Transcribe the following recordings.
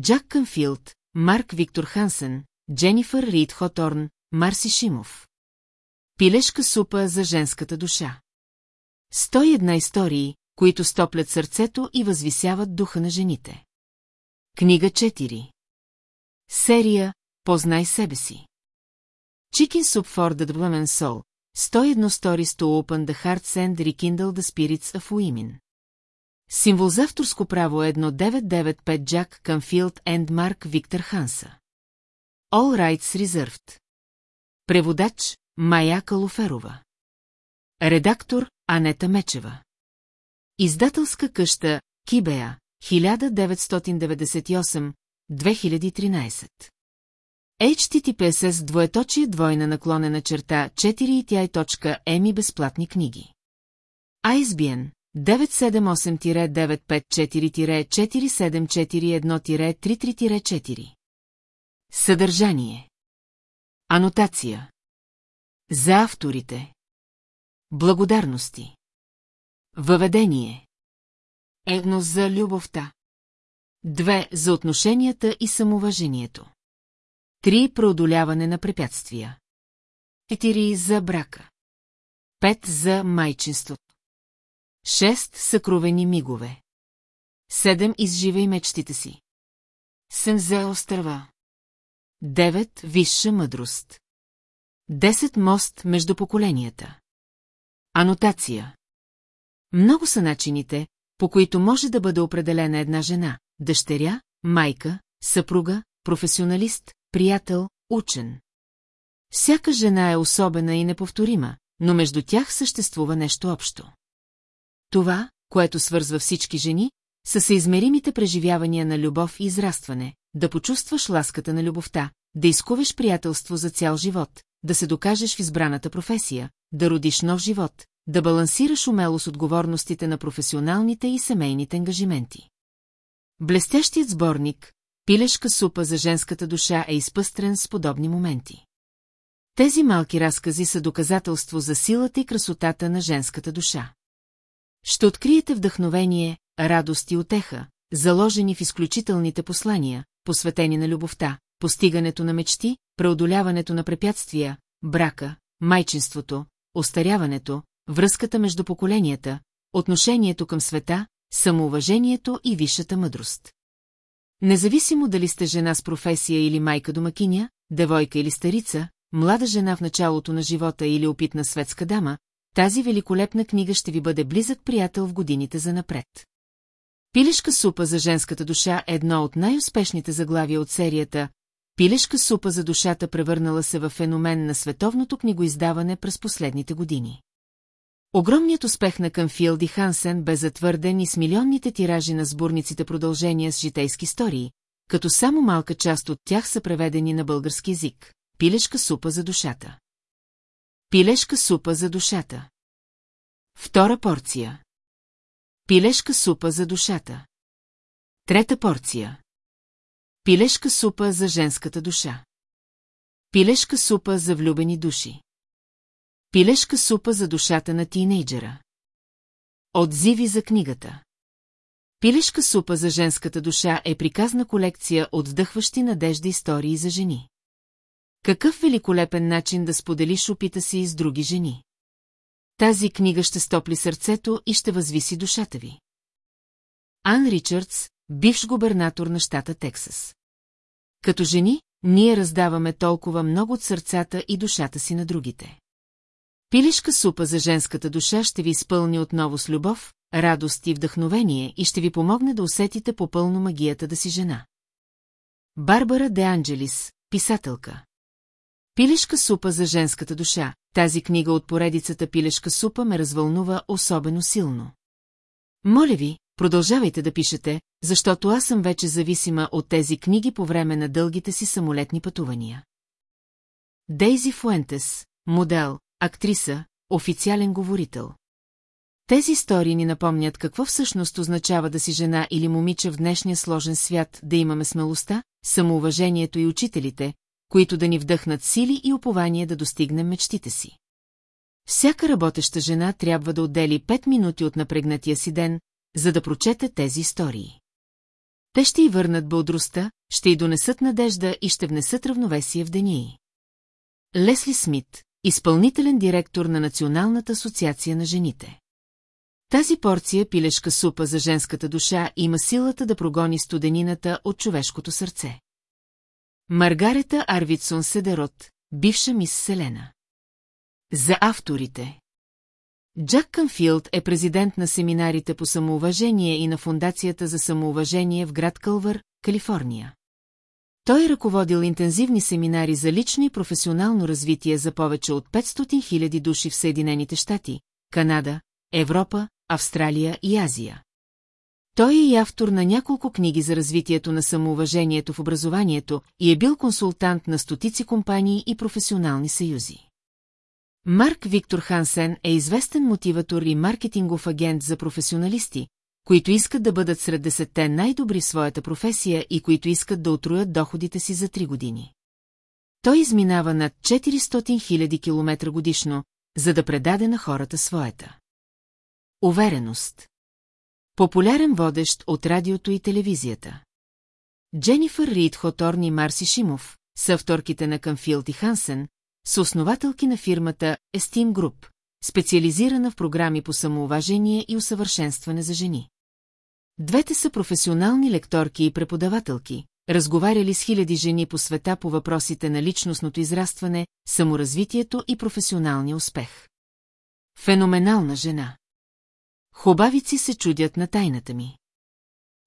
Джак Кънфилд, Марк Виктор Хансен, Дженифър Рид Хоторн, Марси Шимов. Пилешка супа за женската душа. 101 истории, които стоплят сърцето и възвисяват духа на жените. Книга 4 Серия Познай себе си Chicken Soup for the Women Soul 101 Stories to Open the Hearts and Rekindle the Spirits of Women Символ за авторско право е 1995 Джак Камфилд енд Марк Виктор Ханса. All Rights Reserved. Преводач Майя Калоферова. Редактор Анета Мечева. Издателска къща Кибея 1998-2013. HTTPS двоеточие двойна наклонена черта 4 безплатни книги. ISBN 978-954-4741-33-4 Съдържание. Анотация. За авторите. Благодарности. Въведение. Едно за любовта. Две за отношенията и самоуважението. Три преодоляване на препятствия. Четири за брака. Пет за майчинството Шест съкровени мигове. Седем изживей мечтите си. Сензе острова. Девет висша мъдрост. Десет мост между поколенията. Анотация. Много са начините, по които може да бъде определена една жена, дъщеря, майка, съпруга, професионалист, приятел, учен. Всяка жена е особена и неповторима, но между тях съществува нещо общо. Това, което свързва всички жени, са съизмеримите преживявания на любов и израстване, да почувстваш ласката на любовта, да изкуваш приятелство за цял живот, да се докажеш в избраната професия, да родиш нов живот, да балансираш умело с отговорностите на професионалните и семейните ангажименти. Блестящият сборник, пилешка супа за женската душа е изпъстрен с подобни моменти. Тези малки разкази са доказателство за силата и красотата на женската душа. Ще откриете вдъхновение, радост и отеха, заложени в изключителните послания, посветени на любовта, постигането на мечти, преодоляването на препятствия, брака, майчинството, остаряването, връзката между поколенията, отношението към света, самоуважението и висшата мъдрост. Независимо дали сте жена с професия или майка домакиня, девойка или старица, млада жена в началото на живота или опитна светска дама, тази великолепна книга ще ви бъде близък приятел в годините за напред. Пилешка супа за женската душа е едно от най-успешните заглавия от серията Пилешка супа за душата превърнала се в феномен на световното книгоиздаване през последните години. Огромният успех на Кънфилд и Хансен бе затвърден и с милионните тиражи на сборниците продължения с житейски истории, като само малка част от тях са преведени на български язик. Пилешка супа за душата. Пилешка супа за душата. Втора порция. Пилешка супа за душата. Трета порция. Пилешка супа за женската душа. Пилешка супа за влюбени души. Пилешка супа за душата на тинейджера. Отзиви за книгата. Пилешка супа за женската душа е приказна колекция от вдъхващи надежда истории за жени. Какъв великолепен начин да споделиш опита си с други жени. Тази книга ще стопли сърцето и ще възвиси душата ви. Ан Ричардс, бивш губернатор на щата Тексас. Като жени, ние раздаваме толкова много от сърцата и душата си на другите. Пилешка супа за женската душа ще ви изпълни отново с любов, радост и вдъхновение и ще ви помогне да усетите попълно магията да си жена. Барбара Де Анджелис, писателка Пилешка супа за женската душа. Тази книга от поредицата Пилешка супа ме развълнува особено силно. Моля ви, продължавайте да пишете, защото аз съм вече зависима от тези книги по време на дългите си самолетни пътувания. Дейзи Фуентес, модел, актриса, официален говорител. Тези истории ни напомнят какво всъщност означава да си жена или момиче в днешния сложен свят, да имаме смелостта, самоуважението и учителите, които да ни вдъхнат сили и упование да достигнем мечтите си. Всяка работеща жена трябва да отдели 5 минути от напрегнатия си ден, за да прочете тези истории. Те ще й върнат бълдростта, ще й донесат надежда и ще внесат равновесие в деня й. Лесли Смит, изпълнителен директор на Националната асоциация на жените. Тази порция пилешка супа за женската душа има силата да прогони студенината от човешкото сърце. Маргарета Арвидсон Седерот, бивша мис Селена. За авторите Джак Канфилд е президент на семинарите по самоуважение и на Фундацията за самоуважение в град Кълвър, Калифорния. Той е ръководил интензивни семинари за лично и професионално развитие за повече от 500 000 души в Съединените щати, Канада, Европа, Австралия и Азия. Той е и автор на няколко книги за развитието на самоуважението в образованието и е бил консултант на стотици компании и професионални съюзи. Марк Виктор Хансен е известен мотиватор и маркетингов агент за професионалисти, които искат да бъдат сред десетте най-добри в своята професия и които искат да отруят доходите си за три години. Той изминава над 400 000 км годишно, за да предаде на хората своята. Увереност. Популярен водещ от радиото и телевизията. Дженифър Рид Хоторн и Марси Шимов, са авторките на Канфилд и Хансен, са основателки на фирмата Esteem Group, специализирана в програми по самоуважение и усъвършенстване за жени. Двете са професионални лекторки и преподавателки, разговаряли с хиляди жени по света по въпросите на личностното израстване, саморазвитието и професионалния успех. Феноменална жена. Хубавици се чудят на тайната ми.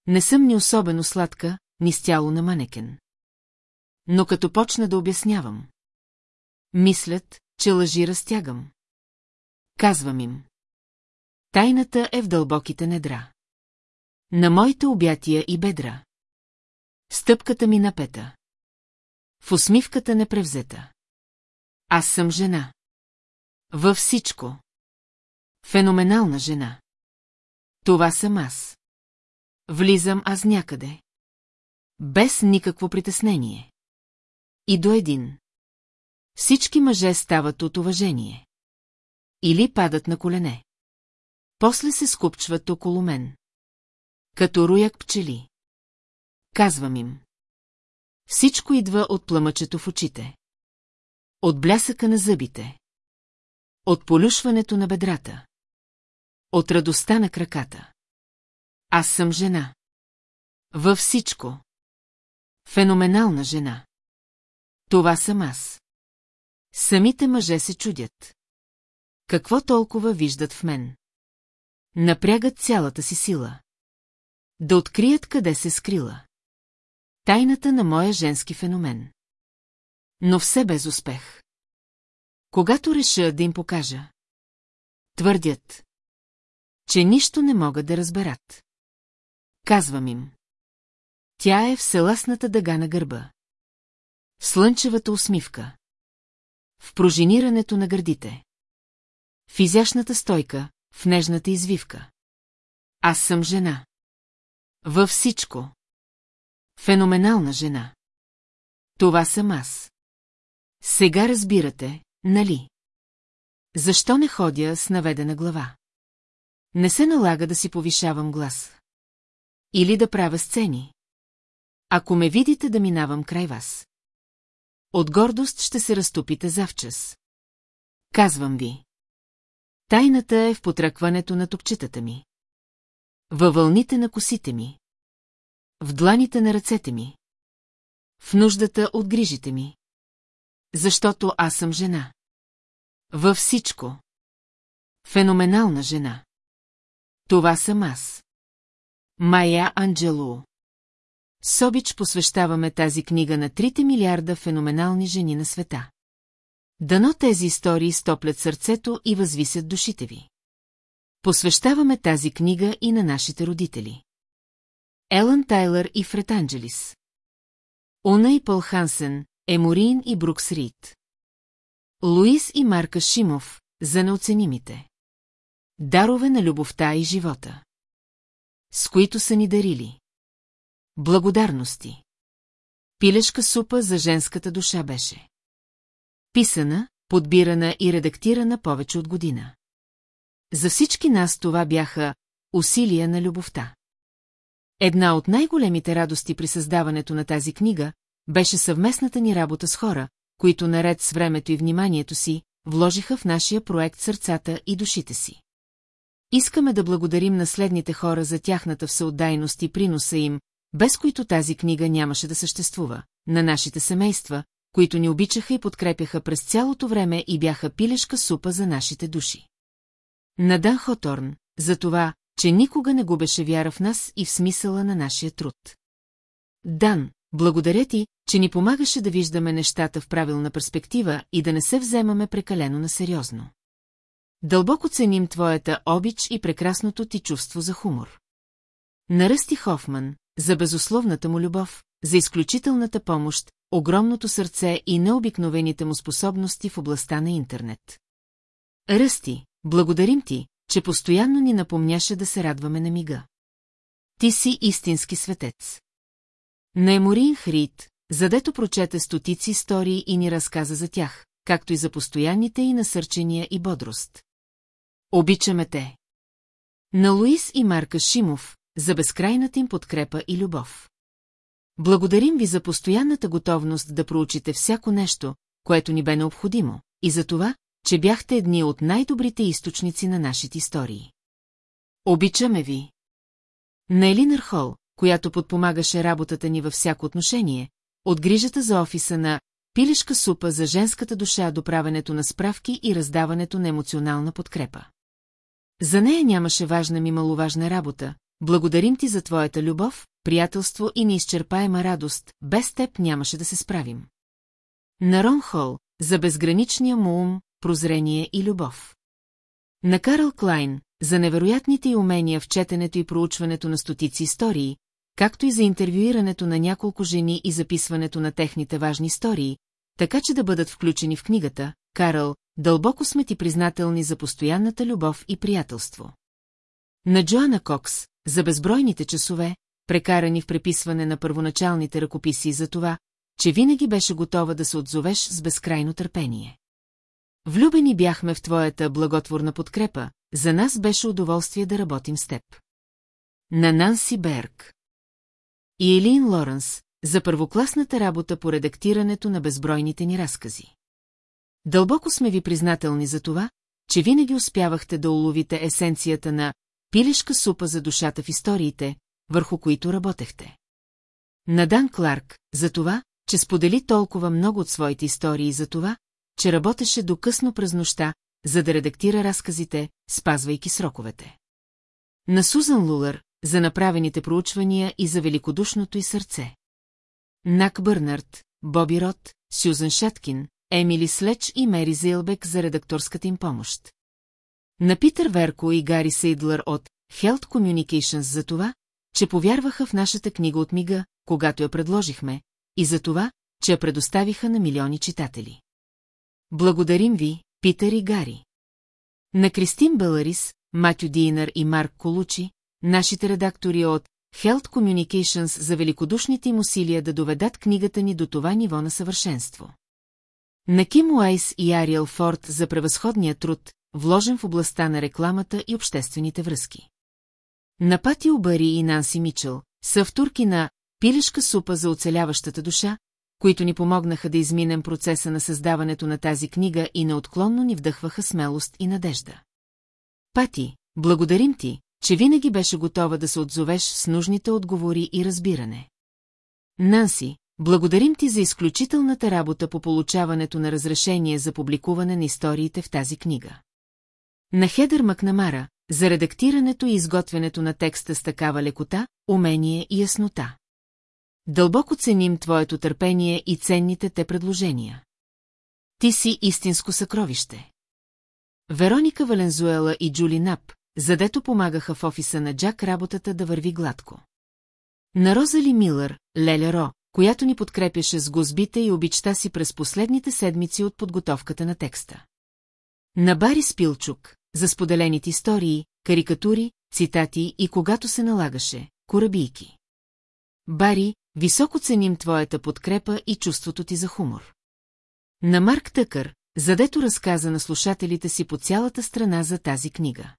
Не съм ни особено сладка, ни с тяло на манекен. Но като почна да обяснявам. Мислят, че лъжи разтягам. Казвам им. Тайната е в дълбоките недра. На моите обятия и бедра. Стъпката ми напета. В усмивката непревзета. Аз съм жена. Във всичко. Феноменална жена. Това съм аз. Влизам аз някъде. Без никакво притеснение. И до един. Всички мъже стават от уважение. Или падат на колене. После се скупчват около мен. Като руяк пчели. Казвам им. Всичко идва от пламъчето в очите. От блясъка на зъбите. От полюшването на бедрата. От радостта на краката. Аз съм жена. Във всичко. Феноменална жена. Това съм аз. Самите мъже се чудят. Какво толкова виждат в мен? Напрягат цялата си сила. Да открият къде се скрила. Тайната на моя женски феномен. Но все без успех. Когато реша да им покажа. Твърдят, че нищо не могат да разберат. Казвам им. Тя е в селасната дъга на гърба. В слънчевата усмивка. В пружинирането на гърдите. В изящната стойка, в нежната извивка. Аз съм жена. Във всичко. Феноменална жена. Това съм аз. Сега разбирате, нали? Защо не ходя с наведена глава? Не се налага да си повишавам глас. Или да правя сцени. Ако ме видите да минавам край вас. От гордост ще се разтопите завчас. Казвам ви. Тайната е в потръкването на топчетата ми. Във вълните на косите ми. В дланите на ръцете ми. В нуждата от грижите ми. Защото аз съм жена. Във всичко. Феноменална жена. Това съм аз. Майя Анджело. С обич посвещаваме тази книга на трите милиарда феноменални жени на света. Дано тези истории стоплят сърцето и възвисят душите ви. Посвещаваме тази книга и на нашите родители. Елън Тайлър и Фред Анджелис. Уна и Пол Хансен, Еморин и Брукс Рид. Луис и Марка Шимов, за неоценимите. Дарове на любовта и живота. С които са ни дарили. Благодарности. Пилешка супа за женската душа беше. Писана, подбирана и редактирана повече от година. За всички нас това бяха усилия на любовта. Една от най-големите радости при създаването на тази книга беше съвместната ни работа с хора, които наред с времето и вниманието си, вложиха в нашия проект сърцата и душите си. Искаме да благодарим на следните хора за тяхната всеотдайност и приноса им, без които тази книга нямаше да съществува, на нашите семейства, които ни обичаха и подкрепяха през цялото време и бяха пилешка супа за нашите души. На Дан Хоторн, за това, че никога не губеше вяра в нас и в смисъла на нашия труд. Дан, благодаря ти, че ни помагаше да виждаме нещата в правилна перспектива и да не се вземаме прекалено на сериозно. Дълбоко ценим твоята обич и прекрасното ти чувство за хумор. Наръсти Хофман, за безусловната му любов, за изключителната помощ, огромното сърце и необикновените му способности в областта на интернет. Ръсти, благодарим ти, че постоянно ни напомняше да се радваме на мига. Ти си истински светец. На Хрит, задето прочете стотици истории и ни разказа за тях, както и за постоянните и насърчения и бодрост. Обичаме те. На Луис и Марка Шимов, за безкрайната им подкрепа и любов. Благодарим ви за постоянната готовност да проучите всяко нещо, което ни бе необходимо, и за това, че бяхте едни от най-добрите източници на нашите истории. Обичаме ви. На Елинър Хол, която подпомагаше работата ни във всяко отношение, от грижата за офиса на пилешка супа за женската душа до правенето на справки и раздаването на емоционална подкрепа. За нея нямаше важна ми маловажна работа, благодарим ти за твоята любов, приятелство и неизчерпаема радост, без теб нямаше да се справим. На Рон Хол, за безграничния му ум, прозрение и любов. На Карл Клайн, за невероятните й умения в четенето и проучването на стотици истории, както и за интервюирането на няколко жени и записването на техните важни истории, така че да бъдат включени в книгата, Карл, дълбоко сме ти признателни за постоянната любов и приятелство. На Джоана Кокс, за безбройните часове, прекарани в преписване на първоначалните ръкописи за това, че винаги беше готова да се отзовеш с безкрайно търпение. Влюбени бяхме в твоята благотворна подкрепа, за нас беше удоволствие да работим с теб. На Нанси Берг и Елин Лоренс за първокласната работа по редактирането на безбройните ни разкази. Дълбоко сме ви признателни за това, че винаги успявахте да уловите есенцията на пилешка супа за душата в историите, върху които работехте. На Дан Кларк, за това, че сподели толкова много от своите истории за това, че работеше до късно през нощта, за да редактира разказите, спазвайки сроковете. На Сузан Лулър, за направените проучвания и за великодушното й сърце. Нак Бърнард, Боби Рот, Сюзан Шаткин, Емили Слеч и Мери Зейлбек за редакторската им помощ. На Питър Верко и Гари Сейдлър от Health Communications за това, че повярваха в нашата книга от мига, когато я предложихме, и за това, че я предоставиха на милиони читатели. Благодарим ви, Питър и Гари. На Кристин Беларис, Матю Динър и Марк Колучи, нашите редактори от Health Communications за великодушните им усилия да доведат книгата ни до това ниво на съвършенство. На Ким Уайс и Ариел Форд за превъзходния труд, вложен в областта на рекламата и обществените връзки. На Пати Обари и Нанси Мичел, са авторки на «Пилешка супа за оцеляващата душа», които ни помогнаха да изминем процеса на създаването на тази книга и неотклонно ни вдъхваха смелост и надежда. Пати, благодарим ти, че винаги беше готова да се отзовеш с нужните отговори и разбиране. Нанси, благодарим ти за изключителната работа по получаването на разрешение за публикуване на историите в тази книга. На Хедър Макнамара, за редактирането и изготвянето на текста с такава лекота, умение и яснота. Дълбоко ценим твоето търпение и ценните те предложения. Ти си истинско съкровище. Вероника Валензуела и Джули Нап, задето помагаха в офиса на Джак работата да върви гладко. На Розали Милър, Леля Ро, която ни подкрепяше с гозбите и обичта си през последните седмици от подготовката на текста. На Бари Спилчук, за споделените истории, карикатури, цитати и когато се налагаше, корабийки. Бари, високо ценим твоята подкрепа и чувството ти за хумор. На Марк Тъкър, задето разказа на слушателите си по цялата страна за тази книга.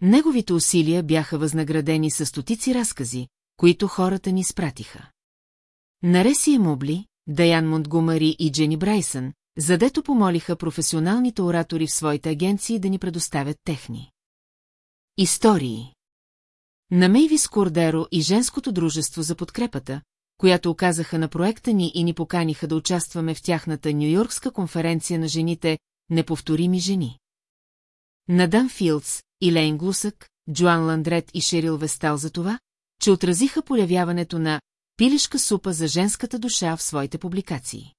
Неговите усилия бяха възнаградени с стотици разкази, които хората ни спратиха. Наресия Мобли, Даян Монтгомари и Джени Брайсън, задето помолиха професионалните оратори в своите агенции да ни предоставят техни. Истории На Мейвис Кордеро и Женското дружество за подкрепата, която оказаха на проекта ни и ни поканиха да участваме в тяхната Нью-Йоркска конференция на жените «Неповторими жени». На Дан Филдс, Илейн Глусък, Джоан Ландрет и Шерил Вестал за това, че отразиха полявяването на пилешка супа за женската душа в своите публикации.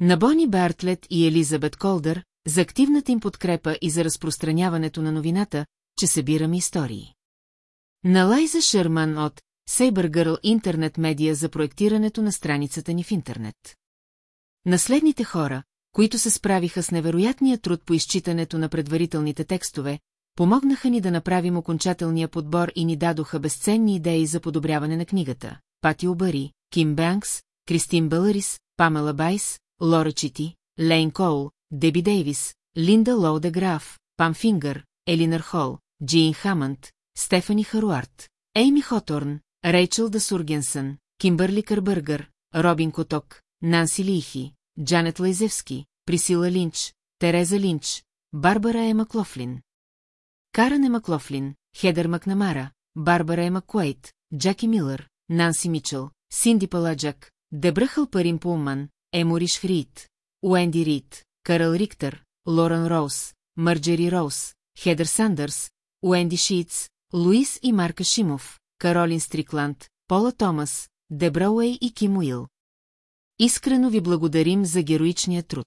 На Бони Бартлет и Елизабет Колдър за активната им подкрепа и за разпространяването на новината, че събираме истории. На Лайза Шерман от Saber Girl Интернет Медиа за проектирането на страницата ни в интернет. Наследните хора, които се справиха с невероятния труд по изчитането на предварителните текстове, помогнаха ни да направим окончателния подбор и ни дадоха безценни идеи за подобряване на книгата. Пати Обари, Ким Бенкс, Кристин Бълърис, Памела Байс, Лора Чити, Лейн Коул, Деби Дейвис, Линда Лоу де Граф, Пам Фингър, Елинар Хол, Джин Хамънд, Стефани Харуарт, Ейми Хоторн, Рейчел да Сургенсън, Кимбърли Кърбъргър, Робин Коток, Нанси Лихи, Джанет Лайзевски, Присила Линч, Тереза Линч, Барбара Ема Клофлин. Каран Ема Клофлин, Хедър Макнамара, Барбара Ема Куейт, Джаки Милър, Нанси Мичел, Синди Паладжак, Дебрахъл Парим Пулман, Емориш Хрит, Уенди Рид, Карл Риктър, Лоран Роуз, Марджери Роуз, Хедър Сандърс, Уенди Шиц, Луис и Марка Шимов, Каролин Стрикланд, Пола Томас, Дебра Уей и Ким Уил. Искрено ви благодарим за героичния труд.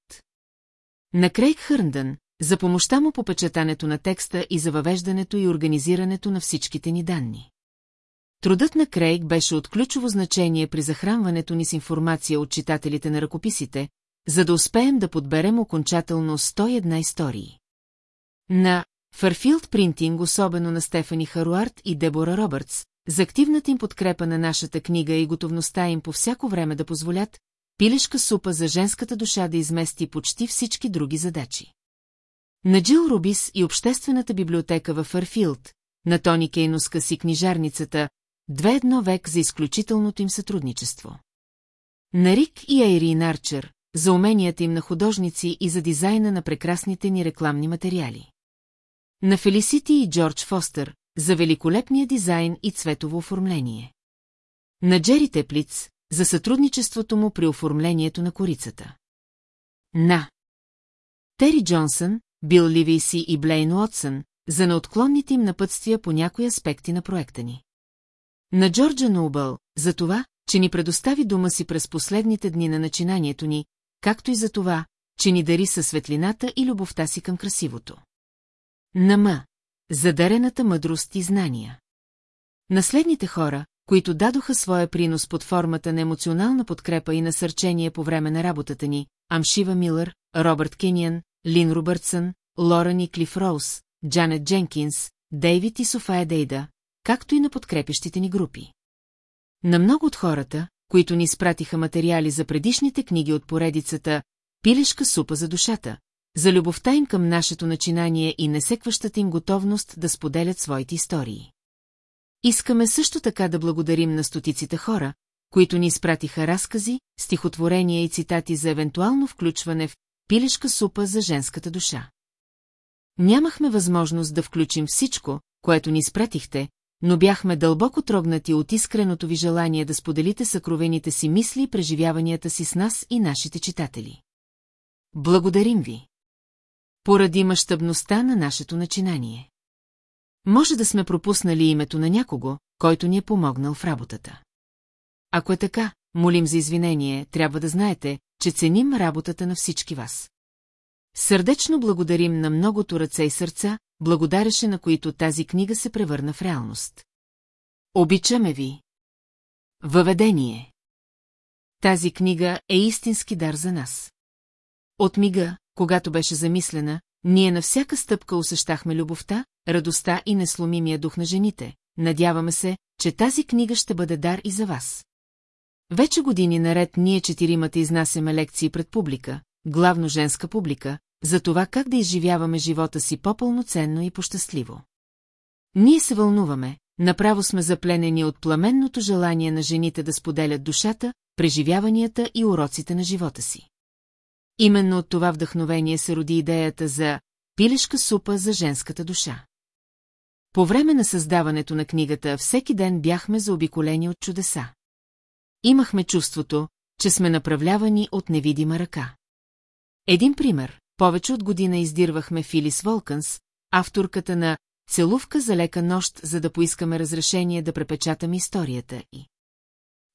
На Крейг Хърндън, за помощта му по печатането на текста и за въвеждането и организирането на всичките ни данни. Трудът на Крейг беше от ключово значение при захранването ни с информация от читателите на ръкописите, за да успеем да подберем окончателно 101 истории. На Фърфилд Принтинг, особено на Стефани Харуарт и Дебора Робъртс, за активната им подкрепа на нашата книга и готовността им по всяко време да позволят, пилешка супа за женската душа да измести почти всички други задачи. На Джил Рубис и Обществената библиотека във Фърфилд, на Тони Кейноска си книжарницата, две едно век за изключителното им сътрудничество. На Рик и Айрин Арчер, за уменията им на художници и за дизайна на прекрасните ни рекламни материали. На Фелисити и Джордж Фостер, за великолепния дизайн и цветово оформление. На Джери Теплиц, за сътрудничеството му при оформлението на корицата. На Тери Джонсън, Бил Ливейси и Блейн Уотсън, за неотклонните им напътствия по някои аспекти на проекта ни. На Джорджа Ноубъл, за това, че ни предостави дума си през последните дни на начинанието ни, както и за това, че ни дари със светлината и любовта си към красивото. На М. Задарената мъдрост и знания. Наследните хора, които дадоха своя принос под формата на емоционална подкрепа и насърчение по време на работата ни, Амшива Милър, Робърт Кениан, Лин Робъртсън, Лоран и Клиф Роуз, Джанет Дженкинс, Дейвид и Софая Дейда, както и на подкрепящите ни групи. На много от хората, които ни спратиха материали за предишните книги от поредицата «Пилешка супа за душата», за любовта им към нашето начинание и несекващата им готовност да споделят своите истории. Искаме също така да благодарим на стотиците хора, които ни изпратиха разкази, стихотворения и цитати за евентуално включване в пилешка супа за женската душа. Нямахме възможност да включим всичко, което ни изпратихте, но бяхме дълбоко трогнати от искреното ви желание да споделите съкровените си мисли и преживяванията си с нас и нашите читатели. Благодарим ви! Поради мащабността на нашето начинание. Може да сме пропуснали името на някого, който ни е помогнал в работата. Ако е така, молим за извинение, трябва да знаете, че ценим работата на всички вас. Сърдечно благодарим на многото ръце и сърца, благодареше на които тази книга се превърна в реалност. Обичаме ви. Въведение Тази книга е истински дар за нас. От мига, когато беше замислена, ние на всяка стъпка усещахме любовта, радостта и несломимия дух на жените. Надяваме се, че тази книга ще бъде дар и за вас. Вече години наред ние четиримата изнасяме лекции пред публика, главно женска публика, за това как да изживяваме живота си по-пълноценно и пощастливо. Ние се вълнуваме, направо сме запленени от пламенното желание на жените да споделят душата, преживяванията и уроците на живота си. Именно от това вдъхновение се роди идеята за пилешка супа за женската душа. По време на създаването на книгата всеки ден бяхме заобиколени от чудеса. Имахме чувството, че сме направлявани от невидима ръка. Един пример. Повече от година издирвахме Филис Волкънс, авторката на «Целувка за лека нощ», за да поискаме разрешение да препечатаме историята и.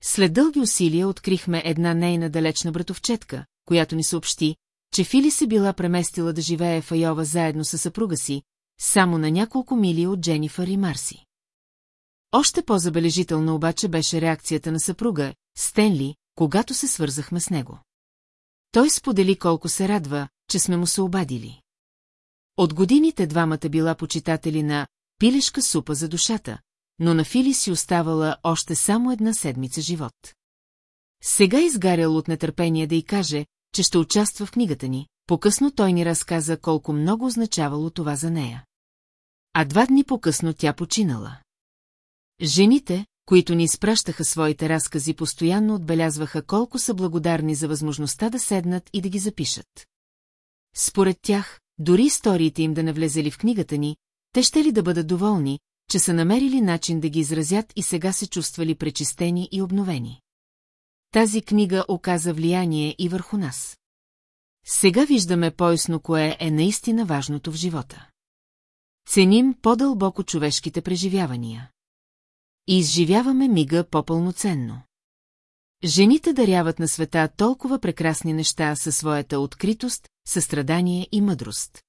След дълги усилия открихме една нейна далечна братовчетка, която ни съобщи, че Фили се била преместила да живее в Айова заедно с съпруга си, само на няколко мили от Дженифър и Марси. Още по-забележителна обаче беше реакцията на съпруга, Стенли, когато се свързахме с него. Той сподели колко се радва, че сме му се обадили. От годините двамата била почитатели на пилешка супа за душата, но на Фили си оставала още само една седмица живот. Сега изгарял от нетърпение да й каже, че ще участва в книгата ни, по-късно той ни разказа колко много означавало това за нея. А два дни по-късно тя починала. Жените, които ни изпращаха своите разкази, постоянно отбелязваха колко са благодарни за възможността да седнат и да ги запишат. Според тях, дори историите им да не влезели в книгата ни, те ще ли да бъдат доволни, че са намерили начин да ги изразят и сега се чувствали пречистени и обновени. Тази книга оказа влияние и върху нас. Сега виждаме поясно кое е наистина важното в живота. Ценим по-дълбоко човешките преживявания. И изживяваме мига по-пълноценно. Жените даряват на света толкова прекрасни неща със своята откритост, състрадание и мъдрост.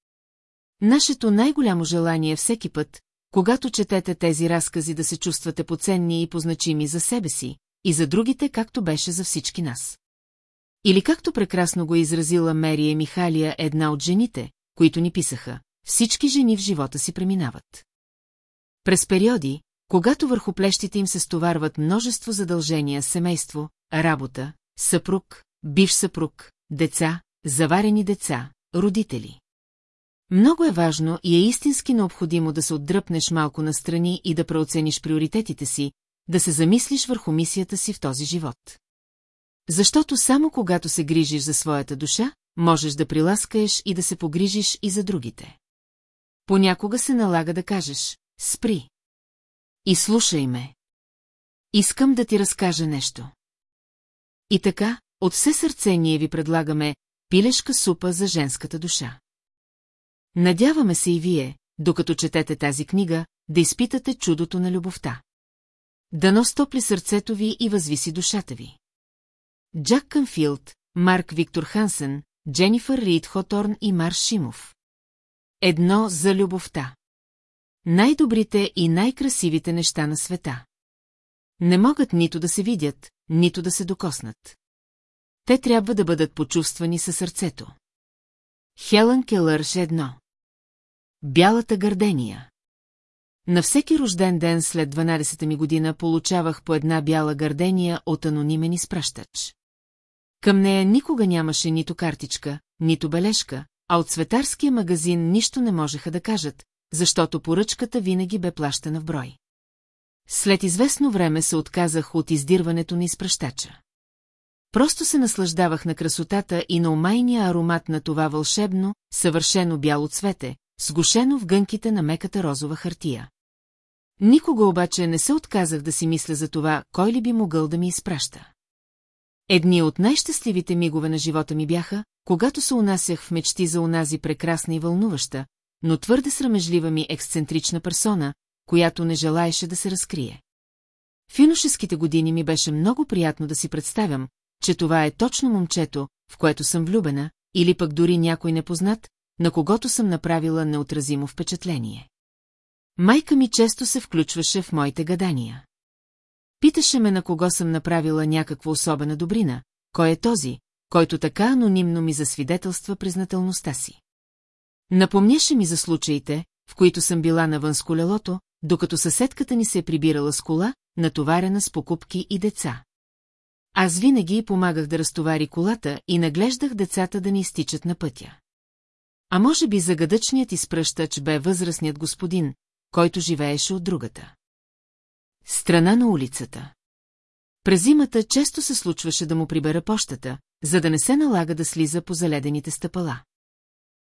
Нашето най-голямо желание е всеки път, когато четете тези разкази да се чувствате поценни и позначими за себе си, и за другите, както беше за всички нас. Или както прекрасно го е изразила Мерия Михалия, една от жените, които ни писаха, всички жени в живота си преминават. През периоди, когато върху плещите им се стоварват множество задължения семейство, работа, съпруг, бивш съпруг, деца, заварени деца, родители. Много е важно и е истински необходимо да се отдръпнеш малко настрани и да преоцениш приоритетите си, да се замислиш върху мисията си в този живот. Защото само когато се грижиш за своята душа, можеш да приласкаеш и да се погрижиш и за другите. Понякога се налага да кажеш «Спри». И слушай ме. Искам да ти разкажа нещо. И така, от все сърце ние ви предлагаме пилешка супа за женската душа. Надяваме се и вие, докато четете тази книга, да изпитате чудото на любовта. Дано стопли сърцето ви и възвиси душата ви. Джак Канфилд, Марк Виктор Хансен, Дженифър Рид Хоторн и Марш Шимов. Едно за любовта. Най-добрите и най-красивите неща на света. Не могат нито да се видят, нито да се докоснат. Те трябва да бъдат почувствани със сърцето. Хелън Келърш едно. Бялата гърдения. На всеки рожден ден след 12-та ми година получавах по една бяла гардения от анонимен изпращач. Към нея никога нямаше нито картичка, нито бележка, а от светарския магазин нищо не можеха да кажат, защото поръчката винаги бе плащана в брой. След известно време се отказах от издирването на изпращача. Просто се наслаждавах на красотата и на умайния аромат на това вълшебно, съвършено бяло цвете, сгушено в гънките на меката розова хартия. Никога обаче не се отказах да си мисля за това, кой ли би могъл да ми изпраща. Едни от най-щастливите мигове на живота ми бяха, когато се унасях в мечти за унази прекрасна и вълнуваща, но твърде срамежлива ми ексцентрична персона, която не желаеше да се разкрие. В юношеските години ми беше много приятно да си представям, че това е точно момчето, в което съм влюбена, или пък дори някой непознат, на когото съм направила неотразимо впечатление. Майка ми често се включваше в моите гадания. Питаше ме на кого съм направила някаква особена добрина, кой е този, който така анонимно ми засвидетелства признателността си. Напомняше ми за случаите, в които съм била навън с колелото, докато съседката ни се е прибирала с кола, натоварена с покупки и деца. Аз винаги помагах да разтовари колата и наглеждах децата да ни изтичат на пътя. А може би загадъчният изпръщач бе възрастният господин, който живееше от другата. Страна на улицата. През зимата често се случваше да му прибера пощата, за да не се налага да слиза по заледените стъпала.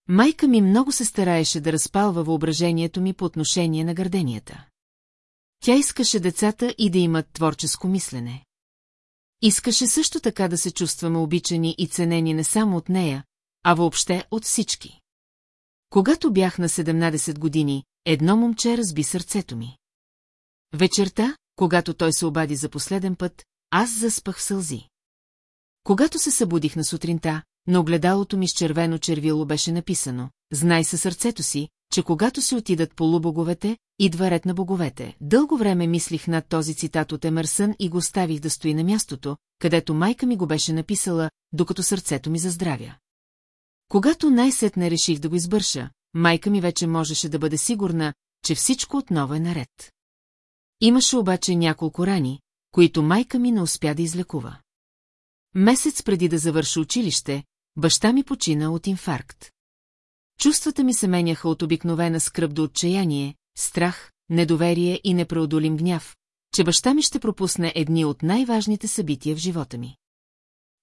Майка ми много се стараеше да разпалва въображението ми по отношение на гърденията. Тя искаше децата и да имат творческо мислене. Искаше също така да се чувстваме обичани и ценени не само от нея, а въобще от всички. Когато бях на 17 години, едно момче разби сърцето ми. Вечерта, когато той се обади за последен път, аз заспах в сълзи. Когато се събудих на сутринта, на огледалото ми с червено червило беше написано «Знай със сърцето си, че когато си отидат полубоговете, идва ред на боговете. Дълго време мислих над този цитат от Емърсън и го оставих да стои на мястото, където майка ми го беше написала, докато сърцето ми заздравя. Когато най-сетне реших да го избърша, майка ми вече можеше да бъде сигурна, че всичко отново е наред. Имаше обаче няколко рани, които майка ми не успя да излекува. Месец преди да завърши училище, баща ми почина от инфаркт. Чувствата ми се меняха от обикновена скръп до отчаяние, страх, недоверие и непреодолим гняв, че баща ми ще пропусне едни от най-важните събития в живота ми.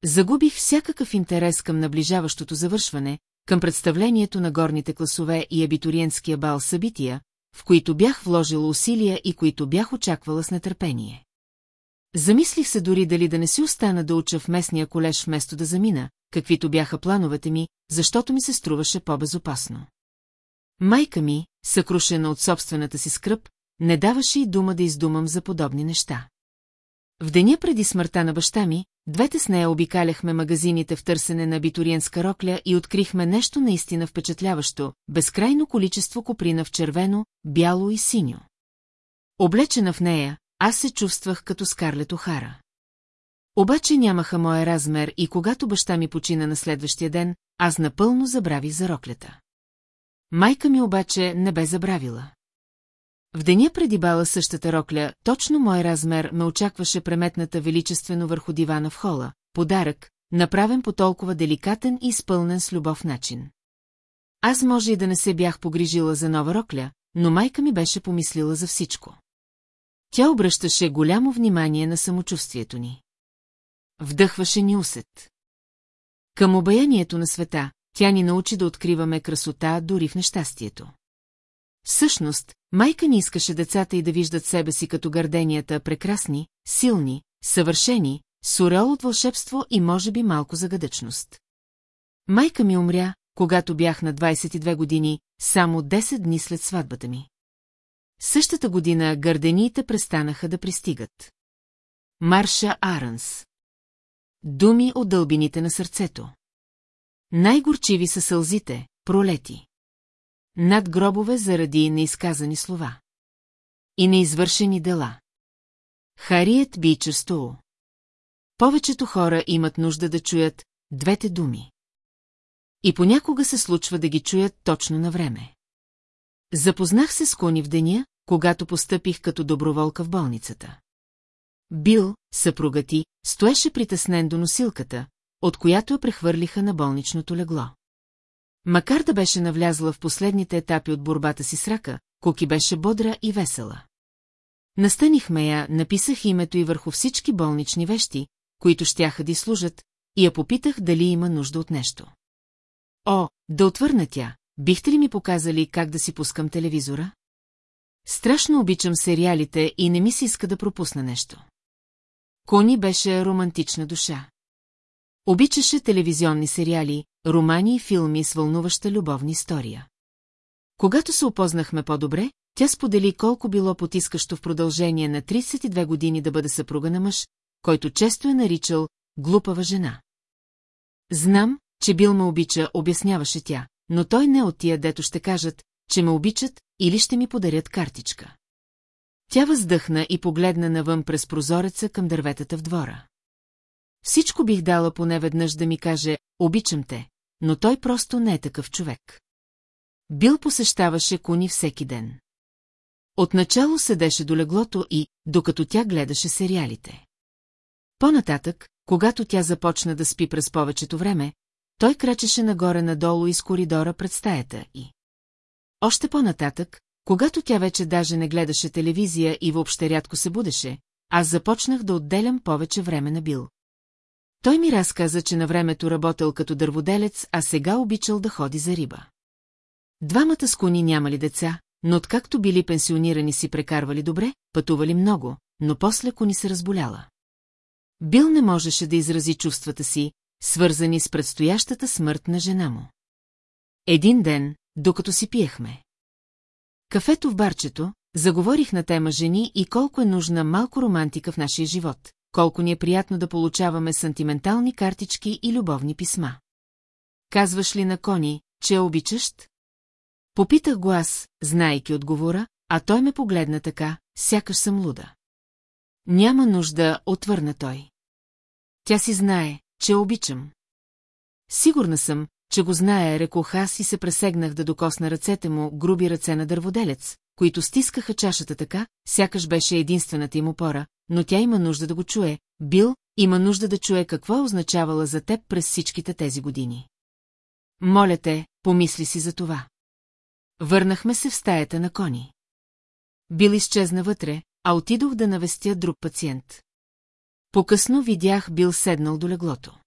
Загубих всякакъв интерес към наближаващото завършване, към представлението на горните класове и абитуриентския бал събития, в които бях вложила усилия и които бях очаквала с нетърпение. Замислих се дори дали да не си остана да уча в местния колеж вместо да замина, каквито бяха плановете ми, защото ми се струваше по-безопасно. Майка ми, съкрушена от собствената си скръп, не даваше и дума да издумам за подобни неща. В деня преди смъртта на баща ми, двете с нея обикаляхме магазините в търсене на абитуриенска рокля и открихме нещо наистина впечатляващо – безкрайно количество коприна в червено, бяло и синьо. Облечена в нея, аз се чувствах като Скарлет Охара. Обаче нямаха моя размер и когато баща ми почина на следващия ден, аз напълно забравих за роклята. Майка ми обаче не бе забравила. В деня преди бала същата рокля, точно мой размер ме очакваше преметната величествено върху дивана в хола, подарък, направен по толкова деликатен и изпълнен с любов начин. Аз може и да не се бях погрижила за нова рокля, но майка ми беше помислила за всичко. Тя обръщаше голямо внимание на самочувствието ни. Вдъхваше ни усет. Към обаянието на света, тя ни научи да откриваме красота дори в нещастието. Всъщност, майка ни искаше децата и да виждат себе си като гърденията прекрасни, силни, съвършени, с от вълшебство и може би малко загадъчност. Майка ми умря, когато бях на 22 години, само 10 дни след сватбата ми. Същата година гърдениите престанаха да пристигат. Марша Аранс Думи от дълбините на сърцето. Най-горчиви са сълзите, пролети. Над гробове заради неизказани слова. И неизвършени дела. Хариет Бичър Стоу. Повечето хора имат нужда да чуят двете думи. И понякога се случва да ги чуят точно на време. Запознах се с Кони в деня, когато постъпих като доброволка в болницата. Бил, съпруга ти, стоеше притеснен до носилката, от която я прехвърлиха на болничното легло. Макар да беше навлязла в последните етапи от борбата си с рака, Коки беше бодра и весела. Настанихме я, написах името и върху всички болнични вещи, които щяха да служат, и я попитах дали има нужда от нещо. О, да отвърна тя, бихте ли ми показали как да си пускам телевизора? Страшно обичам сериалите и не ми се иска да пропусна нещо. Кони беше романтична душа. Обичаше телевизионни сериали, романи и филми с вълнуваща любовна история. Когато се опознахме по-добре, тя сподели колко било потискащо в продължение на 32 години да бъде съпруга на мъж, който често е наричал глупава жена. Знам, че Бил ме обича, обясняваше тя, но той не от тия, дето ще кажат, че ме обичат или ще ми подарят картичка. Тя въздъхна и погледна навън през прозореца към дърветата в двора. Всичко бих дала поне веднъж да ми каже, обичам те, но той просто не е такъв човек. Бил посещаваше кони всеки ден. Отначало седеше до леглото и, докато тя гледаше сериалите. По-нататък, когато тя започна да спи през повечето време, той крачеше нагоре-надолу из коридора пред стаята и... Още по-нататък, Когато тя вече даже не гледаше телевизия и въобще рядко се будеше, аз започнах да отделям повече време на Бил. Той ми разказа, че на времето работел като дърводелец, а сега обичал да ходи за риба. Двамата с кони нямали деца, но откакто били пенсионирани си прекарвали добре, пътували много, но после кони се разболяла. Бил не можеше да изрази чувствата си, свързани с предстоящата смърт на жена му. Един ден, докато си пиехме. Кафето в барчето, заговорих на тема жени и колко е нужна малко романтика в нашия живот, колко ни е приятно да получаваме сантиментални картички и любовни писма. Казваш ли на Кони, че е обичащ? Попитах го аз, знаейки отговора, а той ме погледна така, сякаш съм луда. Няма нужда, отвърна той. Тя си знае, че обичам. Сигурна съм, че го знае, рекох аз и се пресегнах да докосна ръцете му, груби ръце на дърводелец, които стискаха чашата така, сякаш беше единствената им опора, но тя има нужда да го чуе, Бил има нужда да чуе какво е означавала за теб през всичките тези години. Моля те, помисли си за това. Върнахме се в стаята на Кони. Бил изчезна вътре, а отидох да навестя друг пациент. Покъсно видях Бил седнал до леглото.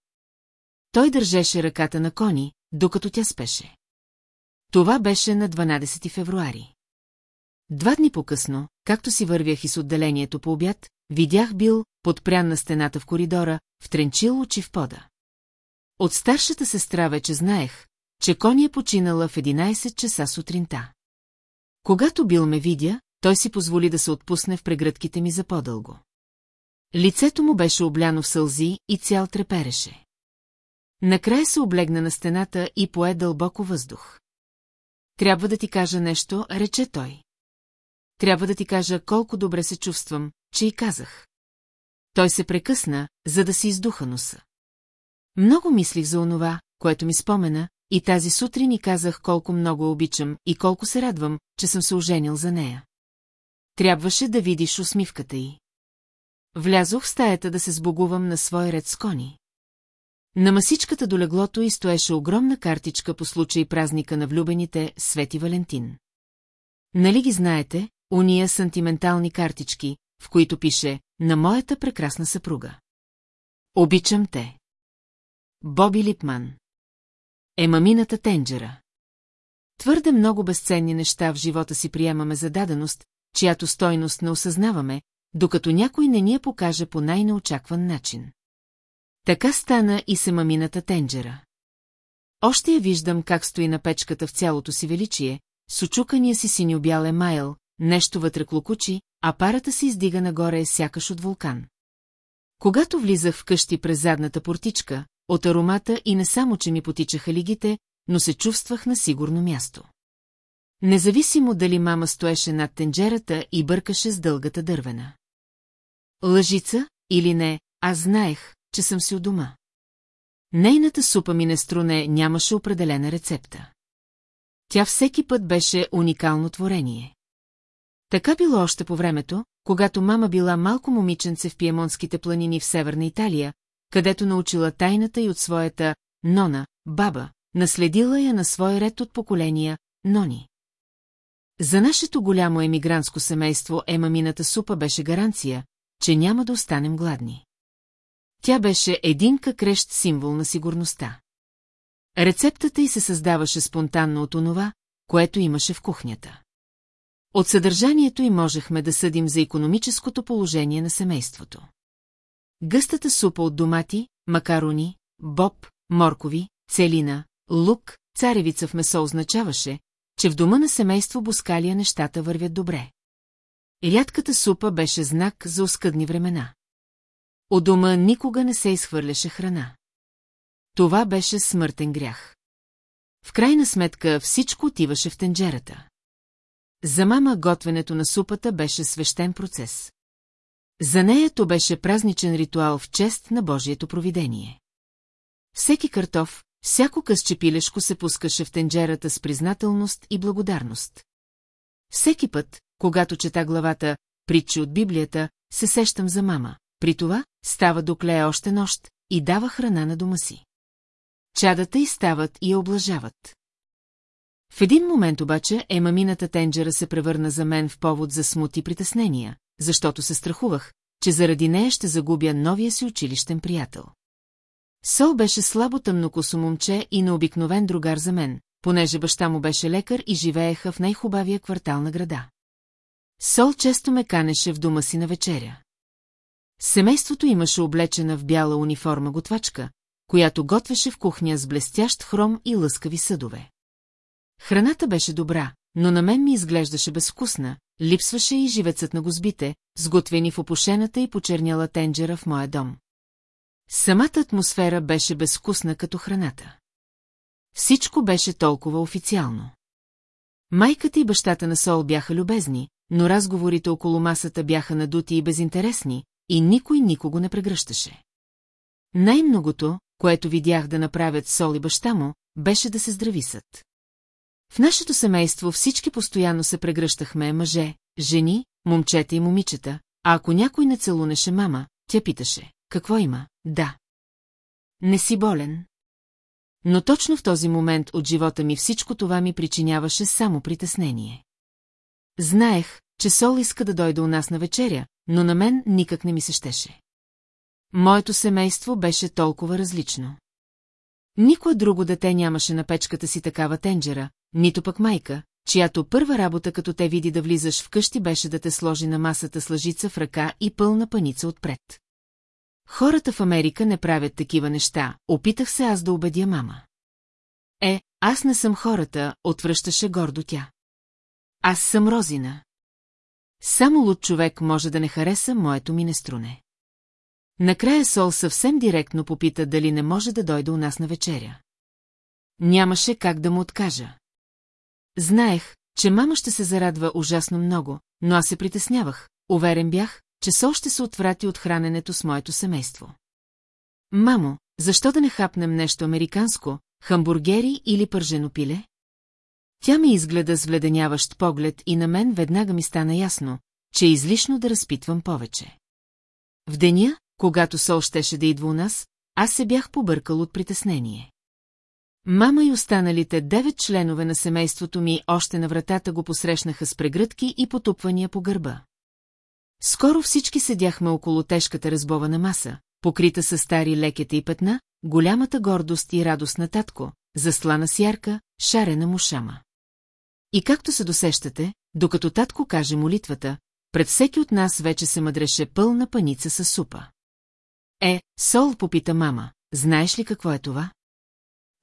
Той държеше ръката на Кони, докато тя спеше. Това беше на 12 февруари. Два дни по-късно, както си вървях из отделението по обяд, видях Бил, подпрян на стената в коридора, втренчил очи в пода. От старшата сестра вече знаех, че Кони е починала в 11 часа сутринта. Когато Бил ме видя, той си позволи да се отпусне в прегръдките ми за по-дълго. Лицето му беше обляно в сълзи и цял трепереше. Накрая се облегна на стената и пое дълбоко въздух. Трябва да ти кажа нещо, рече той. Трябва да ти кажа колко добре се чувствам, че и казах. Той се прекъсна, за да си издуха носа. Много мислих за онова, което ми спомена, и тази сутрин ни казах колко много обичам и колко се радвам, че съм се оженил за нея. Трябваше да видиш усмивката й. Влязох в стаята да се сбогувам на свой ред с кони. На масичката до леглото и стоеше огромна картичка по случай празника на влюбените Свети Валентин. Нали ги знаете, уния сантиментални картички, в които пише «На моята прекрасна съпруга». Обичам те. Боби Липман. Е мамината тенджера. Твърде много безценни неща в живота си приемаме за даденост, чиято стойност не осъзнаваме, докато някой не ни я покаже по най-неочакван начин. Така стана и се мамината тенджера. Още я виждам как стои на печката в цялото си величие, с очукания си синьо-бял емайл, нещо вътре клокучи, а парата се издига нагоре сякаш от вулкан. Когато влизах в къщи през задната портичка, от аромата и не само, че ми потичаха лигите, но се чувствах на сигурно място. Независимо дали мама стоеше над тенджерата и бъркаше с дългата дървена. Лъжица или не, аз знаех, че съм си у дома. Нейната супа ми не струне нямаше определена рецепта. Тя всеки път беше уникално творение. Така било още по времето, когато мама била малко момиченце в Пиемонските планини в Северна Италия, където научила тайната и от своята нона, баба, наследила я на свой ред от поколения, нони. За нашето голямо емигрантско семейство емамината супа беше гаранция, че няма да останем гладни. Тя беше един какрещ символ на сигурността. Рецептата й се създаваше спонтанно от онова, което имаше в кухнята. От съдържанието й можехме да съдим за економическото положение на семейството. Гъстата супа от домати, макарони, боб, моркови, целина, лук, царевица в месо означаваше, че в дома на семейство Боскалия нещата вървят добре. Рядката супа беше знак за оскъдни времена. У дома никога не се изхвърляше храна. Това беше смъртен грях. В крайна сметка всичко отиваше в тенджерата. За мама готвенето на супата беше свещен процес. За нея то беше празничен ритуал в чест на Божието провидение. Всеки картоф, всяко късче пилешко се пускаше в тенджерата с признателност и благодарност. Всеки път, когато чета главата «Притчи от Библията», се сещам за мама. При това става доклея още нощ и дава храна на дома си. Чадата й стават и я облажават. В един момент обаче емамината тенджера се превърна за мен в повод за смут и притеснения, защото се страхувах, че заради нея ще загубя новия си училищен приятел. Сол беше слабо тъмнокосо момче и необикновен другар за мен, понеже баща му беше лекар и живееха в най-хубавия квартал на града. Сол често ме канеше в дома си на вечеря. Семейството имаше облечена в бяла униформа готвачка, която готвеше в кухня с блестящ хром и лъскави съдове. Храната беше добра, но на мен ми изглеждаше безвкусна, липсваше и живецът на гозбите, сготвени в опушената и почерняла тенджера в моя дом. Самата атмосфера беше безвкусна като храната. Всичко беше толкова официално. Майката и бащата на Сол бяха любезни, но разговорите около масата бяха надути и безинтересни, и никой никого не прегръщаше. Най-многото, което видях да направят Сол и баща му, беше да се здрависат. В нашето семейство всички постоянно се прегръщахме мъже, жени, момчета и момичета, а ако някой не целунеше мама, тя питаше, какво има, да. Не си болен. Но точно в този момент от живота ми всичко това ми причиняваше само притеснение. Знаех, че Сол иска да дойде у нас на вечеря, но на мен никак не ми се щеше. Моето семейство беше толкова различно. Никое друго дете нямаше на печката си такава тенджера, нито пък майка, чиято първа работа като те види да влизаш вкъщи беше да те сложи на масата с лъжица в ръка и пълна паница отпред. Хората в Америка не правят такива неща, опитах се аз да убедя мама. Е, аз не съм хората, отвръщаше гордо тя. Аз съм Розина. Само луд човек може да не хареса моето минеструне. Накрая Сол съвсем директно попита дали не може да дойде у нас на вечеря. Нямаше как да му откажа. Знаех, че мама ще се зарадва ужасно много, но аз се притеснявах, уверен бях, че Сол ще се отврати от храненето с моето семейство. Мамо, защо да не хапнем нещо американско, хамбургери или пържено пиле? Тя ми изгледа с вледеняващ поглед и на мен веднага ми стана ясно, че е излишно да разпитвам повече. В деня, когато Сол щеше да идва у нас, аз се бях побъркал от притеснение. Мама и останалите девет членове на семейството ми още на вратата го посрещнаха с прегръдки и потупвания по гърба. Скоро всички седяхме около тежката разбована маса, покрита с стари лекета и петна, голямата гордост и радост на татко, заслана с ярка, шарена мушама. И както се досещате, докато татко каже молитвата, пред всеки от нас вече се мъдреше пълна паница с супа. Е, Сол попита мама, знаеш ли какво е това?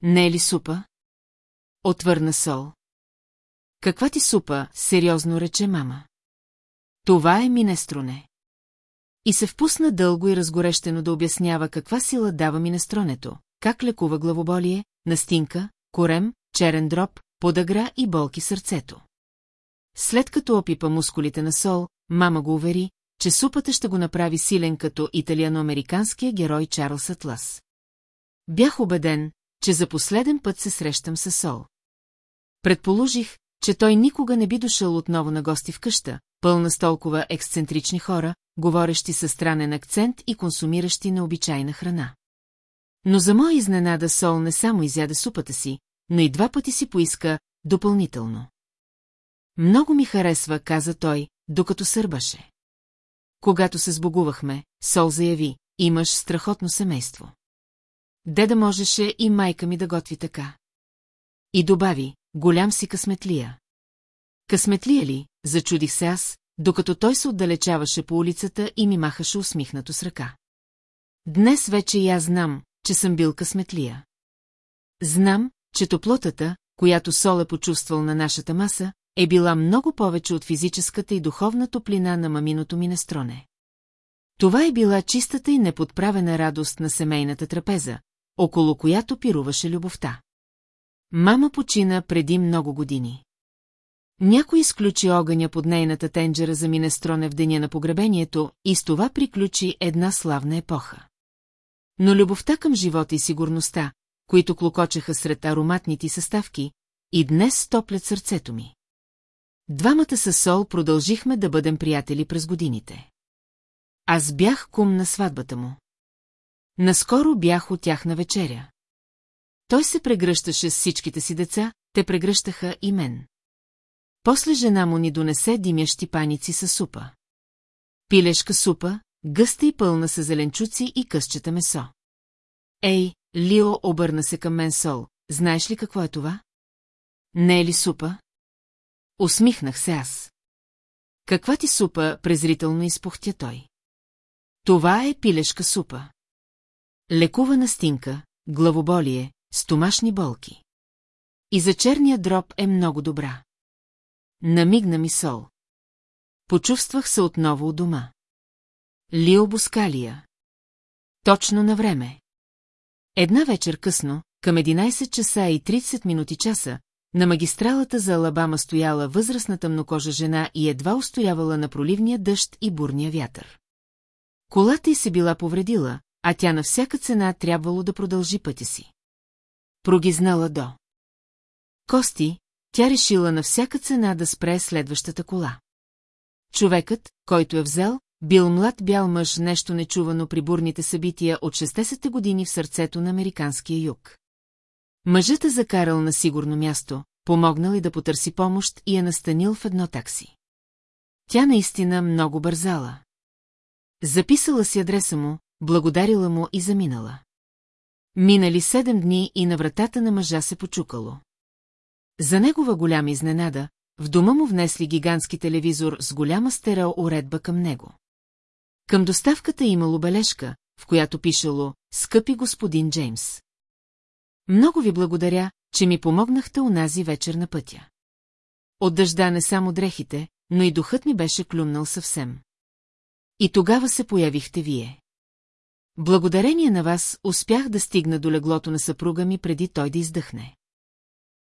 Не е ли супа? Отвърна Сол. Каква ти супа, сериозно рече мама. Това е минестроне. И се впусна дълго и разгорещено да обяснява каква сила дава минестронето, как лекува главоболие, настинка, корем, черен дроб, подагра и болки сърцето. След като опипа мускулите на Сол, мама го увери, че супата ще го направи силен като италиано-американския герой Чарлз Атлас. Бях убеден, че за последен път се срещам с Сол. Предположих, че той никога не би дошъл отново на гости в къща, пълна с толкова ексцентрични хора, говорещи със странен акцент и консумиращи необичайна храна. Но за моя изненада Сол не само изяде супата си, но и два пъти си поиска допълнително. Много ми харесва, каза той, докато сърбаше. Когато се сбогувахме, Сол заяви, имаш страхотно семейство. Де да можеше и майка ми да готви така. И добави, голям си късметлия. Късметлия ли, зачудих се аз, докато той се отдалечаваше по улицата и ми махаше усмихнато с ръка. Днес вече и аз знам, че съм бил късметлия. Знам, че топлотата, която Сол е почувствал на нашата маса, е била много повече от физическата и духовна топлина на маминото минестроне. Това е била чистата и неподправена радост на семейната трапеза, около която пируваше любовта. Мама почина преди много години. Някой изключи огъня под нейната тенджера за минестроне в деня на погребението и с това приключи една славна епоха. Но любовта към живота и сигурността, които клокочеха сред ароматните съставки, и днес стоплят сърцето ми. Двамата със Сол продължихме да бъдем приятели през годините. Аз бях кум на сватбата му. Наскоро бях от тях на вечеря. Той се прегръщаше с всичките си деца, те прегръщаха и мен. После жена му ни донесе димящи паници с супа. Пилешка супа, гъста и пълна с зеленчуци и късчета месо. Ей, Лио обърна се към мен сол, знаеш ли какво е това? Не е ли супа? Усмихнах се аз. Каква ти супа, презрително изпухтя той. Това е пилешка супа. Лекува на стинка, главоболие, стомашни болки. И за черния дроб е много добра. Намигна ми сол. Почувствах се отново у дома. Лио Бускалия. Точно на време. Една вечер късно, към 11 часа и 30 минути часа, на магистралата за Алабама стояла възрастна тъмнокожа жена и едва устоявала на проливния дъжд и бурния вятър. Колата й се била повредила, а тя на всяка цена трябвало да продължи пътя си. Прогизнала до. Кости, тя решила на всяка цена да спре следващата кола. Човекът, който е взел, бил млад бял мъж, нещо нечувано при бурните събития от 60-те години в сърцето на американския юг. Мъжът е закарал на сигурно място, помогнал и да потърси помощ и е настанил в едно такси. Тя наистина много бързала. Записала си адреса му, благодарила му и заминала. Минали седем дни и на вратата на мъжа се почукало. За негова голяма изненада, в дома му внесли гигантски телевизор с голяма стереоуредба към него. Към доставката имало бележка, в която пишело «Скъпи господин Джеймс». Много ви благодаря, че ми помогнахте унази вечер на пътя. От дъжда не само дрехите, но и духът ми беше клюмнал съвсем. И тогава се появихте вие. Благодарение на вас успях да стигна до леглото на съпруга ми преди той да издъхне.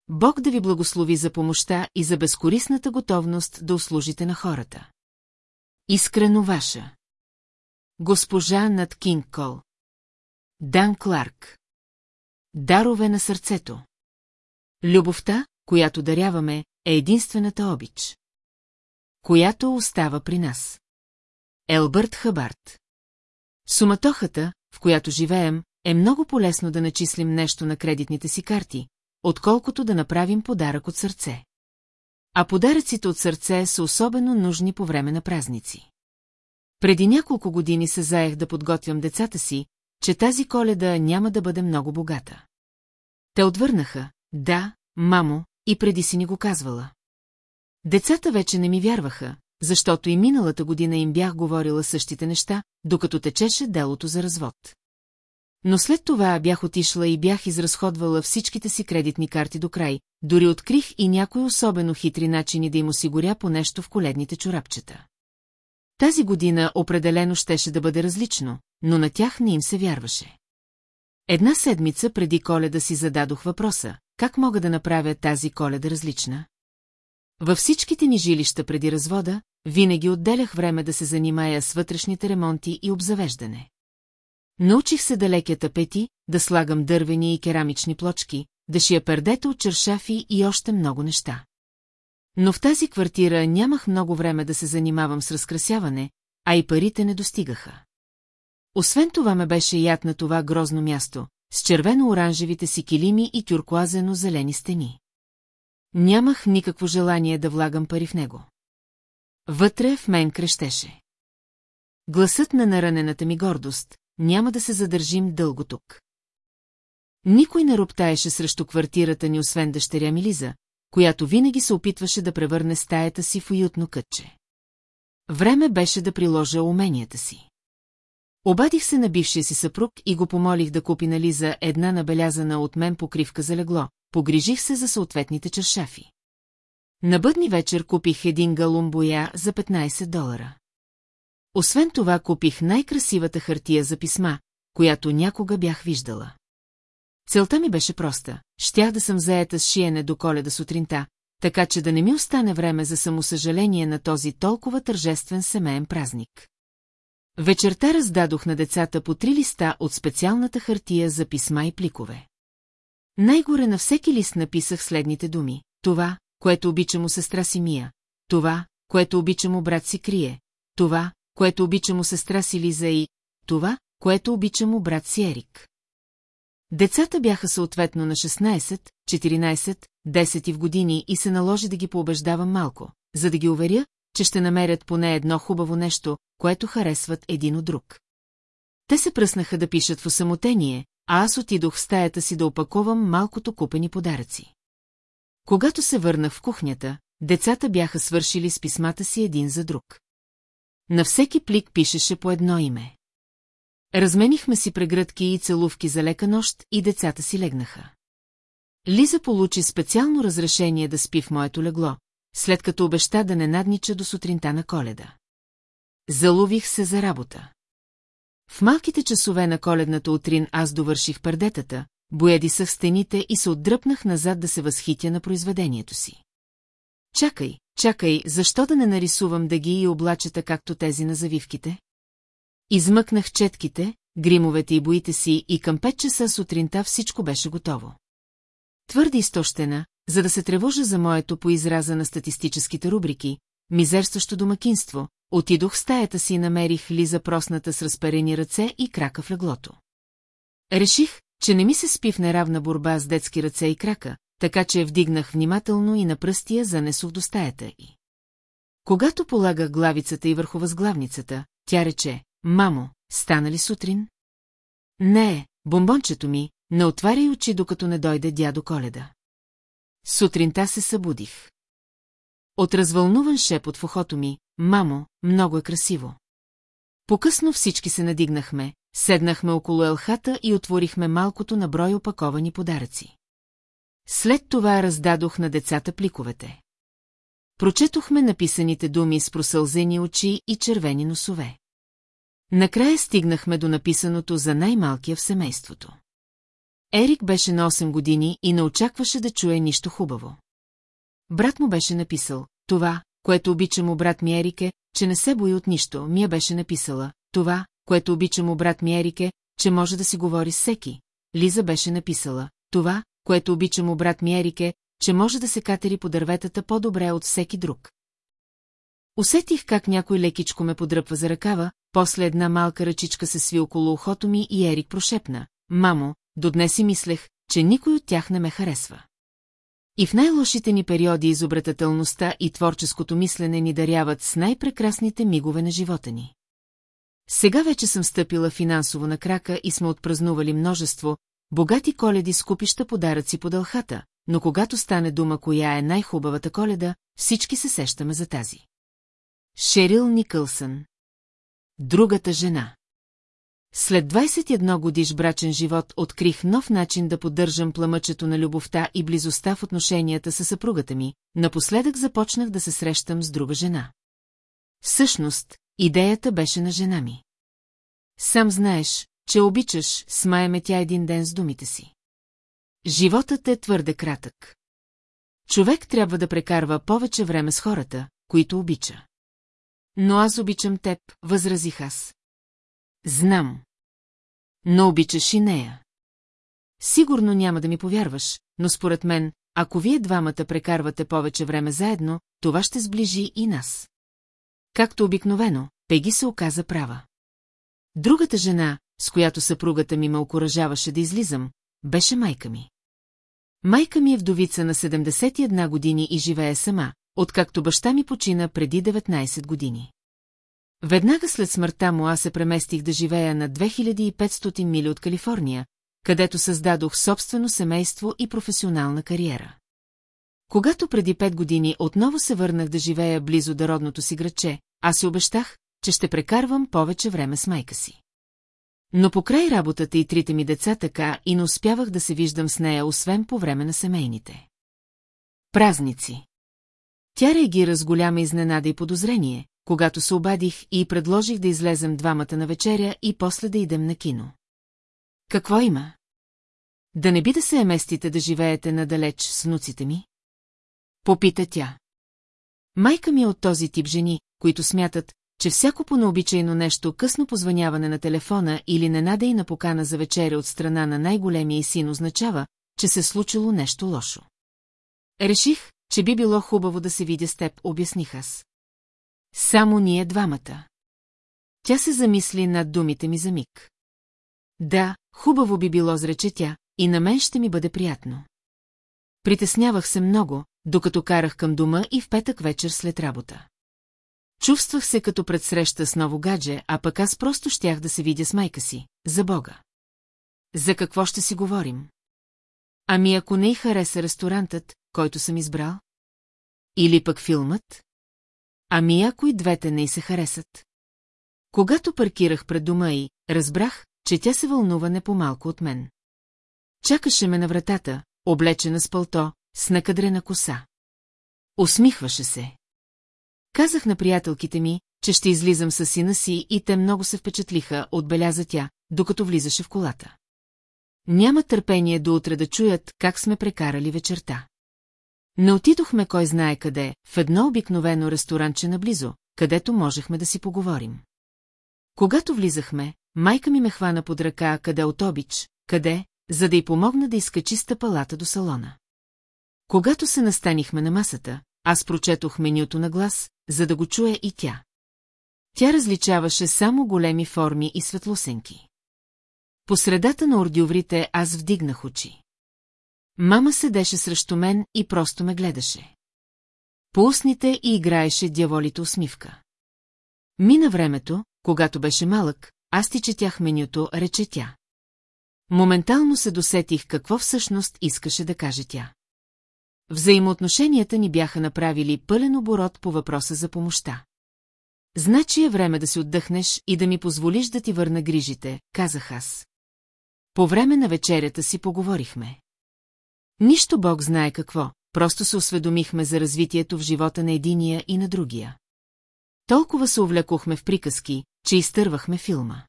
Бог да ви благослови за помощта и за безкорисната готовност да услужите на хората. Искрено ваша. Госпожа над Кинг Кол. Дан Кларк. Дарове на сърцето. Любовта, която даряваме, е единствената обич. Която остава при нас. Елбърт Хабарт. Суматохата, в която живеем, е много полезно да начислим нещо на кредитните си карти, отколкото да направим подарък от сърце. А подаръците от сърце са особено нужни по време на празници. Преди няколко години се заех да подготвям децата си, че тази коледа няма да бъде много богата. Те отвърнаха, да, мамо, и преди си ни го казвала. Децата вече не ми вярваха, защото и миналата година им бях говорила същите неща, докато течеше делото за развод. Но след това бях отишла и бях изразходвала всичките си кредитни карти до край, дори открих и някои особено хитри начини да им осигуря по нещо в коледните чорапчета. Тази година определено щеше да бъде различно, но на тях не им се вярваше. Една седмица преди коледа си зададох въпроса, как мога да направя тази коледа различна? Във всичките ни жилища преди развода, винаги отделях време да се занимая с вътрешните ремонти и обзавеждане. Научих се да лекя тапети, да слагам дървени и керамични плочки, да шия пердета от чершафи и още много неща. Но в тази квартира нямах много време да се занимавам с разкрасяване, а и парите не достигаха. Освен това ме беше яд на това грозно място, с червено-оранжевите си килими и тюркуазено-зелени стени. Нямах никакво желание да влагам пари в него. Вътре в мен крещеше. Гласът на наранената ми гордост, няма да се задържим дълго тук. Никой не роптаеше срещу квартирата ни, освен дъщеря ми Лиза, която винаги се опитваше да превърне стаята си в уютно кътче. Време беше да приложа уменията си. Обадих се на бившия си съпруг и го помолих да купи на Лиза една набелязана от мен покривка за легло, погрижих се за съответните чершафи. На бъдни вечер купих един галун боя за 15 долара. Освен това купих най-красивата хартия за писма, която някога бях виждала. Целта ми беше проста. Щях да съм заета с шиене до коледа сутринта, така че да не ми остане време за самосъжаление на този толкова тържествен семейен празник. Вечерта раздадох на децата по три листа от специалната хартия за писма и пликове. Най-горе на всеки лист написах следните думи. Това, което обича му сестра си Мия. Това, което обича му брат си Крие. Това, което обича му сестра си Лиза и... Това, което обича му брат си Ерик. Децата бяха съответно на 16, 14, 10 в години и се наложи да ги пообеждавам малко, за да ги уверя, че ще намерят поне едно хубаво нещо, което харесват един от друг. Те се пръснаха да пишат в осамотение, а аз отидох в стаята си да опаковам малкото купени подаръци. Когато се върнах в кухнята, децата бяха свършили с писмата си един за друг. На всеки плик пишеше по едно име. Разменихме си прегръдки и целувки за лека нощ и децата си легнаха. Лиза получи специално разрешение да спи в моето легло, след като обеща да не наднича до сутринта на коледа. Залових се за работа. В малките часове на коледната утрин аз довърших пърдетата, боядисах стените и се отдръпнах назад да се възхитя на произведението си. Чакай, чакай, защо да не нарисувам дъги и облачета както тези на завивките? Измъкнах четките, гримовете и боите си и към пет часа сутринта всичко беше готово. Твърде изтощена, за да се тревожа за моето по на статистическите рубрики, мизерстващо домакинство, отидох в стаята си и намерих Лиза просната с разперени ръце и крака в леглото. Реших, че не ми се спи в неравна борба с детски ръце и крака, така че вдигнах внимателно и на пръстия занесох до стаята й. Когато полагах главицата и върху възглавницата, тя рече, мамо, стана ли сутрин? Не, бомбончето ми, не отваряй очи, докато не дойде дядо Коледа. Сутринта се събудих. От развълнуван шепот в ухото ми, мамо, много е красиво. Покъсно всички се надигнахме, седнахме около елхата и отворихме малкото на брой опаковани подаръци. След това раздадох на децата пликовете. Прочетохме написаните думи с просълзени очи и червени носове. Накрая стигнахме до написаното за най-малкия в семейството. Ерик беше на 8 години и не очакваше да чуе нищо хубаво. Брат му беше написал, това, което обичам у брат ми Ерике, че не се бои от нищо, ми я беше написала, това, което обичам у брат ми Ерике, че може да си говори с всеки. Лиза беше написала, това, което обичам у брат ми Ерике, че може да се катери по дърветата по-добре от всеки друг. Усетих как някой лекичко ме подръпва за ръкава, после една малка ръчичка се сви около ухото ми и Ерик прошепна. Мамо, до днес си мислех, че никой от тях не ме харесва. И в най-лошите ни периоди изобретателността и творческото мислене ни даряват с най-прекрасните мигове на живота ни. Сега вече съм стъпила финансово на крака и сме отпразнували множество, богати коледи с купища подаръци по дълхата, но когато стане дума коя е най-хубавата коледа, всички се сещаме за тази. Шерил Никълсън Другата жена след 21 годиш брачен живот открих нов начин да поддържам пламъчето на любовта и близостта в отношенията с съпругата ми, напоследък започнах да се срещам с друга жена. Всъщност, идеята беше на жена ми. Сам знаеш, че обичаш, смаяме тя един ден с думите си. Животът е твърде кратък. Човек трябва да прекарва повече време с хората, които обича. Но аз обичам теб, възразих аз. Знам. Но обичаш и нея. Сигурно няма да ми повярваш, но според мен, ако вие двамата прекарвате повече време заедно, това ще сближи и нас. Както обикновено, Пеги се оказа права. Другата жена, с която съпругата ми ме окоръжаваше да излизам, беше майка ми. Майка ми е вдовица на 71 години и живее сама, откакто баща ми почина преди 19 години. Веднага след смъртта му аз се преместих да живея на 2500 мили от Калифорния, където създадох собствено семейство и професионална кариера. Когато преди пет години отново се върнах да живея близо до родното си градче, аз се обещах, че ще прекарвам повече време с майка си. Но покрай работата и трите ми деца така и не успявах да се виждам с нея, освен по време на семейните. Празници. Тя реагира с голяма изненада и подозрение, когато се обадих и предложих да излезем двамата на вечеря и после да идем на кино. Какво има? Да не би да се еместите да живеете надалеч с внуците ми? Попита тя. Майка ми е от този тип жени, които смятат, че всяко по-необичайно нещо късно позваняване на телефона или ненадейна покана за вечеря от страна на най-големия син означава, че се случило нещо лошо. Реших, че би било хубаво да се видя с теб, обясних аз. Само ние двамата. Тя се замисли над думите ми за миг. Да, хубаво би било, зрече тя, и на мен ще ми бъде приятно. Притеснявах се много, докато карах към дома и в петък вечер след работа. Чувствах се като предсреща с ново гадже, а пък аз просто щях да се видя с майка си, за Бога. За какво ще си говорим? Ами ако не й хареса ресторантът, който съм избрал? Или пък филмът? Ами ако и двете не й се харесат? Когато паркирах пред дома й, разбрах, че тя се вълнува не по-малко от мен. Чакаше ме на вратата, облечена с пълто, с накадрена коса. Усмихваше се. Казах на приятелките ми, че ще излизам с сина си и те много се впечатлиха, отбеляза тя, докато влизаше в колата. Няма търпение до утре да чуят как сме прекарали вечерта. Не отидохме кой знае къде, в едно обикновено ресторанче наблизо, където можехме да си поговорим. Когато влизахме, майка ми ме хвана под ръка къде от обич, къде, за да й помогна да изкачи стъпалата до салона. Когато се настанихме на масата, аз прочетох менюто на глас, за да го чуе и тя. Тя различаваше само големи форми и светлосенки. По средата на ордиоврите аз вдигнах очи. Мама седеше срещу мен и просто ме гледаше. По устните и играеше дяволите усмивка. Мина времето, когато беше малък, аз ти четях менюто, рече тя. Моментално се досетих какво всъщност искаше да каже тя. Взаимоотношенията ни бяха направили пълен оборот по въпроса за помощта. Значи е време да си отдъхнеш и да ми позволиш да ти върна грижите, казах аз. По време на вечерята си поговорихме. Нищо Бог знае какво, просто се осведомихме за развитието в живота на единия и на другия. Толкова се увлекохме в приказки, че изтървахме филма.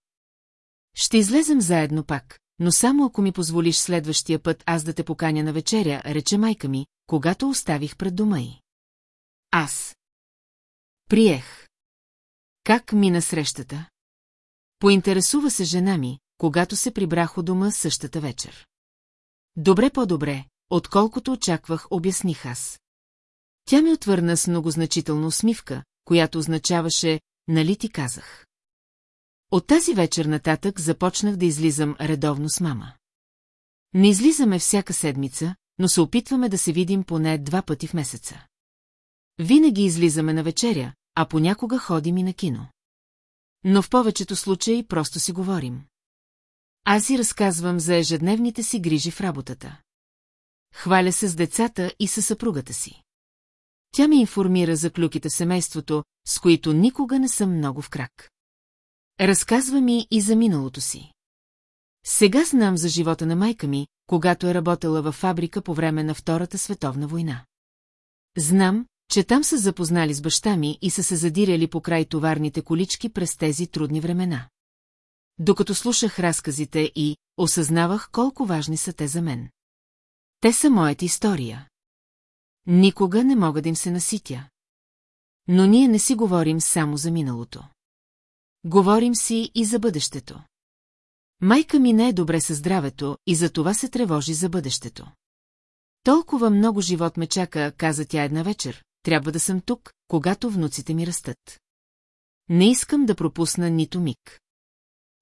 Ще излезем заедно пак, но само ако ми позволиш следващия път аз да те поканя на вечеря, рече майка ми, когато оставих пред дома й. Аз. Приех. Как мина срещата? Поинтересува се жена ми, когато се прибрах у дома същата вечер. Добре по-добре, отколкото очаквах, обясних аз. Тя ми отвърна с многозначителна усмивка, която означаваше «Нали ти казах?» От тази вечер нататък започнах да излизам редовно с мама. Не излизаме всяка седмица, но се опитваме да се видим поне два пъти в месеца. Винаги излизаме на вечеря, а понякога ходим и на кино. Но в повечето случаи просто си говорим. Аз си разказвам за ежедневните си грижи в работата. Хваля се с децата и със съпругата си. Тя ме информира за клюките семейството, с които никога не съм много в крак. Разказва ми и за миналото си. Сега знам за живота на майка ми, когато е работила във фабрика по време на Втората световна война. Знам, че там са запознали с баща ми и са се задирали по край товарните колички през тези трудни времена. Докато слушах разказите и осъзнавах колко важни са те за мен. Те са моята история. Никога не мога да им се наситя. Но ние не си говорим само за миналото. Говорим си и за бъдещето. Майка ми не е добре със здравето и за това се тревожи за бъдещето. Толкова много живот ме чака, каза тя една вечер, трябва да съм тук, когато внуците ми растат. Не искам да пропусна нито миг.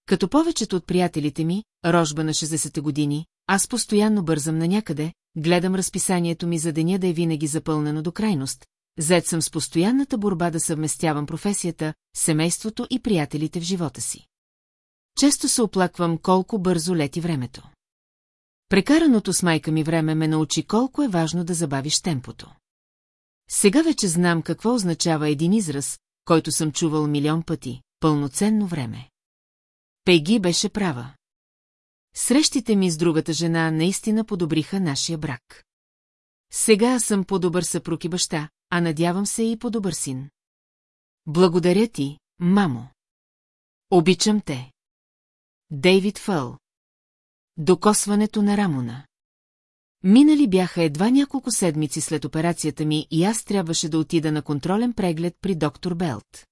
Като повечето от приятелите ми, рожба на 60-те години, аз постоянно бързам на някъде, гледам разписанието ми за деня да е винаги запълнено до крайност, зет съм с постоянната борба да съвместявам професията, семейството и приятелите в живота си. Често се оплаквам колко бързо лети времето. Прекараното с майка ми време ме научи колко е важно да забавиш темпото. Сега вече знам какво означава един израз, който съм чувал милион пъти – пълноценно време. Пеги беше права. Срещите ми с другата жена наистина подобриха нашия брак. Сега съм по-добър съпруг и баща, а надявам се и по-добър син. Благодаря ти, мамо. Обичам те. Дейвид Фъл. Докосването на Рамона. Минали бяха едва няколко седмици след операцията ми и аз трябваше да отида на контролен преглед при доктор Белт.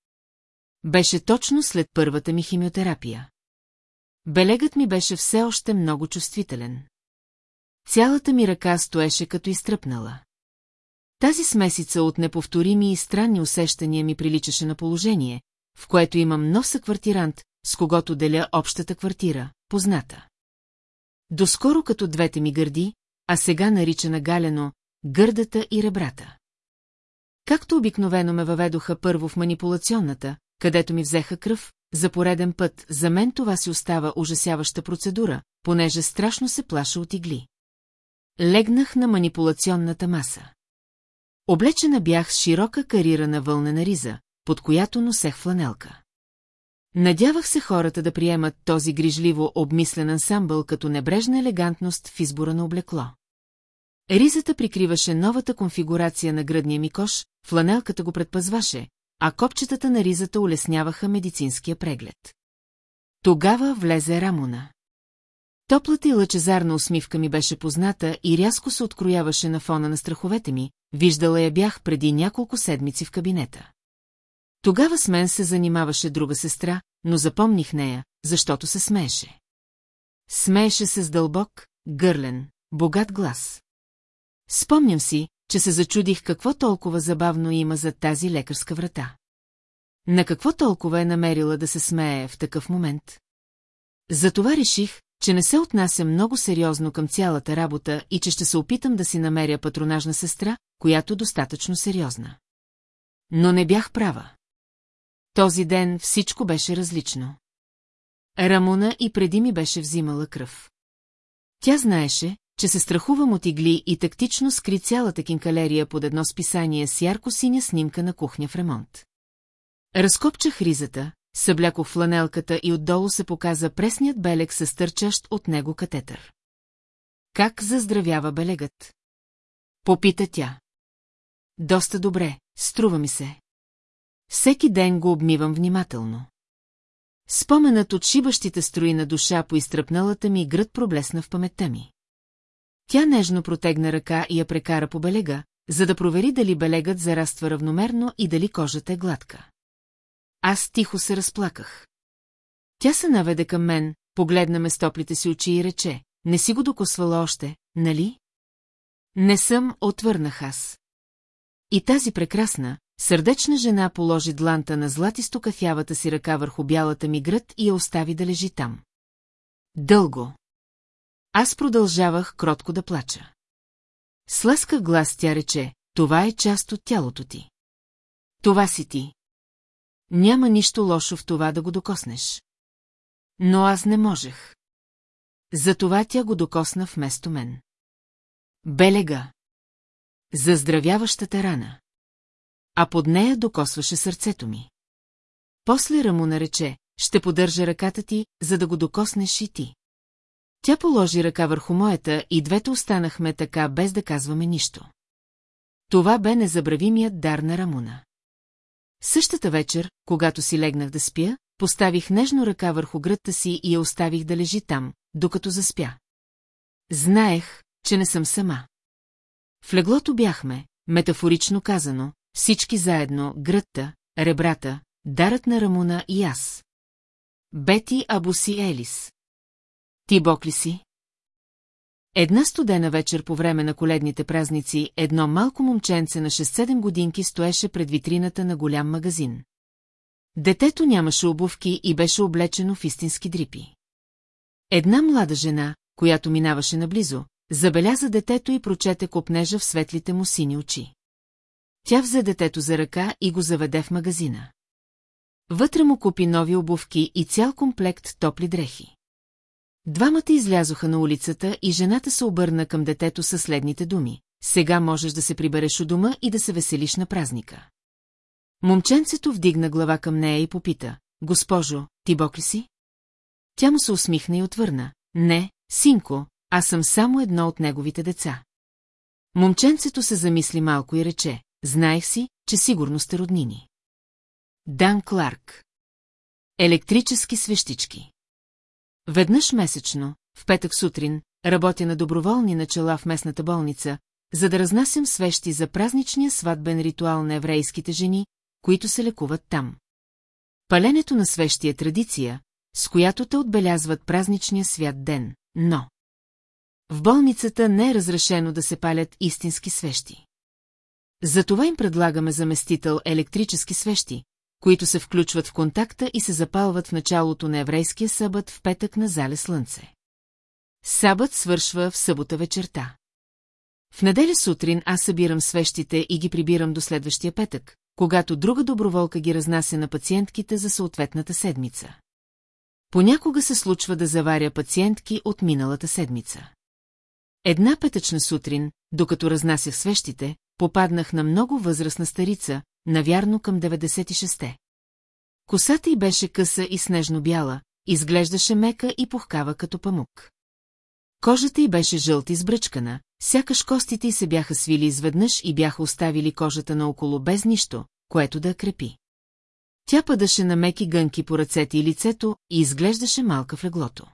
Беше точно след първата ми химиотерапия. Белегът ми беше все още много чувствителен. Цялата ми ръка стоеше като изтръпнала. Тази смесица от неповторими и странни усещания ми приличаше на положение, в което имам нов съквартирант, с когото деля общата квартира, позната. Доскоро като двете ми гърди, а сега наричана галено гърдата и ребрата. Както обикновено ме въведоха първо в манипулационната, където ми взеха кръв, за пореден път, за мен това си остава ужасяваща процедура, понеже страшно се плаша от игли. Легнах на манипулационната маса. Облечена бях с широка карирана вълнена риза, под която носех фланелка. Надявах се хората да приемат този грижливо обмислен ансамбъл като небрежна елегантност в избора на облекло. Ризата прикриваше новата конфигурация на гръдния ми кош, фланелката го предпазваше, а копчетата на ризата улесняваха медицинския преглед. Тогава влезе Рамона. Топлата и лъчезарна усмивка ми беше позната и рязко се открояваше на фона на страховете ми, виждала я бях преди няколко седмици в кабинета. Тогава с мен се занимаваше друга сестра, но запомних нея, защото се смееше. Смееше се с дълбок, гърлен, богат глас. Спомням си, че се зачудих какво толкова забавно има за тази лекарска врата. На какво толкова е намерила да се смее в такъв момент? Затова реших, че не се отнася много сериозно към цялата работа и че ще се опитам да си намеря патронажна сестра, която достатъчно сериозна. Но не бях права. Този ден всичко беше различно. Рамона и преди ми беше взимала кръв. Тя знаеше, че се страхувам от игли и тактично скри цялата кинкалерия под едно списание с ярко-синя снимка на кухня в ремонт. Разкопчах ризата, съблякох фланелката и отдолу се показа пресният белег с търчащ от него катетър. Как заздравява белегът? Попита тя. Доста добре, струва ми се. Всеки ден го обмивам внимателно. Споменът от шибащите строи на душа по изтръпналата ми гръд проблесна в паметта ми. Тя нежно протегна ръка и я прекара по белега, за да провери дали белегът зараства равномерно и дали кожата е гладка. Аз тихо се разплаках. Тя се наведе към мен, погледна ме с топлите си очи и рече, не си го докосвала още, нали? Не съм, отвърнах аз. И тази прекрасна, сърдечна жена положи дланта на златисто кафявата си ръка върху бялата ми гръд и я остави да лежи там. Дълго. Аз продължавах кротко да плача. Слъсках глас тя рече, това е част от тялото ти. Това си ти. Няма нищо лошо в това да го докоснеш. Но аз не можех. Затова тя го докосна вместо мен. Белега. Заздравяващата рана. А под нея докосваше сърцето ми. После Рамо нарече, ще поддържа ръката ти, за да го докоснеш и ти. Тя положи ръка върху моята и двете останахме така, без да казваме нищо. Това бе незабравимият дар на Рамуна. Същата вечер, когато си легнах да спя, поставих нежно ръка върху гръдта си и я оставих да лежи там, докато заспя. Знаех, че не съм сама. В леглото бяхме, метафорично казано, всички заедно, гръдта, ребрата, дарът на Рамуна и аз. Бети Абуси Елис. Ти бок ли си? Една студена вечер по време на коледните празници едно малко момченце на 6-7 годинки стоеше пред витрината на голям магазин. Детето нямаше обувки и беше облечено в истински дрипи. Една млада жена, която минаваше наблизо, забеляза детето и прочете копнежа в светлите му сини очи. Тя взе детето за ръка и го заведе в магазина. Вътре му купи нови обувки и цял комплект топли дрехи. Двамата излязоха на улицата и жената се обърна към детето със следните думи. Сега можеш да се прибереш у дома и да се веселиш на празника. Момченцето вдигна глава към нея и попита. Госпожо, ти бок ли си? Тя му се усмихна и отвърна. Не, синко, аз съм само едно от неговите деца. Момченцето се замисли малко и рече. Знаех си, че сигурно сте роднини. Дан Кларк. Електрически свещички. Веднъж месечно, в петък сутрин, работя на доброволни начала в местната болница, за да разнасям свещи за празничния сватбен ритуал на еврейските жени, които се лекуват там. Паленето на свещи е традиция, с която те отбелязват празничния свят ден, но... В болницата не е разрешено да се палят истински свещи. Затова им предлагаме заместител електрически свещи, които се включват в контакта и се запалват в началото на еврейския събът в петък на зале слънце. Сабът свършва в събота вечерта. В неделя сутрин аз събирам свещите и ги прибирам до следващия петък, когато друга доброволка ги разнася на пациентките за съответната седмица. Понякога се случва да заваря пациентки от миналата седмица. Една петъчна сутрин, докато разнасях свещите, попаднах на много възрастна старица, навярно към 96-те. Косата й беше къса и снежно-бяла, изглеждаше мека и пухкава като памук. Кожата й беше жълта избръчкана, сякаш костите й се бяха свили изведнъж и бяха оставили кожата наоколо без нищо, което да крепи. Тя падаше на меки гънки по ръцете и лицето и изглеждаше малка в леглото.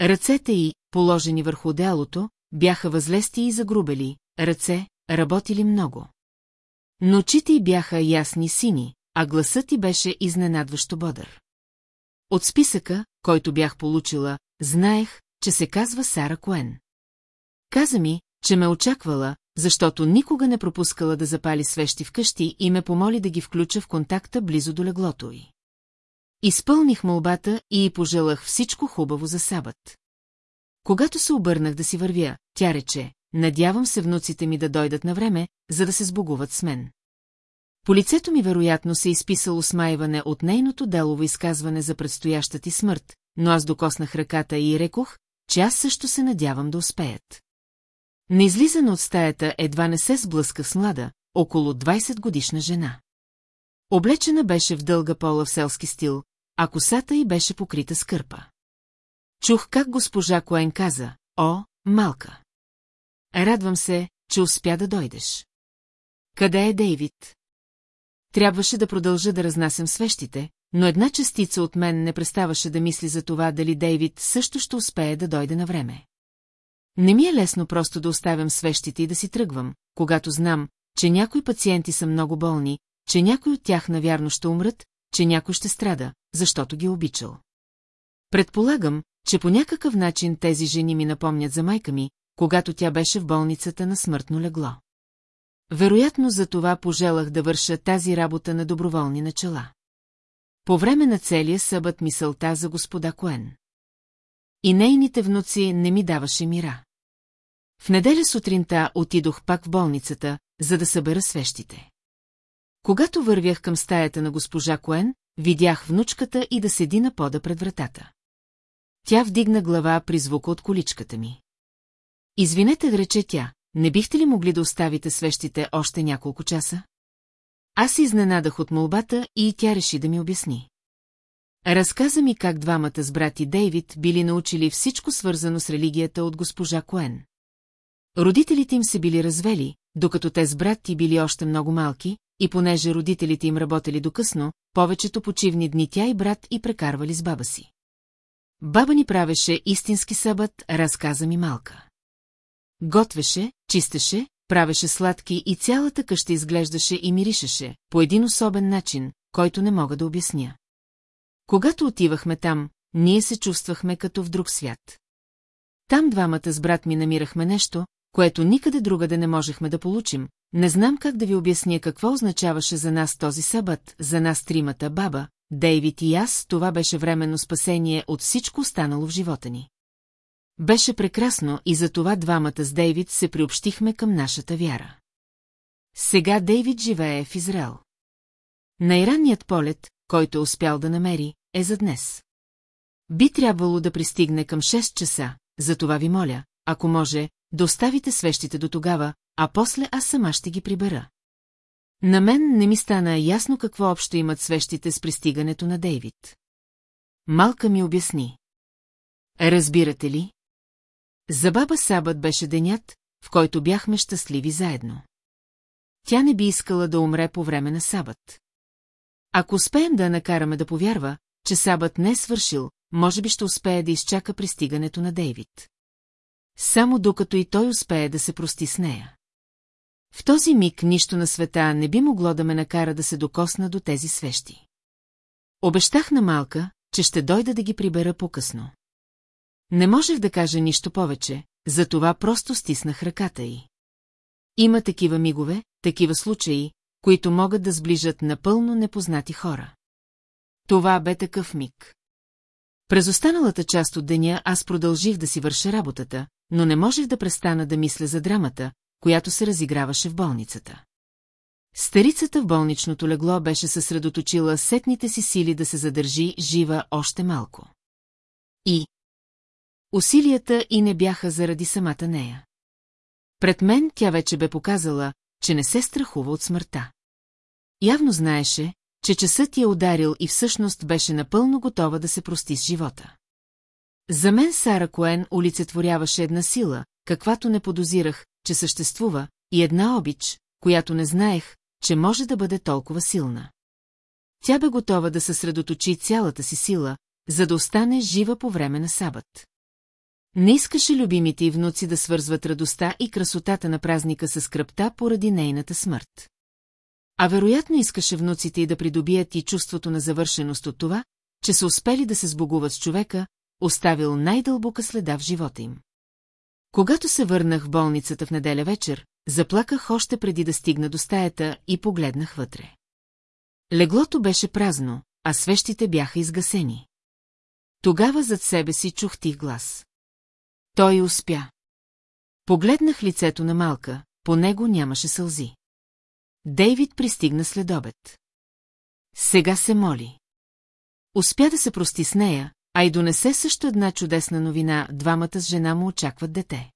Ръцете й, положени върху одеялото, бяха възлести и загрубели, ръце, работили много. Но очите й бяха ясни сини, а гласът й беше изненадващо бодър. От списъка, който бях получила, знаех, че се казва Сара Коен. Каза ми, че ме очаквала, защото никога не пропускала да запали свещи вкъщи и ме помоли да ги включа в контакта близо до леглото й. Изпълних молбата и й пожелах всичко хубаво за сабът. Когато се обърнах да си вървя, тя рече, надявам се внуците ми да дойдат на време, за да се сбогуват с мен. По лицето ми вероятно се изписало смайване от нейното делово изказване за предстояща ти смърт, но аз докоснах ръката и рекох, че аз също се надявам да успеят. На излизане от стаята едва не се сблъска с млада, около 20 годишна жена. Облечена беше в дълга пола в селски стил, а косата й беше покрита с кърпа. Чух как госпожа Коен каза, о, малка. Радвам се, че успя да дойдеш. Къде е Дейвид? Трябваше да продължа да разнасям свещите, но една частица от мен не преставаше да мисли за това дали Дейвид също ще успее да дойде на време. Не ми е лесно просто да оставям свещите и да си тръгвам, когато знам, че някои пациенти са много болни, че някой от тях навярно ще умрат, че някой ще страда, защото ги е обичал. Предполагам, че по някакъв начин тези жени ми напомнят за майка ми, когато тя беше в болницата на смъртно легло. Вероятно за това пожелах да върша тази работа на доброволни начала. По време на целия събът мисълта за господа Коен. И нейните внуци не ми даваше мира. В неделя сутринта отидох пак в болницата, за да събера свещите. Когато вървях към стаята на госпожа Коен, видях внучката и да седи на пода пред вратата. Тя вдигна глава при звука от количката ми. Извинете, рече тя, не бихте ли могли да оставите свещите още няколко часа? Аз изненадах от молбата и тя реши да ми обясни. Разказа ми как двамата с брат и Дейвид били научили всичко свързано с религията от госпожа Коен. Родителите им се били развели, докато те с брат ти били още много малки, и понеже родителите им работели докъсно, повечето почивни дни тя и брат и прекарвали с баба си. Баба ни правеше истински събът, разказа ми малка. Готвеше, чистеше, правеше сладки и цялата къща изглеждаше и миришеше, по един особен начин, който не мога да обясня. Когато отивахме там, ние се чувствахме като в друг свят. Там двамата с брат ми намирахме нещо, което никъде другаде не можехме да получим. Не знам как да ви обясня какво означаваше за нас този събът, за нас тримата баба, Дейвид и аз, това беше временно спасение от всичко останало в живота ни. Беше прекрасно и за това двамата с Дейвид се приобщихме към нашата вяра. Сега Дейвид живее в Израел. Най-ранният полет, който е успял да намери, е за днес. Би трябвало да пристигне към 6 часа, затова ви моля, ако може, да оставите свещите до тогава, а после аз сама ще ги прибера. На мен не ми стана ясно какво общо имат свещите с пристигането на Дейвид. Малка ми обясни. Разбирате ли? За баба Сабът беше денят, в който бяхме щастливи заедно. Тя не би искала да умре по време на Сабът. Ако успеем да накараме да повярва, че Сабът не е свършил, може би ще успее да изчака пристигането на Дейвид. Само докато и той успее да се прости с нея. В този миг нищо на света не би могло да ме накара да се докосна до тези свещи. Обещах на малка, че ще дойда да ги прибера по-късно. Не можех да кажа нищо повече, затова просто стиснах ръката й. Има такива мигове, такива случаи, които могат да сближат напълно непознати хора. Това бе такъв миг. През останалата част от деня аз продължих да си върша работата, но не можех да престана да мисля за драмата, която се разиграваше в болницата. Старицата в болничното легло беше съсредоточила сетните си сили да се задържи жива още малко. И усилията и не бяха заради самата нея. Пред мен тя вече бе показала, че не се страхува от смъртта. Явно знаеше, че часът я ударил и всъщност беше напълно готова да се прости с живота. За мен Сара Коен олицетворяваше една сила, каквато не подозирах, че съществува, и една обич, която не знаех, че може да бъде толкова силна. Тя бе готова да съсредоточи цялата си сила, за да остане жива по време на сабът. Не искаше любимите и внуци да свързват радостта и красотата на празника с скръпта поради нейната смърт. А вероятно искаше внуците й да придобият и чувството на завършеност от това, че са успели да се сбогуват с човека, оставил най-дълбока следа в живота им. Когато се върнах в болницата в неделя вечер, заплаках още преди да стигна до стаята и погледнах вътре. Леглото беше празно, а свещите бяха изгасени. Тогава зад себе си чух тих глас. Той успя. Погледнах лицето на малка, по него нямаше сълзи. Дейвид пристигна след обед. Сега се моли. Успя да се прости с нея, а и донесе също една чудесна новина, двамата с жена му очакват дете.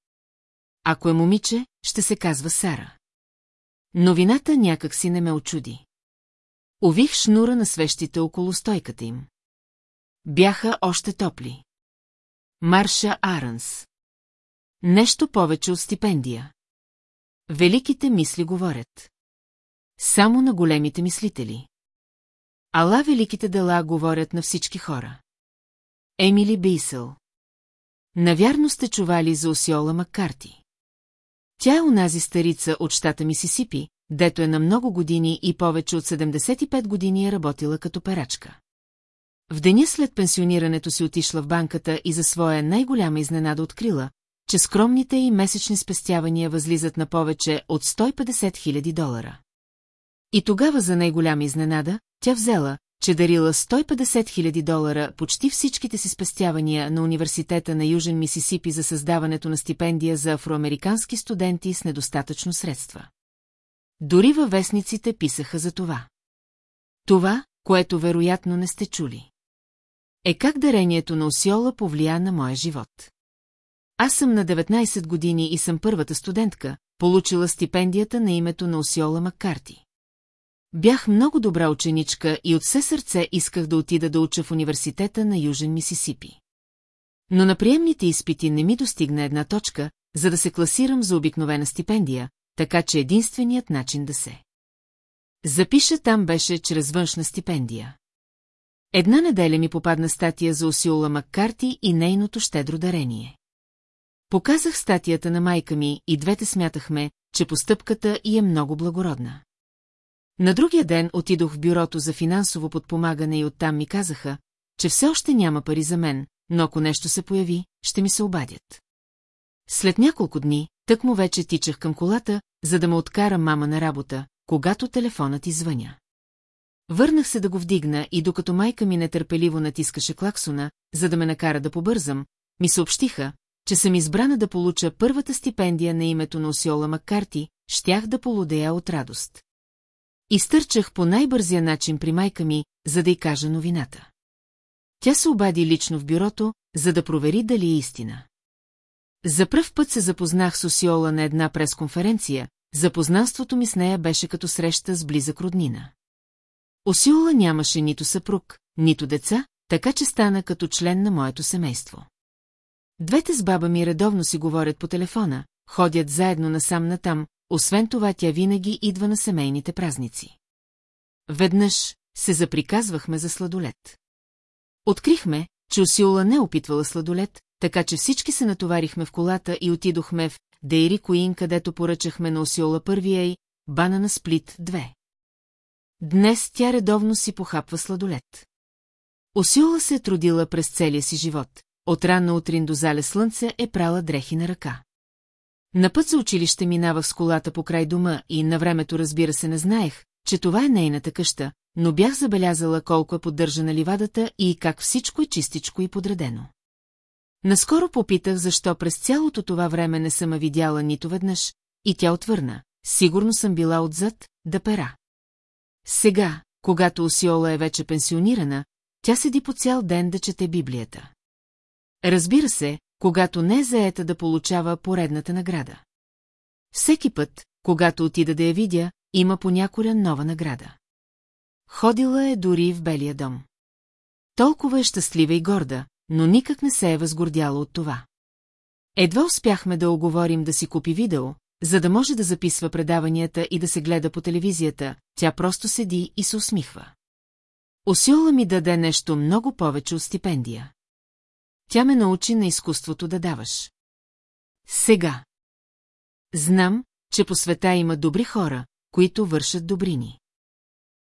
Ако е момиче, ще се казва Сара. Новината някак си не ме очуди. Ових шнура на свещите около стойката им. Бяха още топли. Марша Аранс. Нещо повече от стипендия. Великите мисли говорят. Само на големите мислители. Ала великите дела говорят на всички хора. Емили Бейсъл. Навярно сте чували за Осиола Маккарти. Тя е унази старица от щата Мисисипи, дето е на много години и повече от 75 години е работила като перачка. В деня след пенсионирането си отишла в банката и за своя най-голяма изненада открила, че скромните и месечни спестявания възлизат на повече от 150 000 долара. И тогава за най-голяма изненада, тя взела, че дарила 150 000 долара почти всичките си спестявания на Университета на Южен Мисисипи за създаването на стипендия за афроамерикански студенти с недостатъчно средства. Дори във вестниците писаха за това. Това, което вероятно не сте чули. Е как дарението на Осиола повлия на моя живот. Аз съм на 19 години и съм първата студентка, получила стипендията на името на Осиола Маккарти. Бях много добра ученичка и от все сърце исках да отида да уча в университета на Южен Мисисипи. Но на приемните изпити не ми достигна една точка, за да се класирам за обикновена стипендия, така че единственият начин да се. Запиша там беше чрез външна стипендия. Една неделя ми попадна статия за Осиола Маккарти и нейното щедро дарение. Показах статията на майка ми и двете смятахме, че постъпката й е много благородна. На другия ден отидох в бюрото за финансово подпомагане и оттам ми казаха, че все още няма пари за мен, но ако нещо се появи, ще ми се обадят. След няколко дни, тък му вече тичах към колата, за да ме откара мама на работа, когато телефонът извъня. Върнах се да го вдигна и докато майка ми нетърпеливо натискаше клаксона, за да ме накара да побързам, ми съобщиха, че съм избрана да получа първата стипендия на името на Осиола Маккарти, щях да полудея от радост. Изтърчах по най-бързия начин при майка ми, за да й кажа новината. Тя се обади лично в бюрото, за да провери дали е истина. За пръв път се запознах с Осиола на една пресконференция, запознанството ми с нея беше като среща с близък роднина. Осиола нямаше нито съпруг, нито деца, така че стана като член на моето семейство. Двете с баба ми редовно си говорят по телефона, ходят заедно насам-натам, освен това тя винаги идва на семейните празници. Веднъж се заприказвахме за сладолет. Открихме, че Осиола не опитвала сладолет, така че всички се натоварихме в колата и отидохме в Дейри Куин, където поръчахме на Осиола първия и Банана Сплит 2. Днес тя редовно си похапва сладолет. Осиола се е трудила през целия си живот. От ранна утрин до зале слънце е прала дрехи на ръка. На път за училище минавах с колата по край дома и на времето разбира се не знаех, че това е нейната къща, но бях забелязала колко е поддържана ливадата и как всичко е чистичко и подредено. Наскоро попитах защо през цялото това време не съм видяла нито веднъж, и тя отвърна. Сигурно съм била отзад, да пера. Сега, когато Осиола е вече пенсионирана, тя седи по цял ден да чете Библията. Разбира се, когато не е заета да получава поредната награда. Всеки път, когато отида да я видя, има понякога нова награда. Ходила е дори в Белия дом. Толкова е щастлива и горда, но никак не се е възгордяла от това. Едва успяхме да оговорим да си купи видео, за да може да записва предаванията и да се гледа по телевизията, тя просто седи и се усмихва. Осиола ми даде нещо много повече от стипендия. Тя ме научи на изкуството да даваш. Сега. Знам, че по света има добри хора, които вършат добрини.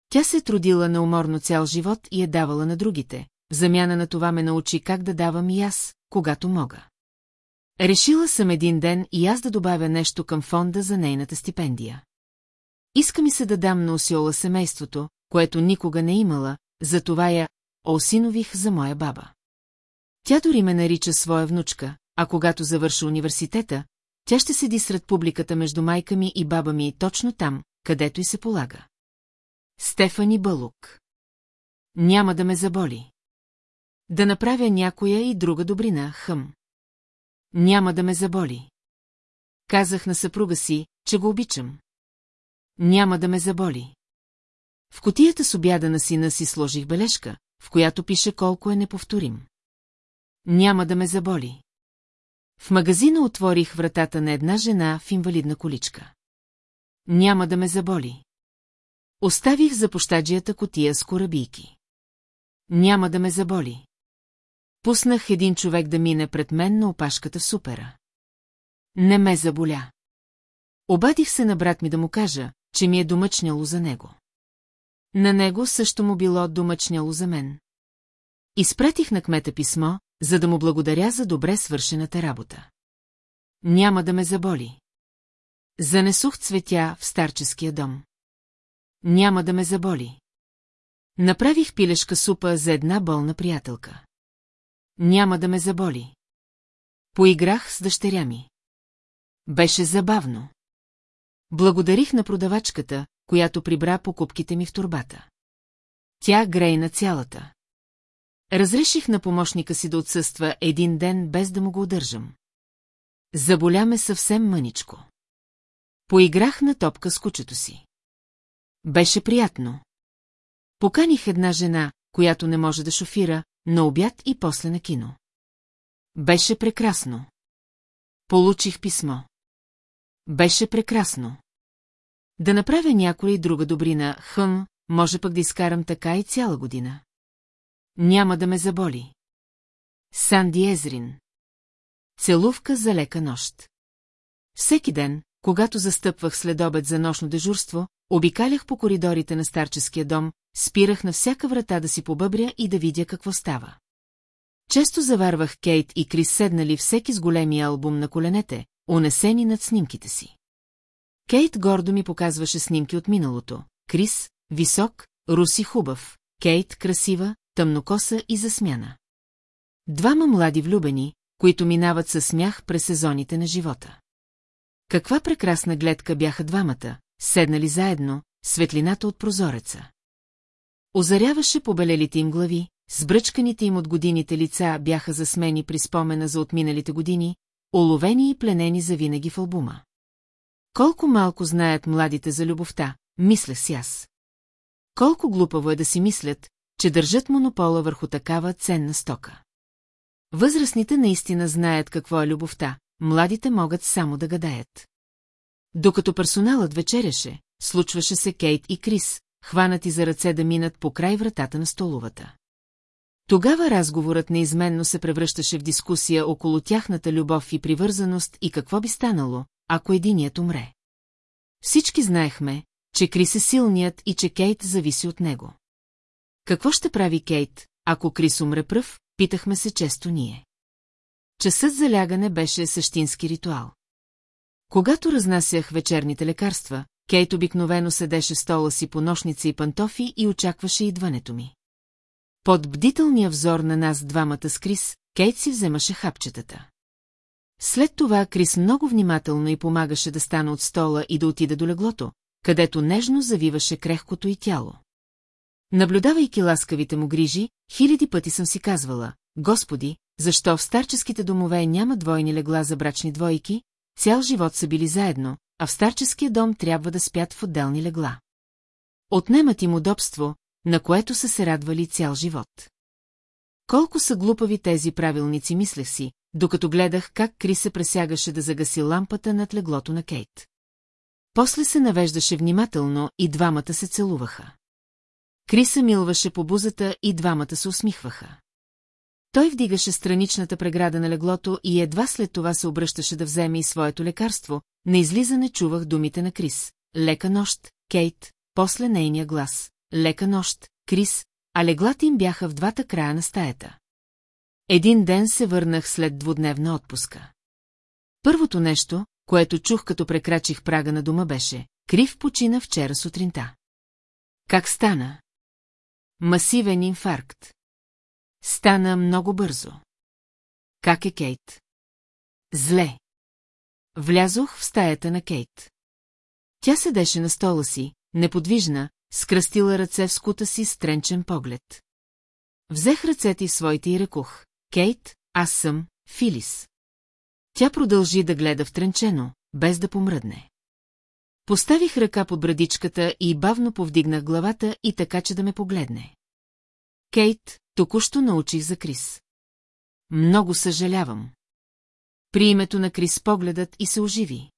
Тя се е трудила неуморно цял живот и е давала на другите. В замяна на това ме научи как да давам и аз, когато мога. Решила съм един ден и аз да добавя нещо към фонда за нейната стипендия. Иска ми се да дам на Осиола семейството, което никога не имала, затова я осинових за моя баба. Тя дори ме нарича своя внучка, а когато завърша университета, тя ще седи сред публиката между майка ми и баба ми точно там, където и се полага. Стефани Бълук Няма да ме заболи. Да направя някоя и друга добрина, хъм. Няма да ме заболи. Казах на съпруга си, че го обичам. Няма да ме заболи. В котията с обяда на сина си сложих бележка, в която пише колко е неповторим. Няма да ме заболи. В магазина отворих вратата на една жена в инвалидна количка. Няма да ме заболи. Оставих за пощаджията котия с корабийки. Няма да ме заболи. Пуснах един човек да мине пред мен на опашката супера. Не ме заболя. Обадих се на брат ми да му кажа, че ми е домъчняло за него. На него също му било домъчняло за мен. Изпратих на кмета писмо, за да му благодаря за добре свършената работа. Няма да ме заболи. Занесох цветя в старческия дом. Няма да ме заболи. Направих пилешка супа за една болна приятелка. Няма да ме заболи. Поиграх с дъщеря ми. Беше забавно. Благодарих на продавачката, която прибра покупките ми в турбата. Тя грейна цялата. Разреших на помощника си да отсъства един ден без да му го удържам. Заболя ме съвсем мъничко. Поиграх на топка с кучето си. Беше приятно. Поканих една жена, която не може да шофира, на обяд и после на кино. Беше прекрасно. Получих писмо. Беше прекрасно. Да направя някоя и друга добрина, хъм, може пък да изкарам така и цяла година. Няма да ме заболи. Санди Езрин. Целувка за лека нощ. Всеки ден, когато застъпвах след обед за нощно дежурство, обикалях по коридорите на старческия дом, спирах на всяка врата да си побъбря и да видя какво става. Често заварвах Кейт и Крис седнали всеки с големия албум на коленете, унесени над снимките си. Кейт гордо ми показваше снимки от миналото. Крис, висок, руси хубав, Кейт красива, тъмнокоса и засмяна. Двама млади влюбени, които минават със смях през сезоните на живота. Каква прекрасна гледка бяха двамата, седнали заедно, светлината от прозореца. Озаряваше побелелите им глави, сбръчканите им от годините лица бяха засмени при спомена за отминалите години, оловени и пленени завинаги в албума. Колко малко знаят младите за любовта, мисля си аз. Колко глупаво е да си мислят, че държат монопола върху такава ценна стока. Възрастните наистина знаят какво е любовта, младите могат само да гадаят. Докато персоналът вечеряше, случваше се Кейт и Крис, хванати за ръце да минат по край вратата на столовата. Тогава разговорът неизменно се превръщаше в дискусия около тяхната любов и привързаност и какво би станало, ако единият умре. Всички знаехме, че Крис е силният и че Кейт зависи от него. Какво ще прави Кейт, ако Крис умре пръв, питахме се често ние. Часът за лягане беше същински ритуал. Когато разнасях вечерните лекарства, Кейт обикновено седеше стола си по нощница и пантофи и очакваше идването ми. Под бдителния взор на нас двамата с Крис, Кейт си вземаше хапчетата. След това Крис много внимателно и помагаше да стане от стола и да отида до леглото, където нежно завиваше крехкото и тяло. Наблюдавайки ласкавите му грижи, хиляди пъти съм си казвала, Господи, защо в старческите домове няма двойни легла за брачни двойки, цял живот са били заедно, а в старческия дом трябва да спят в отделни легла. Отнемат им удобство, на което са се радвали цял живот. Колко са глупави тези правилници, мислех си, докато гледах как Кри се пресягаше да загаси лампата над леглото на Кейт. После се навеждаше внимателно и двамата се целуваха. Кри се милваше по бузата и двамата се усмихваха. Той вдигаше страничната преграда на леглото и едва след това се обръщаше да вземе и своето лекарство, на излизане чувах думите на Крис. Лека нощ, Кейт, после нейния глас. Лека нощ, Крис, а леглата им бяха в двата края на стаята. Един ден се върнах след двудневна отпуска. Първото нещо, което чух като прекрачих прага на дома беше, Крив почина вчера сутринта. Как стана? Масивен инфаркт. Стана много бързо. Как е Кейт? Зле. Влязох в стаята на Кейт. Тя седеше на стола си, неподвижна, скръстила ръце в скута си с тренчен поглед. Взех ръцете в своите и рекох. Кейт, аз съм Филис. Тя продължи да гледа втренчено, без да помръдне. Поставих ръка под брадичката и бавно повдигнах главата и така, че да ме погледне. Кейт, току-що научих за Крис. Много съжалявам. При името на Крис погледът и се оживи.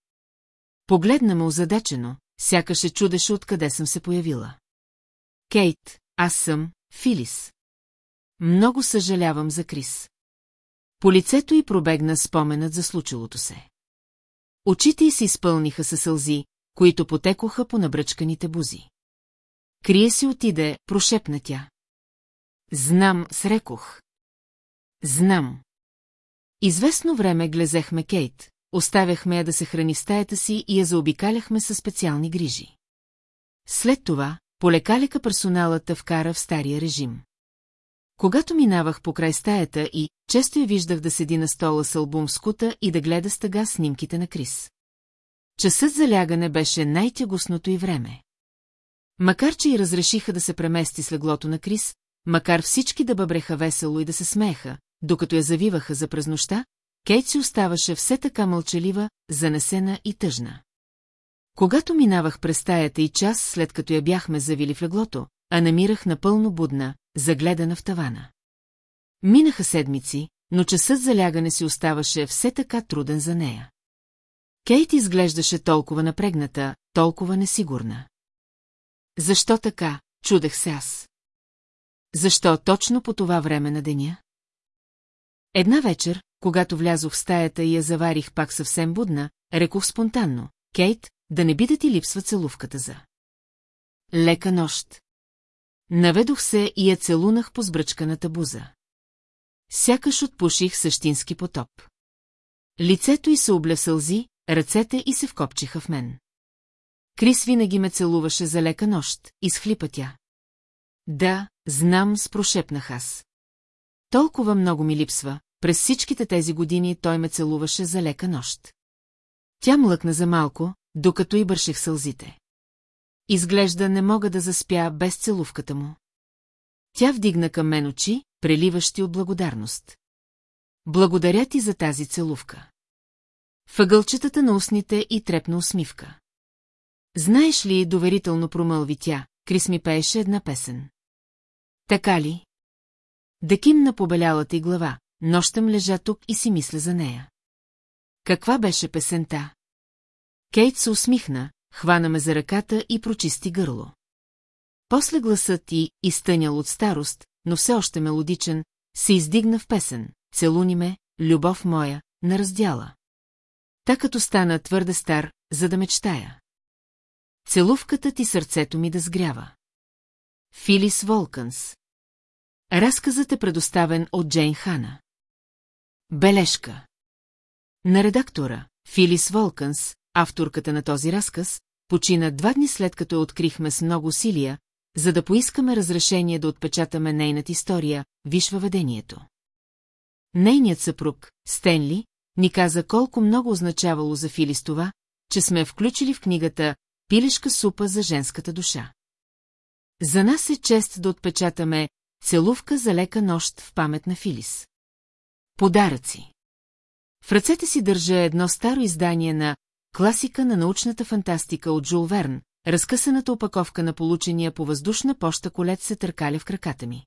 Погледна ме озадачено, сякаше чудеше откъде съм се появила. Кейт, аз съм Филис. Много съжалявам за Крис. По лицето й пробегна споменът за случилото се. Очите й се изпълниха със сълзи, които потекоха по набръчканите бузи. Крие си отиде, прошепна тя. Знам, срекох. Знам. Известно време глезехме Кейт, оставяхме я да се храни стаята си и я заобикаляхме със специални грижи. След това, полекалека персоналът вкара в стария режим. Когато минавах по край стаята и, често я виждах да седи на стола с албум в скута и да гледа стъга снимките на Крис. Часът за лягане беше най-тягостното и време. Макар, че и разрешиха да се премести с леглото на Крис, макар всички да бъбреха весело и да се смееха, докато я завиваха за през нощта, Кейт си оставаше все така мълчалива, занесена и тъжна. Когато минавах през стаята и час след като я бяхме завили в леглото, а намирах напълно будна, загледана в тавана. Минаха седмици, но часът за лягане си оставаше все така труден за нея. Кейт изглеждаше толкова напрегната, толкова несигурна. Защо така, чудех се аз. Защо точно по това време на деня? Една вечер, когато влязох в стаята и я заварих пак съвсем будна, рекох спонтанно, Кейт, да не би да ти липсва целувката за. Лека нощ. Наведох се и я целунах по сбръчканата буза. Сякаш отпуших същински потоп. Лицето й се обля сълзи, ръцете й се вкопчиха в мен. Крис винаги ме целуваше за лека нощ, изхлипа тя. Да, знам, спрошепнах аз. Толкова много ми липсва, през всичките тези години той ме целуваше за лека нощ. Тя млъкна за малко, докато и бършех сълзите. Изглежда не мога да заспя без целувката му. Тя вдигна към мен очи, преливащи от благодарност. Благодаря ти за тази целувка. Въгълчетата на устните и трепна усмивка. Знаеш ли, доверително промълви тя, Крис ми пееше една песен. Така ли? Да кимна побелялата й глава, нощем лежа тук и си мисля за нея. Каква беше песента? Кейт се усмихна, хвана ме за ръката и прочисти гърло. После гласът ти, изтънял от старост, но все още мелодичен, се издигна в песен. Целуни ме, любов моя, на раздяла. Та като стана твърде стар, за да мечтая. Целувката ти сърцето ми да сгрява. Филис Волкънс Разказът е предоставен от Джейн Хана. Бележка На редактора, Филис Волкънс, авторката на този разказ, почина два дни след като открихме с много усилия, за да поискаме разрешение да отпечатаме нейната история, виж въведението. Нейният съпруг, Стенли, ни каза колко много означавало за Филис това, че сме включили в книгата «Пилешка супа за женската душа». За нас е чест да отпечатаме «Целувка за лека нощ в памет на Филис». Подаръци В ръцете си държа едно старо издание на «Класика на научната фантастика» от Жул Верн, разкъсаната опаковка на получения по въздушна поща колет се търкаля в краката ми.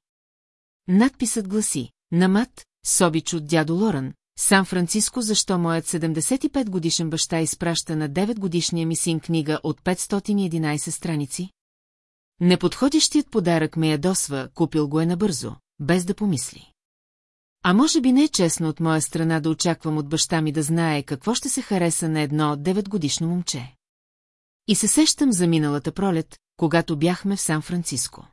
Надписът гласи «Намат, Собич от дядо Лоран, Сан-Франциско, защо моят 75 годишен баща изпраща на 9 годишния ми син книга от 511 страници? Неподходящият подарък ме ядосва, купил го е набързо, без да помисли. А може би не е честно от моя страна да очаквам от баща ми да знае какво ще се хареса на едно 9-годишно момче. И се сещам за миналата пролет, когато бяхме в Сан-Франциско.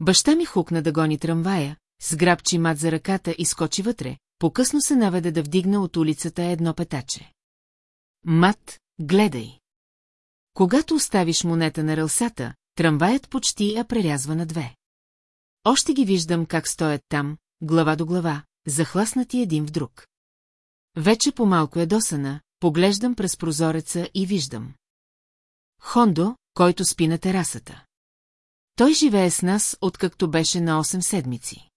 Баща ми хукна да гони трамвая, сграбчи мат за ръката и скочи вътре, по-късно се наведе да вдигна от улицата едно петаче. Мат, гледай! Когато оставиш монета на релсата, трамваят почти я прерязва на две. Още ги виждам как стоят там, глава до глава, захласнати един в друг. Вече по-малко е досана, поглеждам през прозореца и виждам. Хондо, който спи на терасата. Той живее с нас, откакто беше на 8 седмици.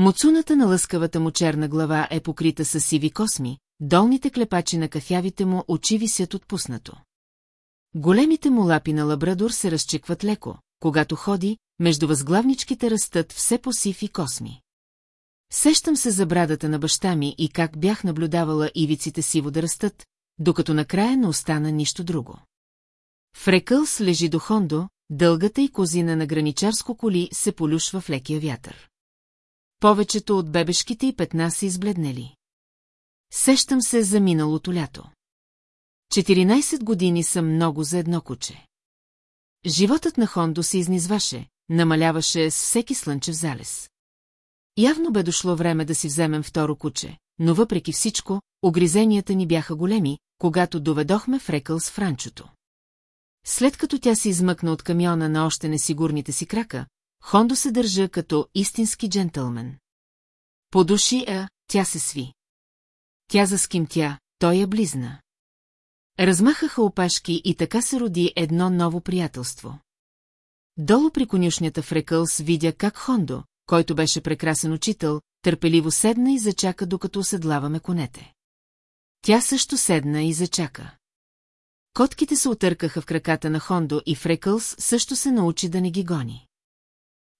Муцуната на лъскавата му черна глава е покрита с сиви косми, долните клепачи на кафявите му очи висят отпуснато. Големите му лапи на лабрадор се разчекват леко, когато ходи, между възглавничките растат все по-сив и косми. Сещам се за брадата на баща ми и как бях наблюдавала ивиците сиво да растат, докато накрая не остана нищо друго. Фрекълс лежи до Хондо, дългата и козина на граничарско коли се полюшва в лекия вятър. Повечето от бебешките и петна са избледнели. Сещам се за миналото лято. 14 години съм много за едно куче. Животът на Хондо се изнизваше, намаляваше с всеки слънчев залез. Явно бе дошло време да си вземем второ куче, но въпреки всичко, огризенията ни бяха големи, когато доведохме Фрекълс в ранчото. След като тя се измъкна от камиона на още несигурните си крака, Хондо се държа като истински джентълмен. Подуши я, тя се сви. Тя заскимтя, той я близна. Размахаха опашки и така се роди едно ново приятелство. Долу при конюшнята в Рекълс видя как Хондо, който беше прекрасен учител, търпеливо седна и зачака, докато оседлаваме конете. Тя също седна и зачака. Котките се отъркаха в краката на Хондо и Фрекълс също се научи да не ги гони.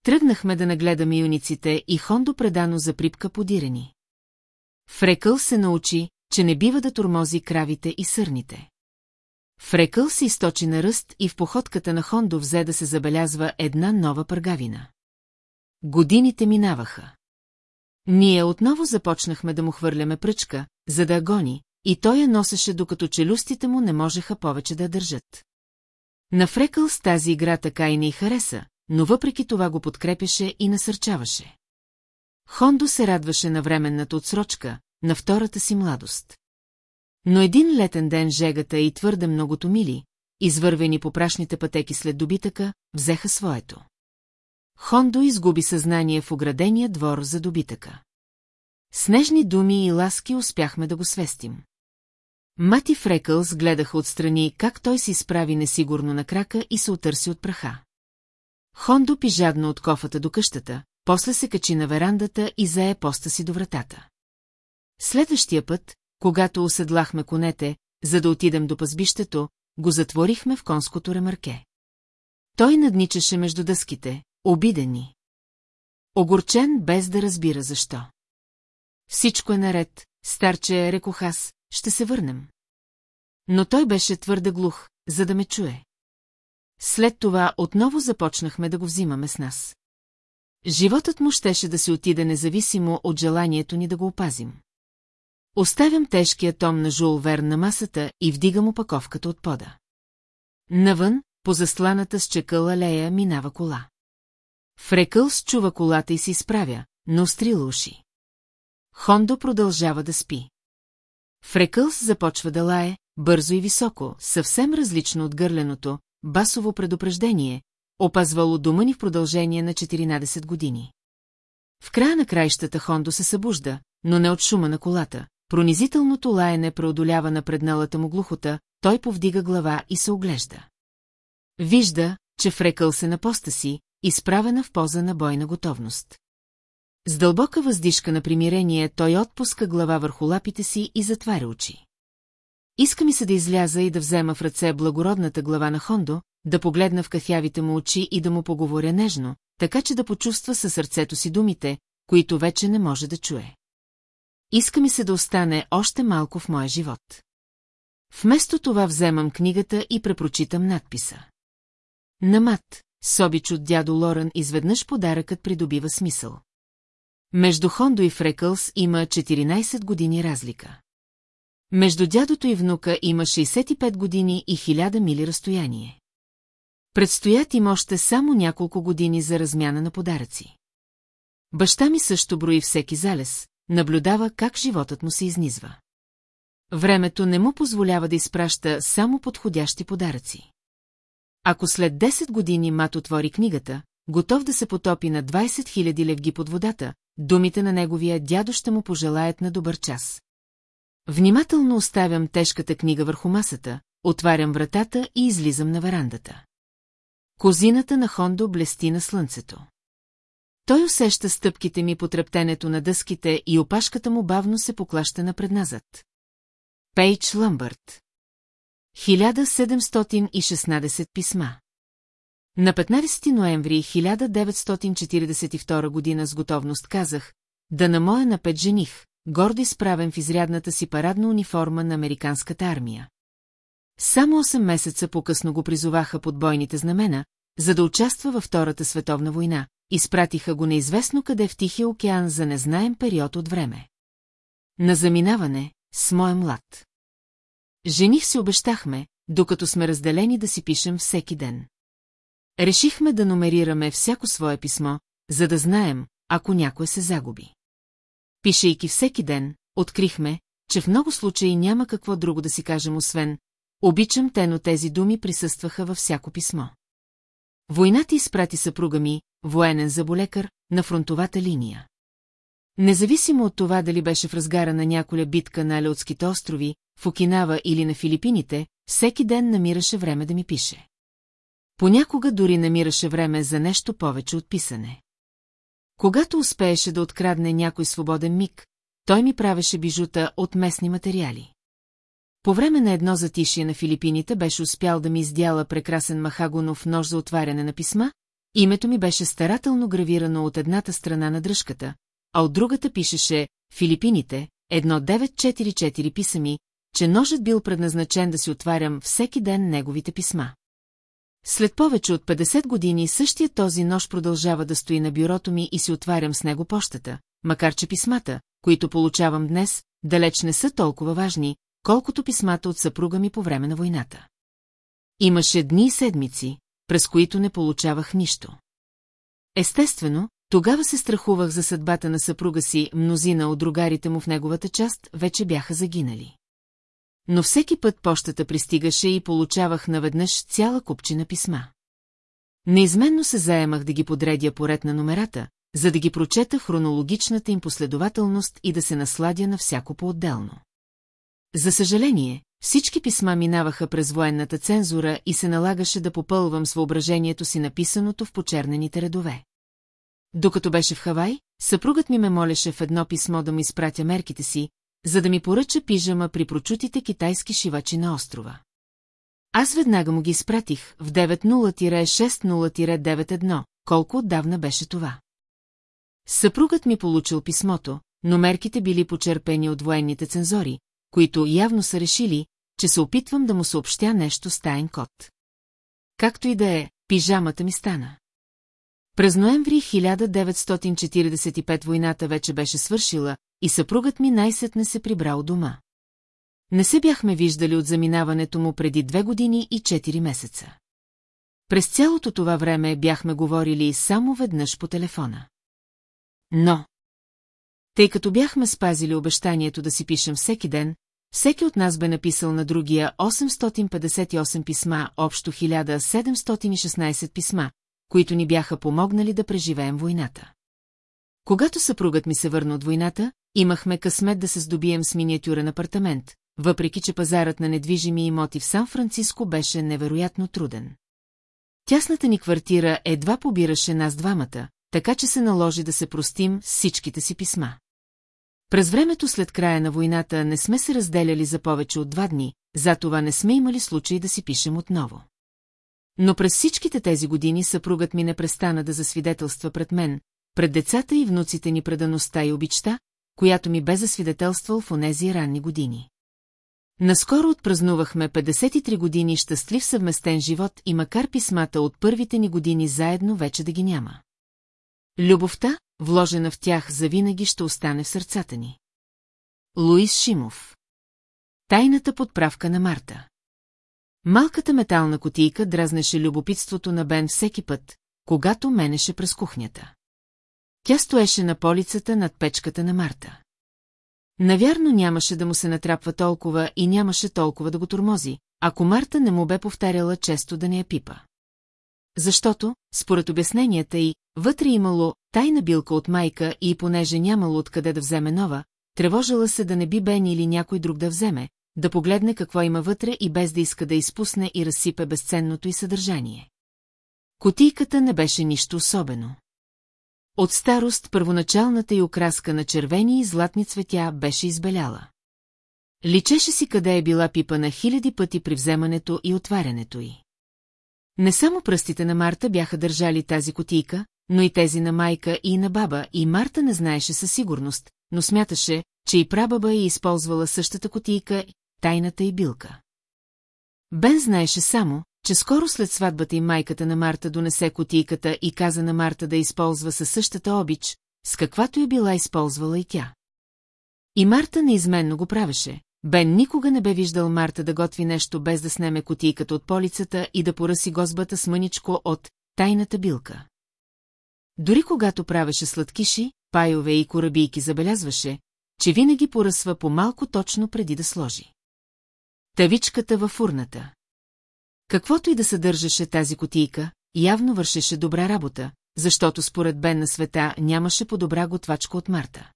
Тръгнахме да нагледаме юниците и Хондо предано за припка подирени. Фрекъл се научи, че не бива да тормози кравите и сърните. Фрекъл се източи на ръст и в походката на Хондо взе да се забелязва една нова пъргавина. Годините минаваха. Ние отново започнахме да му хвърляме пръчка, за да гони, и той я носеше, докато челюстите му не можеха повече да държат. На Фрекъл с тази игра така и не й хареса, но въпреки това го подкрепяше и насърчаваше. Хондо се радваше на временната отсрочка, на втората си младост. Но един летен ден жегата и твърде многото мили, извървени по прашните пътеки след добитъка, взеха своето. Хондо изгуби съзнание в оградения двор за добитъка. Снежни думи и ласки успяхме да го свестим. Мати Фрекълс гледаха отстрани как той се изправи несигурно на крака и се отърси от праха. Хондо пи жадно от кофата до къщата, после се качи на верандата и зае поста си до вратата. Следващия път, когато оседлахме конете, за да отидем до пазбището, го затворихме в конското ремарке. Той надничаше между дъските, обидени. Огорчен, без да разбира защо. Всичко е наред, старче, рекох аз, ще се върнем. Но той беше твърде глух, за да ме чуе. След това отново започнахме да го взимаме с нас. Животът му щеше да се отиде независимо от желанието ни да го опазим. Оставям тежкия том на Жул Вер на масата и вдигам опаковката от пода. Навън, по засланата с чекъл алея, минава кола. Фрекълс чува колата и се изправя, но стрила уши. Хондо продължава да спи. Фрекълс започва да лае, бързо и високо, съвсем различно от гърленото, басово предупреждение, опазвало дома ни в продължение на 14 години. В края на краищата Хондо се събужда, но не от шума на колата. Пронизителното лаене преодолява на предналата му глухота, той повдига глава и се оглежда. Вижда, че фрекъл се на поста си, изправена в поза на бойна готовност. С дълбока въздишка на примирение той отпуска глава върху лапите си и затваря очи. Иска ми се да изляза и да взема в ръце благородната глава на Хондо, да погледна в кафявите му очи и да му поговоря нежно, така че да почувства със сърцето си думите, които вече не може да чуе. Иска ми се да остане още малко в моя живот. Вместо това вземам книгата и препрочитам надписа. Намат, собич от дядо Лоран изведнъж подаръкът придобива смисъл. Между Хондо и Фрекълс има 14 години разлика. Между дядото и внука има 65 години и 1000 мили разстояние. Предстоят им още само няколко години за размяна на подаръци. Баща ми също брои всеки залез, наблюдава как животът му се изнизва. Времето не му позволява да изпраща само подходящи подаръци. Ако след 10 години мат отвори книгата, готов да се потопи на 20 000 левги под водата, думите на неговия дядо ще му пожелаят на добър час. Внимателно оставям тежката книга върху масата, отварям вратата и излизам на верандата. Козината на Хондо блести на слънцето. Той усеща стъпките ми по трептенето на дъските и опашката му бавно се поклаща напредназад. Пейдж Ламбърт 1716 писма На 15 ноември 1942 година с готовност казах, да на моя на пет жених, гордо изправен в изрядната си парадна униформа на американската армия. Само 8 месеца по-късно го призоваха под бойните знамена, за да участва във Втората световна война, изпратиха го неизвестно къде в Тихия океан за незнаем период от време. На заминаване, с моя млад. Жених се обещахме, докато сме разделени да си пишем всеки ден. Решихме да номерираме всяко свое писмо, за да знаем, ако някой се загуби. Пишейки всеки ден, открихме, че в много случаи няма какво друго да си кажем освен «Обичам те, но тези думи присъстваха във всяко писмо». Войната изпрати съпруга ми, военен заболекар, на фронтовата линия. Независимо от това дали беше в разгара на няколя битка на Алеотските острови, в Окинава или на Филипините, всеки ден намираше време да ми пише. Понякога дори намираше време за нещо повече от писане. Когато успееше да открадне някой свободен миг, той ми правеше бижута от местни материали. По време на едно затишие на Филипините беше успял да ми издяла прекрасен махагонов нож за отваряне на писма, името ми беше старателно гравирано от едната страна на дръжката, а от другата пишеше «Филипините», 1944 писа ми, че ножът бил предназначен да си отварям всеки ден неговите писма. След повече от 50 години същия този нож продължава да стои на бюрото ми и си отварям с него почтата, макар че писмата, които получавам днес, далеч не са толкова важни, колкото писмата от съпруга ми по време на войната. Имаше дни и седмици, през които не получавах нищо. Естествено, тогава се страхувах за съдбата на съпруга си, мнозина от другарите му в неговата част вече бяха загинали. Но всеки път почтата пристигаше и получавах наведнъж цяла купчина писма. Неизменно се заемах да ги подредя поред на номерата, за да ги прочета хронологичната им последователност и да се насладя на всяко по-отделно. За съжаление, всички писма минаваха през военната цензура и се налагаше да попълвам с въображението си написаното в почернените редове. Докато беше в Хавай, съпругът ми ме молеше в едно писмо да ми изпратя мерките си, за да ми поръча пижама при прочутите китайски шивачи на острова. Аз веднага му ги изпратих в 90-60-91, колко отдавна беше това. Съпругът ми получил писмото, но мерките били почерпени от военните цензори, които явно са решили, че се опитвам да му съобщя нещо с таен код. Както и да е, пижамата ми стана. През ноември 1945 войната вече беше свършила и съпругът ми най-сетне се прибрал дома. Не се бяхме виждали от заминаването му преди две години и четири месеца. През цялото това време бяхме говорили само веднъж по телефона. Но, тъй като бяхме спазили обещанието да си пишем всеки ден, всеки от нас бе написал на другия 858 писма, общо 1716 писма, които ни бяха помогнали да преживеем войната. Когато съпругът ми се върна от войната, имахме късмет да се здобием с миниатюрен апартамент, въпреки че пазарът на недвижими имоти в Сан-Франциско беше невероятно труден. Тясната ни квартира едва побираше нас двамата, така че се наложи да се простим с всичките си писма. През времето след края на войната не сме се разделяли за повече от два дни, затова не сме имали случай да си пишем отново. Но през всичките тези години съпругът ми не престана да засвидетелства пред мен, пред децата и внуците ни предаността и обичта, която ми бе засвидетелствал в онези ранни години. Наскоро отпразнувахме 53 години щастлив съвместен живот и макар писмата от първите ни години заедно вече да ги няма. Любовта, вложена в тях, завинаги ще остане в сърцата ни. Луис Шимов Тайната подправка на Марта Малката метална котийка дразнеше любопитството на Бен всеки път, когато менеше през кухнята. Тя стоеше на полицата над печката на Марта. Навярно нямаше да му се натрапва толкова и нямаше толкова да го тормози, ако Марта не му бе повтаряла често да не я пипа. Защото, според обясненията й, вътре имало тайна билка от майка и понеже нямало откъде да вземе нова, тревожила се да не би Бен или някой друг да вземе, да погледне какво има вътре и без да иска да изпусне и разсипе безценното й съдържание. Котийката не беше нищо особено. От старост първоначалната й окраска на червени и златни цветя беше избеляла. Личеше си къде е била пипана хиляди пъти при вземането и отварянето й. Не само пръстите на Марта бяха държали тази котийка, но и тези на майка и на баба, и Марта не знаеше със сигурност, но смяташе, че и прабаба е използвала същата котийка, тайната и билка. Бен знаеше само, че скоро след сватбата и майката на Марта донесе котийката и каза на Марта да използва със същата обич, с каквато е била използвала и тя. И Марта неизменно го правеше. Бен никога не бе виждал Марта да готви нещо без да снеме котийката от полицата и да поръси гозбата с мъничко от тайната билка. Дори когато правеше сладкиши, пайове и корабийки забелязваше, че винаги поръсва по-малко точно преди да сложи. Тавичката във фурната. Каквото и да съдържаше тази котийка, явно вършеше добра работа, защото според Бен на света нямаше по-добра готвачка от Марта.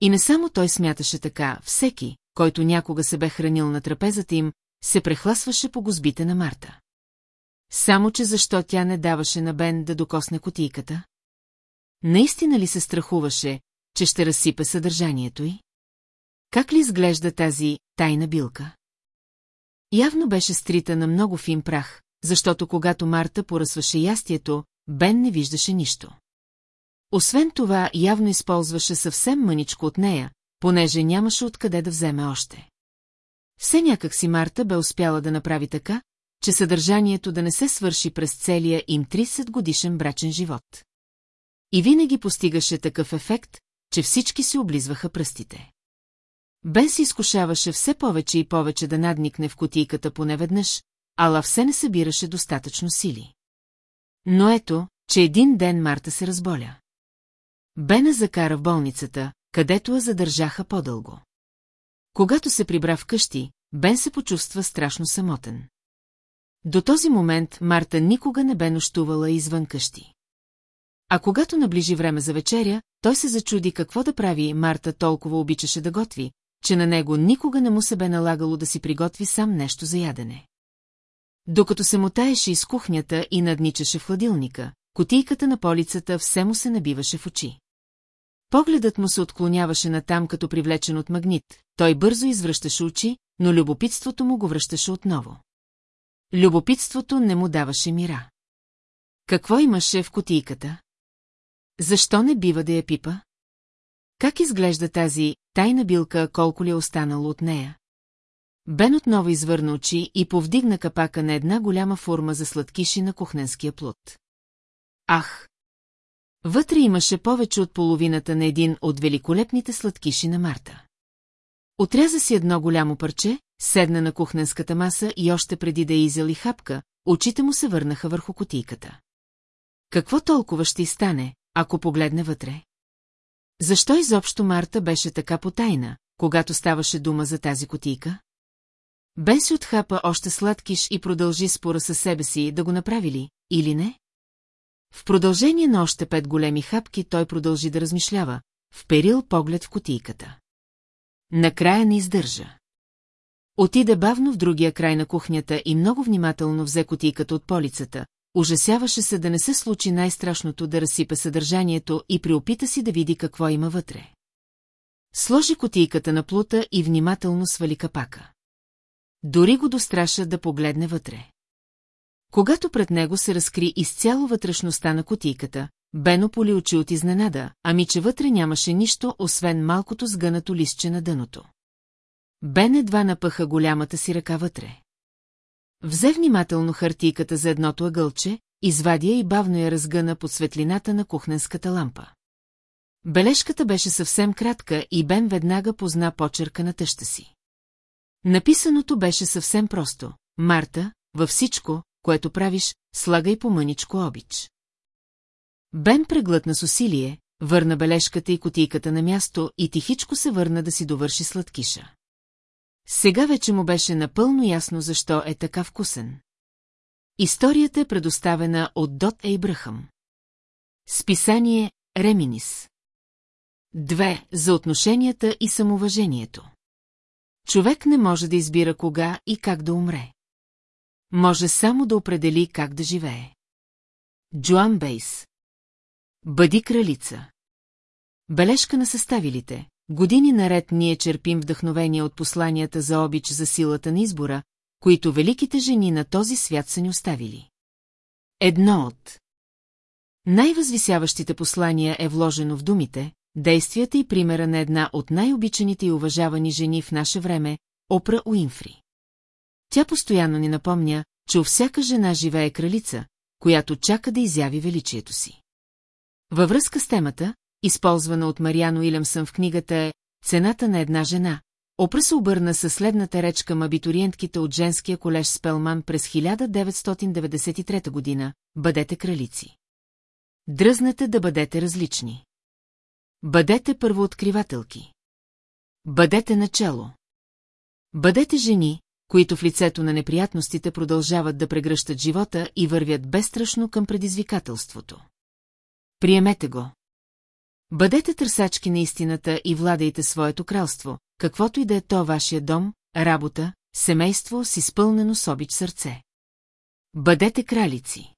И не само той смяташе така, всеки, който някога се бе хранил на трапезата им, се прехласваше по гозбите на Марта. Само, че защо тя не даваше на Бен да докосне котийката? Наистина ли се страхуваше, че ще разсипе съдържанието й? Как ли изглежда тази тайна билка? Явно беше стрита на много фин прах, защото когато Марта поръсваше ястието, Бен не виждаше нищо. Освен това, явно използваше съвсем мъничко от нея, понеже нямаше откъде да вземе още. Все някак си Марта бе успяла да направи така, че съдържанието да не се свърши през целия им 30 годишен брачен живот. И винаги постигаше такъв ефект, че всички се облизваха пръстите. Бен се изкушаваше все повече и повече да надникне в котийката поне веднъж, ала все не събираше достатъчно сили. Но ето, че един ден Марта се разболя. Бена закара в болницата, където я задържаха по-дълго. Когато се прибра в къщи, Бен се почувства страшно самотен. До този момент Марта никога не бе нощувала извън къщи. А когато наближи време за вечеря, той се зачуди какво да прави Марта толкова обичаше да готви, че на него никога не му се бе налагало да си приготви сам нещо за ядене. Докато се мотаеше из кухнята и надничаше в хладилника, котийката на полицата все му се набиваше в очи. Погледът му се отклоняваше натам като привлечен от магнит, той бързо извръщаше очи, но любопитството му го връщаше отново. Любопитството не му даваше мира. Какво имаше в котийката? Защо не бива да я пипа? Как изглежда тази тайна билка, колко ли е останало от нея? Бен отново извърна очи и повдигна капака на една голяма форма за сладкиши на кухненския плод. Ах! Вътре имаше повече от половината на един от великолепните сладкиши на Марта. Отряза си едно голямо парче, седна на кухненската маса и още преди да изяли хапка, очите му се върнаха върху котийката. Какво толкова ще стане, ако погледне вътре? Защо изобщо Марта беше така потайна, когато ставаше дума за тази котийка? Бен си отхапа още сладкиш и продължи спора със себе си да го направи ли, или не? В продължение на още пет големи хапки той продължи да размишлява, вперил поглед в котийката. Накрая не издържа. Отиде бавно в другия край на кухнята и много внимателно взе котийката от полицата. Ужасяваше се да не се случи най-страшното да разсипе съдържанието и приопита си да види какво има вътре. Сложи котийката на плута и внимателно свали капака. Дори го достраша да погледне вътре. Когато пред него се разкри изцяло вътрешността на котийката, Бено поли очи от изненада, ами че вътре нямаше нищо, освен малкото сгънато листче на дъното. Бен едва напъха голямата си ръка вътре. Взе внимателно хартийката за едното ъгълче, извади я и бавно я разгъна под светлината на кухненската лампа. Бележката беше съвсем кратка и Бен веднага позна почерка на тъща си. Написаното беше съвсем просто. Марта, във всичко, което правиш, слагай по мъничко обич. Бен преглътна с усилие, върна бележката и котийката на място и тихичко се върна да си довърши сладкиша. Сега вече му беше напълно ясно защо е така вкусен. Историята е предоставена от Дот Ейбрахъм. Списание Реминис. Две За отношенията и самоуважението. Човек не може да избира кога и как да умре. Може само да определи как да живее. Джоан Бейс. Бъди кралица. Бележка на съставилите. Години наред ние черпим вдъхновение от посланията за обич за силата на избора, които великите жени на този свят са ни оставили. Едно от най-възвисяващите послания е вложено в думите, действията и примера на една от най-обичаните и уважавани жени в наше време, Опра Уинфри. Тя постоянно ни напомня, че у всяка жена живее кралица, която чака да изяви величието си. Във връзка с темата, използвана от Мариано Илямсън в книгата е «Цената на една жена», Опра се обърна със следната реч към абитуриентките от женския колеж Спелман през 1993 година «Бъдете кралици». Дръзнете да бъдете различни. Бъдете първооткривателки. Бъдете начало. Бъдете жени, които в лицето на неприятностите продължават да прегръщат живота и вървят безстрашно към предизвикателството. Приемете го. Бъдете търсачки на истината и владейте своето кралство, каквото и да е то вашия дом, работа, семейство с изпълнено с обич сърце. Бъдете кралици.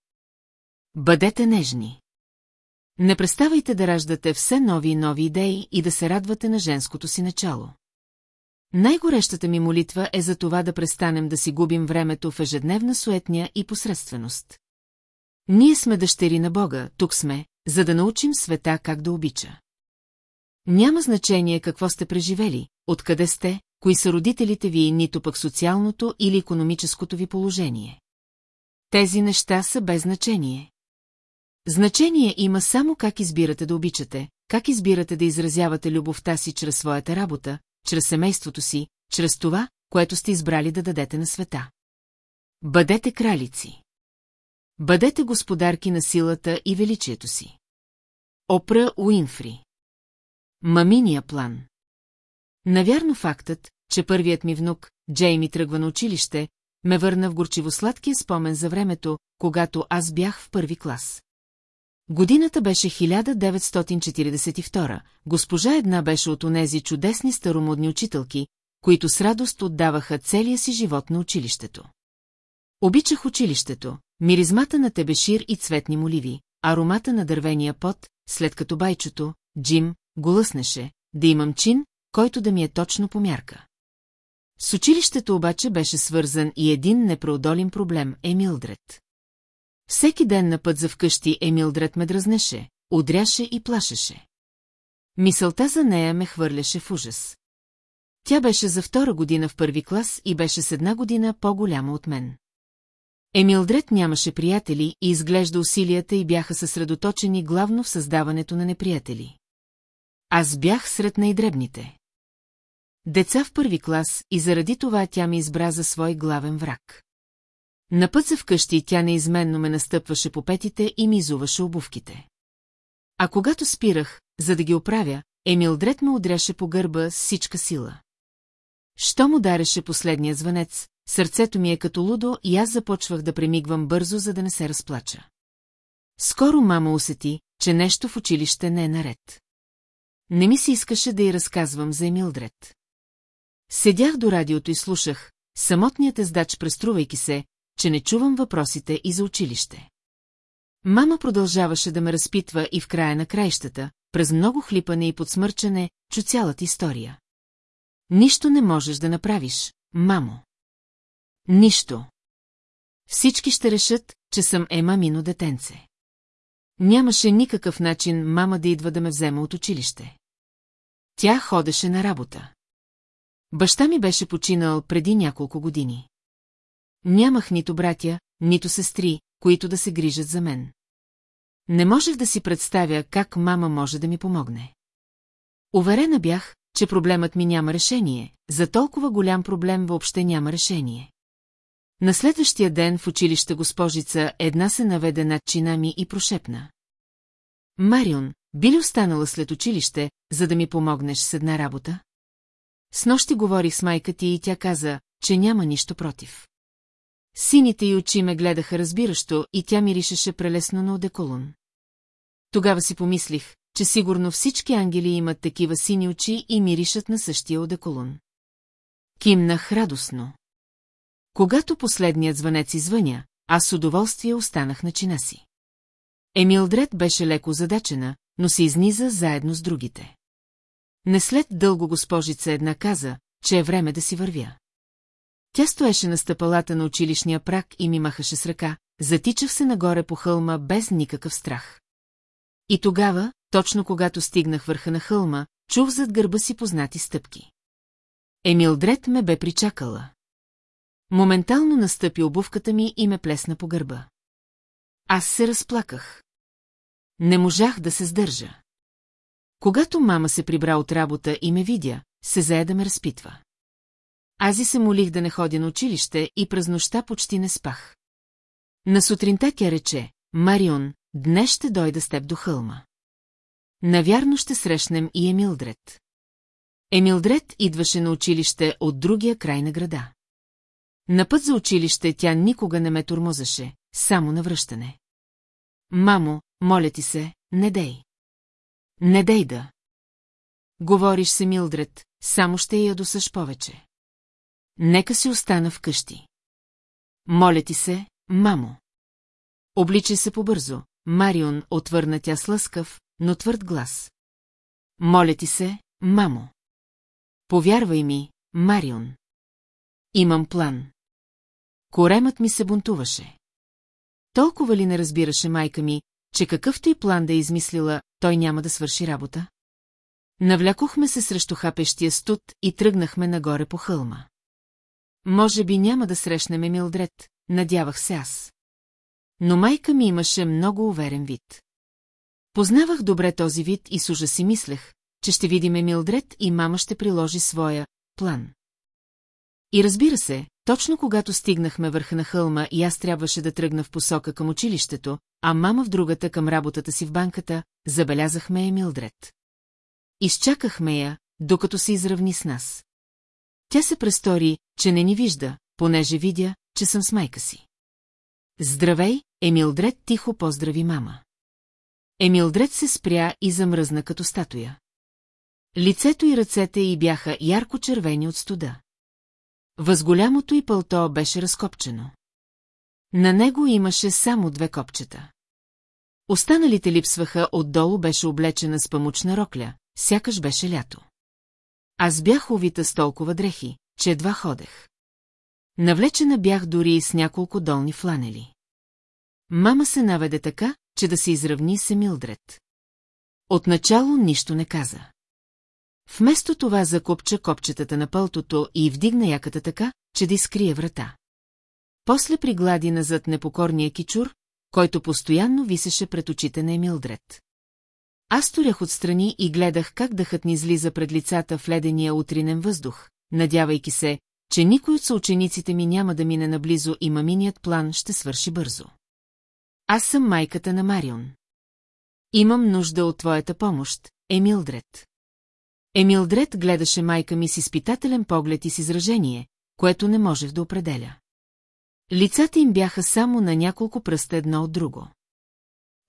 Бъдете нежни. Не преставайте да раждате все нови и нови идеи и да се радвате на женското си начало. Най-горещата ми молитва е за това да престанем да си губим времето в ежедневна суетня и посредственост. Ние сме дъщери на Бога, тук сме, за да научим света как да обича. Няма значение какво сте преживели, откъде сте, кои са родителите ви, нито пък социалното или економическото ви положение. Тези неща са без значение. Значение има само как избирате да обичате, как избирате да изразявате любовта си чрез своята работа, чрез семейството си, чрез това, което сте избрали да дадете на света. Бъдете кралици. Бъдете господарки на силата и величието си. Опра Уинфри. Маминия план. Навярно фактът, че първият ми внук, Джейми тръгва на училище, ме върна в горчивосладкия спомен за времето, когато аз бях в първи клас. Годината беше 1942, госпожа една беше от онези чудесни старомодни учителки, които с радост отдаваха целия си живот на училището. Обичах училището, миризмата на тебешир и цветни моливи, аромата на дървения пот, след като байчото, Джим, го лъснеше, да имам чин, който да ми е точно по мярка. С училището обаче беше свързан и един непроодолим проблем – Емилдред. Всеки ден на път за вкъщи Емилдред ме дразнеше, удряше и плашеше. Мисълта за нея ме хвърляше в ужас. Тя беше за втора година в първи клас и беше с една година по-голяма от мен. Емилдред нямаше приятели и изглежда усилията й бяха съсредоточени главно в създаването на неприятели. Аз бях сред най-дребните. Деца в първи клас и заради това тя ми избра за свой главен враг. На път за вкъщи тя неизменно ме настъпваше по петите и ми изуваше обувките. А когато спирах, за да ги оправя, Емилдред ме удряше по гърба с всичка сила. Що му дареше последния звънец, сърцето ми е като лудо и аз започвах да премигвам бързо, за да не се разплача. Скоро мама усети, че нещо в училище не е наред. Не ми се искаше да й разказвам за Емилдред. Седях до радиото и слушах, самотният ездач преструвайки се, че не чувам въпросите и за училище. Мама продължаваше да ме разпитва и в края на краищата, през много хлипане и подсмърчане, чу цялата история. Нищо не можеш да направиш, мамо. Нищо. Всички ще решат, че съм ема мино детенце. Нямаше никакъв начин мама да идва да ме взема от училище. Тя ходеше на работа. Баща ми беше починал преди няколко години. Нямах нито братя, нито сестри, които да се грижат за мен. Не можех да си представя как мама може да ми помогне. Уверена бях, че проблемът ми няма решение, за толкова голям проблем въобще няма решение. На следващия ден в училище госпожица една се наведе над чина ми и прошепна. Марион, би ли останала след училище, за да ми помогнеш с една работа? С нощи говорих с майка ти и тя каза, че няма нищо против. Сините й очи ме гледаха разбиращо и тя миришеше прелесно на одеколон. Тогава си помислих, че сигурно всички ангели имат такива сини очи и миришат на същия одеколон. Кимнах радостно. Когато последният звънец извъня, аз с удоволствие останах на чина си. Емилдред беше леко задачена, но се изниза заедно с другите. Не след дълго госпожица една каза, че е време да си вървя. Тя стоеше на стъпалата на училищния прак и ми махаше с ръка, затичах се нагоре по хълма без никакъв страх. И тогава, точно когато стигнах върха на хълма, чух зад гърба си познати стъпки. Емилдред ме бе причакала. Моментално настъпи обувката ми и ме плесна по гърба. Аз се разплаках. Не можах да се сдържа. Когато мама се прибра от работа и ме видя, се зае да ме разпитва. Ази се молих да не ходя на училище и през нощта почти не спах. На сутринта тя рече, Марион, днес ще дойда с теб до хълма. Навярно ще срещнем и Емилдред. Емилдред идваше на училище от другия край на града. На път за училище тя никога не ме турмозаше, само на връщане. Мамо, моля ти се, не дей. Не дей да. Говориш се, Милдред, само ще я досъж повече. Нека си остана вкъщи. Моля ти се, мамо. Обличай се побързо, Марион отвърна тя с лъскав, но твърд глас. Моля ти се, мамо. Повярвай ми, Марион. Имам план. Коремът ми се бунтуваше. Толкова ли не разбираше майка ми, че какъвто и план да е измислила, той няма да свърши работа? Навлякохме се срещу хапещия студ и тръгнахме нагоре по хълма. Може би няма да срещнем Милдред, надявах се аз. Но майка ми имаше много уверен вид. Познавах добре този вид и с ужас си мислех, че ще видим Милдред и мама ще приложи своя план. И разбира се, точно когато стигнахме върха на хълма и аз трябваше да тръгна в посока към училището, а мама в другата към работата си в банката, забелязахме я Милдред. Изчакахме я, докато се изравни с нас. Тя се престори, че не ни вижда, понеже видя, че съм с майка си. Здравей, Емилдред тихо поздрави мама. Емилдред се спря и замръзна като статуя. Лицето и ръцете й бяха ярко червени от студа. Възголямото й пълто беше разкопчено. На него имаше само две копчета. Останалите липсваха, отдолу беше облечена с памучна рокля, сякаш беше лято. Аз бях увита с толкова дрехи, че едва ходех. Навлечена бях дори и с няколко долни фланели. Мама се наведе така, че да се изравни с Емилдред. Отначало нищо не каза. Вместо това закопча копчетата на пълтото и вдигна яката така, че да изкрие врата. После приглади назад непокорния кичур, който постоянно висеше пред очите на Емилдред. Аз сторях отстрани и гледах как дъхът ни излиза пред лицата в ледения утринен въздух, надявайки се, че никой от съучениците ми няма да мине наблизо и маминият план ще свърши бързо. Аз съм майката на Марион. Имам нужда от твоята помощ, Емилдред. Емилдред гледаше майка ми с изпитателен поглед и с изражение, което не можех да определя. Лицата им бяха само на няколко пръста едно от друго.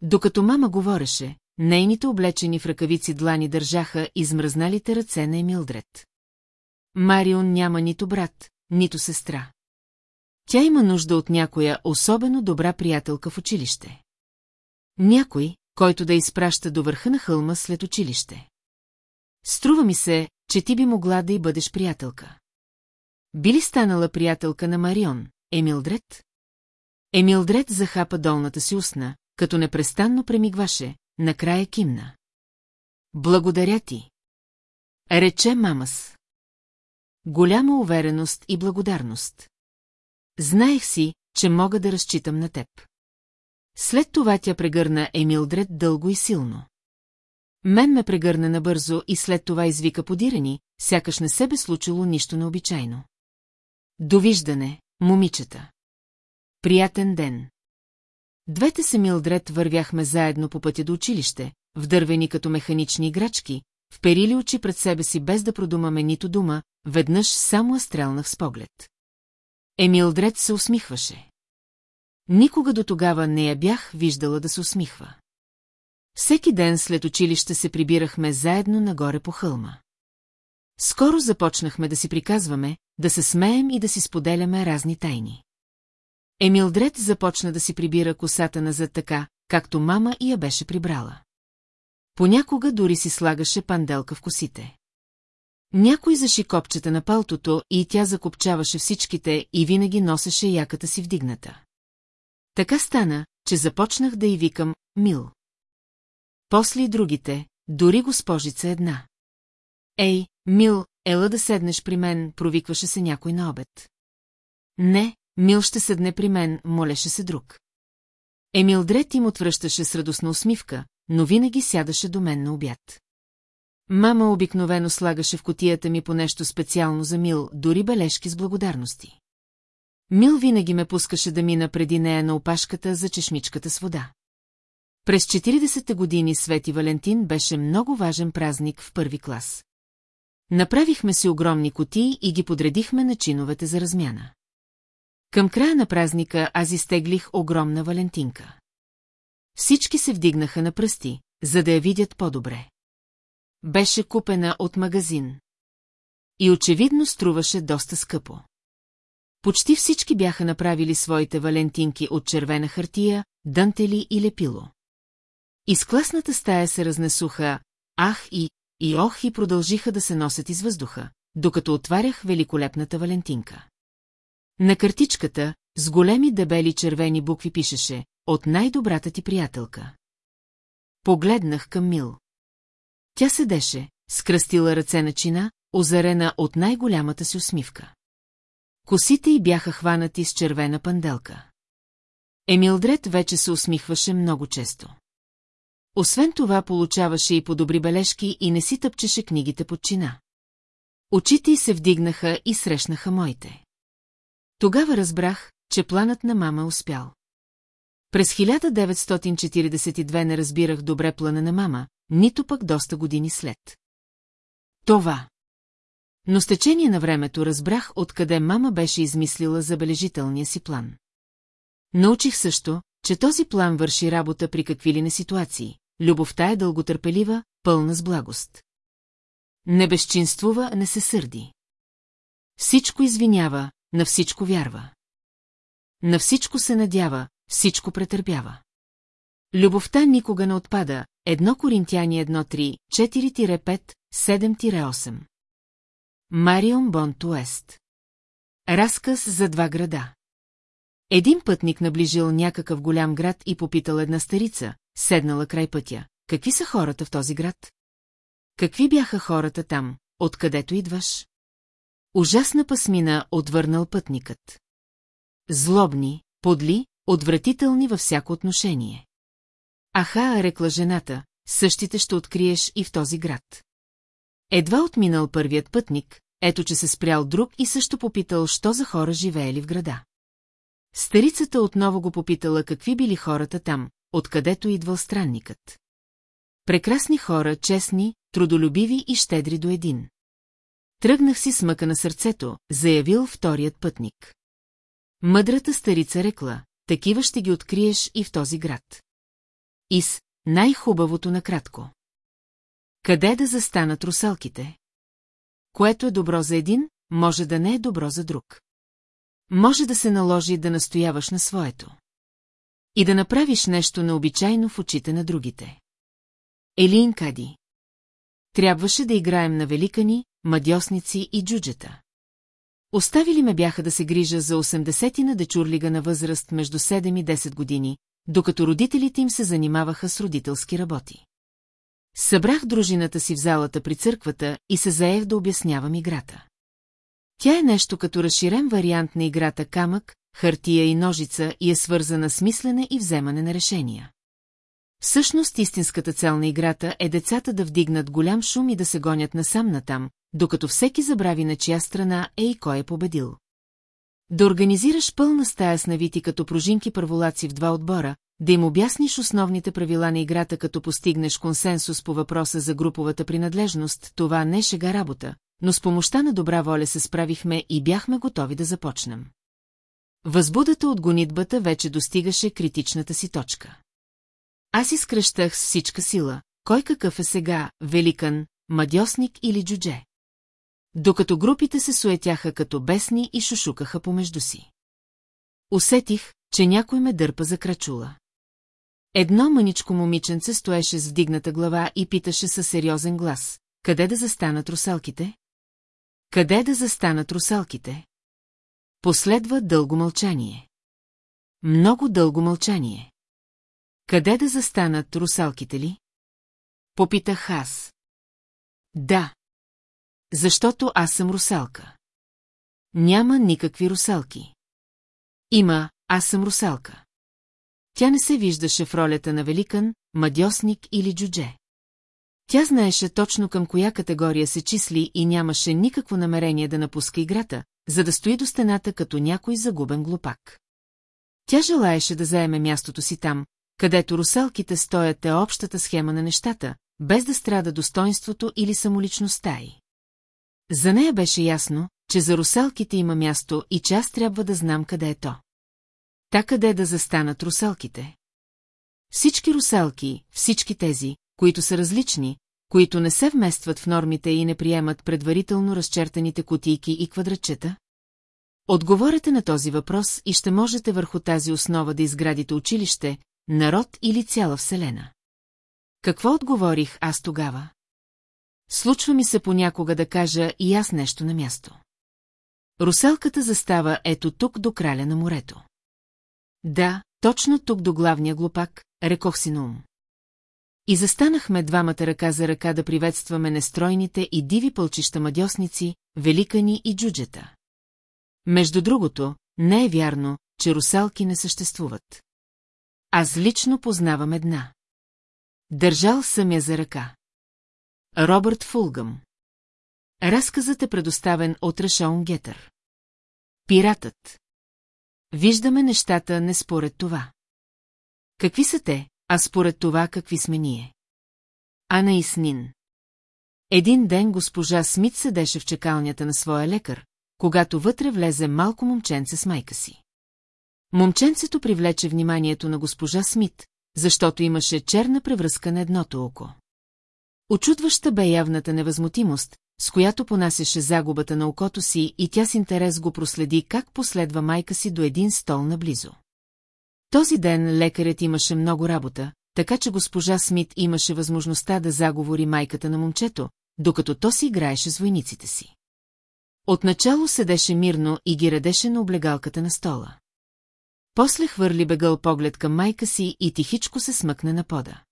Докато мама говореше, нейните облечени в ръкавици длани държаха измръзналите ръце на Емилдред. Марион няма нито брат, нито сестра. Тя има нужда от някоя особено добра приятелка в училище. Някой, който да изпраща до върха на хълма след училище. Струва ми се, че ти би могла да й бъдеш приятелка. Би ли станала приятелка на Марион, Емилдред? Емилдред захапа долната си устна, като непрестанно премигваше, накрая кимна. Благодаря ти. Рече мамас. Голяма увереност и благодарност. Знаех си, че мога да разчитам на теб. След това тя прегърна Емилдред дълго и силно. Мен ме прегърна набързо и след това извика подирани, сякаш не се бе случило нищо необичайно. Довиждане, момичета. Приятен ден. Двете се Милдред вървяхме заедно по пътя до училище, вдървени като механични играчки, вперили очи пред себе си без да продумаме нито дума, веднъж само стрелнах с поглед. Емилдред се усмихваше. Никога до тогава не я бях виждала да се усмихва. Всеки ден след училище се прибирахме заедно нагоре по хълма. Скоро започнахме да си приказваме, да се смеем и да си споделяме разни тайни. Емилдред започна да си прибира косата назад така, както мама и я беше прибрала. Понякога дори си слагаше панделка в косите. Някой заши копчета на палтото и тя закопчаваше всичките и винаги носеше яката си вдигната. Така стана, че започнах да й викам Мил. После и другите, дори госпожица една. Ей, Мил, ела да седнеш при мен, провикваше се някой на обед. Не, Мил ще седне при мен, молеше се друг. Емил Дрет им отвръщаше с радостна усмивка, но винаги сядаше до мен на обяд. Мама обикновено слагаше в котията ми по нещо специално за Мил, дори бележки с благодарности. Мил винаги ме пускаше да мина преди нея на опашката за чешмичката с вода. През 40-те години Свети Валентин беше много важен празник в първи клас. Направихме си огромни котии и ги подредихме на чиновете за размяна. Към края на празника аз изтеглих огромна Валентинка. Всички се вдигнаха на пръсти, за да я видят по-добре. Беше купена от магазин. И очевидно струваше доста скъпо. Почти всички бяха направили своите валентинки от червена хартия, дантели и лепило. Из класната стая се разнесуха ах и и ох и продължиха да се носят из въздуха, докато отварях великолепната валентинка. На картичката, с големи дебели червени букви пишеше «От най-добрата ти приятелка». Погледнах към Мил. Тя седеше, скръстила ръце на чина, озарена от най-голямата си усмивка. Косите й бяха хванати с червена панделка. Емилдред вече се усмихваше много често. Освен това получаваше и по-добри бележки и не си тъпчеше книгите под чина. Очите й се вдигнаха и срещнаха моите. Тогава разбрах, че планът на мама успял. През 1942 не разбирах добре плана на мама, нито пък доста години след. Това. Но с течение на времето разбрах откъде мама беше измислила забележителния си план. Научих също, че този план върши работа при какви ли не ситуации. Любовта е дълготърпелива, пълна с благост. Не безчинствува, не се сърди. Всичко извинява, на всичко вярва. На всичко се надява, всичко претърпява. Любовта никога не отпада, едно Коринтияни 1.3, 4-5, 7-8. Марион Бон Туест. Разказ за два града. Един пътник наближил някакъв голям град и попитал една старица, седнала край пътя. Какви са хората в този град? Какви бяха хората там, откъдето идваш? Ужасна пасмина отвърнал пътникът. Злобни, подли, отвратителни във всяко отношение. Аха, рекла жената, същите ще откриеш и в този град. Едва отминал първият пътник, ето че се спрял друг и също попитал, що за хора живеели в града. Старицата отново го попитала какви били хората там, откъдето идвал странникът. Прекрасни хора, честни, трудолюбиви и щедри до един. Тръгнах си с мъка на сърцето, заявил вторият пътник. Мъдрата старица рекла, такива ще ги откриеш и в този град. Ис, най-хубавото накратко. Къде да застанат русалките? Което е добро за един, може да не е добро за друг. Може да се наложи да настояваш на своето. И да направиш нещо необичайно в очите на другите. Елин Кади. Трябваше да играем на великани, мадьосници и джуджета. Оставили ме бяха да се грижа за 80 на дечурлига на възраст между 7 и 10 години, докато родителите им се занимаваха с родителски работи. Събрах дружината си в залата при църквата и се заех да обяснявам играта. Тя е нещо като разширен вариант на играта камък, хартия и ножица и е свързана с мислене и вземане на решения. Всъщност истинската цел на играта е децата да вдигнат голям шум и да се гонят насам-натам, докато всеки забрави на чия страна е и кой е победил. Да организираш пълна стая с навити като пружинки първолаци в два отбора, да им обясниш основните правила на играта като постигнеш консенсус по въпроса за груповата принадлежност, това не е шега работа, но с помощта на добра воля се справихме и бяхме готови да започнем. Възбудата от гонитбата вече достигаше критичната си точка. Аз изкръщах с всичка сила, кой какъв е сега, великан, мадьосник или джудже. Докато групите се суетяха като бесни и шушукаха помежду си. Усетих, че някой ме дърпа за крачула. Едно мъничко момиченце стоеше с вдигната глава и питаше със сериозен глас. Къде да застанат русалките? Къде да застанат русалките? Последва дълго мълчание. Много дълго мълчание. Къде да застанат русалките ли? Попитах аз. Да. Защото аз съм русалка. Няма никакви русалки. Има, аз съм русалка. Тя не се виждаше в ролята на великан, мадьосник или джудже. Тя знаеше точно към коя категория се числи и нямаше никакво намерение да напуска играта, за да стои до стената като някой загубен глупак. Тя желаеше да заеме мястото си там, където русалките стоят е общата схема на нещата, без да страда достоинството или самоличността й. За нея беше ясно, че за русалките има място и че аз трябва да знам къде е то. Та къде да застанат русалките? Всички русалки, всички тези, които са различни, които не се вместват в нормите и не приемат предварително разчертаните кутийки и квадратчета? Отговорете на този въпрос и ще можете върху тази основа да изградите училище, народ или цяла вселена. Какво отговорих аз тогава? Случва ми се понякога да кажа и аз нещо на място. Руселката застава ето тук до краля на морето. Да, точно тук до главния глупак, рекох си на ум. И застанахме двамата ръка за ръка да приветстваме нестройните и диви пълчища мадьосници, великани и джуджета. Между другото, не е вярно, че русалки не съществуват. Аз лично познавам една. Държал съм я за ръка. Робърт Фулгъм. Разказът е предоставен от Решон Гетър. Пиратът. Виждаме нещата не според това. Какви са те, а според това какви сме ние? Ана Иснин. Един ден госпожа Смит седеше в чекалнята на своя лекар, когато вътре влезе малко момченце с майка си. Момченцето привлече вниманието на госпожа Смит, защото имаше черна превръзка на едното око. Очудваща бе явната невъзмутимост, с която понасяше загубата на окото си и тя с интерес го проследи как последва майка си до един стол наблизо. Този ден лекарят имаше много работа, така че госпожа Смит имаше възможността да заговори майката на момчето, докато то си играеше с войниците си. Отначало седеше мирно и ги редеше на облегалката на стола. После хвърли бегъл поглед към майка си и тихичко се смъкне на пода.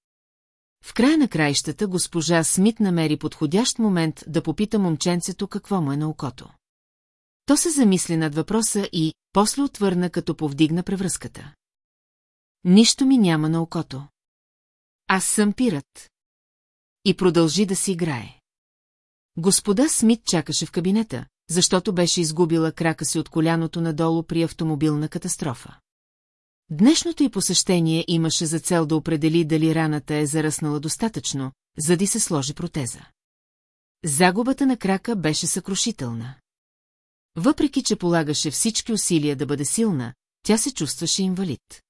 В края на краищата госпожа Смит намери подходящ момент да попита момченцето какво му е на окото. То се замисли над въпроса и после отвърна като повдигна превръзката. Нищо ми няма на окото. Аз съм пират. И продължи да си играе. Господа Смит чакаше в кабинета, защото беше изгубила крака си от коляното надолу при автомобилна катастрофа. Днешното й посещение имаше за цел да определи дали раната е заръснала достатъчно, за да се сложи протеза. Загубата на крака беше съкрушителна. Въпреки, че полагаше всички усилия да бъде силна, тя се чувстваше инвалид.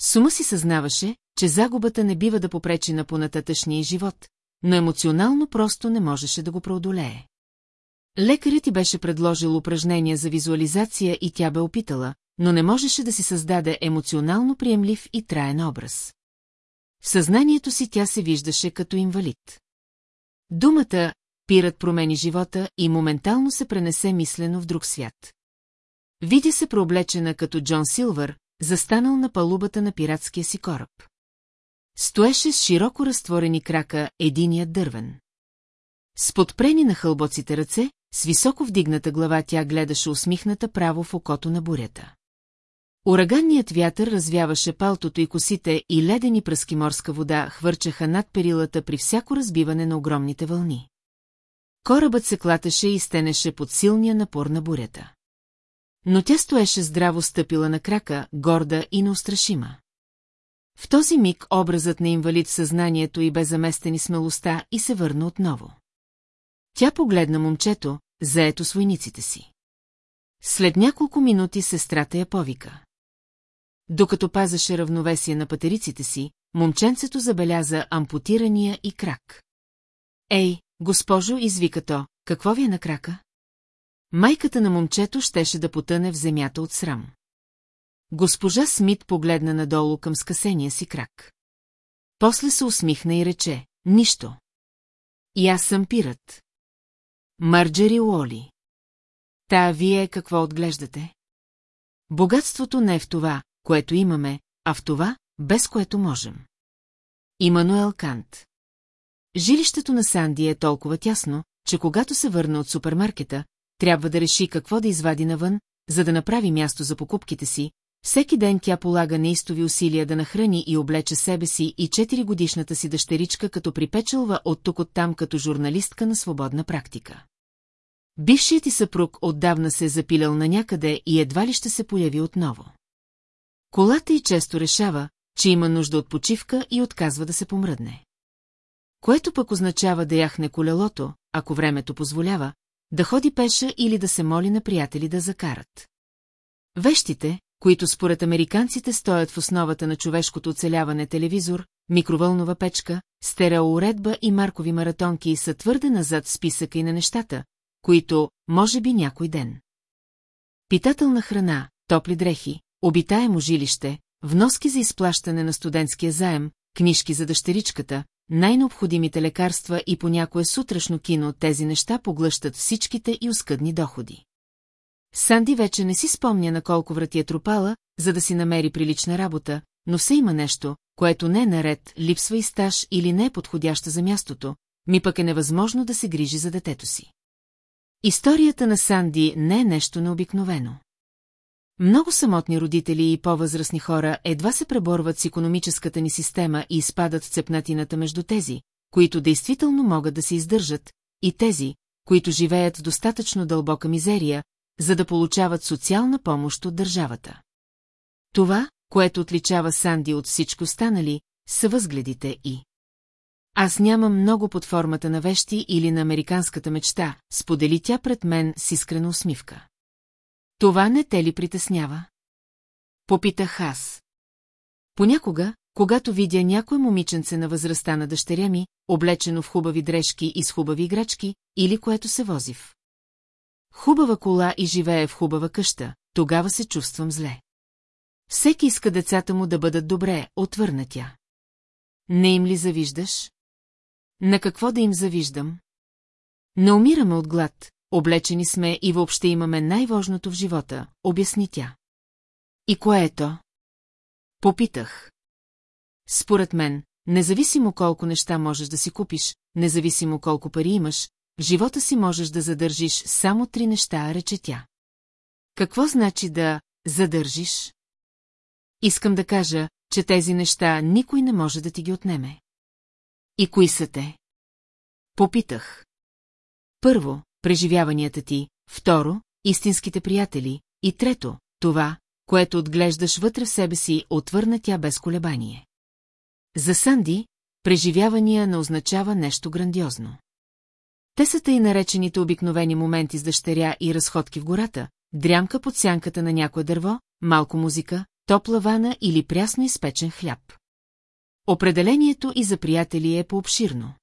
Сума си съзнаваше, че загубата не бива да попречи на понататъчния живот, но емоционално просто не можеше да го преодолее. Лекарят ти беше предложил упражнения за визуализация и тя бе опитала, но не можеше да си създаде емоционално приемлив и траен образ. В съзнанието си тя се виждаше като инвалид. Думата «пират» промени живота и моментално се пренесе мислено в друг свят. Видя се прооблечена като Джон Силвър, застанал на палубата на пиратския си кораб. Стоеше с широко разтворени крака единият дървен. С подпрени на хълбоците ръце, с високо вдигната глава тя гледаше усмихната право в окото на бурята. Ураганният вятър развяваше палтото и косите и ледени пръски морска вода хвърчаха над перилата при всяко разбиване на огромните вълни. Корабът се клатеше и стенеше под силния напор на бурята. Но тя стоеше здраво стъпила на крака, горда и неустрашима. В този миг образът на инвалид в съзнанието и бе заместени смелостта и се върна отново. Тя погледна момчето, заето с войниците си. След няколко минути сестрата я повика. Докато пазаше равновесие на патериците си, момченцето забеляза ампутирания и крак. Ей, госпожо, извика то, какво ви е на крака? Майката на момчето щеше да потъне в земята от срам. Госпожа Смит погледна надолу към скъсения си крак. После се усмихна и рече, нищо. И аз съм пират. Марджери Уоли. Та вие какво отглеждате? Богатството не е в това, което имаме, а в това, без което можем. Имануел Кант Жилището на Санди е толкова тясно, че когато се върне от супермаркета, трябва да реши какво да извади навън, за да направи място за покупките си. Всеки ден тя полага неистови усилия да нахрани и облече себе си и 4 годишната си дъщеричка, като припечелва от тук оттам като журналистка на свободна практика. Бившият ти съпруг отдавна се е запилял на някъде и едва ли ще се появи отново. Колата й често решава, че има нужда от почивка и отказва да се помръдне. Което пък означава да яхне колелото, ако времето позволява, да ходи пеша или да се моли на приятели да закарат. Вещите, които според американците стоят в основата на човешкото оцеляване телевизор, микровълнова печка, стереоуредба и маркови маратонки са твърде назад в списъка и на нещата, които, може би някой ден. Питателна храна, топли дрехи, обитаемо жилище, вноски за изплащане на студентския заем, книжки за дъщеричката, най-необходимите лекарства и по някое сутрешно кино тези неща поглъщат всичките и оскъдни доходи. Санди вече не си спомня на колко врати е тропала, за да си намери прилична работа, но все има нещо, което не е наред, липсва и стаж или не е подходяща за мястото, ми пък е невъзможно да се грижи за детето си. Историята на Санди не е нещо необикновено. Много самотни родители и по-възрастни хора едва се преборват с економическата ни система и изпадат в цепнатината между тези, които действително могат да се издържат, и тези, които живеят в достатъчно дълбока мизерия, за да получават социална помощ от държавата. Това, което отличава Санди от всичко останали, са възгледите и. Аз нямам много под формата на вещи или на американската мечта, сподели тя пред мен с искрена усмивка. Това не те ли притеснява? Попитах аз. Понякога, когато видя някой момиченце на възрастта на дъщеря ми, облечено в хубави дрежки и с хубави играчки, или което се вози в. Хубава кола и живее в хубава къща, тогава се чувствам зле. Всеки иска децата му да бъдат добре, отвърна тя. Не им ли завиждаш? На какво да им завиждам? Не умираме от глад, облечени сме и въобще имаме най-важното в живота, обясни тя. И кое е то? Попитах. Според мен, независимо колко неща можеш да си купиш, независимо колко пари имаш, в живота си можеш да задържиш само три неща, рече тя. Какво значи да задържиш? Искам да кажа, че тези неща никой не може да ти ги отнеме. И кои са те? Попитах. Първо, преживяванията ти, второ, истинските приятели, и трето, това, което отглеждаш вътре в себе си, отвърна тя без колебание. За Санди, преживявания не означава нещо грандиозно. Те са тъй наречените обикновени моменти с дъщеря и разходки в гората, дрямка под сянката на някое дърво, малко музика, топла вана или прясно изпечен хляб. Определението и за приятели е пообширно.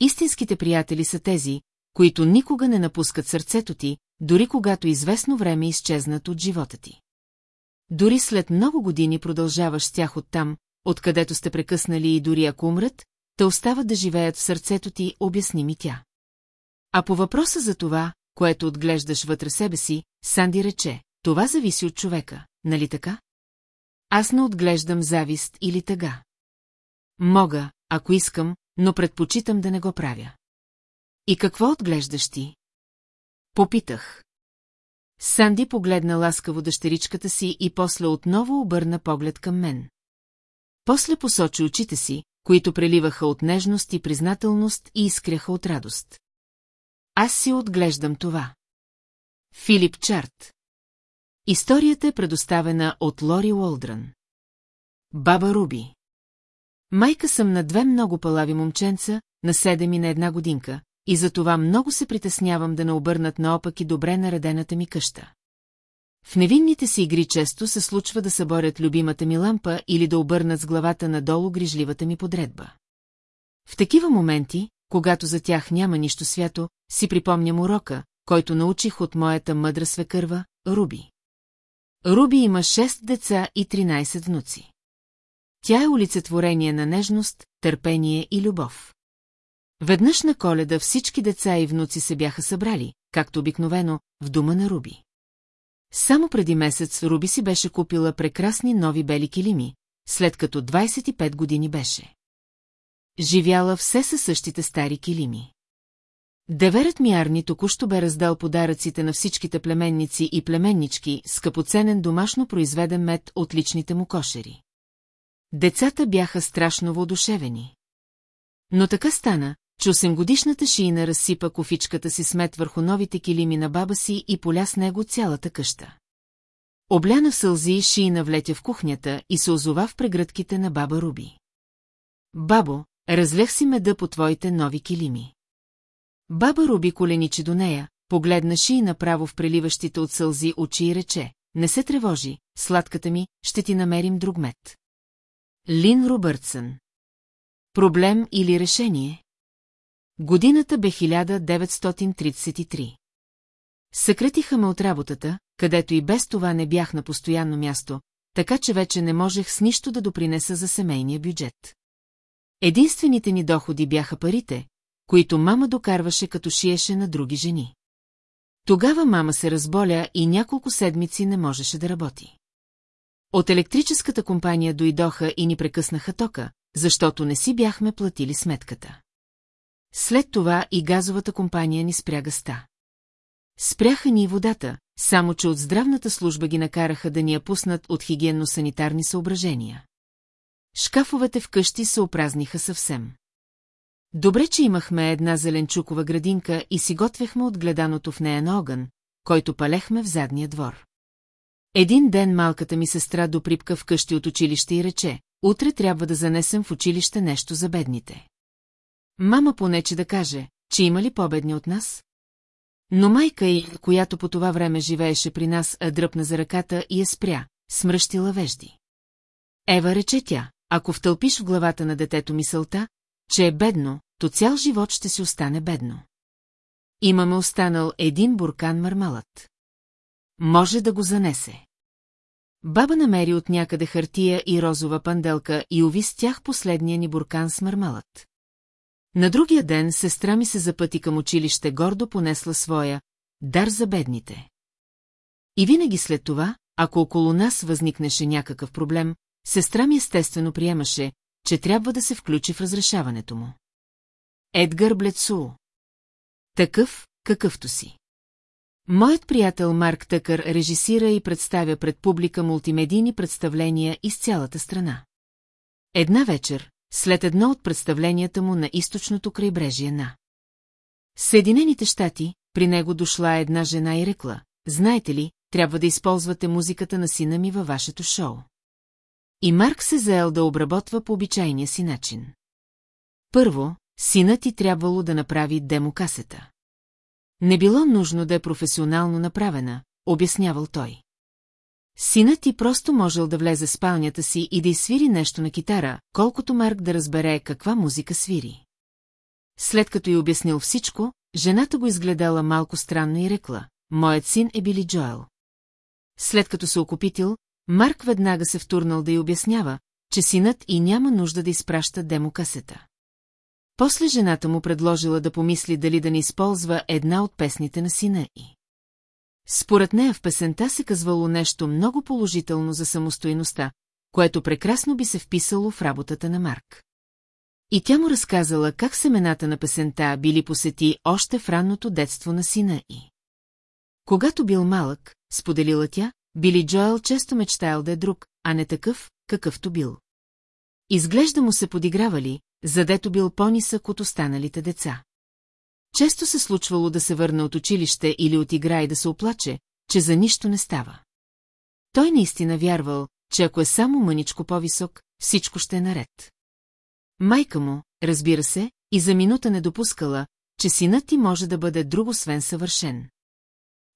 Истинските приятели са тези, които никога не напускат сърцето ти, дори когато известно време изчезнат от живота ти. Дори след много години продължаваш с тях оттам, откъдето сте прекъснали и дори ако умрат, те остават да живеят в сърцето ти, обясни ми тя. А по въпроса за това, което отглеждаш вътре себе си, Санди рече, това зависи от човека, нали така? Аз не отглеждам завист или тъга. Мога, ако искам, но предпочитам да не го правя. И какво отглеждаш ти? Попитах. Санди погледна ласкаво дъщеричката си и после отново обърна поглед към мен. После посочи очите си, които преливаха от нежност и признателност и изкряха от радост. Аз си отглеждам това. Филип Чарт Историята е предоставена от Лори Уолдрън. Баба Руби Майка съм на две много палави момченца, на седем и на една годинка, и затова много се притеснявам да не обърнат наопак и добре наредената ми къща. В невинните си игри често се случва да съборят любимата ми лампа или да обърнат с главата надолу грижливата ми подредба. В такива моменти, когато за тях няма нищо свято, си припомням урока, който научих от моята мъдра свекърва, Руби. Руби има 6 деца и 13 внуци. Тя е олицетворение на нежност, търпение и любов. Веднъж на коледа всички деца и внуци се бяха събрали, както обикновено, в дома на Руби. Само преди месец Руби си беше купила прекрасни нови бели килими, след като 25 години беше. Живяла все със същите стари килими. Деверът ми Арни току-що бе раздал подаръците на всичките племенници и племеннички, скъпоценен домашно произведен мед от личните му кошери. Децата бяха страшно воодушевени. Но така стана, че 8-годишната шиина разсипа кофичката си смет върху новите килими на баба си и поля с него цялата къща. Обляна в сълзи шиина влетя в кухнята и се озова в прегръдките на баба Руби. Бабо, разлех си меда по твоите нови килими. Баба Руби коленичи до нея, погледна ши направо в преливащите от сълзи очи и рече, не се тревожи, сладката ми, ще ти намерим друг мед. Лин Робъртсън Проблем или решение? Годината бе 1933. Съкратиха ме от работата, където и без това не бях на постоянно място, така че вече не можех с нищо да допринеса за семейния бюджет. Единствените ни доходи бяха парите, които мама докарваше като шиеше на други жени. Тогава мама се разболя и няколко седмици не можеше да работи. От електрическата компания дойдоха и ни прекъснаха тока, защото не си бяхме платили сметката. След това и газовата компания ни спря гъста. Спряха ни и водата, само че от здравната служба ги накараха да ни я пуснат от хигиенно-санитарни съображения. Шкафовете вкъщи се опразниха съвсем. Добре, че имахме една зеленчукова градинка и си готвехме от гледаното в нея на огън, който палехме в задния двор. Един ден малката ми сестра доприпка вкъщи от училище и рече, утре трябва да занесем в училище нещо за бедните. Мама понече да каже, че има ли победни от нас? Но майка й, която по това време живееше при нас, дръпна за ръката и я спря, смръщила вежди. Ева рече тя, ако втълпиш в главата на детето мисълта, че е бедно, то цял живот ще си остане бедно. Имаме останал един буркан мармалът. Може да го занесе. Баба намери от някъде хартия и розова панделка и уви с тях последния ни буркан с мармалът. На другия ден сестра ми се запъти към училище гордо понесла своя дар за бедните. И винаги след това, ако около нас възникнеше някакъв проблем, сестра ми естествено приемаше, че трябва да се включи в разрешаването му. Едгар Блецу. Такъв, какъвто си. Моят приятел Марк Тъкър режисира и представя пред публика мултимедийни представления из цялата страна. Една вечер, след едно от представленията му на източното крайбрежие на Съединените щати, при него дошла една жена и рекла, знаете ли, трябва да използвате музиката на сина ми във вашето шоу. И Марк се заел да обработва по обичайния си начин. Първо, синът ти трябвало да направи демокасета. Не било нужно да е професионално направена, обяснявал той. Синът ти просто можел да влезе в спалнята си и да изсвири нещо на китара, колкото Марк да разбере каква музика свири. След като й обяснил всичко, жената го изгледала малко странно и рекла, моят син е Били Джоел. След като се окупитил, Марк веднага се втурнал да й обяснява, че синът и няма нужда да изпраща демокасета. После жената му предложила да помисли дали да не използва една от песните на сина и. Според нея в песента се казвало нещо много положително за самостоиността, което прекрасно би се вписало в работата на Марк. И тя му разказала как семената на песента били посети още в ранното детство на сина и. Когато бил малък, споделила тя, Били Джоел често мечтаял да е друг, а не такъв, какъвто бил. Изглежда му се подигравали, задето бил по-нисък от останалите деца. Често се случвало да се върне от училище или от игра и да се оплаче, че за нищо не става. Той наистина вярвал, че ако е само мъничко по-висок, всичко ще е наред. Майка му, разбира се, и за минута не допускала, че синът ти може да бъде друго свен съвършен.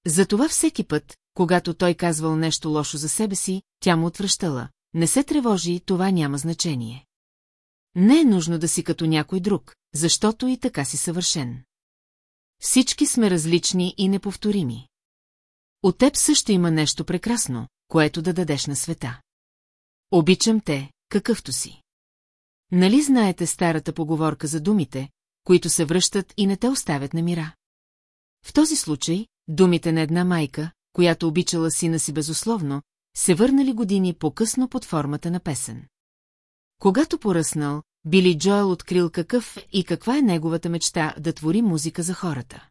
Затова всеки път, когато той казвал нещо лошо за себе си, тя му отвръщала. Не се тревожи, това няма значение. Не е нужно да си като някой друг, защото и така си съвършен. Всички сме различни и неповторими. От теб също има нещо прекрасно, което да дадеш на света. Обичам те, какъвто си. Нали знаете старата поговорка за думите, които се връщат и не те оставят на мира? В този случай, думите на една майка, която обичала сина си безусловно, се върнали години по-късно под формата на песен. Когато поръснал, Били Джоел открил какъв и каква е неговата мечта да твори музика за хората.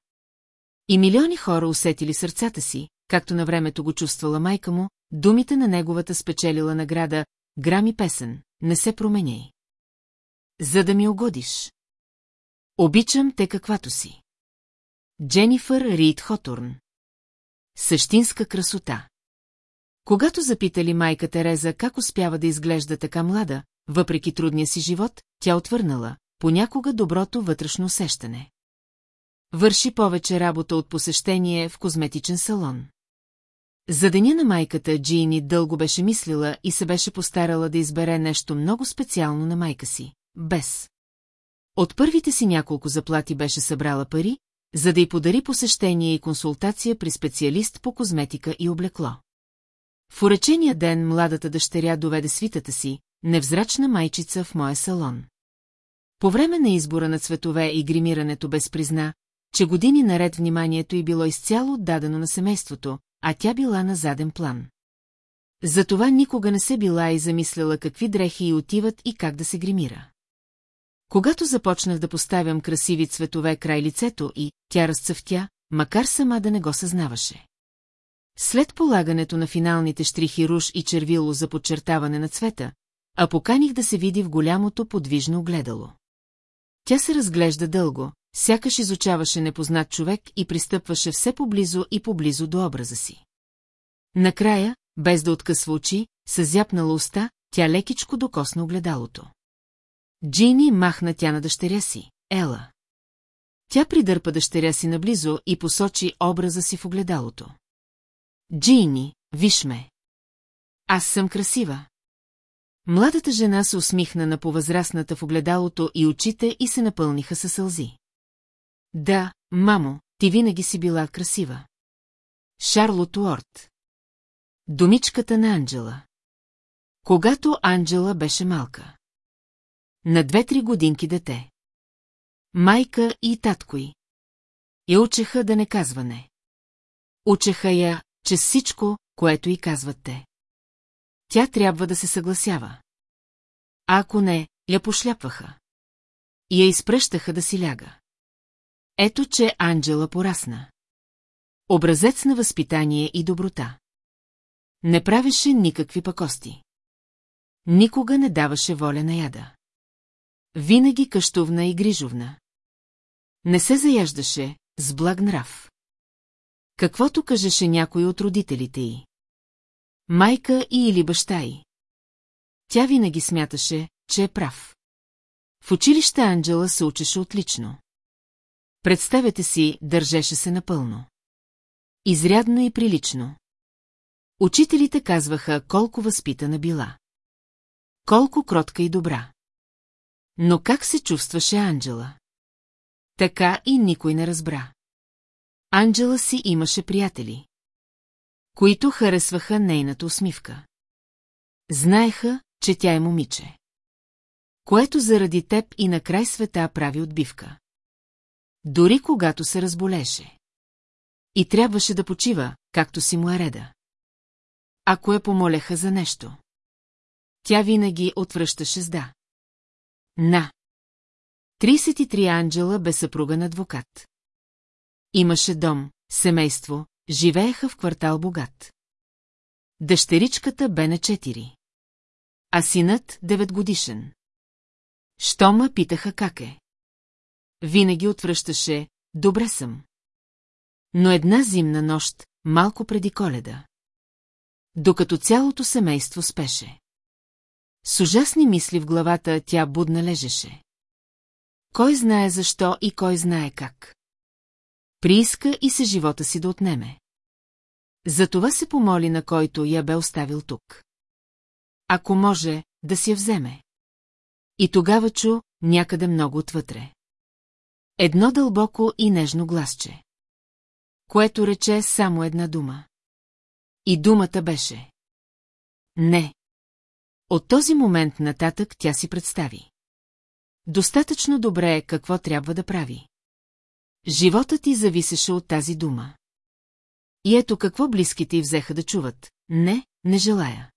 И милиони хора усетили сърцата си, както на времето го чувствала майка му, думите на неговата спечелила награда «Грами песен, не се променяй». За да ми угодиш. Обичам те каквато си. Дженифър Рид Хотурн Същинска красота. Когато запитали майка Тереза как успява да изглежда така млада, въпреки трудния си живот, тя отвърнала, понякога доброто вътрешно усещане. Върши повече работа от посещение в козметичен салон. За деня на майката Джини дълго беше мислила и се беше постарала да избере нещо много специално на майка си, без. От първите си няколко заплати беше събрала пари, за да й подари посещение и консултация при специалист по козметика и облекло. В уречения ден младата дъщеря доведе свитата си, невзрачна майчица в моя салон. По време на избора на цветове и гримирането без призна, че години наред вниманието й било изцяло отдадено на семейството, а тя била на заден план. Затова никога не се била и замисляла какви дрехи й отиват и как да се гримира. Когато започнах да поставям красиви цветове край лицето и тя разцъфтя, макар сама да не го съзнаваше. След полагането на финалните штрихи руш и червило за подчертаване на цвета, а поканих да се види в голямото подвижно огледало. Тя се разглежда дълго, сякаш изучаваше непознат човек и пристъпваше все поблизо и поблизо до образа си. Накрая, без да откъсва очи, с зяпнала уста, тя лекичко докосна огледалото. Джини махна тя на дъщеря си, Ела. Тя придърпа дъщеря си наблизо и посочи образа си в огледалото. Джини, виж ме. Аз съм красива. Младата жена се усмихна на повъзрастната в огледалото и очите и се напълниха със сълзи. Да, мамо, ти винаги си била красива. Шарлот Уорд. Домичката на Анджела. Когато Анджела беше малка. На две-три годинки дете. Майка и татко й. Я учеха да не казва не. Учеха я, че всичко, което й казват те. Тя трябва да се съгласява. А ако не, я пошляпваха. И я изпръщаха да си ляга. Ето, че Анджела порасна. Образец на възпитание и доброта. Не правеше никакви пакости. Никога не даваше воля на яда. Винаги къщовна и грижовна. Не се заяждаше, с благ нрав. Каквото кажеше някой от родителите й. Майка и или баща й. Тя винаги смяташе, че е прав. В училище Анджела се учеше отлично. Представете си, държеше се напълно. Изрядно и прилично. Учителите казваха колко възпитана била. Колко кротка и добра. Но как се чувстваше Анджела? Така и никой не разбра. Анджела си имаше приятели, които харесваха нейната усмивка. Знаеха, че тя е момиче. Което заради теб и на край света прави отбивка. Дори когато се разболеше. И трябваше да почива, както си му е реда. Ако я помолеха за нещо. Тя винаги отвръщаше с да. На. 33 Анджела бе съпруга на адвокат. Имаше дом, семейство, живееха в квартал богат. Дъщеричката бе на 4. А синът 9 годишен. Щома питаха как е. Винаги отвръщаше, добре съм. Но една зимна нощ, малко преди коледа. Докато цялото семейство спеше. С ужасни мисли в главата тя будна лежеше. Кой знае защо и кой знае как. Прииска и се живота си да отнеме. Затова се помоли на който я бе оставил тук. Ако може, да си я вземе. И тогава чу някъде много отвътре. Едно дълбоко и нежно гласче. Което рече само една дума. И думата беше. Не. От този момент нататък тя си представи. Достатъчно добре е какво трябва да прави. Животът ти зависеше от тази дума. И ето какво близките й взеха да чуват. Не, не желая.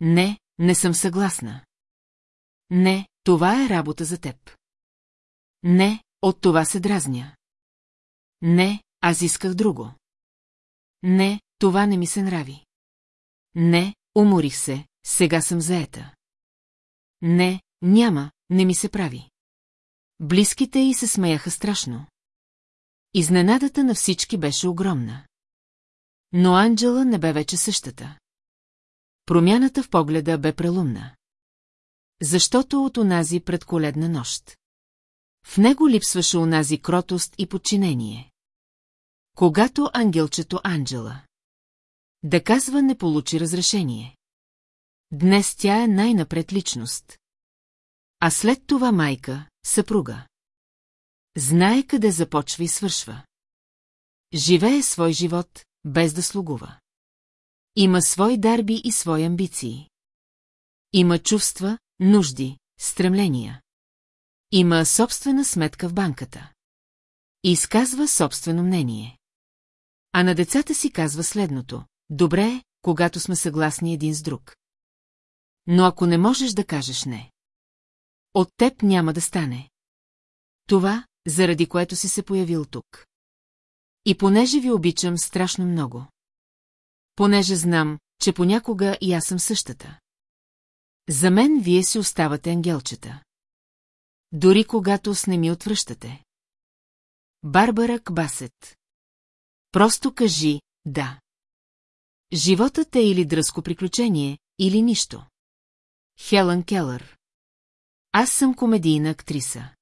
Не, не съм съгласна. Не, това е работа за теб. Не, от това се дразня. Не, аз исках друго. Не, това не ми се нрави. Не, уморих се, сега съм заета. Не, няма, не ми се прави. Близките й се смеяха страшно. Изненадата на всички беше огромна. Но Анджела не бе вече същата. Промяната в погледа бе прелумна. Защото от онази предколедна нощ. В него липсваше онази кротост и подчинение. Когато ангелчето Анджела да казва не получи разрешение. Днес тя е най-напред личност. А след това майка, съпруга. Знае къде започва и свършва. Живее свой живот, без да слугува. Има свои дарби и свои амбиции. Има чувства, нужди, стремления. Има собствена сметка в банката. Изказва собствено мнение. А на децата си казва следното. Добре е, когато сме съгласни един с друг. Но ако не можеш да кажеш не. От теб няма да стане. Това, заради което си се появил тук. И понеже ви обичам страшно много. Понеже знам, че понякога и аз съм същата. За мен вие си оставате ангелчета. Дори когато с не ми отвръщате. Барбара Кбасет. Просто кажи «да». Животът е или дръско приключение, или нищо. Хелън Келър. Аз съм комедийна актриса.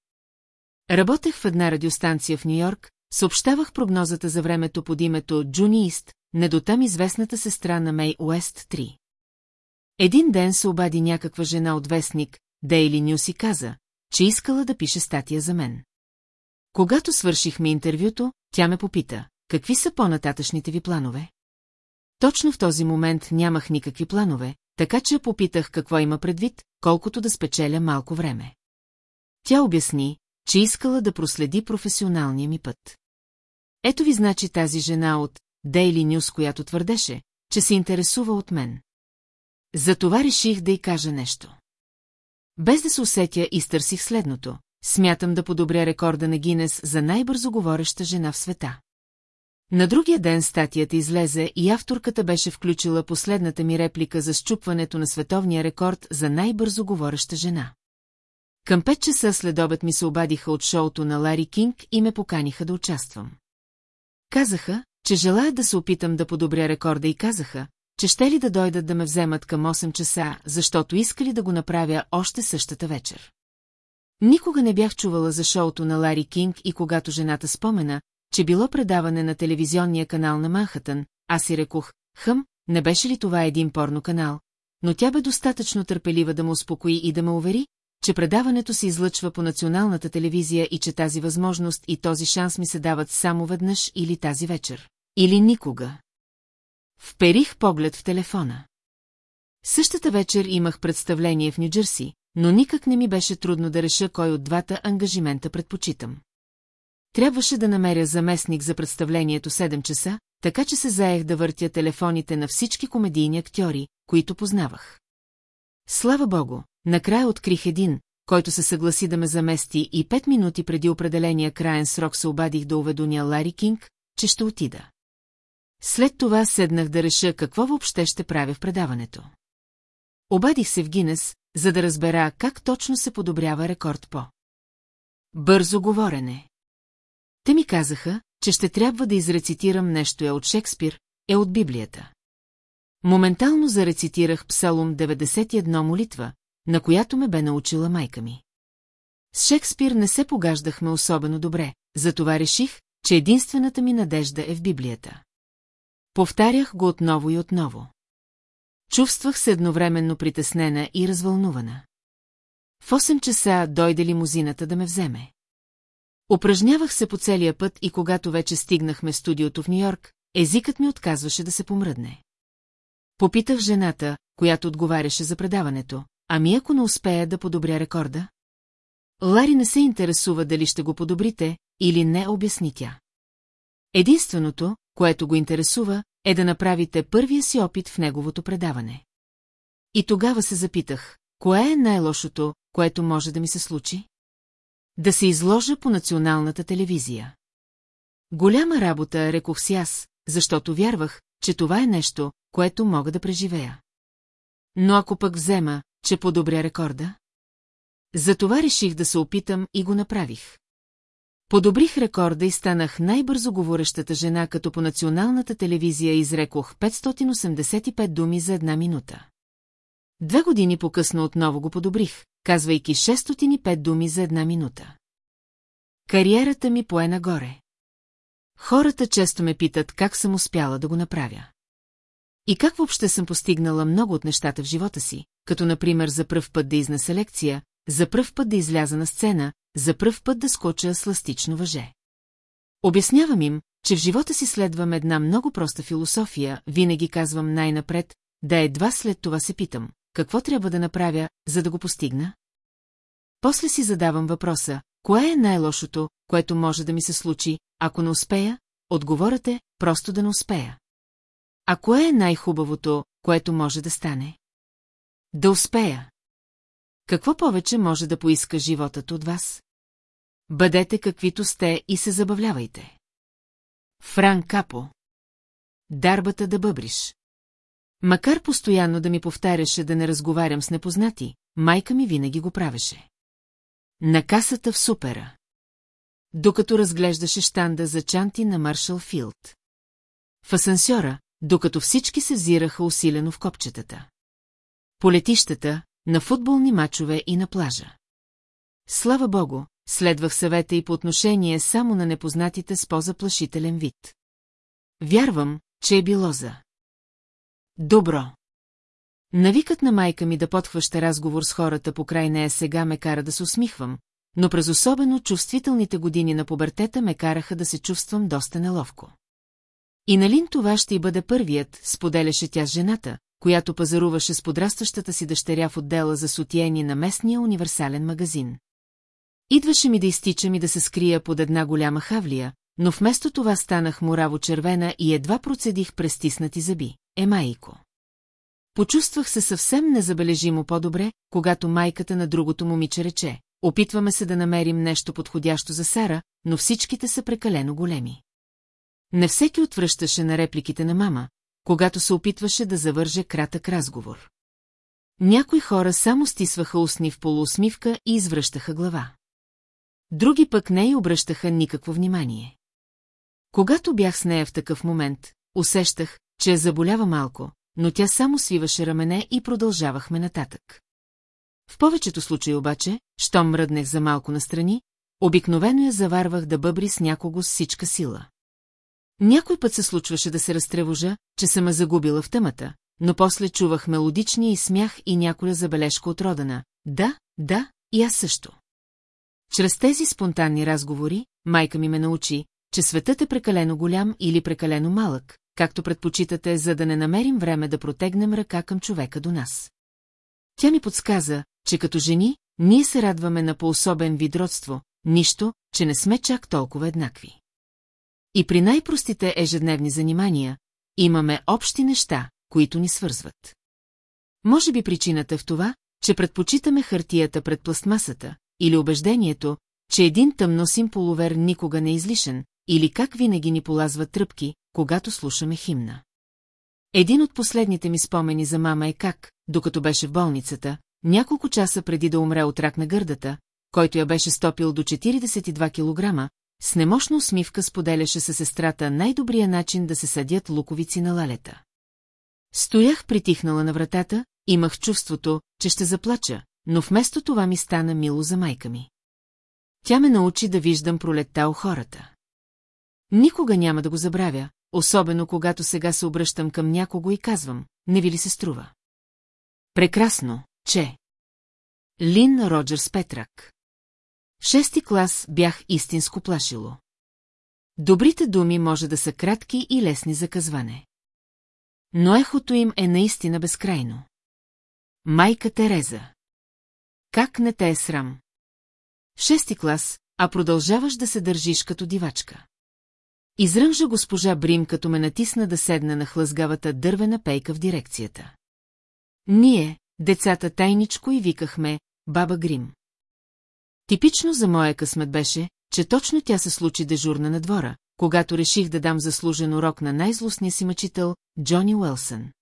Работех в една радиостанция в Нью-Йорк, съобщавах прогнозата за времето под името Джуни Ист, недотам известната сестра на Мей Уест 3. Един ден се обади някаква жена от вестник, Дейли Нюс и каза, че искала да пише статия за мен. Когато свършихме интервюто, тя ме попита, какви са по-нататъчните ви планове? Точно в този момент нямах никакви планове, така че попитах какво има предвид, колкото да спечеля малко време. Тя обясни, че искала да проследи професионалния ми път. Ето ви значи тази жена от Daily News, която твърдеше, че се интересува от мен. Затова реших да й кажа нещо. Без да се усетя, изтърсих следното. Смятам да подобря рекорда на Гинес за най-бързо говореща жена в света. На другия ден статията излезе и авторката беше включила последната ми реплика за щупването на световния рекорд за най-бързо говореща жена. Към пет часа след обед ми се обадиха от шоуто на Лари Кинг и ме поканиха да участвам. Казаха, че желаят да се опитам да подобря рекорда и казаха, че ще ли да дойдат да ме вземат към 8 часа, защото искали да го направя още същата вечер. Никога не бях чувала за шоуто на Лари Кинг и когато жената спомена, че било предаване на телевизионния канал на Манхатън, аз си рекох, хъм, не беше ли това един порно канал, но тя бе достатъчно търпелива да му успокои и да ме увери, че предаването се излъчва по националната телевизия и че тази възможност и този шанс ми се дават само веднъж или тази вечер. Или никога. Вперих поглед в телефона. Същата вечер имах представление в Нью-Джерси, но никак не ми беше трудно да реша кой от двата ангажимента предпочитам. Трябваше да намеря заместник за представлението 7 часа, така че се заех да въртя телефоните на всички комедийни актьори, които познавах. Слава богу, накрая открих един, който се съгласи да ме замести и пет минути преди определения краен срок се обадих да уведоня Лари Кинг, че ще отида. След това седнах да реша какво въобще ще правя в предаването. Обадих се в Гинес, за да разбера как точно се подобрява рекорд по. Бързо говорене. Те ми казаха, че ще трябва да изрецитирам нещо е от Шекспир, е от Библията. Моментално зарецитирах Псалом 91 молитва, на която ме бе научила майка ми. С Шекспир не се погаждахме особено добре, затова реших, че единствената ми надежда е в Библията. Повтарях го отново и отново. Чувствах се едновременно притеснена и развълнувана. В 8 часа дойде лимузината да ме вземе. Упражнявах се по целия път и когато вече стигнахме студиото в Нью-Йорк, езикът ми отказваше да се помръдне. Попитах жената, която отговаряше за предаването, ами ако не успея да подобря рекорда? Лари не се интересува дали ще го подобрите или не, обясни тя. Единственото, което го интересува, е да направите първия си опит в неговото предаване. И тогава се запитах, кое е най-лошото, което може да ми се случи? Да се изложа по националната телевизия. Голяма работа, рекох си аз, защото вярвах, че това е нещо, което мога да преживея. Но ако пък взема, че подобря рекорда? Затова реших да се опитам и го направих. Подобрих рекорда и станах най-бързо говорещата жена, като по националната телевизия изрекох 585 думи за една минута. Две години по-късно отново го подобрих, казвайки 605 думи за една минута. Кариерата ми пое нагоре. Хората често ме питат как съм успяла да го направя. И как въобще съм постигнала много от нещата в живота си, като например за пръв път да изнеса лекция, за пръв път да изляза на сцена, за пръв път да скоча сластично въже. Обяснявам им, че в живота си следвам една много проста философия, винаги казвам най-напред, да едва след това се питам, какво трябва да направя, за да го постигна? После си задавам въпроса, кое е най-лошото, което може да ми се случи, ако не успея? Отговорът е, просто да не успея. А кое е най-хубавото, което може да стане? Да успея. Какво повече може да поиска животът от вас? Бъдете каквито сте и се забавлявайте. Фран Капо Дарбата да бъбриш Макар постоянно да ми повтаряше да не разговарям с непознати, майка ми винаги го правеше. На касата в супера. Докато разглеждаше штанда за чанти на Маршал Филд. В асансьора, докато всички се взираха усилено в копчетата. По летищата, на футболни мачове и на плажа. Слава богу, следвах съвета и по отношение само на непознатите с по-заплашителен вид. Вярвам, че е било за. Добро. Навикът на майка ми да подхваща разговор с хората по край нея сега ме кара да се усмихвам, но през особено чувствителните години на пубертета ме караха да се чувствам доста неловко. И налин това ще и бъде първият, споделяше тя с жената, която пазаруваше с подрастващата си дъщеря в отдела за сутиени на местния универсален магазин. Идваше ми да изтичам и да се скрия под една голяма хавлия, но вместо това станах мураво червена и едва процедих през стиснати зъби. Емайко. Почувствах се съвсем незабележимо по-добре, когато майката на другото момиче рече. Опитваме се да намерим нещо подходящо за Сара, но всичките са прекалено големи. Не всеки отвръщаше на репликите на мама, когато се опитваше да завърже кратък разговор. Някои хора само стисваха устни в полуусмивка и извръщаха глава. Други пък не и обръщаха никакво внимание. Когато бях с нея в такъв момент, усещах, че я заболява малко, но тя само свиваше рамене и продължавахме нататък. В повечето случаи обаче, щом мръднех за малко настрани, обикновено я заварвах да бъбри с някого с всичка сила. Някой път се случваше да се разтревожа, че съм ме загубила в тъмата, но после чувах мелодичния и смях и някоя забележка от родана. Да, да, и аз също. Чрез тези спонтанни разговори, майка ми ме научи, че светът е прекалено голям или прекалено малък, както предпочитате, за да не намерим време да протегнем ръка към човека до нас. Тя ми подсказа, че като жени, ние се радваме на по-особен вид родство, нищо, че не сме чак толкова еднакви. И при най-простите ежедневни занимания имаме общи неща, които ни свързват. Може би причината в това, че предпочитаме хартията пред пластмасата, или убеждението, че един тъмносим полувер никога не е излишен, или как винаги ни полазва тръпки, когато слушаме химна. Един от последните ми спомени за мама е как, докато беше в болницата, няколко часа преди да умре от рак на гърдата, който я беше стопил до 42 кг, с немощна усмивка споделяше със сестрата най-добрия начин да се съдят луковици на лалета. Стоях притихнала на вратата, имах чувството, че ще заплача, но вместо това ми стана мило за майка ми. Тя ме научи да виждам пролетта у хората. Никога няма да го забравя, особено когато сега се обръщам към някого и казвам, не ви ли се струва? Прекрасно, че... Лин Роджерс Петрак В шести клас бях истинско плашило. Добрите думи може да са кратки и лесни за казване. Но ехото им е наистина безкрайно. Майка Тереза Как не те е срам? Шести клас, а продължаваш да се държиш като дивачка. Изръмжа госпожа Брим, като ме натисна да седна на хлъзгавата дървена пейка в дирекцията. Ние, децата тайничко и викахме «Баба Грим». Типично за моя късмет беше, че точно тя се случи дежурна на двора, когато реших да дам заслужен урок на най-злостния си мъчител, Джони Уелсън.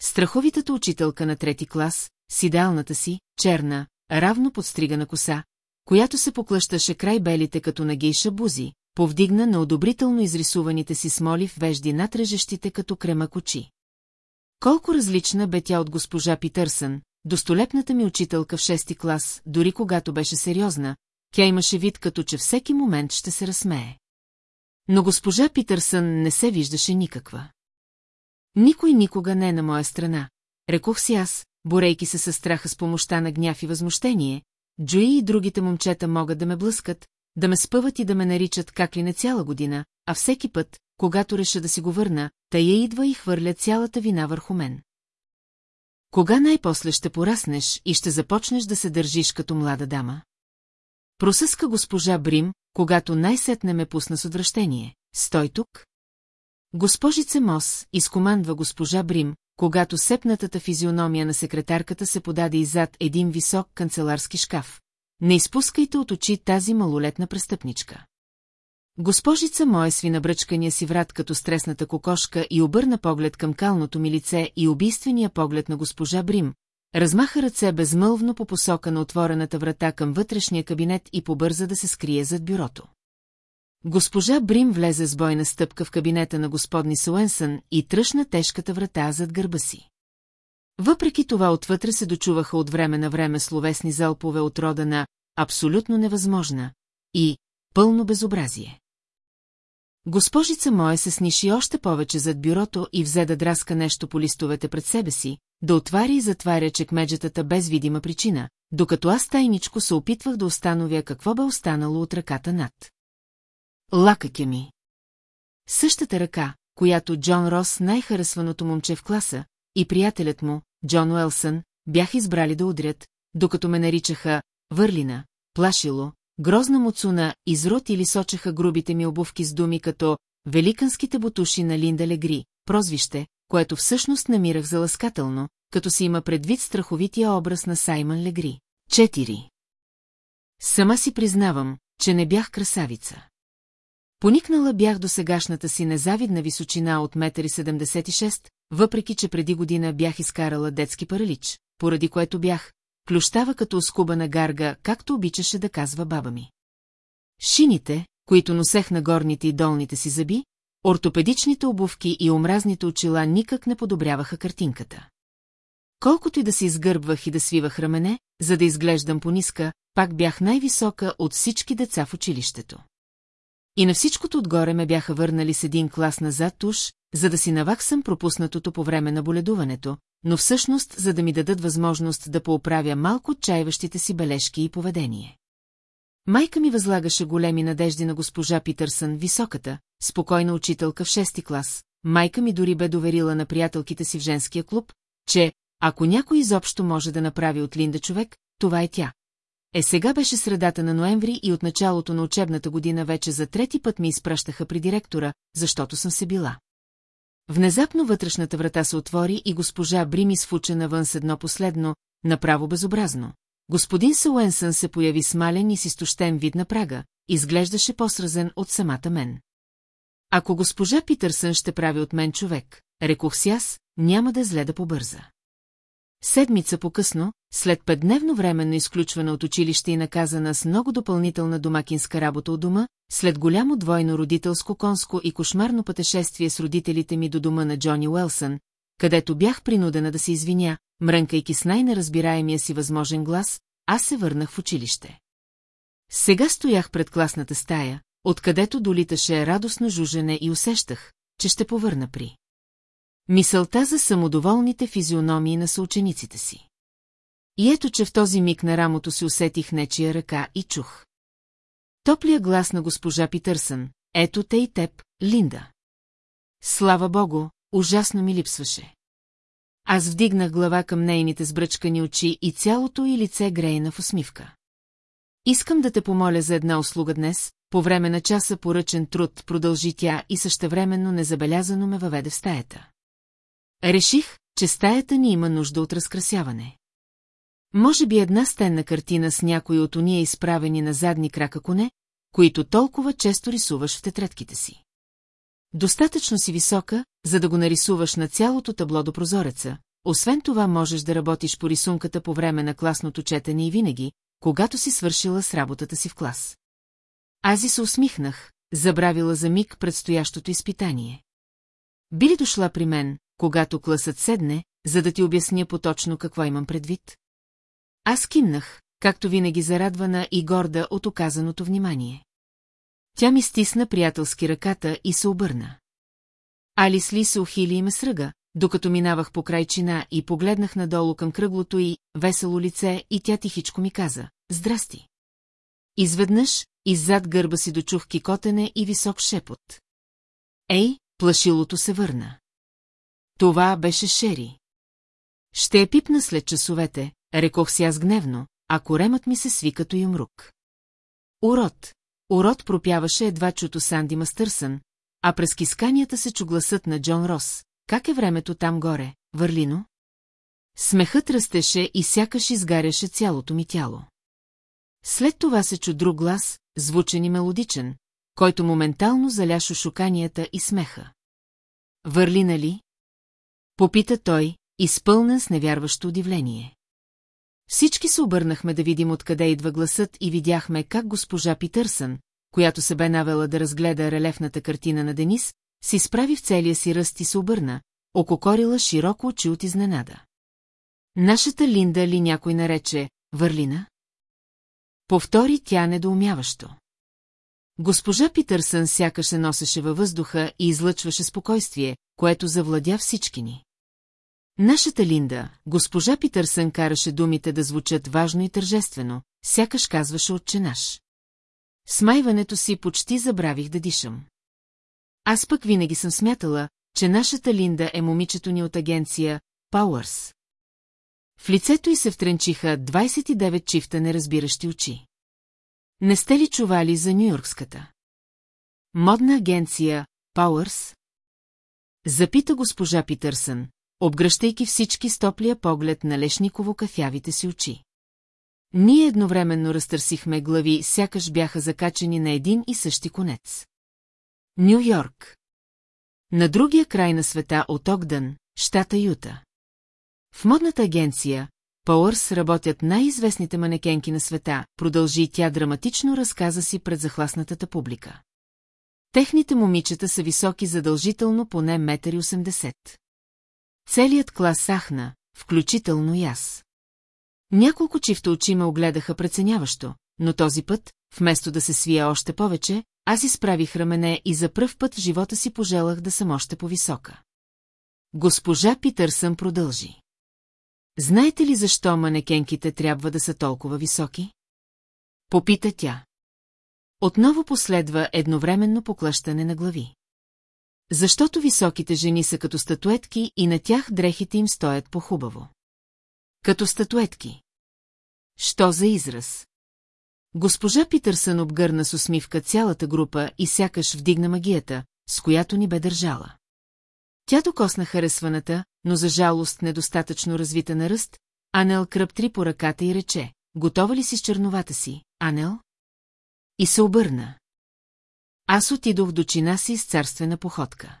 Страховитата учителка на трети клас, с идеалната си, черна, равно подстригана коса, която се поклъщаше край белите като на гейша бузи, повдигна на одобрително изрисуваните си смоли в вежди над режещите като крема кочи. Колко различна бе тя от госпожа Питърсън, достолепната ми учителка в шести клас, дори когато беше сериозна, тя имаше вид като че всеки момент ще се разсмее. Но госпожа Питърсън не се виждаше никаква. Никой никога не е на моя страна, рекох си аз, борейки се със страха с помощта на гняв и възмущение, Джуи и другите момчета могат да ме блъскат, да ме спъват и да ме наричат как ли не цяла година, а всеки път, когато реша да си го върна, тая идва и хвърля цялата вина върху мен. Кога най-после ще пораснеш и ще започнеш да се държиш като млада дама? Просъска госпожа Брим, когато най-сетне ме пусна с отвращение. Стой тук. Госпожице Мос, изкомандва госпожа Брим, когато сепнатата физиономия на секретарката се подаде иззад един висок канцеларски шкаф. Не изпускайте от очи тази малолетна престъпничка. Госпожица моя сви набръчкания си врат като стресната кокошка и обърна поглед към калното ми лице и убийствения поглед на госпожа Брим, размаха ръце безмълвно по посока на отворената врата към вътрешния кабинет и побърза да се скрие зад бюрото. Госпожа Брим влезе с бойна стъпка в кабинета на господни Суенсън и тръщна тежката врата зад гърба си. Въпреки това отвътре се дочуваха от време на време словесни залпове от рода на «абсолютно невъзможна» и «пълно безобразие». Госпожица моя се сниши още повече зад бюрото и взе да драска нещо по листовете пред себе си, да отваря и затваря чекмеджетата без видима причина, докато аз тайничко се опитвах да установя какво бе останало от ръката над. Лакъкя ми. Същата ръка, която Джон Рос, най-харесваното момче в класа, и приятелят му, Джон Уелсън, бях избрали да удрят, докато ме наричаха Върлина, Плашило, Грозна муцуна, изрод сочеха грубите ми обувки с думи като Великанските бутуши на Линда Легри, прозвище, което всъщност намирах за ласкателно, като си има предвид страховития образ на Саймън Легри. 4. Сама си признавам, че не бях красавица. Поникнала бях до сегашната си незавидна височина от 1,76 въпреки че преди година бях изкарала детски паралич, поради което бях, плющава като оскубана гарга, както обичаше да казва баба ми. Шините, които носех на горните и долните си зъби, ортопедичните обувки и омразните очила никак не подобряваха картинката. Колкото и да се изгърбвах и да свивах рамене, за да изглеждам пониска, пак бях най-висока от всички деца в училището. И на всичкото отгоре ме бяха върнали с един клас назад уж, за да си наваксам пропуснатото по време на боледуването, но всъщност за да ми дадат възможност да поуправя малко отчаиващите си бележки и поведение. Майка ми възлагаше големи надежди на госпожа Питърсън, високата, спокойна учителка в шести клас. Майка ми дори бе доверила на приятелките си в женския клуб, че, ако някой изобщо може да направи от Линда човек, това е тя. Е сега беше средата на ноември и от началото на учебната година вече за трети път ми изпращаха при директора, защото съм се била. Внезапно вътрешната врата се отвори и госпожа Брими сфуча навън с едно последно, направо безобразно. Господин Сауенсън се появи смален и с изтощен вид на прага, изглеждаше по-сразен от самата мен. Ако госпожа Питърсън ще прави от мен човек, рекох си аз, няма да е зле да побърза. Седмица по-късно, след петдневно временно изключване от училище и наказана с много допълнителна домакинска работа от дома, след голямо двойно родителско конско и кошмарно пътешествие с родителите ми до дома на Джони Уелсън, където бях принудена да се извиня, мрънкайки с най-неразбираемия си възможен глас, аз се върнах в училище. Сега стоях пред класната стая, откъдето долиташе радостно жужене и усещах, че ще повърна при. Мисълта за самодоволните физиономии на съучениците си. И ето, че в този миг на рамото си усетих нечия ръка и чух. Топлия глас на госпожа Питърсън, ето те и теб, Линда. Слава богу, ужасно ми липсваше. Аз вдигнах глава към нейните сбръчкани очи и цялото й лице грейна в усмивка. Искам да те помоля за една услуга днес, по време на часа поръчен труд продължи тя и същевременно незабелязано ме въведе в стаята. Реших, че стаята ни има нужда от разкрасяване. Може би една стенна картина с някои от уния изправени на задни крака коне, които толкова често рисуваш в тетрадките си. Достатъчно си висока, за да го нарисуваш на цялото табло до прозореца. Освен това можеш да работиш по рисунката по време на класното четене и винаги, когато си свършила с работата си в клас. Ази се усмихнах, забравила за миг предстоящото изпитание. Би ли дошла при мен, когато класът седне, за да ти обясня поточно какво имам предвид? Аз кимнах, както винаги зарадвана и горда от оказаното внимание. Тя ми стисна приятелски ръката и се обърна. Алис ли се ухили и ме сръга, докато минавах по крайчина и погледнах надолу към кръглото и весело лице и тя тихичко ми каза «Здрасти». Изведнъж, иззад гърба си дочух кикотене и висок шепот. Ей, плашилото се върна. Това беше Шери. Ще я пипна след часовете, рекох си аз гневно, а коремът ми се сви като юмрук. Урод, урод пропяваше едва чуто Санди Мастърсън, а през кисканията се чу гласът на Джон Рос. Как е времето там горе, върлино? Смехът растеше и сякаш изгаряше цялото ми тяло. След това се чу друг глас, звучен и мелодичен, който моментално заля шушуканията и смеха. Върлина ли? Попита той, изпълнен с невярващо удивление. Всички се обърнахме да видим откъде идва гласът и видяхме как госпожа Питърсън, която се бе навела да разгледа релефната картина на Денис, си справи в целия си ръст и се обърна, ококорила широко очи от изненада. Нашата Линда ли някой нарече Върлина? Повтори тя недоумяващо. Госпожа Питърсън сякаш се носеше във въздуха и излъчваше спокойствие, което завладя всички ни. Нашата Линда, госпожа Питърсън караше думите да звучат важно и тържествено, сякаш казваше отче наш. Смайването си почти забравих да дишам. Аз пък винаги съм смятала, че нашата Линда е момичето ни от агенция Powers. В лицето й се втренчиха 29 чифта неразбиращи очи. Не сте ли чували за Нью-Йоркската? Модна агенция Powers? Запита госпожа Питърсън, обгръщайки всички с топлия поглед на лешниково кафявите си очи. Ние едновременно разтърсихме глави, сякаш бяха закачени на един и същи конец. Ню Йорк. На другия край на света от Огдън, щата Юта. В модната агенция, Пауърс работят най-известните манекенки на света, продължи тя драматично разказа си пред захласнатата публика. Техните момичета са високи задължително поне 1,80 м. Целият клас сахна, включително и аз. Няколко чифта очи ме огледаха преценяващо, но този път, вместо да се свия още повече, аз изправих рамене и за пръв път в живота си пожелах да съм още по-висока. Госпожа Питърсън продължи. Знаете ли защо манекенките трябва да са толкова високи? Попита тя. Отново последва едновременно поклащане на глави. Защото високите жени са като статуетки и на тях дрехите им стоят по-хубаво. Като статуетки. Що за израз? Госпожа Питърсън обгърна с усмивка цялата група и сякаш вдигна магията, с която ни бе държала. Тя докосна харесваната, но за жалост недостатъчно развита на ръст, Анел кръптри по ръката и рече, готова ли си с черновата си, Анел? И се обърна. Аз отидох до чина си с царствена походка.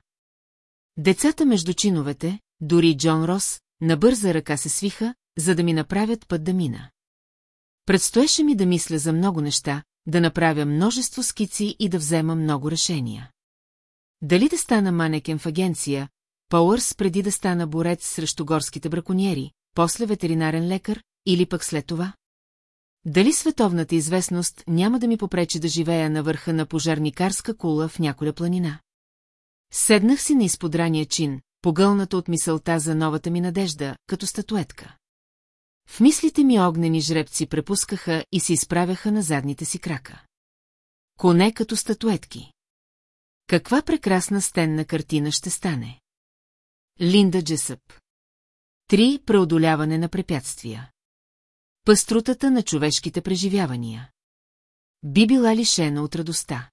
Децата между чиновете, дори Джон Рос, на бърза ръка се свиха, за да ми направят път да мина. Предстоеше ми да мисля за много неща, да направя множество скици и да взема много решения. Дали да стана манекен в агенция, Пауърс преди да стана борец срещу горските браконьери, после ветеринарен лекар или пък след това? Дали световната известност няма да ми попречи да живея на върха на пожарникарска кула в няколя планина? Седнах си на изподрания чин, погълната от мисълта за новата ми надежда, като статуетка. В мислите ми огнени жребци препускаха и се изправяха на задните си крака. Коне като статуетки. Каква прекрасна стенна картина ще стане? Линда Джесъп. Три преодоляване на препятствия. Пъструтата на човешките преживявания. Би била лишена от радостта.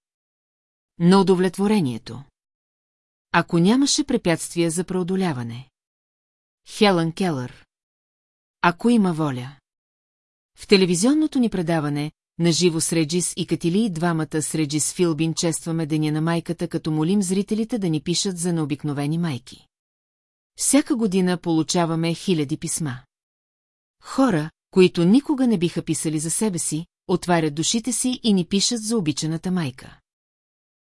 На удовлетворението. Ако нямаше препятствия за преодоляване. Хелън Келър. Ако има воля. В телевизионното ни предаване, на живо с Реджис и Катили и двамата с Реджис Филбин честваме Деня на майката, като молим зрителите да ни пишат за необикновени майки. Всяка година получаваме хиляди писма. Хора, които никога не биха писали за себе си, отварят душите си и ни пишат за обичаната майка.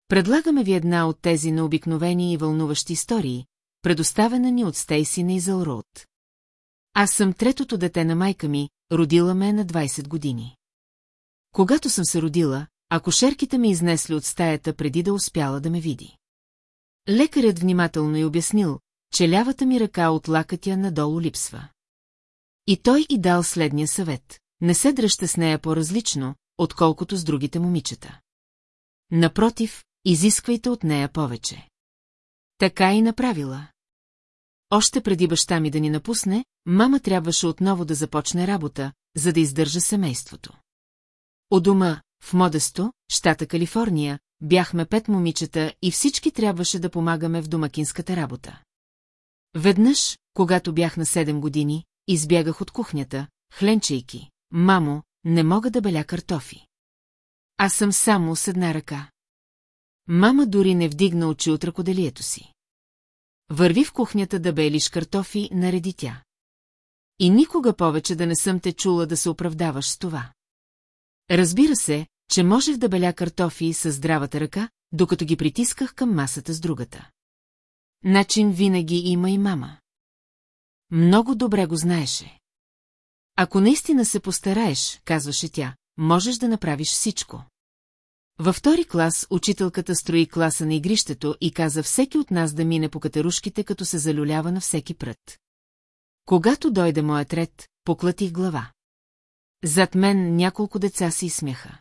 Предлагаме ви една от тези необикновени и вълнуващи истории, предоставена ни от Стейси на Изълроуд. Аз съм третото дете на майка ми, родила ме на 20 години. Когато съм се родила, акушерките ме изнесли от стаята преди да успяла да ме види. Лекарят внимателно й обяснил, че лявата ми ръка от лакътя надолу липсва. И той и дал следния съвет. Не се дръжте с нея по-различно, отколкото с другите момичета. Напротив, изисквайте от нея повече. Така и направила. Още преди баща ми да ни напусне, мама трябваше отново да започне работа, за да издържа семейството. У дома, в Модесто, щата Калифорния, бяхме пет момичета и всички трябваше да помагаме в домакинската работа. Веднъж, когато бях на 7 години, избягах от кухнята, хленчейки. Мамо, не мога да беля картофи. Аз съм само с една ръка. Мама дори не вдигна очи от ръкоделието си. Върви в кухнята да белиш картофи, нареди тя. И никога повече да не съм те чула да се оправдаваш с това. Разбира се, че можех да беля картофи с здравата ръка, докато ги притисках към масата с другата. Начин винаги има и мама. Много добре го знаеше. Ако наистина се постараеш, казваше тя, можеш да направиш всичко. Във втори клас учителката строи класа на игрището и каза всеки от нас да мине по катерушките, като се залюлява на всеки прът. Когато дойде моят ред, поклатих глава. Зад мен няколко деца си смяха.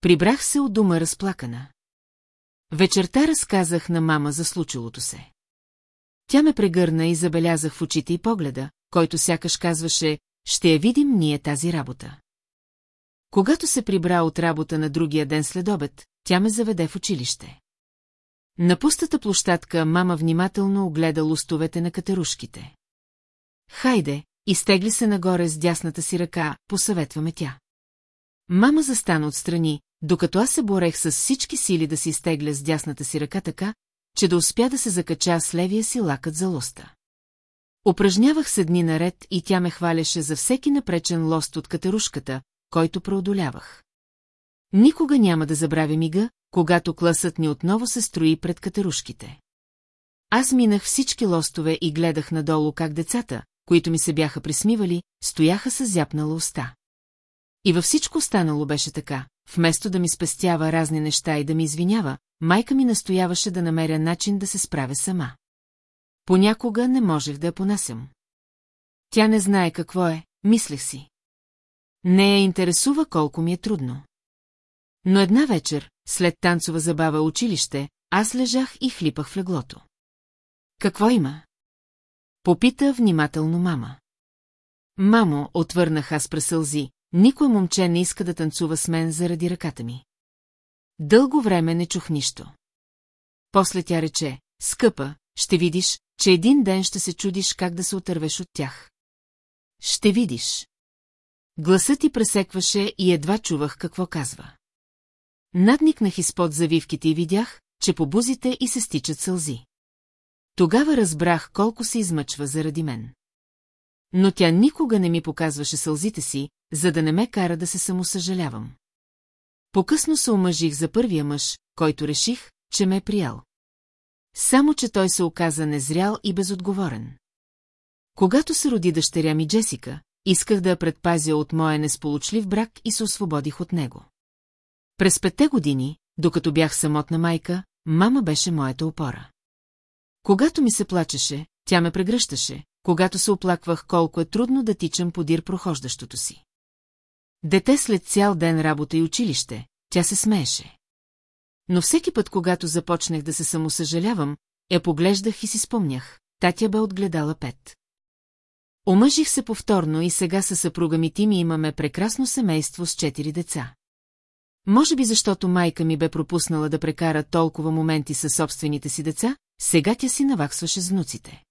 Прибрах се от дома разплакана. Вечерта разказах на мама за случилото се. Тя ме прегърна и забелязах в очите и погледа, който сякаш казваше, ще я видим ние тази работа. Когато се прибра от работа на другия ден след обед, тя ме заведе в училище. На пустата площадка мама внимателно огледа лустовете на катерушките. Хайде, изтегли се нагоре с дясната си ръка, посъветваме тя. Мама застана отстрани, докато аз се борех с всички сили да си изтегля с дясната си ръка така, че да успя да се закача с левия си лакът за лоста. Упражнявах се дни наред и тя ме хваляше за всеки напречен лост от катерушката, който преодолявах. Никога няма да забравя мига, когато класът ни отново се строи пред катерушките. Аз минах всички лостове и гледах надолу как децата, които ми се бяха присмивали, стояха с зяпнала уста. И във всичко останало беше така, вместо да ми спестява разни неща и да ми извинява, майка ми настояваше да намеря начин да се справя сама. Понякога не можех да я понасям. Тя не знае какво е, мислех си. Не я интересува колко ми е трудно. Но една вечер, след танцова забава училище, аз лежах и хлипах в леглото. Какво има? Попита внимателно мама. Мамо, отвърнах аз през сълзи, никой момче не иска да танцува с мен заради ръката ми. Дълго време не чух нищо. После тя рече, скъпа, ще видиш, че един ден ще се чудиш как да се отървеш от тях. Ще видиш. Гласът ти пресекваше и едва чувах какво казва. Надникнах изпод завивките и видях, че по бузите и се стичат сълзи. Тогава разбрах колко се измъчва заради мен. Но тя никога не ми показваше сълзите си, за да не ме кара да се самосъжалявам. Покъсно се омъжих за първия мъж, който реших, че ме е приял. Само, че той се оказа незрял и безотговорен. Когато се роди дъщеря ми Джесика, исках да я предпазя от моя несполучлив брак и се освободих от него. През петте години, докато бях самотна майка, мама беше моята опора. Когато ми се плачеше, тя ме прегръщаше, когато се оплаквах колко е трудно да тичам подир прохождащото си. Дете след цял ден работа и училище, тя се смееше. Но всеки път, когато започнах да се самосъжалявам, я поглеждах и си спомнях, татя бе отгледала пет. Омъжих се повторно и сега със съпруга ми Тими имаме прекрасно семейство с четири деца. Може би защото майка ми бе пропуснала да прекара толкова моменти със собствените си деца, сега тя си наваксваше с внуците.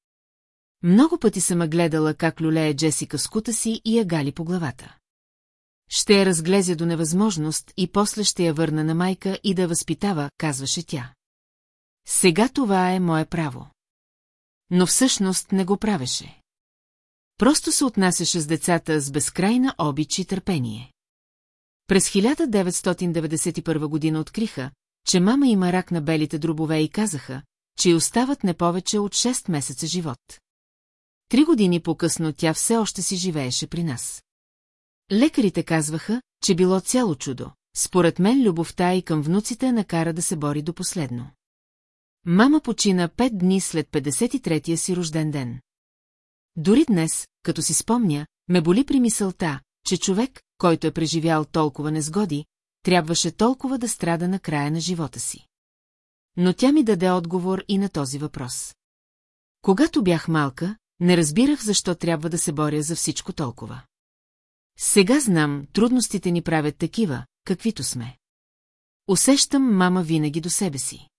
Много пъти съм гледала как люлее Джесика с кута си и я гали по главата. Ще я разглезя до невъзможност и после ще я върна на майка и да възпитава, казваше тя. Сега това е мое право. Но всъщност не го правеше. Просто се отнасяше с децата с безкрайна обич и търпение. През 1991 година откриха, че мама има рак на белите дробове и казаха, че й остават не повече от 6 месеца живот. Три години по-късно тя все още си живееше при нас. Лекарите казваха, че било цяло чудо. Според мен любовта и към внуците накара да се бори до последно. Мама почина пет дни след 53-я си рожден ден. Дори днес, като си спомня, ме боли при мисълта, че човек, който е преживял толкова незгоди, трябваше толкова да страда на края на живота си. Но тя ми даде отговор и на този въпрос. Когато бях малка, не разбирах защо трябва да се боря за всичко толкова. Сега знам, трудностите ни правят такива, каквито сме. Усещам мама винаги до себе си.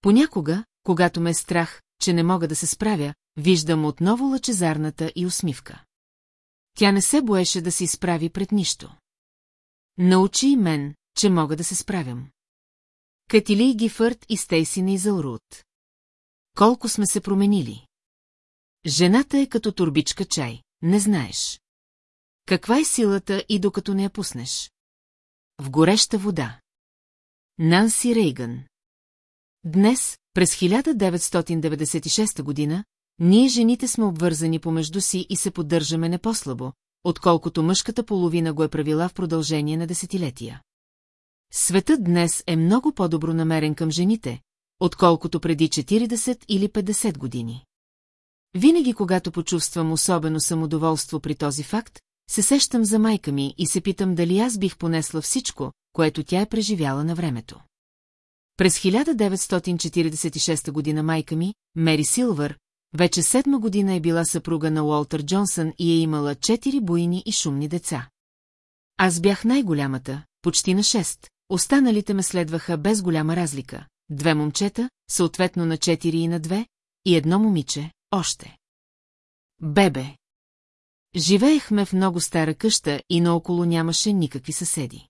Понякога, когато ме е страх, че не мога да се справя, виждам отново лъчезарната и усмивка. Тя не се боеше да се изправи пред нищо. Научи и мен, че мога да се справям. Катили Гифърт и Стейси на Изълрут. Колко сме се променили. Жената е като турбичка чай, не знаеш. Каква е силата и докато не я пуснеш? В гореща вода. Нанси Рейган Днес, през 1996 година, ние жените сме обвързани помежду си и се поддържаме не по-слабо, отколкото мъжката половина го е правила в продължение на десетилетия. Светът днес е много по-добро намерен към жените, отколкото преди 40 или 50 години. Винаги, когато почувствам особено самодоволство при този факт, се сещам за майка ми и се питам дали аз бих понесла всичко, което тя е преживяла на времето. През 1946 година майка ми, Мери Силвър, вече седма година е била съпруга на Уолтер Джонсън и е имала четири буйни и шумни деца. Аз бях най-голямата, почти на шест, останалите ме следваха без голяма разлика. Две момчета, съответно на четири и на две, и едно момиче, още. Бебе. Живеехме в много стара къща и наоколо нямаше никакви съседи.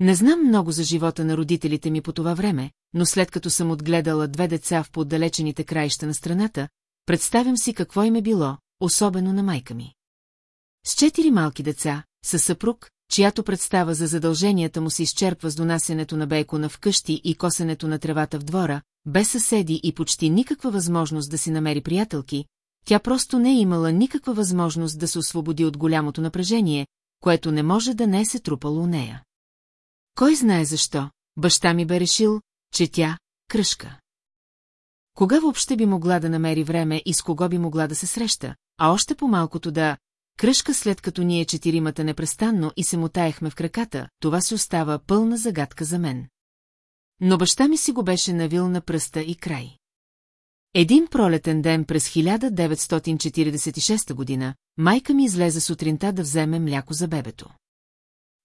Не знам много за живота на родителите ми по това време, но след като съм отгледала две деца в поддалечените краища на страната, представям си какво им е било, особено на майка ми. С четири малки деца, със съпруг, чиято представа за задълженията му се изчерпва с донасенето на бейкона в къщи и косенето на тревата в двора, без съседи и почти никаква възможност да си намери приятелки, тя просто не е имала никаква възможност да се освободи от голямото напрежение, което не може да не е се трупало у нея. Кой знае защо, баща ми бе решил, че тя – кръшка. Кога въобще би могла да намери време и с кого би могла да се среща, а още по-малкото да кръшка след като ние четиримата непрестанно и се мутаехме в краката, това си остава пълна загадка за мен. Но баща ми си го беше навил на пръста и край. Един пролетен ден през 1946 година, майка ми излезе сутринта да вземе мляко за бебето.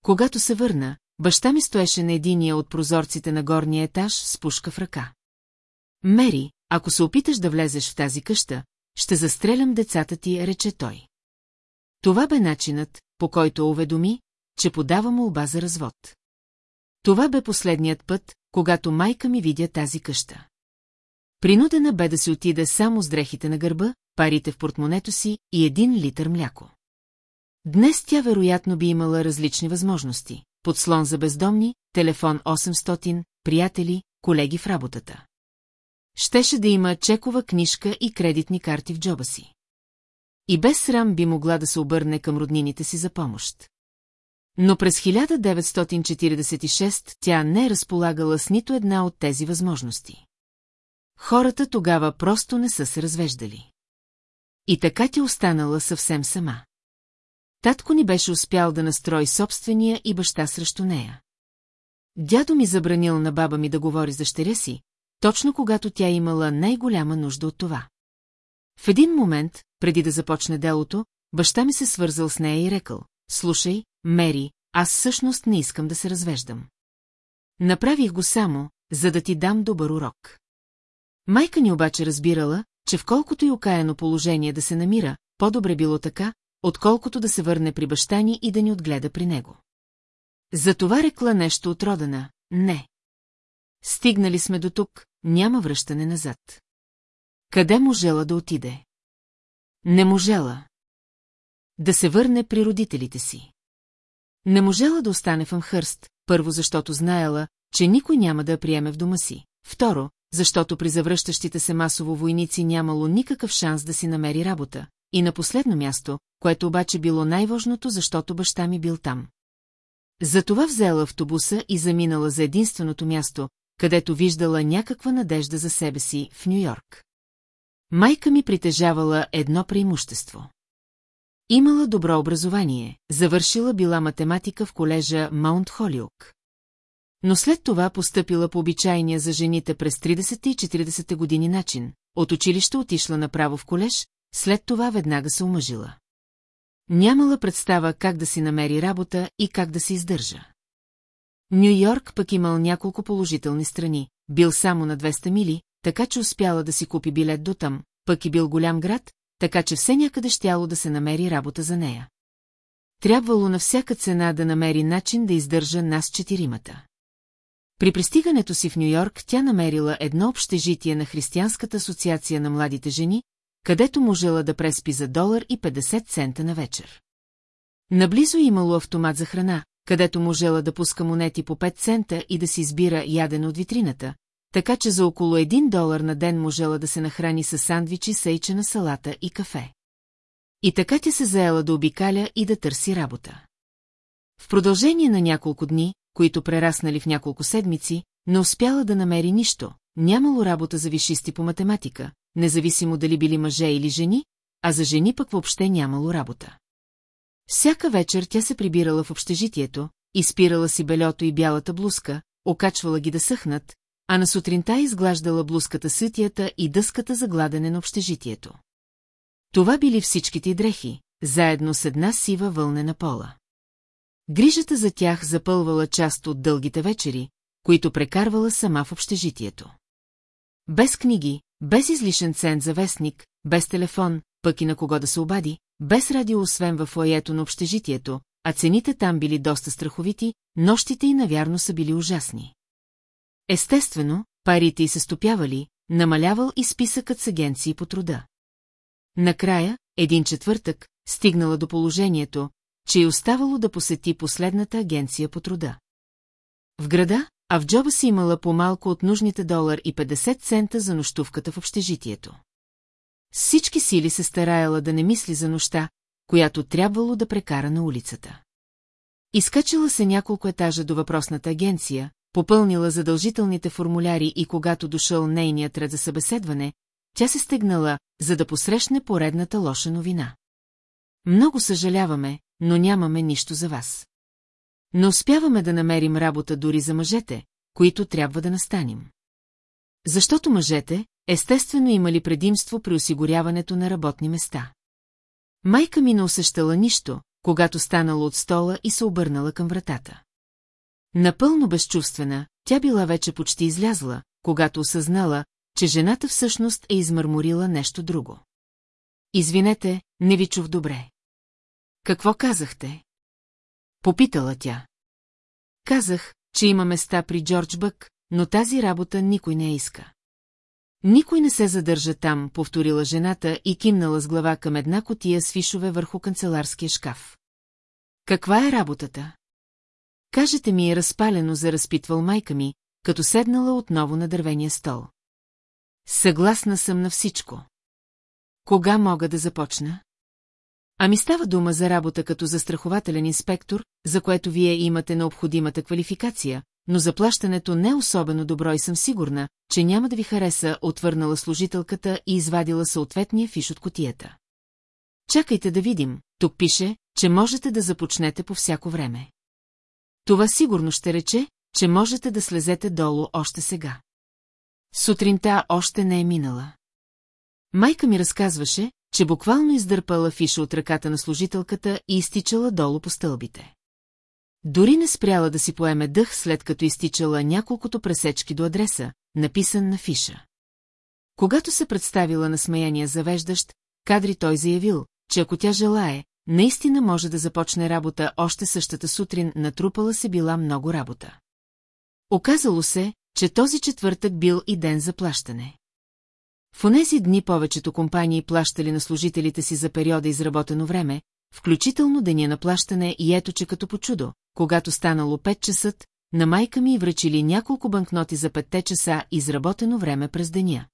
Когато се върна, баща ми стоеше на единия от прозорците на горния етаж с пушка в ръка. Мери, ако се опиташ да влезеш в тази къща, ще застрелям децата ти, рече той. Това бе начинът, по който уведоми, че подава молба за развод. Това бе последният път, когато майка ми видя тази къща. Принудена бе да се отиде само с дрехите на гърба, парите в портмонето си и един литър мляко. Днес тя вероятно би имала различни възможности. Подслон за бездомни, телефон 800, приятели, колеги в работата. Щеше да има чекова книжка и кредитни карти в джоба си. И без срам би могла да се обърне към роднините си за помощ. Но през 1946 тя не е разполагала с нито една от тези възможности. Хората тогава просто не са се развеждали. И така ти останала съвсем сама. Татко ни беше успял да настрои собствения и баща срещу нея. Дядо ми забранил на баба ми да говори за щеря си, точно когато тя имала най-голяма нужда от това. В един момент, преди да започне делото, баща ми се свързал с нея и рекал, слушай, Мери, аз всъщност не искам да се развеждам. Направих го само, за да ти дам добър урок. Майка ни обаче разбирала, че в колкото и окаяно положение да се намира, по-добре било така, отколкото да се върне при баща ни и да ни отгледа при него. Затова рекла нещо от родена, не. Стигнали сме до тук, няма връщане назад. Къде можела да отиде? Не можела. Да се върне при родителите си. Не можела да остане в Амхърст, първо защото знаела, че никой няма да я приеме в дома си. Второ, защото при завръщащите се масово войници нямало никакъв шанс да си намери работа. И на последно място, което обаче било най-важното, защото баща ми бил там. Затова взела автобуса и заминала за единственото място, където виждала някаква надежда за себе си в Нью-Йорк. Майка ми притежавала едно преимущество. Имала добро образование, завършила била математика в колежа Маунт Холиук. Но след това постъпила по обичайния за жените през 30 и 40 години начин. От училище отишла направо в колеж, след това веднага се омъжила. Нямала представа как да си намери работа и как да се издържа. Нью Йорк пък имал няколко положителни страни, бил само на 200 мили, така че успяла да си купи билет до там, пък и бил голям град, така че все някъде щяло да се намери работа за нея. Трябвало на всяка цена да намери начин да издържа нас четиримата. При пристигането си в Нью-Йорк тя намерила едно общежитие на Християнската асоциация на младите жени, където можела да преспи за долар и 50 цента на вечер. Наблизо имало автомат за храна, където можела да пуска монети по 5 цента и да си избира яден от витрината, така че за около 1 долар на ден можела да се нахрани с сандвичи, сейчена салата и кафе. И така тя се заела да обикаля и да търси работа. В продължение на няколко дни, които прераснали в няколко седмици, не успяла да намери нищо, нямало работа за вишисти по математика, независимо дали били мъже или жени, а за жени пък въобще нямало работа. Всяка вечер тя се прибирала в общежитието, изпирала си белето и бялата блузка, окачвала ги да съхнат, а на сутринта изглаждала блузката сътията и дъската за гладене на общежитието. Това били всичките дрехи, заедно с една сива вълнена пола. Грижата за тях запълвала част от дългите вечери, които прекарвала сама в общежитието. Без книги, без излишен цент за вестник, без телефон, пък и на кого да се обади, без радио освен във фоето на общежитието, а цените там били доста страховити, нощите и навярно са били ужасни. Естествено, парите й се стопявали, намалявал и списъкът с агенции по труда. Накрая, един четвъртък, стигнала до положението, че й оставало да посети последната агенция по труда. В града, а в джоба си имала по-малко от нужните долар и 50 цента за нощувката в общежитието. С всички сили се стараяла да не мисли за нощта, която трябвало да прекара на улицата. Изкачила се няколко етажа до въпросната агенция, попълнила задължителните формуляри и когато дошъл нейният ред за събеседване, тя се стегнала, за да посрещне поредната лоша новина. Много съжаляваме, но нямаме нищо за вас. Не успяваме да намерим работа дори за мъжете, които трябва да настаним. Защото мъжете, естествено имали предимство при осигуряването на работни места. Майка ми не усещала нищо, когато станала от стола и се обърнала към вратата. Напълно безчувствена, тя била вече почти излязла, когато осъзнала, че жената всъщност е измърморила нещо друго. Извинете, не ви чух добре. Какво казахте? Попитала тя. Казах, че има места при Джордж Бък, но тази работа никой не иска. Никой не се задържа там, повторила жената и кимнала с глава към една котия с фишове върху канцеларския шкаф. Каква е работата? Кажете ми е разпалено, за разпитвал майка ми, като седнала отново на дървения стол. Съгласна съм на всичко. Кога мога да започна? Ами става дума за работа като застрахователен инспектор, за което вие имате необходимата квалификация, но заплащането не е особено добро и съм сигурна, че няма да ви хареса, отвърнала служителката и извадила съответния фиш от котията. Чакайте да видим, тук пише, че можете да започнете по всяко време. Това сигурно ще рече, че можете да слезете долу още сега. Сутринта още не е минала. Майка ми разказваше, че буквално издърпала фиша от ръката на служителката и изтичала долу по стълбите. Дори не спряла да си поеме дъх, след като изтичала няколкото пресечки до адреса, написан на фиша. Когато се представила на смеяния завеждащ, кадри той заявил, че ако тя желае, наистина може да започне работа още същата сутрин, натрупала се била много работа. Оказало се, че този четвъртък бил и ден за плащане. В онези дни повечето компании плащали на служителите си за периода изработено време, включително деня на плащане и ето че като по чудо, когато станало 5 часът, на майка ми връчили няколко банкноти за 5 часа изработено време през деня.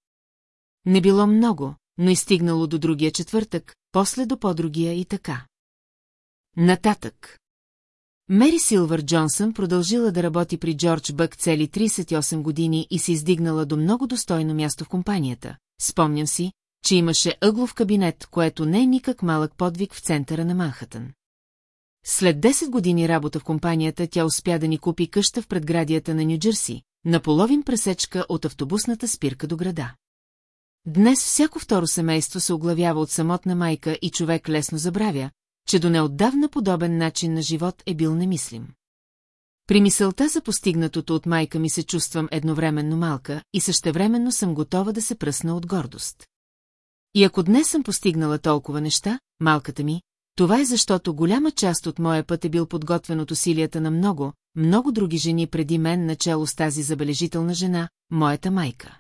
Не било много, но и стигнало до другия четвъртък, после до по-другия и така. Нататък. Мери Силвър Джонсън продължила да работи при Джордж Бък цели 38 години и се издигнала до много достойно място в компанията. Спомням си, че имаше ъглов кабинет, което не е никак малък подвиг в центъра на Манхатън. След 10 години работа в компанията тя успя да ни купи къща в предградията на Нью-Джерси, на половин пресечка от автобусната спирка до града. Днес всяко второ семейство се оглавява от самотна майка и човек лесно забравя, че до неотдавна подобен начин на живот е бил немислим. При мисълта за постигнатото от майка ми се чувствам едновременно малка и същевременно съм готова да се пръсна от гордост. И ако днес съм постигнала толкова неща, малката ми, това е защото голяма част от моя път е бил подготвен от усилията на много, много други жени преди мен начало с тази забележителна жена, моята майка.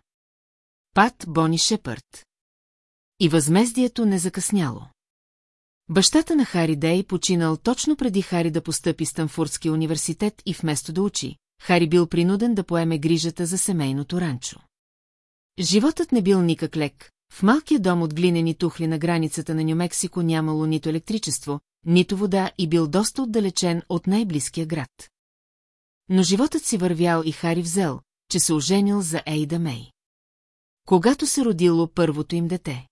Пат Бони Шепърт. И възмездието не закъсняло. Бащата на Хари Дей починал точно преди Хари да постъпи в Станфордския университет и вместо да учи, Хари бил принуден да поеме грижата за семейното ранчо. Животът не бил никак лек, в малкия дом от глинени тухли на границата на Нью-Мексико нямало нито електричество, нито вода и бил доста отдалечен от най-близкия град. Но животът си вървял и Хари взел, че се оженил за Ейда Мей. Когато се родило първото им дете.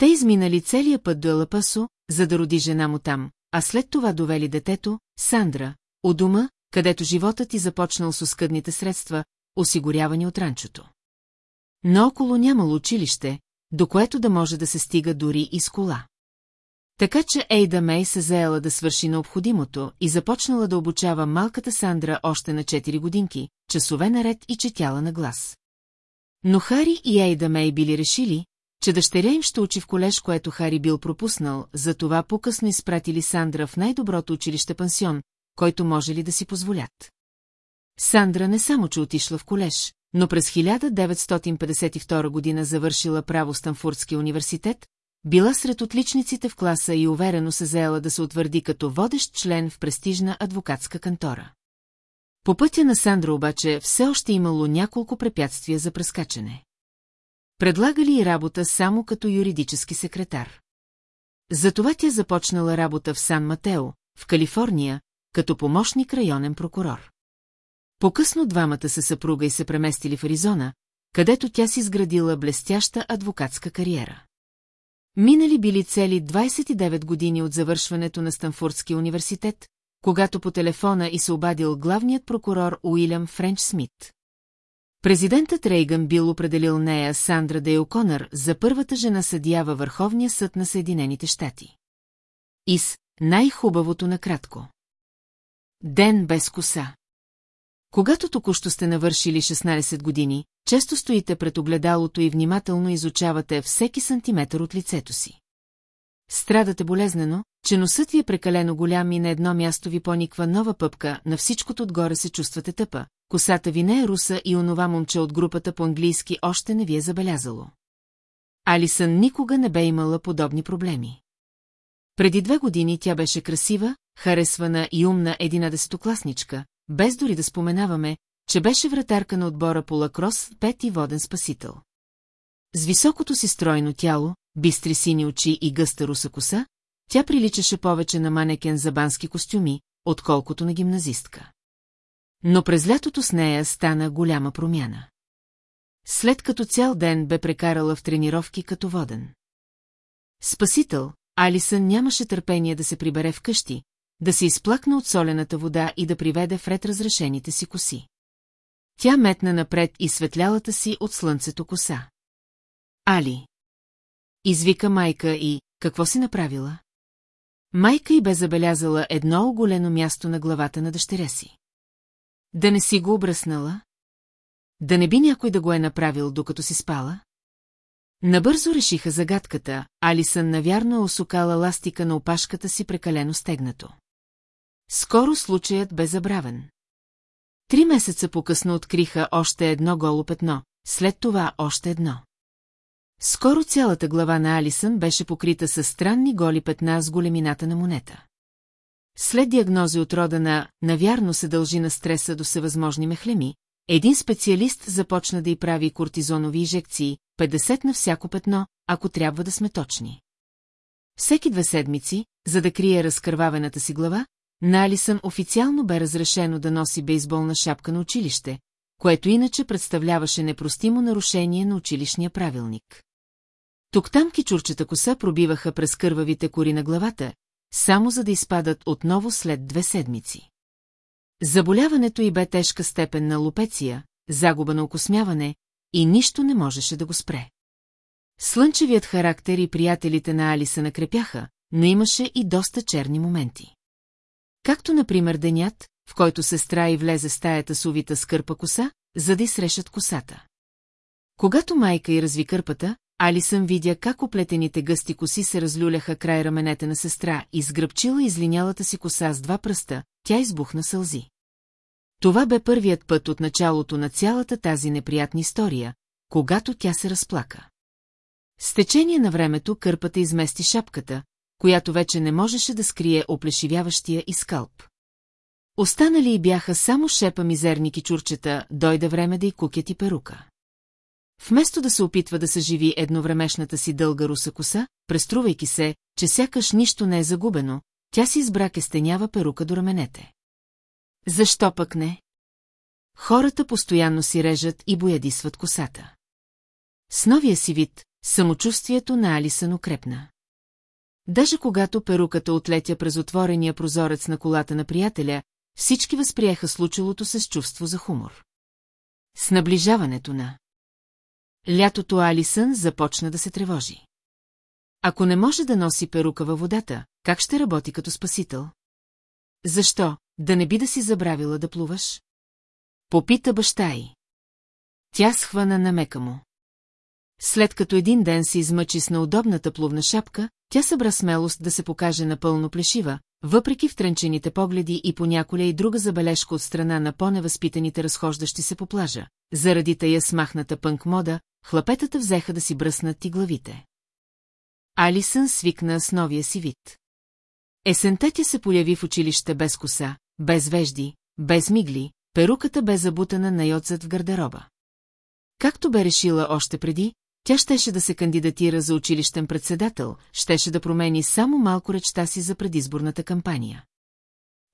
Те изминали целия път до Елапасо, за да роди жена му там, а след това довели детето, Сандра, у дома, където животът ти започнал с оскъдните средства, осигурявани от ранчото. Наоколо нямало училище, до което да може да се стига дори и с кола. Така че Ейда Мей се заела да свърши необходимото и започнала да обучава малката Сандра още на 4 годинки, часове наред и четяла на глас. Но Хари и Ейда Мей били решили, че дъщеря им ще учи в колеж, което Хари бил пропуснал, затова по-късно изпратили Сандра в най-доброто училище-пансион, който може ли да си позволят. Сандра не само, че отишла в колеж, но през 1952 година завършила право Станфордския университет, била сред отличниците в класа и уверено се заела да се утвърди като водещ член в престижна адвокатска кантора. По пътя на Сандра обаче все още имало няколко препятствия за прескачане. Предлагали и работа само като юридически секретар. Затова тя започнала работа в Сан-Матео, в Калифорния, като помощник районен прокурор. По-късно двамата се съпруга и се преместили в Аризона, където тя си изградила блестяща адвокатска кариера. Минали били цели 29 години от завършването на Станфордския университет, когато по телефона и се обадил главният прокурор Уилям Френч Смит. Президентът Рейган бил определил нея Сандра Де Оконър за първата жена съдия във Върховния съд на Съединените щати. Ис, най-хубавото накратко. Ден без коса. Когато току-що сте навършили 16 години, често стоите пред огледалото и внимателно изучавате всеки сантиметър от лицето си. Страдате болезнено, че носът ви е прекалено голям и на едно място ви пониква нова пъпка, на всичкото отгоре се чувствате тъпа, косата ви не е руса и онова момче от групата по-английски още не ви е забелязало. Алисън никога не бе имала подобни проблеми. Преди две години тя беше красива, харесвана и умна единадесетокласничка, без дори да споменаваме, че беше вратарка на отбора по лакрос пет и воден спасител. С високото си стройно тяло, бистри сини очи и гъста руса коса, тя приличаше повече на манекен за бански костюми, отколкото на гимназистка. Но през лятото с нея стана голяма промяна. След като цял ден бе прекарала в тренировки като воден. Спасител, Алисън нямаше търпение да се прибере вкъщи, да се изплакна от солената вода и да приведе в ред разрешените си коси. Тя метна напред и светлялата си от слънцето коса. Али. Извика майка и какво си направила? Майка й бе забелязала едно оголено място на главата на дъщеря си. Да не си го обръснала? Да не би някой да го е направил, докато си спала? Набързо решиха загадката, Алисън навярно е осукала ластика на опашката си прекалено стегнато. Скоро случаят бе забравен. Три месеца по-късно откриха още едно голо петно, след това още едно. Скоро цялата глава на Алисън беше покрита с странни голи петна с големината на монета. След диагнози от рода на «навярно се дължи на стреса до всевъзможни мехлеми», един специалист започна да й прави кортизонови инжекции, 50 на всяко петно, ако трябва да сме точни. Всеки две седмици, за да крие разкървавената си глава, на Алисън официално бе разрешено да носи бейсболна шапка на училище, което иначе представляваше непростимо нарушение на училищния правилник. Тук-там кичурчета коса пробиваха през кървавите кори на главата, само за да изпадат отново след две седмици. Заболяването й бе тежка степен на лопеция, загуба на окосмяване и нищо не можеше да го спре. Слънчевият характер и приятелите на Али се накрепяха, но имаше и доста черни моменти. Както, например, денят, в който сестра и влезе в стаята с увита скърпа коса, за да изсрешат косата. Когато майка й разви кърпата, Алисън видя как оплетените гъсти коси се разлюляха край раменете на сестра и сгръбчила излинялата си коса с два пръста, тя избухна сълзи. Това бе първият път от началото на цялата тази неприятна история, когато тя се разплака. С течение на времето кърпата измести шапката, която вече не можеше да скрие оплешивяващия и скалп. Останали и бяха само шепа мизерни кичурчета, дойде време да й кукят и перука. Вместо да се опитва да съживи едновремешната си дълга руса коса, преструвайки се, че сякаш нищо не е загубено, тя си избра кестенява перука до раменете. Защо пък не? Хората постоянно си режат и боядисват косата. С новия си вид, самочувствието на Алисън укрепна. Даже когато перуката отлетя през отворения прозорец на колата на приятеля, всички възприеха случилото се с чувство за хумор. С наближаването на Лятото Алисън започна да се тревожи. Ако не може да носи перука във водата, как ще работи като спасител? Защо, да не би да си забравила да плуваш? Попита баща й. Тя схвана на мека му. След като един ден се измъчи с неудобната плувна шапка, тя събра смелост да се покаже напълно плешива, въпреки втренчените погледи и поняколя и друга забележка от страна на по-невъзпитаните разхождащи се по плажа. Заради тая смахната пънк мода, хлапетата взеха да си бръснат и главите. Алисън свикна с новия си вид. Есента тя се появи в училище без коса, без вежди, без мигли, перуката бе забутана на йоцът в гардероба. Както бе решила още преди, тя щеше да се кандидатира за училищен председател, щеше да промени само малко речта си за предизборната кампания.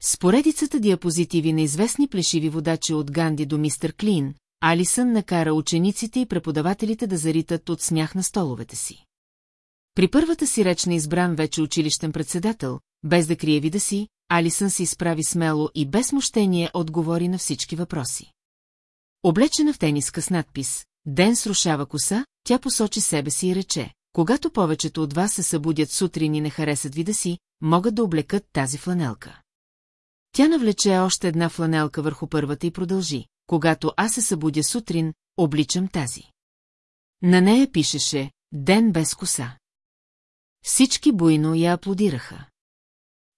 С поредицата диапозитиви на известни плешиви водачи от Ганди до мистер Клин, Алисън накара учениците и преподавателите да заритат от смях на столовете си. При първата си реч на избран вече училищен председател, без да крие вида си, Алисън се изправи смело и без смущение отговори на всички въпроси. Облечена в тениска с надпис «Ден срушава коса», тя посочи себе си и рече, когато повечето от вас се събудят сутрин и не харесат вида си, могат да облекат тази фланелка. Тя навлече още една фланелка върху първата и продължи. Когато аз се събудя сутрин, обличам тази. На нея пишеше «Ден без коса». Всички буйно я аплодираха.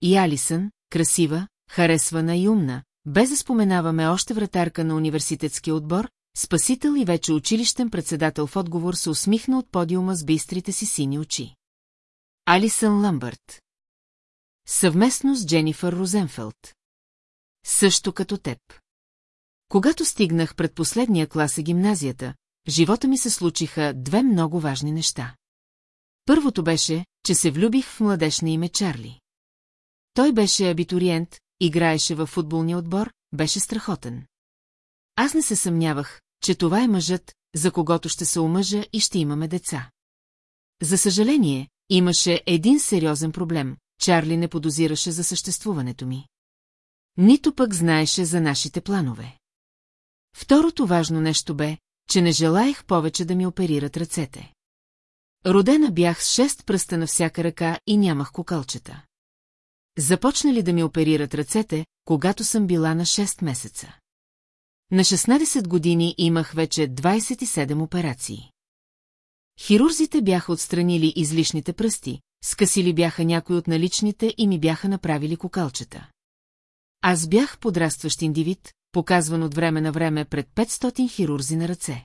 И Алисън, красива, харесвана и умна, без да споменаваме още вратарка на университетския отбор, спасител и вече училищен председател в отговор се усмихна от подиума с бистрите си сини очи. Алисън Ламбърт. Съвместно с Дженифър Розенфелд. Също като теб. Когато стигнах пред последния клас и гимназията, живота ми се случиха две много важни неща. Първото беше, че се влюбих в младеж на име Чарли. Той беше абитуриент, играеше във футболния отбор, беше страхотен. Аз не се съмнявах, че това е мъжът, за когото ще се омъжа и ще имаме деца. За съжаление, имаше един сериозен проблем. Чарли не подозираше за съществуването ми. Нито пък знаеше за нашите планове. Второто важно нещо бе, че не желаях повече да ми оперират ръцете. Родена бях с шест пръста на всяка ръка и нямах кокалчета. Започнали да ми оперират ръцете, когато съм била на 6 месеца. На 16 години имах вече 27 операции. Хирурзите бяха отстранили излишните пръсти, скъсили бяха някои от наличните и ми бяха направили кокалчета. Аз бях подрастващ индивид, показван от време на време пред 500 хирурзи на ръце.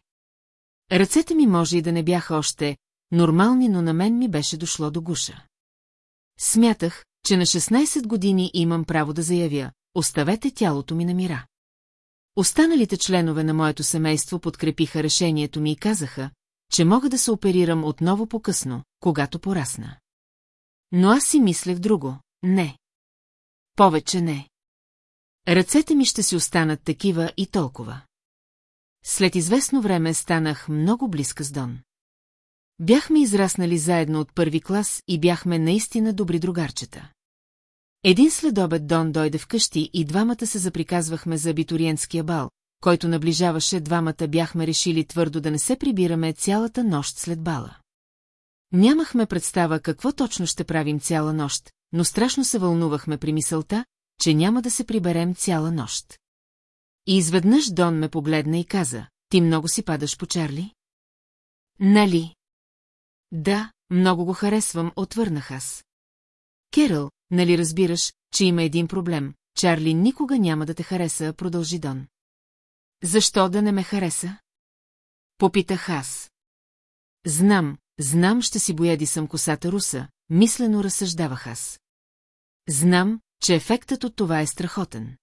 Ръцете ми може и да не бяха още нормални, но на мен ми беше дошло до гуша. Смятах, че на 16 години имам право да заявя, оставете тялото ми на мира. Останалите членове на моето семейство подкрепиха решението ми и казаха, че мога да се оперирам отново по-късно, когато порасна. Но аз си мислех друго. Не. Повече не. Ръцете ми ще си останат такива и толкова. След известно време станах много близка с Дон. Бяхме израснали заедно от първи клас и бяхме наистина добри другарчета. Един следобед Дон дойде вкъщи и двамата се заприказвахме за абитуриентския бал, който наближаваше, двамата бяхме решили твърдо да не се прибираме цялата нощ след бала. Нямахме представа какво точно ще правим цяла нощ, но страшно се вълнувахме при мисълта, че няма да се приберем цяла нощ. И изведнъж Дон ме погледна и каза, ти много си падаш по Чарли? Нали? Да, много го харесвам, отвърнах аз. Керъл, нали разбираш, че има един проблем. Чарли никога няма да те хареса, продължи Дон. Защо да не ме хареса? Попитах аз. Знам, знам, ще си бояди съм косата руса, мислено разсъждавах аз. Знам, че ефектът от това е страхотен.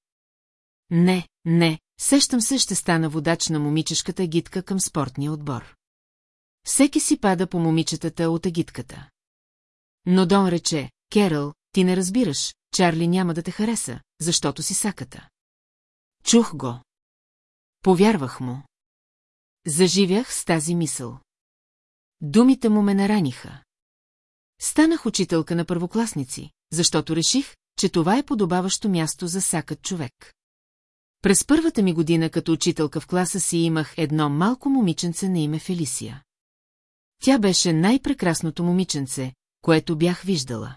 Не, не, сещам се, ще стана водач на момичешката гидка към спортния отбор. Всеки си пада по момичетата от агитката. Но Дон рече, Керъл, ти не разбираш, Чарли няма да те хареса, защото си саката. Чух го. Повярвах му. Заживях с тази мисъл. Думите му ме нараниха. Станах учителка на първокласници, защото реших, че това е подобаващо място за сакът човек. През първата ми година като учителка в класа си имах едно малко момиченце на име Фелисия. Тя беше най-прекрасното момиченце, което бях виждала.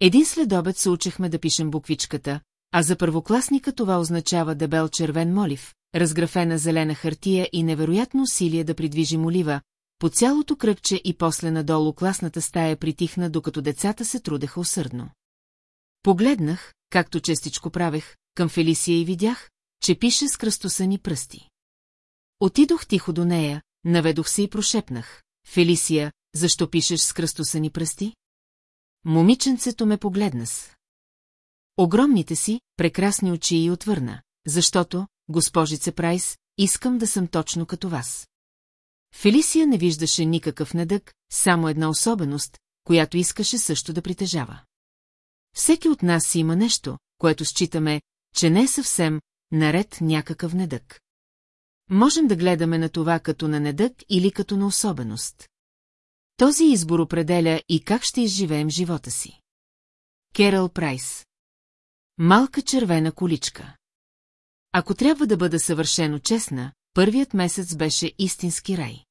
Един следобед се учехме да пишем буквичката, а за първокласника това означава дебел червен молив, разграфена зелена хартия и невероятно усилие да придвижи молива, по цялото кръгче и после надолу класната стая притихна, докато децата се трудеха усърдно. Погледнах, както честичко правех, към Фелисия и видях, че пише с кръстосани пръсти. Отидох тихо до нея, наведох се и прошепнах. Фелисия, защо пишеш с кръстосани пръсти? Момиченцето ме погледна с. Огромните си, прекрасни очи и отвърна, защото, госпожице Прайс, искам да съм точно като вас. Фелисия не виждаше никакъв недък, само една особеност, която искаше също да притежава. Всеки от нас има нещо, което считаме, че не е съвсем наред някакъв недък. Можем да гледаме на това като на недък или като на особеност. Този избор определя и как ще изживеем живота си. Керал Прайс Малка червена количка Ако трябва да бъда съвършено честна, първият месец беше истински рай.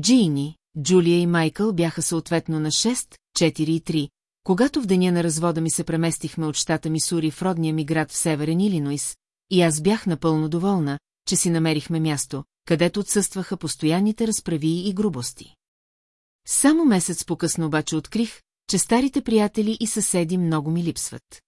Джини, Джулия и Майкъл бяха съответно на 6, 4 и 3, когато в деня на развода ми се преместихме от щата Мисури в родния ми град в Северен Илинойс, и аз бях напълно доволна, че си намерихме място, където отсъстваха постоянните разправи и грубости. Само месец по-късно обаче открих, че старите приятели и съседи много ми липсват.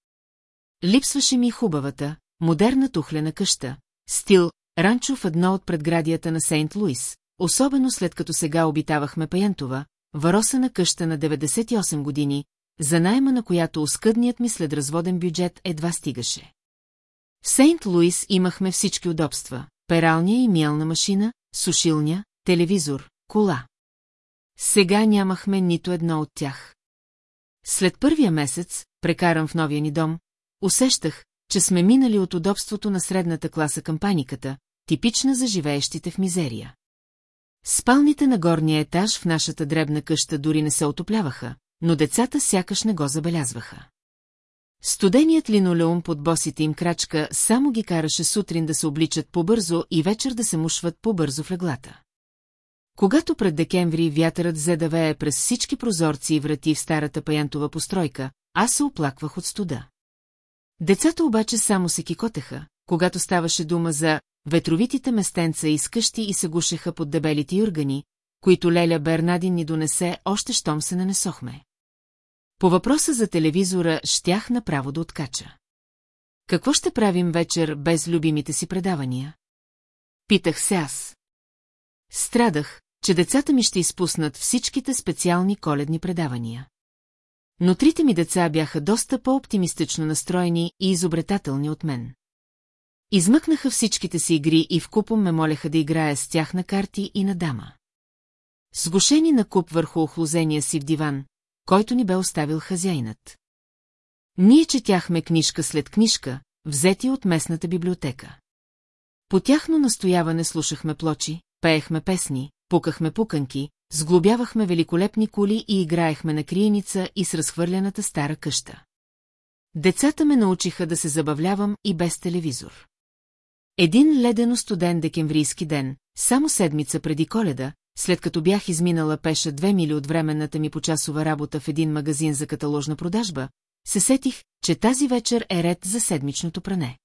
Липсваше ми хубавата, модерна тухлена къща, стил, ранчо в едно от предградията на Сейнт Луис, особено след като сега обитавахме Паянтова, варосана къща на 98 години, за найма на която оскъдният ми след разводен бюджет едва стигаше. В Сейнт Луис имахме всички удобства – пералня и миелна машина, сушилня, телевизор, кола. Сега нямахме нито едно от тях. След първия месец, прекаран в новия ни дом, усещах, че сме минали от удобството на средната класа към паниката, типична за живеещите в мизерия. Спалните на горния етаж в нашата дребна къща дори не се отопляваха, но децата сякаш не го забелязваха. Студеният линолеум под босите им крачка само ги караше сутрин да се обличат по-бързо и вечер да се мушват по-бързо в леглата. Когато пред декември вятърът взе да вее през всички прозорци и врати в старата паянтова постройка, аз се оплаквах от студа. Децата обаче само се кикотеха, когато ставаше дума за ветровитите местенца из къщи и се гушеха под дебелите юргани, които Леля Бернадин ни донесе още щом се нанесохме. По въпроса за телевизора щях направо да откача. Какво ще правим вечер без любимите си предавания? Питах се аз. Страдах, че децата ми ще изпуснат всичките специални коледни предавания. Но трите ми деца бяха доста по-оптимистично настроени и изобретателни от мен. Измъкнаха всичките си игри и вкупом ме молеха да играя с тях на карти и на дама. Сгушени на куп върху охлозения си в диван, който ни бе оставил хазяйнат. Ние четяхме книжка след книжка, взети от местната библиотека. По тяхно настояване слушахме плочи, пеехме песни, пукахме пуканки, сглобявахме великолепни кули и играехме на криеница и с разхвърляната стара къща. Децата ме научиха да се забавлявам и без телевизор. Един ледено студен декемврийски ден, само седмица преди коледа, след като бях изминала пеша две мили от временната ми почасова работа в един магазин за каталожна продажба, се сетих, че тази вечер е ред за седмичното пране.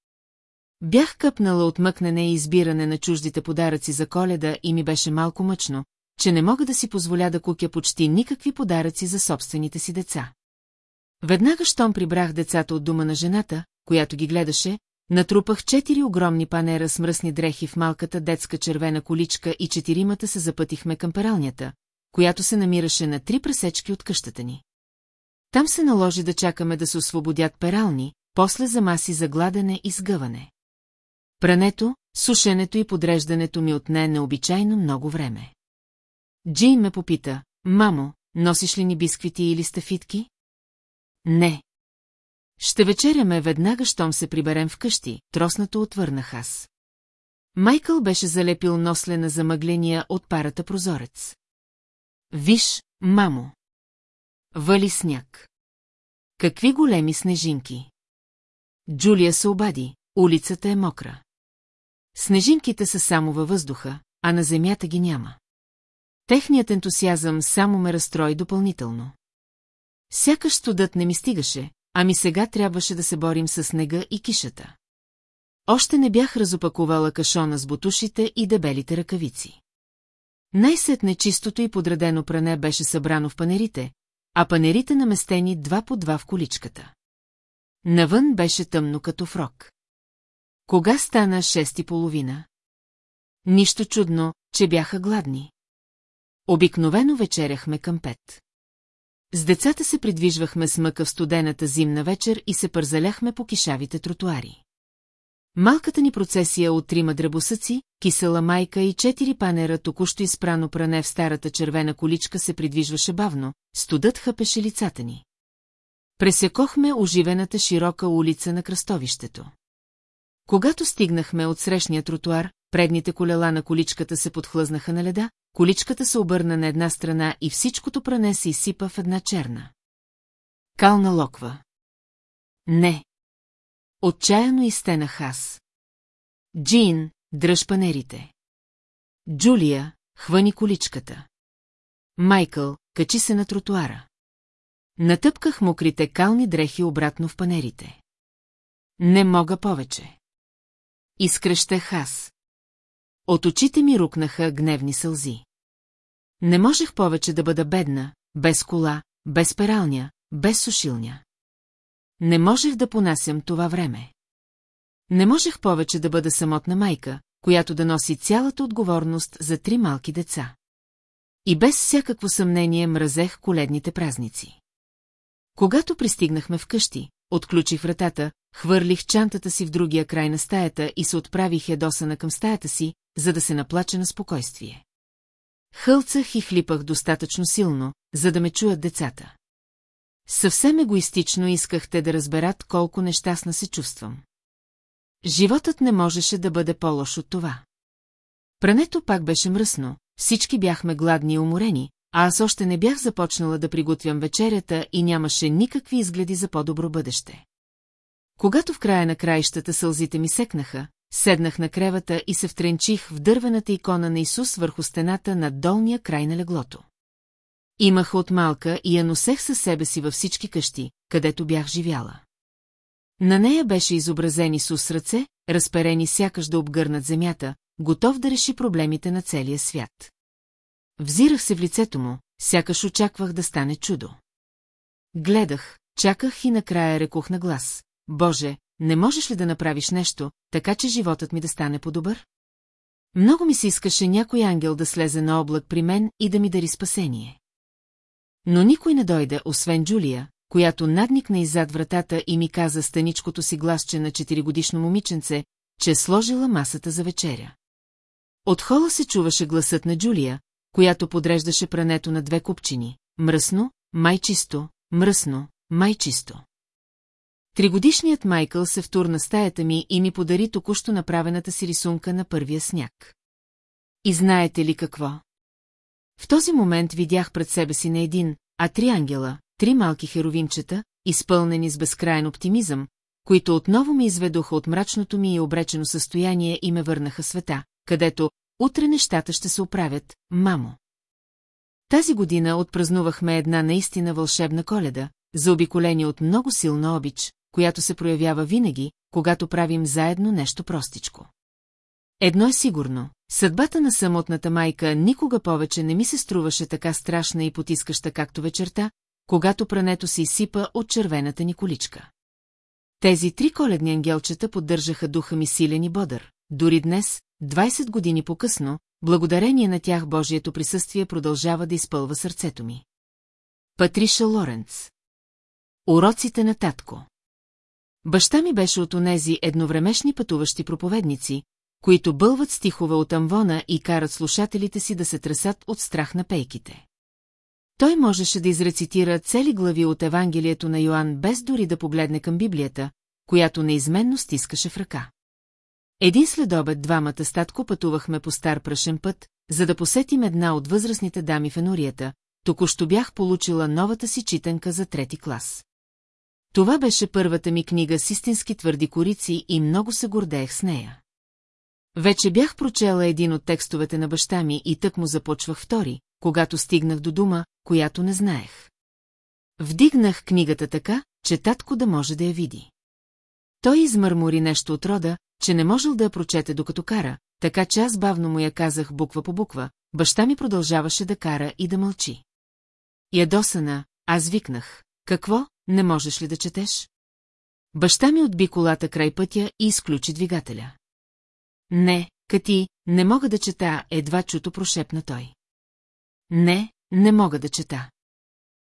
Бях къпнала от мъкнене и избиране на чуждите подаръци за коледа и ми беше малко мъчно, че не мога да си позволя да кукя почти никакви подаръци за собствените си деца. Веднага, щом прибрах децата от дома на жената, която ги гледаше, натрупах четири огромни панера с мръсни дрехи в малката детска червена количка и четиримата се запътихме към пералнята, която се намираше на три пресечки от къщата ни. Там се наложи да чакаме да се освободят перални, после за маси за гладене и сгъване. Прането, сушенето и подреждането ми отне необичайно много време. Джин ме попита, мамо, носиш ли ни бисквити или стафитки? Не. Ще вечеряме веднага, щом се приберем вкъщи, троснато отвърнах аз. Майкъл беше залепил нослена замъгления от парата прозорец. Виж, мамо. Вали сняг. Какви големи снежинки. Джулия се обади, улицата е мокра. Снежинките са само във въздуха, а на земята ги няма. Техният ентусиазъм само ме разстрои допълнително. Сякаш студът не ми стигаше, ами сега трябваше да се борим с снега и кишата. Още не бях разопакувала кашона с бутушите и дебелите ръкавици. Най-сетне чистото и подредено пране беше събрано в панерите, а панерите наместени два по два в количката. Навън беше тъмно като фрок. Кога стана шест и половина? Нищо чудно, че бяха гладни. Обикновено вечеряхме към пет. С децата се придвижвахме с мъка в студената зимна вечер и се пързаляхме по кишавите тротуари. Малката ни процесия от трима дребосъци, кисела майка и четири панера току-що изпрано пране в старата червена количка се придвижваше бавно, студът хъпеше лицата ни. Пресекохме оживената широка улица на кръстовището. Когато стигнахме от срещния тротуар, предните колела на количката се подхлъзнаха на леда, количката се обърна на една страна и всичкото пране се изсипа в една черна. Кална локва. Не. Отчаяно изтенах аз. Джин, дръж панерите. Джулия, хвани количката. Майкъл, качи се на тротуара. Натъпках мокрите кални дрехи обратно в панерите. Не мога повече. Изкръщах аз. От очите ми рукнаха гневни сълзи. Не можех повече да бъда бедна, без кола, без пералня, без сушилня. Не можех да понасям това време. Не можех повече да бъда самотна майка, която да носи цялата отговорност за три малки деца. И без всякакво съмнение мразех коледните празници. Когато пристигнахме вкъщи, отключих вратата, хвърлих чантата си в другия край на стаята и се отправих ядосана към стаята си, за да се наплача на спокойствие. Хълцах и хлипах достатъчно силно, за да ме чуят децата. Съвсем егоистично искахте да разберат колко нещастна се чувствам. Животът не можеше да бъде по-лош от това. Прането пак беше мръсно, всички бяхме гладни и уморени, а аз още не бях започнала да приготвям вечерята и нямаше никакви изгледи за по-добро бъдеще. Когато в края на краищата сълзите ми секнаха, седнах на кревата и се втренчих в дървената икона на Исус върху стената над долния край на леглото. Имах от малка и я носех със себе си във всички къщи, където бях живяла. На нея беше изобразен Исус с ръце, разперени сякаш да обгърнат земята, готов да реши проблемите на целия свят. Взирах се в лицето му, сякаш очаквах да стане чудо. Гледах, чаках и накрая рекох на глас. Боже, не можеш ли да направиш нещо, така че животът ми да стане по-добър? Много ми се искаше някой ангел да слезе на облак при мен и да ми дари спасение. Но никой не дойде, освен Джулия, която надникна иззад вратата и ми каза станичкото си гласче на четиригодишно момиченце, че сложила масата за вечеря. От хола се чуваше гласът на Джулия, която подреждаше прането на две купчини. Мръсно, май чисто, мръсно, май чисто. Тригодишният Майкъл се втурна стаята ми и ми подари току-що направената си рисунка на първия сняг. И знаете ли какво? В този момент видях пред себе си не един, а три ангела, три малки херовимчета, изпълнени с безкрайен оптимизъм, които отново ме изведоха от мрачното ми и обречено състояние и ме върнаха света, където утре нещата ще се оправят, мамо. Тази година отпразнувахме една наистина вълшебна коледа, заобиколени от много силна обич, която се проявява винаги, когато правим заедно нещо простичко. Едно е сигурно, съдбата на самотната майка никога повече не ми се струваше така страшна и потискаща както вечерта, когато прането се изсипа от червената ни количка. Тези три коледни ангелчета поддържаха духа ми силен и бодър. Дори днес, 20 години по-късно, благодарение на тях Божието присъствие продължава да изпълва сърцето ми. Патриша Лоренц Уроците на татко Баща ми беше от онези едновремешни пътуващи проповедници, които бълват стихове от амвона и карат слушателите си да се тресат от страх на пейките. Той можеше да изрецитира цели глави от Евангелието на Йоанн без дори да погледне към Библията, която неизменно стискаше в ръка. Един следобед двамата статко пътувахме по стар прашен път, за да посетим една от възрастните дами в енорията, току-що бях получила новата си читанка за трети клас. Това беше първата ми книга с истински твърди корици и много се гордеех с нея. Вече бях прочела един от текстовете на баща ми и тък му започвах втори, когато стигнах до дума, която не знаех. Вдигнах книгата така, че татко да може да я види. Той измърмори нещо от рода, че не можел да я прочете докато кара, така че аз бавно му я казах буква по буква, баща ми продължаваше да кара и да мълчи. Ядосана, аз викнах. Какво, не можеш ли да четеш? Баща ми отби колата край пътя и изключи двигателя. Не, Кати, не мога да чета, едва чуто прошепна той. Не, не мога да чета.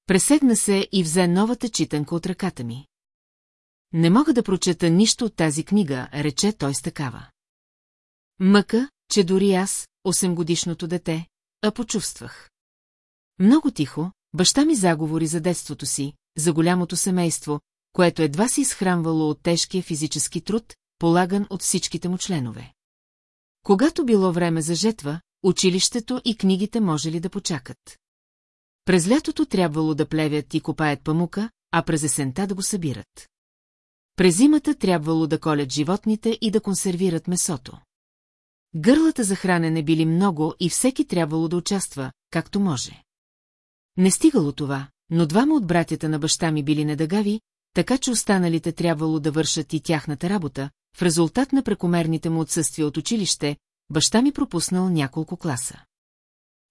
Пресегна се и взе новата читанка от ръката ми. Не мога да прочета нищо от тази книга, рече той с такава. Мъка, че дори аз, 8-годишното дете, а почувствах. Много тихо, баща ми заговори за детството си, за голямото семейство, което едва се изхранвало от тежкия физически труд, полаган от всичките му членове. Когато било време за жетва, училището и книгите може ли да почакат. През лятото трябвало да плевят и копаят памука, а през есента да го събират. През зимата трябвало да колят животните и да консервират месото. Гърлата за хранене били много и всеки трябвало да участва, както може. Не стигало това, но двама от братята на баща ми били недагави, така че останалите трябвало да вършат и тяхната работа, в резултат на прекомерните му отсъствия от училище, баща ми пропуснал няколко класа.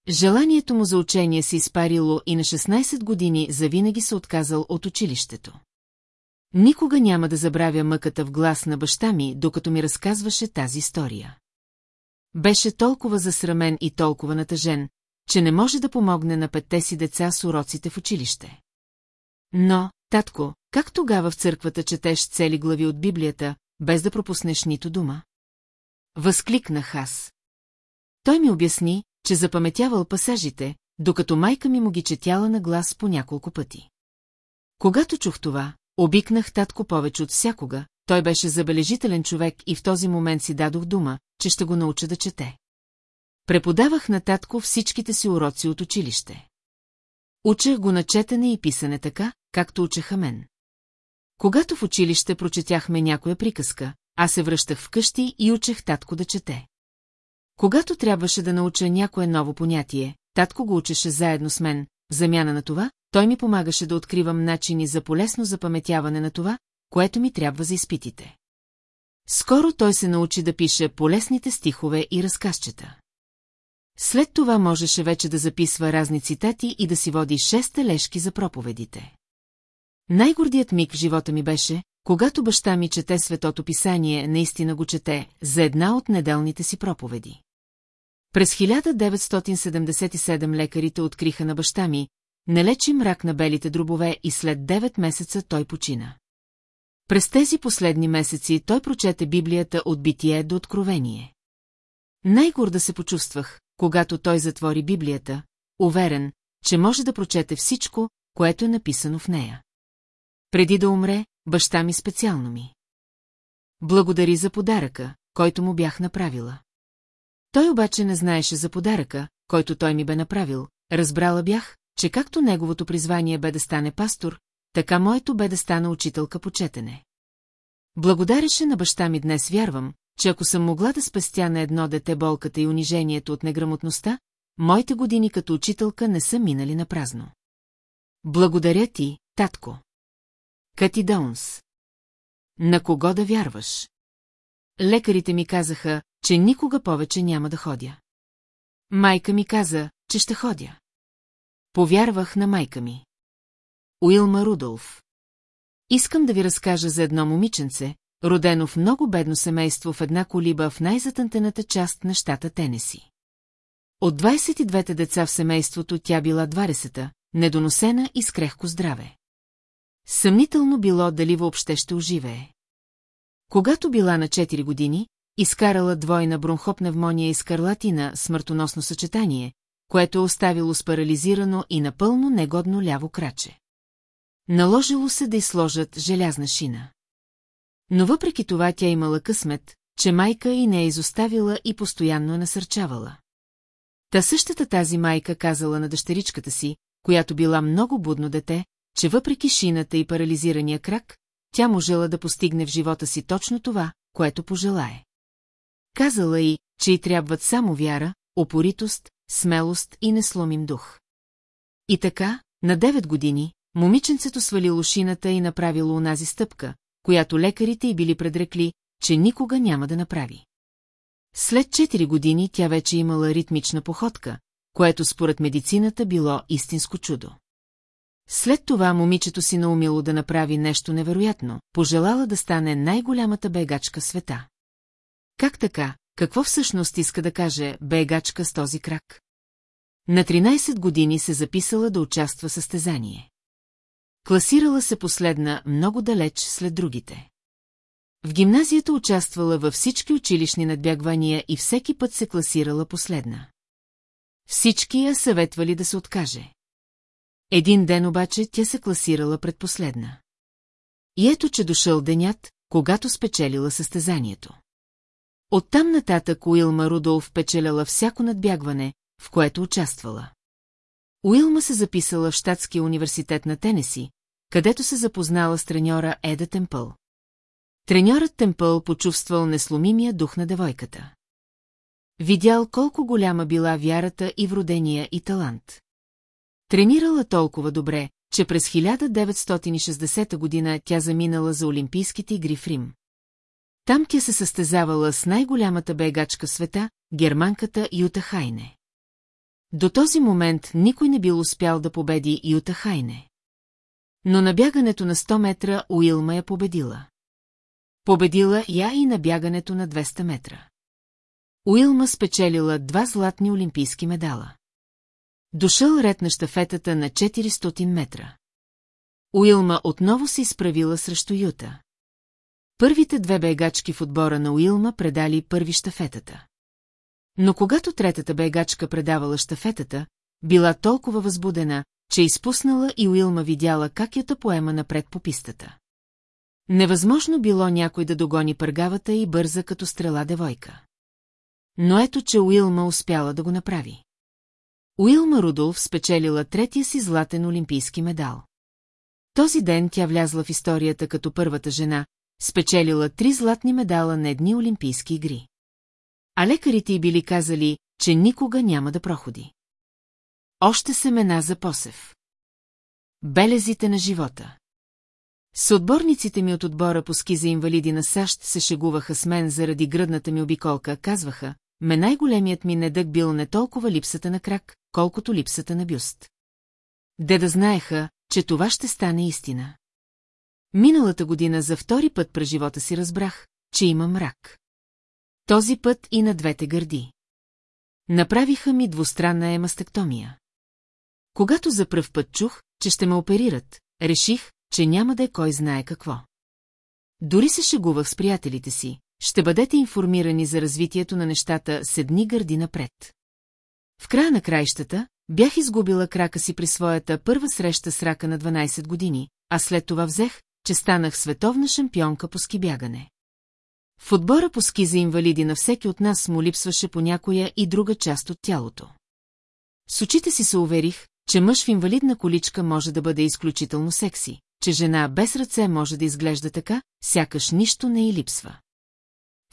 Желанието му за учение се изпарило и на 16 години завинаги се отказал от училището. Никога няма да забравя мъката в глас на баща ми, докато ми разказваше тази история. Беше толкова засрамен и толкова натъжен, че не може да помогне на петте си деца с уроците в училище. Но, татко, как тогава в църквата четеш цели глави от Библията, без да пропуснеш нито дума? Възкликнах аз. Той ми обясни, че запаметявал пасажите, докато майка ми му ги четяла на глас по няколко пъти. Когато чух това, обикнах татко повече от всякога, той беше забележителен човек и в този момент си дадох дума, че ще го науча да чете. Преподавах на татко всичките си уроци от училище. Учех го на четене и писане така, както учеха мен. Когато в училище прочетяхме някоя приказка, аз се връщах вкъщи и учех татко да чете. Когато трябваше да науча някое ново понятие, татко го учеше заедно с мен, замяна на това, той ми помагаше да откривам начини за полезно запаметяване на това, което ми трябва за изпитите. Скоро той се научи да пише полезните стихове и разказчета. След това можеше вече да записва разни цитати и да си води шест тележки за проповедите. Най-гордият миг в живота ми беше, когато баща ми чете Светото писание, наистина го чете, за една от неделните си проповеди. През 1977 лекарите откриха на баща ми, не лечи мрак на белите дробове и след 9 месеца той почина. През тези последни месеци той прочете Библията от битие до откровение. Най-горда се почувствах, когато той затвори Библията, уверен, че може да прочете всичко, което е написано в нея. Преди да умре, баща ми специално ми. Благодари за подаръка, който му бях направила. Той обаче не знаеше за подаръка, който той ми бе направил. Разбрала бях, че както неговото призвание бе да стане пастор, така моето бе да стана учителка по четене. Благодареше на баща ми днес вярвам, че ако съм могла да спестя на едно дете болката и унижението от неграмотността, моите години като учителка не са минали на празно. Благодаря ти, татко. Кати Даунс. На кого да вярваш? Лекарите ми казаха, че никога повече няма да ходя. Майка ми каза, че ще ходя. Повярвах на майка ми. Уилма Рудолф. Искам да ви разкажа за едно момиченце, родено в много бедно семейство в една колиба в най-затънтената част на щата Тенеси. От 22-те деца в семейството тя била 20-та, недоносена и с крехко здраве. Съмнително било дали въобще ще оживее. Когато била на 4 години, изкарала двойна бронхопневмония и скарлатина, смъртоносно съчетание, което е оставило спарализирано и напълно негодно ляво краче. Наложило се да изложат желязна шина. Но въпреки това тя имала късмет, че майка и не е изоставила и постоянно е насърчавала. Та същата тази майка казала на дъщеричката си, която била много будно дете, че въпреки шината и парализирания крак, тя можела да постигне в живота си точно това, което пожелае. Казала й, че й трябват само вяра, опоритост, смелост и несломим дух. И така, на 9 години, момиченцето свалило шината и направило онази стъпка, която лекарите й били предрекли, че никога няма да направи. След 4 години тя вече имала ритмична походка, което според медицината било истинско чудо. След това момичето си наумило да направи нещо невероятно, пожелала да стане най-голямата бегачка света. Как така, какво всъщност иска да каже бегачка с този крак? На 13 години се записала да участва състезание. Класирала се последна много далеч след другите. В гимназията участвала във всички училищни надбягвания и всеки път се класирала последна. Всички я съветвали да се откаже. Един ден обаче тя се класирала предпоследна. И ето, че дошъл денят, когато спечелила състезанието. Оттам нататък Уилма Рудолф печеляла всяко надбягване, в което участвала. Уилма се записала в Штатския университет на Тенеси, където се запознала с треньора Еда Темпъл. Треньорът Темпъл почувствал несломимия дух на девойката. Видял колко голяма била вярата и вродения и талант. Тренирала толкова добре, че през 1960 година тя заминала за Олимпийските игри в Рим. Там тя се състезавала с най-голямата бегачка в света, германката Юта Хайне. До този момент никой не бил успял да победи Юта Хайне. Но на бягането на 100 метра Уилма я победила. Победила я и на бягането на 200 метра. Уилма спечелила два златни олимпийски медала. Дошъл ред на штафетата на 400 метра. Уилма отново се изправила срещу Юта. Първите две бегачки в отбора на Уилма предали първи штафетата. Но когато третата бегачка предавала штафетата, била толкова възбудена, че изпуснала и Уилма видяла как ята поема напред по пистата. Невъзможно било някой да догони пъргавата и бърза като стрела девойка. Но ето, че Уилма успяла да го направи. Уилма Рудолф спечелила третия си златен олимпийски медал. Този ден тя влязла в историята като първата жена, спечелила три златни медала на едни олимпийски игри. А лекарите й били казали, че никога няма да проходи. Още семена за посев. Белезите на живота. Съотборниците ми от отбора по ски за инвалиди на САЩ се шегуваха с мен заради гръдната ми обиколка, казваха, ме най-големият ми недък бил не толкова липсата на крак, колкото липсата на бюст. Де да знаеха, че това ще стане истина. Миналата година за втори път през живота си разбрах, че имам рак. Този път и на двете гърди. Направиха ми двустранна емастектомия. Когато за пръв път чух, че ще ме оперират, реших, че няма да е кой знае какво. Дори се шегувах с приятелите си, ще бъдете информирани за развитието на нещата с едни гърди напред. В края на краищата, бях изгубила крака си при своята първа среща с рака на 12 години, а след това взех, че станах световна шампионка по ски бягане. В отбора по ски за инвалиди на всеки от нас му липсваше по някоя и друга част от тялото. С очите си се уверих, че мъж в инвалидна количка може да бъде изключително секси, че жена без ръце може да изглежда така, сякаш нищо не й липсва.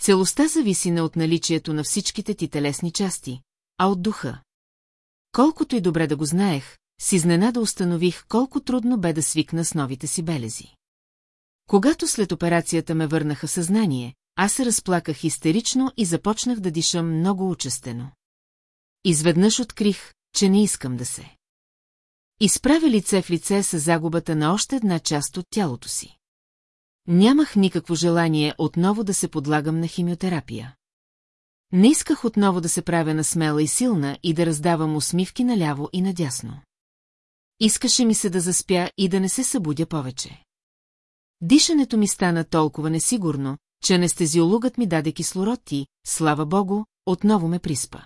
Целостта зависи не от наличието на всичките ти телесни части, а от духа. Колкото и добре да го знаех, с изненада установих колко трудно бе да свикна с новите си белези. Когато след операцията ме върнаха съзнание, аз се разплаках истерично и започнах да дишам много учестено. Изведнъж открих, че не искам да се. Изправя лице в лице с загубата на още една част от тялото си. Нямах никакво желание отново да се подлагам на химиотерапия. Не исках отново да се правя на смела и силна и да раздавам усмивки наляво и надясно. Искаше ми се да заспя и да не се събудя повече. Дишането ми стана толкова несигурно, че анестезиологът ми даде кислород и, слава богу, отново ме приспа.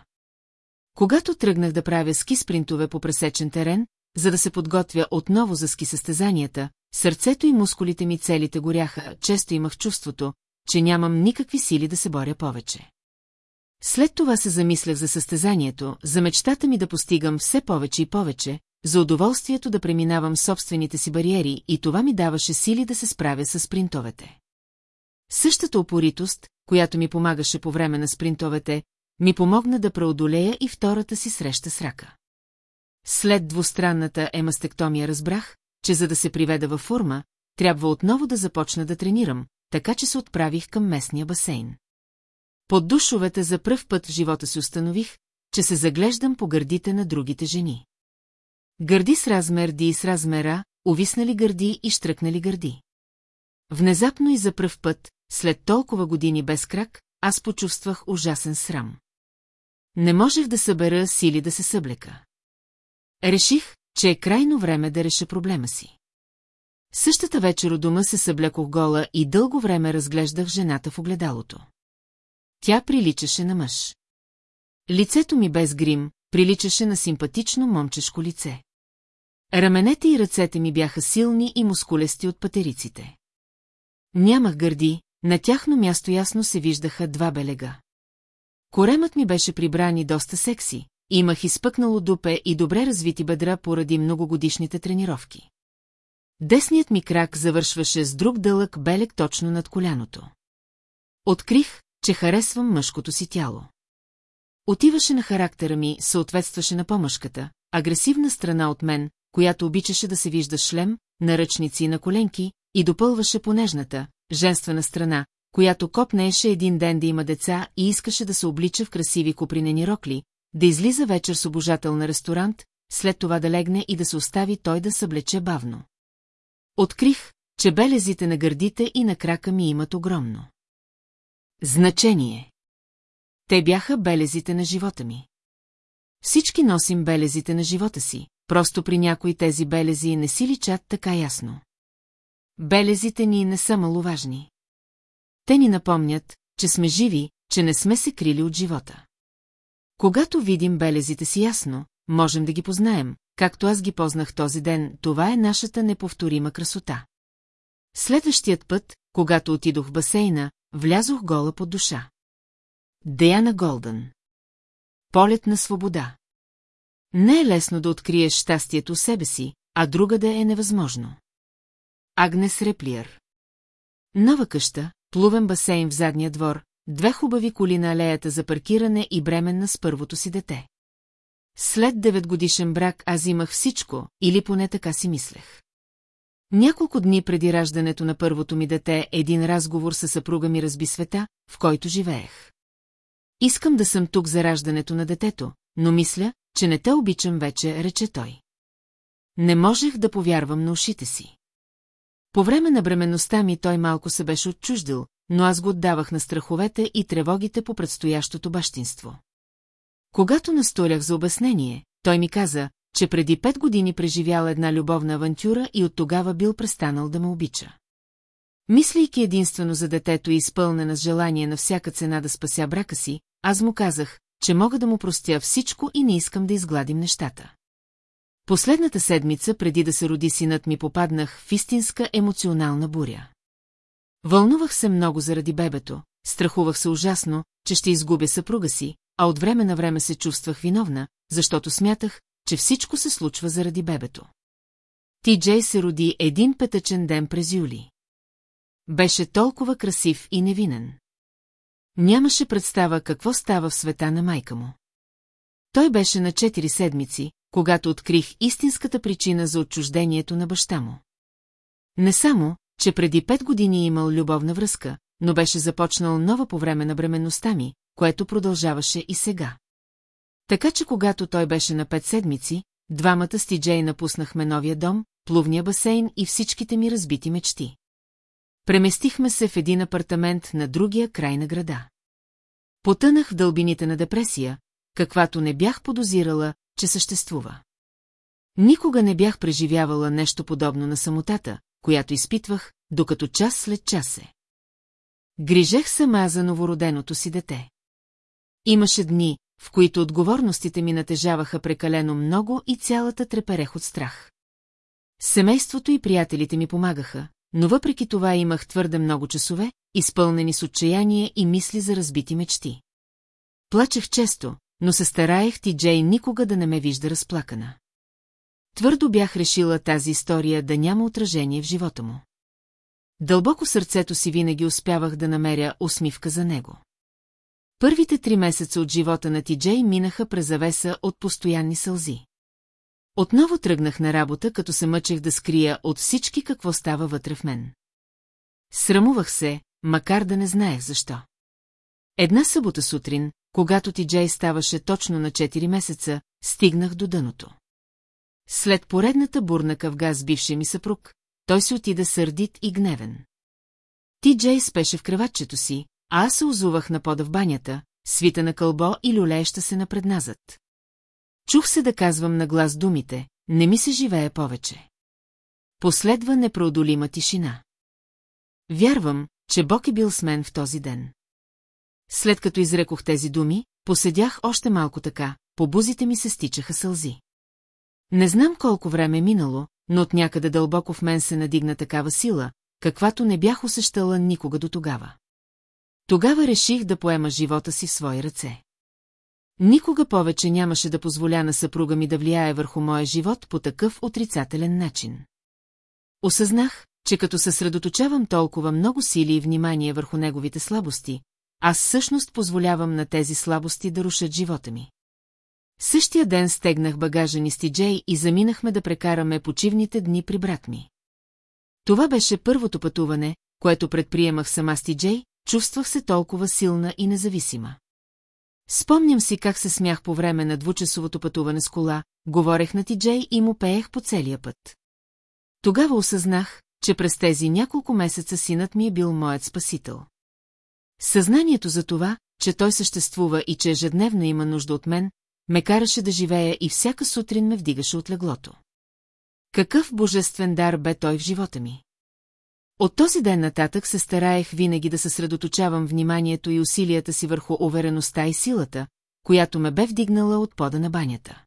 Когато тръгнах да правя ски спринтове по пресечен терен, за да се подготвя отново за ски състезанията, сърцето и мускулите ми целите горяха, често имах чувството, че нямам никакви сили да се боря повече. След това се замислях за състезанието, за мечтата ми да постигам все повече и повече, за удоволствието да преминавам собствените си бариери и това ми даваше сили да се справя с спринтовете. Същата опоритост, която ми помагаше по време на спринтовете, ми помогна да преодолея и втората си среща с рака. След двустранната емастектомия разбрах, че за да се приведа във форма, трябва отново да започна да тренирам, така че се отправих към местния басейн. Под душовете за пръв път в живота си установих, че се заглеждам по гърдите на другите жени. Гърди с размер Ди и с размера, увиснали гърди и штръкнали гърди. Внезапно и за пръв път, след толкова години без крак, аз почувствах ужасен срам. Не можех да събера сили да се съблека. Реших, че е крайно време да реша проблема си. Същата вечер у дома се съблекох гола и дълго време разглеждах жената в огледалото. Тя приличаше на мъж. Лицето ми без грим приличаше на симпатично момчешко лице. Раменете и ръцете ми бяха силни и мускулести от патериците. Нямах гърди, на тяхно място ясно се виждаха два белега. Коремът ми беше прибран и доста секси, имах изпъкнало дупе и добре развити бедра поради многогодишните тренировки. Десният ми крак завършваше с друг дълъг белег точно над коляното. Открих, че харесвам мъжкото си тяло. Отиваше на характера ми, съответстваше на помъжката, агресивна страна от мен, която обичаше да се вижда шлем, наръчници и на коленки, и допълваше понежната, женствена страна, която копнееше един ден да има деца и искаше да се облича в красиви купринени рокли, да излиза вечер с обожател на ресторант, след това да легне и да се остави той да съблече бавно. Открих, че белезите на гърдите и на крака ми имат огромно. Значение. Те бяха белезите на живота ми. Всички носим белезите на живота си, просто при някои тези белези не си личат така ясно. Белезите ни не са маловажни. Те ни напомнят, че сме живи, че не сме се крили от живота. Когато видим белезите си ясно, можем да ги познаем, както аз ги познах този ден, това е нашата неповторима красота. Следващият път, когато отидох в басейна, влязох гола под душа. Деяна Голдън Полет на свобода Не е лесно да откриеш щастието себе си, а друга да е невъзможно. Агнес Реплиер Нова къща, плувен басейн в задния двор, две хубави коли на алеята за паркиране и бременна с първото си дете. След деветгодишен брак аз имах всичко, или поне така си мислех. Няколко дни преди раждането на първото ми дете, един разговор със съпруга ми разби света, в който живеех. Искам да съм тук за раждането на детето, но мисля, че не те обичам вече, рече той. Не можех да повярвам на ушите си. По време на бременността ми той малко се беше отчуждил, но аз го отдавах на страховете и тревогите по предстоящото бащинство. Когато настолях за обяснение, той ми каза, че преди пет години преживял една любовна авантюра и от тогава бил престанал да ме обича. Мислейки единствено за детето и изпълнена с желание на всяка цена да спася брака си, аз му казах, че мога да му простя всичко и не искам да изгладим нещата. Последната седмица, преди да се роди синът ми, попаднах в истинска емоционална буря. Вълнувах се много заради бебето, страхувах се ужасно, че ще изгубя съпруга си, а от време на време се чувствах виновна, защото смятах, че всичко се случва заради бебето. Ти Джей се роди един петъчен ден през юли. Беше толкова красив и невинен. Нямаше представа какво става в света на майка му. Той беше на четири седмици, когато открих истинската причина за отчуждението на баща му. Не само, че преди пет години имал любовна връзка, но беше започнал нова по време на бременността ми, което продължаваше и сега. Така че когато той беше на пет седмици, двамата с Тиджей напуснахме новия дом, плувния басейн и всичките ми разбити мечти. Преместихме се в един апартамент на другия край на града. Потънах в дълбините на депресия, каквато не бях подозирала, че съществува. Никога не бях преживявала нещо подобно на самотата, която изпитвах, докато час след час се. Грижех сама за новороденото си дете. Имаше дни, в които отговорностите ми натежаваха прекалено много и цялата треперех от страх. Семейството и приятелите ми помагаха, но въпреки това имах твърде много часове, изпълнени с отчаяние и мисли за разбити мечти. Плачех често, но се стараех ти Джей никога да не ме вижда разплакана. Твърдо бях решила тази история да няма отражение в живота му. Дълбоко сърцето си винаги успявах да намеря усмивка за него. Първите три месеца от живота на Ти-Джей минаха през завеса от постоянни сълзи. Отново тръгнах на работа, като се мъчех да скрия от всички какво става вътре в мен. Срамувах се, макар да не знаех защо. Една събота сутрин, когато ти Джей ставаше точно на 4 месеца, стигнах до дъното. След поредната бурна къвга с бившия ми съпруг, той се отида сърдит и гневен. Ти Джей спеше в кръватчето си, а аз се озувах на пода в банята, свита на кълбо и люлееща се напредназът. Чух се да казвам на глас думите, не ми се живее повече. Последва непреодолима тишина. Вярвам, че Бог е бил с мен в този ден. След като изрекох тези думи, поседях още малко така, по бузите ми се стичаха сълзи. Не знам колко време е минало, но от някъде дълбоко в мен се надигна такава сила, каквато не бях усещала никога до тогава. Тогава реших да поема живота си в свои ръце. Никога повече нямаше да позволя на съпруга ми да влияе върху моя живот по такъв отрицателен начин. Осъзнах, че като съсредоточавам толкова много сили и внимание върху неговите слабости, аз всъщност позволявам на тези слабости да рушат живота ми. Същия ден стегнах багажа ни с Тиджей и заминахме да прекараме почивните дни при брат ми. Това беше първото пътуване, което предприемах сама с Тиджей, чувствах се толкова силна и независима. Спомням си как се смях по време на двучасовото пътуване с кола, говорех на Тиджей и му пеех по целия път. Тогава осъзнах, че през тези няколко месеца синът ми е бил моят спасител. Съзнанието за това, че той съществува и че ежедневно има нужда от мен, ме караше да живея и всяка сутрин ме вдигаше от леглото. Какъв божествен дар бе той в живота ми? От този ден нататък се стараех винаги да съсредоточавам вниманието и усилията си върху увереността и силата, която ме бе вдигнала от пода на банята.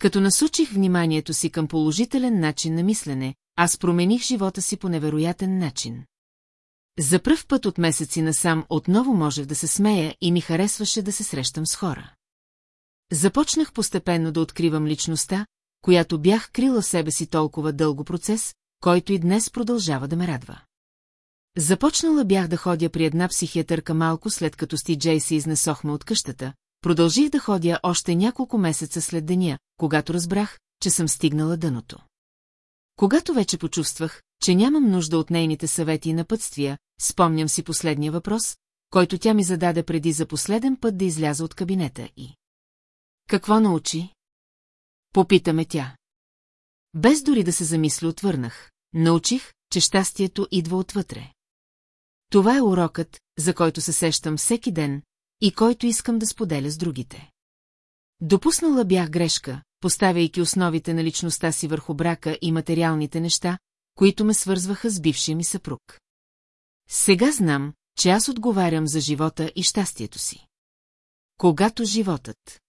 Като насучих вниманието си към положителен начин на мислене, аз промених живота си по невероятен начин. За пръв път от месеци насам отново можех да се смея и ми харесваше да се срещам с хора. Започнах постепенно да откривам личността, която бях крила в себе си толкова дълго процес, който и днес продължава да ме радва. Започнала бях да ходя при една психиатърка малко след като с Джей се изнесохме от къщата, продължих да ходя още няколко месеца след деня, когато разбрах, че съм стигнала дъното. Когато вече почувствах, че нямам нужда от нейните съвети и напътствия, спомням си последния въпрос, който тя ми зададе преди за последен път да изляза от кабинета и... Какво научи? Попитаме тя. Без дори да се замисли отвърнах. Научих, че щастието идва отвътре. Това е урокът, за който се сещам всеки ден и който искам да споделя с другите. Допуснала бях грешка, поставяйки основите на личността си върху брака и материалните неща, които ме свързваха с бившия ми съпруг. Сега знам, че аз отговарям за живота и щастието си. Когато животът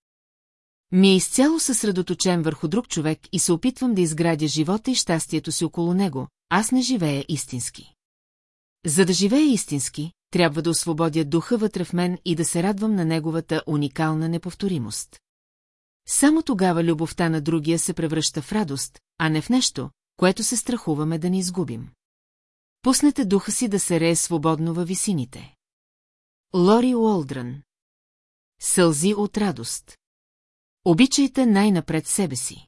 ми е изцяло съсредоточен върху друг човек и се опитвам да изградя живота и щастието си около него, аз не живея истински. За да живея истински, трябва да освободя духа вътре в мен и да се радвам на неговата уникална неповторимост. Само тогава любовта на другия се превръща в радост, а не в нещо, което се страхуваме да не изгубим. Пуснете духа си да се рее свободно във висините. Лори Уолдрън Сълзи от радост. Обичайте най-напред себе си.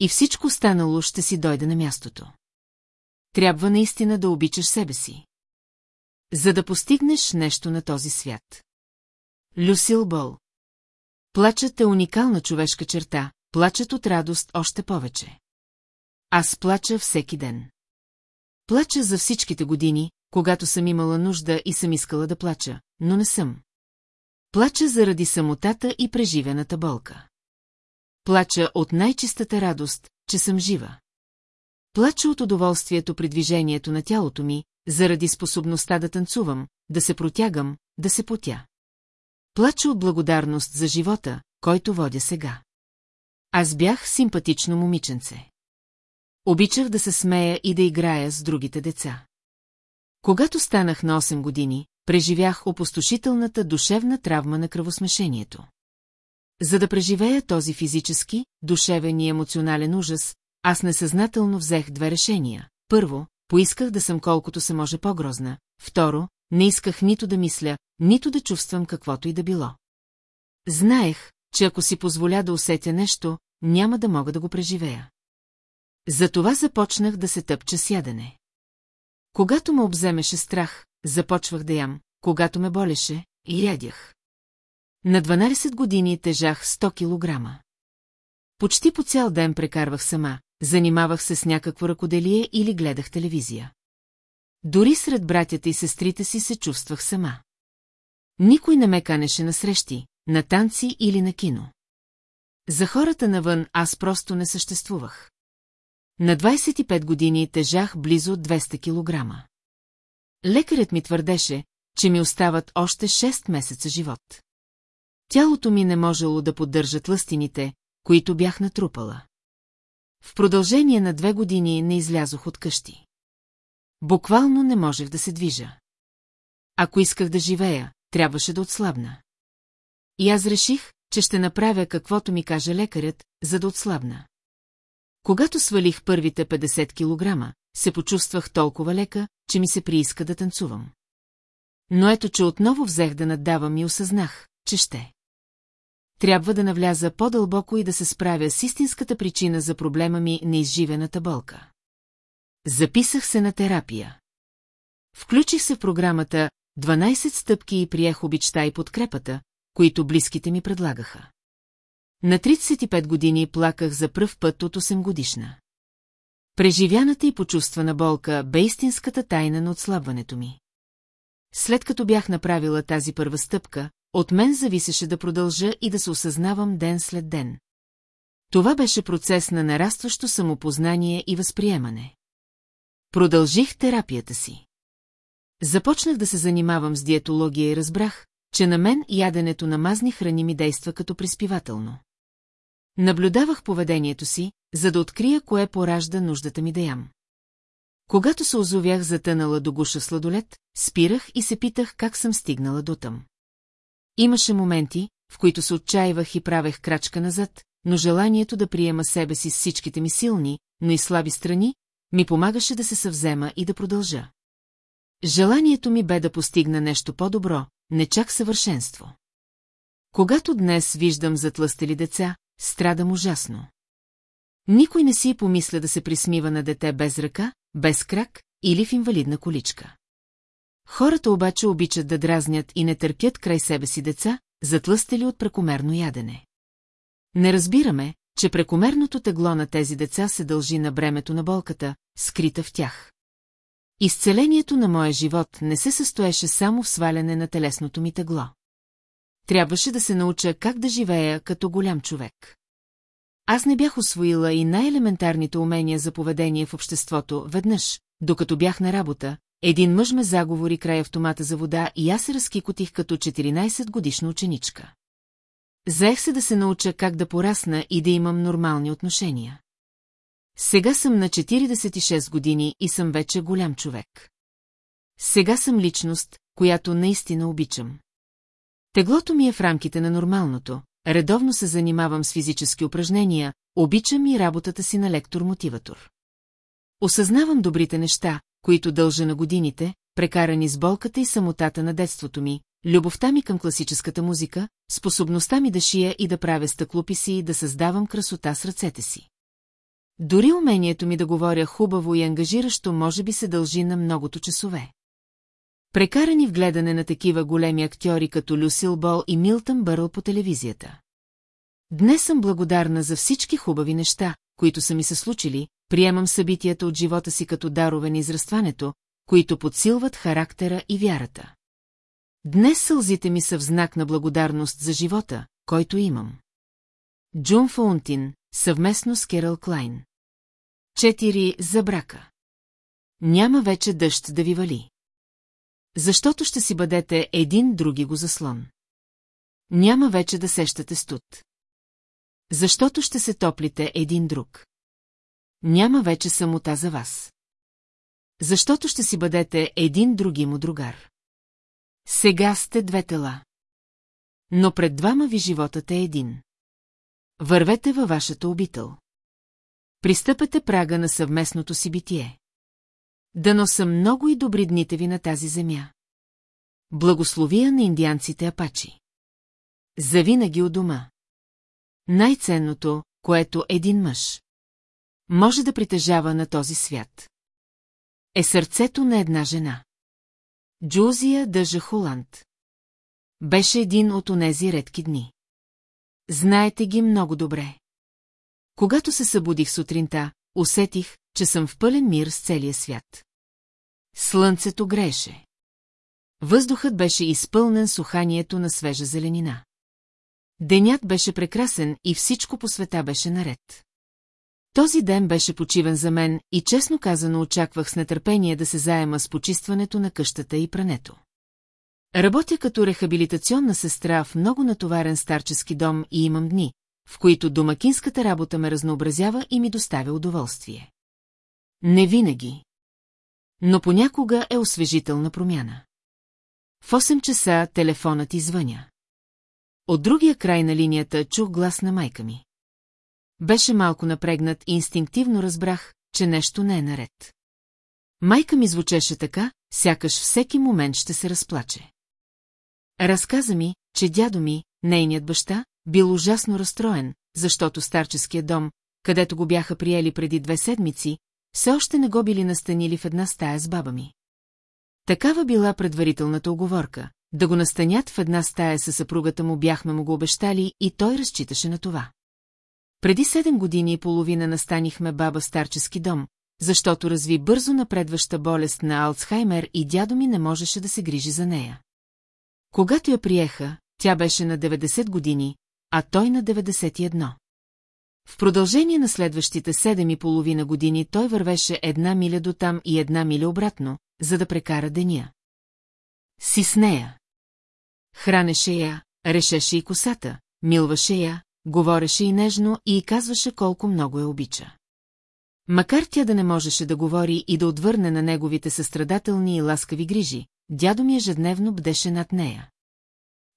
И всичко останало ще си дойде на мястото. Трябва наистина да обичаш себе си. За да постигнеш нещо на този свят. Люсил Бол Плачът е уникална човешка черта, плачат от радост още повече. Аз плача всеки ден. Плача за всичките години, когато съм имала нужда и съм искала да плача, но не съм. Плача заради самотата и преживената болка. Плача от най-чистата радост, че съм жива. Плача от удоволствието при движението на тялото ми, заради способността да танцувам, да се протягам, да се потя. Плача от благодарност за живота, който водя сега. Аз бях симпатично момиченце. Обичах да се смея и да играя с другите деца. Когато станах на 8 години, преживях опустошителната душевна травма на кръвосмешението. За да преживея този физически, душевен и емоционален ужас, аз несъзнателно взех две решения. Първо, поисках да съм колкото се може по-грозна. Второ, не исках нито да мисля, нито да чувствам каквото и да било. Знаех, че ако си позволя да усетя нещо, няма да мога да го преживея. Затова започнах да се тъпча с ядене. Когато ме обземеше страх, започвах да ям, когато ме болеше, и ядях. На 12 години тежах 100 килограма. Почти по цял ден прекарвах сама, занимавах се с някакво ръкоделие или гледах телевизия. Дори сред братята и сестрите си се чувствах сама. Никой не ме канеше на срещи, на танци или на кино. За хората навън аз просто не съществувах. На 25 години тежах близо 200 килограма. Лекарят ми твърдеше, че ми остават още 6 месеца живот. Тялото ми не можело да поддържа тлъстините, които бях натрупала. В продължение на две години не излязох от къщи. Буквално не можех да се движа. Ако исках да живея, трябваше да отслабна. И аз реших, че ще направя каквото ми каже лекарят, за да отслабна. Когато свалих първите 50 килограма, се почувствах толкова лека, че ми се прииска да танцувам. Но ето, че отново взех да наддавам и осъзнах, че ще. Трябва да навляза по-дълбоко и да се справя с истинската причина за проблема ми на изживената болка. Записах се на терапия. Включих се в програмата 12 стъпки и приех обичта и подкрепата, които близките ми предлагаха. На 35 години плаках за пръв път от 8 годишна. Преживяната и почувствана болка бе истинската тайна на отслабването ми. След като бях направила тази първа стъпка, от мен зависеше да продължа и да се осъзнавам ден след ден. Това беше процес на нарастващо самопознание и възприемане. Продължих терапията си. Започнах да се занимавам с диетология и разбрах, че на мен яденето на мазни храни ми действа като приспивателно. Наблюдавах поведението си, за да открия кое поражда нуждата ми да ям. Когато се озовях затънала до гуша сладолет, спирах и се питах как съм стигнала до там. Имаше моменти, в които се отчаивах и правех крачка назад, но желанието да приема себе си с всичките ми силни, но и слаби страни, ми помагаше да се съвзема и да продължа. Желанието ми бе да постигна нещо по-добро, не чак съвършенство. Когато днес виждам затлъстели деца, страдам ужасно. Никой не си помисля да се присмива на дете без ръка, без крак или в инвалидна количка. Хората обаче обичат да дразнят и не търпят край себе си деца, затлъстели от прекомерно ядене. Не разбираме, че прекомерното тегло на тези деца се дължи на бремето на болката, скрита в тях. Изцелението на моя живот не се състоеше само в сваляне на телесното ми тегло. Трябваше да се науча как да живея като голям човек. Аз не бях освоила и най-елементарните умения за поведение в обществото веднъж, докато бях на работа, един мъж ме заговори край автомата за вода и аз се разкикотих като 14 годишна ученичка. Заех се да се науча как да порасна и да имам нормални отношения. Сега съм на 46 години и съм вече голям човек. Сега съм личност, която наистина обичам. Теглото ми е в рамките на нормалното, редовно се занимавам с физически упражнения, обичам и работата си на лектор-мотиватор. Осъзнавам добрите неща, които дължа на годините, прекарани с болката и самотата на детството ми, любовта ми към класическата музика, способността ми да шия и да правя стъклописи и да създавам красота с ръцете си. Дори умението ми да говоря хубаво и ангажиращо може би се дължи на многото часове. Прекарани в гледане на такива големи актьори като Люсил Бол и Милтън Бърл по телевизията. Днес съм благодарна за всички хубави неща, които са ми се случили, приемам събитията от живота си като дарове на израстването, които подсилват характера и вярата. Днес сълзите ми са в знак на благодарност за живота, който имам. Джун Фаунтин, съвместно с Керал Клайн. Четири за брака. Няма вече дъжд да ви вали. Защото ще си бъдете един други го заслон. Няма вече да сещате студ. Защото ще се топлите един друг. Няма вече самота за вас. Защото ще си бъдете един други му другар. Сега сте две тела. Но пред двама ви животът е един. Вървете във вашата обител. Пристъпете прага на съвместното си битие. Дано са много и добри дните ви на тази земя. Благословия на индианците апачи. Завинаги у дома. Най-ценното, което един мъж може да притежава на този свят. Е сърцето на една жена. Джузия Дъжа Холанд. Беше един от онези редки дни. Знаете ги много добре. Когато се събудих сутринта, усетих, че съм в пълен мир с целия свят. Слънцето грееше. Въздухът беше изпълнен с уханието на свежа зеленина. Денят беше прекрасен и всичко по света беше наред. Този ден беше почивен за мен и честно казано очаквах с нетърпение да се заема с почистването на къщата и прането. Работя като рехабилитационна сестра в много натоварен старчески дом и имам дни, в които домакинската работа ме разнообразява и ми доставя удоволствие. Не винаги. Но понякога е освежителна промяна. В 8 часа телефонът извъня. От другия край на линията чух глас на майка ми. Беше малко напрегнат и инстинктивно разбрах, че нещо не е наред. Майка ми звучеше така, сякаш всеки момент ще се разплаче. Разказа ми, че дядо ми, нейният баща, бил ужасно разстроен, защото старческия дом, където го бяха приели преди две седмици, все още не го били настанили в една стая с баба ми. Такава била предварителната оговорка. Да го настанят в една стая със съпругата му бяхме му го обещали и той разчиташе на това. Преди седем години и половина настанихме баба в старчески дом, защото разви бързо напредваща болест на Алцхаймер и дядо ми не можеше да се грижи за нея. Когато я приеха, тя беше на 90 години, а той на 91. В продължение на следващите седем и половина години той вървеше една миля до там и една миля обратно, за да прекара деня. Си с нея. Хранеше я, решеше и косата, милваше я, говореше и нежно и казваше колко много я обича. Макар тя да не можеше да говори и да отвърне на неговите състрадателни и ласкави грижи, дядо ми ежедневно бдеше над нея.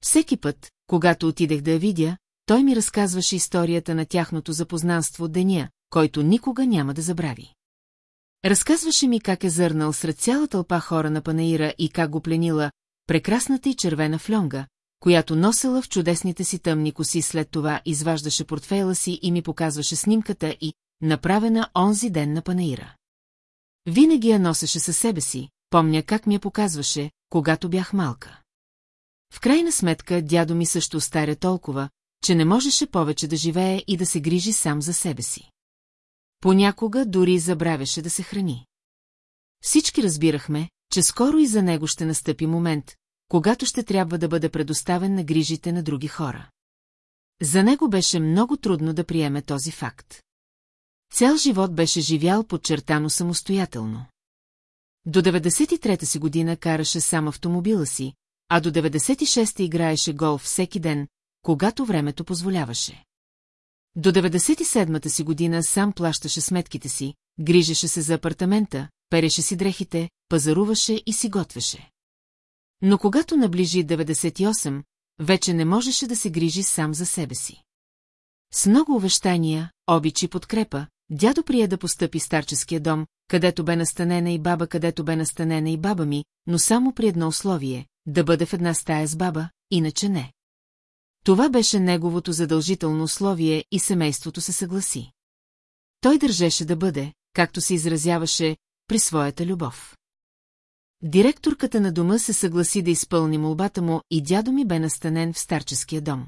Всеки път, когато отидех да я видя, той ми разказваше историята на тяхното запознанство деня, който никога няма да забрави. Разказваше ми как е зърнал сред цяла тълпа хора на панаира и как го пленила прекрасната и червена флонга, която носела в чудесните си тъмни коси след това изваждаше портфейла си и ми показваше снимката и, направена онзи ден на панаира. Винаги я носеше със себе си, помня как ми я показваше, когато бях малка. В крайна сметка дядо ми също старя толкова, че не можеше повече да живее и да се грижи сам за себе си. Понякога дори забравяше да се храни. Всички разбирахме, че скоро и за него ще настъпи момент, когато ще трябва да бъде предоставен на грижите на други хора. За него беше много трудно да приеме този факт. Цял живот беше живял подчертано самостоятелно. До 93-та си година караше сам автомобила си, а до 96-та играеше голф всеки ден, когато времето позволяваше. До 97-та си година сам плащаше сметките си, грижеше се за апартамента, переше си дрехите, пазаруваше и си готвеше. Но когато наближи 98, вече не можеше да се грижи сам за себе си. С много увещания, обичи подкрепа, дядо прие да постъпи старческия дом, където бе настанена и баба, където бе настанена и баба ми, но само при едно условие – да бъде в една стая с баба, иначе не. Това беше неговото задължително условие и семейството се съгласи. Той държеше да бъде, както се изразяваше, при своята любов. Директорката на дома се съгласи да изпълни молбата му и дядо ми бе настанен в старческия дом.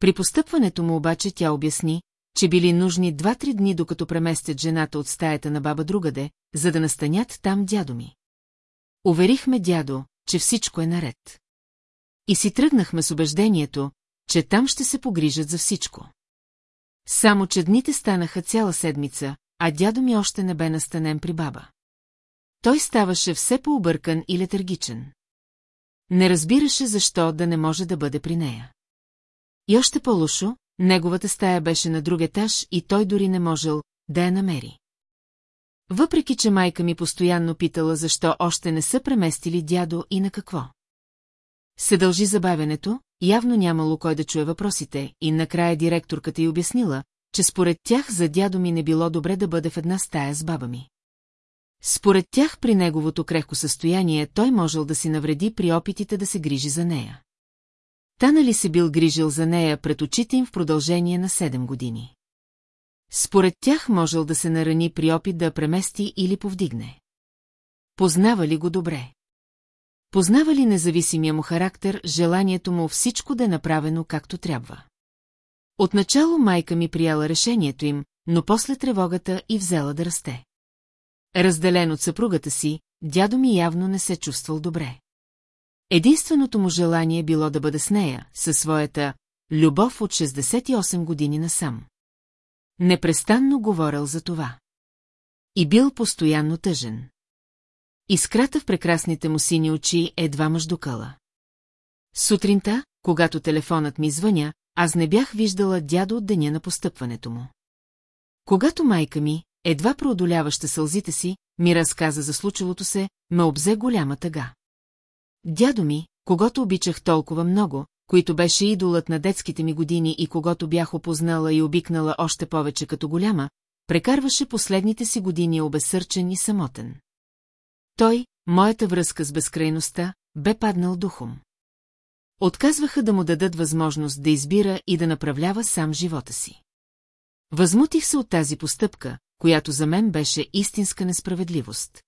При постъпването му обаче тя обясни, че били нужни два-три дни докато преместят жената от стаята на баба другаде, за да настанят там дядо ми. Уверихме дядо, че всичко е наред. И си тръгнахме с убеждението, че там ще се погрижат за всичко. Само, че дните станаха цяла седмица, а дядо ми още не бе настанен при баба. Той ставаше все по-объркан и летаргичен. Не разбираше защо да не може да бъде при нея. И още по-лошо, неговата стая беше на друг етаж и той дори не можел да я намери. Въпреки, че майка ми постоянно питала защо още не са преместили дядо и на какво. Се дължи забавянето, явно нямало кой да чуе въпросите, и накрая директорката й обяснила, че според тях за дядо ми не било добре да бъде в една стая с баба ми. Според тях при неговото крехко състояние той можел да си навреди при опитите да се грижи за нея. Та нали се бил грижил за нея пред очите им в продължение на 7 години. Според тях можел да се нарани при опит да премести или повдигне. Познава ли го добре? Познава ли независимия му характер, желанието му всичко да е направено както трябва? Отначало майка ми прияла решението им, но после тревогата и взела да расте. Разделен от съпругата си, дядо ми явно не се чувствал добре. Единственото му желание било да бъде с нея, със своята любов от 68 години насам. Непрестанно говорил за това. И бил постоянно тъжен. Искрата в прекрасните му сини очи едва мъждукала. Сутринта, когато телефонът ми звъня, аз не бях виждала дядо от деня на постъпването му. Когато майка ми, едва преодоляваща сълзите си, ми разказа за случилото се, ме обзе голяма тъга. Дядо ми, когато обичах толкова много, които беше идолът на детските ми години и когато бях опознала и обикнала още повече като голяма, прекарваше последните си години обесърчен и самотен. Той, моята връзка с безкрайността, бе паднал духом. Отказваха да му дадат възможност да избира и да направлява сам живота си. Възмутих се от тази постъпка, която за мен беше истинска несправедливост.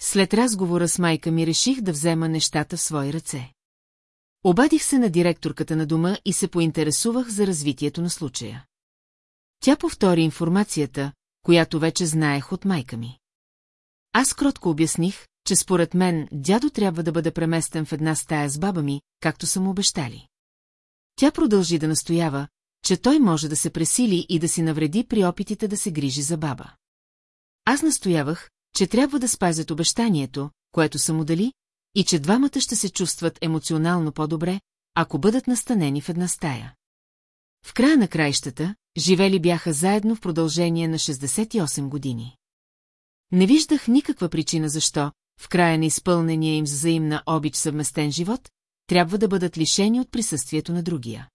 След разговора с майка ми реших да взема нещата в свои ръце. Обадих се на директорката на дома и се поинтересувах за развитието на случая. Тя повтори информацията, която вече знаех от майка ми. Аз кротко обясних, че според мен дядо трябва да бъде преместен в една стая с баба ми, както са му обещали. Тя продължи да настоява, че той може да се пресили и да си навреди при опитите да се грижи за баба. Аз настоявах, че трябва да спазят обещанието, което са му дали, и че двамата ще се чувстват емоционално по-добре, ако бъдат настанени в една стая. В края на краищата, живели бяха заедно в продължение на 68 години. Не виждах никаква причина защо, в края на изпълнения им взаимна обич съвместен живот, трябва да бъдат лишени от присъствието на другия.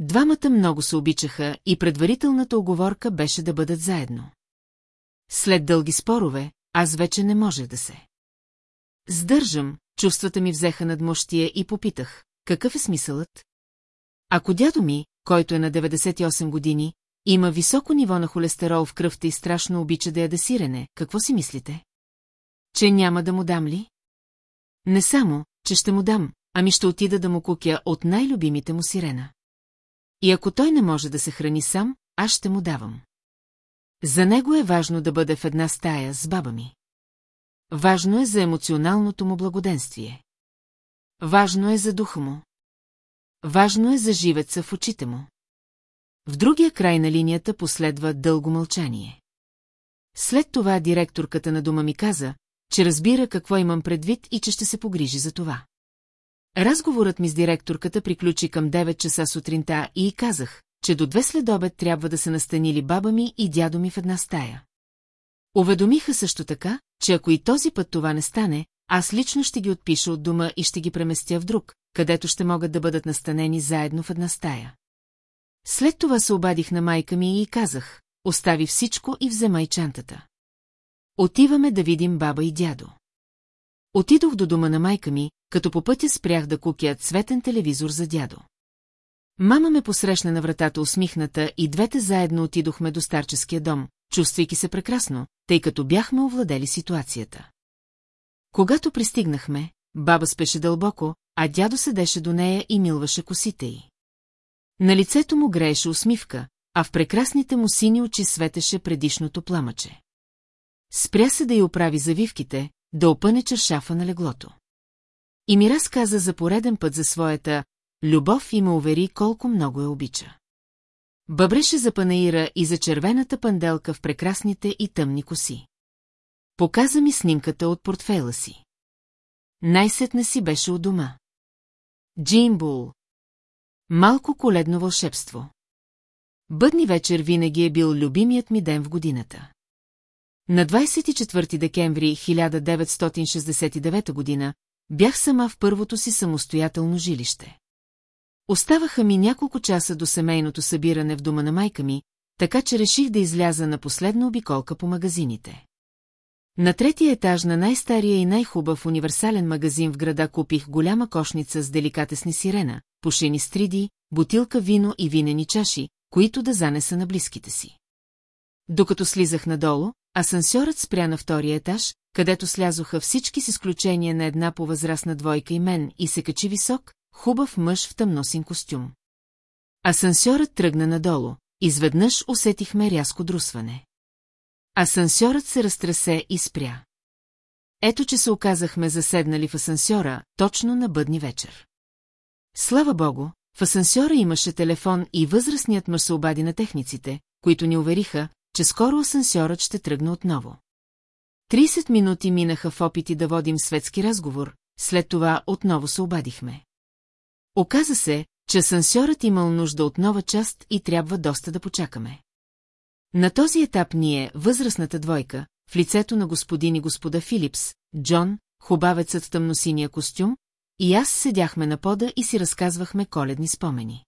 Двамата много се обичаха и предварителната оговорка беше да бъдат заедно. След дълги спорове, аз вече не можех да се. Сдържам, чувствата ми взеха надмощие и попитах, какъв е смисълът? Ако дядо ми, който е на 98 години, има високо ниво на холестерол в кръвта и страшно обича да яде сирене, какво си мислите? Че няма да му дам ли? Не само, че ще му дам, ами ще отида да му кукя от най-любимите му сирена. И ако той не може да се храни сам, аз ще му давам. За него е важно да бъде в една стая с баба ми. Важно е за емоционалното му благоденствие. Важно е за духа му. Важно е за живеца в очите му. В другия край на линията последва дълго мълчание. След това директорката на дома ми каза, че разбира какво имам предвид и че ще се погрижи за това. Разговорът ми с директорката приключи към 9 часа сутринта и казах, че до две следобед трябва да се настанили баба ми и дядо ми в една стая. Уведомиха също така, че ако и този път това не стане, аз лично ще ги отпиша от дома и ще ги преместя в друг, където ще могат да бъдат настанени заедно в една стая. След това се обадих на майка ми и казах, остави всичко и вземай чантата. Отиваме да видим баба и дядо. Отидох до дома на майка ми, като по пътя спрях да кукя цветен телевизор за дядо. Мама ме посрещна на вратата усмихната и двете заедно отидохме до старческия дом, чувствайки се прекрасно, тъй като бяхме овладели ситуацията. Когато пристигнахме, баба спеше дълбоко, а дядо седеше до нея и милваше косите й. На лицето му грееше усмивка, а в прекрасните му сини очи светеше предишното пламъче. Спря се да й оправи завивките, да опъне чершафа на леглото. И ми разказа за пореден път за своята любов и ме увери колко много я обича. Бъбреше за панаира и за червената панделка в прекрасните и тъмни коси. Показа ми снимката от портфейла си. Най-сетне си беше у дома. Джин Бул. Малко коледно вълшебство. Бъдни вечер винаги е бил любимият ми ден в годината. На 24 декември 1969 година бях сама в първото си самостоятелно жилище. Оставаха ми няколко часа до семейното събиране в дома на майка ми, така че реших да изляза на последна обиколка по магазините. На третия етаж на най-стария и най-хубав универсален магазин в града купих голяма кошница с деликатесни сирена, пушени стриди, бутилка вино и винени чаши, които да занеса на близките си. Докато слизах надолу, асансьорът спря на втория етаж, където слязоха всички с изключение на една повъзрастна двойка и мен и се качи висок, хубав мъж в тъмносин костюм. Асансьорът тръгна надолу, изведнъж усетихме рязко друсване. Асансьорът се разтресе и спря. Ето, че се оказахме заседнали в асансьора, точно на бъдни вечер. Слава богу, в асансьора имаше телефон и възрастният мъж се обади на техниците, които ни увериха, че скоро асансьорът ще тръгне отново. 30 минути минаха в опити да водим светски разговор, след това отново се обадихме. Оказа се, че асансьорът имал нужда от нова част и трябва доста да почакаме. На този етап ние, възрастната двойка, в лицето на господин и господа Филипс, Джон, хубавецът в тъмносиния костюм, и аз седяхме на пода и си разказвахме коледни спомени.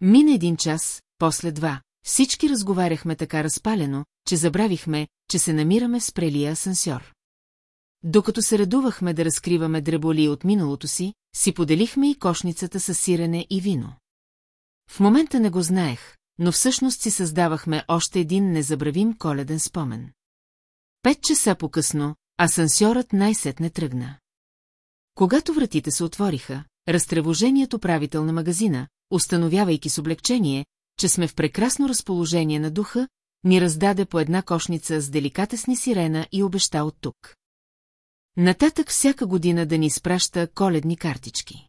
Мина един час, после два, всички разговаряхме така разпалено, че забравихме, че се намираме в спрелия асансьор. Докато се редувахме да разкриваме дреболи от миналото си, си поделихме и кошницата с сирене и вино. В момента не го знаех, но всъщност си създавахме още един незабравим коледен спомен. Пет часа по-късно, асансьорът най-сетне тръгна. Когато вратите се отвориха, разтревоженият управител на магазина, установявайки с облегчение, че сме в прекрасно разположение на духа, ни раздаде по една кошница с деликатесни сирена и обеща от тук. Нататък всяка година да ни изпраща коледни картички.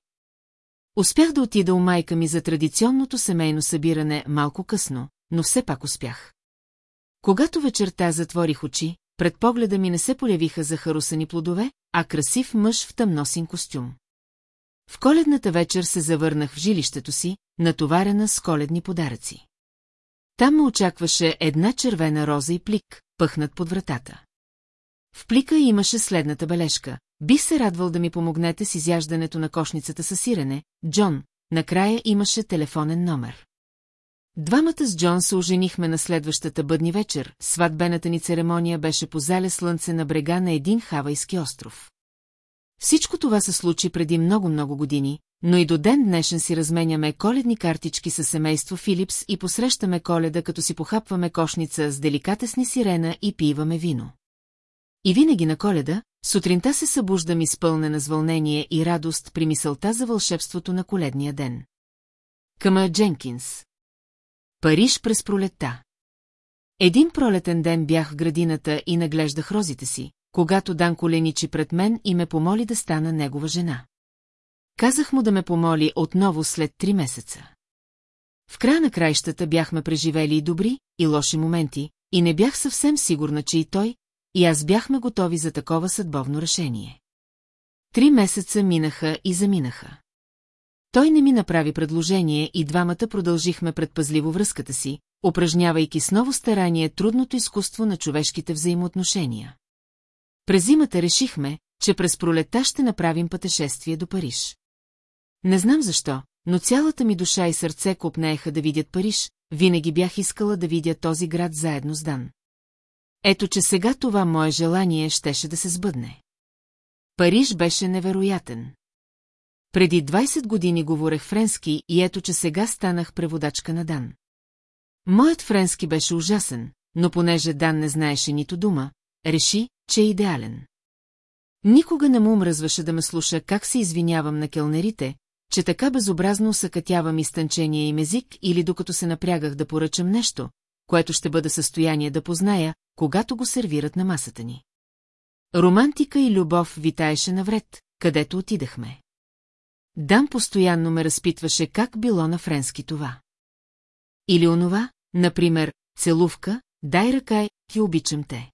Успях да отида у майка ми за традиционното семейно събиране малко късно, но все пак успях. Когато вечерта затворих очи, пред погледа ми не се полявиха захарусани плодове, а красив мъж в тъмносин костюм. В коледната вечер се завърнах в жилището си, натоварена с коледни подаръци. Там ме очакваше една червена роза и плик, пъхнат под вратата. В плика имаше следната бележка. Бих се радвал да ми помогнете с изяждането на кошницата със сирене, Джон. Накрая имаше телефонен номер. Двамата с Джон се оженихме на следващата бъдни вечер, сватбената ни церемония беше по зале слънце на брега на един хавайски остров. Всичко това се случи преди много-много години, но и до ден днешен си разменяме коледни картички със семейство Филипс и посрещаме коледа, като си похапваме кошница с деликатесни сирена и пиваме вино. И винаги на коледа, сутринта се събуждам изпълнена с вълнение и радост при мисълта за вълшебството на коледния ден. Къма Дженкинс Париж през пролетта Един пролетен ден бях в градината и наглеждах розите си, когато Дан коленичи пред мен и ме помоли да стана негова жена. Казах му да ме помоли отново след три месеца. В края на краищата бяхме преживели и добри, и лоши моменти, и не бях съвсем сигурна, че и той, и аз бяхме готови за такова съдбовно решение. Три месеца минаха и заминаха. Той не ми направи предложение и двамата продължихме предпазливо връзката си, упражнявайки с ново старание трудното изкуство на човешките взаимоотношения. През зимата решихме, че през пролета ще направим пътешествие до Париж. Не знам защо, но цялата ми душа и сърце копнееха да видят Париж, винаги бях искала да видя този град заедно с Дан. Ето, че сега това мое желание щеше да се сбъдне. Париж беше невероятен. Преди 20 години говорех френски и ето, че сега станах преводачка на Дан. Моят френски беше ужасен, но понеже Дан не знаеше нито дума, реши, че е идеален. Никога не му мръзваше да ме слуша как се извинявам на келнерите, че така безобразно съкътявам изтънчения им език или докато се напрягах да поръчам нещо, което ще бъда състояние да позная, когато го сервират на масата ни. Романтика и любов витаеше навред, където отидахме. Дам постоянно ме разпитваше как било на френски това. Или онова, например, целувка, дай ръка и обичам те.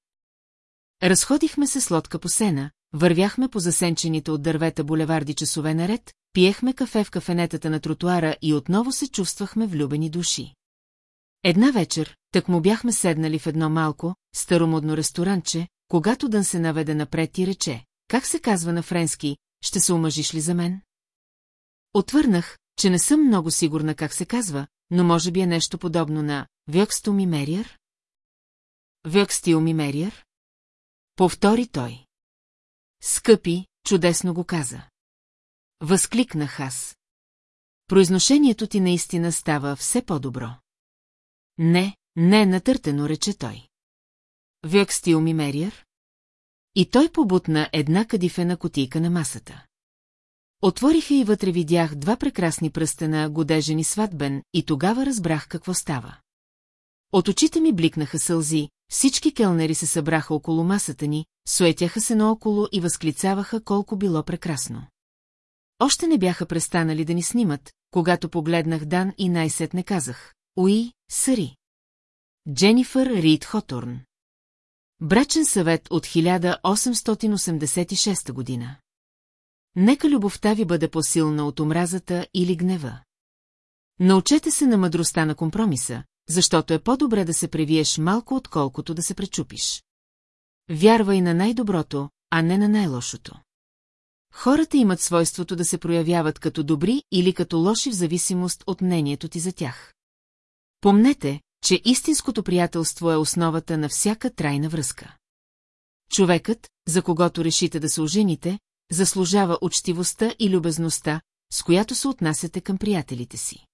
Разходихме се с лодка по сена, вървяхме по засенчените от дървета булеварди часове наред, пиехме кафе в кафенетата на тротуара и отново се чувствахме влюбени души. Една вечер, так му бяхме седнали в едно малко, старомодно ресторанче, когато Дън се наведе напред и рече, как се казва на френски, ще се омъжиш ли за мен? Отвърнах, че не съм много сигурна как се казва, но може би е нещо подобно на «Вьоксту ми мериер?» «Вьокстил ми мериер?» Повтори той. Скъпи, чудесно го каза. Възкликнах аз. Произношението ти наистина става все по-добро. Не, не натъртено, рече той. Век стил ми мериер? И той побутна една кадифена котийка на масата. Отвориха и вътре видях два прекрасни пръстена, годежени сватбен, и тогава разбрах какво става. От очите ми бликнаха сълзи, всички келнери се събраха около масата ни, суетяха се наоколо и възклицаваха колко било прекрасно. Още не бяха престанали да ни снимат, когато погледнах Дан и най-сетне казах. Уи, Съри. Дженифър Рид Хоторн. Брачен съвет от 1886 година. Нека любовта ви бъде по-силна от омразата или гнева. Научете се на мъдростта на компромиса, защото е по-добре да се превиеш малко, отколкото да се пречупиш. Вярвай на най-доброто, а не на най-лошото. Хората имат свойството да се проявяват като добри или като лоши в зависимост от мнението ти за тях. Помнете, че истинското приятелство е основата на всяка трайна връзка. Човекът, за когото решите да се ожените, заслужава учтивостта и любезността, с която се отнасяте към приятелите си.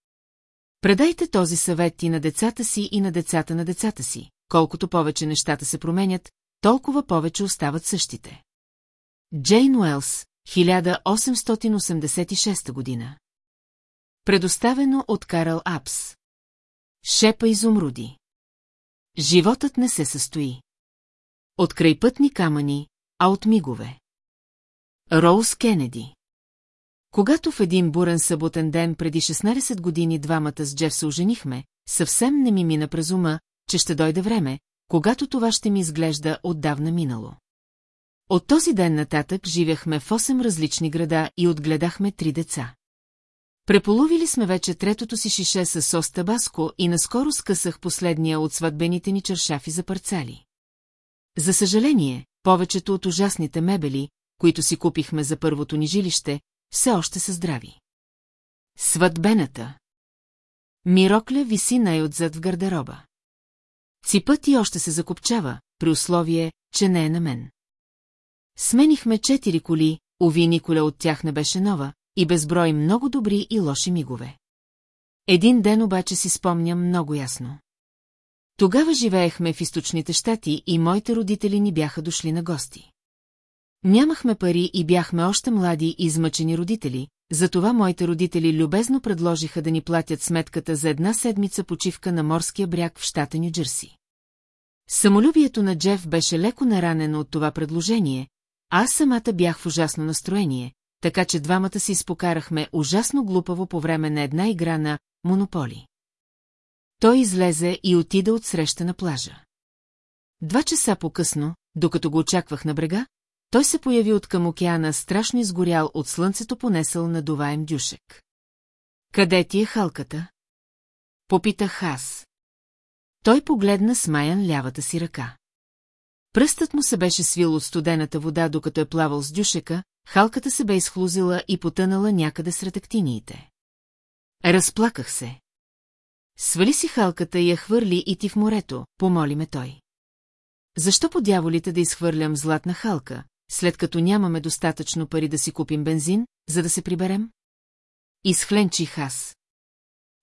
Предайте този съвет и на децата си и на децата на децата си. Колкото повече нещата се променят, толкова повече остават същите. Джейн Уелс, 1886 година. Предоставено от Карл Апс. Шепа изумруди. Животът не се състои. От крайпътни камъни, а от мигове. Роуз Кенеди. Когато в един бурен съботен ден преди 16 години двамата с Джеф се оженихме, съвсем не ми мина през ума, че ще дойде време, когато това ще ми изглежда отдавна минало. От този ден нататък живяхме в 8 различни града и отгледахме три деца. Преполовили сме вече третото си шише с сос табаско и наскоро скъсах последния от сватбените ни чершафи за парцали. За съжаление, повечето от ужасните мебели, които си купихме за първото ни жилище, все още са здрави. Сватбената. Мирокля виси най-отзад в гардероба. Ципът и още се закопчава, при условие, че не е на мен. Сменихме четири коли, ови николя от тях не беше нова, и безброй много добри и лоши мигове. Един ден обаче си спомням много ясно. Тогава живеехме в източните щати и моите родители ни бяха дошли на гости. Нямахме пари и бяхме още млади и измъчени родители, затова моите родители любезно предложиха да ни платят сметката за една седмица почивка на морския бряг в щата Нью-Джерси. Самолюбието на Джеф беше леко наранено от това предложение, а аз самата бях в ужасно настроение, така че двамата си изпокарахме ужасно глупаво по време на една игра на «Монополи». Той излезе и отида от среща на плажа. Два часа по-късно, докато го очаквах на брега, той се появи от към океана, страшно изгорял от слънцето понесъл на дуваем дюшек. Къде ти е халката? Попитах аз. Той погледна смаян лявата си ръка. Пръстът му се беше свил от студената вода, докато е плавал с дюшека, халката се бе изхлузила и потънала някъде сред актиниите. Разплаках се. Свали си халката и я хвърли и ти в морето, помоли ме той. Защо по дяволите да изхвърлям златна халка, след като нямаме достатъчно пари да си купим бензин, за да се приберем? Изхленчих аз.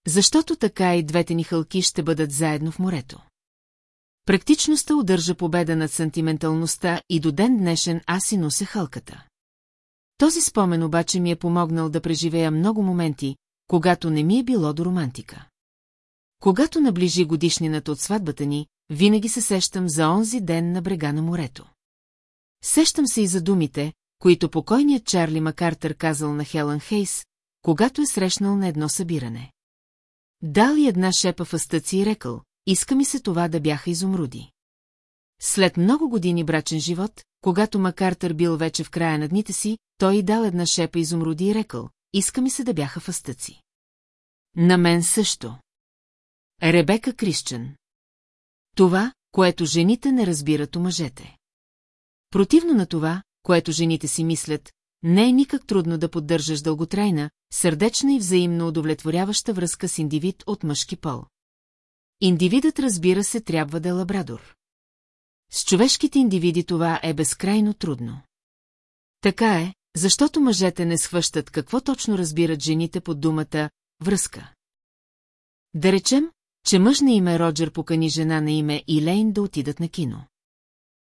Защото така и двете ни хълки ще бъдат заедно в морето. Практичността удържа победа над сантименталността и до ден днешен аз си нося хълката. Този спомен обаче ми е помогнал да преживея много моменти, когато не ми е било до романтика. Когато наближи годишнината от сватбата ни, винаги се сещам за онзи ден на брега на морето. Сещам се и за думите, които покойният Чарли Макартър казал на Хелън Хейс, когато е срещнал на едно събиране. Дал и една шепа в астъци и рекал, иска ми се това да бяха изумруди. След много години брачен живот, когато Макартър бил вече в края на дните си, той и дал една шепа изумруди и рекал, иска ми се да бяха в астъци. На мен също. Ребека Крищен. Това, което жените не разбират у мъжете. Противно на това, което жените си мислят, не е никак трудно да поддържаш дълготрайна, сърдечна и взаимно удовлетворяваща връзка с индивид от мъжки пол. Индивидът, разбира се, трябва да е лабрадор. С човешките индивиди това е безкрайно трудно. Така е, защото мъжете не схващат какво точно разбират жените под думата «връзка». Да речем, че мъж на име Роджер покани жена на име Илейн да отидат на кино.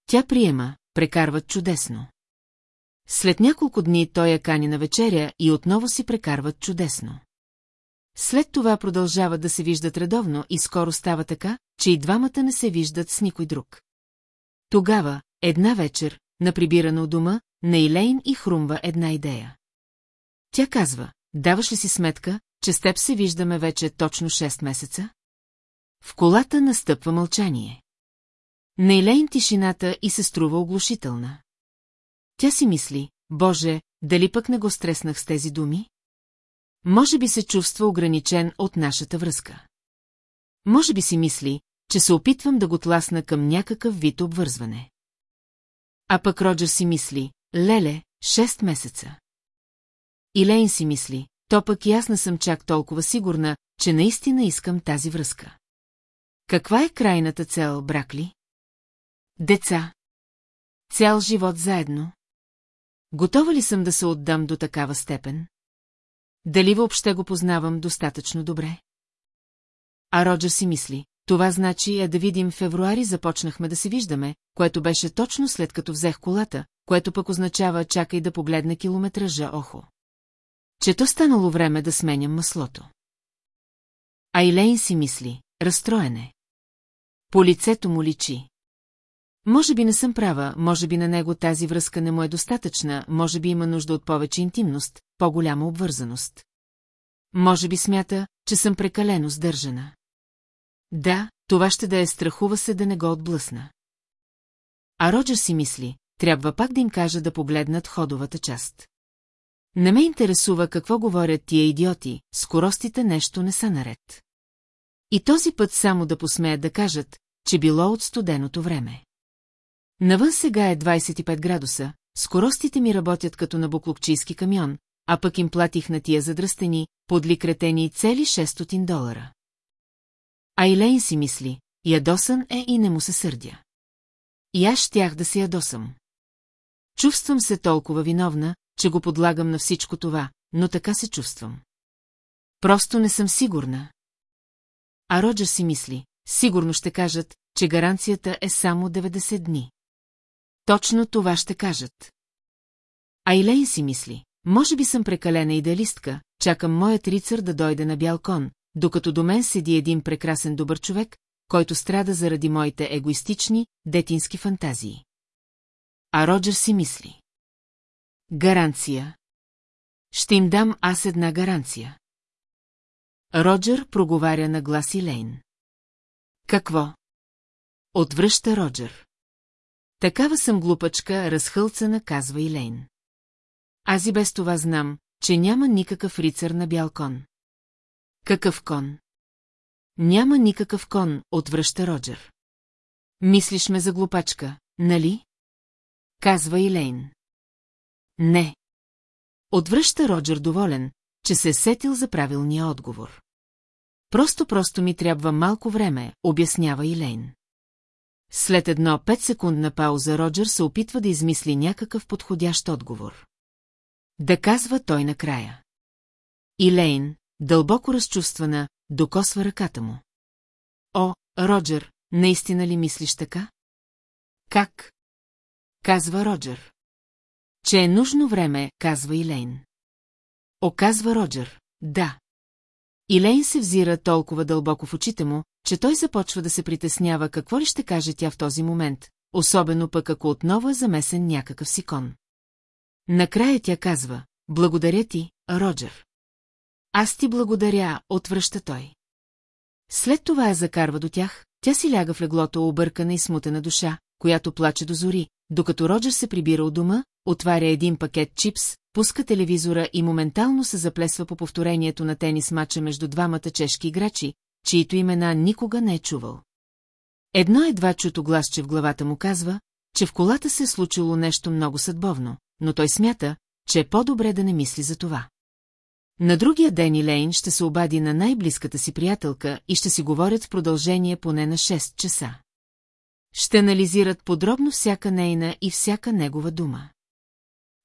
Тя приема, прекарват чудесно. След няколко дни той я кани на вечеря и отново си прекарват чудесно. След това продължават да се виждат редовно и скоро става така, че и двамата не се виждат с никой друг. Тогава, една вечер, на прибирана у дома, на Илейн и хрумва една идея. Тя казва, даваш ли си сметка, че с теб се виждаме вече точно 6 месеца? В колата настъпва мълчание. На Илейн тишината и се струва оглушителна. Тя си мисли, Боже, дали пък не го стреснах с тези думи? Може би се чувства ограничен от нашата връзка. Може би си мисли, че се опитвам да го тласна към някакъв вид обвързване. А пък Роджер си мисли, леле, 6 месеца. И Лейн си мисли, то пък и аз не съм чак толкова сигурна, че наистина искам тази връзка. Каква е крайната цел, брак ли? Деца. Цял живот заедно. Готова ли съм да се отдам до такава степен? Дали въобще го познавам достатъчно добре? А Роджер си мисли, това значи е да видим февруари започнахме да се виждаме, което беше точно след като взех колата, което пък означава чакай да погледна километража охо. Че то станало време да сменям маслото. Айлейн си мисли, разстроене. По лицето му личи. Може би не съм права, може би на него тази връзка не му е достатъчна, може би има нужда от повече интимност, по-голяма обвързаност. Може би смята, че съм прекалено сдържана. Да, това ще да е страхува се да не го отблъсна. А Роджер си мисли, трябва пак да им кажа да погледнат ходовата част. Не ме интересува какво говорят тия идиоти, скоростите нещо не са наред. И този път само да посмеят да кажат, че било от студеното време. Навън сега е 25 градуса, скоростите ми работят като на буклукчийски камион, а пък им платих на тия задръстени, подли кретени цели 600 долара. Айлейн си мисли, ядосан е и не му се сърдя. И аз щях да се ядосам. Чувствам се толкова виновна, че го подлагам на всичко това, но така се чувствам. Просто не съм сигурна. А Роджер си мисли, сигурно ще кажат, че гаранцията е само 90 дни. Точно това ще кажат. Айлейн си мисли, може би съм прекалена идеалистка, чакам моят рицар да дойде на бял кон, докато до мен седи един прекрасен добър човек, който страда заради моите егоистични, детински фантазии. А Роджер си мисли. Гаранция. Ще им дам аз една гаранция. Роджер проговаря на глас Лейн. Какво? Отвръща Роджер. Такава съм глупачка, разхълцана, казва Илейн. Аз и без това знам, че няма никакъв рицар на бял кон. Какъв кон? Няма никакъв кон, отвръща Роджер. Мислиш ме за глупачка, нали? Казва Илейн. Не. Отвръща Роджер доволен, че се е сетил за правилния отговор. Просто-просто ми трябва малко време, обяснява Илейн. След едно 5 секундна пауза Роджер се опитва да измисли някакъв подходящ отговор. Да казва той накрая. Илейн, дълбоко разчувствана, докосва ръката му. О, Роджер, наистина ли мислиш така? Как? Казва Роджер. Че е нужно време, казва Илейн. Оказва Роджер. Да. Илейн се взира толкова дълбоко в очите му, че той започва да се притеснява какво ли ще каже тя в този момент, особено пък ако отново е замесен някакъв сикон. Накрая тя казва, благодаря ти, Роджер. Аз ти благодаря, отвръща той. След това я закарва до тях, тя си ляга в леглото объркана и смутена душа, която плаче до зори, докато Роджер се прибира от дома, отваря един пакет чипс, пуска телевизора и моментално се заплесва по повторението на тенис мача между двамата чешки играчи, чието имена никога не е чувал. Едно едва чуто гласче в главата му казва, че в колата се е случило нещо много съдбовно, но той смята, че е по-добре да не мисли за това. На другия ден Илейн ще се обади на най-близката си приятелка и ще си говорят в продължение поне на 6 часа. Ще анализират подробно всяка нейна и всяка негова дума.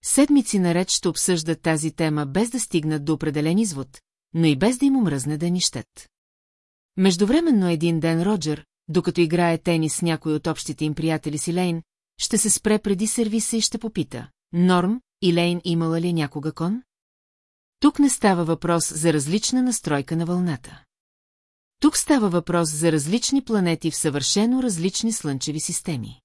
Седмици наред ще обсъждат тази тема без да стигнат до определен извод, но и без да им омръзне да нищат. Междувременно един ден Роджер, докато играе тенис с някой от общите им приятели си Лейн, ще се спре преди сервиса и ще попита. Норм, и Лейн имала ли някога кон? Тук не става въпрос за различна настройка на вълната. Тук става въпрос за различни планети в съвършено различни слънчеви системи.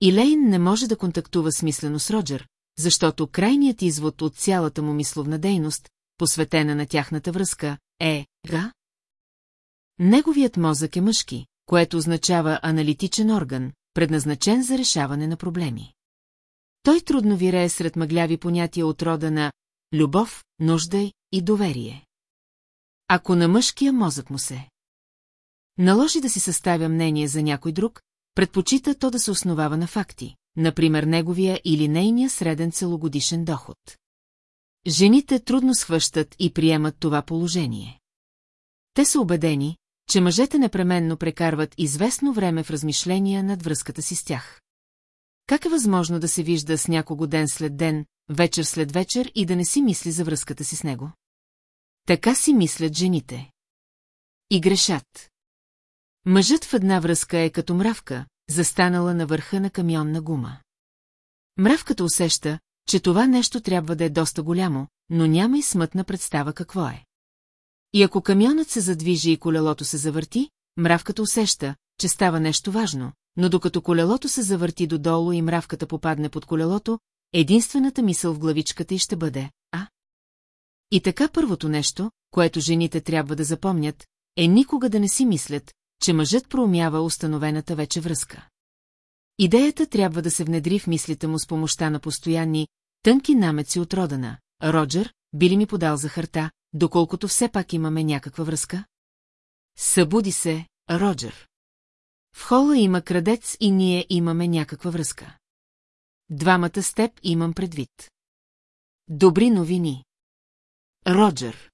Илейн не може да контактува смислено с Роджер, защото крайният извод от цялата му мисловна дейност посветена на тяхната връзка, е га. Неговият мозък е мъжки, което означава аналитичен орган, предназначен за решаване на проблеми. Той трудно вирее сред мъгляви понятия от рода на любов, нужда и доверие. Ако на мъжкия мозък му се наложи да си съставя мнение за някой друг, предпочита то да се основава на факти, например неговия или нейния среден целогодишен доход. Жените трудно схващат и приемат това положение. Те са убедени, че мъжете непременно прекарват известно време в размишления над връзката си с тях. Как е възможно да се вижда с някого ден след ден, вечер след вечер и да не си мисли за връзката си с него? Така си мислят жените. И грешат. Мъжът в една връзка е като мравка, застанала на върха на камионна гума. Мравката усеща, че това нещо трябва да е доста голямо, но няма и смътна представа какво е. И ако камионът се задвижи и колелото се завърти, мравката усеща, че става нещо важно, но докато колелото се завърти додолу и мравката попадне под колелото, единствената мисъл в главичката й ще бъде «А». И така първото нещо, което жените трябва да запомнят, е никога да не си мислят, че мъжът проумява установената вече връзка. Идеята трябва да се внедри в мислите му с помощта на постоянни, тънки намеци от родана. Роджер, би ли ми подал захарта, доколкото все пак имаме някаква връзка? Събуди се, Роджер. В хола има крадец и ние имаме някаква връзка. Двамата с теб имам предвид. Добри новини. Роджер.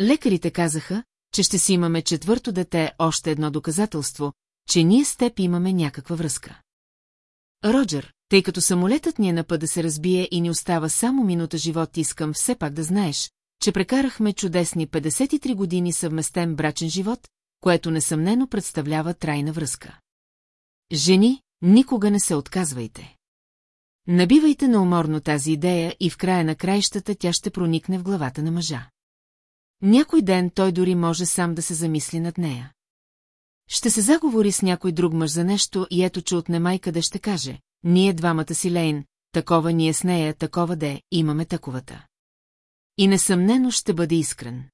Лекарите казаха, че ще си имаме четвърто дете още едно доказателство, че ние с теб имаме някаква връзка. Роджер, тъй като самолетът ни е на път да се разбие и ни остава само минута живот, искам все пак да знаеш, че прекарахме чудесни 53 години съвместен брачен живот, което несъмнено представлява трайна връзка. Жени, никога не се отказвайте. Набивайте науморно тази идея и в края на краищата тя ще проникне в главата на мъжа. Някой ден той дори може сам да се замисли над нея. Ще се заговори с някой друг мъж за нещо и ето, че отнемай къде ще каже. Ние двамата си Лейн, такова ние с нея, такова де, имаме таковата. И несъмнено ще бъде искрен.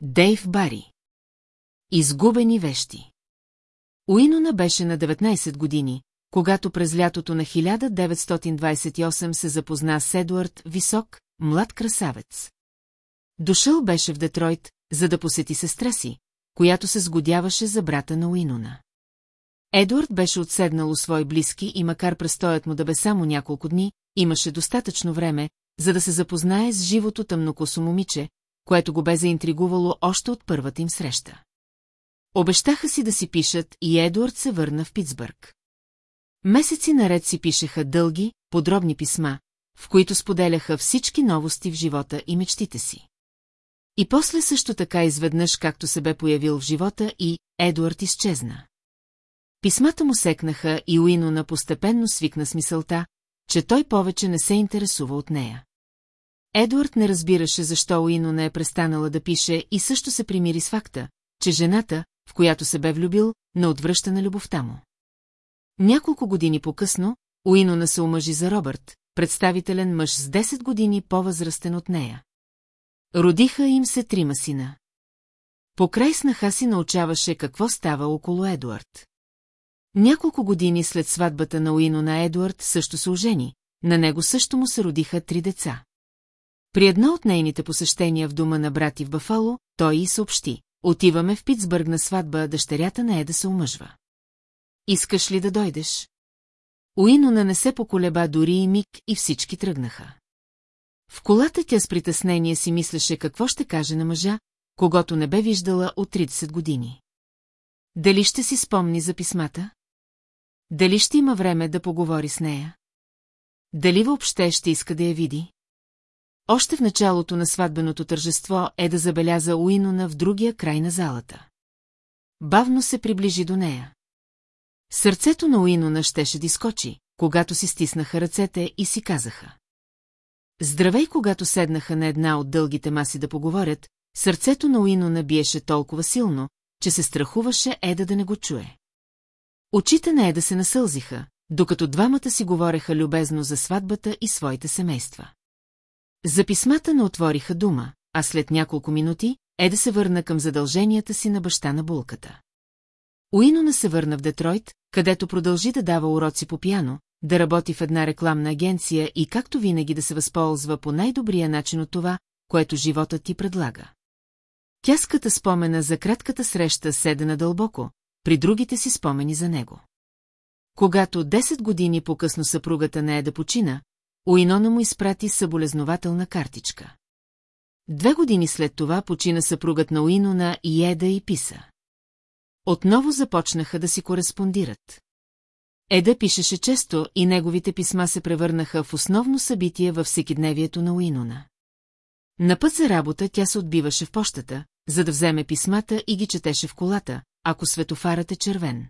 Дейв Бари Изгубени вещи Уинона беше на 19 години, когато през лятото на 1928 се запозна с Едуард Висок, млад красавец. Дошъл беше в Детройт, за да посети сестра си, която се сгодяваше за брата на Уинона. Едуард беше отседнал свои близки и макар престоят му да бе само няколко дни, имаше достатъчно време, за да се запознае с живото тъмнокосо момиче, което го бе заинтригувало още от първата им среща. Обещаха си да си пишат и Едуард се върна в Питсбърг. Месеци наред си пишеха дълги, подробни писма, в които споделяха всички новости в живота и мечтите си. И после също така изведнъж, както се бе появил в живота и Едуард изчезна. Писмата му секнаха и Уинона постепенно свикна с мисълта, че той повече не се интересува от нея. Едуард не разбираше защо Уино не е престанала да пише и също се примири с факта, че жената, в която се бе влюбил, не отвръща на любовта му. Няколко години по-късно, Уинона се омъжи за Робърт, представителен мъж с 10 години по-възрастен от нея. Родиха им се трима сина. Покрай снаха си научаваше какво става около Едуард. Няколко години след сватбата на Уино на Едуард също се ожени, на него също му се родиха три деца. При едно от нейните посещения в дома на брати в Бафало, той и съобщи. Отиваме в Питсбърг на сватба, дъщерята на Еда се омъжва. Искаш ли да дойдеш? Уинона не се поколеба дори и миг и всички тръгнаха. В колата тя с притеснение си мислеше какво ще каже на мъжа, когато не бе виждала от 30 години. Дали ще си спомни за писмата? Дали ще има време да поговори с нея? Дали въобще ще иска да я види? Още в началото на сватбеното тържество е да забеляза Уинона в другия край на залата. Бавно се приближи до нея. Сърцето на Уинона щеше да изкочи, когато си стиснаха ръцете и си казаха. Здравей, когато седнаха на една от дългите маси да поговорят, сърцето на Уинона биеше толкова силно, че се страхуваше Еда да не го чуе. Очите на Еда се насълзиха, докато двамата си говореха любезно за сватбата и своите семейства. За писмата не отвориха дума, а след няколко минути Еда се върна към задълженията си на баща на булката. Уинона се върна в Детройт, където продължи да дава уроци по пиано, да работи в една рекламна агенция и както винаги да се възползва по най-добрия начин от това, което животът ти предлага. Тяската спомена за кратката среща седена дълбоко, при другите си спомени за него. Когато 10 години по-късно съпругата не е да почина, Уинона му изпрати съболезнователна картичка. Две години след това почина съпругът на Уинона и Еда и писа. Отново започнаха да си кореспондират. Еда пишеше често и неговите писма се превърнаха в основно събитие във всекидневието на Уинона. На път за работа тя се отбиваше в пощата, за да вземе писмата и ги четеше в колата, ако светофарът е червен.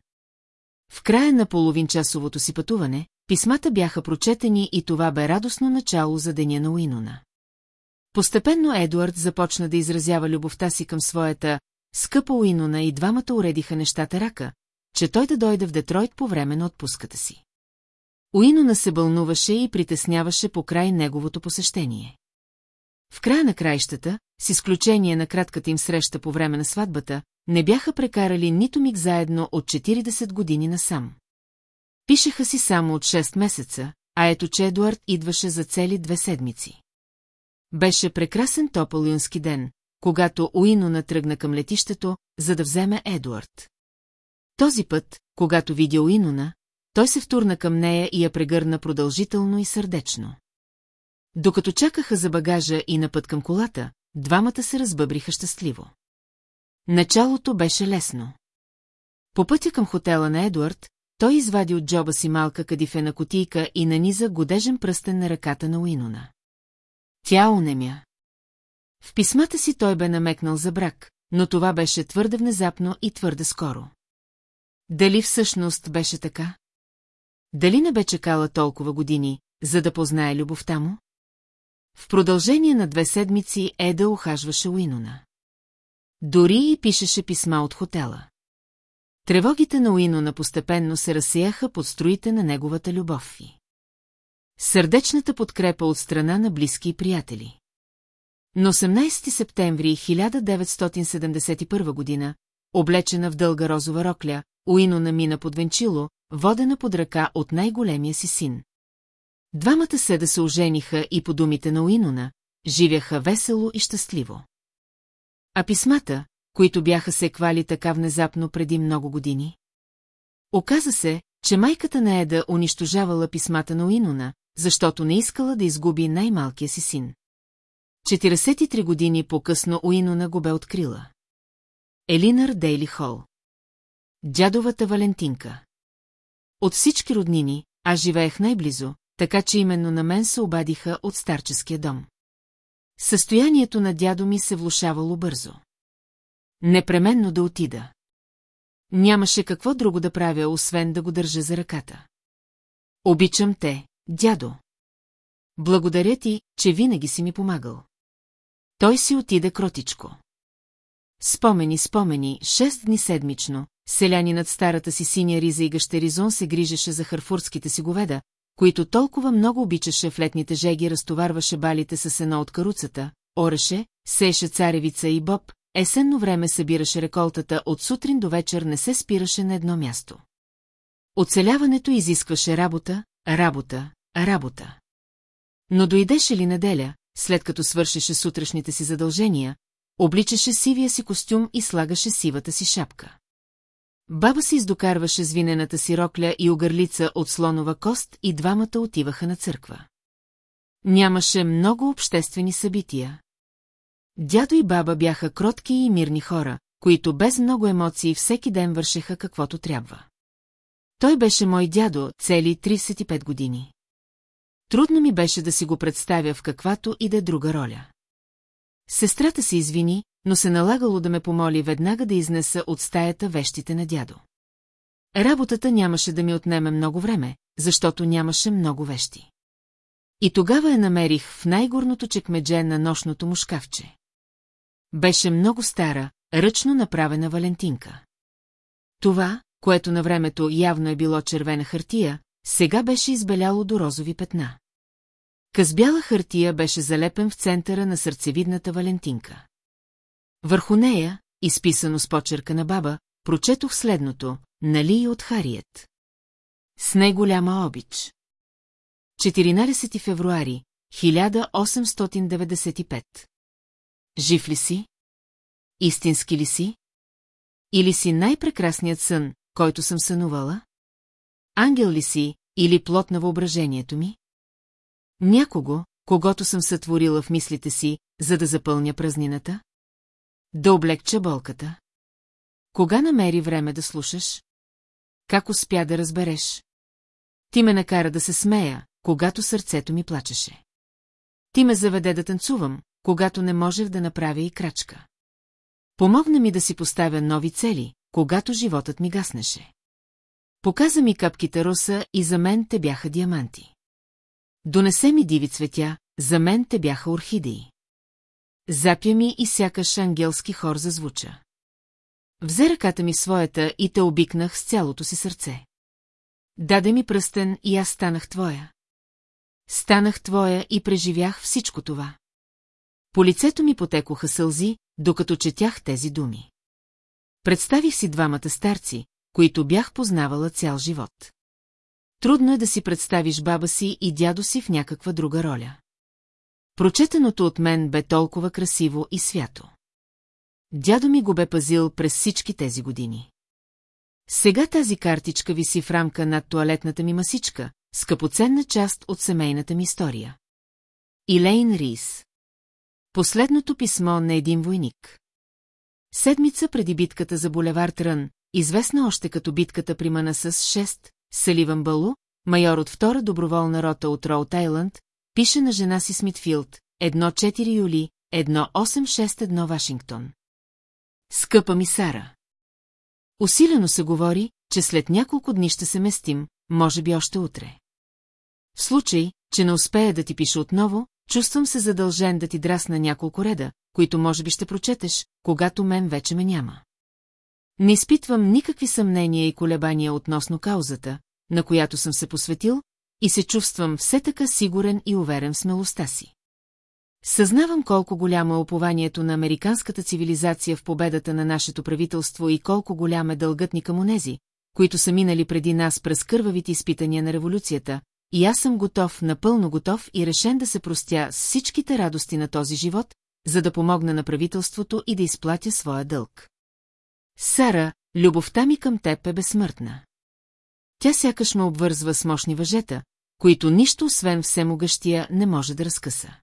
В края на половинчасовото си пътуване, писмата бяха прочетени и това бе радостно начало за деня на Уинона. Постепенно Едуард започна да изразява любовта си към своята скъпа Уинона и двамата уредиха нещата рака, че той да дойде в Детройт по време на отпуската си. Уинона се бълнуваше и притесняваше по край неговото посещение. В края на краищата, с изключение на кратката им среща по време на сватбата, не бяха прекарали нито миг заедно от 40 години насам. Пишеха си само от 6 месеца, а ето че Едуард идваше за цели две седмици. Беше прекрасен топъл юнски ден, когато Уино натръгна към летището, за да вземе Едуард. Този път, когато видя Уинона, той се втурна към нея и я прегърна продължително и сърдечно. Докато чакаха за багажа и на път към колата, двамата се разбъбриха щастливо. Началото беше лесно. По пътя към хотела на Едуард, той извади от джоба си малка кадифена котийка и наниза годежен пръстен на ръката на Уинона. Тя унемя. В писмата си той бе намекнал за брак, но това беше твърде внезапно и твърде скоро. Дали всъщност беше така? Дали не бе чекала толкова години, за да познае любовта му? В продължение на две седмици Еда ухажваше Уинона. Дори и пишеше писма от хотела. Тревогите на Уинона постепенно се разсеяха под строите на неговата любов. Сърдечната подкрепа от страна на близки и приятели. На 18 септември 1971 година, облечена в дълга розова рокля, Уино намина под венчило, водена под ръка от най-големия си син. Двамата се да се ожениха и по думите на Уинона, живяха весело и щастливо. А писмата, които бяха се квали така внезапно преди много години? Оказа се, че майката на Еда унищожавала писмата на Уинона, защото не искала да изгуби най-малкия си син. 43 години по-късно Уинона го бе открила. Елинар Дейли Хол Дядовата Валентинка От всички роднини, аз живеех най-близо, така че именно на мен се обадиха от старческия дом. Състоянието на дядо ми се влушавало бързо. Непременно да отида. Нямаше какво друго да правя, освен да го държа за ръката. Обичам те, дядо. Благодаря ти, че винаги си ми помагал. Той си отиде кротичко. Спомени, спомени, шест дни седмично, селяни над старата си синя риза и гъщеризон се грижеше за харфурските си говеда, които толкова много обичаше в летните жеги, разтоварваше балите с едно от каруцата, ореше, сееше царевица и боб, есенно време събираше реколтата, от сутрин до вечер не се спираше на едно място. Оцеляването изискваше работа, работа, работа. Но дойдеше ли неделя, след като свършеше сутрешните си задължения, обличаше сивия си костюм и слагаше сивата си шапка. Баба си издокарваше звинената си рокля и огърлица от слонова кост и двамата отиваха на църква. Нямаше много обществени събития. Дядо и баба бяха кротки и мирни хора, които без много емоции всеки ден вършеха каквото трябва. Той беше мой дядо цели 35 години. Трудно ми беше да си го представя в каквато и да е друга роля. Сестрата се извини, но се налагало да ме помоли веднага да изнеса от стаята вещите на дядо. Работата нямаше да ми отнеме много време, защото нямаше много вещи. И тогава я намерих в най-горното чекмедже на нощното му шкафче. Беше много стара, ръчно направена Валентинка. Това, което на времето явно е било червена хартия, сега беше избеляло до розови петна. Къс хартия беше залепен в центъра на сърцевидната Валентинка. Върху нея, изписано с почерка на баба, прочетох следното, нали и от Хариет. С най-голяма обич. 14 февруари, 1895 Жив ли си? Истински ли си? Или си най-прекрасният сън, който съм сънувала? Ангел ли си, или плод на въображението ми? Някого, когато съм сътворила в мислите си, за да запълня празнината? Да облегча болката? Кога намери време да слушаш? Как успя да разбереш? Ти ме накара да се смея, когато сърцето ми плачеше. Ти ме заведе да танцувам, когато не можех да направя и крачка. Помогна ми да си поставя нови цели, когато животът ми гаснеше. Показа ми капките роса и за мен те бяха диаманти. Донесе ми диви цветя, за мен те бяха орхидеи. Запя ми и сякаш ангелски хор зазвуча. Взе ръката ми своята и те обикнах с цялото си сърце. Даде ми пръстен и аз станах твоя. Станах твоя и преживях всичко това. По лицето ми потекоха сълзи, докато четях тези думи. Представих си двамата старци, които бях познавала цял живот. Трудно е да си представиш баба си и дядо си в някаква друга роля. Прочетеното от мен бе толкова красиво и свято. Дядо ми го бе пазил през всички тези години. Сега тази картичка виси в рамка над туалетната ми масичка, скъпоценна част от семейната ми история. Илейн Рис Последното писмо на един войник. Седмица преди битката за булевард Рън, известна още като битката при Манасъс 6, Саливан Балу, майор от втора доброволна рота от Роуд Айланд, пише на жена си Смитфилд, 1-4 юли, 1-861 Вашингтон. Скъпа ми Сара. Усилено се говори, че след няколко дни ще се местим, може би още утре. В случай, че не успея да ти пиша отново, чувствам се задължен да ти драсна няколко реда, които може би ще прочетеш, когато мен вече ме няма. Не изпитвам никакви съмнения и колебания относно каузата, на която съм се посветил, и се чувствам все така сигурен и уверен в смелостта си. Съзнавам колко голямо е опованието на американската цивилизация в победата на нашето правителство и колко голям е дългът ни към онези, които са минали преди нас през кървавите изпитания на революцията, и аз съм готов, напълно готов и решен да се простя с всичките радости на този живот, за да помогна на правителството и да изплатя своя дълг. Сара, любовта ми към теб е безсмъртна. Тя сякаш ме обвързва с мощни въжета, които нищо освен всемогъщия не може да разкъса.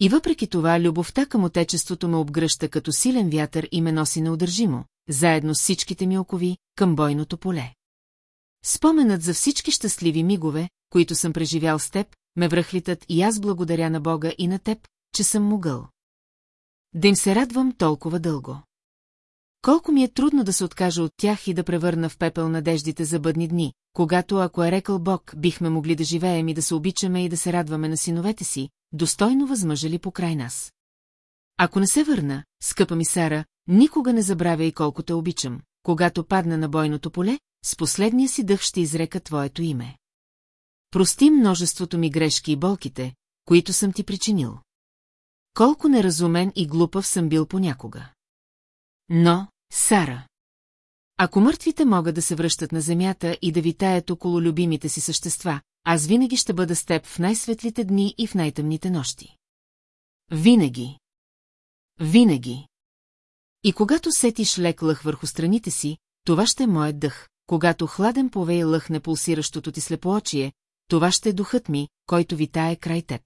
И въпреки това любовта към отечеството ме обгръща като силен вятър и ме носи неудържимо, заедно с всичките ми окови, към бойното поле. Споменът за всички щастливи мигове, които съм преживял с теб, ме връхлитат и аз благодаря на Бога и на теб, че съм могъл. Да им се радвам толкова дълго. Колко ми е трудно да се откажа от тях и да превърна в пепел надеждите за бъдни дни, когато, ако е рекал Бог, бихме могли да живеем и да се обичаме и да се радваме на синовете си, достойно възмъжали покрай нас. Ако не се върна, скъпа ми Сара, никога не забравяй колко те обичам. Когато падна на бойното поле, с последния си дъх ще изрека твоето име. Прости множеството ми грешки и болките, които съм ти причинил. Колко неразумен и глупав съм бил понякога. Но, Сара... Ако мъртвите могат да се връщат на земята и да витаят около любимите си същества, аз винаги ще бъда с теб в най-светлите дни и в най-тъмните нощи. Винаги. Винаги. И когато сетиш лек лъх върху страните си, това ще е моят дъх. Когато хладен повей лъхне пулсиращото ти слепоочие, това ще е духът ми, който витае край теб.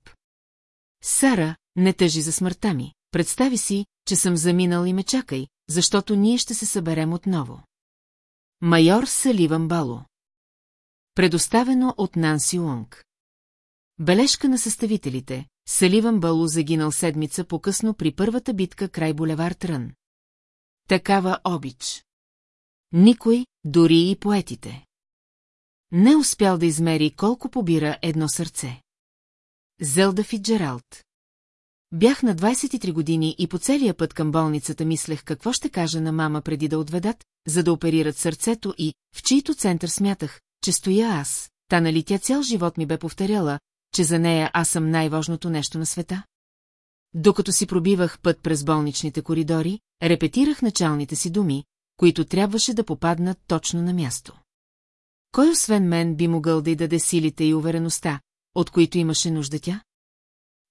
Сара, не тъжи за смъртта ми. Представи си, че съм заминал и ме чакай, защото ние ще се съберем отново. Майор Саливан Бало Предоставено от Нанси Лонг. Бележка на съставителите. Саливан Балу загинал седмица по-късно при първата битка край булевард Рън. Такава обич. Никой, дори и поетите. Не успял да измери колко побира едно сърце. Зелда Фиджералд. Бях на 23 години и по целия път към болницата мислех какво ще кажа на мама преди да отведат, за да оперират сърцето и, в чийто център смятах, че стоя аз, та нали тя цял живот ми бе повторяла, че за нея аз съм най-важното нещо на света? Докато си пробивах път през болничните коридори, репетирах началните си думи, които трябваше да попаднат точно на място. Кой освен мен би могъл да й даде силите и увереността, от които имаше нужда тя?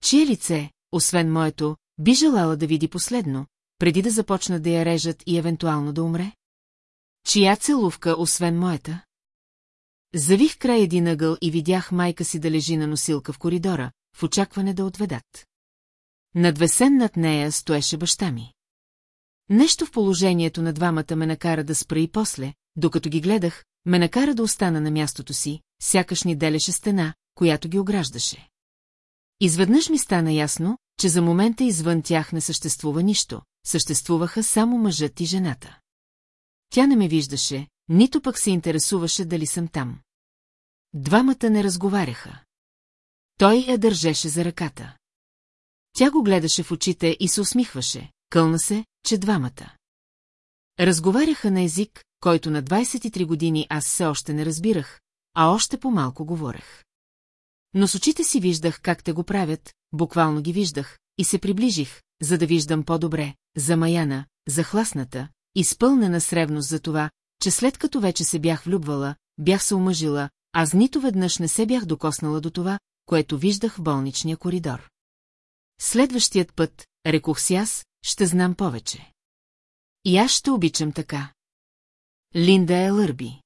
Чие лице, освен моето, би желала да види последно, преди да започна да я режат и евентуално да умре? Чия целувка, освен моята? Завих край един ъгъл и видях майка си да лежи на носилка в коридора, в очакване да отведат. Надвесен над нея стоеше баща ми. Нещо в положението на двамата ме накара да спра и после, докато ги гледах, ме накара да остана на мястото си, сякаш ни делеше стена, която ги ограждаше. Изведнъж ми стана ясно, че за момента извън тях не съществува нищо, съществуваха само мъжът и жената. Тя не ме виждаше, нито пък се интересуваше дали съм там. Двамата не разговаряха. Той я държеше за ръката. Тя го гледаше в очите и се усмихваше, кълна се, че двамата. Разговаряха на език, който на 23 години аз все още не разбирах, а още по-малко говорех. Но с очите си виждах как те го правят, буквално ги виждах, и се приближих, за да виждам по-добре, замаяна, захласната, изпълнена с ревност за това, че след като вече се бях влюбвала, бях се омъжила, аз нито веднъж не се бях докоснала до това, което виждах в болничния коридор. Следващият път, рекох си аз, ще знам повече. И аз ще обичам така. Линда е лърби.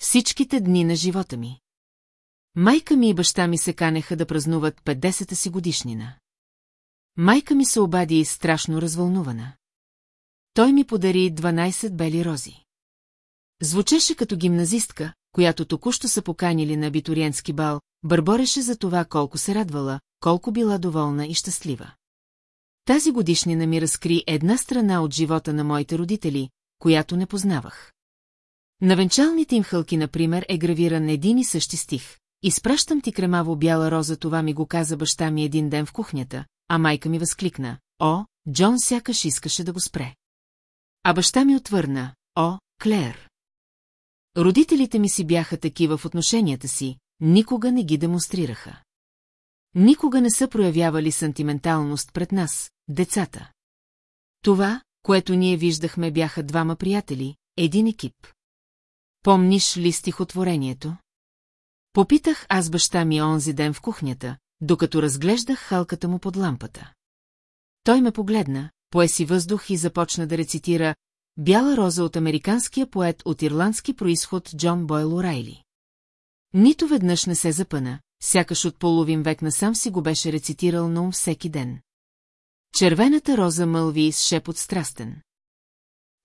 Всичките дни на живота ми. Майка ми и баща ми се канеха да празнуват 50-та си годишнина. Майка ми се обади и страшно развълнувана. Той ми подари 12 бели рози. Звучеше като гимназистка, която току-що са поканили на абитуриентски бал, бърбореше за това колко се радвала, колко била доволна и щастлива. Тази годишнина ми разкри една страна от живота на моите родители, която не познавах. На венчалните им хълки, например, е гравиран един и същи стих. Изпращам ти кремаво бяла роза, това ми го каза баща ми един ден в кухнята, а майка ми възкликна. О, Джон сякаш искаше да го спре. А баща ми отвърна. О, Клер. Родителите ми си бяха такива в отношенията си, никога не ги демонстрираха. Никога не са проявявали сантименталност пред нас, децата. Това, което ние виждахме, бяха двама приятели, един екип. Помниш ли стихотворението? Попитах аз баща ми онзи ден в кухнята, докато разглеждах халката му под лампата. Той ме погледна, пое си въздух и започна да рецитира Бяла роза от американския поет от ирландски происход Джон Бойл Орайли. Нито веднъж не се запъна, сякаш от половин век насам си го беше рецитирал на ум всеки ден. Червената роза мълви с шепот страстен.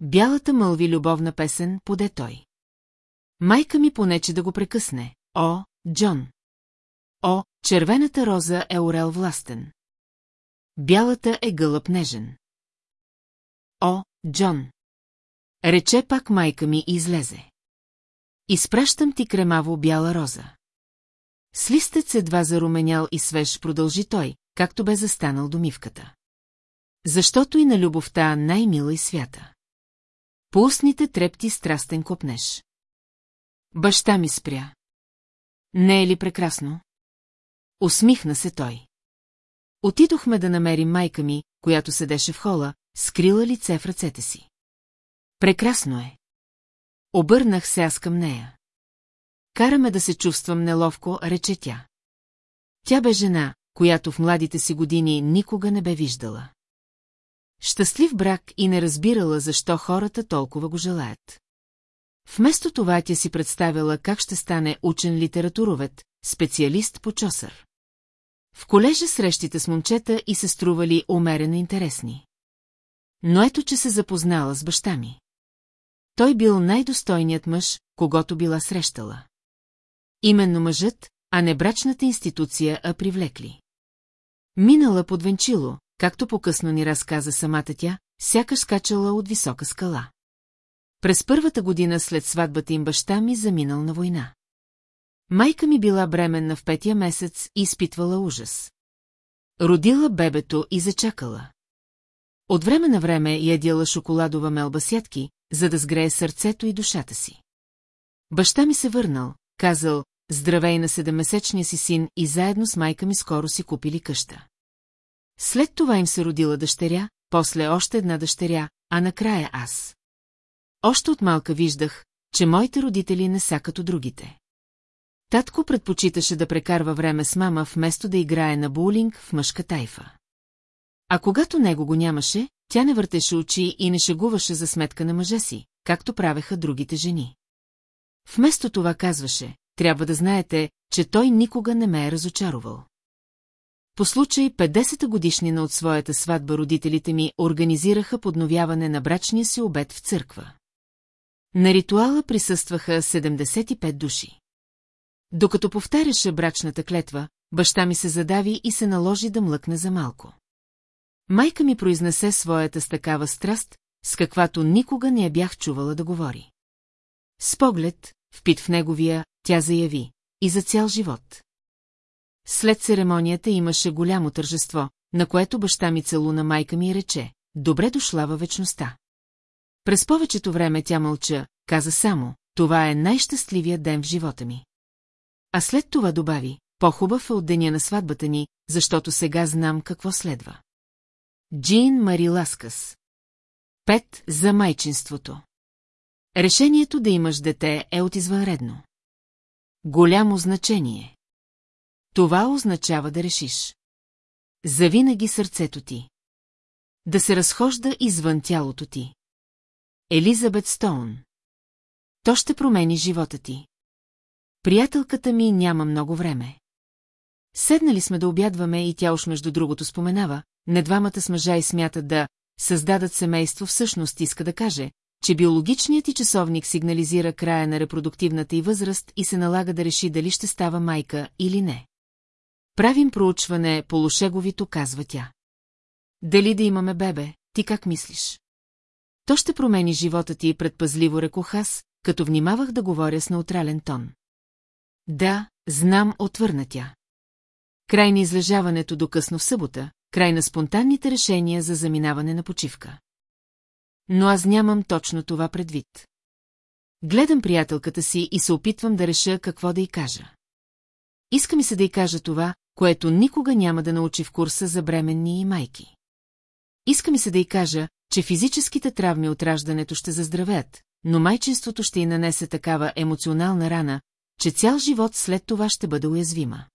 Бялата мълви любовна песен, поде той. Майка ми понече да го прекъсне. О, Джон! О, червената роза е орел властен. Бялата е гълъб нежен. О, Джон! Рече пак майка ми и излезе. Изпращам ти кремаво бяла роза. С листец едва заруменял и свеж продължи той, както бе застанал домивката. Защото и на любовта най-мила и свята. По устните трепти страстен копнеш. Баща ми спря. Не е ли прекрасно? Усмихна се той. Отидохме да намерим майка ми, която седеше в хола, скрила лице в ръцете си. Прекрасно е. Обърнах се аз към нея. Караме да се чувствам неловко, рече тя. Тя бе жена, която в младите си години никога не бе виждала. Щастлив брак и не разбирала защо хората толкова го желаят. Вместо това тя си представила как ще стане учен литературовед, специалист по чосър. В колежа срещите с момчета и се стрували умерено интересни. Но ето, че се запознала с баща ми. Той бил най-достойният мъж, когато била срещала. Именно мъжът, а не брачната институция, а привлекли. Минала под венчило, както по-късно ни разказа самата тя, сякаш скачала от висока скала. През първата година след сватбата им баща ми заминал на война. Майка ми била бременна в петия месец и изпитвала ужас. Родила бебето и зачакала. От време на време ядяла шоколадова мелба сятки, за да сгрее сърцето и душата си. Баща ми се върнал, казал, здравей на седеммесечния си син и заедно с майка ми скоро си купили къща. След това им се родила дъщеря, после още една дъщеря, а накрая аз. Още от малка виждах, че моите родители не са като другите. Татко предпочиташе да прекарва време с мама, вместо да играе на боулинг в мъжка тайфа. А когато него го нямаше, тя не въртеше очи и не шегуваше за сметка на мъжа си, както правеха другите жени. Вместо това казваше, трябва да знаете, че той никога не ме е разочаровал. По случай 50-та годишнина от своята сватба родителите ми организираха подновяване на брачния си обед в църква. На ритуала присъстваха 75 души. Докато повтаряше брачната клетва, баща ми се задави и се наложи да млъкне за малко. Майка ми произнесе своята с такава страст, с каквато никога не я бях чувала да говори. С поглед, впит в неговия, тя заяви. И за цял живот. След церемонията имаше голямо тържество, на което баща ми целуна майка ми и рече, добре дошла във вечността. През повечето време тя мълча, каза само, това е най-щастливия ден в живота ми. А след това добави, по-хубав е от деня на сватбата ни, защото сега знам какво следва. Джин Мари Ласкас Пет за майчинството Решението да имаш дете е от извънредно. Голямо значение. Това означава да решиш. Завинаги сърцето ти. Да се разхожда извън тялото ти. Елизабет Стоун. То ще промени живота ти. Приятелката ми няма много време. Седнали сме да обядваме и тя уж между другото споменава, не двамата с мъжа и смятат да създадат семейство, всъщност иска да каже, че биологичният и часовник сигнализира края на репродуктивната и възраст и се налага да реши дали ще става майка или не. Правим проучване по лошеговито, казва тя. Дали да имаме бебе, ти как мислиш? То ще промени живота ти, предпазливо рекох аз, като внимавах да говоря с неутрален тон. Да, знам, отвърна тя. Край на излежаването до късно в събота, край на спонтанните решения за заминаване на почивка. Но аз нямам точно това предвид. Гледам приятелката си и се опитвам да реша какво да й кажа. Иска ми се да й кажа това, което никога няма да научи в курса за бременни и майки. Иска ми се да й кажа, че физическите травми от раждането ще заздравеят, но майчинството ще й нанесе такава емоционална рана, че цял живот след това ще бъде уязвима.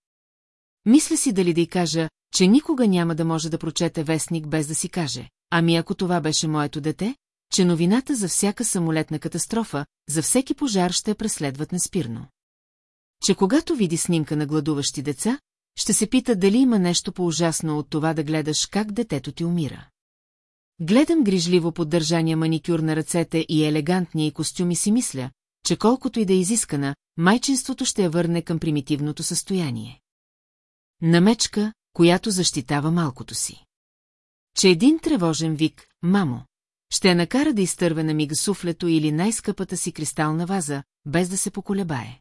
Мисля си дали да й кажа, че никога няма да може да прочете вестник без да си каже, ами ако това беше моето дете, че новината за всяка самолетна катастрофа, за всеки пожар ще преследват неспирно. Че когато види снимка на гладуващи деца, ще се пита дали има нещо по-ужасно от това да гледаш как детето ти умира. Гледам грижливо поддържания маникюр на ръцете и елегантния костюми си мисля, че колкото и да е изискана, майчинството ще я върне към примитивното състояние. Намечка, която защитава малкото си. Че един тревожен вик, мамо, ще я накара да изтърве на мига суфлето или най-скъпата си кристална ваза, без да се поколебае.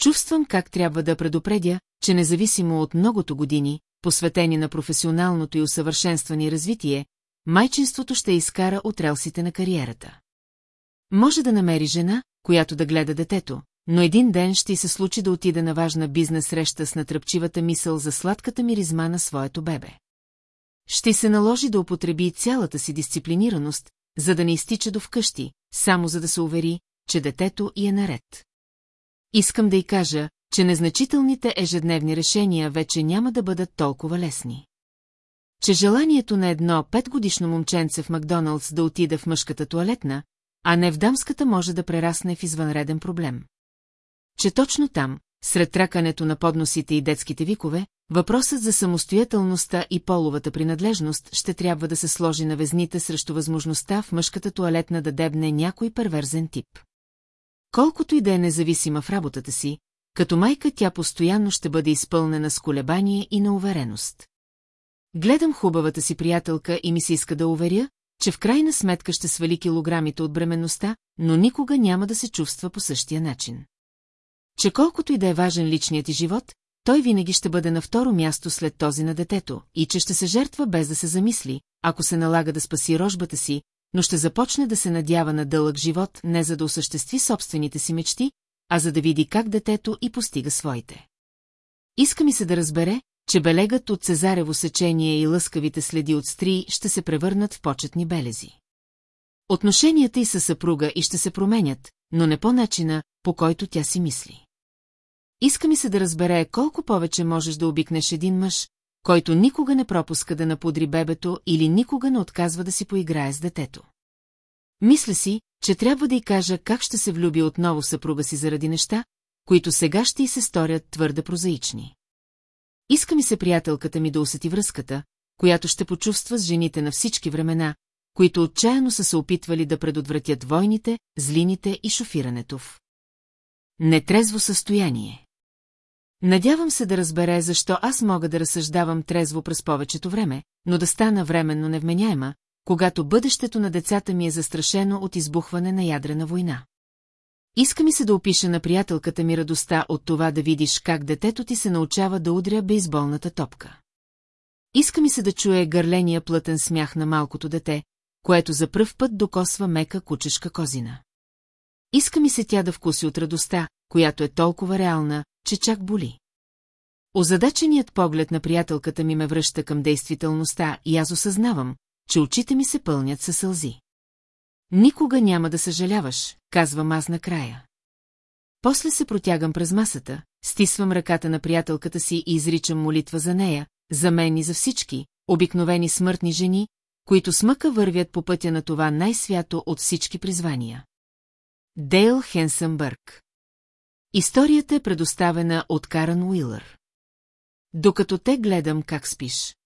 Чувствам как трябва да предупредя, че независимо от многото години, посветени на професионалното и усъвършенстване и развитие, майчинството ще изкара от релсите на кариерата. Може да намери жена, която да гледа детето, но един ден ще й се случи да отида на важна бизнес среща с натръпчивата мисъл за сладката миризма на своето бебе. Ще се наложи да употреби цялата си дисциплинираност, за да не изтича до вкъщи, само за да се увери, че детето й е наред. Искам да й кажа, че незначителните ежедневни решения вече няма да бъдат толкова лесни. Че желанието на едно петгодишно момченце в Макдоналдс да отида в мъжката туалетна, а не в дамската може да прерасне в извънреден проблем. Че точно там, сред тракането на подносите и детските викове, въпросът за самостоятелността и половата принадлежност ще трябва да се сложи на везните срещу възможността в мъжката туалетна да дебне някой перверзен тип. Колкото и да е независима в работата си, като майка тя постоянно ще бъде изпълнена с колебание и на увереност. Гледам хубавата си приятелка и ми се иска да уверя, че в крайна сметка ще свали килограмите от бременността, но никога няма да се чувства по същия начин. Че колкото и да е важен личният ти живот, той винаги ще бъде на второ място след този на детето и че ще се жертва без да се замисли, ако се налага да спаси рожбата си, но ще започне да се надява на дълъг живот не за да осъществи собствените си мечти, а за да види как детето и постига своите. Иска ми се да разбере, че белегът от Цезарево сечение и лъскавите следи от стрии ще се превърнат в почетни белези. Отношенията й със съпруга и ще се променят, но не по начина, по който тя си мисли. Иска ми се да разбере колко повече можеш да обикнеш един мъж, който никога не пропуска да напудри бебето или никога не отказва да си поиграе с детето. Мисля си, че трябва да й кажа как ще се влюби отново съпруга си заради неща, които сега ще й се сторят твърде прозаични. Иска ми се приятелката ми да усети връзката, която ще почувства с жените на всички времена, които отчаяно са се опитвали да предотвратят войните, злините и шофирането в. Нетрезво състояние. Надявам се да разбере защо аз мога да разсъждавам трезво през повечето време, но да стана временно невменяема, когато бъдещето на децата ми е застрашено от избухване на ядрена война. Иска ми се да опиша на приятелката ми радостта от това да видиш как детето ти се научава да удря бейсболната топка. Иска ми се да чуе гърления плътен смях на малкото дете, което за пръв път докосва мека кучешка козина. Иска ми се тя да вкуси от радостта, която е толкова реална, че чак боли. Озадаченият поглед на приятелката ми ме връща към действителността и аз осъзнавам, че очите ми се пълнят със сълзи. Никога няма да съжаляваш, казвам аз накрая. После се протягам през масата, стисвам ръката на приятелката си и изричам молитва за нея, за мен и за всички, обикновени смъртни жени, които смъка вървят по пътя на това най-свято от всички призвания. Дейл Хенсънбърг Историята е предоставена от Каран Уилър. Докато те гледам как спиш.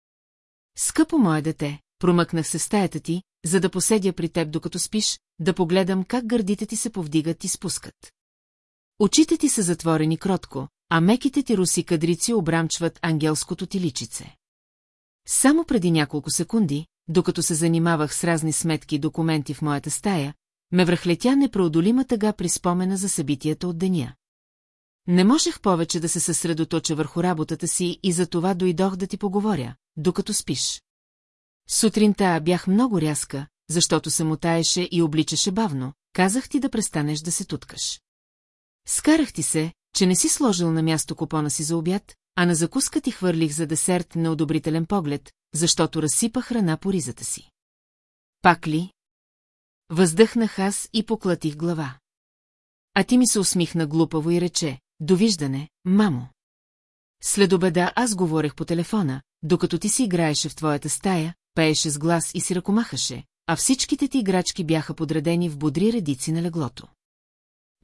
Скъпо мое дете, промъкнах се стаята ти, за да поседя при теб докато спиш, да погледам как гърдите ти се повдигат и спускат. Очите ти са затворени кротко, а меките ти руси кадрици обрамчват ангелското ти личице. Само преди няколко секунди, докато се занимавах с разни сметки и документи в моята стая, ме връхлетя непроодолима тъга при спомена за събитията от деня. Не можех повече да се съсредоточа върху работата си и за това дойдох да ти поговоря, докато спиш. Сутринта бях много рязка, защото се мутаеше и обличаше бавно, казах ти да престанеш да се туткаш. Скарах ти се, че не си сложил на място купона си за обяд, а на закуска ти хвърлих за десерт неодобрителен поглед, защото разсипа храна по ризата си. Пак ли? Въздъхнах аз и поклатих глава. А ти ми се усмихна глупаво и рече, довиждане, мамо. След обеда аз говорех по телефона, докато ти си играеше в твоята стая, пееше с глас и си ръкомахаше, а всичките ти играчки бяха подредени в бодри редици на леглото.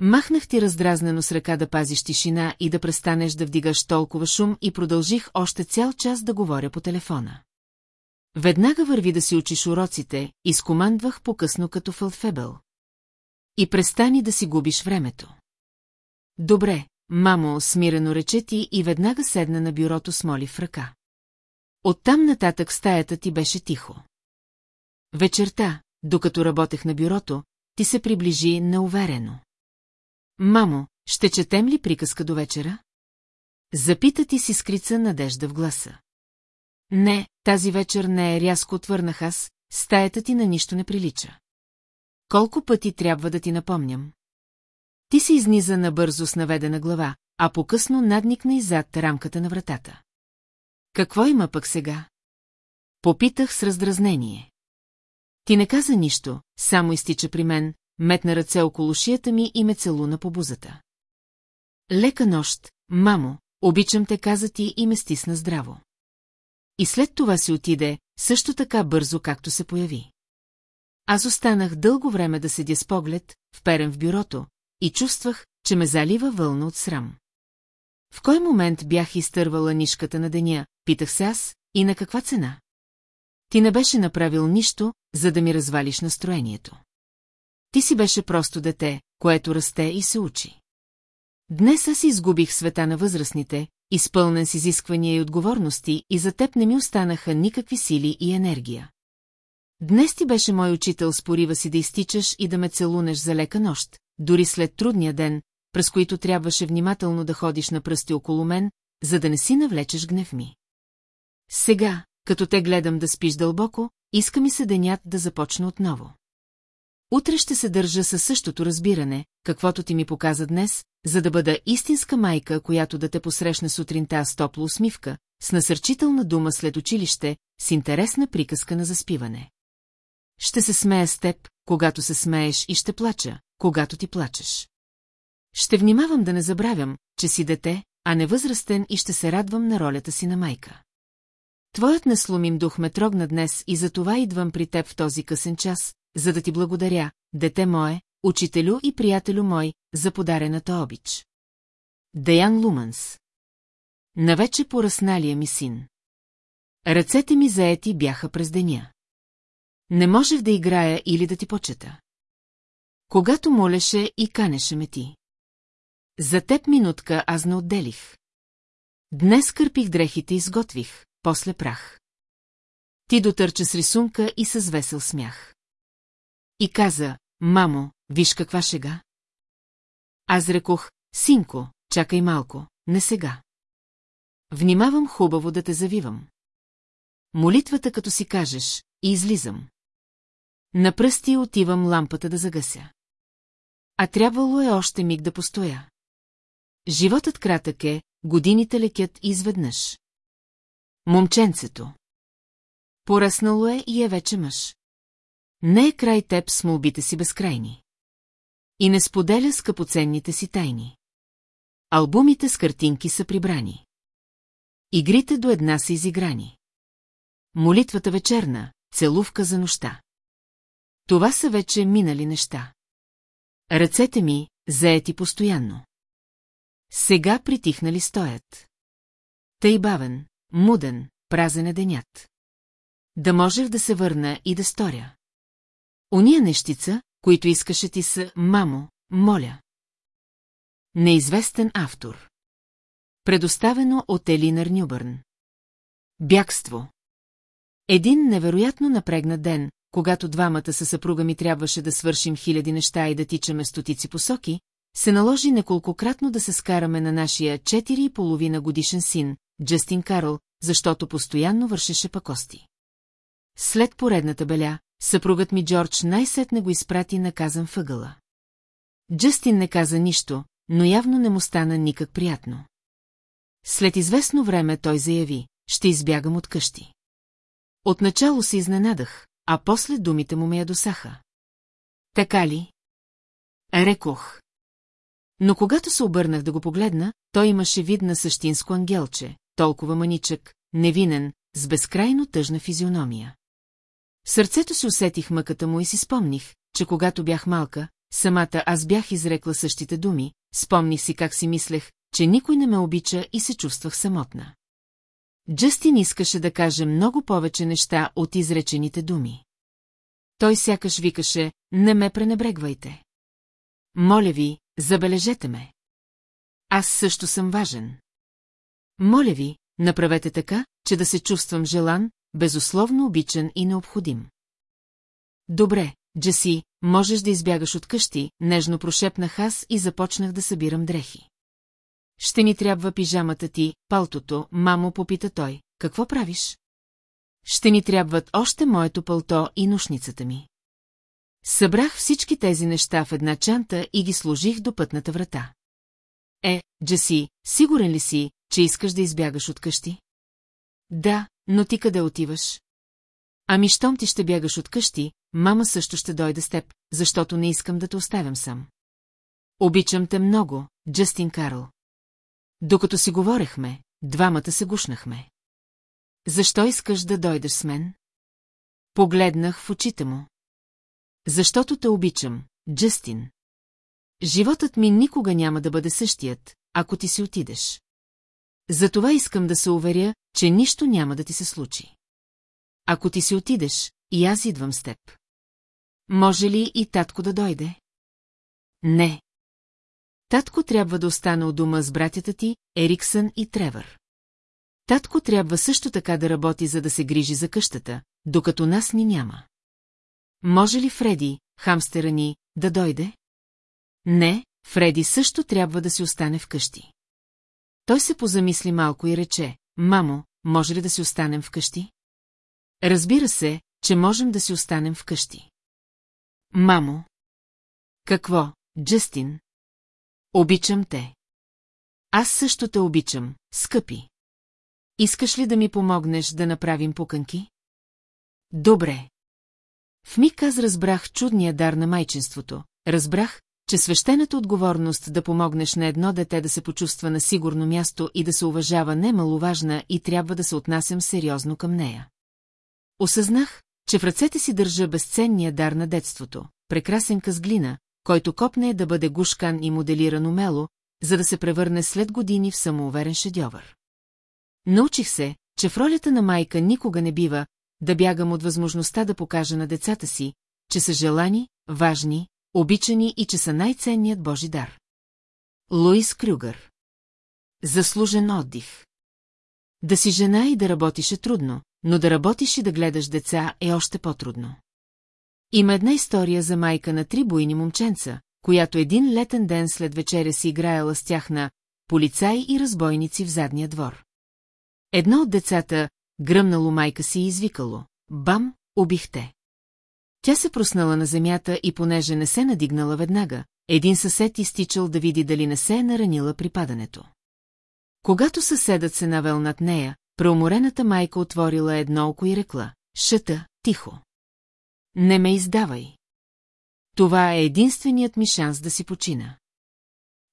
Махнах ти раздразнено с ръка да пазиш тишина и да престанеш да вдигаш толкова шум и продължих още цял час да говоря по телефона. Веднага върви да си учиш уроците, изкомандвах по-късно като фълфебел. И престани да си губиш времето. Добре, мамо, смирено рече ти и веднага седна на бюрото с моли в ръка. Оттам нататък стаята ти беше тихо. Вечерта, докато работех на бюрото, ти се приближи неуверено. Мамо, ще четем ли приказка до вечера? Запита ти си скрица надежда в гласа. Не, тази вечер не е рязко отвърнах аз, стаята ти на нищо не прилича. Колко пъти трябва да ти напомням? Ти се изниза набързо с наведена глава, а по-късно надникна и зад рамката на вратата. Какво има пък сега? Попитах с раздразнение. Ти не каза нищо, само изтича при мен, метна ръце около шията ми и ме целуна по бузата. Лека нощ, мамо, обичам те, каза ти и ме стисна здраво. И след това си отиде, също така бързо, както се появи. Аз останах дълго време да седя с поглед, вперен в бюрото, и чувствах, че ме залива вълна от срам. В кой момент бях изтървала нишката на деня, питах се аз, и на каква цена? Ти не беше направил нищо, за да ми развалиш настроението. Ти си беше просто дете, което расте и се учи. Днес аз изгубих света на възрастните, изпълнен с изисквания и отговорности, и за теб не ми останаха никакви сили и енергия. Днес ти беше мой учител с порива си да изтичаш и да ме целунеш за лека нощ, дори след трудния ден, през които трябваше внимателно да ходиш на пръсти около мен, за да не си навлечеш гнев ми. Сега, като те гледам да спиш дълбоко, иска ми се денят да започне отново. Утре ще се държа със същото разбиране, каквото ти ми показа днес, за да бъда истинска майка, която да те посрещне сутринта с топла усмивка, с насърчителна дума след училище, с интересна приказка на заспиване. Ще се смея с теб, когато се смееш и ще плача, когато ти плачеш. Ще внимавам да не забравям, че си дете, а не възрастен и ще се радвам на ролята си на майка. Твоят несломим дух ме трогна днес и за това идвам при теб в този късен час, за да ти благодаря, дете мое, учителю и приятелю мой, за подарената обич. Деян Луманс Навече поръсналия ми син. Ръцете ми заети бяха през деня. Не можех да играя или да ти почета. Когато молеше и канеше ме ти. За теб минутка аз не отделих. Днес кърпих дрехите и сготвих, после прах. Ти дотърча с рисунка и с весел смях. И каза, мамо, виж каква шега. Аз рекох, синко, чакай малко, не сега. Внимавам хубаво да те завивам. Молитвата като си кажеш, и излизам. На пръсти отивам лампата да загася. А трябвало е още миг да постоя. Животът кратък е, годините лекят изведнъж. Момченцето. Поръснало е и е вече мъж. Не е край теб с молбите си безкрайни. И не споделя скъпоценните си тайни. Албумите с картинки са прибрани. Игрите до една са изиграни. Молитвата вечерна, целувка за нощта. Това са вече минали неща. Ръцете ми, заети постоянно. Сега притихнали стоят. Тъй бавен, муден, празен е денят. Да можех да се върна и да сторя. Ония нещица, които искаше ти са, мамо, моля. Неизвестен автор. Предоставено от Елинар Нюбърн. Бягство. Един невероятно напрегнат ден, когато двамата със съпруга ми трябваше да свършим хиляди неща и да тичаме стотици посоки, се наложи неколкократно да се скараме на нашия 4,5 годишен син, Джастин Карл, защото постоянно вършеше пакости. След поредната беля, съпругът ми Джордж най-сетне го изпрати наказан въгъла. Джастин не каза нищо, но явно не му стана никак приятно. След известно време той заяви, ще избягам от къщи. Отначало се изненадах, а после думите му ме ядосаха. Така ли? Рекох. Но когато се обърнах да го погледна, той имаше вид на същинско ангелче, толкова маничък, невинен, с безкрайно тъжна физиономия. Сърцето си усетих мъката му и си спомних, че когато бях малка, самата аз бях изрекла същите думи, спомних си как си мислех, че никой не ме обича и се чувствах самотна. Джастин искаше да каже много повече неща от изречените думи. Той сякаш викаше, не ме пренебрегвайте. Моля ви, забележете ме. Аз също съм важен. Моля ви, направете така, че да се чувствам желан, безусловно обичан и необходим. Добре, Джаси, можеш да избягаш от къщи, нежно прошепнах аз и започнах да събирам дрехи. Ще ни трябва пижамата ти, палтото, мамо, попита той. Какво правиш? Ще ни трябват още моето пълто и нушницата ми. Събрах всички тези неща в една чанта и ги сложих до пътната врата. Е, Джаси, сигурен ли си, че искаш да избягаш от къщи? Да, но ти къде отиваш? Ами щом ти ще бягаш от къщи, мама също ще дойде с теб, защото не искам да те оставям сам. Обичам те много, Джастин Карл. Докато си говорехме, двамата се гушнахме. Защо искаш да дойдеш с мен? Погледнах в очите му. Защото те обичам, Джастин. Животът ми никога няма да бъде същият, ако ти си отидеш. Затова искам да се уверя, че нищо няма да ти се случи. Ако ти си отидеш, и аз идвам с теб. Може ли и татко да дойде? Не. Татко трябва да остане у дома с братята ти, Ериксън и Тревър. Татко трябва също така да работи, за да се грижи за къщата, докато нас ни няма. Може ли Фреди, хамстера ни, да дойде? Не, Фреди също трябва да си остане вкъщи. Той се позамисли малко и рече, мамо, може ли да си останем вкъщи? Разбира се, че можем да си останем вкъщи. Мамо! Какво, Джастин? Обичам те. Аз също те обичам, скъпи. Искаш ли да ми помогнеш да направим пуканки? Добре. В миг аз разбрах чудния дар на майчинството. Разбрах, че свещената отговорност да помогнеш на едно дете да се почувства на сигурно място и да се уважава не маловажна и трябва да се отнасям сериозно към нея. Осъзнах, че в ръцете си държа безценния дар на детството, прекрасен късглина, който копне да бъде гушкан и моделиран умело, за да се превърне след години в самоуверен шедьовър. Научих се, че в ролята на майка никога не бива да бягам от възможността да покажа на децата си, че са желани, важни, обичани и че са най-ценният Божи дар. Луис Крюгър Заслужен отдих Да си жена и да работиш е трудно, но да работиш и да гледаш деца е още по-трудно. Има една история за майка на три буйни момченца, която един летен ден след вечеря си играела с тях на полицаи и разбойници в задния двор. Едно от децата гръмнало майка си и извикало «Бам, убихте!» Тя се проснала на земята и понеже не се надигнала веднага, един съсед изтичал да види дали не се е наранила при падането. Когато съседът се навел над нея, преуморената майка отворила едно око и рекла «Шата, тихо!» Не ме издавай. Това е единственият ми шанс да си почина.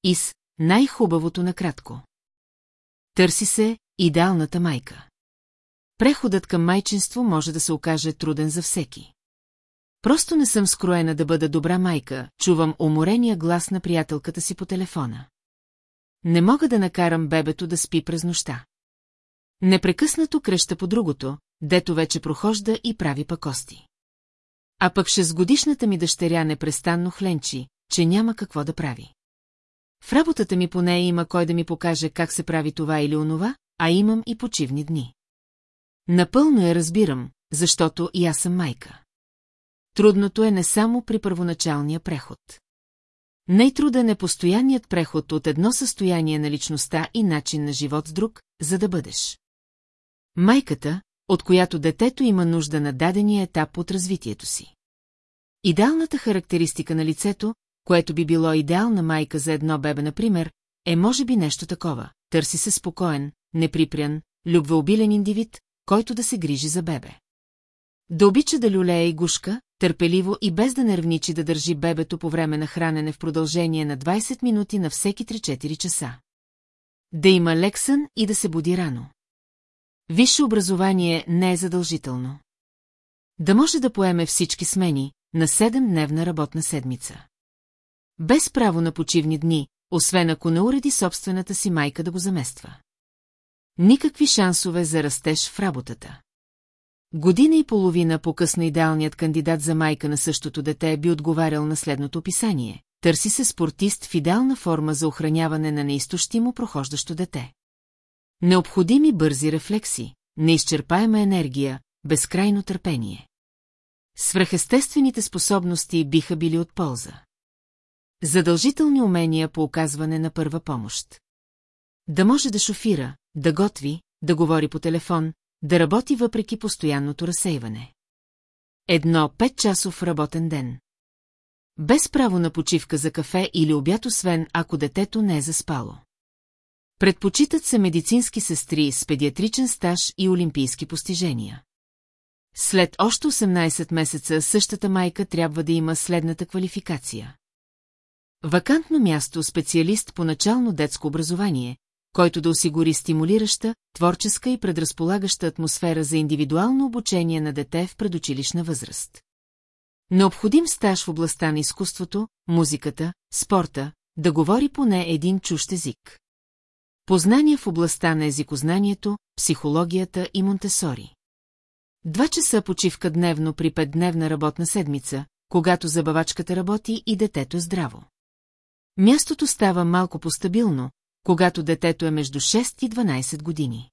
Ис, най-хубавото накратко. Търси се идеалната майка. Преходът към майчинство може да се окаже труден за всеки. Просто не съм скроена да бъда добра майка, чувам уморения глас на приятелката си по телефона. Не мога да накарам бебето да спи през нощта. Непрекъснато креща по другото, дето вече прохожда и прави пакости. А пък шестгодишната ми дъщеря непрестанно хленчи, че няма какво да прави. В работата ми поне има кой да ми покаже как се прави това или онова, а имам и почивни дни. Напълно я разбирам, защото и аз съм майка. Трудното е не само при първоначалния преход. Най-труден е постоянният преход от едно състояние на личността и начин на живот с друг, за да бъдеш. Майката, от която детето има нужда на дадения етап от развитието си. Идеалната характеристика на лицето, което би било идеална майка за едно бебе, например, е може би нещо такова. Търси се спокоен, неприпрян, любвеобилен индивид, който да се грижи за бебе. Да обича да люлее и гушка, търпеливо и без да нервничи да държи бебето по време на хранене в продължение на 20 минути на всеки 3-4 часа. Да има лек сън и да се буди рано. Висше образование не е задължително. Да може да поеме всички смени на 7-дневна работна седмица. Без право на почивни дни, освен ако не уреди собствената си майка да го замества. Никакви шансове за растеж в работата. Година и половина по-късно идеалният кандидат за майка на същото дете би отговарял на следното описание. Търси се спортист в идеална форма за охраняване на неизтощимо прохождащо дете. Необходими бързи рефлекси, неизчерпаема енергия, безкрайно търпение. Свръхестествените способности биха били от полза. Задължителни умения по оказване на първа помощ. Да може да шофира, да готви, да говори по телефон, да работи въпреки постоянното разсейване. Едно петчасов работен ден. Без право на почивка за кафе или обяд, освен ако детето не е заспало. Предпочитат се медицински сестри с педиатричен стаж и олимпийски постижения. След още 18 месеца същата майка трябва да има следната квалификация. Вакантно място специалист по начално детско образование, който да осигури стимулираща, творческа и предразполагаща атмосфера за индивидуално обучение на дете в предучилищна възраст. Необходим стаж в областта на изкуството, музиката, спорта, да говори поне един чужд език. Познания в областта на езикознанието, психологията и Монтесори. Два часа почивка дневно при петдневна работна седмица, когато забавачката работи и детето е здраво. Мястото става малко постабилно, когато детето е между 6 и 12 години.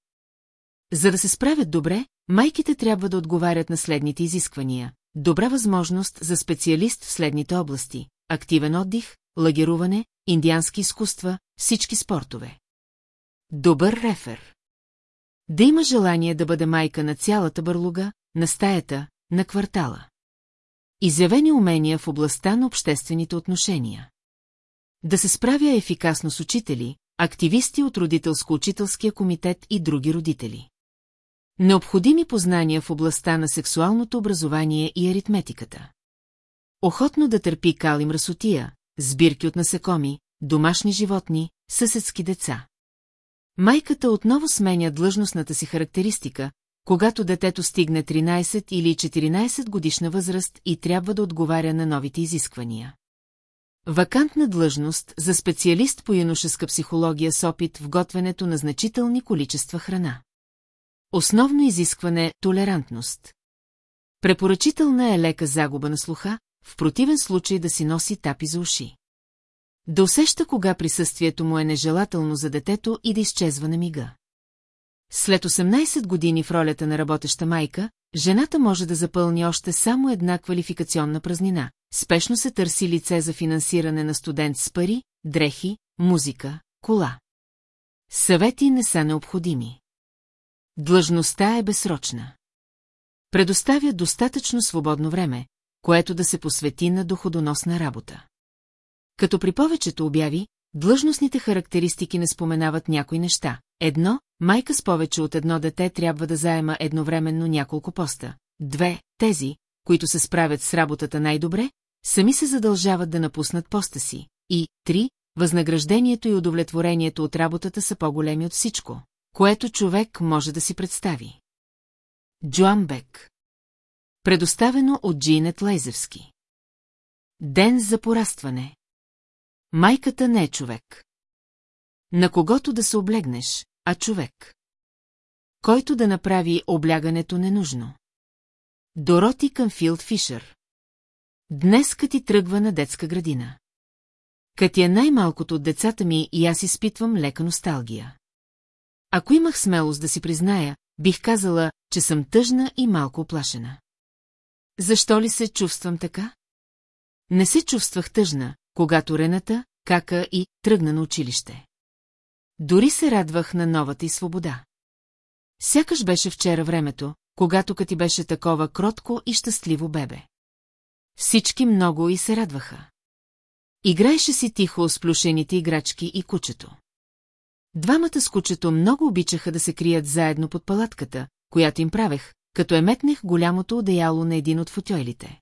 За да се справят добре, майките трябва да отговарят на следните изисквания. Добра възможност за специалист в следните области. Активен отдих, лагеруване, индиански изкуства, всички спортове. Добър рефер. Да има желание да бъде майка на цялата бърлуга, на стаята, на квартала. изявени умения в областта на обществените отношения. Да се справя ефикасно с учители, активисти от родителско-учителския комитет и други родители. Необходими познания в областта на сексуалното образование и аритметиката. Охотно да търпи кал и мръсотия, сбирки от насекоми, домашни животни, съседски деца. Майката отново сменя длъжностната си характеристика, когато детето стигне 13 или 14 годишна възраст и трябва да отговаря на новите изисквания. Вакантна длъжност за специалист по юношеска психология с опит в готвенето на значителни количества храна. Основно изискване – толерантност. Препоръчителна е лека загуба на слуха, в противен случай да си носи тапи за уши. Да усеща кога присъствието му е нежелателно за детето и да изчезва на мига. След 18 години в ролята на работеща майка, жената може да запълни още само една квалификационна празнина. Спешно се търси лице за финансиране на студент с пари, дрехи, музика, кола. Съвети не са необходими. Длъжността е безсрочна. Предоставя достатъчно свободно време, което да се посвети на доходоносна работа. Като при повечето обяви, длъжностните характеристики не споменават някои неща. Едно, майка с повече от едно дете трябва да заема едновременно няколко поста. Две, тези, които се справят с работата най-добре, сами се задължават да напуснат поста си. И, три, възнаграждението и удовлетворението от работата са по-големи от всичко, което човек може да си представи. Джоан Бек Предоставено от Джинет Лайзевски Ден за порастване Майката не е човек. На когото да се облегнеш, а човек. Който да направи облягането ненужно. Дороти Къмфилд Фишер Днес ти тръгва на детска градина. Кати е най-малкото от децата ми и аз изпитвам лека носталгия. Ако имах смелост да си призная, бих казала, че съм тъжна и малко оплашена. Защо ли се чувствам така? Не се чувствах тъжна, когато Рената, кака и тръгна на училище. Дори се радвах на новата и свобода. Сякаш беше вчера времето, когато Кати беше такова кротко и щастливо бебе. Всички много и се радваха. Играеше си тихо с плюшените играчки и кучето. Двамата с кучето много обичаха да се крият заедно под палатката, която им правех, като еметнех голямото одеяло на един от футойлите.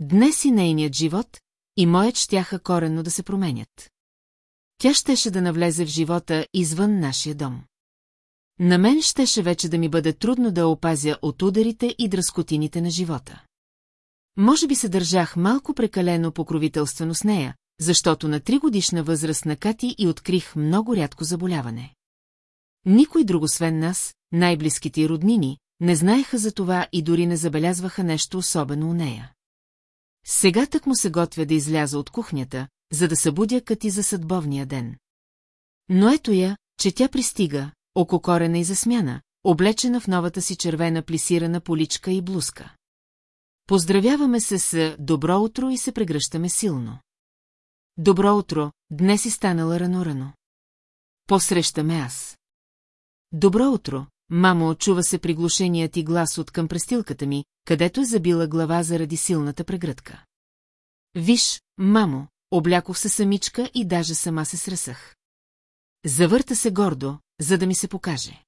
Днес и нейният живот, и моят щяха коренно да се променят. Тя щеше да навлезе в живота извън нашия дом. На мен щеше вече да ми бъде трудно да опазя от ударите и дръскотините на живота. Може би се държах малко прекалено покровителствено с нея, защото на три годишна възраст на Кати и открих много рядко заболяване. Никой друг освен нас, най-близките и роднини, не знаеха за това и дори не забелязваха нещо особено у нея. Сега так му се готвя да изляза от кухнята, за да събудя Кати за съдбовния ден. Но ето я, че тя пристига, ококорена и засмяна, облечена в новата си червена плисирана поличка и блузка. Поздравяваме се с «Добро утро» и се прегръщаме силно. Добро утро, днес си станала рано-рано. Посрещаме аз. Добро утро, мамо, чува се приглушеният ти глас от към престилката ми, където е забила глава заради силната прегръдка. Виж, мамо, облякох се самичка и даже сама се сресах. Завърта се гордо, за да ми се покаже.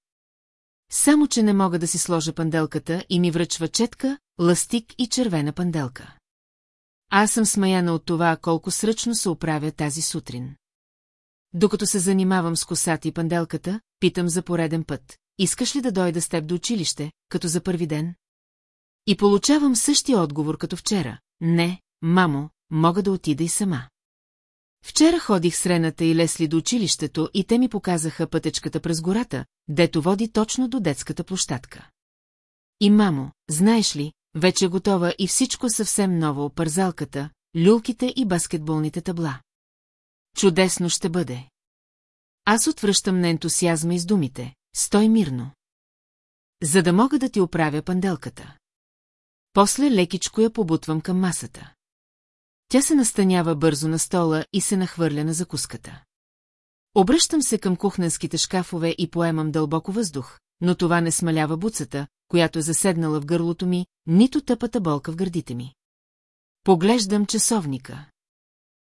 Само, че не мога да си сложа панделката и ми връчва четка, ластик и червена панделка. Аз съм смаяна от това, колко сръчно се оправя тази сутрин. Докато се занимавам с косата и панделката, питам за пореден път. Искаш ли да дойда с теб до училище, като за първи ден? И получавам същия отговор като вчера. Не, мамо, мога да отида и сама. Вчера ходих с Рената и Лесли до училището и те ми показаха пътечката през гората, дето води точно до детската площадка. И мамо, знаеш ли, вече е готова и всичко съвсем ново, пързалката, люлките и баскетболните табла. Чудесно ще бъде. Аз отвръщам на ентусиазма из думите. Стой мирно. За да мога да ти оправя панделката. После лекичко я побутвам към масата. Тя се настанява бързо на стола и се нахвърля на закуската. Обръщам се към кухненските шкафове и поемам дълбоко въздух, но това не смалява буцата, която е заседнала в гърлото ми, нито тъпата болка в гърдите ми. Поглеждам часовника.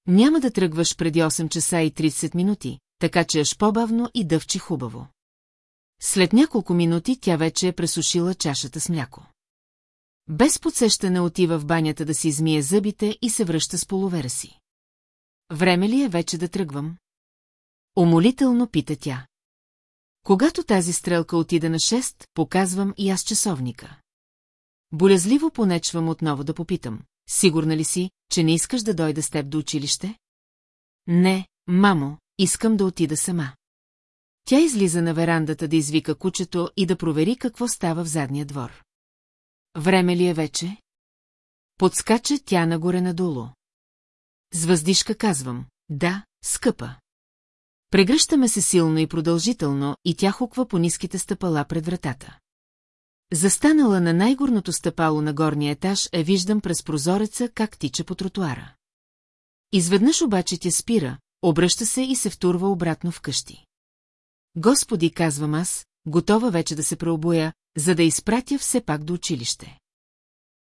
Няма да тръгваш преди 8 часа и 30 минути, така че аж по-бавно и дъвчи хубаво. След няколко минути тя вече е пресушила чашата с мляко. Без подсещане отива в банята да си измие зъбите и се връща с половера си. Време ли е вече да тръгвам? Умолително пита тя. Когато тази стрелка отида на 6, показвам и аз часовника. Болезливо понечвам отново да попитам. Сигурна ли си, че не искаш да дойда с теб до училище? Не, мамо, искам да отида сама. Тя излиза на верандата да извика кучето и да провери какво става в задния двор. Време ли е вече? Подскача тя нагоре надолу. С въздишка казвам, да, скъпа. Прегръщаме се силно и продължително и тя хуква по ниските стъпала пред вратата. Застанала на най-горното стъпало на горния етаж, е виждам през прозореца как тича по тротуара. Изведнъж обаче тя спира, обръща се и се втурва обратно в къщи. Господи, казвам аз, готова вече да се преобоя, за да изпратя все пак до училище.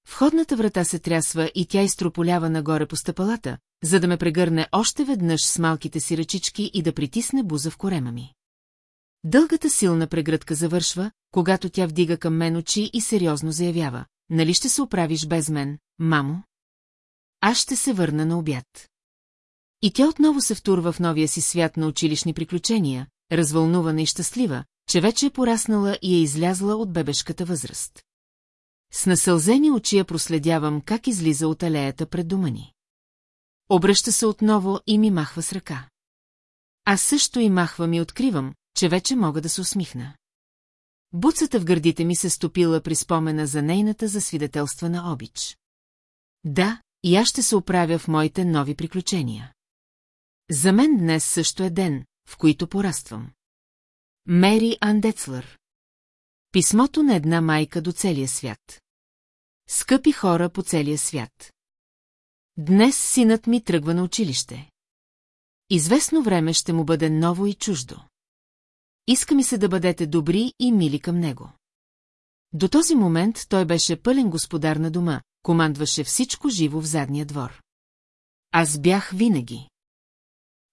Входната врата се трясва и тя изтрополява нагоре по стъпалата, за да ме прегърне още веднъж с малките си ръчички и да притисне буза в корема ми. Дългата силна прегръдка завършва, когато тя вдига към мен очи и сериозно заявява. Нали ще се оправиш без мен, мамо? Аз ще се върна на обяд. И тя отново се втурва в новия си свят на училищни приключения, развълнувана и щастлива, че вече е пораснала и е излязла от бебешката възраст. С насълзени очи я проследявам как излиза от алеята пред дома ни. Обръща се отново и ми махва с ръка. Аз също и махвам и откривам, че вече мога да се усмихна. Буцата в гърдите ми се стопила при спомена за нейната засвидетелствана обич. Да, и аз ще се оправя в моите нови приключения. За мен днес също е ден, в който пораствам. Мери Андецлър Писмото на една майка до целия свят. Скъпи хора по целия свят. Днес синът ми тръгва на училище. Известно време ще му бъде ново и чуждо. Иска ми се да бъдете добри и мили към него. До този момент той беше пълен господар на дома, командваше всичко живо в задния двор. Аз бях винаги.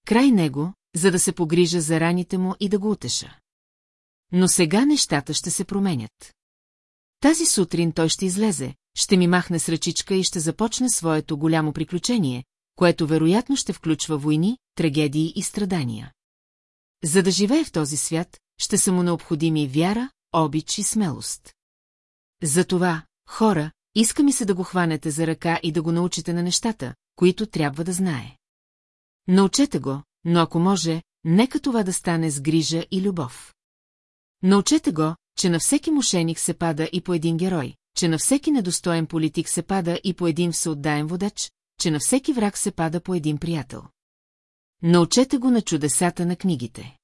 Край него, за да се погрижа за раните му и да го утеша. Но сега нещата ще се променят. Тази сутрин той ще излезе, ще ми махне с ръчичка и ще започне своето голямо приключение, което вероятно ще включва войни, трагедии и страдания. За да живее в този свят, ще са му необходими вяра, обич и смелост. Затова, хора, иска ми се да го хванете за ръка и да го научите на нещата, които трябва да знае. Научете го, но ако може, нека това да стане с грижа и любов. Научете го, че на всеки мошеник се пада и по един герой, че на всеки недостоен политик се пада и по един всеотдаен водач, че на всеки враг се пада по един приятел. Научете го на чудесата на книгите.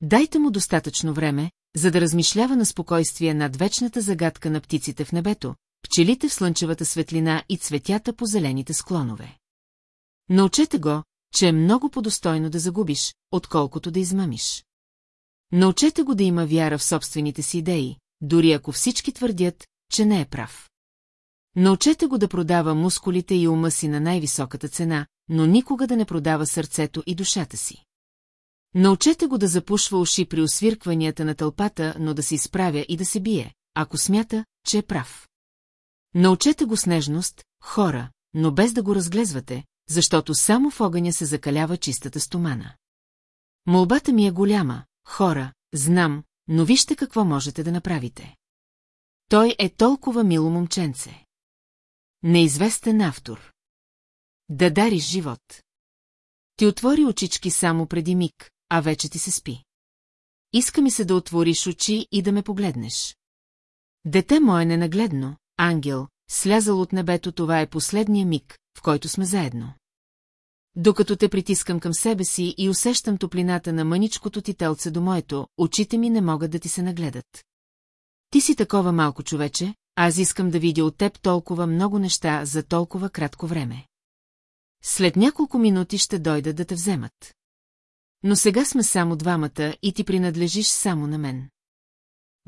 Дайте му достатъчно време, за да размишлява на спокойствие над вечната загадка на птиците в небето, пчелите в слънчевата светлина и цветята по зелените склонове. Научете го, че е много подостойно да загубиш, отколкото да измамиш. Научете го да има вяра в собствените си идеи, дори ако всички твърдят, че не е прав. Научете го да продава мускулите и ума си на най-високата цена, но никога да не продава сърцето и душата си. Научете го да запушва уши при освиркванията на тълпата, но да се изправя и да се бие, ако смята, че е прав. Научете го с нежност, хора, но без да го разглезвате, защото само в огъня се закалява чистата стомана. Молбата ми е голяма, хора, знам, но вижте какво можете да направите. Той е толкова мило момченце. Неизвестен автор. Да дариш живот. Ти отвори очички само преди миг, а вече ти се спи. Иска ми се да отвориш очи и да ме погледнеш. Дете мое ненагледно, ангел, слязал от небето, това е последния миг, в който сме заедно. Докато те притискам към себе си и усещам топлината на мъничкото ти телце до моето, очите ми не могат да ти се нагледат. Ти си такова малко човече, аз искам да видя от теб толкова много неща за толкова кратко време. След няколко минути ще дойда да те вземат. Но сега сме само двамата и ти принадлежиш само на мен.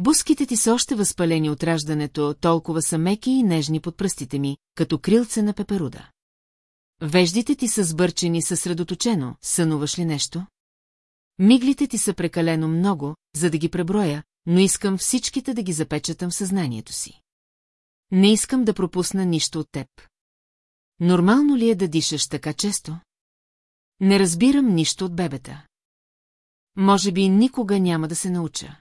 Буските ти са още възпалени от раждането, толкова са меки и нежни под пръстите ми, като крилце на пеперуда. Веждите ти са сбърчени съсредоточено, сънуваш ли нещо? Миглите ти са прекалено много, за да ги преброя, но искам всичките да ги запечатам в съзнанието си. Не искам да пропусна нищо от теб. Нормално ли е да дишаш така често? Не разбирам нищо от бебета. Може би никога няма да се науча.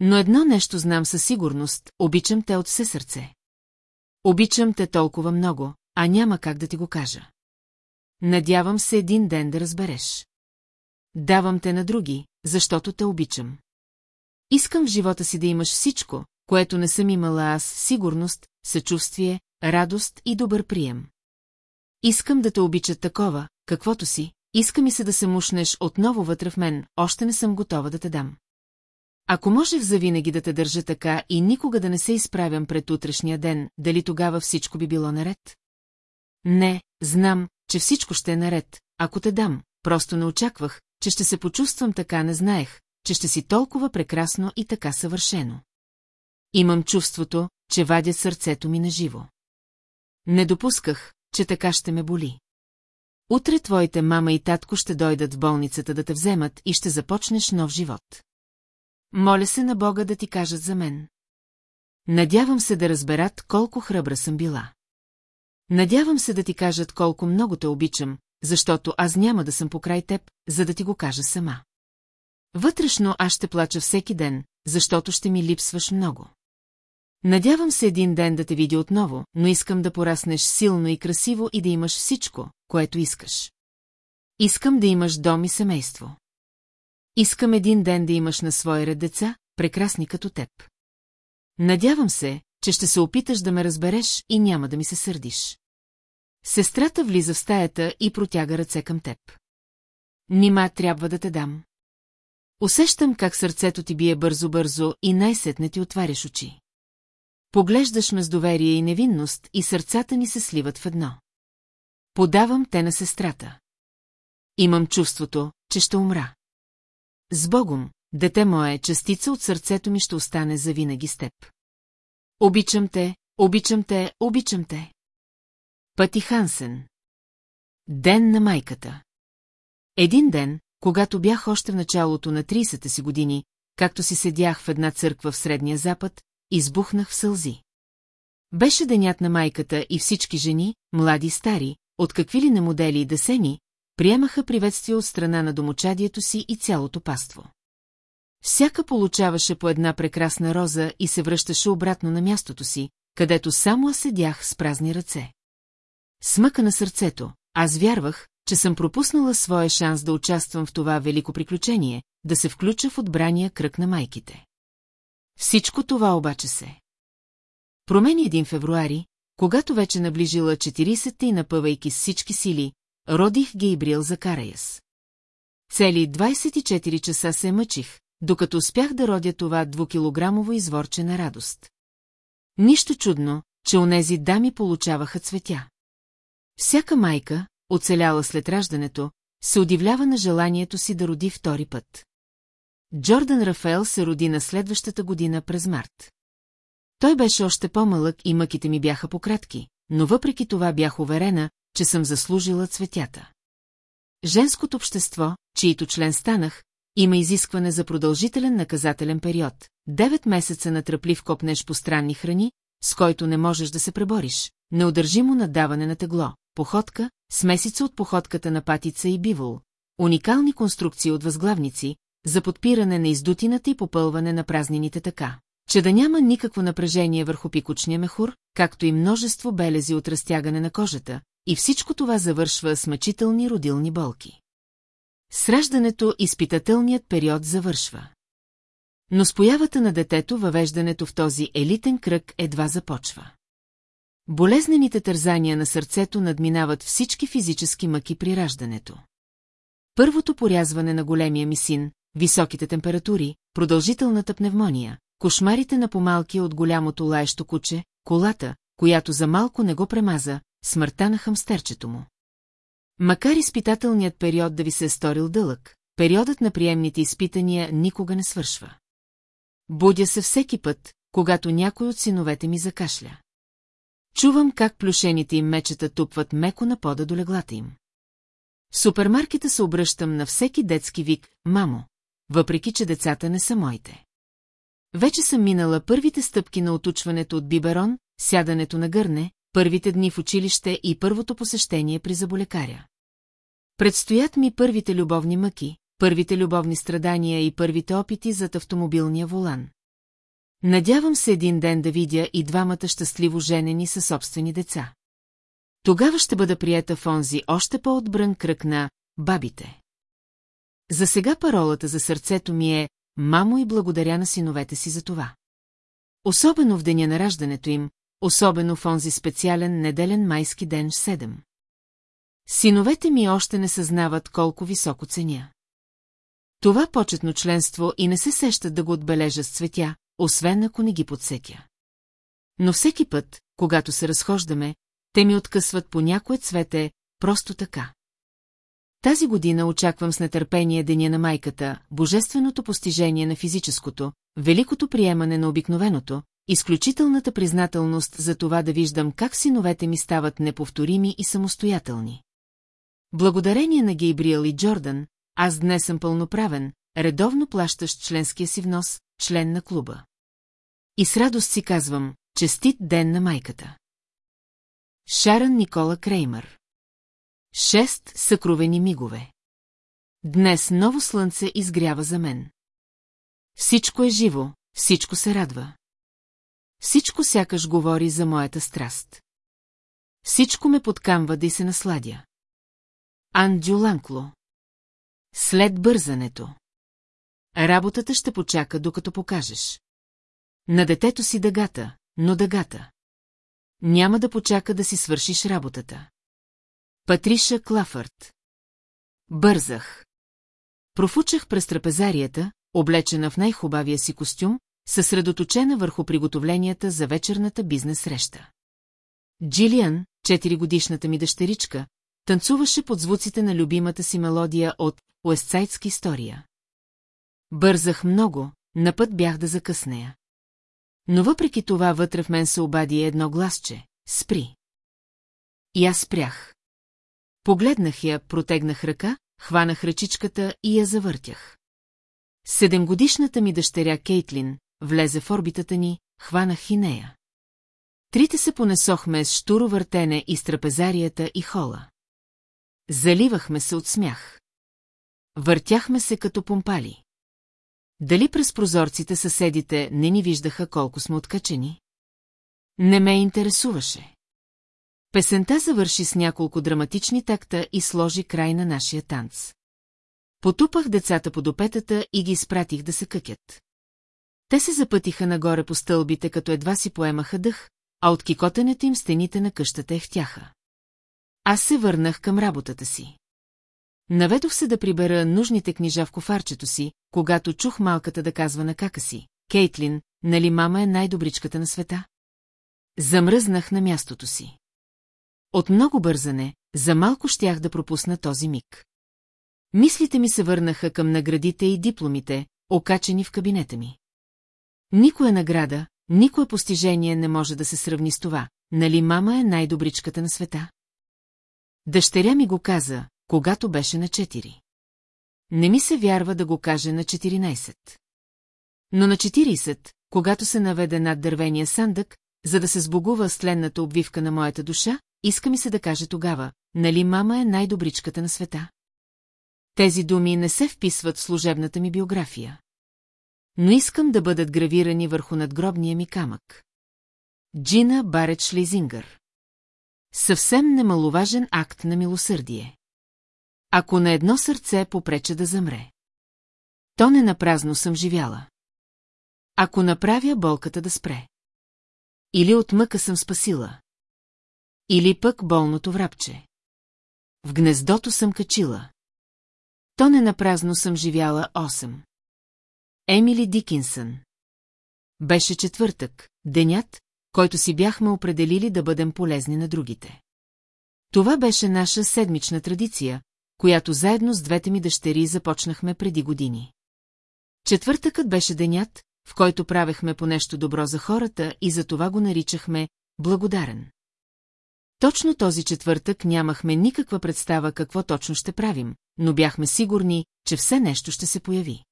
Но едно нещо знам със сигурност, обичам те от все сърце. Обичам те толкова много, а няма как да ти го кажа. Надявам се един ден да разбереш. Давам те на други, защото те обичам. Искам в живота си да имаш всичко, което не съм имала аз, сигурност, съчувствие, радост и добър прием. Искам да те обича такова, каквото си, иска ми се да се мушнеш отново вътре в мен, още не съм готова да те дам. Ако може в завинаги да те държа така и никога да не се изправям пред утрешния ден, дали тогава всичко би било наред? Не, знам, че всичко ще е наред, ако те дам, просто не очаквах, че ще се почувствам така, не знаех, че ще си толкова прекрасно и така съвършено. Имам чувството, че вадят сърцето ми на живо. Не допусках, че така ще ме боли. Утре твоите мама и татко ще дойдат в болницата да те вземат и ще започнеш нов живот. Моля се на Бога да ти кажат за мен. Надявам се да разберат колко храбра съм била. Надявам се да ти кажат колко много те обичам, защото аз няма да съм покрай теб, за да ти го кажа сама. Вътрешно аз ще плача всеки ден, защото ще ми липсваш много. Надявам се един ден да те видя отново, но искам да пораснеш силно и красиво и да имаш всичко, което искаш. Искам да имаш дом и семейство. Искам един ден да имаш на своя ред деца, прекрасни като теб. Надявам се, че ще се опиташ да ме разбереш и няма да ми се сърдиш. Сестрата влиза в стаята и протяга ръце към теб. Нима трябва да те дам. Усещам как сърцето ти бие бързо-бързо и най-сетне ти отваряш очи. Поглеждаш ме с доверие и невинност и сърцата ни се сливат в едно. Подавам те на сестрата. Имам чувството, че ще умра. С Богом, дете мое, частица от сърцето ми ще остане завинаги с теб. Обичам те, обичам те, обичам те. Пъти Хансен. Ден на майката. Един ден, когато бях още в началото на 30-те си години, както си седях в една църква в Средния Запад, избухнах в сълзи. Беше денят на майката и всички жени, млади и стари, от какви ли не модели и десени, приемаха приветствие от страна на домочадието си и цялото паство. Всяка получаваше по една прекрасна роза и се връщаше обратно на мястото си, където само седях с празни ръце. Смъка на сърцето, аз вярвах, че съм пропуснала своя шанс да участвам в това велико приключение, да се включа в отбрания кръг на майките. Всичко това обаче се. Промени един февруари, когато вече наближила 40-те и напъвайки с всички сили, родих Гейбрил за Караяс. Цели 24 часа се мъчих, докато успях да родя това двукилограмово изворче на радост. Нищо чудно, че онези дами получаваха цветя. Всяка майка, оцеляла след раждането, се удивлява на желанието си да роди втори път. Джордан Рафаел се роди на следващата година през март. Той беше още по-малък и мъките ми бяха пократки, но въпреки това бях уверена, че съм заслужила цветята. Женското общество, чието член станах, има изискване за продължителен наказателен период. Девет месеца на тръплив копнеш по странни храни, с който не можеш да се пребориш, неудържимо надаване на тегло, походка, смесица от походката на патица и бивол, уникални конструкции от възглавници, за подпиране на издутината и попълване на празнините така, че да няма никакво напрежение върху пикочния мехур, както и множество белези от разтягане на кожата, и всичко това завършва с мъчителни родилни болки. С раждането изпитателният период завършва. Но с появата на детето въвеждането в този елитен кръг едва започва. Болезнените тързания на сърцето надминават всички физически мъки при раждането. Първото порязване на големия ми син, високите температури, продължителната пневмония, кошмарите на помалкия от голямото лаещо куче, колата, която за малко не го премаза, смъртта на хамстерчето му. Макар изпитателният период да ви се е сторил дълъг, периодът на приемните изпитания никога не свършва. Будя се всеки път, когато някой от синовете ми закашля. Чувам как плюшените им мечета тупват меко на пода до леглата им. В супермаркета се обръщам на всеки детски вик «Мамо», въпреки че децата не са моите. Вече съм минала първите стъпки на отучването от биберон, сядането на гърне, първите дни в училище и първото посещение при заболекаря. Предстоят ми първите любовни мъки, първите любовни страдания и първите опити зад автомобилния волан. Надявам се един ден да видя и двамата щастливо женени със собствени деца. Тогава ще бъда прията в онзи още по-отбрън кръг на бабите. За сега паролата за сърцето ми е «Мамо и благодаря на синовете си за това». Особено в деня на раждането им, особено в онзи специален неделен майски ден 7. Синовете ми още не съзнават колко високо ценя. Това почетно членство и не се сещат да го отбележат с цветя, освен ако не ги подсетя. Но всеки път, когато се разхождаме, те ми откъсват по някое цвете, просто така. Тази година очаквам с нетърпение Деня на майката, божественото постижение на физическото, великото приемане на обикновеното, изключителната признателност за това да виждам как синовете ми стават неповторими и самостоятелни. Благодарение на Гейбриел и Джордан, аз днес съм пълноправен, редовно плащащ членския си внос, член на клуба. И с радост си казвам, честит ден на майката. Шаран Никола Креймър Шест съкровени мигове. Днес ново слънце изгрява за мен. Всичко е живо, всичко се радва. Всичко сякаш говори за моята страст. Всичко ме подкамва да й се насладя. Анджо Ланкло След бързането. Работата ще почака, докато покажеш. На детето си дъгата, но дъгата. Няма да почака да си свършиш работата. Патриша Клафърт. Бързах. Профучах през трапезарията, облечена в най-хубавия си костюм, съсредоточена върху приготовленията за вечерната бизнес среща. Джилиан, четиригодишната ми дъщеричка, танцуваше под звуците на любимата си мелодия от Уестсайдски история. Бързах много, на път бях да закъснея. Но въпреки това вътре в мен се обади едно гласче – спри. И аз спрях. Погледнах я, протегнах ръка, хванах ръчичката и я завъртях. Седемгодишната ми дъщеря Кейтлин влезе в орбитата ни, хванах и нея. Трите се понесохме с штуро въртене из трапезарията и хола. Заливахме се от смях. Въртяхме се като помпали. Дали през прозорците съседите не ни виждаха колко сме откачени? Не ме интересуваше. Песента завърши с няколко драматични такта и сложи край на нашия танц. Потупах децата по допетата и ги изпратих да се къкят. Те се запътиха нагоре по стълбите, като едва си поемаха дъх, а от кикотенето им стените на къщата ехтяха. Аз се върнах към работата си. Наведох се да прибера нужните книжа в кофарчето си, когато чух малката да казва на кака си. Кейтлин, нали мама е най-добричката на света? Замръзнах на мястото си. От много бързане, за малко щях да пропусна този миг. Мислите ми се върнаха към наградите и дипломите, окачени в кабинета ми. Никоя награда, никое постижение не може да се сравни с това, нали мама е най-добричката на света? Дъщеря ми го каза, когато беше на 4. Не ми се вярва да го каже на 14. Но на 40, когато се наведе над дървения сандък, за да се сбогува с тленната обвивка на моята душа, иска ми се да каже тогава, нали мама е най-добричката на света? Тези думи не се вписват в служебната ми биография. Но искам да бъдат гравирани върху надгробния ми камък. Джина Барет Шлизингър Съвсем немаловажен акт на милосърдие. Ако на едно сърце попреча да замре. То не напразно съм живяла. Ако направя болката да спре. Или от мъка съм спасила. Или пък болното врабче. В гнездото съм качила. То не напразно съм живяла 8. Емили Дикинсън. Беше четвъртък, денят, който си бяхме определили да бъдем полезни на другите. Това беше наша седмична традиция, която заедно с двете ми дъщери започнахме преди години. Четвъртъкът беше денят, в който правехме по нещо добро за хората и за това го наричахме благодарен. Точно този четвъртък нямахме никаква представа какво точно ще правим, но бяхме сигурни, че все нещо ще се появи.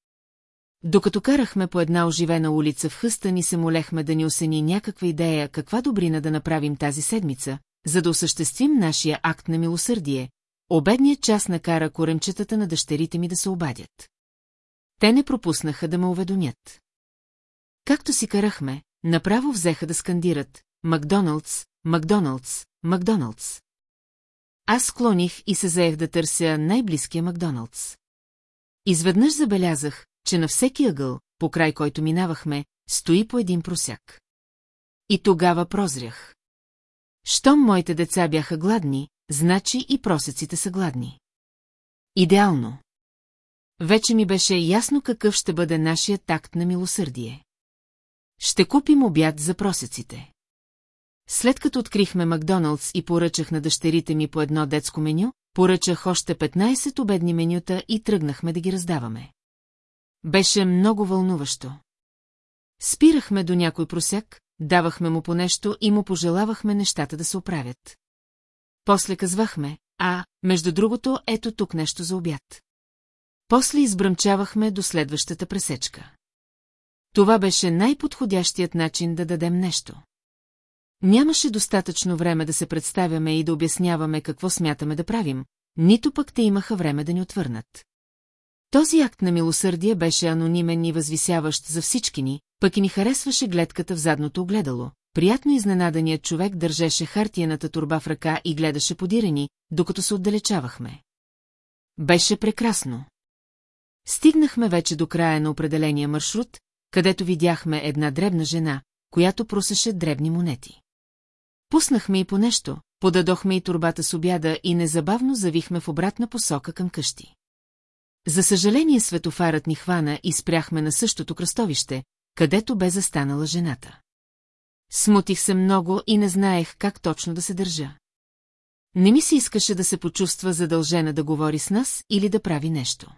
Докато карахме по една оживена улица в Хъстън и се молехме да ни осени някаква идея каква добрина да направим тази седмица, за да осъществим нашия акт на милосърдие, обедният час накара коремчетата на дъщерите ми да се обадят. Те не пропуснаха да ме уведомят. Както си карахме, направо взеха да скандират «Макдоналдс, Макдоналдс, Макдоналдс». Аз склоних и се заех да търся най-близкия Макдоналдс. Изведнъж забелязах, че на всеки ъгъл, по край който минавахме, стои по един просяк. И тогава прозрях. Щом моите деца бяха гладни, значи и просеците са гладни. Идеално. Вече ми беше ясно какъв ще бъде нашия такт на милосърдие. Ще купим обяд за просеците. След като открихме Макдоналдс и поръчах на дъщерите ми по едно детско меню, поръчах още 15 обедни менюта и тръгнахме да ги раздаваме. Беше много вълнуващо. Спирахме до някой просяк, давахме му по нещо и му пожелавахме нещата да се оправят. После казвахме, а, между другото, ето тук нещо за обяд. После избръмчавахме до следващата пресечка. Това беше най-подходящият начин да дадем нещо. Нямаше достатъчно време да се представяме и да обясняваме какво смятаме да правим, нито пък те имаха време да ни отвърнат. Този акт на милосърдие беше анонимен и възвисяващ за всички ни, пък и ни харесваше гледката в задното огледало. Приятно изненаданият човек държеше хартияната турба в ръка и гледаше подирани, докато се отдалечавахме. Беше прекрасно. Стигнахме вече до края на определения маршрут, където видяхме една дребна жена, която просеше дребни монети. Пуснахме и по нещо, подадохме и турбата с обяда и незабавно завихме в обратна посока към къщи. За съжаление светофарът ни хвана и спряхме на същото кръстовище, където бе застанала жената. Смутих се много и не знаех как точно да се държа. Не ми се искаше да се почувства задължена да говори с нас или да прави нещо.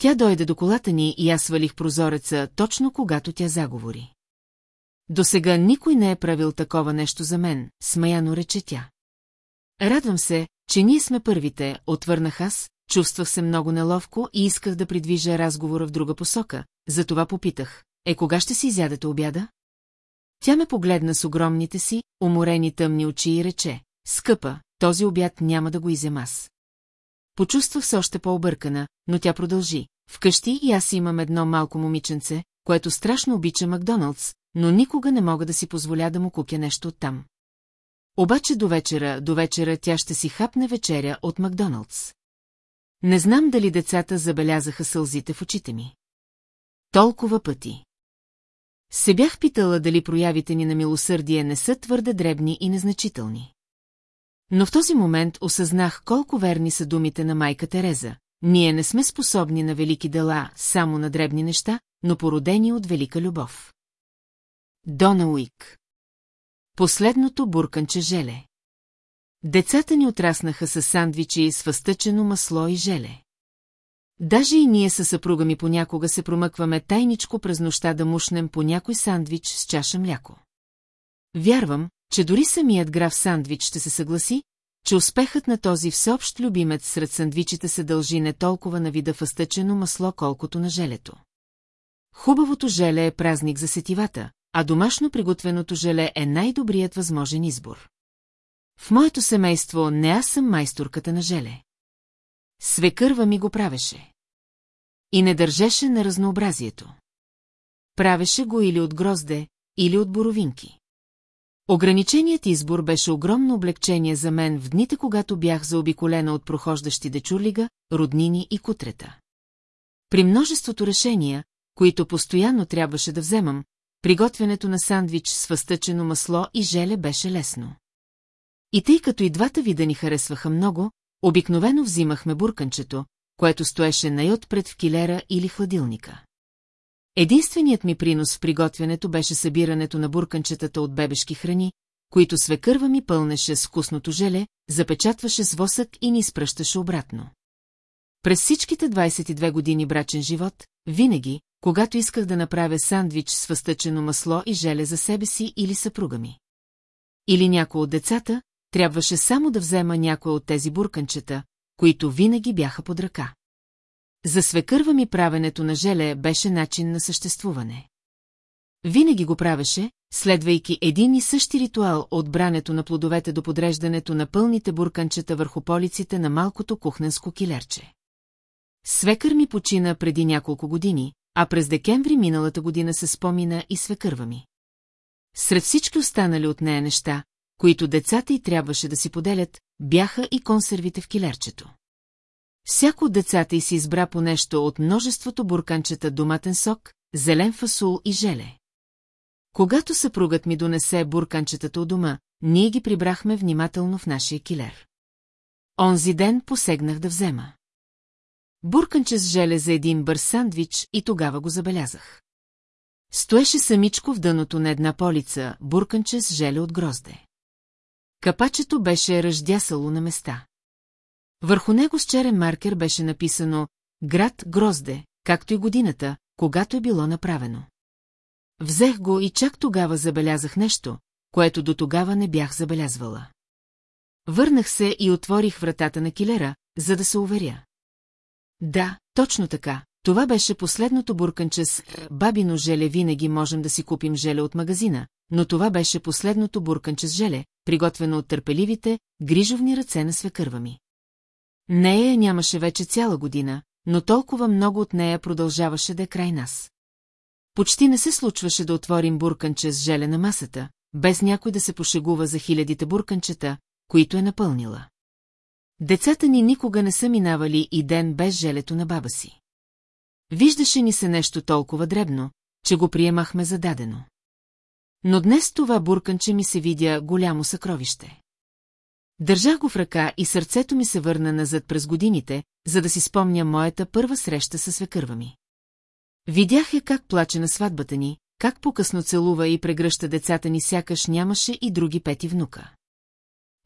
Тя дойде до колата ни и аз свалих прозореца точно когато тя заговори. До сега никой не е правил такова нещо за мен, смаяно рече тя. Радвам се, че ние сме първите, отвърнах аз, чувствах се много неловко и исках да придвижа разговора в друга посока, затова попитах, е кога ще си изядете обяда? Тя ме погледна с огромните си, уморени тъмни очи и рече, скъпа, този обяд няма да го изям аз. Почувствах се още по-объркана, но тя продължи. Вкъщи и аз имам едно малко момиченце, което страшно обича Макдоналдс, но никога не мога да си позволя да му купя нещо оттам. Обаче до вечера, до вечера тя ще си хапне вечеря от Макдоналдс. Не знам дали децата забелязаха сълзите в очите ми. Толкова пъти. Се бях питала дали проявите ни на милосърдие не са твърде дребни и незначителни. Но в този момент осъзнах колко верни са думите на майка Тереза. Ние не сме способни на велики дела, само на дребни неща, но породени от велика любов. Дона Уик Последното бурканче желе. Децата ни отраснаха с сандвичи с въстъчено масло и желе. Даже и ние със съпруга ми понякога се промъкваме тайничко през нощта да мушнем по някой сандвич с чаша мляко. Вярвам, че дори самият граф Сандвич ще се съгласи, че успехът на този всеобщ любимец сред сандвичите се дължи не толкова на вида въстъчено масло, колкото на желето. Хубавото желе е празник за сетивата, а домашно приготвеното желе е най-добрият възможен избор. В моето семейство не аз съм майсторката на желе. Свекърва ми го правеше. И не държеше на разнообразието. Правеше го или от грозде, или от боровинки. Ограниченият избор беше огромно облегчение за мен в дните, когато бях заобиколена от прохождащи дечурлига, роднини и кутрета. При множеството решения, които постоянно трябваше да вземам, приготвянето на сандвич с въстъчено масло и желе беше лесно. И тъй като и двата вида ни харесваха много, обикновено взимахме бурканчето, което стоеше най-отпред в килера или хладилника. Единственият ми принос в приготвянето беше събирането на бурканчетата от бебешки храни, които свекърва ми пълнеше с вкусното желе, запечатваше с восък и ни изпръщаше обратно. През всичките 22 години брачен живот, винаги, когато исках да направя сандвич с въстъчено масло и желе за себе си или съпруга ми. Или някой от децата, трябваше само да взема някой от тези бурканчета, които винаги бяха под ръка. За свекърва ми правенето на желе беше начин на съществуване. Винаги го правеше, следвайки един и същи ритуал от брането на плодовете до подреждането на пълните бурканчета върху полиците на малкото кухненско килерче. Свекър ми почина преди няколко години, а през декември миналата година се спомина и свекърва ми. Сред всички останали от нея неща, които децата й трябваше да си поделят, бяха и консервите в килерчето. Всяко от децата й си избра по нещо от множеството бурканчета доматен сок, зелен фасул и желе. Когато съпругът ми донесе бурканчетата от дома, ние ги прибрахме внимателно в нашия килер. Онзи ден посегнах да взема. Бурканче с желе за един бърз сандвич и тогава го забелязах. Стоеше самичко в дъното на една полица, бурканче с желе от грозде. Капачето беше ръждясало на места. Върху него с черен маркер беше написано «Град Грозде», както и годината, когато е било направено. Взех го и чак тогава забелязах нещо, което до тогава не бях забелязвала. Върнах се и отворих вратата на килера, за да се уверя. Да, точно така. Това беше последното бурканче с бабино желе винаги можем да си купим желе от магазина, но това беше последното бурканче с желе, приготвено от търпеливите, грижовни ръце на свекърва ми. Нея нямаше вече цяла година, но толкова много от нея продължаваше да е край нас. Почти не се случваше да отворим бурканче с желе на масата, без някой да се пошегува за хилядите бурканчета, които е напълнила. Децата ни никога не са минавали и ден без желето на баба си. Виждаше ни се нещо толкова дребно, че го приемахме за дадено. Но днес това бурканче ми се видя голямо съкровище. Държах го в ръка и сърцето ми се върна назад през годините, за да си спомня моята първа среща с свекърва ми. Видях я как плаче на сватбата ни, как покъсно целува и прегръща децата ни сякаш нямаше и други пети внука.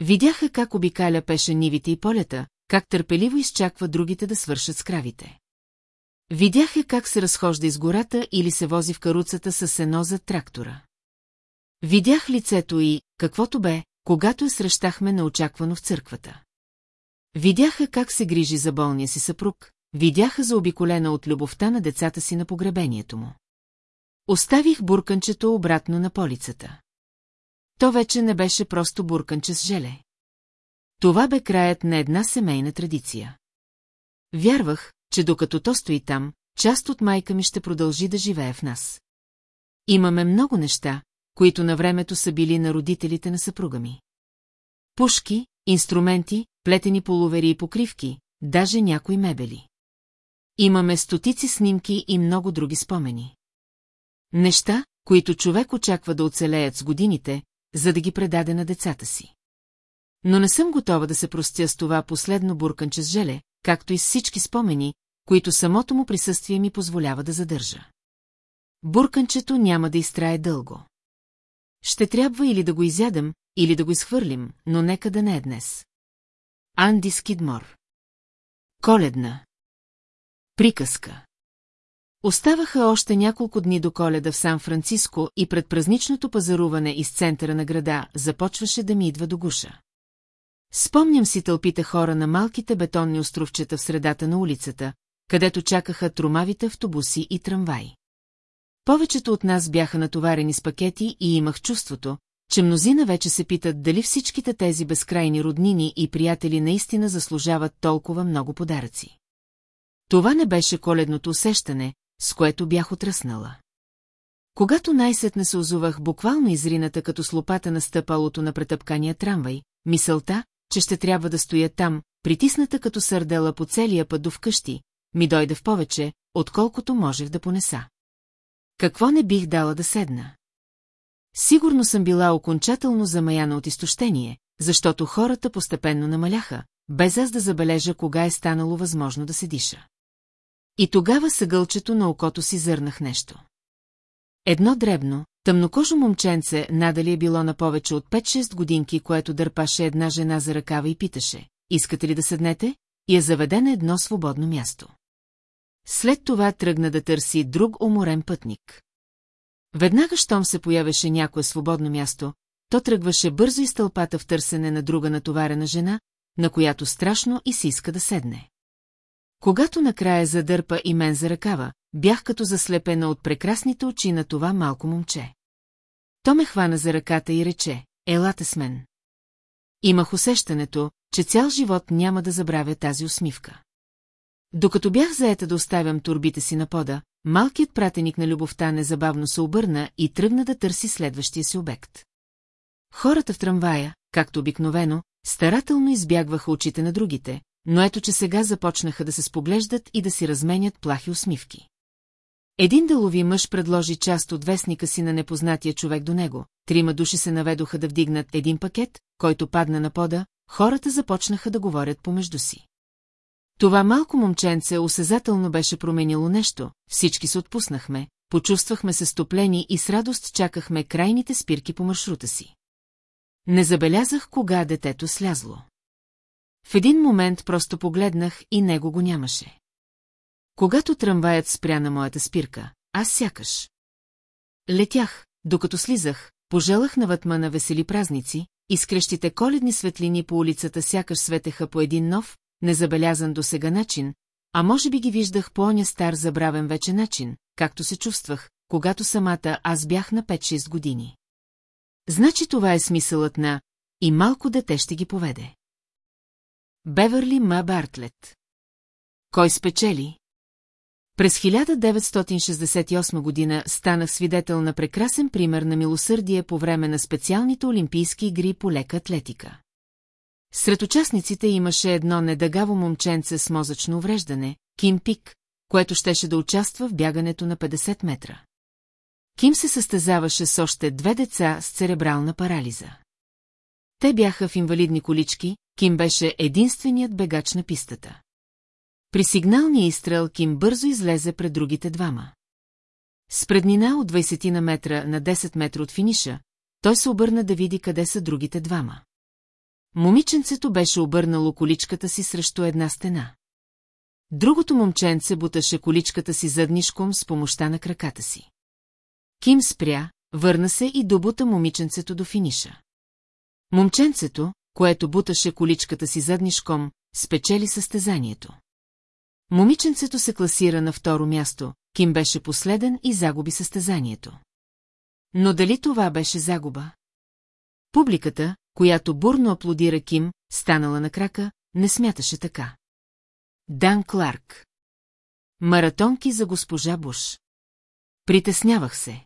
Видяха как обикаля пеше нивите и полета, как търпеливо изчаква другите да свършат с кравите. Видяха как се разхожда из гората или се вози в каруцата с сено зад трактора. Видях лицето и, каквото бе, когато я срещахме неочаквано в църквата. Видяха как се грижи за болния си съпруг, видяха заобиколена от любовта на децата си на погребението му. Оставих бурканчето обратно на полицата. То вече не беше просто бурканче с желе. Това бе краят на една семейна традиция. Вярвах, че докато то стои там, част от майка ми ще продължи да живее в нас. Имаме много неща, които на времето са били на родителите на съпруга ми. Пушки, инструменти, плетени полувери и покривки, даже някои мебели. Имаме стотици снимки и много други спомени. Неща, които човек очаква да оцелеят с годините, за да ги предаде на децата си. Но не съм готова да се простя с това последно бурканче с желе, както и с всички спомени, които самото му присъствие ми позволява да задържа. Бурканчето няма да изтрае дълго. Ще трябва или да го изядам, или да го изхвърлим, но нека да не е днес. Анди Скидмор Коледна Приказка Оставаха още няколко дни до коледа в Сан-Франциско и пред празничното пазаруване из центъра на града започваше да ми идва до гуша. Спомням си тълпите хора на малките бетонни островчета в средата на улицата, където чакаха тромавите автобуси и трамваи. Повечето от нас бяха натоварени с пакети и имах чувството, че мнозина вече се питат дали всичките тези безкрайни роднини и приятели наистина заслужават толкова много подаръци. Това не беше коледното усещане, с което бях отръснала. Когато най-сетне се озувах буквално изрината като с лопата на стъпалото на претъпкания трамвай, мисълта, че ще трябва да стоя там, притисната като сърдела по целия път до вкъщи, ми дойде в повече, отколкото можех да понеса. Какво не бих дала да седна? Сигурно съм била окончателно замаяна от изтощение, защото хората постепенно намаляха, без аз да забележа кога е станало възможно да се диша. И тогава съгълчето на окото си зърнах нещо. Едно дребно, тъмнокожо момченце надали е било на повече от 5-6 годинки, което дърпаше една жена за ръкава и питаше, искате ли да седнете? И е заведена едно свободно място. След това тръгна да търси друг уморен пътник. Веднага, щом се появеше някое свободно място, то тръгваше бързо из тълпата в търсене на друга натоварена жена, на която страшно и си иска да седне. Когато накрая задърпа и мен за ръкава, бях като заслепена от прекрасните очи на това малко момче. То ме хвана за ръката и рече, елате с мен. Имах усещането, че цял живот няма да забравя тази усмивка. Докато бях заета да оставям турбите си на пода, малкият пратеник на любовта незабавно се обърна и тръгна да търси следващия си обект. Хората в трамвая, както обикновено, старателно избягваха очите на другите, но ето че сега започнаха да се споглеждат и да си разменят плахи усмивки. Един делови мъж предложи част от вестника си на непознатия човек до него, трима души се наведоха да вдигнат един пакет, който падна на пода, хората започнаха да говорят помежду си. Това малко момченце осезателно беше променило нещо, всички се отпуснахме, почувствахме се стоплени и с радост чакахме крайните спирки по маршрута си. Не забелязах кога детето слязло. В един момент просто погледнах и него го нямаше. Когато трамваят спря на моята спирка, аз сякаш. Летях, докато слизах, пожелах на Ватмана весели празници, изкрещите коледни светлини по улицата сякаш светеха по един нов, незабелязан до сега начин, а може би ги виждах по оня стар забравен вече начин, както се чувствах, когато самата аз бях на 5-6 години. Значи това е смисълът на «И малко дете ще ги поведе». Беверли Ма Бартлет Кой спечели? През 1968 година станах свидетел на прекрасен пример на милосърдие по време на специалните олимпийски игри по лека атлетика. Сред участниците имаше едно недъгаво момченце с мозъчно увреждане, Ким Пик, което щеше да участва в бягането на 50 метра. Ким се състезаваше с още две деца с церебрална парализа. Те бяха в инвалидни колички, Ким беше единственият бегач на пистата. При сигналния изстрел Ким бързо излезе пред другите двама. С преднина от 20 на метра на 10 метра от финиша, той се обърна да види къде са другите двама. Момиченцето беше обърнало количката си срещу една стена. Другото момченце буташе количката си заднишком с помощта на краката си. Ким спря, върна се и добута момиченцето до финиша. Момченцето, което буташе количката си заднишком, спечели състезанието. Момиченцето се класира на второ място, Ким беше последен и загуби състезанието. Но дали това беше загуба? Публиката, която бурно аплодира Ким, станала на крака, не смяташе така. Дан Кларк Маратонки за госпожа Буш Притеснявах се.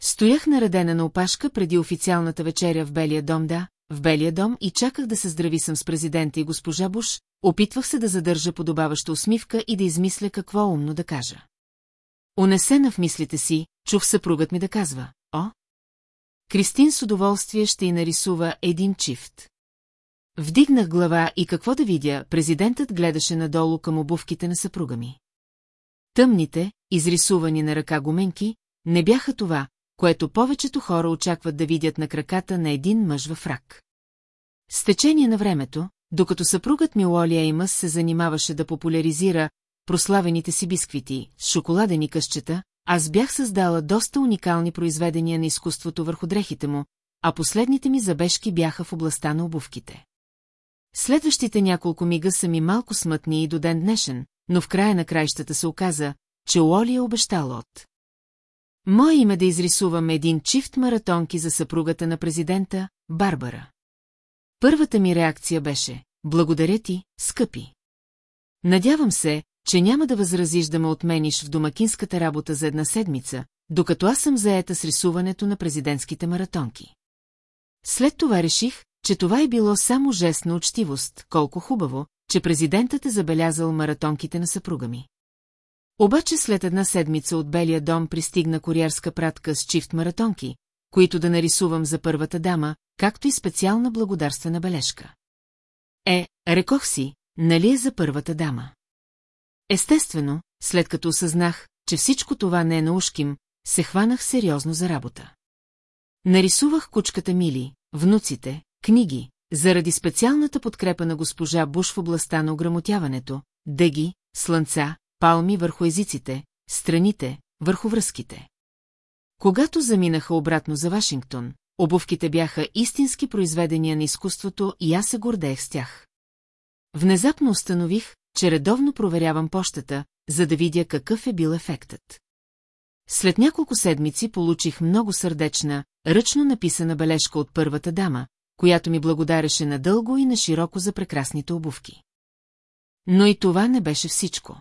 Стоях наредена на опашка преди официалната вечеря в Белия дом, да, в Белия дом и чаках да се здрави съм с президента и госпожа Буш, опитвах се да задържа подобаваща усмивка и да измисля какво умно да кажа. Унесена в мислите си, чух съпругът ми да казва, о, Кристин с удоволствие ще й нарисува един чифт. Вдигнах глава и какво да видя, президентът гледаше надолу към обувките на съпруга ми. Тъмните, изрисувани на ръка гуменки, не бяха това, което повечето хора очакват да видят на краката на един мъж във фрак. С течение на времето, докато съпругът ми Уоли Еймъс се занимаваше да популяризира прославените си бисквити, шоколадени къщета, аз бях създала доста уникални произведения на изкуството върху дрехите му, а последните ми забежки бяха в областта на обувките. Следващите няколко мига са ми малко смътни и до ден днешен, но в края на краищата се оказа, че Уоли е обещал от. Мое име да изрисувам един чифт маратонки за съпругата на президента, Барбара. Първата ми реакция беше, благодаря ти, скъпи. Надявам се, че няма да възразиш да ме отмениш в домакинската работа за една седмица, докато аз съм заета с рисуването на президентските маратонки. След това реших, че това е било само жест на учтивост, колко хубаво, че президентът е забелязал маратонките на съпруга ми. Обаче след една седмица от Белия дом пристигна куриерска пратка с чифт маратонки, които да нарисувам за първата дама, както и специална благодарствена бележка. Е, рекох си, нали е за първата дама? Естествено, след като осъзнах, че всичко това не е наушким, се хванах сериозно за работа. Нарисувах кучката Мили, внуците, книги, заради специалната подкрепа на госпожа Буш в областта на ограмотяването, дъги, слънца, палми върху езиците, страните, върху връзките. Когато заминаха обратно за Вашингтон, обувките бяха истински произведения на изкуството и аз се гордеех с тях. Внезапно установих, че редовно проверявам пощата, за да видя какъв е бил ефектът. След няколко седмици получих много сърдечна, ръчно написана бележка от първата дама, която ми благодареше надълго и на широко за прекрасните обувки. Но и това не беше всичко.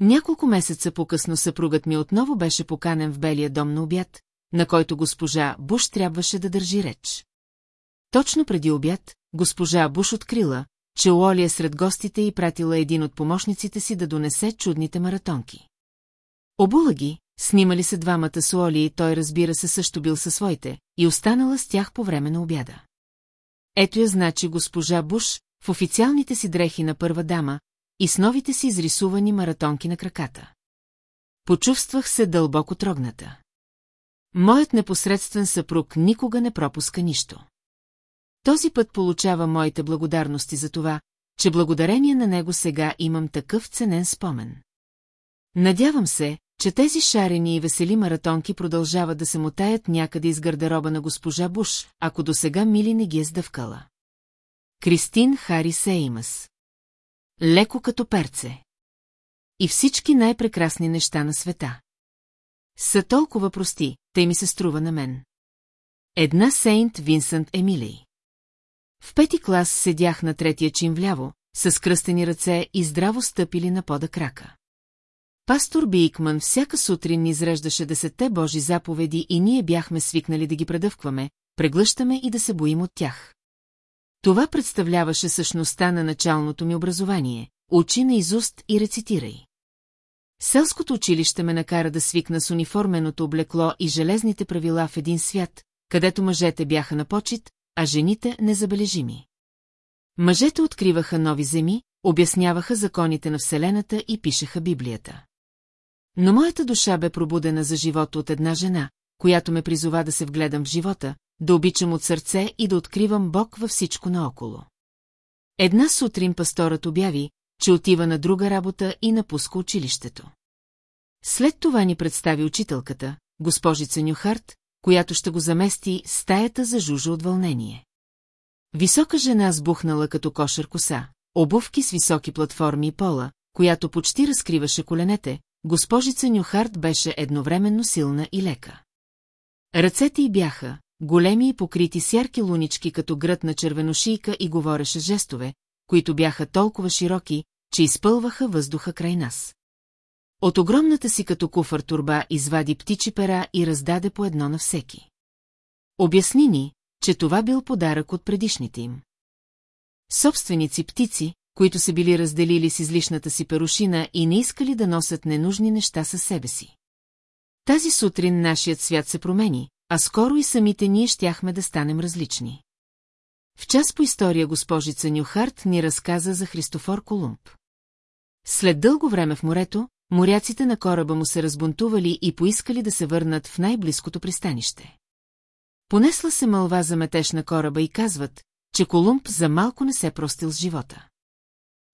Няколко месеца по-късно съпругът ми отново беше поканен в Белия дом на обяд, на който госпожа Буш трябваше да държи реч. Точно преди обяд, госпожа Буш открила, че Уоли е сред гостите и пратила един от помощниците си да донесе чудните маратонки. Обула ги, снимали се двамата с Уоли и той разбира се също бил със своите, и останала с тях по време на обяда. Ето я значи госпожа Буш, в официалните си дрехи на първа дама, и с новите си изрисувани маратонки на краката. Почувствах се дълбоко трогната. Моят непосредствен съпруг никога не пропуска нищо. Този път получава моите благодарности за това, че благодарение на него сега имам такъв ценен спомен. Надявам се, че тези шарени и весели маратонки продължават да се мотаят някъде из гардероба на госпожа Буш, ако до сега Мили не ги е сдъвкала. Кристин Хари Сеймас Леко като перце. И всички най-прекрасни неща на света. Са толкова прости, тъй ми се струва на мен. Една Сейнт Винсент Емилий. В пети клас седях на третия чин вляво, с кръстени ръце и здраво стъпили на пода крака. Пастор Бийкман всяка сутрин ни изреждаше десетте Божи заповеди и ние бяхме свикнали да ги предъвкваме, преглъщаме и да се боим от тях. Това представляваше същността на началното ми образование. Учи на изуст и рецитирай. Селското училище ме накара да свикна с униформеното облекло и железните правила в един свят, където мъжете бяха на почет, а жените незабележими. Мъжете откриваха нови земи, обясняваха законите на Вселената и пишеха Библията. Но моята душа бе пробудена за живота от една жена, която ме призова да се вгледам в живота, да обичам от сърце и да откривам Бог във всичко наоколо. Една сутрин пасторът обяви, че отива на друга работа и напуска училището. След това ни представи учителката, госпожица Нюхарт, която ще го замести стаята за жужа от вълнение. Висока жена сбухнала като кошер коса, обувки с високи платформи и пола, която почти разкриваше коленете, госпожица Нюхарт беше едновременно силна и лека. Ръцете й бяха, големи и покрити с ярки лунички като гръд на червеношийка и говореше жестове, които бяха толкова широки, че изпълваха въздуха край нас. От огромната си като куфър турба извади птичи пера и раздаде по едно на всеки. Обясни ни, че това бил подарък от предишните им. Собственици птици, които се били разделили с излишната си перушина и не искали да носят ненужни неща със себе си. Тази сутрин нашият свят се промени, а скоро и самите ние щяхме да станем различни. В час по история госпожица Нюхарт ни разказа за Христофор Колумб. След дълго време в морето, моряците на кораба му се разбунтували и поискали да се върнат в най-близкото пристанище. Понесла се мълва за метеж на кораба и казват, че Колумб за малко не се простил с живота.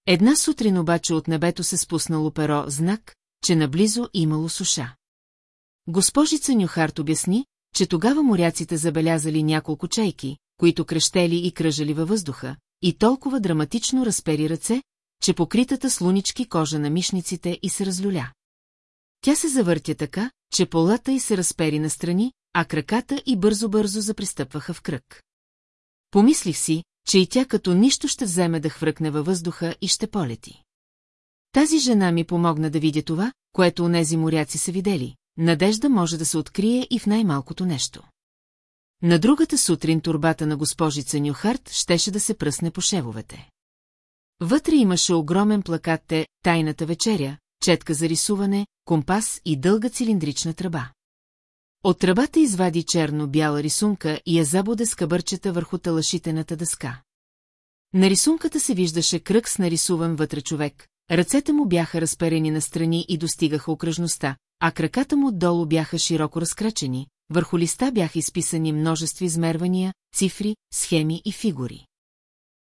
Една сутрин обаче от небето се спуснало перо знак, че наблизо имало суша. Госпожица Нюхарт обясни, че тогава моряците забелязали няколко чайки, които крещели и кръжали във въздуха, и толкова драматично разпери ръце, че покритата с лунички кожа на мишниците и се разлюля. Тя се завъртя така, че полата й се разпери настрани, а краката и бързо-бързо запристъпваха в кръг. Помислих си, че и тя като нищо ще вземе да хвъркне във въздуха и ще полети. Тази жена ми помогна да видя това, което онези моряци са видели. Надежда може да се открие и в най-малкото нещо. На другата сутрин турбата на госпожица Нюхарт щеше да се пръсне по шевовете. Вътре имаше огромен плакат те «Тайната вечеря», четка за рисуване, компас и дълга цилиндрична тръба. От тръбата извади черно-бяла рисунка и я забуде с кабърчета върху талашитената дъска. На рисунката се виждаше кръг с нарисуван вътре човек, ръцете му бяха разперени настрани и достигаха окръжността, а краката му отдолу бяха широко разкрачени, върху листа бяха изписани множество измервания, цифри, схеми и фигури.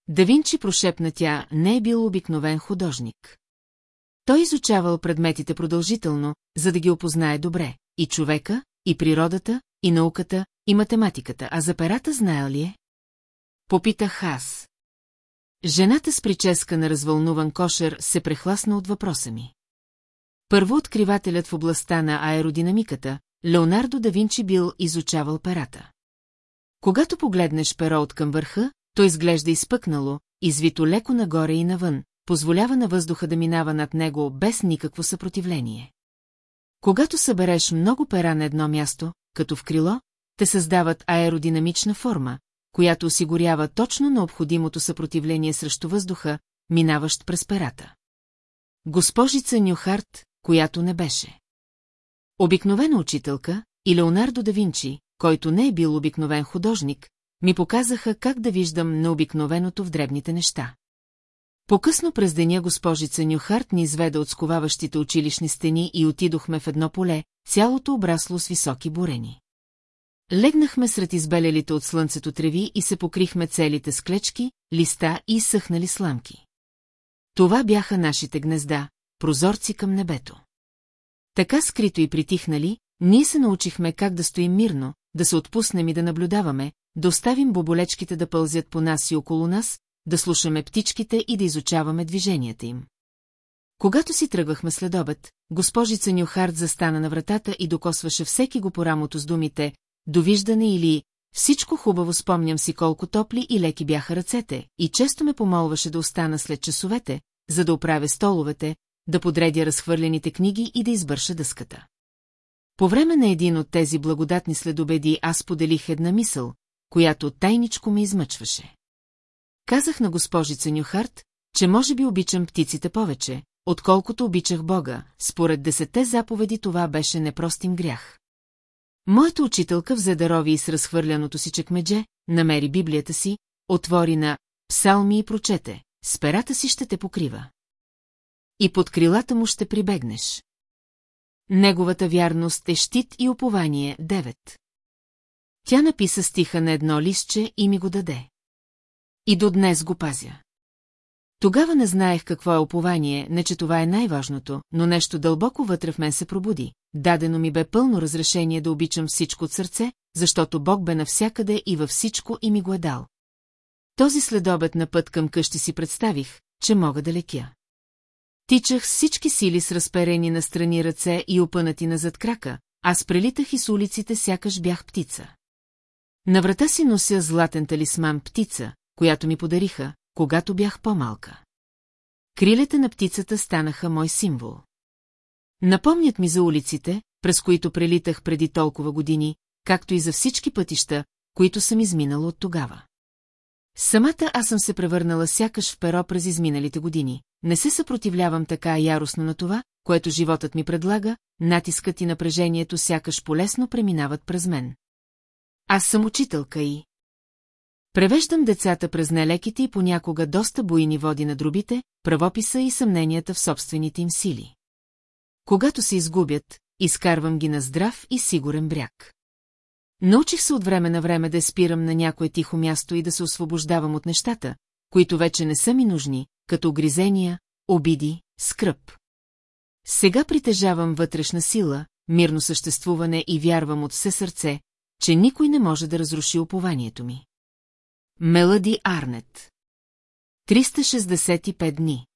Да Винчи прошепна тя, не е бил обикновен художник. Той изучавал предметите продължително, за да ги опознае добре, и човека, и природата, и науката, и математиката, а за перата знаел ли е? Попитах аз. Жената с прическа на развълнуван кошер се прехласна от въпроса ми. Първо откривателят в областта на аеродинамиката, Леонардо да Винчи бил изучавал перата. Когато погледнеш перо от към върха, то изглежда изпъкнало, извито леко нагоре и навън, позволява на въздуха да минава над него без никакво съпротивление. Когато събереш много пера на едно място, като в крило, те създават аеродинамична форма, която осигурява точно необходимото съпротивление срещу въздуха, минаващ през перата. Госпожица Нюхарт, която не беше. Обикновена учителка и Леонардо да Винчи, който не е бил обикновен художник, ми показаха как да виждам необикновеното в дребните неща. По-късно през деня госпожица Нюхарт ни изведе от сковаващите училищни стени и отидохме в едно поле, цялото обрасло с високи бурени. Легнахме сред избелелите от слънцето треви и се покрихме целите с клечки, листа и съхнали сламки. Това бяха нашите гнезда, прозорци към небето. Така скрито и притихнали, ние се научихме как да стоим мирно, да се отпуснем и да наблюдаваме, да оставим боболечките да пълзят по нас и около нас, да слушаме птичките и да изучаваме движенията им. Когато си тръгвахме след обед, госпожица Нюхард застана на вратата и докосваше всеки го по рамото с думите «Довиждане» или «Всичко хубаво спомням си колко топли и леки бяха ръцете» и често ме помолваше да остана след часовете, за да оправя столовете, да подредя разхвърлените книги и да избърша дъската. По време на един от тези благодатни следобеди аз поделих една мисъл, която тайничко ме измъчваше. Казах на госпожица Нюхарт, че може би обичам птиците повече, отколкото обичах Бога, според десете заповеди това беше непростим грях. Моята учителка взе дарови и с разхвърляното си чекмедже, намери Библията си, отвори на псалми и прочете, с си ще те покрива. И под крилата му ще прибегнеш. Неговата вярност е щит и упование, девет. Тя написа стиха на едно листче и ми го даде. И до днес го пазя. Тогава не знаех какво е опование, не че това е най-важното, но нещо дълбоко вътре в мен се пробуди. Дадено ми бе пълно разрешение да обичам всичко от сърце, защото Бог бе навсякъде и във всичко и ми го е дал. Този следобед на път към къщи си представих, че мога да лекя. Тичах всички сили с разперени на страни ръце и опънати назад крака, аз прелитах и с улиците сякаш бях птица. На врата си нося златен талисман птица, която ми подариха, когато бях по-малка. Крилете на птицата станаха мой символ. Напомнят ми за улиците, през които прелитах преди толкова години, както и за всички пътища, които съм изминала от тогава. Самата аз съм се превърнала сякаш в перо през изминалите години. Не се съпротивлявам така яростно на това, което животът ми предлага, натискът и напрежението сякаш полесно преминават през мен. Аз съм учителка и... Превеждам децата през нелеките и понякога доста буйни води на дробите, правописа и съмненията в собствените им сили. Когато се изгубят, изкарвам ги на здрав и сигурен бряг. Научих се от време на време да спирам на някое тихо място и да се освобождавам от нещата, които вече не са ми нужни, като гризения, обиди, скръп. Сега притежавам вътрешна сила, мирно съществуване и вярвам от все сърце, че никой не може да разруши упованието ми. Мелади Арнет 365 дни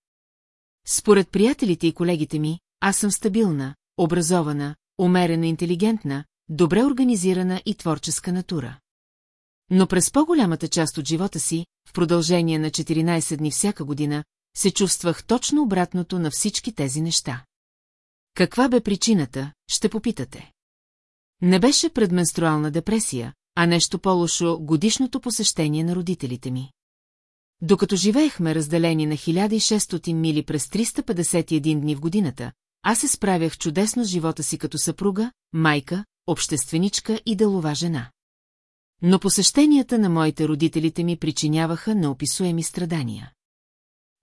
Според приятелите и колегите ми, аз съм стабилна, образована, умерено интелигентна, добре организирана и творческа натура. Но през по-голямата част от живота си, в продължение на 14 дни всяка година, се чувствах точно обратното на всички тези неща. Каква бе причината, ще попитате. Не беше предменструална депресия, а нещо по-лошо годишното посещение на родителите ми. Докато живеехме разделени на 1600 мили през 351 дни в годината, аз се справях чудесно с живота си като съпруга, майка, общественичка и делова жена. Но посещенията на моите родителите ми причиняваха неописуеми страдания.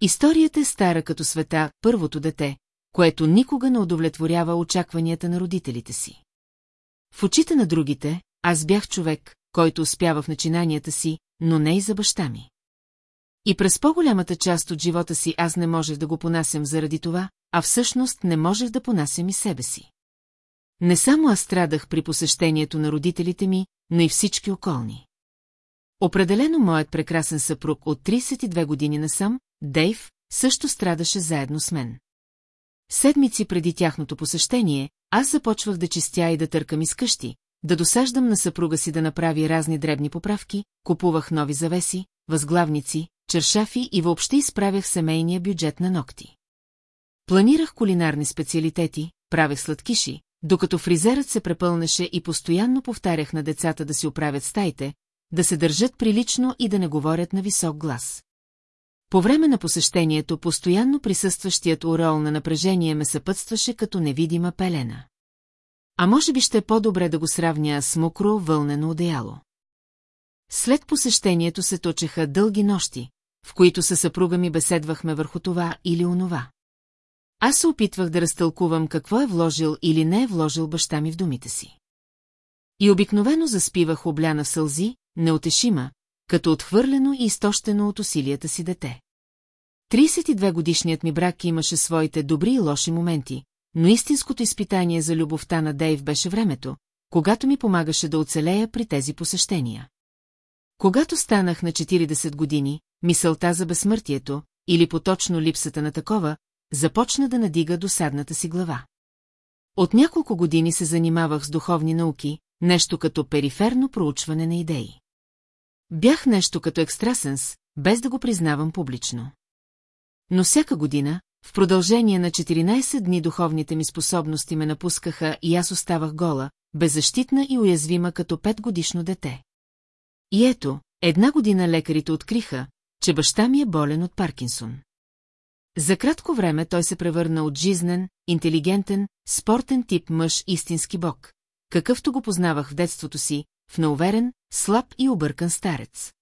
Историята е стара като света, първото дете, което никога не удовлетворява очакванията на родителите си. В очите на другите, аз бях човек, който успява в начинанията си, но не и за баща ми. И през по-голямата част от живота си аз не можех да го понасям заради това, а всъщност не можех да понасям и себе си. Не само аз страдах при посещението на родителите ми, но и всички околни. Определено моят прекрасен съпруг от 32 години насам, Дейв, също страдаше заедно с мен. Седмици преди тяхното посещение, аз започвах да чистя и да търкам из къщи, да досаждам на съпруга си да направи разни дребни поправки, купувах нови завеси, възглавници, чершафи и въобще изправях семейния бюджет на ногти. Планирах кулинарни специалитети, правех сладкиши, докато фризерът се препълнеше и постоянно повтарях на децата да си оправят стаите, да се държат прилично и да не говорят на висок глас. По време на посещението постоянно присъстващият урол на напрежение ме съпътстваше като невидима пелена. А може би ще е по-добре да го сравня с мокро вълнено одеяло. След посещението се точеха дълги нощи, в които със съпруга ми беседвахме върху това или онова. Аз се опитвах да разтълкувам какво е вложил или не е вложил баща ми в думите си. И обикновено заспивах обляна в сълзи, неотешима, като отхвърлено и изтощено от усилията си дете. 32 годишният ми брак имаше своите добри и лоши моменти, но истинското изпитание за любовта на Дейв беше времето, когато ми помагаше да оцелея при тези посещения. Когато станах на 40 години, мисълта за безсмъртието, или поточно липсата на такова, започна да надига досадната си глава. От няколко години се занимавах с духовни науки, нещо като периферно проучване на идеи. Бях нещо като екстрасенс, без да го признавам публично. Но всяка година, в продължение на 14 дни духовните ми способности ме напускаха и аз оставах гола, беззащитна и уязвима като петгодишно дете. И ето, една година лекарите откриха, че баща ми е болен от Паркинсон. За кратко време той се превърна от жизнен, интелигентен, спортен тип мъж истински бог, какъвто го познавах в детството си, в неуверен, слаб и объркан старец.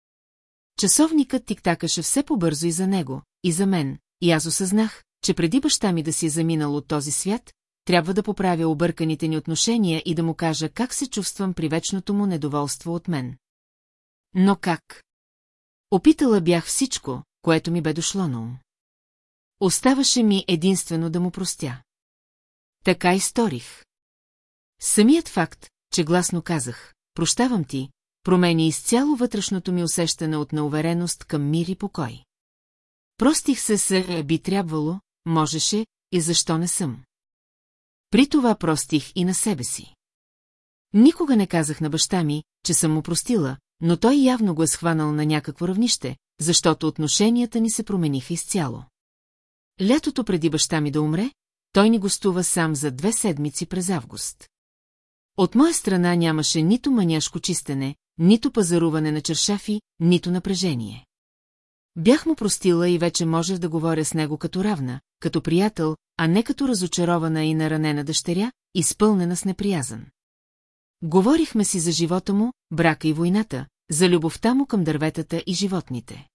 Часовникът тиктакаше все по-бързо и за него, и за мен, и аз осъзнах, че преди баща ми да си е заминал от този свят, трябва да поправя обърканите ни отношения и да му кажа как се чувствам при вечното му недоволство от мен. Но как? Опитала бях всичко, което ми бе дошло на ум. Оставаше ми единствено да му простя. Така и сторих. Самият факт, че гласно казах, прощавам ти, промени изцяло вътрешното ми усещане от неувереност към мир и покой. Простих се с е, би трябвало, можеше и защо не съм. При това простих и на себе си. Никога не казах на баща ми, че съм му простила, но той явно го е схванал на някакво равнище, защото отношенията ни се промениха изцяло. Лятото преди баща ми да умре, той ни гостува сам за две седмици през август. От моя страна нямаше нито маняшко чистене, нито пазаруване на чершафи, нито напрежение. Бях му простила и вече можех да говоря с него като равна, като приятел, а не като разочарована и наранена дъщеря, изпълнена с неприязън. Говорихме си за живота му, брака и войната, за любовта му към дърветата и животните.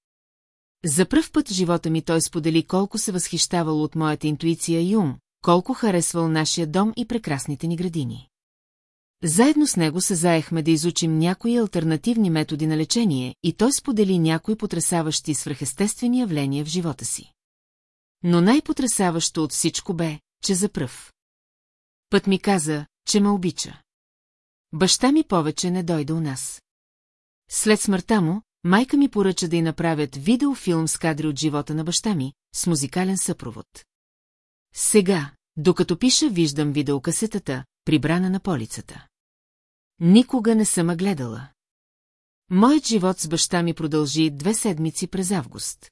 За пръв път в живота ми той сподели колко се възхищавал от моята интуиция и ум, колко харесвал нашия дом и прекрасните ни градини. Заедно с него се заехме да изучим някои альтернативни методи на лечение и той сподели някои потрясаващи свръхестествени явления в живота си. Но най-потрясаващо от всичко бе, че за пръв. Път ми каза, че ме обича. Баща ми повече не дойде у нас. След смъртта му, майка ми поръча да й направят видеофилм с кадри от живота на баща ми, с музикален съпровод. Сега, докато пиша, виждам видеокасетата, прибрана на полицата. Никога не съм гледала. Моят живот с баща ми продължи две седмици през август.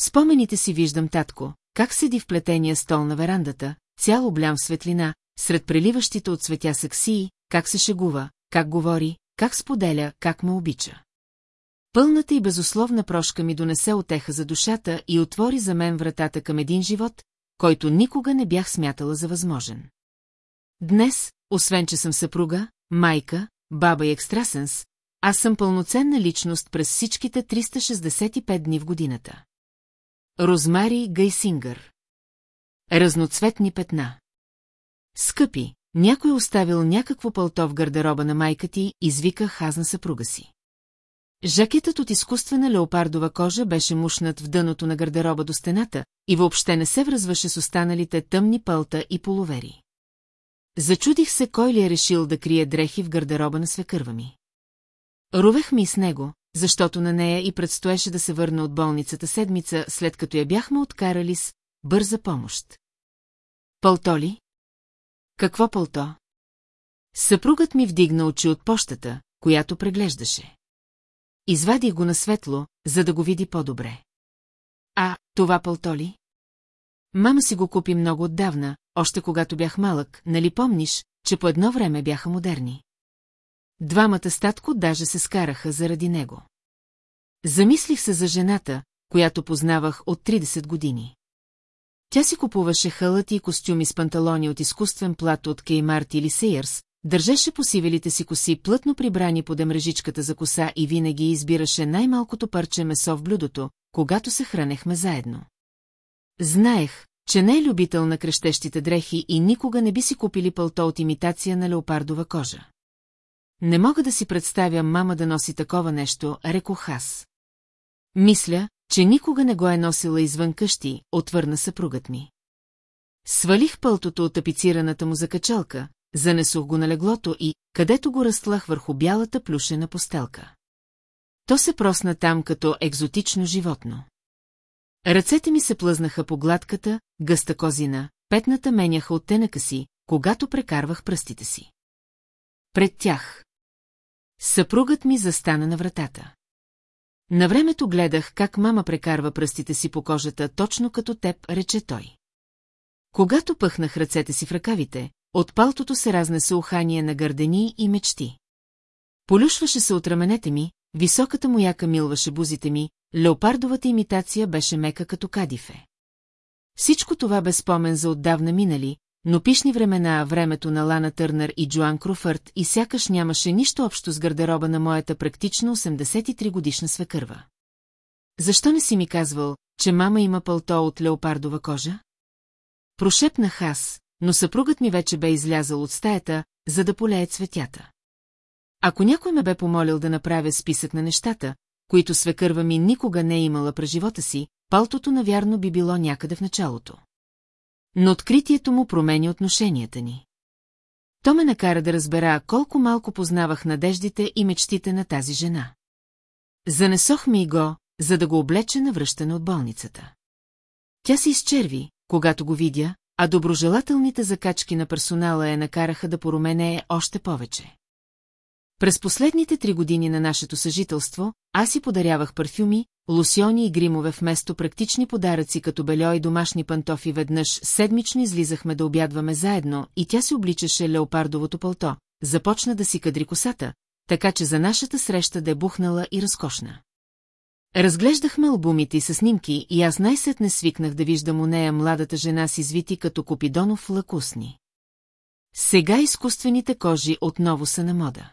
Спомените си виждам татко, как седи в плетения стол на верандата, цял облям в светлина, сред преливащите от светя саксии, как се шегува, как говори, как споделя, как ме обича. Пълната и безусловна прошка ми донесе отеха за душата и отвори за мен вратата към един живот, който никога не бях смятала за възможен. Днес, освен че съм съпруга, майка, баба и екстрасенс, аз съм пълноценна личност през всичките 365 дни в годината. Розмари Гайсингър Разноцветни петна Скъпи, някой оставил някакво пълто в гардероба на майка ти, извика аз на съпруга си. Жакетът от изкуствена леопардова кожа беше мушнат в дъното на гардероба до стената и въобще не се връзваше с останалите тъмни пълта и половери. Зачудих се кой ли е решил да крие дрехи в гардероба на свекърва ми. Рувех ми с него, защото на нея и предстоеше да се върне от болницата седмица, след като я бяхме откарали с бърза помощ. Пълто ли? Какво пълто? Съпругът ми вдигна очи от пощата, която преглеждаше. Извадих го на светло, за да го види по-добре. А, това пълто ли? Мама си го купи много отдавна, още когато бях малък, нали помниш, че по едно време бяха модерни. Двамата статко даже се скараха заради него. Замислих се за жената, която познавах от 30 години. Тя си купуваше халати и костюми с панталони от изкуствен плат от Кеймарт или Сейърс, държеше по сивелите си коси плътно прибрани под мрежичката за коса и винаги избираше най-малкото парче месо в блюдото, когато се хранехме заедно. Знаех, че не е любител на крещещите дрехи и никога не би си купили пълто от имитация на леопардова кожа. Не мога да си представя мама да носи такова нещо, рекох аз. Мисля, че никога не го е носила извън къщи, отвърна съпругът ми. Свалих пълтото от тапицираната му закачалка, занесох го на леглото и, където го разтлах върху бялата плюшена постелка. То се просна там като екзотично животно. Ръцете ми се плъзнаха по гладката, гъста козина, петната меняха от тенъка си, когато прекарвах пръстите си. Пред тях. Съпругът ми застана на вратата. На времето гледах как мама прекарва пръстите си по кожата точно като теб, рече той. Когато пъхнах ръцете си в ръкавите, от палтото се разнесе ухание на гърдени и мечти. Полюшваше се от раменете ми, високата му яка милваше бузите ми, леопардовата имитация беше мека като кадифе. Всичко това бе спомен за отдавна минали, но пишни времена, времето на Лана Търнър и Джоан Крофърт и сякаш нямаше нищо общо с гардероба на моята практично 83 годишна свекърва. Защо не си ми казвал, че мама има пълто от леопардова кожа? Прошепнах аз, но съпругът ми вече бе излязъл от стаята, за да полее цветята. Ако някой ме бе помолил да направя списък на нещата, които свекърва ми никога не е имала през живота си, палтото навярно би било някъде в началото. Но откритието му промени отношенията ни. То ме накара да разбера колко малко познавах надеждите и мечтите на тази жена. Занесох ми го, за да го облече на връщане от болницата. Тя се изчерви, когато го видя, а доброжелателните закачки на персонала я накараха да поруменее още повече. През последните три години на нашето съжителство, аз си подарявах парфюми, лосьони и гримове вместо практични подаръци като бельо и домашни пантофи веднъж седмично излизахме да обядваме заедно и тя си обличаше леопардовото пълто, започна да си кадри косата, така че за нашата среща да е бухнала и разкошна. Разглеждахме албумите със снимки и аз най-сетне свикнах да виждам у нея младата жена с извити като Копидонов лакусни. Сега изкуствените кожи отново са на мода.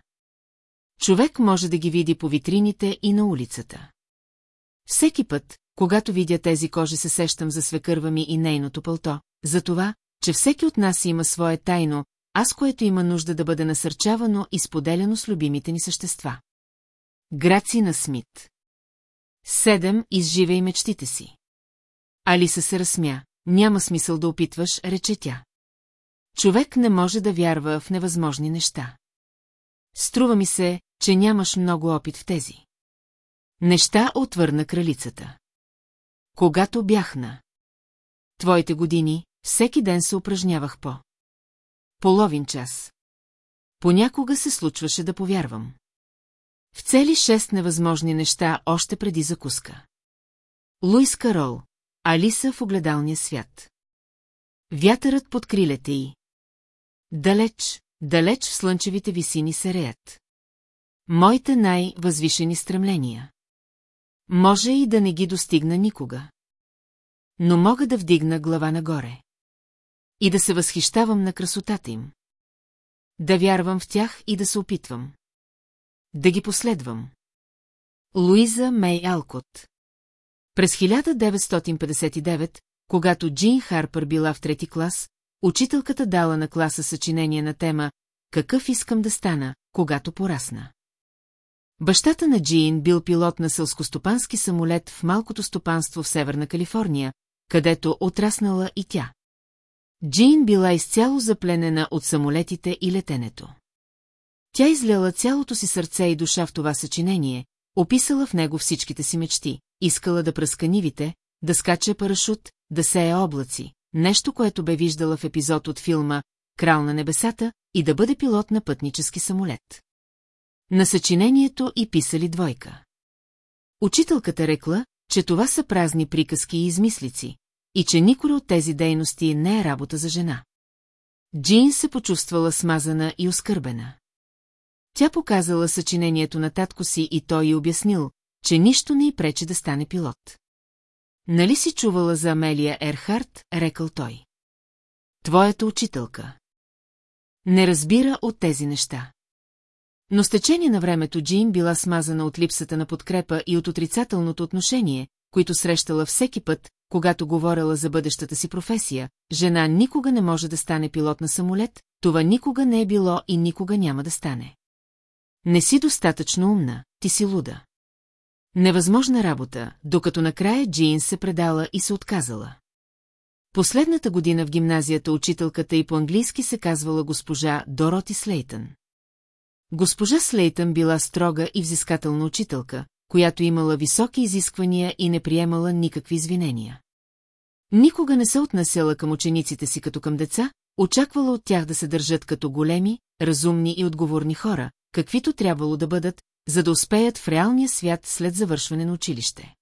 Човек може да ги види по витрините и на улицата. Всеки път, когато видя тези кожи, се сещам за свекърва ми и нейното пълто, за това, че всеки от нас има свое тайно, аз което има нужда да бъде насърчавано и споделяно с любимите ни същества. Граци на Смит Седем, изживей мечтите си. Алиса се разсмя. Няма смисъл да опитваш, рече тя. Човек не може да вярва в невъзможни неща. Струва ми се, че нямаш много опит в тези. Неща отвърна кралицата. Когато бях на твоите години, всеки ден се упражнявах по половин час. Понякога се случваше да повярвам. В цели шест невъзможни неща още преди закуска. Луис Карол, Алиса в огледалния свят. Вятърът под крилете й. Далеч, далеч в слънчевите висини се реят. Моите най-възвишени стремления. Може и да не ги достигна никога. Но мога да вдигна глава нагоре. И да се възхищавам на красотата им. Да вярвам в тях и да се опитвам. Да ги последвам. Луиза Мей Алкот През 1959, когато Джин Харпър била в трети клас, учителката дала на класа съчинение на тема «Какъв искам да стана, когато порасна». Бащата на Джиин бил пилот на селскостопански самолет в малкото стопанство в Северна Калифорния, където отраснала и тя. Джин била изцяло запленена от самолетите и летенето. Тя изляла цялото си сърце и душа в това съчинение, описала в него всичките си мечти, искала да пръска нивите, да скача парашут, да сее облаци, нещо, което бе виждала в епизод от филма «Крал на небесата» и да бъде пилот на пътнически самолет. На съчинението и писали двойка. Учителката рекла, че това са празни приказки и измислици, и че никой от тези дейности не е работа за жена. Джин се почувствала смазана и оскърбена. Тя показала съчинението на татко си и той й обяснил, че нищо не й пречи да стане пилот. Нали си чувала за Амелия Ерхарт, рекал той. Твоята учителка. Не разбира от тези неща. Но с течение на времето Джин била смазана от липсата на подкрепа и от отрицателното отношение, които срещала всеки път, когато говорила за бъдещата си професия, жена никога не може да стане пилот на самолет, това никога не е било и никога няма да стане. Не си достатъчно умна, ти си луда. Невъзможна работа, докато накрая Джин се предала и се отказала. Последната година в гимназията учителката и по-английски се казвала госпожа Дороти Слейтън. Госпожа Слейтън била строга и взискателна учителка, която имала високи изисквания и не приемала никакви извинения. Никога не се отнасяла към учениците си като към деца, очаквала от тях да се държат като големи, разумни и отговорни хора, каквито трябвало да бъдат, за да успеят в реалния свят след завършване на училище.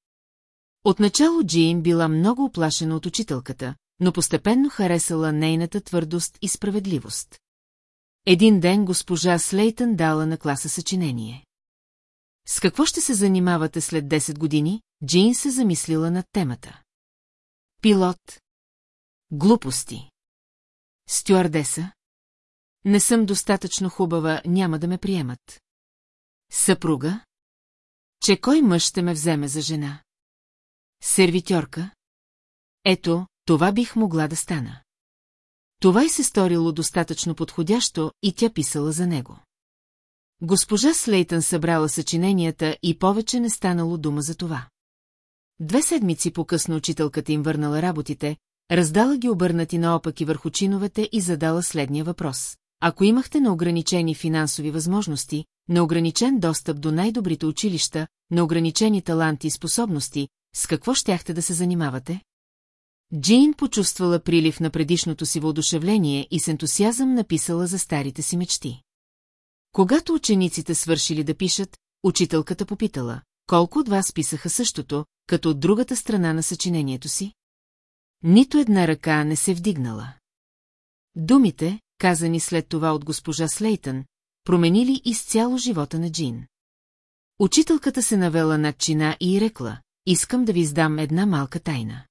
Отначало Джин била много оплашена от учителката, но постепенно харесала нейната твърдост и справедливост. Един ден госпожа Слейтън дала на класа съчинение. С какво ще се занимавате след 10 години? Джин се замислила над темата. Пилот. Глупости. Стюардеса. Не съм достатъчно хубава, няма да ме приемат. Съпруга? Че кой мъж ще ме вземе за жена? Сервитьорка? Ето, това бих могла да стана. Това й се сторило достатъчно подходящо и тя писала за него. Госпожа Слейтън събрала съчиненията и повече не станало дума за това. Две седмици по-късно учителката им върнала работите, раздала ги обърнати наопаки върху чиновете и задала следния въпрос. Ако имахте неограничени финансови възможности, неограничен достъп до най-добрите училища, неограничени таланти и способности, с какво щяхте да се занимавате? Джин почувствала прилив на предишното си въодушевление и с ентусиазъм написала за старите си мечти. Когато учениците свършили да пишат, учителката попитала, колко от вас писаха същото, като от другата страна на съчинението си? Нито една ръка не се вдигнала. Думите, казани след това от госпожа Слейтън, променили изцяло живота на Джин. Учителката се навела над чина и рекла, искам да ви издам една малка тайна.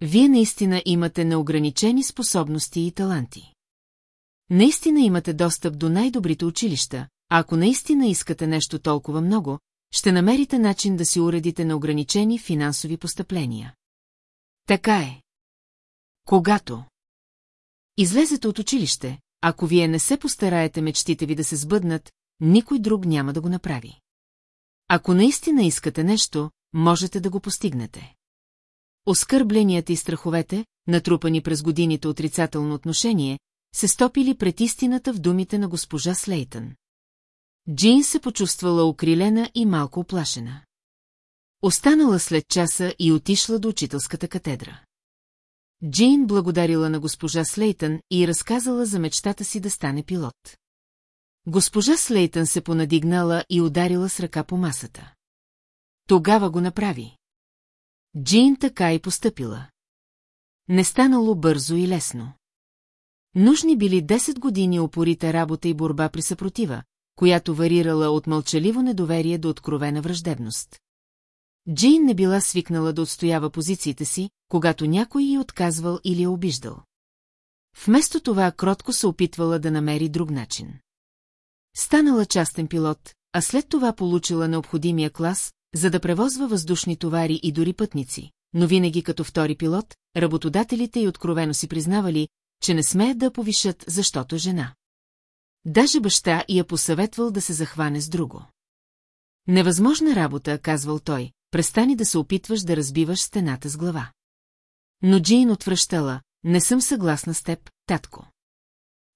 Вие наистина имате неограничени способности и таланти. Наистина имате достъп до най-добрите училища, а ако наистина искате нещо толкова много, ще намерите начин да си уредите на ограничени финансови постъпления. Така е. Когато излезете от училище, ако вие не се постараете мечтите ви да се сбъднат, никой друг няма да го направи. Ако наистина искате нещо, можете да го постигнете. Оскърбленията и страховете, натрупани през годините отрицателно отношение, се стопили пред истината в думите на госпожа Слейтън. Джин се почувствала окрилена и малко оплашена. Останала след часа и отишла до учителската катедра. Джин благодарила на госпожа Слейтън и разказала за мечтата си да стане пилот. Госпожа Слейтън се понадигнала и ударила с ръка по масата. Тогава го направи. Джин така и постъпила. Не станало бързо и лесно. Нужни били 10 години опорита работа и борба при съпротива, която варирала от мълчаливо недоверие до откровена враждебност. Джейн не била свикнала да отстоява позициите си, когато някой й отказвал или е обиждал. Вместо това кротко се опитвала да намери друг начин. Станала частен пилот, а след това получила необходимия клас, за да превозва въздушни товари и дори пътници, но винаги като втори пилот, работодателите й откровено си признавали, че не смеят да повишат, защото жена. Даже баща я посъветвал да се захване с друго. Невъзможна работа, казвал той, престани да се опитваш да разбиваш стената с глава. Но Джин отвръщала, не съм съгласна с теб, татко.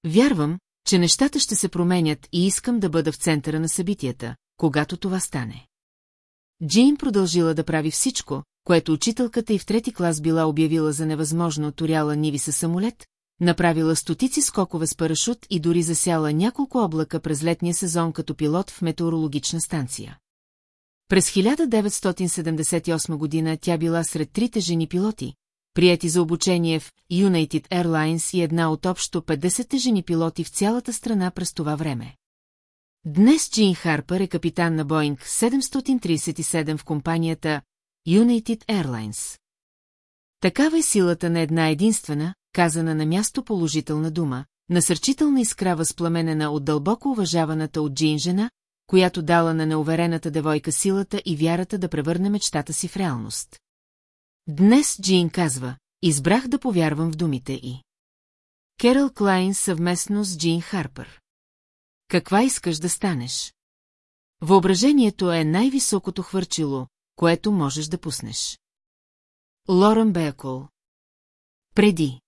Вярвам, че нещата ще се променят и искам да бъда в центъра на събитията, когато това стане. Джин продължила да прави всичко, което учителката и в трети клас била обявила за невъзможно, туряла ниви със самолет, направила стотици скокове с парашут и дори засяла няколко облака през летния сезон като пилот в метеорологична станция. През 1978 година тя била сред трите жени пилоти, прияти за обучение в United Airlines и една от общо 50 жени пилоти в цялата страна през това време. Днес Джин Харпър е капитан на Боинг 737 в компанията United Airlines. Такава е силата на една единствена, казана на място положителна дума, насърчителна искра възпламенена от дълбоко уважаваната от Джин жена, която дала на неуверената девойка силата и вярата да превърне мечтата си в реалност. Днес Джин казва, избрах да повярвам в думите и. Керал Клайн съвместно с Джин Харпър. Каква искаш да станеш? Въображението е най-високото хвърчило, което можеш да пуснеш. Лорен Бекол Преди.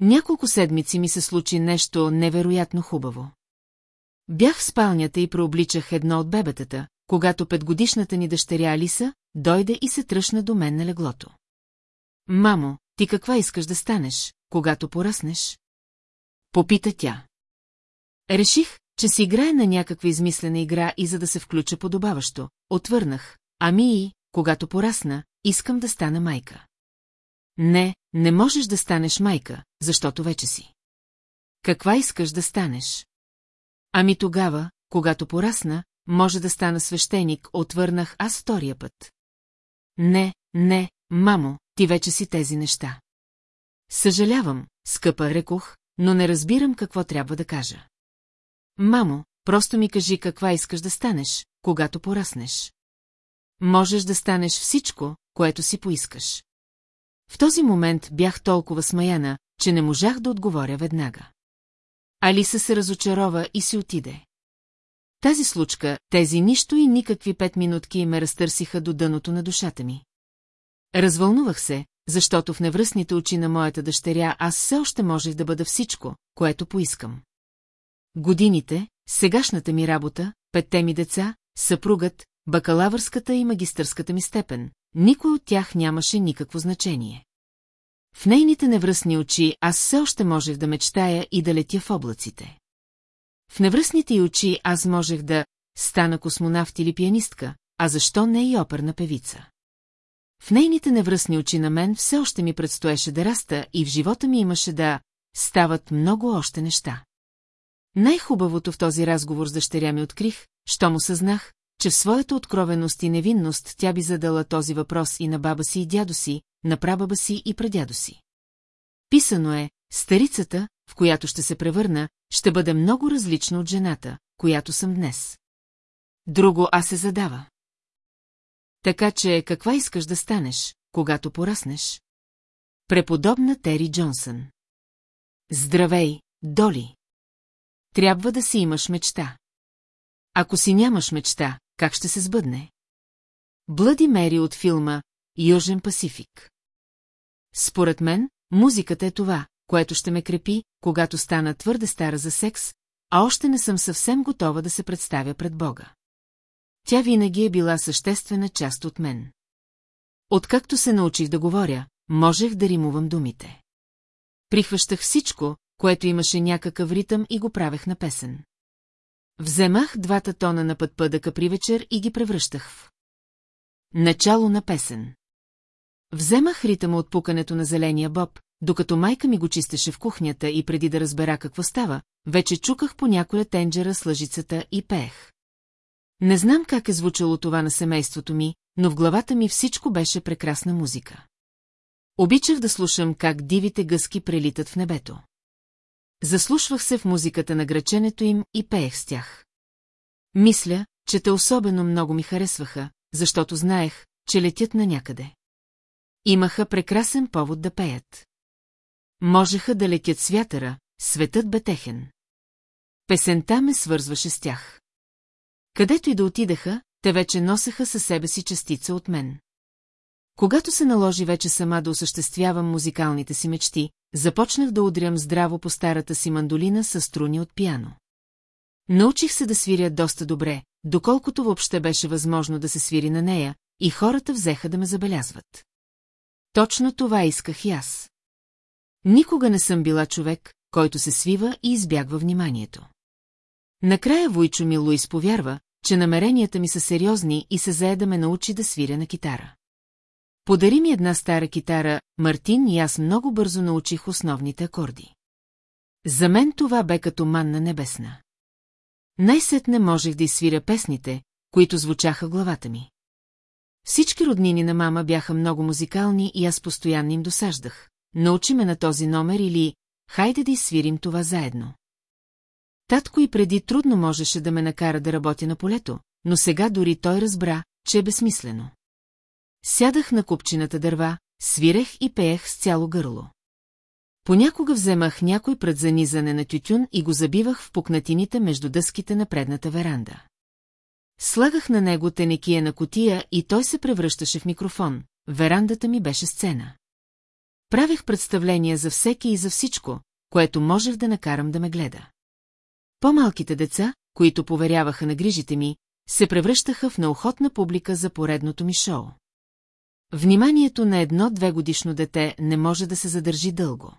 Няколко седмици ми се случи нещо невероятно хубаво. Бях в спалнята и прообличах едно от бебетата, когато петгодишната ни дъщеря Алиса дойде и се тръщна до мен на леглото. Мамо, ти каква искаш да станеш, когато поръснеш? Попита тя. Реших, че си играе на някаква измислена игра и за да се включа подобаващо, отвърнах, ами и, когато порасна, искам да стана майка. Не, не можеш да станеш майка, защото вече си. Каква искаш да станеш? Ами тогава, когато порасна, може да стана свещеник, отвърнах аз втория път. Не, не, мамо, ти вече си тези неща. Съжалявам, скъпа, рекох, но не разбирам какво трябва да кажа. Мамо, просто ми кажи каква искаш да станеш, когато пораснеш. Можеш да станеш всичко, което си поискаш. В този момент бях толкова смаяна, че не можах да отговоря веднага. Алиса се разочарова и си отиде. Тази случка, тези нищо и никакви пет минутки ме разтърсиха до дъното на душата ми. Развълнувах се, защото в невръстните очи на моята дъщеря аз все още можех да бъда всичко, което поискам. Годините, сегашната ми работа, петте ми деца, съпругът, бакалавърската и магистърската ми степен, никой от тях нямаше никакво значение. В нейните невръстни очи аз все още можех да мечтая и да летя в облаците. В невръстните й очи аз можех да стана космонавт или пианистка, а защо не и оперна певица. В нейните невръстни очи на мен все още ми предстоеше да раста и в живота ми имаше да стават много още неща. Най-хубавото в този разговор с дъщеря ми открих, що му съзнах, че в своята откровеност и невинност тя би задала този въпрос и на баба си и дядо си, на прабаба си и прадядо си. Писано е, старицата, в която ще се превърна, ще бъде много различна от жената, която съм днес. Друго аз се задава. Така че каква искаш да станеш, когато пораснеш? Преподобна Тери Джонсън. Здравей, Доли! Трябва да си имаш мечта. Ако си нямаш мечта, как ще се сбъдне? Блади Мери от филма Южен Пасифик. Според мен, музиката е това, което ще ме крепи, когато стана твърде стара за секс, а още не съм съвсем готова да се представя пред Бога. Тя винаги е била съществена част от мен. Откакто се научих да говоря, можех да римувам думите. Прихващах всичко, което имаше някакъв ритъм и го правех на песен. Вземах двата тона на път пъдъка при вечер и ги превръщах в начало на песен. Вземах ритъма от пукането на зеления боб, докато майка ми го чистеше в кухнята и преди да разбера какво става, вече чуках по няколя тенджера с лъжицата и пеех. Не знам как е звучало това на семейството ми, но в главата ми всичко беше прекрасна музика. Обичах да слушам как дивите гъски прелитат в небето. Заслушвах се в музиката на граченето им и пеех с тях. Мисля, че те особено много ми харесваха, защото знаех, че летят на някъде. Имаха прекрасен повод да пеят. Можеха да летят с вятъра, светът бе техен. Песента ме свързваше с тях. Където и да отидаха, те вече носеха със себе си частица от мен. Когато се наложи вече сама да осъществявам музикалните си мечти, започнах да удрям здраво по старата си мандолина с струни от пиано. Научих се да свиря доста добре, доколкото въобще беше възможно да се свири на нея, и хората взеха да ме забелязват. Точно това исках и аз. Никога не съм била човек, който се свива и избягва вниманието. Накрая Войчо ми Луис повярва, че намеренията ми са сериозни и се зае да ме научи да свиря на китара. Подари ми една стара китара, Мартин и аз много бързо научих основните акорди. За мен това бе като манна небесна. Най-сетне можех да изсвиря песните, които звучаха главата ми. Всички роднини на мама бяха много музикални и аз постоянно им досаждах. Научи ме на този номер или «Хайде да изсвирим това заедно». Татко и преди трудно можеше да ме накара да работя на полето, но сега дори той разбра, че е безсмислено. Сядах на купчината дърва, свирех и пеех с цяло гърло. Понякога вземах някой пред занизане на тютюн и го забивах в пукнатините между дъските на предната веранда. Слагах на него тенекия на котия и той се превръщаше в микрофон. Верандата ми беше сцена. Правех представления за всеки и за всичко, което можех да накарам да ме гледа. По-малките деца, които поверяваха на грижите ми, се превръщаха в неохотна публика за поредното ми шоу. Вниманието на едно-две годишно дете не може да се задържи дълго.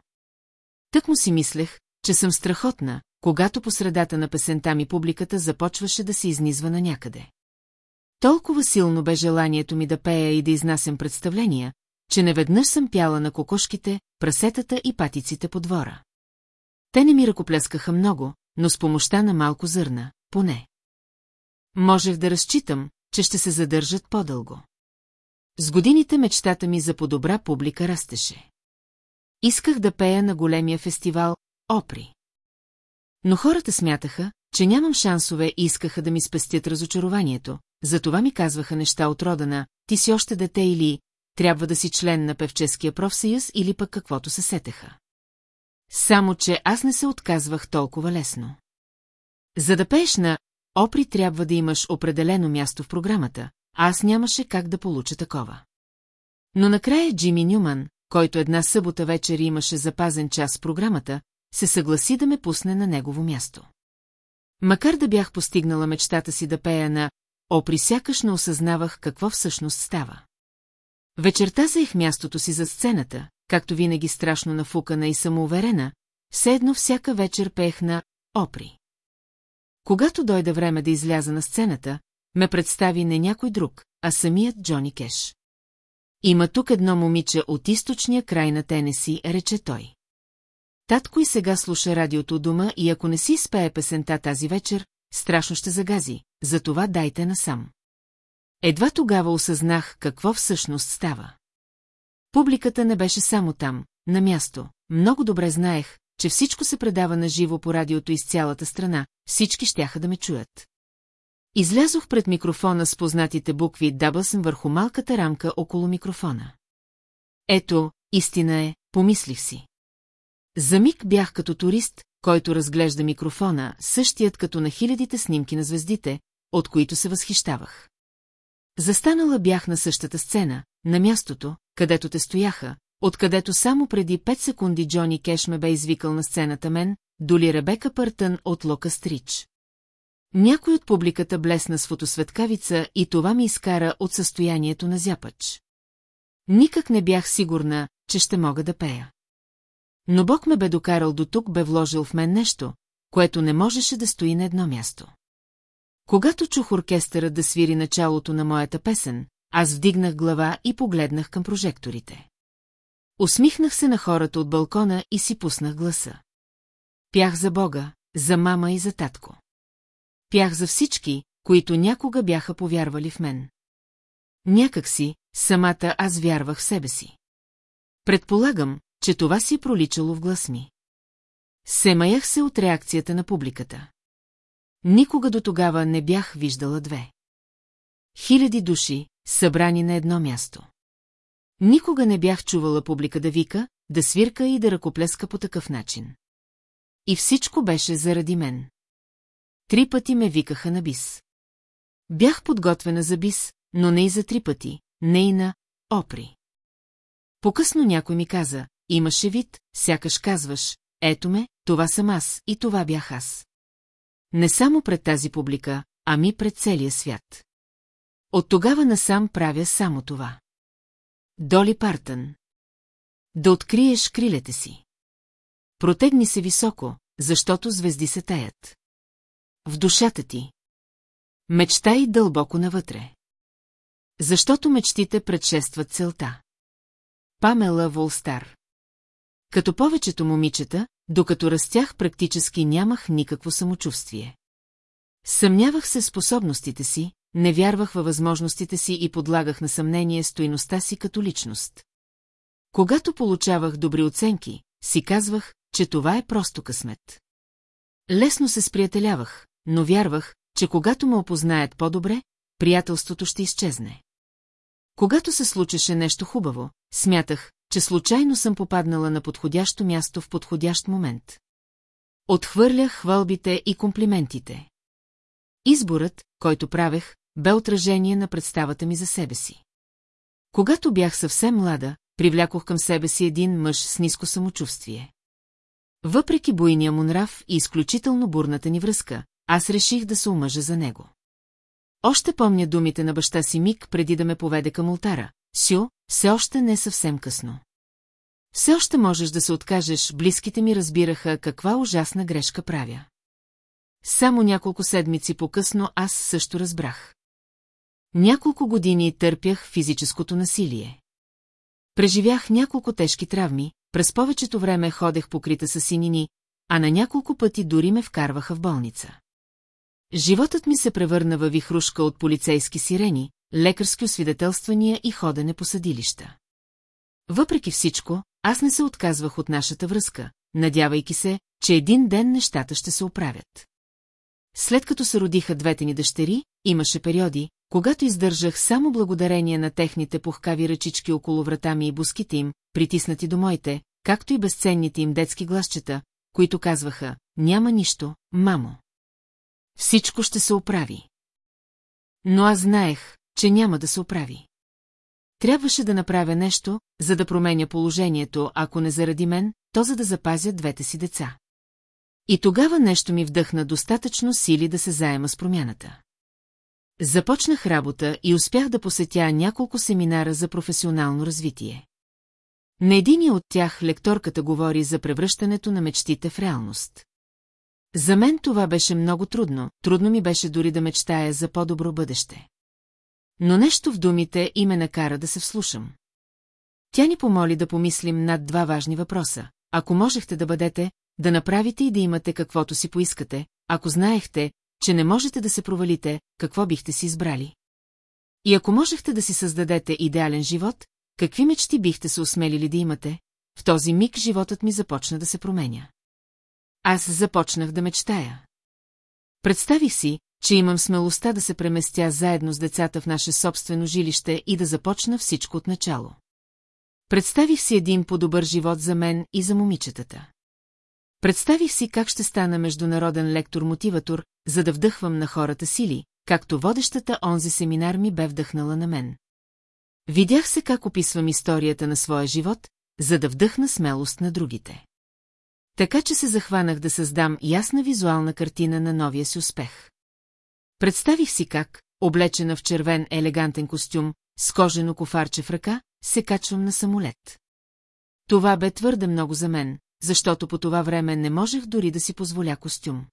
Тък му си мислех, че съм страхотна, когато по средата на песента ми публиката започваше да се изнизва на някъде. Толкова силно бе желанието ми да пея и да изнасям представления, че неведнъж съм пяла на кокошките, прасетата и патиците по двора. Те не ми ръкопляскаха много, но с помощта на малко зърна, поне. Можех да разчитам, че ще се задържат по-дълго. С годините мечтата ми за по-добра публика растеше. Исках да пея на големия фестивал Опри. Но хората смятаха, че нямам шансове и искаха да ми спестят разочарованието, затова ми казваха неща от родана, ти си още дете или трябва да си член на певческия профсъюз или пък каквото се сетеха. Само, че аз не се отказвах толкова лесно. За да пееш на Опри трябва да имаш определено място в програмата, аз нямаше как да получа такова. Но накрая Джими Нюман, който една събота вечер имаше запазен час в програмата, се съгласи да ме пусне на негово място. Макар да бях постигнала мечтата си да пея на Опри сякаш не осъзнавах какво всъщност става. Вечерта заех мястото си за сцената, както винаги страшно нафукана и самоуверена, все едно всяка вечер пеех на Опри. Когато дойде време да изляза на сцената, ме представи не някой друг, а самият Джони Кеш. Има тук едно момиче от източния край на Тенеси, рече той. Татко и сега слуша радиото дома и ако не си спее песента тази вечер, страшно ще загази, затова дайте насам. Едва тогава осъзнах какво всъщност става. Публиката не беше само там, на място. Много добре знаех, че всичко се предава на живо по радиото из цялата страна, всички щяха да ме чуят. Излязох пред микрофона с познатите букви Дабълсън върху малката рамка около микрофона. Ето, истина е, помислих си. За миг бях като турист, който разглежда микрофона, същият като на хилядите снимки на звездите, от които се възхищавах. Застанала бях на същата сцена, на мястото, където те стояха, откъдето само преди пет секунди Джони Кеш ме бе извикал на сцената мен, доли Ребека Пъртън от Лока Стрич. Някой от публиката блесна с фотосветкавица и това ми изкара от състоянието на зяпач. Никак не бях сигурна, че ще мога да пея. Но Бог ме бе докарал до тук, бе вложил в мен нещо, което не можеше да стои на едно място. Когато чух оркестъра да свири началото на моята песен, аз вдигнах глава и погледнах към прожекторите. Усмихнах се на хората от балкона и си пуснах гласа. Пях за Бога, за мама и за татко. Пях за всички, които някога бяха повярвали в мен. Някак си, самата аз вярвах в себе си. Предполагам, че това си проличало в глас ми. Семаях се от реакцията на публиката. Никога до тогава не бях виждала две. Хиляди души, събрани на едно място. Никога не бях чувала публика да вика, да свирка и да ръкоплеска по такъв начин. И всичко беше заради мен. Три пъти ме викаха на бис. Бях подготвена за бис, но не и за три пъти, не и на опри. Покъсно някой ми каза, имаше вид, сякаш казваш, ето ме, това съм аз и това бях аз. Не само пред тази публика, ами пред целия свят. От тогава насам правя само това. Доли Партън. Да откриеш крилете си. Протегни се високо, защото звезди се таят. В душата ти. Мечтай дълбоко навътре. Защото мечтите предшестват целта. Памела Волстар Като повечето момичета, докато растях практически нямах никакво самочувствие. Съмнявах се способностите си, не вярвах във възможностите си и подлагах на съмнение стоиността си като личност. Когато получавах добри оценки, си казвах, че това е просто късмет. Лесно се сприятелявах, но вярвах, че когато ме опознаят по-добре, приятелството ще изчезне. Когато се случеше нещо хубаво, смятах, че случайно съм попаднала на подходящо място в подходящ момент. Отхвърлях хвалбите и комплиментите. Изборът, който правех, бе отражение на представата ми за себе си. Когато бях съвсем млада, привлякох към себе си един мъж с ниско самочувствие. Въпреки буйния му нрав и изключително бурната ни връзка, аз реших да се омъжа за него. Още помня думите на баща си Мик преди да ме поведе към ултара. Сю, все още не е съвсем късно. Все още можеш да се откажеш, близките ми разбираха каква ужасна грешка правя. Само няколко седмици по-късно аз също разбрах. Няколко години търпях физическото насилие. Преживях няколко тежки травми, през повечето време ходех покрита с синини, а на няколко пъти дори ме вкарваха в болница. Животът ми се превърна във вихрушка от полицейски сирени, лекарски освидетелствания и ходене по съдилища. Въпреки всичко, аз не се отказвах от нашата връзка, надявайки се, че един ден нещата ще се оправят. След като се родиха двете ни дъщери, имаше периоди, когато издържах само благодарение на техните пухкави ръчички около врата ми и буските им, притиснати до моите, както и безценните им детски гласчета, които казваха «Няма нищо, мамо». Всичко ще се оправи. Но аз знаех, че няма да се оправи. Трябваше да направя нещо, за да променя положението, ако не заради мен, то за да запазя двете си деца. И тогава нещо ми вдъхна достатъчно сили да се заема с промяната. Започнах работа и успях да посетя няколко семинара за професионално развитие. На единия от тях лекторката говори за превръщането на мечтите в реалност. За мен това беше много трудно, трудно ми беше дори да мечтая за по-добро бъдеще. Но нещо в думите и ме накара да се вслушам. Тя ни помоли да помислим над два важни въпроса. Ако можехте да бъдете, да направите и да имате каквото си поискате, ако знаехте, че не можете да се провалите, какво бихте си избрали? И ако можехте да си създадете идеален живот, какви мечти бихте се осмелили да имате? В този миг животът ми започна да се променя. Аз започнах да мечтая. Представих си, че имам смелостта да се преместя заедно с децата в наше собствено жилище и да започна всичко от начало. Представих си един по-добър живот за мен и за момичетата. Представих си как ще стана международен лектор-мотиватор, за да вдъхвам на хората сили, както водещата онзи семинар ми бе вдъхнала на мен. Видях се как описвам историята на своя живот, за да вдъхна смелост на другите. Така че се захванах да създам ясна визуална картина на новия си успех. Представих си как, облечена в червен елегантен костюм, с кожено кофарче в ръка, се качвам на самолет. Това бе твърде много за мен, защото по това време не можех дори да си позволя костюм.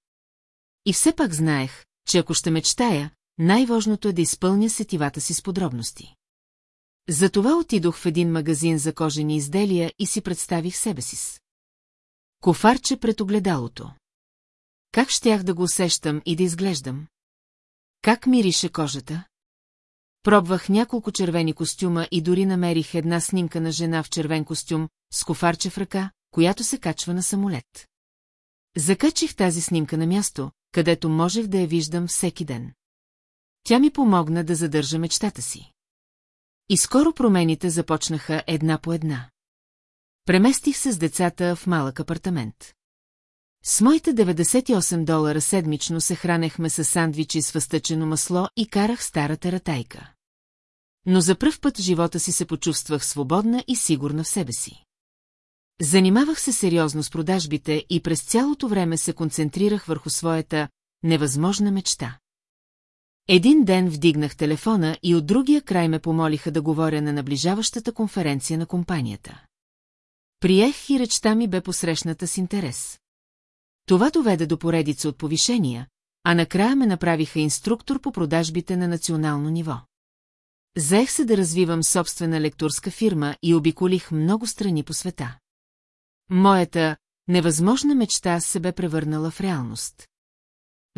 И все пак знаех, че ако ще мечтая, най-важното е да изпълня сетивата си с подробности. Затова отидох в един магазин за кожени изделия и си представих себе си с. Кофарче пред огледалото. Как щях да го усещам и да изглеждам? Как мирише кожата? Пробвах няколко червени костюма и дори намерих една снимка на жена в червен костюм, с кофарче в ръка, която се качва на самолет. Закачих тази снимка на място, където можех да я виждам всеки ден. Тя ми помогна да задържа мечтата си. И скоро промените започнаха една по една. Преместих се с децата в малък апартамент. С моите 98 долара седмично се хранехме с сандвичи с въстъчено масло и карах старата ратайка. Но за пръв път в живота си се почувствах свободна и сигурна в себе си. Занимавах се сериозно с продажбите и през цялото време се концентрирах върху своята невъзможна мечта. Един ден вдигнах телефона и от другия край ме помолиха да говоря на наближаващата конференция на компанията. Приех и речта ми бе посрещната с интерес. Това доведе до поредица от повишения, а накрая ме направиха инструктор по продажбите на национално ниво. Заех се да развивам собствена лекторска фирма и обиколих много страни по света. Моята невъзможна мечта се бе превърнала в реалност.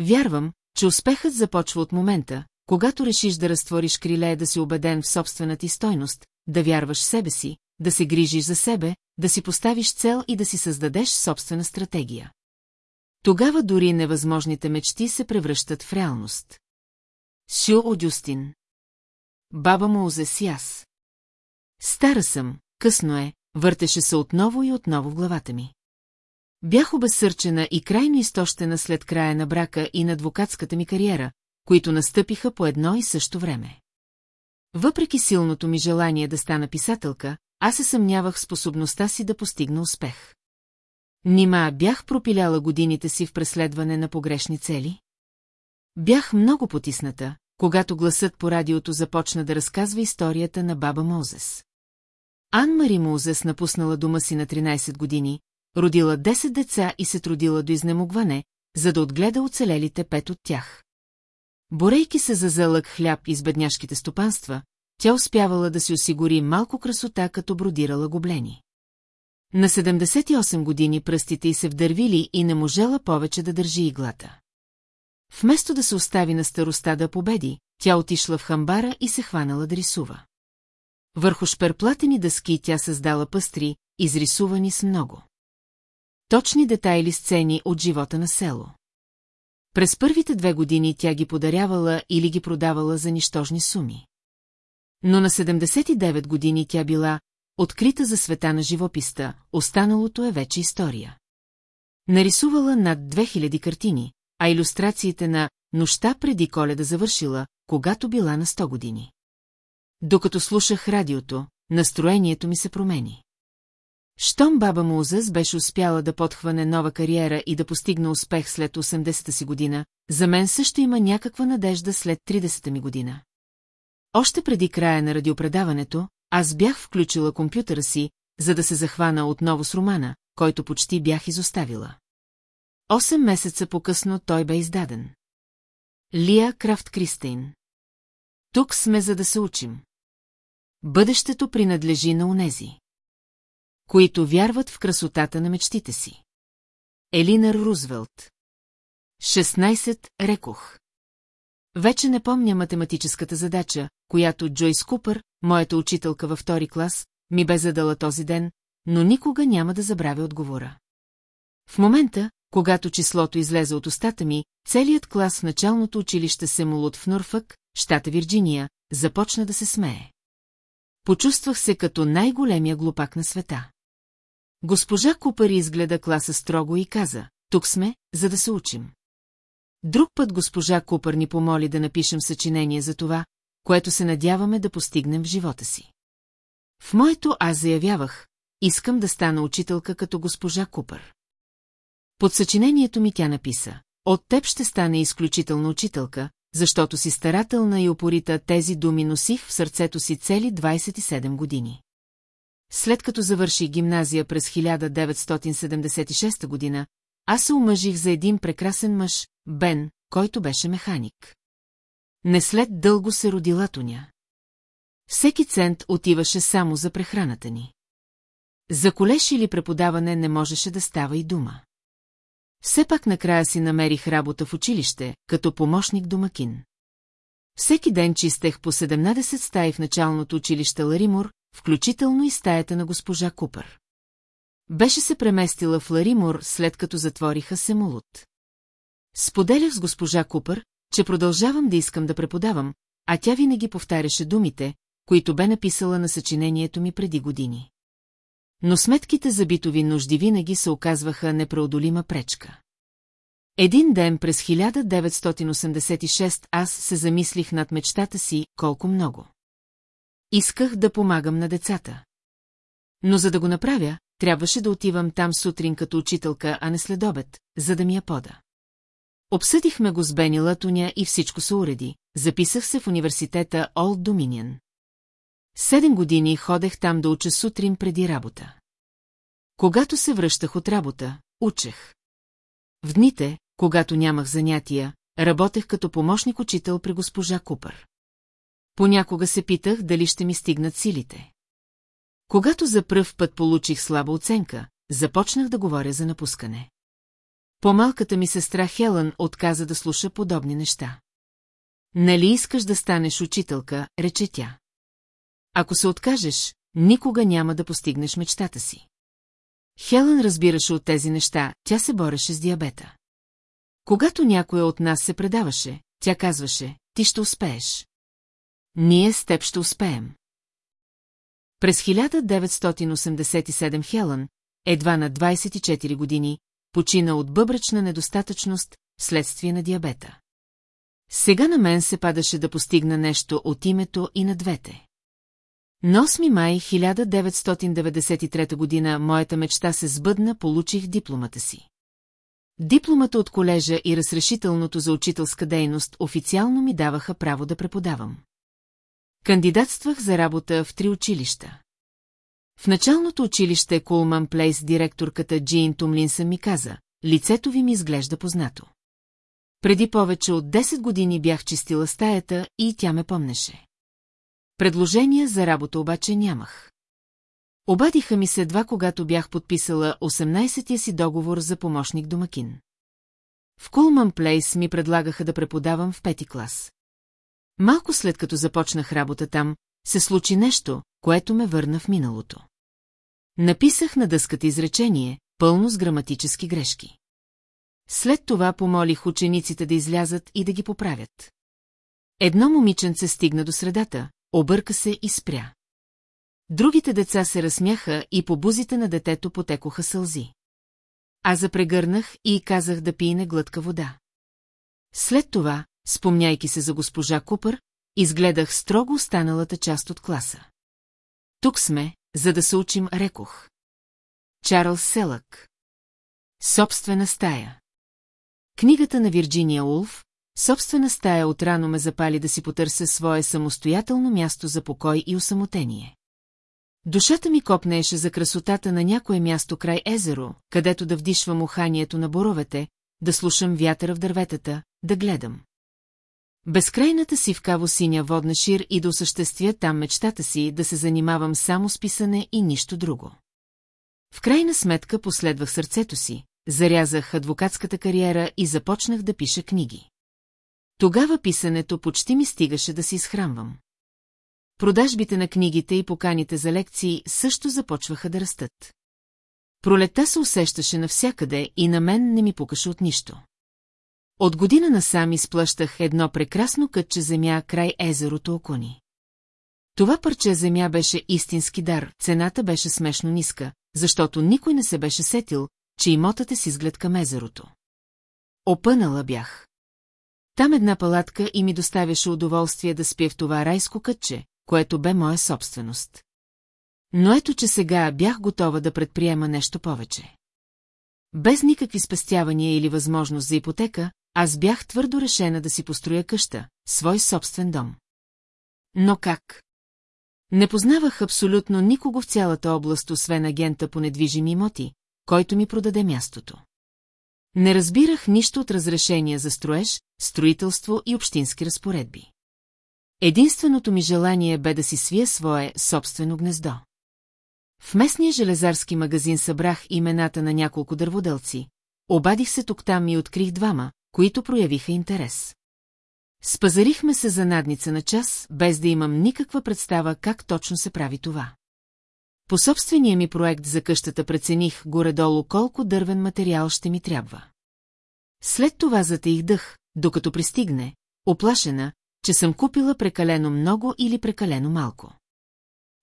Вярвам, че успехът започва от момента, когато решиш да разтвориш криле, да си убеден в собствената ти стойност, да вярваш в себе си, да се грижиш за себе, да си поставиш цел и да си създадеш собствена стратегия. Тогава дори невъзможните мечти се превръщат в реалност. Сю Одюстин Баба му узе аз. Стара съм, късно е, въртеше се отново и отново в главата ми. Бях обезсърчена и крайно изтощена след края на брака и на адвокатската ми кариера, които настъпиха по едно и също време. Въпреки силното ми желание да стана писателка, аз се съмнявах в способността си да постигна успех. Нима бях пропиляла годините си в преследване на погрешни цели? Бях много потисната, когато гласът по радиото започна да разказва историята на баба Мозес. Ан Мари Мозес напуснала дома си на 13 години, родила 10 деца и се трудила до изнемогване, за да отгледа оцелелите пет от тях. Борейки се за залък хляб из бедняшките стопанства, тя успявала да си осигури малко красота, като бродирала гоблени. На 78 години пръстите й се вдървили и не можела повече да държи иглата. Вместо да се остави на староста да победи, тя отишла в хамбара и се хванала да рисува. Върху шперплатени дъски тя създала пъстри, изрисувани с много. Точни детайли сцени от живота на село. През първите две години тя ги подарявала или ги продавала за нищожни суми. Но на 79 години тя била открита за света на живописта, останалото е вече история. Нарисувала над 2000 картини, а иллюстрациите на «Нощта преди коледа завършила, когато била на 100 години». Докато слушах радиото, настроението ми се промени. Щом баба Музъс беше успяла да подхване нова кариера и да постигне успех след 80-та си година, за мен също има някаква надежда след 30-та ми година. Още преди края на радиопредаването, аз бях включила компютъра си, за да се захвана отново с романа, който почти бях изоставила. Осем месеца по-късно той бе издаден. Лия Крафт Кристейн Тук сме за да се учим. Бъдещето принадлежи на унези, които вярват в красотата на мечтите си. Елинар Рузвелт 16. Рекох Вече не помня математическата задача, която Джойс Купър, моята учителка във втори клас, ми бе задала този ден, но никога няма да забравя отговора. В момента, когато числото излезе от устата ми, целият клас в началното училище Семолот в Норфък, щата Вирджиния, започна да се смее. Почувствах се като най-големия глупак на света. Госпожа Купър изгледа класа строго и каза, тук сме, за да се учим. Друг път госпожа Купър ни помоли да напишем съчинение за това, което се надяваме да постигнем в живота си. В моето аз заявявах, искам да стана учителка като госпожа Купър. Под съчинението ми тя написа, от теб ще стане изключителна учителка, защото си старателна и опорита тези думи носих в сърцето си цели 27 години. След като завърших гимназия през 1976 година, аз се омъжих за един прекрасен мъж, Бен, който беше механик. Не след дълго се роди Латуня. Всеки цент отиваше само за прехраната ни. За колеш или преподаване не можеше да става и дума. Все пак накрая си намерих работа в училище, като помощник домакин. Всеки ден чистех по 17 стаи в началното училище Ларимор, включително и стаята на госпожа Купър. Беше се преместила в Ларимор, след като затвориха Семолут. Споделях с госпожа Купър, че продължавам да искам да преподавам, а тя винаги повтаряше думите, които бе написала на съчинението ми преди години. но сметките за битови нужди винаги се оказваха непреодолима пречка. Един ден през 1986 аз се замислих над мечтата си колко много. Исках да помагам на децата. Но за да го направя, трябваше да отивам там сутрин като учителка, а не след обед, за да ми я пода. Обсъдихме го с Бени Латуня и всичко се уреди. Записах се в университета Олд Доминион. Седем години ходех там да уча сутрин преди работа. Когато се връщах от работа, учех. В дните, когато нямах занятия, работех като помощник учител при госпожа Купър. Понякога се питах дали ще ми стигнат силите. Когато за пръв път получих слаба оценка, започнах да говоря за напускане. По-малката ми сестра Хелън отказа да слуша подобни неща. Нали искаш да станеш учителка, рече тя. Ако се откажеш, никога няма да постигнеш мечтата си. Хелън разбираше от тези неща, тя се бореше с диабета. Когато някоя от нас се предаваше, тя казваше, ти ще успееш. Ние с теб ще успеем. През 1987 Хелън, едва на 24 години, почина от бъбречна недостатъчност вследствие на диабета. Сега на мен се падаше да постигна нещо от името и на двете. На 8 май 1993 година моята мечта се сбъдна, получих дипломата си. Дипломата от колежа и разрешителното за учителска дейност официално ми даваха право да преподавам. Кандидатствах за работа в три училища. В началното училище Кулман Плейс директорката Джин Тумлинсън ми каза, лицето ви ми изглежда познато. Преди повече от 10 години бях чистила стаята и тя ме помнеше. Предложения за работа обаче нямах. Обадиха ми се едва когато бях подписала 18-я си договор за помощник домакин. В Кулман Плейс ми предлагаха да преподавам в пети клас. Малко след като започнах работа там, се случи нещо, което ме върна в миналото. Написах на дъската изречение, пълно с граматически грешки. След това помолих учениците да излязат и да ги поправят. Едно момиченце стигна до средата, обърка се и спря. Другите деца се разсмяха и по бузите на детето потекоха сълзи. Аз запрегърнах и казах да пине глътка вода. След това, спомняйки се за госпожа Купър, изгледах строго останалата част от класа. Тук сме, за да се учим, рекох. Чарлз Селък. Собствена стая. Книгата на Вирджиния Улф, собствена стая отрано ме запали да си потърся свое самостоятелно място за покой и усамотение. Душата ми копнееше за красотата на някое място край езеро, където да вдишвам уханието на боровете, да слушам вятъра в дърветата, да гледам. Безкрайната си вкаво-синя водна шир и да осъществя там мечтата си да се занимавам само с писане и нищо друго. В крайна сметка последвах сърцето си, зарязах адвокатската кариера и започнах да пиша книги. Тогава писането почти ми стигаше да си изхранвам. Продажбите на книгите и поканите за лекции също започваха да растат. Пролета се усещаше навсякъде и на мен не ми пукаше от нищо. От година насам изплащах едно прекрасно кътче земя край езерото Окуни. Това парче земя беше истински дар, цената беше смешно ниска, защото никой не се беше сетил, че имотът е с изглед към езерото. Опънала бях. Там една палатка и ми доставяше удоволствие да спя в това райско кътче, което бе моя собственост. Но ето, че сега бях готова да предприема нещо повече. Без никакви спестявания или възможност за ипотека, аз бях твърдо решена да си построя къща, свой собствен дом. Но как? Не познавах абсолютно никого в цялата област, освен агента по недвижими имоти, който ми продаде мястото. Не разбирах нищо от разрешения за строеж, строителство и общински разпоредби. Единственото ми желание бе да си свия свое собствено гнездо. В местния железарски магазин събрах имената на няколко дърводелци, обадих се тук-там и открих двама, които проявиха интерес. Спазарихме се за надница на час, без да имам никаква представа как точно се прави това. По собствения ми проект за къщата прецених горе-долу колко дървен материал ще ми трябва. След това затаих дъх, докато пристигне, оплашена, че съм купила прекалено много или прекалено малко.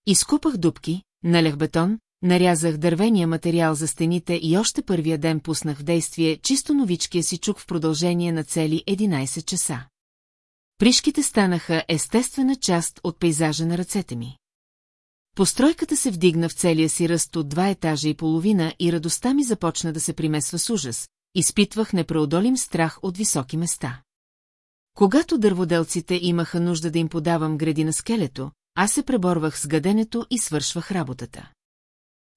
Изкупах дубки, налех бетон, нарязах дървения материал за стените и още първия ден пуснах в действие чисто новичкия си чук в продължение на цели 11 часа. Пришките станаха естествена част от пейзажа на ръцете ми. Постройката се вдигна в целия си ръст от два етажа и половина и радостта ми започна да се примесва с ужас. Изпитвах непреодолим страх от високи места. Когато дърводелците имаха нужда да им подавам гради на скелето, аз се преборвах с гаденето и свършвах работата.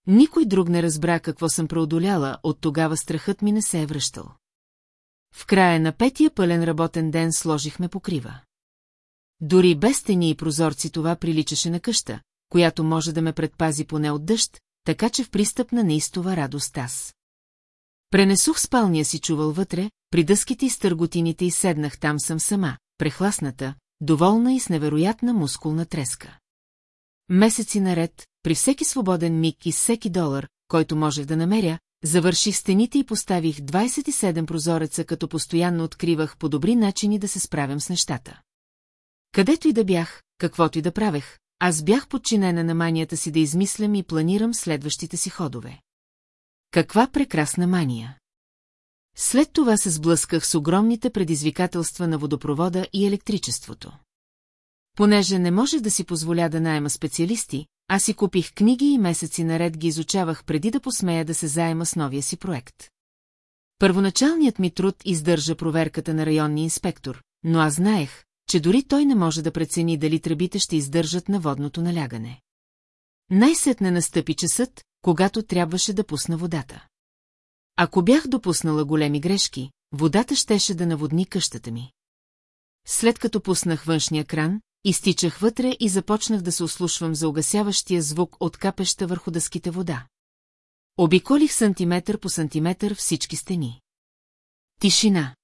Никой друг не разбра какво съм преодоляла, от тогава страхът ми не се е връщал. В края на петия пълен работен ден сложихме покрива. Дори без стени и прозорци това приличаше на къща, която може да ме предпази поне от дъжд, така че в пристъп на неистова радост аз. Пренесох спалния си чувал вътре, при дъските и стърготините и седнах там съм сама, прехласната, доволна и с невероятна мускулна треска. Месеци наред, при всеки свободен миг и всеки долар, който можех да намеря, завърших стените и поставих 27 прозореца, като постоянно откривах по добри начини да се справям с нещата. Където и да бях, каквото и да правех, аз бях подчинена на манията си да измислям и планирам следващите си ходове. Каква прекрасна мания! След това се сблъсках с огромните предизвикателства на водопровода и електричеството. Понеже не можех да си позволя да найема специалисти, аз си купих книги и месеци наред ги изучавах преди да посмея да се заема с новия си проект. Първоначалният ми труд издържа проверката на районния инспектор, но аз знаех, че дори той не може да прецени дали тръбите ще издържат на водното налягане. Най-сетне настъпи часът, когато трябваше да пусна водата. Ако бях допуснала големи грешки, водата щеше да наводни къщата ми. След като пуснах външния кран, изтичах вътре и започнах да се ослушвам за угасяващия звук от капеща върху дъските вода. Обиколих сантиметър по сантиметър всички стени. Тишина.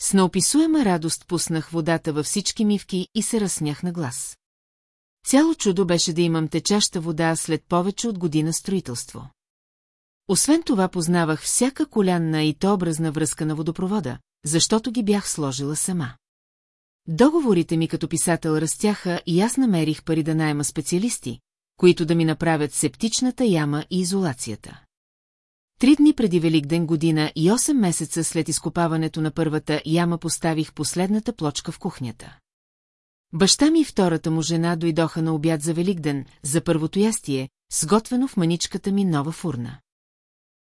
С неописуема радост пуснах водата във всички мивки и се разсмях на глас. Цяло чудо беше да имам течаща вода след повече от година строителство. Освен това познавах всяка колянна и то образна връзка на водопровода, защото ги бях сложила сама. Договорите ми като писател растяха и аз намерих пари да найма специалисти, които да ми направят септичната яма и изолацията. Три дни преди Великден година и 8 месеца след изкопаването на първата яма поставих последната плочка в кухнята. Баща ми и втората му жена дойдоха на обяд за Великден, за първото ястие, сготвено в маничката ми нова фурна.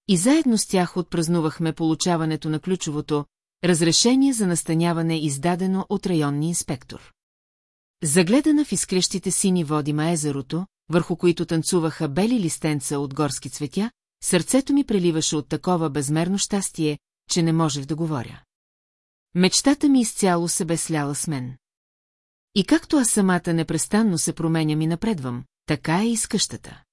И заедно с тях отпразнувахме получаването на ключовото разрешение за настаняване, издадено от районния инспектор. Загледана в изкрещите сини води ма езерото, върху които танцуваха бели листенца от горски цветя, сърцето ми преливаше от такова безмерно щастие, че не можех да говоря. Мечтата ми изцяло се бе сляла с мен. И както аз самата непрестанно се променям и напредвам, така е и с къщата.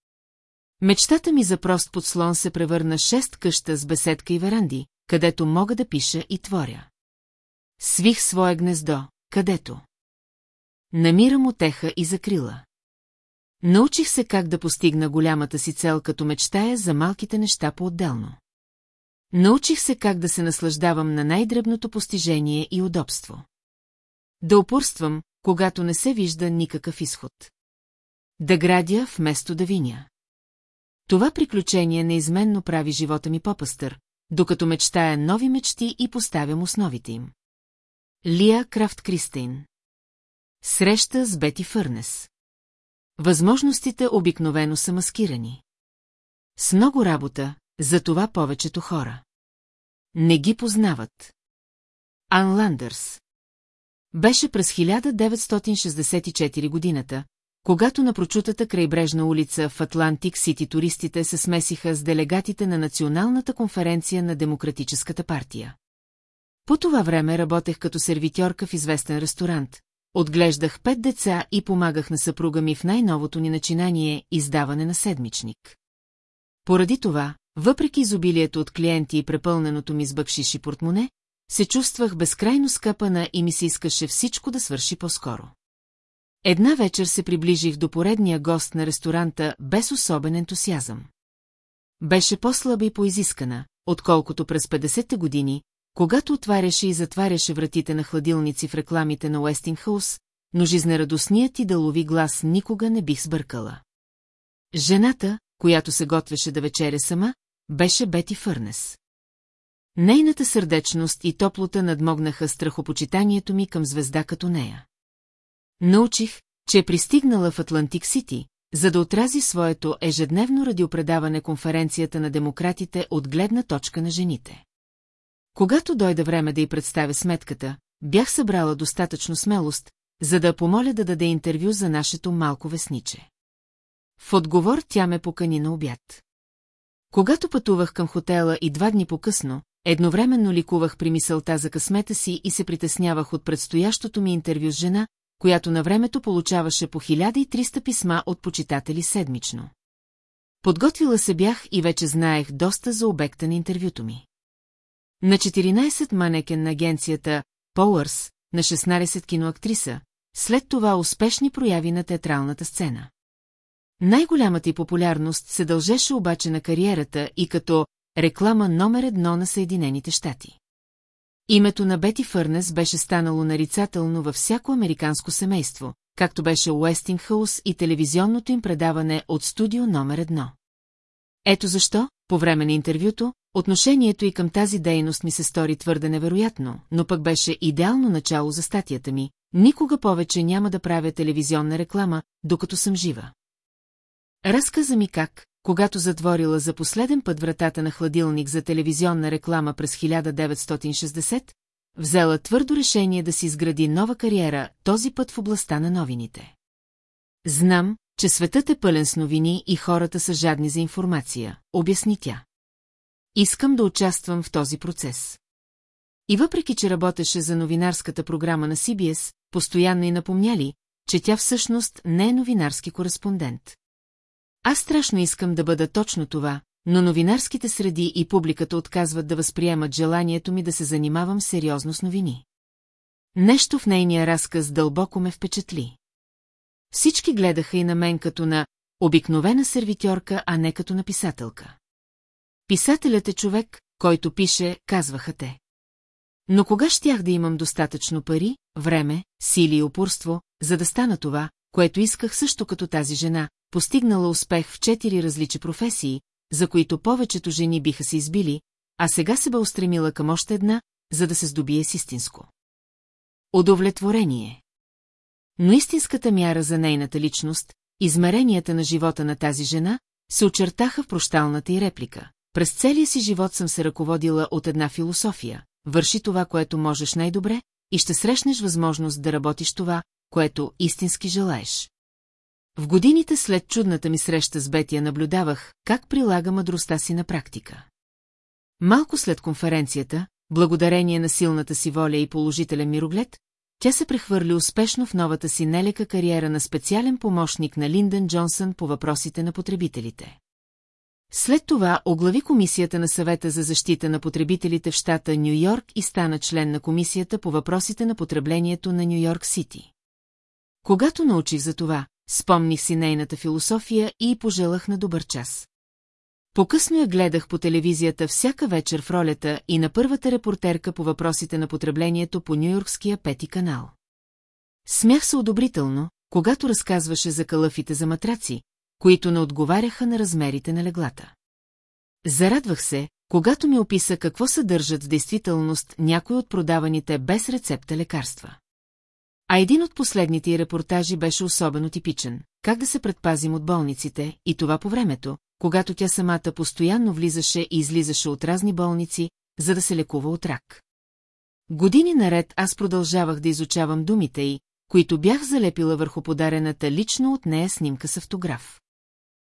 Мечтата ми за прост подслон се превърна шест къща с беседка и веранди, където мога да пиша и творя. Свих свое гнездо, където. Намирам отеха и закрила. Научих се как да постигна голямата си цел, като мечтая за малките неща по-отделно. Научих се как да се наслаждавам на най-дребното постижение и удобство. Да упорствам, когато не се вижда никакъв изход. Да градя вместо да виня. Това приключение неизменно прави живота ми по-пъстър, докато мечтая нови мечти и поставям основите им. Лия Крафт Кристейн Среща с Бети Фърнес Възможностите обикновено са маскирани. С много работа, за това повечето хора. Не ги познават. Ан Ландърс Беше през 1964 годината, когато на прочутата крайбрежна улица в Атлантик Сити туристите се смесиха с делегатите на Националната конференция на Демократическата партия. По това време работех като сервитьорка в известен ресторант, отглеждах пет деца и помагах на съпруга ми в най-новото ни начинание – издаване на седмичник. Поради това, въпреки изобилието от клиенти и препълненото ми с бъкшиши портмоне, се чувствах безкрайно скъпана и ми се искаше всичко да свърши по-скоро. Една вечер се приближих до поредния гост на ресторанта без особен ентусиазъм. Беше по-слаба и поизискана, отколкото през 50-те години, когато отваряше и затваряше вратите на хладилници в рекламите на Уестингхаус, но жизнерадостният и дълови глас никога не бих сбъркала. Жената, която се готвеше да вечеря сама, беше Бети Фърнес. Нейната сърдечност и топлота надмогнаха страхопочитанието ми към звезда като нея. Научих, че е пристигнала в Атлантик Сити, за да отрази своето ежедневно радиопредаване конференцията на демократите от гледна точка на жените. Когато дойде време да й представя сметката, бях събрала достатъчно смелост, за да помоля да даде интервю за нашето малко весниче. В отговор тя ме покани на обяд. Когато пътувах към хотела и два дни по-късно, едновременно ликувах при мисълта за късмета си и се притеснявах от предстоящото ми интервю с жена, която на времето получаваше по 1300 писма от почитатели седмично. Подготвила се бях и вече знаех доста за обекта на интервюто ми. На 14 манекен на агенцията Powers, на 16 киноактриса, след това успешни прояви на театралната сцена. Най-голямата й популярност се дължеше обаче на кариерата и като реклама номер едно на Съединените щати. Името на Бети Фърнес беше станало нарицателно във всяко американско семейство, както беше Уестингхаус и телевизионното им предаване от студио номер едно. Ето защо, по време на интервюто, отношението и към тази дейност ми се стори твърде невероятно, но пък беше идеално начало за статията ми, никога повече няма да правя телевизионна реклама, докато съм жива. Разказа ми как, когато затворила за последен път вратата на хладилник за телевизионна реклама през 1960, взела твърдо решение да си изгради нова кариера, този път в областта на новините. Знам, че светът е пълен с новини и хората са жадни за информация, обясни тя. Искам да участвам в този процес. И въпреки, че работеше за новинарската програма на CBS, постоянно и напомняли, че тя всъщност не е новинарски кореспондент. Аз страшно искам да бъда точно това, но новинарските среди и публиката отказват да възприемат желанието ми да се занимавам сериозно с новини. Нещо в нейния разказ дълбоко ме впечатли. Всички гледаха и на мен като на обикновена сервитьорка, а не като на писателка. Писателят е човек, който пише, казваха те. Но кога щях да имам достатъчно пари, време, сили и упорство, за да стана това, което исках също като тази жена, постигнала успех в четири различни професии, за които повечето жени биха се избили, а сега се бе устремила към още една, за да се здобие с истинско. Удовлетворение. Но истинската мяра за нейната личност, измеренията на живота на тази жена, се очертаха в прощалната й реплика. През целия си живот съм се ръководила от една философия. Върши това, което можеш най-добре, и ще срещнеш възможност да работиш това, което истински желаеш. В годините след чудната ми среща с Бетия наблюдавах, как прилага мъдростта си на практика. Малко след конференцията, благодарение на силната си воля и положителен мироглед, тя се прехвърли успешно в новата си нелека кариера на специален помощник на Линдън Джонсън по въпросите на потребителите. След това оглави Комисията на съвета за защита на потребителите в щата Нью-Йорк и стана член на Комисията по въпросите на потреблението на Нью-Йорк Сити. Когато научих за това, спомних си нейната философия и пожелах на добър час. По-късно я гледах по телевизията всяка вечер в ролята и на първата репортерка по въпросите на потреблението по Нью-Йоркския пети канал. Смях се одобрително, когато разказваше за калъфите за матраци, които не отговаряха на размерите на леглата. Зарадвах се, когато ми описа какво съдържат в действителност някои от продаваните без рецепта лекарства. А един от последните репортажи беше особено типичен. Как да се предпазим от болниците, и това по времето, когато тя самата постоянно влизаше и излизаше от разни болници, за да се лекува от рак. Години наред аз продължавах да изучавам думите й, които бях залепила върху подарената лично от нея снимка с автограф.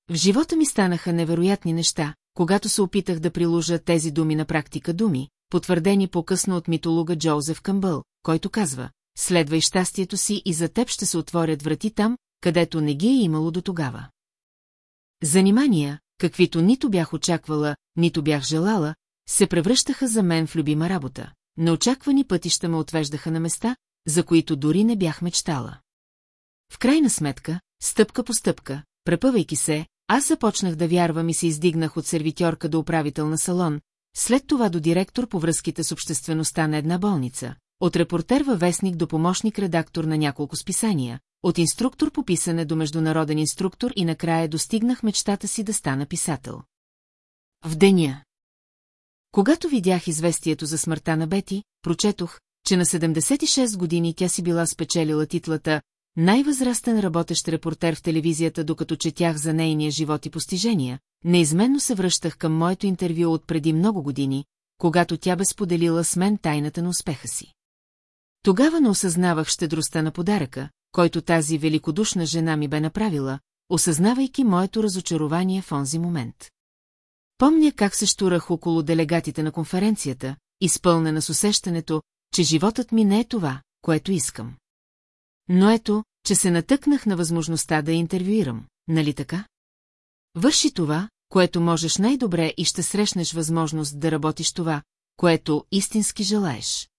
В живота ми станаха невероятни неща, когато се опитах да приложа тези думи на практика думи, потвърдени по-късно от митолога Джозеф Къмбъл, който казва, следвай щастието си и за теб ще се отворят врати там, където не ги е имало до тогава. Занимания, каквито нито бях очаквала, нито бях желала, се превръщаха за мен в любима работа. Неочаквани пътища ме отвеждаха на места, за които дори не бях мечтала. В крайна сметка, стъпка по стъпка, препъвайки се, аз започнах да вярвам и се издигнах от сервитьорка до управител на салон, след това до директор по връзките с обществеността на една болница, от репортер във вестник до помощник редактор на няколко списания, от инструктор по писане до международен инструктор и накрая достигнах мечтата си да стана писател. В деня. Когато видях известието за смъртта на Бети, прочетох, че на 76 години тя си била спечелила титлата най-възрастен работещ репортер в телевизията, докато четях за нейния живот и постижения, неизменно се връщах към моето интервю от преди много години, когато тя бе споделила с мен тайната на успеха си. Тогава не осъзнавах щедростта на подаръка, който тази великодушна жена ми бе направила, осъзнавайки моето разочарование в онзи момент. Помня как се штурах около делегатите на конференцията, изпълнена с усещането, че животът ми не е това, което искам. Но ето, че се натъкнах на възможността да интервюирам, нали така? Върши това, което можеш най-добре и ще срещнеш възможност да работиш това, което истински желаеш.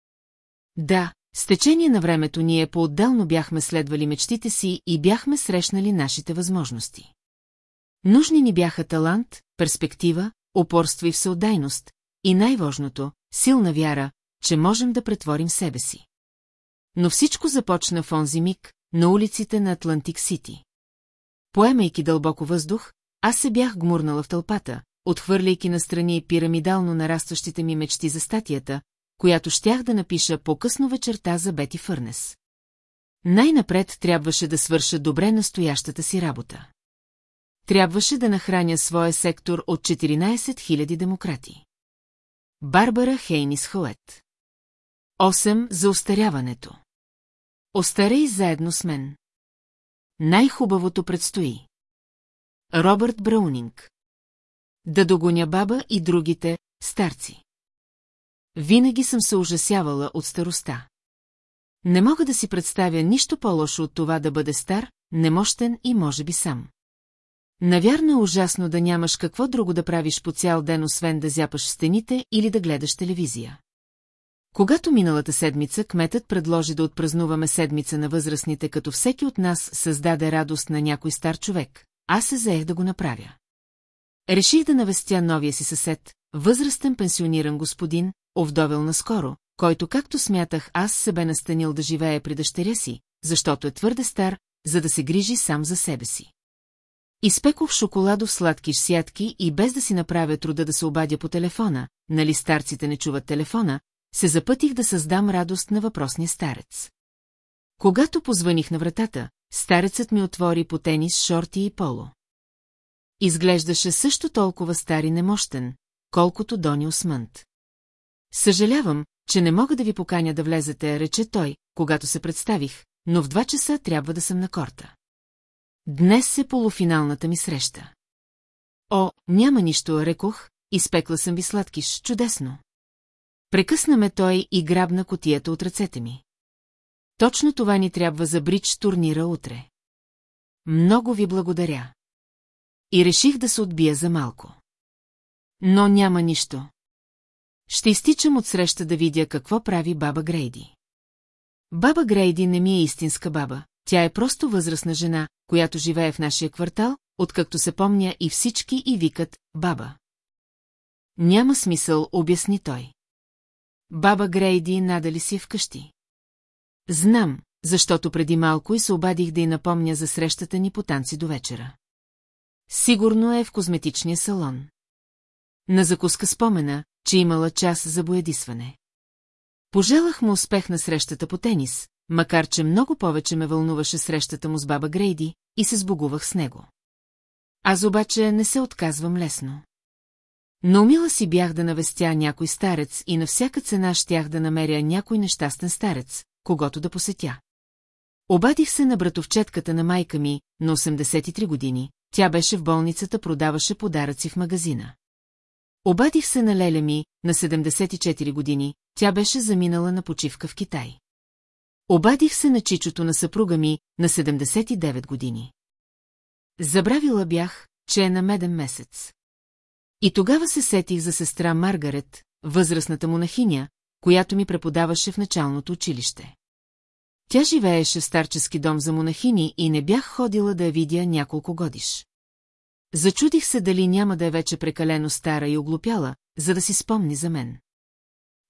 Да, с течение на времето ние по-отделно бяхме следвали мечтите си и бяхме срещнали нашите възможности. Нужни ни бяха талант, перспектива, упорство и всеотдайност, и най-важното – силна вяра, че можем да претворим себе си. Но всичко започна в онзи миг, на улиците на Атлантик Сити. Поемайки дълбоко въздух, аз се бях гмурнала в тълпата, отхвърляйки настрани пирамидално нарастващите ми мечти за статията, която щях да напиша по-късно вечерта за Бети Фърнес. Най-напред трябваше да свърша добре настоящата си работа. Трябваше да нахраня своя сектор от 14 000 демократи. Барбара Хейнис Хоет 8. За остаряването Остарей заедно с мен. Най-хубавото предстои. Робърт Браунинг Да догоня баба и другите старци. Винаги съм се ужасявала от староста. Не мога да си представя нищо по-лошо от това да бъде стар, немощен и може би сам. Навярно е ужасно да нямаш какво друго да правиш по цял ден, освен да зяпаш стените или да гледаш телевизия. Когато миналата седмица кметът предложи да отпразнуваме седмица на възрастните, като всеки от нас създаде радост на някой стар човек, аз се заех да го направя. Реших да навестя новия си съсед, възрастен пенсиониран господин, овдовел наскоро, който, както смятах, аз се бе настанил да живее при дъщеря си, защото е твърде стар, за да се грижи сам за себе си. Изпекох шоколадов сладкиш сядки и без да си направя труда да се обадя по телефона, нали старците не чуват телефона, се запътих да създам радост на въпросния старец. Когато позваних на вратата, старецът ми отвори по тенис, шорти и поло. Изглеждаше също толкова стар и немощен, колкото Дони Осмънт. Съжалявам, че не мога да ви поканя да влезете, рече той, когато се представих, но в два часа трябва да съм на корта. Днес е полуфиналната ми среща. О, няма нищо, рекох, изпекла съм ви сладкиш, чудесно. Прекъсна ме той и грабна котията от ръцете ми. Точно това ни трябва за бридж турнира утре. Много ви благодаря. И реших да се отбия за малко. Но няма нищо. Ще изтичам от среща да видя какво прави баба Грейди. Баба Грейди не ми е истинска баба, тя е просто възрастна жена, която живее в нашия квартал, откакто се помня и всички и викат «баба». Няма смисъл, обясни той. Баба Грейди надали си вкъщи. Знам, защото преди малко и се обадих да й напомня за срещата ни по танци до вечера. Сигурно е в козметичния салон. На закуска спомена, че имала час за боядисване. Пожелах му успех на срещата по тенис, макар че много повече ме вълнуваше срещата му с баба Грейди и се сбогувах с него. Аз обаче не се отказвам лесно. Но умила си бях да навестя някой старец и на всяка цена щях да намеря някой нещастен старец, когато да посетя. Обадих се на братовчетката на майка ми, на 83 години, тя беше в болницата, продаваше подаръци в магазина. Обадих се на леля ми, на 74 години, тя беше заминала на почивка в Китай. Обадих се на чичото на съпруга ми, на 79 години. Забравила бях, че е на меден месец. И тогава се сетих за сестра Маргарет, възрастната монахиня, която ми преподаваше в началното училище. Тя живееше в старчески дом за монахини и не бях ходила да я видя няколко годиш. Зачудих се дали няма да е вече прекалено стара и оглупяла, за да си спомни за мен.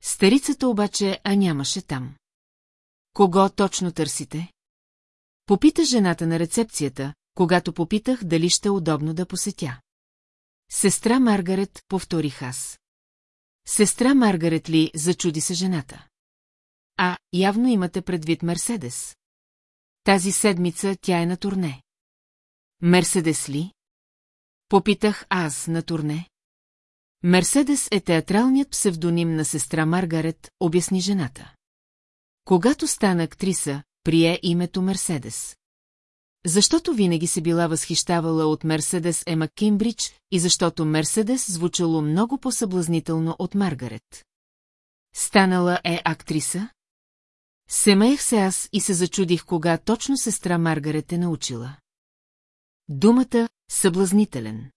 Старицата обаче а нямаше там. Кого точно търсите? Попита жената на рецепцията, когато попитах дали ще е удобно да посетя. Сестра Маргарет, повторих аз. Сестра Маргарет ли, зачуди се жената. А, явно имате предвид Мерседес. Тази седмица тя е на турне. Мерседес ли? Попитах аз на турне. Мерседес е театралният псевдоним на сестра Маргарет, обясни жената. Когато стана актриса, прие името Мерседес. Защото винаги се била възхищавала от Мерседес Ема Кимбридж и защото Мерседес звучало много по-съблазнително от Маргарет. Станала е актриса? Семеех се аз и се зачудих кога точно сестра Маргарет е научила. Думата «съблазнителен».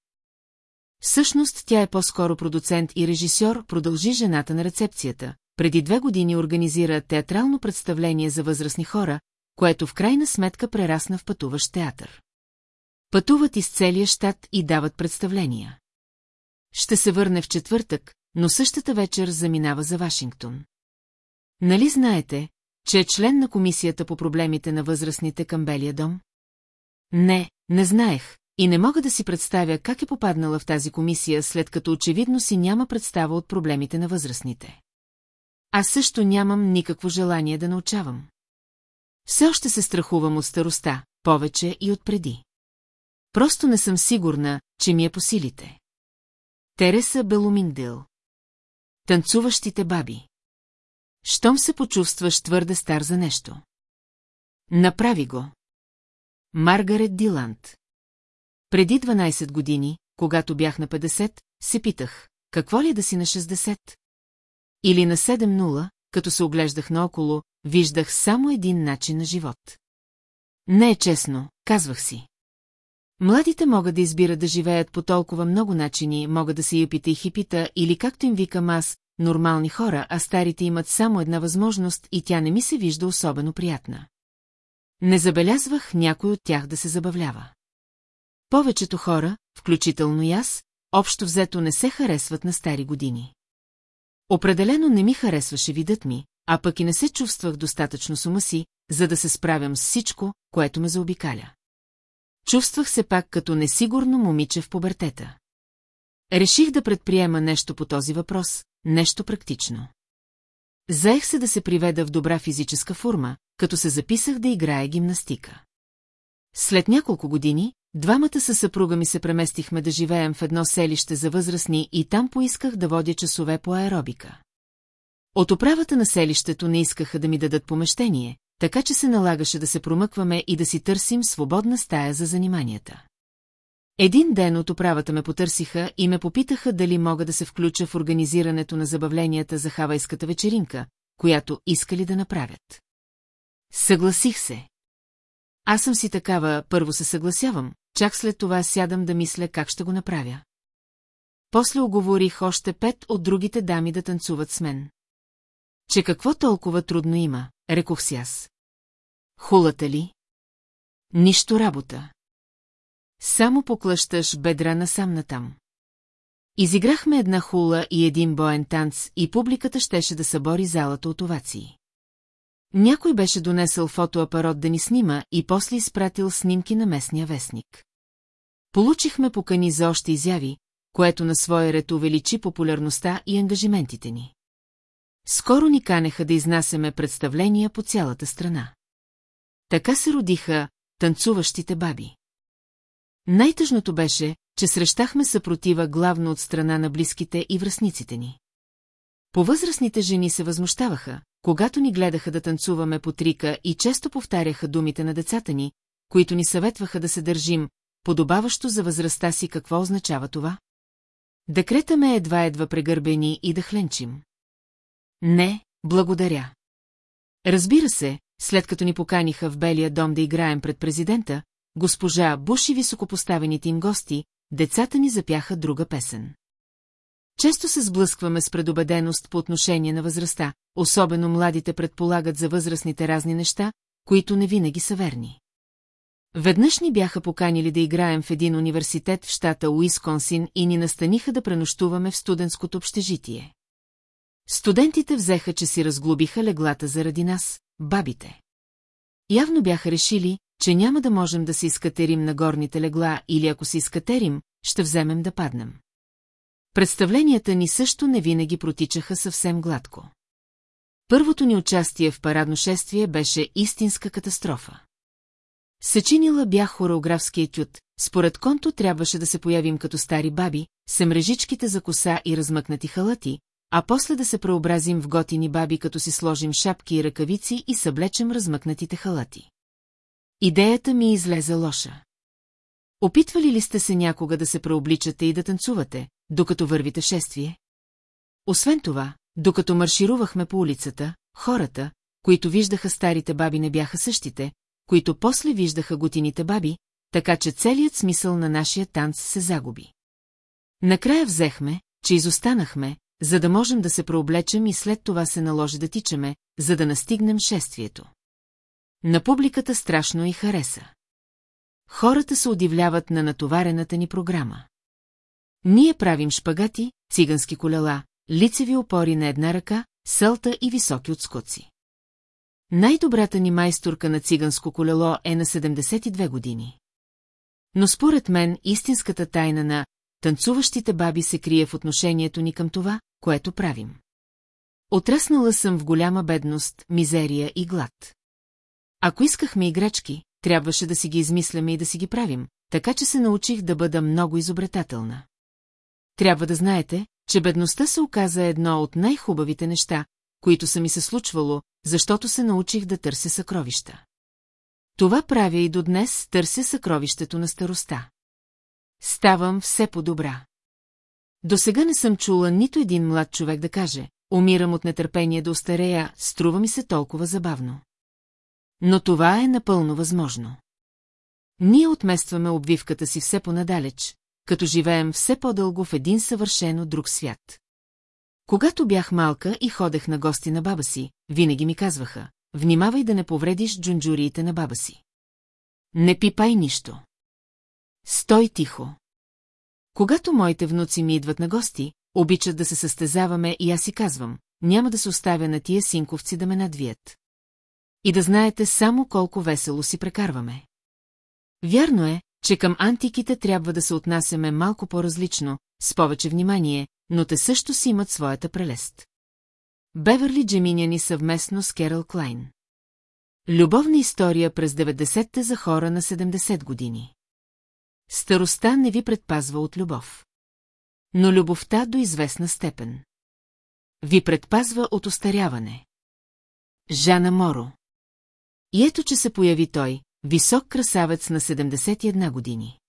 Всъщност тя е по-скоро продуцент и режисьор, продължи жената на рецепцията. Преди две години организира театрално представление за възрастни хора, което в крайна сметка прерасна в пътуващ театър. Пътуват из целия щат и дават представления. Ще се върне в четвъртък, но същата вечер заминава за Вашингтон. Нали знаете, че е член на комисията по проблемите на възрастните към Белия дом? Не, не знаех, и не мога да си представя как е попаднала в тази комисия, след като очевидно си няма представа от проблемите на възрастните. Аз също нямам никакво желание да научавам. Все още се страхувам от староста, повече и от преди. Просто не съм сигурна, че ми е по силите. Тереса Белуминдил Танцуващите баби Щом се почувстваш твърде стар за нещо? Направи го. Маргарет Диланд Преди 12 години, когато бях на 50, се питах, какво ли е да си на 60? Или на 7-0, като се оглеждах наоколо, виждах само един начин на живот. Не е честно, казвах си. Младите могат да избират да живеят по толкова много начини, могат да се юпите и хипита, или както им викам аз, нормални хора, а старите имат само една възможност и тя не ми се вижда особено приятна. Не забелязвах някой от тях да се забавлява. Повечето хора, включително и аз, общо взето не се харесват на стари години. Определено не ми харесваше видът ми, а пък и не се чувствах достатъчно с ума си, за да се справям с всичко, което ме заобикаля. Чувствах се пак като несигурно момиче в пубертета. Реших да предприема нещо по този въпрос, нещо практично. Заех се да се приведа в добра физическа форма, като се записах да играя гимнастика. След няколко години, двамата със съпруга ми се преместихме да живеем в едно селище за възрастни и там поисках да водя часове по аеробика. От управата на селището не искаха да ми дадат помещение, така че се налагаше да се промъкваме и да си търсим свободна стая за заниманията. Един ден от управата ме потърсиха и ме попитаха дали мога да се включа в организирането на забавленията за хавайската вечеринка, която искали да направят. Съгласих се. Аз съм си такава, първо се съгласявам, чак след това сядам да мисля как ще го направя. После оговорих още пет от другите дами да танцуват с мен. Че какво толкова трудно има, рекох си аз. Хулата ли? Нищо работа. Само поклъщаш бедра насам натам. Изиграхме една хула и един боен танц и публиката щеше да събори залата от овации. Някой беше донесъл фотоапарат да ни снима и после изпратил снимки на местния вестник. Получихме покани за още изяви, което на своя ред увеличи популярността и ангажиментите ни. Скоро ни канеха да изнасяме представления по цялата страна. Така се родиха танцуващите баби. Най-тъжното беше, че срещахме съпротива главно от страна на близките и връзниците ни. Повъзрастните жени се възмущаваха, когато ни гледаха да танцуваме по трика и често повтаряха думите на децата ни, които ни съветваха да се държим, подобаващо за възрастта си какво означава това? Да кретаме едва-едва прегърбени и да хленчим. Не, благодаря. Разбира се, след като ни поканиха в Белия дом да играем пред президента, госпожа Буш и високопоставените им гости, децата ни запяха друга песен. Често се сблъскваме с предубеденост по отношение на възрастта, особено младите предполагат за възрастните разни неща, които не винаги са верни. Веднъж ни бяха поканили да играем в един университет в щата Уисконсин и ни настаниха да пренощуваме в студентското общежитие. Студентите взеха, че си разглобиха леглата заради нас, бабите. Явно бяха решили, че няма да можем да се изкатерим на горните легла или ако се изкатерим, ще вземем да паднем. Представленията ни също не винаги протичаха съвсем гладко. Първото ни участие в парадно шествие беше истинска катастрофа. Съчинила бях хореографски етюд, според конто трябваше да се появим като стари баби, се мрежичките за коса и размъкнати халати, а после да се преобразим в готини баби, като си сложим шапки и ръкавици и съблечем размъкнатите халати. Идеята ми излезе лоша. Опитвали ли сте се някога да се преобличате и да танцувате, докато вървите шествие? Освен това, докато марширувахме по улицата, хората, които виждаха старите баби не бяха същите, които после виждаха готините баби, така че целият смисъл на нашия танц се загуби. Накрая взехме, че изостанахме, за да можем да се преоблечем и след това се наложи да тичаме, за да настигнем шествието. На публиката страшно и хареса. Хората се удивляват на натоварената ни програма. Ние правим шпагати, цигански колела, лицеви опори на една ръка, сълта и високи отскоци. Най-добрата ни майсторка на циганско колело е на 72 години. Но според мен истинската тайна на танцуващите баби се крие в отношението ни към това, което правим. Отраснала съм в голяма бедност, мизерия и глад. Ако искахме играчки, трябваше да си ги измисляме и да си ги правим, така че се научих да бъда много изобретателна. Трябва да знаете, че бедността се оказа едно от най-хубавите неща, които са ми се случвало, защото се научих да търся съкровища. Това правя и до днес, търся съкровището на староста. Ставам все по-добра. До сега не съм чула нито един млад човек да каже, умирам от нетърпение да остарея, струва ми се толкова забавно. Но това е напълно възможно. Ние отместваме обвивката си все по-надалеч, като живеем все по-дълго в един съвършено друг свят. Когато бях малка и ходех на гости на баба си, винаги ми казваха, внимавай да не повредиш джунджуриите на баба си. Не пипай нищо. Стой тихо. Когато моите внуци ми идват на гости, обичат да се състезаваме и аз си казвам, няма да се оставя на тия синковци да ме надвият. И да знаете само колко весело си прекарваме. Вярно е, че към антиките трябва да се отнасяме малко по-различно, с повече внимание, но те също си имат своята прелест. Беверли Джеминяни съвместно с Керал Клайн. Любовна история през 90-те за хора на 70 години. Старостта не ви предпазва от любов. Но любовта до известна степен. Ви предпазва от остаряване. Жана Моро. И ето, че се появи той, висок красавец на 71 години.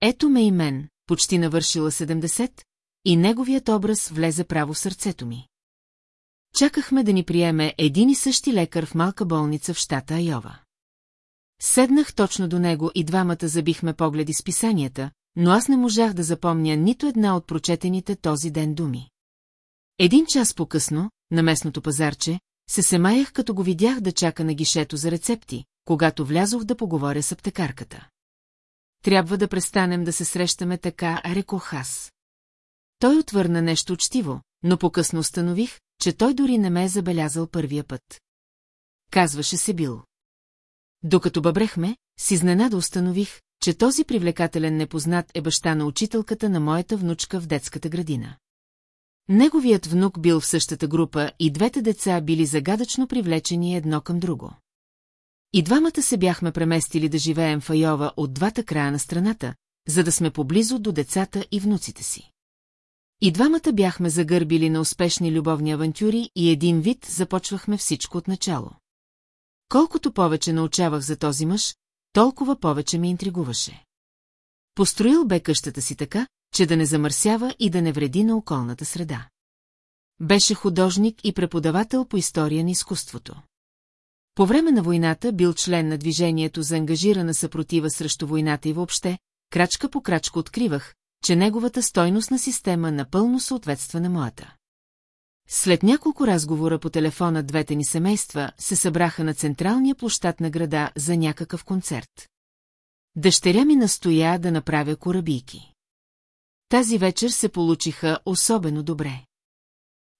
Ето ме и мен, почти навършила 70, и неговият образ влезе право в сърцето ми. Чакахме да ни приеме един и същи лекар в малка болница в щата Айова. Седнах точно до него и двамата забихме погледи с писанията, но аз не можах да запомня нито една от прочетените този ден думи. Един час по-късно, на местното пазарче, се семаях като го видях да чака на гишето за рецепти, когато влязох да поговоря с аптекарката. Трябва да престанем да се срещаме така, рекох аз. Той отвърна нещо учтиво, но по-късно установих, че той дори не ме е забелязал първия път. Казваше се Бил. Докато бъбрехме, с изненада установих, че този привлекателен непознат е баща на учителката на моята внучка в детската градина. Неговият внук бил в същата група и двете деца били загадъчно привлечени едно към друго. И двамата се бяхме преместили да живеем в Айова от двата края на страната, за да сме поблизо до децата и внуците си. И двамата бяхме загърбили на успешни любовни авантюри и един вид започвахме всичко от начало. Колкото повече научавах за този мъж, толкова повече ме интригуваше. Построил бе къщата си така, че да не замърсява и да не вреди на околната среда. Беше художник и преподавател по история на изкуството. По време на войната бил член на движението за ангажирана съпротива срещу войната и въобще, крачка по крачка откривах, че неговата стойностна система напълно съответства на моята. След няколко разговора по телефона двете ни семейства се събраха на централния площад на града за някакъв концерт. Дъщеря ми настоя да направя корабийки. Тази вечер се получиха особено добре.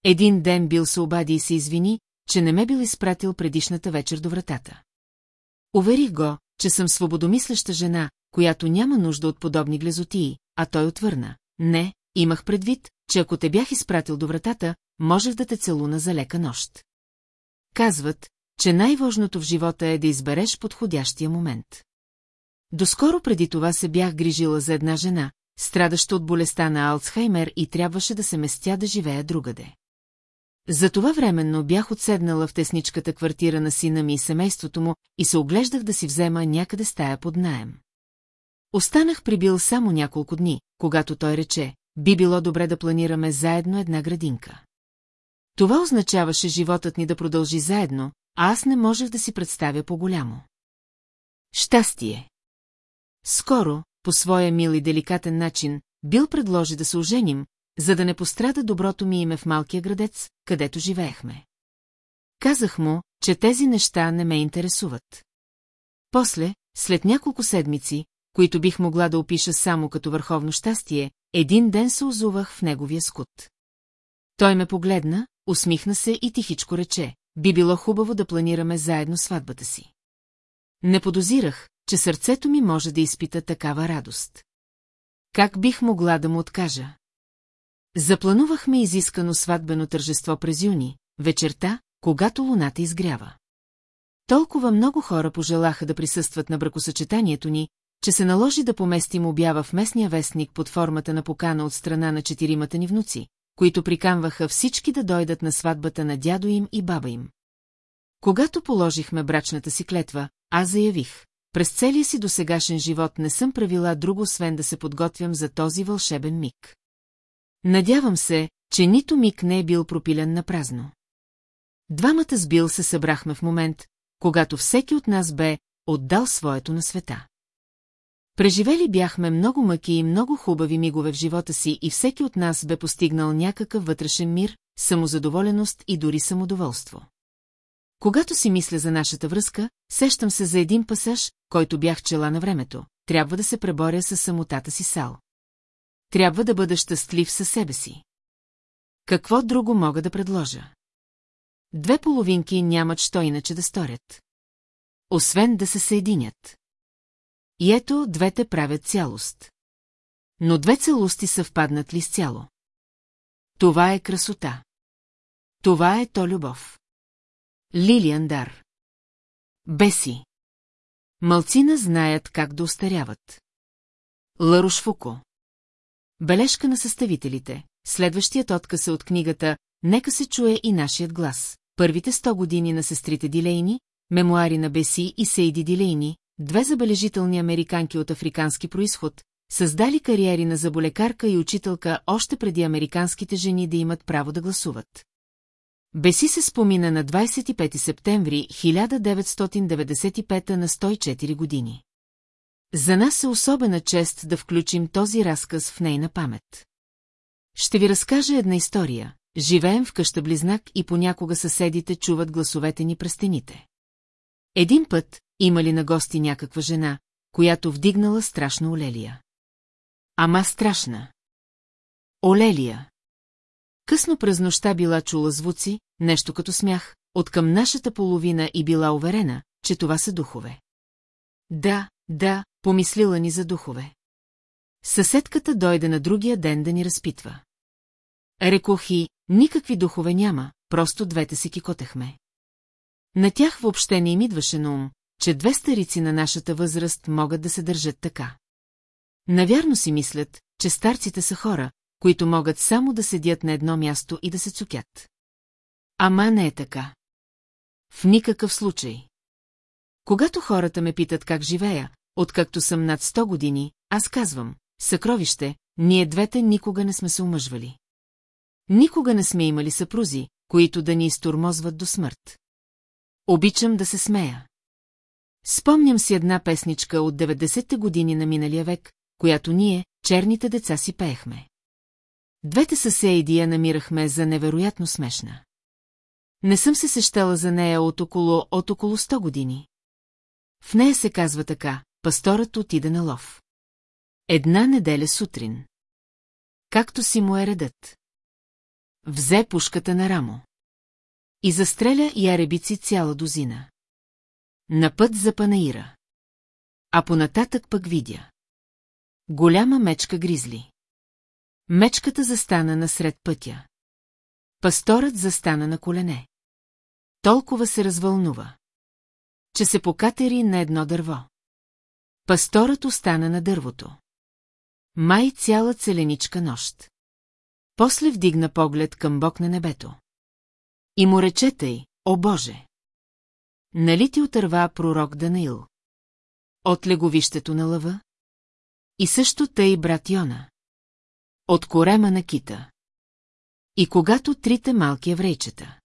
Един ден бил се обади и се извини, че не ме бил изпратил предишната вечер до вратата. Уверих го, че съм свободомислеща жена, която няма нужда от подобни глезотии, а той отвърна. Не, имах предвид, че ако те бях изпратил до вратата, можех да те целуна за лека нощ. Казват, че най-важното в живота е да избереш подходящия момент. Доскоро преди това се бях грижила за една жена, страдаща от болестта на Алцхаймер и трябваше да се местя да живея другаде. За това временно бях отседнала в тесничката квартира на сина ми и семейството му и се оглеждах да си взема някъде стая под наем. Останах прибил само няколко дни, когато той рече, би било добре да планираме заедно една градинка. Това означаваше животът ни да продължи заедно, а аз не можех да си представя по-голямо. Щастие. Скоро, по своя мил и деликатен начин, Бил предложи да се оженим, за да не пострада доброто ми име в малкия градец, където живеехме. Казах му, че тези неща не ме интересуват. После, след няколко седмици, които бих могла да опиша само като върховно щастие, един ден се озувах в неговия скут. Той ме погледна, усмихна се и тихичко рече, би било хубаво да планираме заедно сватбата си. Не подозирах, че сърцето ми може да изпита такава радост. Как бих могла да му откажа? Запланувахме изискано сватбено тържество през юни, вечерта, когато луната изгрява. Толкова много хора пожелаха да присъстват на бракосъчетанието ни, че се наложи да поместим обява в местния вестник под формата на покана от страна на четиримата ни внуци, които приканваха всички да дойдат на сватбата на дядо им и баба им. Когато положихме брачната си клетва, аз заявих, през целия си досегашен живот не съм правила друго, освен да се подготвям за този вълшебен миг. Надявам се, че нито миг не е бил пропилен на празно. Двамата с Бил се събрахме в момент, когато всеки от нас бе отдал своето на света. Преживели бяхме много мъки и много хубави мигове в живота си и всеки от нас бе постигнал някакъв вътрешен мир, самозадоволеност и дори самодоволство. Когато си мисля за нашата връзка, сещам се за един пасаж, който бях чела на времето. Трябва да се преборя с самотата си сал. Трябва да бъда щастлив със себе си. Какво друго мога да предложа? Две половинки нямат що иначе да сторят. Освен да се съединят. И ето двете правят цялост. Но две целости съвпаднат ли с цяло? Това е красота. Това е то любов. Лилиан Дар. Беси. Малцина знаят как да устаряват. Ларуш Фуко. Бележка на съставителите. Следващият отказ е от книгата «Нека се чуе и нашият глас». Първите 100 години на сестрите Дилейни, мемуари на Беси и Сейди Дилейни, две забележителни американки от африкански происход, създали кариери на заболекарка и учителка още преди американските жени да имат право да гласуват. Беси се спомина на 25 септември 1995 на 104 години. За нас е особена чест да включим този разказ в нейна памет. Ще ви разкажа една история. Живеем в къща близнак и понякога съседите чуват гласовете ни през стените. Един път има ли на гости някаква жена, която вдигнала страшна Олелия. Ама страшна. Олелия. Късно през нощта била чула звуци, нещо като смях, от към нашата половина и била уверена, че това са духове. Да, да, помислила ни за духове. Съседката дойде на другия ден да ни разпитва. Рекох и, никакви духове няма, просто двете си кикотехме. На тях въобще не им идваше на ум, че две старици на нашата възраст могат да се държат така. Навярно си мислят, че старците са хора, които могат само да седят на едно място и да се цукят. Ама не е така. В никакъв случай. Когато хората ме питат как живея, откакто съм над 100 години, аз казвам, съкровище, ние двете никога не сме се омъжвали. Никога не сме имали съпрузи, които да ни изтормозват до смърт. Обичам да се смея. Спомням си една песничка от 90-те години на миналия век, която ние, черните деца, си пеехме. Двете съседи я намирахме за невероятно смешна. Не съм се сещала за нея от около, от около 100 години. В нея се казва така, пасторът отиде на лов. Една неделя сутрин. Както си му е редът. Взе пушката на рамо. И застреля яребици цяла дозина. на път за Панаира. А понататък пък видя. Голяма мечка гризли. Мечката застана насред пътя. Пасторът застана на колене. Толкова се развълнува, че се покатери на едно дърво. Пасторът остана на дървото. Май цяла целеничка нощ. После вдигна поглед към бок на небето. И му рече тъй, о Боже! Нали ти отърва пророк Данаил? От леговището на лъва? И също тъй брат Йона. От корема на кита. И когато трите малки еврейчета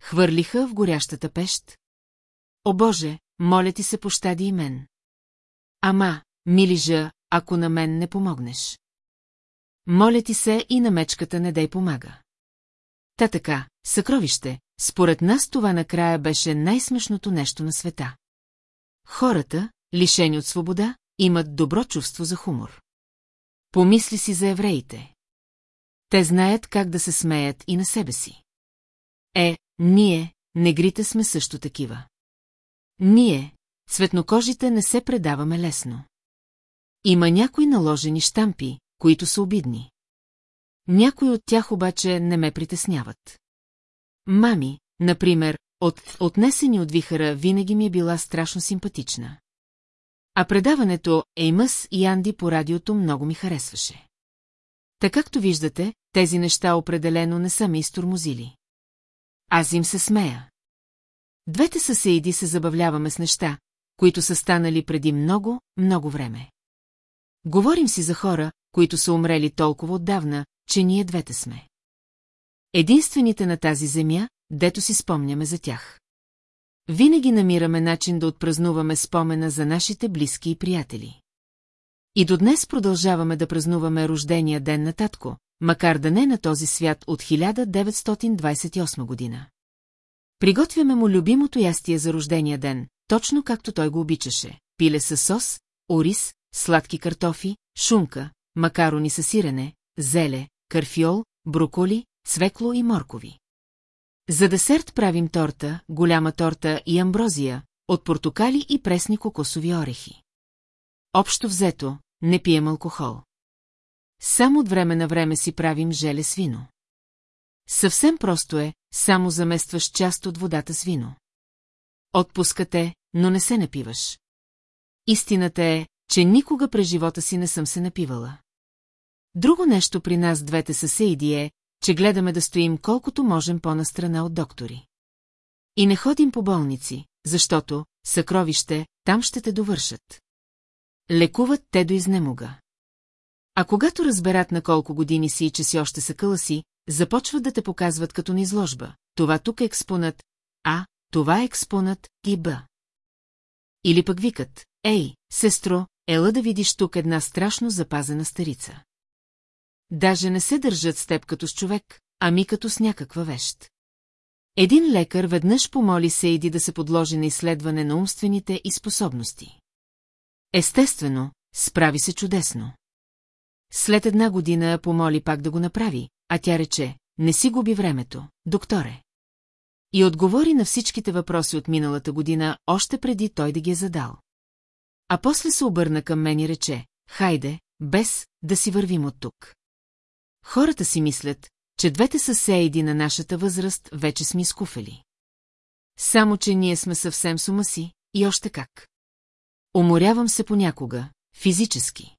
хвърлиха в горящата пещ. О Боже, моля ти се пощади и мен. Ама, милижа, ако на мен не помогнеш. Моля ти се и на мечката не дай помага. Та така, съкровище, според нас това накрая беше най-смешното нещо на света. Хората, лишени от свобода, имат добро чувство за хумор. Помисли си за евреите. Те знаят как да се смеят и на себе си. Е, ние, негрите сме също такива. Ние, цветнокожите, не се предаваме лесно. Има някои наложени штампи, които са обидни. Някои от тях обаче не ме притесняват. Мами, например, от отнесени от вихара винаги ми е била страшно симпатична. А предаването Еймъс и Анди по радиото много ми харесваше. Така както виждате, тези неща определено не са ми изтормозили. Аз им се смея. Двете съседи се забавляваме с неща, които са станали преди много, много време. Говорим си за хора, които са умрели толкова отдавна, че ние двете сме. Единствените на тази земя, дето си спомняме за тях. Винаги намираме начин да отпразнуваме спомена за нашите близки и приятели. И до днес продължаваме да празнуваме рождения ден на татко, макар да не на този свят от 1928 година. Приготвяме му любимото ястие за рождения ден, точно както той го обичаше. Пиле с сос, ориз, сладки картофи, шунка, макарони с сирене, зеле, карфиол, броколи, цвекло и моркови. За десерт правим торта, голяма торта и амброзия, от портокали и пресни кокосови орехи. Общо взето, не пием алкохол. Само от време на време си правим желе с вино. Съвсем просто е, само заместваш част от водата с вино. Отпускате, но не се напиваш. Истината е, че никога през живота си не съм се напивала. Друго нещо при нас двете съседи е, че гледаме да стоим колкото можем по-настрана от доктори. И не ходим по болници, защото, съкровище, там ще те довършат. Лекуват те до изнемога. А когато разберат на колко години си и че си още са къла си, започват да те показват като на изложба. Това тук е експонат А, това е експонат и Б. Или пък викат, ей, сестро, ела да видиш тук една страшно запазена старица. Даже не се държат с теб като с човек, ами като с някаква вещ. Един лекар веднъж помоли Сейди да се подложи на изследване на умствените и способности. Естествено, справи се чудесно. След една година помоли пак да го направи, а тя рече, не си губи времето, докторе. И отговори на всичките въпроси от миналата година, още преди той да ги е задал. А после се обърна към мен и рече, хайде, без да си вървим от тук. Хората си мислят, че двете съседи на нашата възраст вече сме изкуфели. Само, че ние сме съвсем с ума си, и още как. Уморявам се понякога, физически.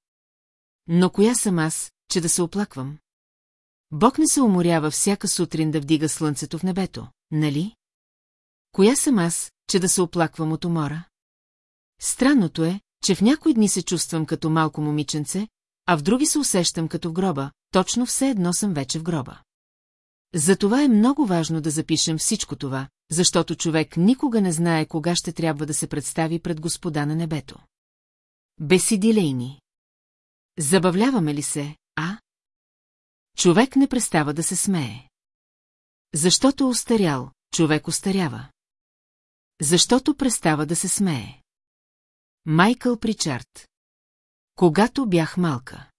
Но коя съм аз, че да се оплаквам? Бог не се уморява всяка сутрин да вдига слънцето в небето, нали? Коя съм аз, че да се оплаквам от умора? Странното е, че в някои дни се чувствам като малко момиченце, а в други се усещам като в гроба, точно все едно съм вече в гроба. Затова е много важно да запишем всичко това, защото човек никога не знае кога ще трябва да се представи пред Господа на небето. Бесидилейни. Забавляваме ли се, а? Човек не престава да се смее. Защото устарял, човек устарява. Защото престава да се смее. Майкъл Причард Когато бях малка.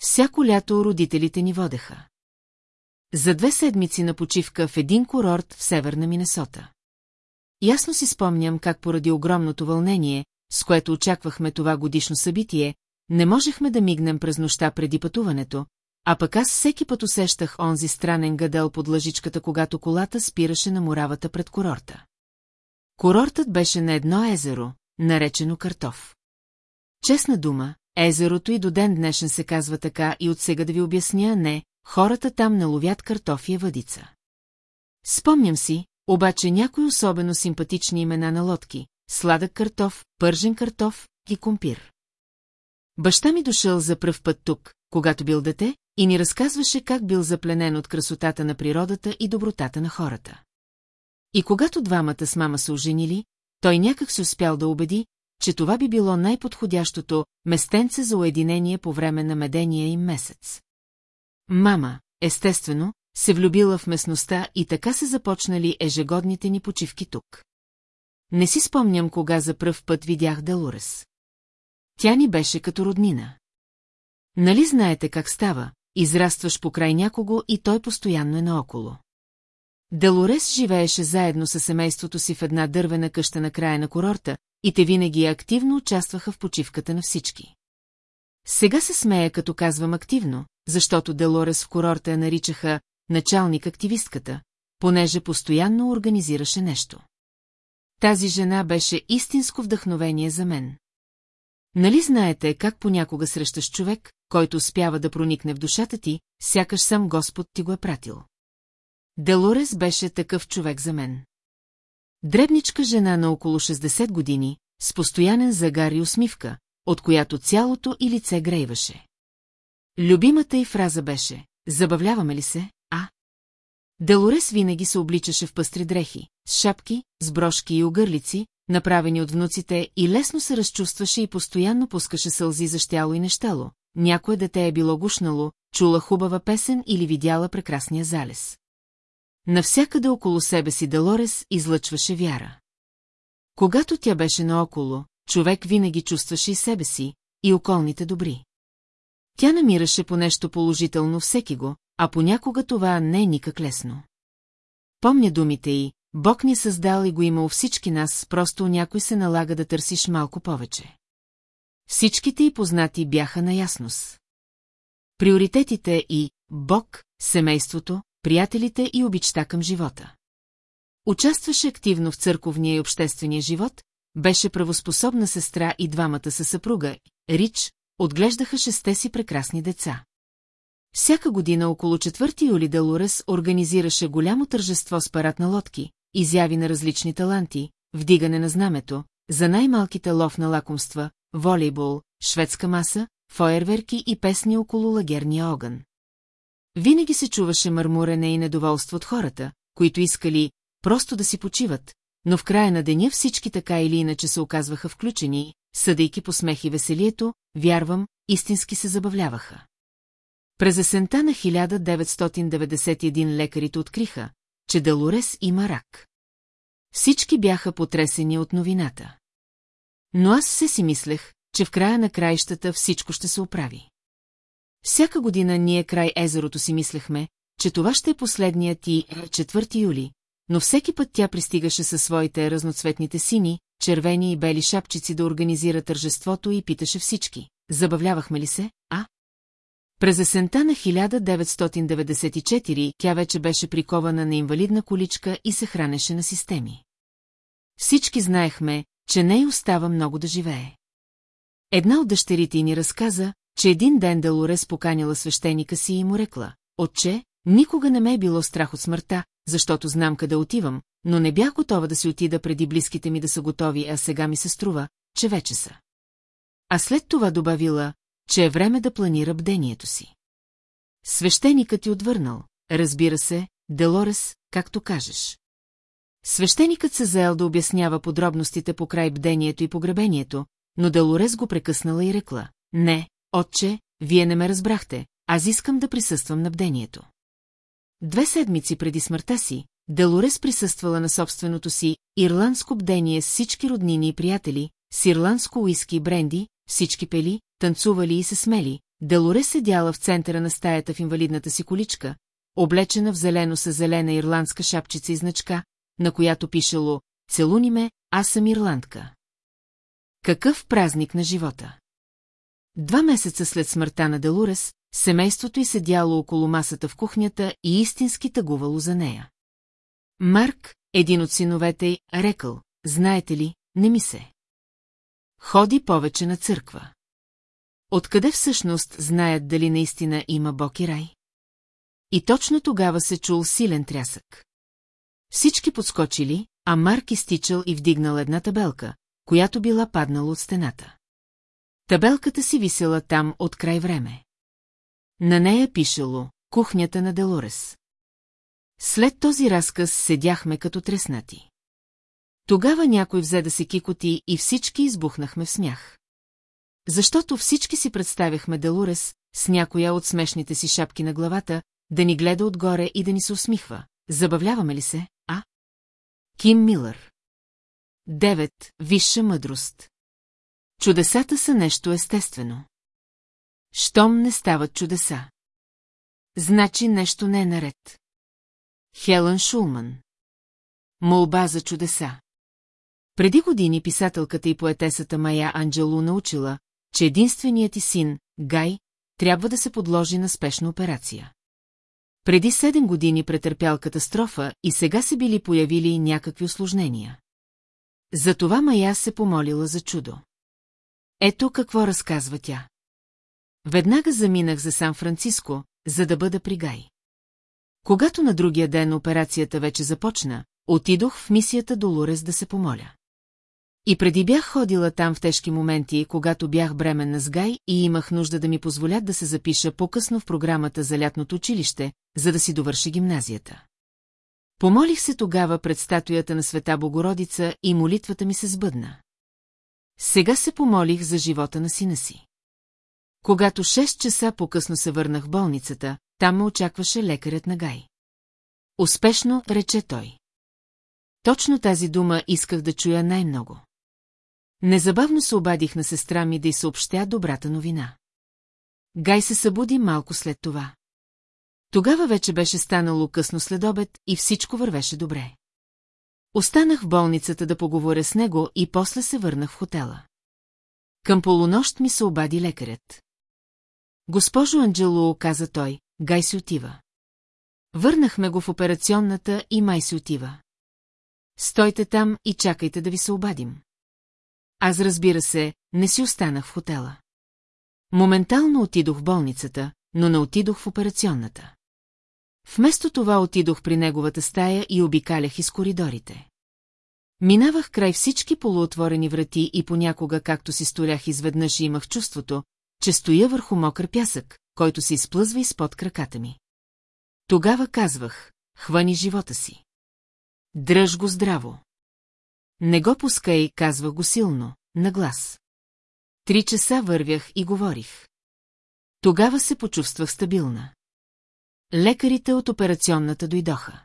Всяко лято родителите ни водеха. За две седмици на почивка в един курорт в северна Минесота. ясно си спомням как поради огромното вълнение, с което очаквахме това годишно събитие, не можехме да мигнем през нощта преди пътуването, а пък аз всеки път усещах онзи странен гадел под лъжичката, когато колата спираше на муравата пред курорта. Курортът беше на едно езеро, наречено Картоф. Честна дума, езерото и до ден днешен се казва така и от сега да ви обясня, не, хората там не ловят картофия въдица. Спомням си, обаче някои особено симпатични имена на лодки – сладък картоф, пържен картоф и компир. Баща ми дошъл за пръв път тук, когато бил дете, и ни разказваше как бил запленен от красотата на природата и добротата на хората. И когато двамата с мама се оженили, той някак се успял да убеди, че това би било най-подходящото местенце за уединение по време на медения им месец. Мама, естествено, се влюбила в местността и така се започнали ежегодните ни почивки тук. Не си спомням кога за пръв път видях Делурес. Тя ни беше като роднина. Нали знаете как става, израстваш покрай някого и той постоянно е наоколо. Делорес живееше заедно с семейството си в една дървена къща на края на курорта, и те винаги активно участваха в почивката на всички. Сега се смея, като казвам активно, защото Делорес в курорта я наричаха началник-активистката, понеже постоянно организираше нещо. Тази жена беше истинско вдъхновение за мен. Нали знаете как понякога срещаш човек, който успява да проникне в душата ти, сякаш сам Господ ти го е пратил. Делорес беше такъв човек за мен. Дребничка жена на около 60 години, с постоянен загар и усмивка, от която цялото и лице грейваше. Любимата й фраза беше «Забавляваме ли се, а?» Делорес винаги се обличаше в пъстри дрехи, с шапки, с брошки и огърлици, направени от внуците, и лесно се разчувстваше и постоянно пускаше сълзи за щяло и нещало. Някое дете е било гушнало, чула хубава песен или видяла прекрасния залез. Навсякъде около себе си Делорес излъчваше вяра. Когато тя беше наоколо, човек винаги чувстваше и себе си, и околните добри. Тя намираше по нещо положително всеки го, а понякога това не е никак лесно. Помня думите й, Бог ни създал и го има у всички нас, просто някой се налага да търсиш малко повече. Всичките й познати бяха наясно с. Приоритетите и Бог, семейството, приятелите и обичта към живота. Участваше активно в църковния и обществения живот, беше правоспособна сестра и двамата са съпруга, Рич, отглеждаха шесте си прекрасни деца. Всяка година около 4 юли Делурес организираше голямо тържество с парад на лодки, изяви на различни таланти, вдигане на знамето, за най-малките лов на лакомства, волейбол, шведска маса, фойерверки и песни около лагерния огън. Винаги се чуваше мърмурене и недоволство от хората, които искали просто да си почиват, но в края на деня всички така или иначе се оказваха включени, съдейки по смех и веселието, вярвам, истински се забавляваха. През есента на 1991 лекарите откриха, че Делорес има рак. Всички бяха потресени от новината. Но аз все си мислех, че в края на краищата всичко ще се оправи. Всяка година ние край езерото си мислехме, че това ще е последният и 4 юли, но всеки път тя пристигаше със своите разноцветните сини, червени и бели шапчици да организира тържеството и питаше всички. Забавлявахме ли се, а? През есента на 1994 тя вече беше прикована на инвалидна количка и се хранеше на системи. Всички знаехме, че не й остава много да живее. Една от дъщерите ни разказа, че един ден Делорес поканила свещеника си и му рекла, «Отче, никога не ме е било страх от смъртта, защото знам къде отивам, но не бях готова да си отида преди близките ми да са готови, а сега ми се струва, че вече са. А след това добавила, че е време да планира бдението си. Свещеникът ти отвърнал, разбира се, Делорес, както кажеш. Свещеникът се заел да обяснява подробностите по край бдението и погребението, но Делорес го прекъснала и рекла, не, отче, вие не ме разбрахте, аз искам да присъствам на бдението. Две седмици преди смъртта си, Делорес присъствала на собственото си ирландско бдение с всички роднини и приятели, с ирландско уиски и бренди, всички пели, танцували и се смели. Делорес седяла в центъра на стаята в инвалидната си количка, облечена в зелено с зелена ирландска шапчица и значка, на която пишело целуни ме, аз съм ирландка. Какъв празник на живота! Два месеца след смъртта на Делурес, семейството й седяло около масата в кухнята и истински тъгувало за нея. Марк, един от синовете й, рекал, знаете ли, не ми се. Ходи повече на църква. Откъде всъщност знаят дали наистина има Бог и рай? И точно тогава се чул силен трясък. Всички подскочили, а Марк изтичал и вдигнал една табелка, която била паднала от стената. Табелката си висела там от край време. На нея пишело «Кухнята на Делорес». След този разказ седяхме като треснати. Тогава някой взе да се кикоти и всички избухнахме в смях. Защото всички си представяхме Делурес с някоя от смешните си шапки на главата, да ни гледа отгоре и да ни се усмихва. Забавляваме ли се, а? Ким Милър. Девет. Висша мъдрост. Чудесата са нещо естествено. Щом не стават чудеса. Значи нещо не е наред. Хелън Шулман. Молба за чудеса. Преди години писателката и поетесата Майя Анджело научила, че единственият ти син, Гай, трябва да се подложи на спешна операция. Преди седем години претърпял катастрофа и сега се били появили някакви осложнения. Затова Мая се помолила за чудо. Ето какво разказва тя. Веднага заминах за Сан-Франциско, за да бъда при Гай. Когато на другия ден операцията вече започна, отидох в мисията Долорес да се помоля. И преди бях ходила там в тежки моменти, когато бях бременна с Гай и имах нужда да ми позволят да се запиша по-късно в програмата за лятното училище, за да си довърши гимназията. Помолих се тогава пред статуята на света Богородица и молитвата ми се сбъдна. Сега се помолих за живота на сина си. Когато 6 часа по-късно се върнах в болницата, там ме очакваше лекарят на Гай. Успешно, рече той. Точно тази дума исках да чуя най-много. Незабавно се обадих на сестра ми да й съобщя добрата новина. Гай се събуди малко след това. Тогава вече беше станало късно след обед и всичко вървеше добре. Останах в болницата да поговоря с него и после се върнах в хотела. Към полунощ ми се обади лекарят. Госпожо Анджело, каза той, Гай си отива. Върнахме го в операционната и май си отива. Стойте там и чакайте да ви се обадим. Аз разбира се, не си останах в хотела. Моментално отидох в болницата, но не отидох в операционната. Вместо това отидох при неговата стая и обикалях из коридорите. Минавах край всички полуотворени врати и понякога, както си сторях изведнъж, имах чувството, че стоя върху мокър пясък, който се изплъзва изпод краката ми. Тогава казвах, хвани живота си. Дръж го здраво. Не го пускай, казвах го силно, на глас. Три часа вървях и говорих. Тогава се почувствах стабилна. Лекарите от операционната дойдоха.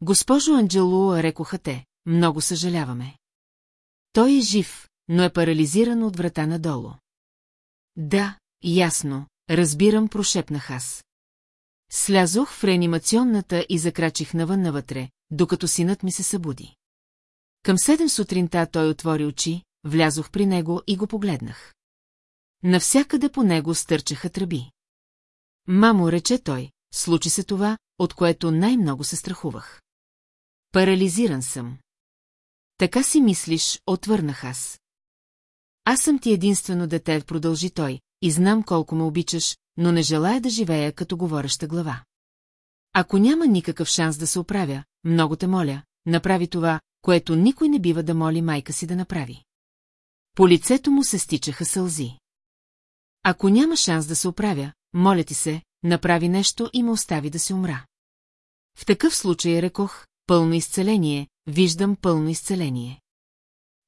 Госпожо Анджело, рекоха те, много съжаляваме. Той е жив, но е парализиран от врата надолу. Да, ясно, разбирам, прошепнах аз. Слязох в реанимационната и закрачих навън навътре, докато синът ми се събуди. Към седем сутринта той отвори очи, влязох при него и го погледнах. Навсякъде по него стърчаха тръби. Мамо, рече той, случи се това, от което най-много се страхувах. Парализиран съм. Така си мислиш, отвърнах аз. Аз съм ти единствено дете, продължи той, и знам колко ме обичаш, но не желая да живея като говореща глава. Ако няма никакъв шанс да се оправя, много те моля, направи това, което никой не бива да моли майка си да направи. По лицето му се стичаха сълзи. Ако няма шанс да се оправя, моля ти се, направи нещо и ме остави да се умра. В такъв случай рекох, пълно изцеление, виждам пълно изцеление.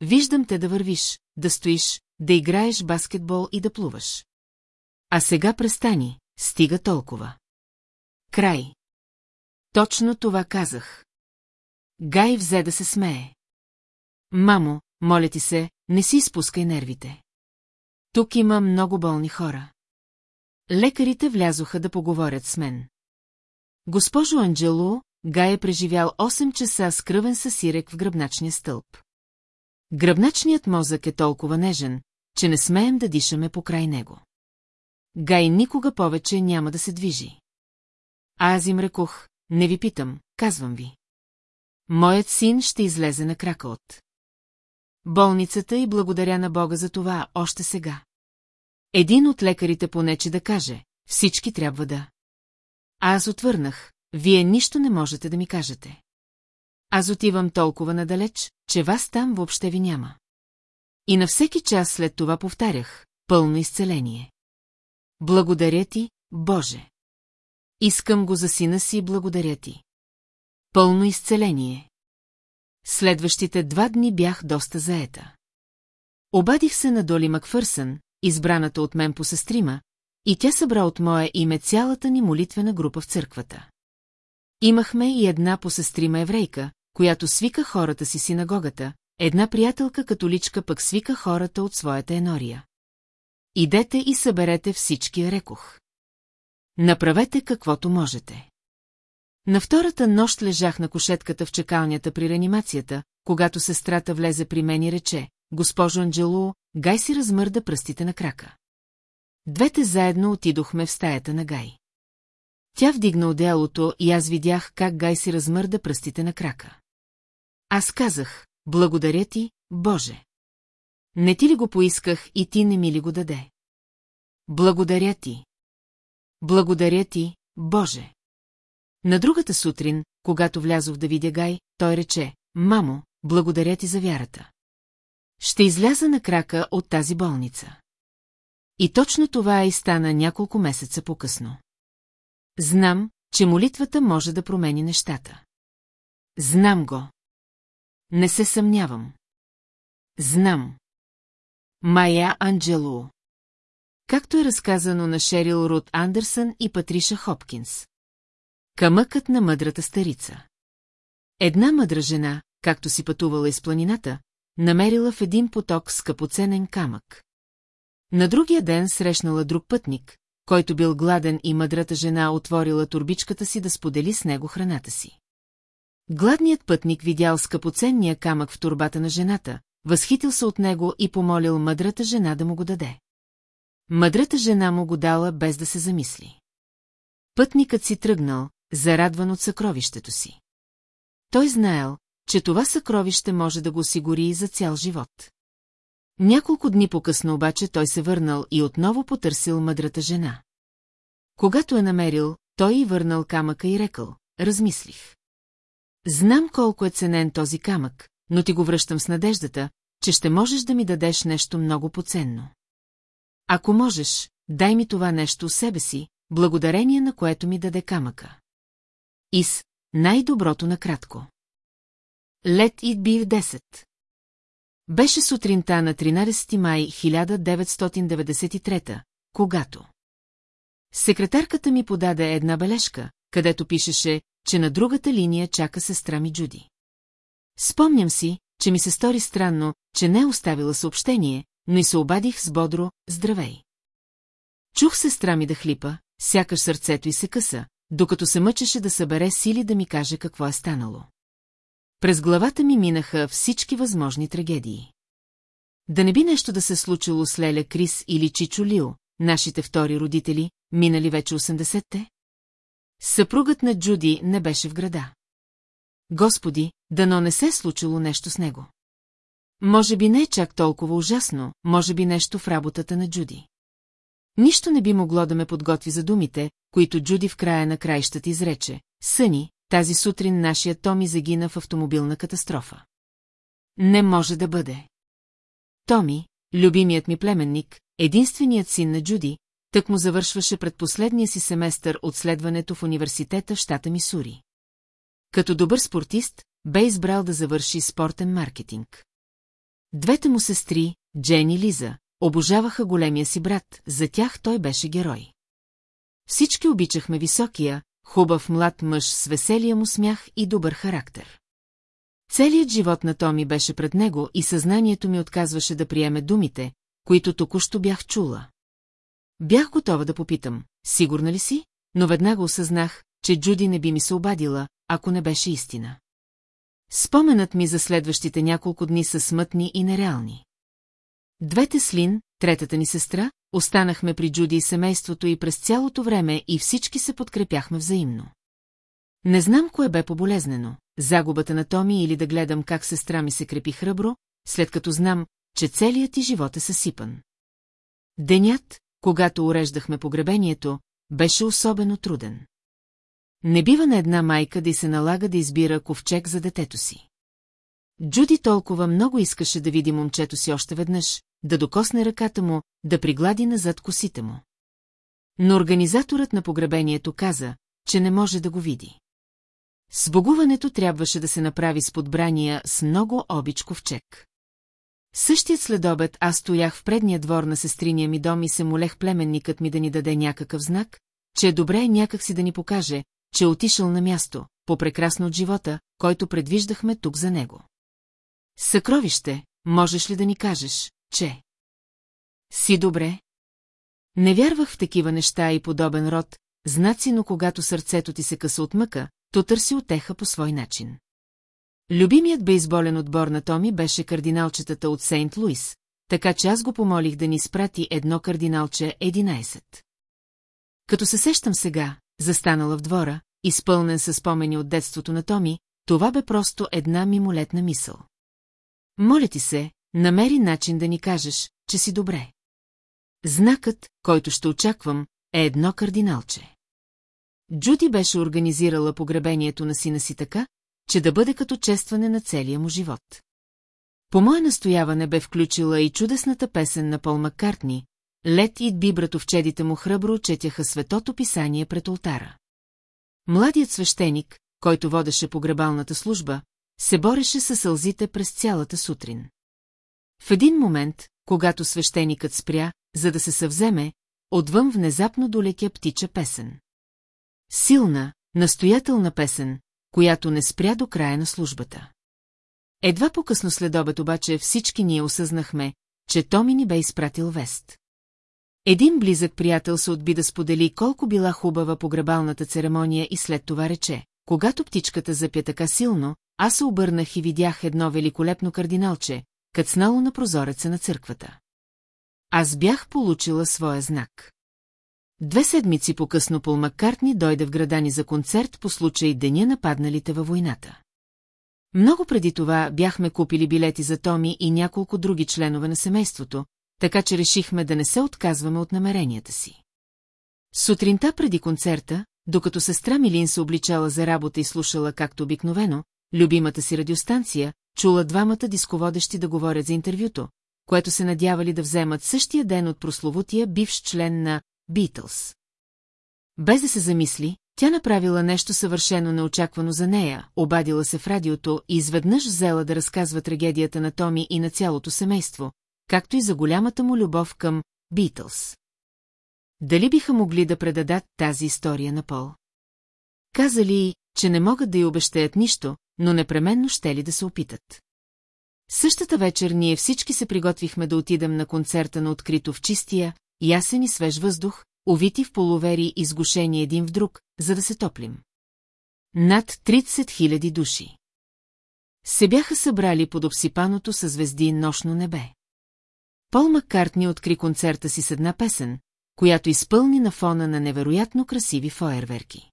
Виждам те да вървиш, да стоиш, да играеш баскетбол и да плуваш. А сега престани, стига толкова. Край. Точно това казах. Гай взе да се смее. Мамо, моля ти се, не си изпускай нервите. Тук има много болни хора. Лекарите влязоха да поговорят с мен. Госпожо Анджело, Гай е преживял 8 часа с кръвен съсирек в гръбначния стълб. Гръбначният мозък е толкова нежен, че не смеем да дишаме покрай него. Гай никога повече няма да се движи. А аз им рекох, не ви питам, казвам ви. Моят син ще излезе на крака от болницата и благодаря на Бога за това още сега. Един от лекарите понече да каже, всички трябва да. А аз отвърнах, вие нищо не можете да ми кажете. Аз отивам толкова надалеч, че вас там въобще ви няма. И на всеки час след това повтарях, пълно изцеление. Благодаря ти, Боже. Искам го за сина си, благодаря ти. Пълно изцеление. Следващите два дни бях доста заета. Обадих се на Доли Макфърсън, избраната от мен по сестрима, и тя събра от мое име цялата ни молитвена група в църквата. Имахме и една посестрима еврейка, която свика хората си синагогата, една приятелка католичка пък свика хората от своята енория. Идете и съберете всички, рекох. Направете каквото можете. На втората нощ лежах на кошетката в чекалнята при реанимацията, когато сестрата влезе при мен и рече, госпожо Анджело, Гай си размърда пръстите на крака. Двете заедно отидохме в стаята на Гай. Тя вдигна одеялото и аз видях как Гай си размърда пръстите на крака. Аз казах, благодаря ти, Боже. Не ти ли го поисках и ти не ми ли го даде? Благодаря ти. Благодаря ти, Боже. На другата сутрин, когато влязох да видя Гай, той рече, мамо, благодаря ти за вярата. Ще изляза на крака от тази болница. И точно това и стана няколко месеца по-късно. Знам, че молитвата може да промени нещата. Знам го. Не се съмнявам. Знам. Майя Анджело. Както е разказано на Шерил Рут Андерсън и Патриша Хопкинс. Камъкът на мъдрата старица. Една мъдра жена, както си пътувала из планината, намерила в един поток скъпоценен камък. На другия ден срещнала друг пътник, който бил гладен и мъдрата жена отворила турбичката си да сподели с него храната си. Гладният пътник видял скъпоценния камък в турбата на жената, възхитил се от него и помолил мъдрата жена да му го даде. Мъдрата жена му го дала без да се замисли. Пътникът си тръгнал, зарадван от съкровището си. Той знаел, че това съкровище може да го осигури за цял живот. Няколко дни по-късно обаче той се върнал и отново потърсил мъдрата жена. Когато е намерил, той и върнал камъка и рекал, размислих. Знам колко е ценен този камък, но ти го връщам с надеждата, че ще можеш да ми дадеш нещо много поценно. Ако можеш, дай ми това нещо себе си, благодарение на което ми даде камъка. Ис, най-доброто накратко. Let it be 10. Беше сутринта на 13 май 1993, когато Секретарката ми подаде една бележка, където пишеше, че на другата линия чака сестра ми Джуди. Спомням си, че ми се стори странно, че не е оставила съобщение, но и се обадих с бодро «Здравей». Чух сестра ми да хлипа, сякаш сърцето й се къса, докато се мъчеше да събере сили да ми каже какво е станало. През главата ми минаха всички възможни трагедии. Да не би нещо да се случило с Леля Крис или Чичо Лио, нашите втори родители, минали вече 80-те? Съпругът на Джуди не беше в града. Господи, дано не се е случило нещо с него. Може би не е чак толкова ужасно, може би нещо в работата на Джуди. Нищо не би могло да ме подготви за думите, които Джуди в края на краищата изрече. Съни, тази сутрин нашия Томи загина в автомобилна катастрофа. Не може да бъде. Томи, любимият ми племенник, единственият син на Джуди, тък му завършваше предпоследния си семестър от следването в университета в щата Мисури. Като добър спортист, бе избрал да завърши спортен маркетинг. Двете му сестри, Джен и Лиза, обожаваха големия си брат, за тях той беше герой. Всички обичахме високия, хубав млад мъж с веселия му смях и добър характер. Целият живот на Томи беше пред него и съзнанието ми отказваше да приеме думите, които току-що бях чула. Бях готова да попитам, сигурна ли си? Но веднага осъзнах, че Джуди не би ми се обадила, ако не беше истина. Споменът ми за следващите няколко дни са смътни и нереални. Двете слин, третата ни сестра, останахме при Джуди и семейството и през цялото време и всички се подкрепяхме взаимно. Не знам кое бе поболезнено, загубата на Томи или да гледам как сестра ми се крепи храбро, след като знам, че целият ти живот е съсипан. Денят, когато уреждахме погребението, беше особено труден. Не бива на една майка да й се налага да избира ковчег за детето си. Джуди толкова много искаше да види момчето си още веднъж, да докосне ръката му, да приглади назад косите му. Но организаторът на погребението каза, че не може да го види. Сбогуването трябваше да се направи с подбрания с много обич ковчег. Същият следобед аз стоях в предния двор на сестриния ми дом и се молех племенникът ми да ни даде някакъв знак, че е добре някак си да ни покаже, че е отишъл на място, по-прекрасно от живота, който предвиждахме тук за него. Съкровище, можеш ли да ни кажеш, че... Си добре? Не вярвах в такива неща и подобен род, знаци, но когато сърцето ти се къса от мъка, то търси отеха по свой начин. Любимият бейсболен отбор на Томи беше кардиналчетата от Сейнт Луис, така че аз го помолих да ни спрати едно кардиналче 11. Като се сещам сега, застанала в двора, изпълнен със спомени от детството на Томи, това бе просто една мимолетна мисъл. Моля ти се, намери начин да ни кажеш, че си добре. Знакът, който ще очаквам, е едно кардиналче. Джуди беше организирала погребението на сина си така, че да бъде като честване на целия му живот. По мое настояване бе включила и чудесната песен на Пол Маккартни, Лед и би братовчедите му храбро четяха светото писание пред ултара. Младият свещеник, който водеше погребалната служба, се бореше със сълзите през цялата сутрин. В един момент, когато свещеникът спря, за да се съвземе, отвън внезапно долетя птича песен. Силна, настоятелна песен, която не спря до края на службата. Едва по-късно след обед обаче всички ние осъзнахме, че Томи ни бе изпратил вест. Един близък приятел се отби да сподели колко била хубава погребалната церемония и след това рече. Когато птичката запя така силно, аз се обърнах и видях едно великолепно кардиналче, кацнало на прозореца на църквата. Аз бях получила своя знак. Две седмици по-късно Пол Маккартни дойде в града ни за концерт по случай деня нападналите във войната. Много преди това бяхме купили билети за Томи и няколко други членове на семейството, така че решихме да не се отказваме от намеренията си. Сутринта преди концерта, докато сестра Милин се обличала за работа и слушала както обикновено, любимата си радиостанция, чула двамата дисководещи да говорят за интервюто, което се надявали да вземат същия ден от прословутия бивш член на Битълс. Без да се замисли, тя направила нещо съвършено неочаквано за нея, обадила се в радиото и изведнъж взела да разказва трагедията на Томи и на цялото семейство, както и за голямата му любов към Битълс. Дали биха могли да предадат тази история на Пол? Казали, че не могат да й обещаят нищо, но непременно ще ли да се опитат. Същата вечер ние всички се приготвихме да отидем на концерта на открито в чистия, ясен и свеж въздух, увити в половери и сгушени един в друг, за да се топлим. Над 30 000 души. Се бяха събрали под обсипаното със звезди нощно небе. Пол Маккартни откри концерта си с една песен, която изпълни на фона на невероятно красиви фойерверки.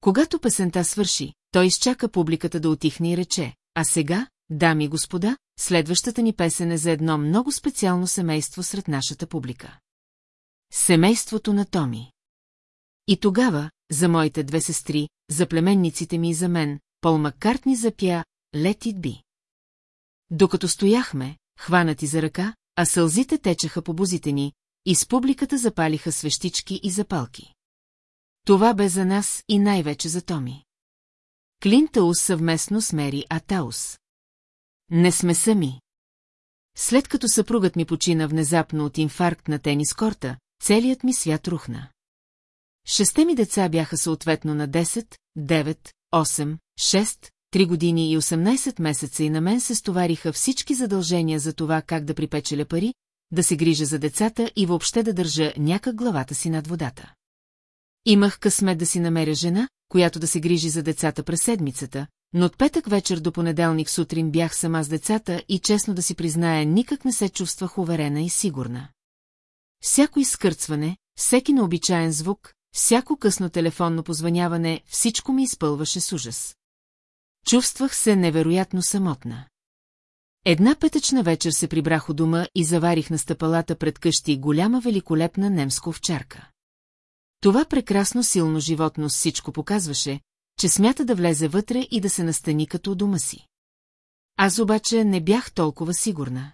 Когато песента свърши, той изчака публиката да отихне и рече, а сега, дами и господа, следващата ни песен е за едно много специално семейство сред нашата публика. Семейството на Томи. И тогава, за моите две сестри, за племенниците ми и за мен, Пол Маккартни запя «Let it be». Докато стояхме, хванати за ръка, а сълзите течаха по бузите ни, и с публиката запалиха свещички и запалки. Това бе за нас и най-вече за Томи. Клинтаус съвместно с Мери Атаус. Не сме сами. След като съпругът ми почина внезапно от инфаркт на тенис корта, целият ми свят рухна. Шесте ми деца бяха съответно на 10, 9, 8, 6, 3 години и 18 месеца и на мен се стовариха всички задължения за това как да припечеля пари, да се грижа за децата и въобще да държа някак главата си над водата. Имах късмет да си намеря жена, която да се грижи за децата през седмицата, но от петък вечер до понеделник сутрин бях сама с децата и честно да си призная, никак не се чувствах уверена и сигурна. Всяко изкърцване, всеки необичаен звук, всяко късно телефонно позваняване, всичко ми изпълваше с ужас. Чувствах се невероятно самотна. Една петъчна вечер се прибрах у дома и заварих на стъпалата пред къщи голяма великолепна немска овчарка. Това прекрасно силно животно всичко показваше, че смята да влезе вътре и да се настани като у дома си. Аз обаче не бях толкова сигурна.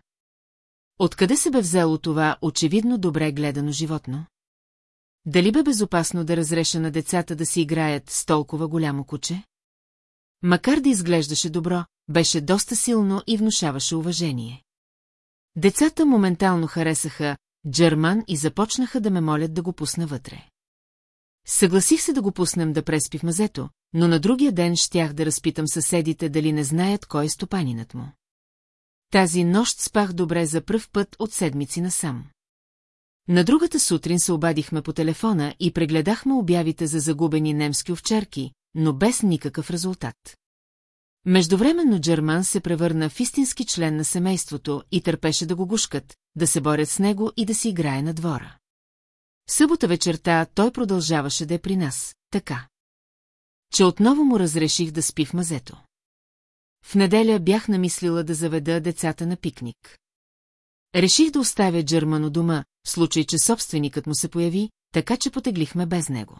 Откъде се бе взело това очевидно добре гледано животно? Дали бе безопасно да разреша на децата да си играят с толкова голямо куче? Макар да изглеждаше добро, беше доста силно и внушаваше уважение. Децата моментално харесаха Джерман и започнаха да ме молят да го пусна вътре. Съгласих се да го пуснем да преспи в мазето, но на другия ден щях да разпитам съседите дали не знаят кой е стопанинът му. Тази нощ спах добре за пръв път от седмици насам. На другата сутрин се обадихме по телефона и прегледахме обявите за загубени немски овчарки, но без никакъв резултат. Междувременно Джерман се превърна в истински член на семейството и търпеше да го гушкат, да се борят с него и да си играе на двора. Събота вечерта той продължаваше да е при нас, така. Че отново му разреших да спи в мазето. В неделя бях намислила да заведа децата на пикник. Реших да оставя Джермано дома, в случай, че собственикът му се появи, така че потеглихме без него.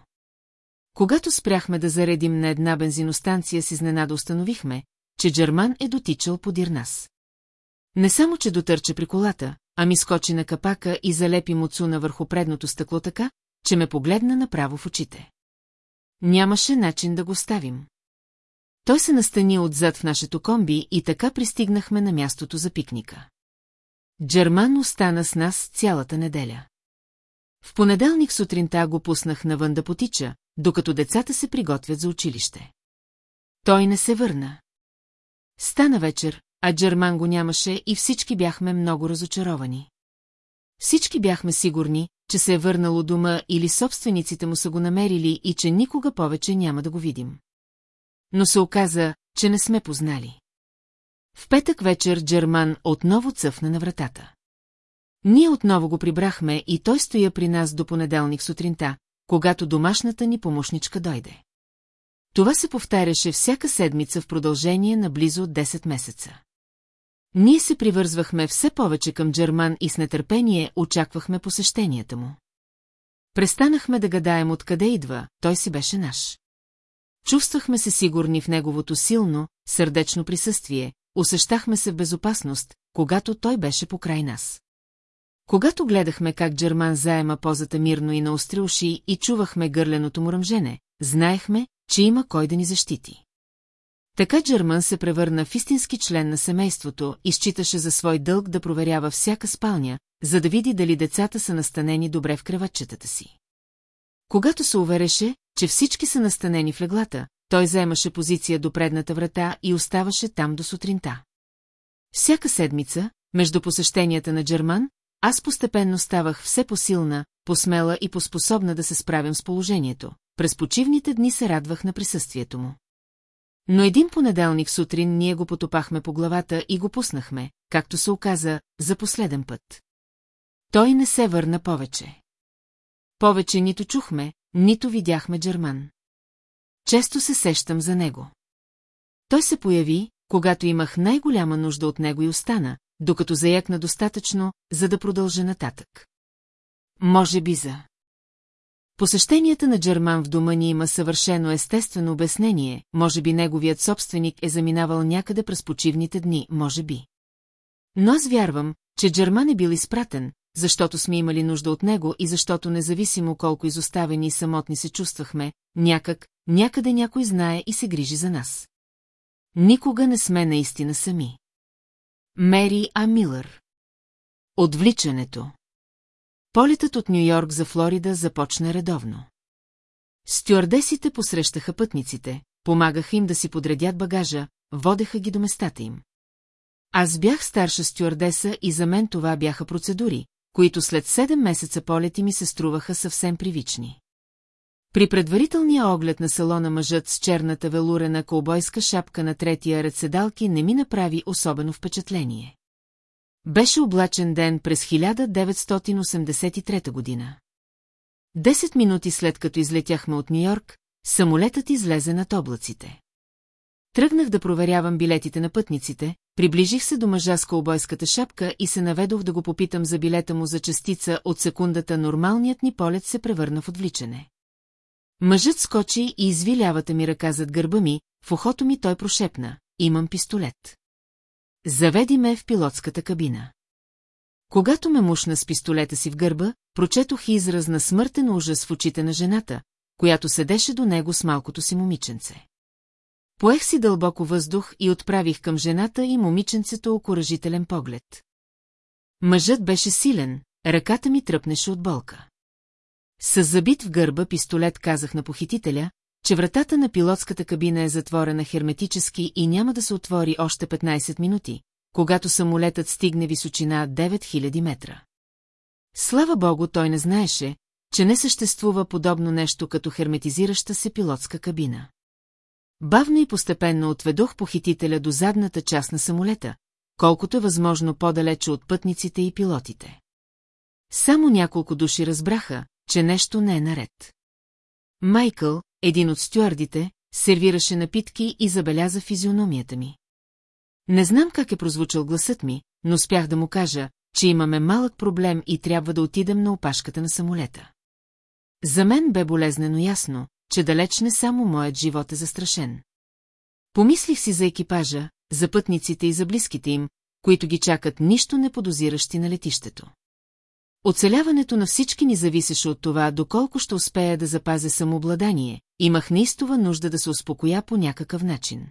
Когато спряхме да заредим на една бензиностанция, с изненада установихме, че Джерман е дотичал подир нас. Не само, че дотърча при колата, а ми скочи на капака и залепи муцуна върху предното стъкло така, че ме погледна направо в очите. Нямаше начин да го ставим. Той се настани отзад в нашето комби и така пристигнахме на мястото за пикника. Джерман остана с нас цялата неделя. В понеделник сутринта го пуснах навън да потича, докато децата се приготвят за училище. Той не се върна. Стана вечер, а Джерман го нямаше и всички бяхме много разочаровани. Всички бяхме сигурни, че се е върнало дома или собствениците му са го намерили и че никога повече няма да го видим. Но се оказа, че не сме познали. В петък вечер Джерман отново цъфна на вратата. Ние отново го прибрахме и той стоя при нас до понеделник сутринта, когато домашната ни помощничка дойде. Това се повтаряше всяка седмица в продължение на близо 10 месеца. Ние се привързвахме все повече към Джерман и с нетърпение очаквахме посещенията му. Престанахме да гадаем откъде идва, той си беше наш. Чувствахме се сигурни в неговото силно, сърдечно присъствие, усещахме се в безопасност, когато той беше покрай нас. Когато гледахме как Джерман заема позата мирно и на остри уши и чувахме гърленото му ръмжене, знаехме, че има кой да ни защити. Така Джерман се превърна в истински член на семейството и считаше за свой дълг да проверява всяка спалня, за да види дали децата са настанени добре в креватчетата си. Когато се увереше, че всички са настанени в леглата, той заемаше позиция до предната врата и оставаше там до сутринта. Всяка седмица, между посещенията на Джерман, аз постепенно ставах все посилна, посмела и поспособна да се справям с положението. През почивните дни се радвах на присъствието му. Но един понеделник сутрин ние го потопахме по главата и го пуснахме, както се оказа, за последен път. Той не се върна повече. Повече нито чухме, нито видяхме Джерман. Често се сещам за него. Той се появи, когато имах най-голяма нужда от него и остана, докато заякна достатъчно, за да продължа нататък. Може би за. Посещенията на Джерман в дома ни има съвършено естествено обяснение, може би неговият собственик е заминавал някъде през почивните дни, може би. Но аз вярвам, че Джерман е бил изпратен, защото сме имали нужда от него и защото независимо колко изоставени и самотни се чувствахме, някак, някъде някой знае и се грижи за нас. Никога не сме наистина сами. Мери А. Милър Отвличането Полетът от Нью-Йорк за Флорида започна редовно. Стюардесите посрещаха пътниците, помагаха им да си подредят багажа, водеха ги до местата им. Аз бях старша стюардеса и за мен това бяха процедури, които след 7 месеца полети ми се струваха съвсем привични. При предварителния оглед на салона мъжът с черната велурена колбойска шапка на третия ред седалки не ми направи особено впечатление. Беше облачен ден през 1983 година. Десет минути след като излетяхме от Нью-Йорк, самолетът излезе над облаците. Тръгнах да проверявам билетите на пътниците, приближих се до мъжа с колбойската шапка и се наведох да го попитам за билета му за частица от секундата нормалният ни полет се превърна в отвличане. Мъжът скочи и изви лявата ми ръка зад гърба ми, в ухото ми той прошепна. Имам пистолет. Заведи ме в пилотската кабина. Когато ме мушна с пистолета си в гърба, прочетох израз на смъртен ужас в очите на жената, която седеше до него с малкото си момиченце. Поех си дълбоко въздух и отправих към жената и момиченцето окоръжителен поглед. Мъжът беше силен, ръката ми тръпнеше от болка. С забит в гърба пистолет казах на похитителя, че вратата на пилотската кабина е затворена херметически и няма да се отвори още 15 минути, когато самолетът стигне височина 9000 метра. Слава богу, той не знаеше, че не съществува подобно нещо като херметизираща се пилотска кабина. Бавно и постепенно отведох похитителя до задната част на самолета, колкото е възможно по-далече от пътниците и пилотите. Само няколко души разбраха, че нещо не е наред. Майкъл, един от стюардите, сервираше напитки и забеляза физиономията ми. Не знам как е прозвучал гласът ми, но спях да му кажа, че имаме малък проблем и трябва да отидем на опашката на самолета. За мен бе болезнено ясно, че далеч не само моят живот е застрашен. Помислих си за екипажа, за пътниците и за близките им, които ги чакат нищо не подозиращи на летището. Оцеляването на всички ни зависеше от това, доколко ще успея да запазя самообладание, имах неистова нужда да се успокоя по някакъв начин.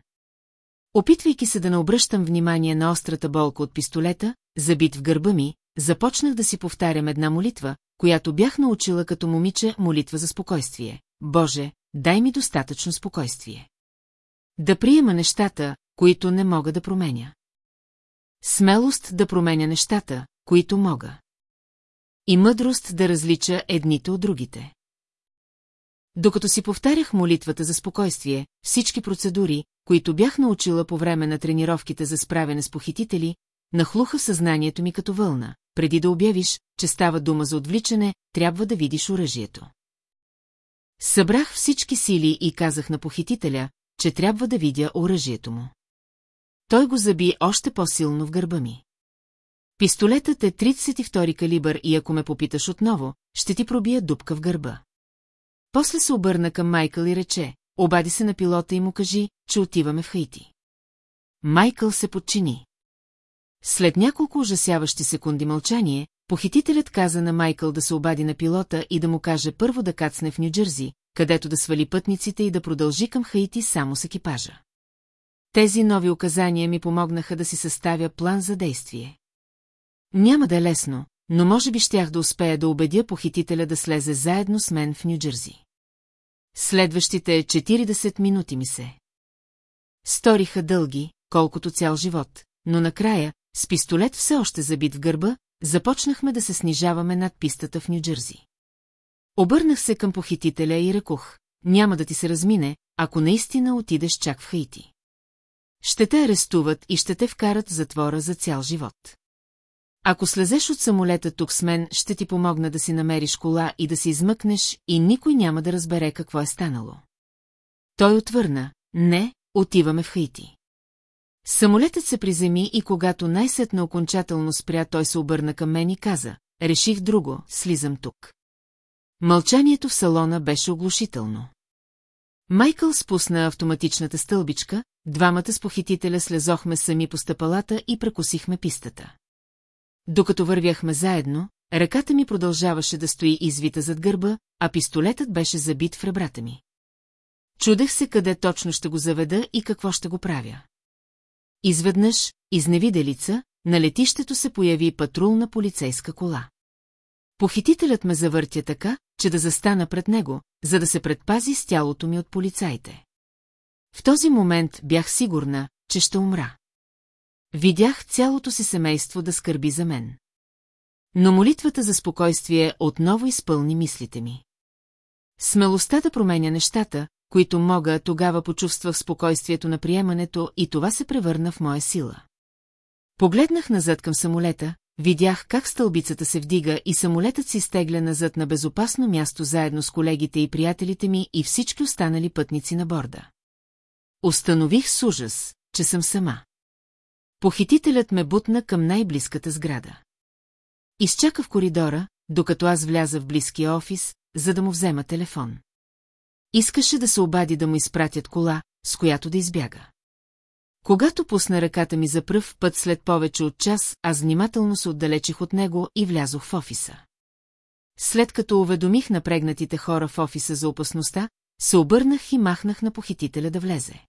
Опитвайки се да не обръщам внимание на острата болка от пистолета, забит в гърба ми, започнах да си повтарям една молитва, която бях научила като момиче молитва за спокойствие. Боже, дай ми достатъчно спокойствие. Да приема нещата, които не мога да променя. Смелост да променя нещата, които мога. И мъдрост да различа едните от другите. Докато си повтарях молитвата за спокойствие, всички процедури, които бях научила по време на тренировките за справяне с похитители, нахлуха в съзнанието ми като вълна. Преди да обявиш, че става дума за отвличане, трябва да видиш оръжието. Събрах всички сили и казах на похитителя, че трябва да видя оръжието му. Той го заби още по-силно в гърба ми. Пистолетът е 32 калибър и ако ме попиташ отново, ще ти пробия дупка в гърба. После се обърна към Майкъл и рече, обади се на пилота и му кажи, че отиваме в Хаити. Майкъл се подчини. След няколко ужасяващи секунди мълчание, похитителят каза на Майкъл да се обади на пилота и да му каже първо да кацне в Нью-Джерси, където да свали пътниците и да продължи към Хаити само с екипажа. Тези нови указания ми помогнаха да си съставя план за действие. Няма да е лесно, но може би щях да успея да убедя похитителя да слезе заедно с мен в Нью-Джерси. Следващите 40 минути ми се. Сториха дълги, колкото цял живот, но накрая, с пистолет все още забит в гърба, започнахме да се снижаваме над пистата в Нью-Джерси. Обърнах се към похитителя и рекох, няма да ти се размине, ако наистина отидеш чак в Хаити. Ще те арестуват и ще те вкарат в затвора за цял живот. Ако слезеш от самолета тук с мен, ще ти помогна да си намериш кола и да се измъкнеш и никой няма да разбере какво е станало. Той отвърна, не, отиваме в Хаити. Самолетът се приземи и когато най-сетно окончателно спря, той се обърна към мен и каза, реших друго, слизам тук. Мълчанието в салона беше оглушително. Майкъл спусна автоматичната стълбичка, двамата с похитителя слезохме сами по стъпалата и прекусихме пистата. Докато вървяхме заедно, ръката ми продължаваше да стои извита зад гърба, а пистолетът беше забит в ребрата ми. Чудех се къде точно ще го заведа и какво ще го правя. Изведнъж, изневиделица, на летището се появи патрулна полицейска кола. Похитителят ме завъртя така, че да застана пред него, за да се предпази с тялото ми от полицаите. В този момент бях сигурна, че ще умра. Видях цялото си семейство да скърби за мен. Но молитвата за спокойствие отново изпълни мислите ми. Смелостта да променя нещата, които мога, тогава почувствах спокойствието на приемането и това се превърна в моя сила. Погледнах назад към самолета, видях как стълбицата се вдига и самолетът си стегля назад на безопасно място заедно с колегите и приятелите ми и всички останали пътници на борда. Установих с ужас, че съм сама. Похитителят ме бутна към най-близката сграда. Изчака в коридора, докато аз вляза в близкия офис, за да му взема телефон. Искаше да се обади да му изпратят кола, с която да избяга. Когато пусна ръката ми за пръв път след повече от час, аз внимателно се отдалечих от него и влязох в офиса. След като уведомих напрегнатите хора в офиса за опасността, се обърнах и махнах на похитителя да влезе.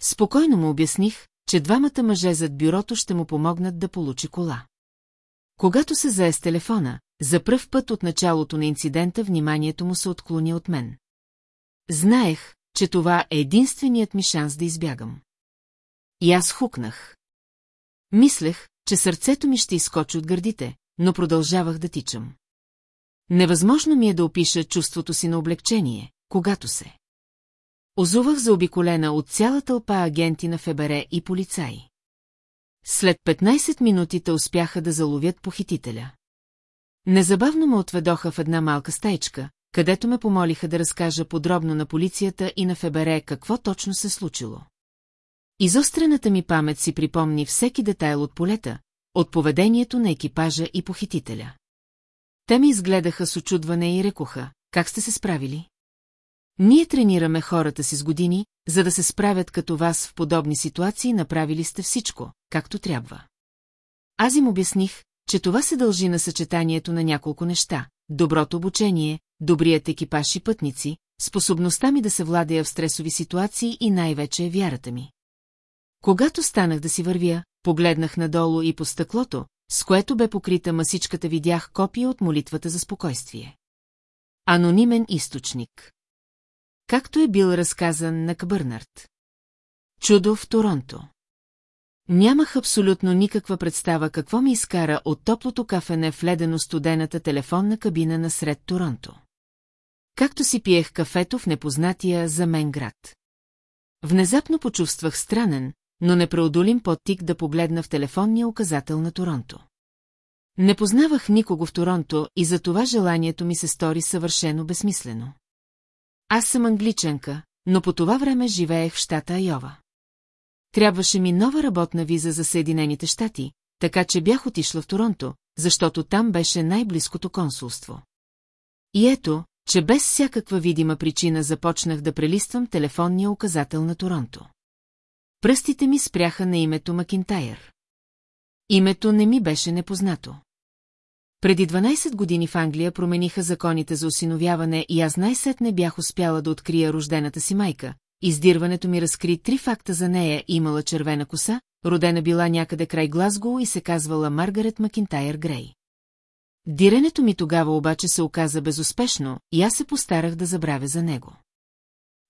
Спокойно му обясних, че двамата мъже зад бюрото ще му помогнат да получи кола. Когато се зае с телефона, за пръв път от началото на инцидента вниманието му се отклони от мен. Знаех, че това е единственият ми шанс да избягам. И аз хукнах. Мислех, че сърцето ми ще изкочи от гърдите, но продължавах да тичам. Невъзможно ми е да опиша чувството си на облегчение, когато се. Озувах за обиколена от цяла тълпа агенти на ФБР и полицаи. След 15 минути те успяха да заловят похитителя. Незабавно ме отведоха в една малка стайчка, където ме помолиха да разкажа подробно на полицията и на ФБР какво точно се случило. Изострената ми памет си припомни всеки детайл от полета, от поведението на екипажа и похитителя. Те ми изгледаха с очудване и рекоха, как сте се справили? Ние тренираме хората си с години, за да се справят като вас в подобни ситуации, направили сте всичко, както трябва. Аз им обясних, че това се дължи на съчетанието на няколко неща – доброто обучение, добрият екипаж и пътници, способността ми да се владея в стресови ситуации и най-вече вярата ми. Когато станах да си вървя, погледнах надолу и по стъклото, с което бе покрита масичката видях копия от молитвата за спокойствие. Анонимен източник Както е бил разказан на Кабърнард. Чудо в Торонто Нямах абсолютно никаква представа какво ми изкара от топлото кафене в ледено-студената телефонна кабина насред Торонто. Както си пиех кафето в непознатия за мен град. Внезапно почувствах странен, но непреодолим подтик да погледна в телефонния указател на Торонто. Не познавах никого в Торонто и за това желанието ми се стори съвършено безсмислено. Аз съм англичанка, но по това време живеех в щата Айова. Трябваше ми нова работна виза за Съединените щати, така че бях отишла в Торонто, защото там беше най-близкото консулство. И ето, че без всякаква видима причина започнах да прелиствам телефонния указател на Торонто. Пръстите ми спряха на името Макинтайр. Името не ми беше непознато. Преди 12 години в Англия промениха законите за осиновяване и аз най-сетне бях успяла да открия рождената си майка. Издирването ми разкри три факта за нея. Имала червена коса, родена била някъде край Глазго и се казвала Маргарет Макинтайр Грей. Диренето ми тогава обаче се оказа безуспешно и аз се постарах да забравя за него.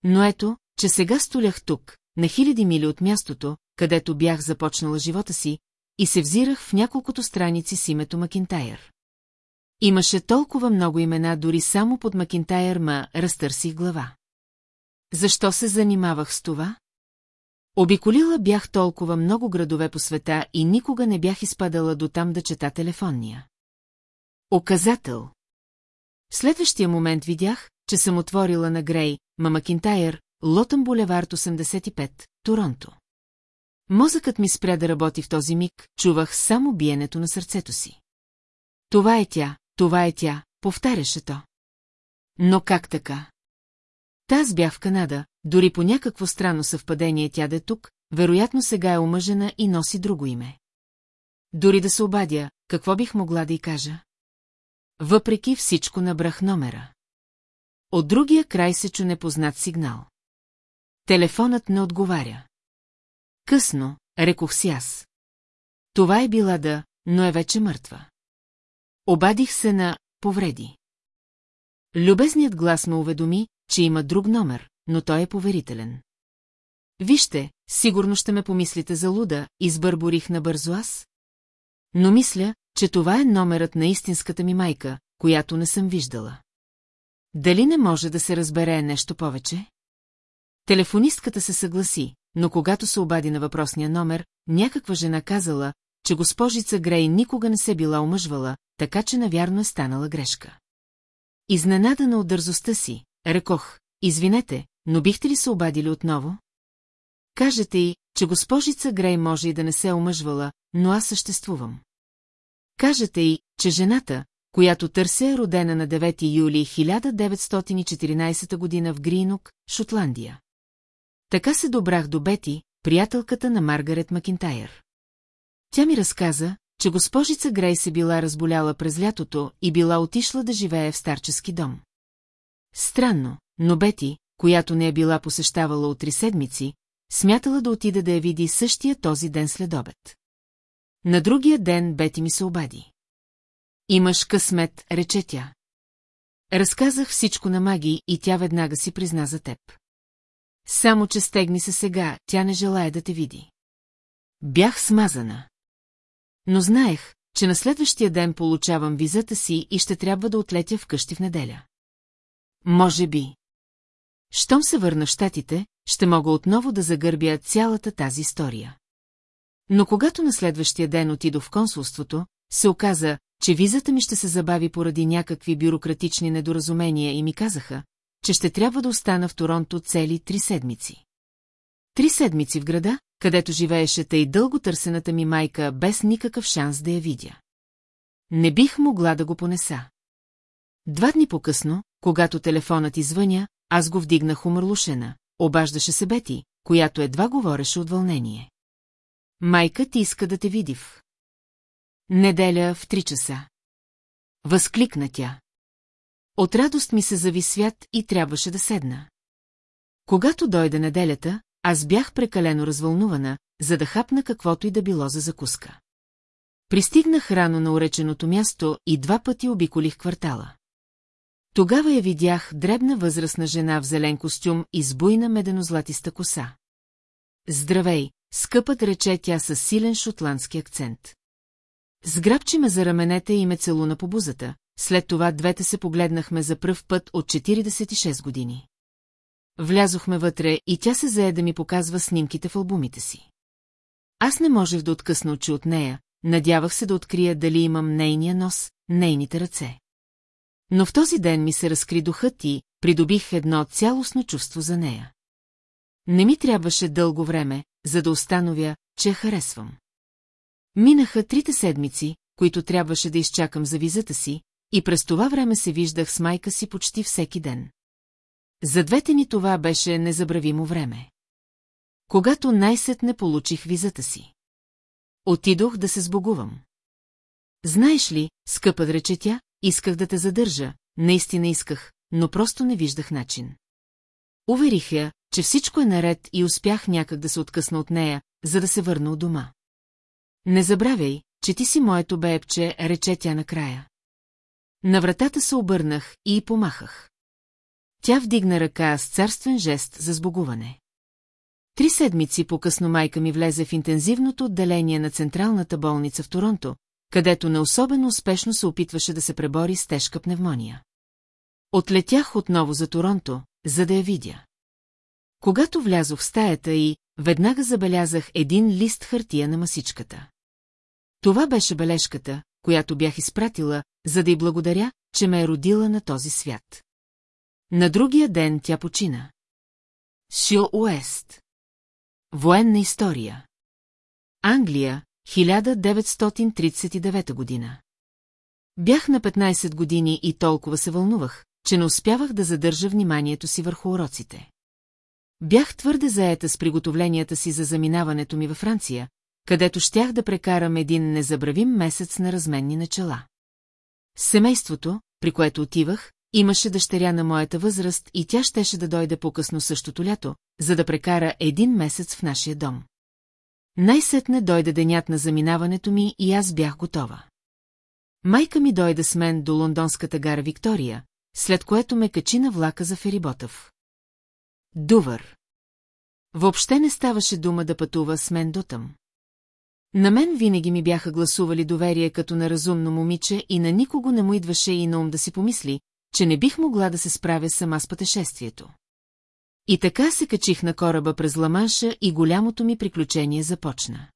Но ето, че сега столях тук, на хиляди мили от мястото, където бях започнала живота си, и се взирах в няколкото страници с името Макинтайр. Имаше толкова много имена, дори само под Макинтайр ма разтърсих глава. Защо се занимавах с това? Обиколила бях толкова много градове по света и никога не бях изпадала до там да чета телефонния. Оказател. В следващия момент видях, че съм отворила на Грей, ма Макинтайр, Лотън булевард 85, Торонто. Мозъкът ми спря да работи в този миг, чувах само биенето на сърцето си. Това е тя, това е тя, повтаряше то. Но как така? Таз бях в Канада, дори по някакво странно съвпадение тя да е тук, вероятно сега е омъжена и носи друго име. Дори да се обадя, какво бих могла да й кажа? Въпреки всичко набрах номера. От другия край се чу непознат сигнал. Телефонът не отговаря. Късно, рекох си аз. Това е била да, но е вече мъртва. Обадих се на повреди. Любезният глас ме уведоми, че има друг номер, но той е поверителен. Вижте, сигурно ще ме помислите за луда, избърборих набързо аз. Но мисля, че това е номерът на истинската ми майка, която не съм виждала. Дали не може да се разбере нещо повече? Телефонистката се съгласи, но когато се обади на въпросния номер, някаква жена казала, че госпожица Грей никога не се била омъжвала, така че навярно е станала грешка. Изненадана от дързостта си, рекох, извинете, но бихте ли се обадили отново? Кажете й, че госпожица Грей може и да не се е омъжвала, но аз съществувам. Кажете й, че жената, която търся е родена на 9 юли 1914 година в Гринук, Шотландия. Така се добрах до Бети, приятелката на Маргарет Макинтайр. Тя ми разказа, че госпожица Грей се била разболяла през лятото и била отишла да живее в старчески дом. Странно, но Бети, която не е била посещавала от три седмици, смятала да отида да я види същия този ден след обед. На другия ден Бети ми се обади. Имаш късмет, рече тя. Разказах всичко на Маги и тя веднага си призна за теб. Само, че стегни се сега, тя не желая да те види. Бях смазана. Но знаех, че на следващия ден получавам визата си и ще трябва да отлетя вкъщи в неделя. Може би. Щом се върна в щатите, ще мога отново да загърбя цялата тази история. Но когато на следващия ден отидох в консулството, се оказа, че визата ми ще се забави поради някакви бюрократични недоразумения и ми казаха, че ще трябва да остана в Торонто цели три седмици. Три седмици в града, където живееше тъй дълго търсената ми майка без никакъв шанс да я видя. Не бих могла да го понеса. Два дни по-късно, когато телефонът извъня, аз го вдигнах умърлушена, обаждаше се Бети, която едва говореше от вълнение. Майка ти иска да те види в. Неделя в три часа. Възкликна тя. От радост ми се зави свят и трябваше да седна. Когато дойде неделята, аз бях прекалено развълнувана, за да хапна каквото и да било за закуска. Пристигнах рано на уреченото място и два пъти обиколих квартала. Тогава я видях дребна възрастна жена в зелен костюм и с буйна меденозлатиста коса. Здравей, скъпът рече тя с силен шотландски акцент. Сграбчи ме за раменете и ме целуна по бузата, след това двете се погледнахме за пръв път от 46 години. Влязохме вътре и тя се зае да ми показва снимките в албумите си. Аз не можех да откъсна очи от нея, надявах се да открия дали имам нейния нос, нейните ръце. Но в този ден ми се разкри духът и придобих едно цялостно чувство за нея. Не ми трябваше дълго време, за да установя, че я харесвам. Минаха трите седмици, които трябваше да изчакам за визата си, и през това време се виждах с майка си почти всеки ден. За двете ни това беше незабравимо време. Когато най-сетне получих визата си. Отидох да се сбогувам. Знаеш ли, скъпа рече тя, исках да те задържа, наистина исках, но просто не виждах начин. Уверих я, че всичко е наред и успях някак да се откъсна от нея, за да се върна от дома. Не забравяй, че ти си моето бебче, рече тя накрая. На вратата се обърнах и помахах. Тя вдигна ръка с царствен жест за сбогуване. Три седмици по-късно майка ми влезе в интензивното отделение на Централната болница в Торонто, където не особено успешно се опитваше да се пребори с тежка пневмония. Отлетях отново за Торонто, за да я видя. Когато влязох в стаята и веднага забелязах един лист хартия на масичката. Това беше бележката, която бях изпратила, за да й благодаря, че ме е родила на този свят. На другия ден тя почина. Шил Уест. Военна история. Англия, 1939 година. Бях на 15 години и толкова се вълнувах, че не успявах да задържа вниманието си върху уроците. Бях твърде заета с приготовленията си за заминаването ми във Франция, където щях да прекарам един незабравим месец на разменни начала. Семейството, при което отивах, имаше дъщеря на моята възраст и тя щеше да дойде по-късно същото лято, за да прекара един месец в нашия дом. Най-сетне дойде денят на заминаването ми и аз бях готова. Майка ми дойде с мен до лондонската гара Виктория, след което ме качи на влака за Фериботъв. Дувър. Въобще не ставаше дума да пътува с мен дотъм. На мен винаги ми бяха гласували доверие като на разумно момиче и на никого не му идваше и на ум да си помисли, че не бих могла да се справя сама с пътешествието. И така се качих на кораба през Ламанша и голямото ми приключение започна.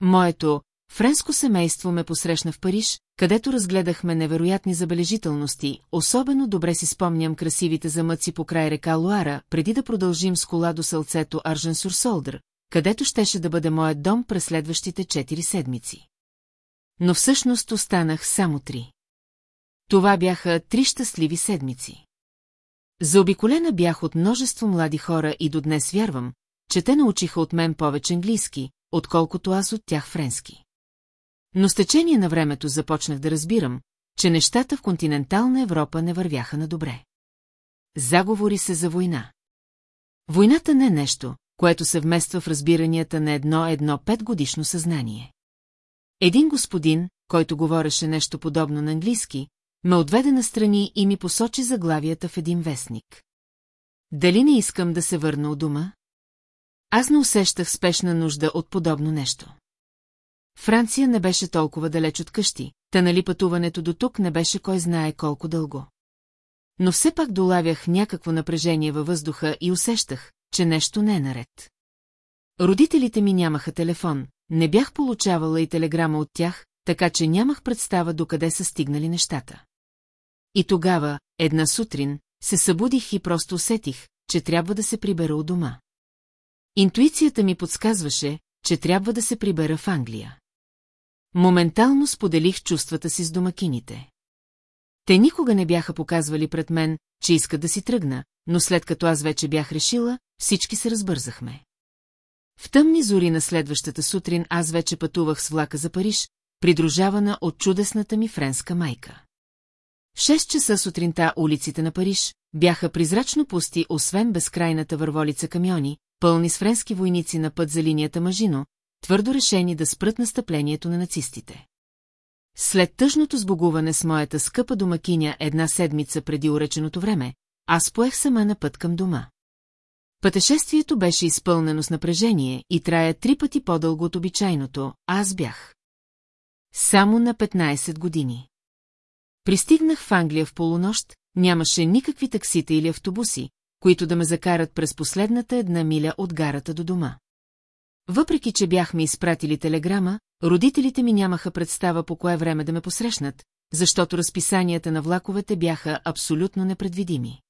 Моето френско семейство ме посрещна в Париж, където разгледахме невероятни забележителности, особено добре си спомням красивите замъци по край река Луара, преди да продължим с кола до сълцето Аржен Сурсолдър, където щеше да бъде моят дом през следващите четири седмици. Но всъщност останах само три. Това бяха три щастливи седмици. Заобиколена бях от множество млади хора и до днес вярвам, че те научиха от мен повече английски, отколкото аз от тях френски. Но с течение на времето започнах да разбирам, че нещата в континентална Европа не вървяха на добре. Заговори се за война. Войната не е нещо, което се вмества в разбиранията на едно-едно петгодишно съзнание. Един господин, който говореше нещо подобно на английски, ме отведе настрани и ми посочи заглавията в един вестник. Дали не искам да се върна от дома? Аз не усещах спешна нужда от подобно нещо. Франция не беше толкова далеч от къщи, та нали пътуването до тук не беше кой знае колко дълго. Но все пак долавях някакво напрежение във въздуха и усещах, че нещо не е наред. Родителите ми нямаха телефон, не бях получавала и телеграма от тях, така че нямах представа докъде са стигнали нещата. И тогава, една сутрин, се събудих и просто усетих, че трябва да се прибера от дома. Интуицията ми подсказваше, че трябва да се прибера в Англия. Моментално споделих чувствата си с домакините. Те никога не бяха показвали пред мен, че искат да си тръгна, но след като аз вече бях решила, всички се разбързахме. В тъмни зори на следващата сутрин аз вече пътувах с влака за Париж, придружавана от чудесната ми френска майка. В 6 часа сутринта улиците на Париж бяха призрачно пусти, освен безкрайната върволица камиони, пълни с френски войници на път за линията Мажино, твърдо решени да спрат настъплението на нацистите. След тъжното сбогуване с моята скъпа домакиня една седмица преди уреченото време, аз поех сама на път към дома. Пътешествието беше изпълнено с напрежение и трая три пъти по-дълго от обичайното, а аз бях. Само на 15 години. Пристигнах в Англия в полунощ, нямаше никакви таксита или автобуси, които да ме закарат през последната една миля от гарата до дома. Въпреки, че бяхме изпратили телеграма, родителите ми нямаха представа по кое време да ме посрещнат, защото разписанията на влаковете бяха абсолютно непредвидими.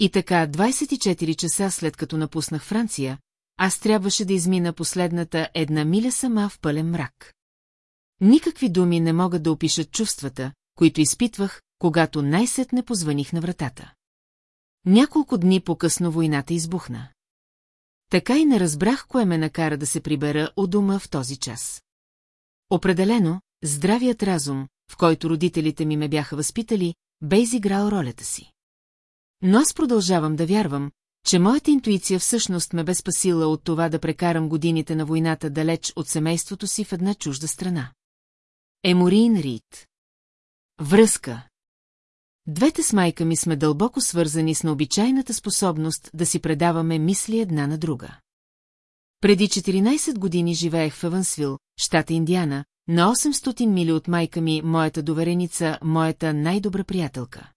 И така, 24 часа след като напуснах Франция, аз трябваше да измина последната една миля сама в пълен мрак. Никакви думи не могат да опишат чувствата, които изпитвах, когато най-сетне позваних на вратата. Няколко дни по-късно войната избухна. Така и не разбрах, кое ме накара да се прибера от дома в този час. Определено, здравият разум, в който родителите ми ме бяха възпитали, бе изиграл ролята си. Но аз продължавам да вярвам, че моята интуиция всъщност ме бе спасила от това да прекарам годините на войната далеч от семейството си в една чужда страна. Еморин Рид Връзка Двете с майка ми сме дълбоко свързани с необичайната способност да си предаваме мисли една на друга. Преди 14 години живеех в Евансвил, щата Индиана, на 800 мили от майка ми, моята довереница, моята най-добра приятелка.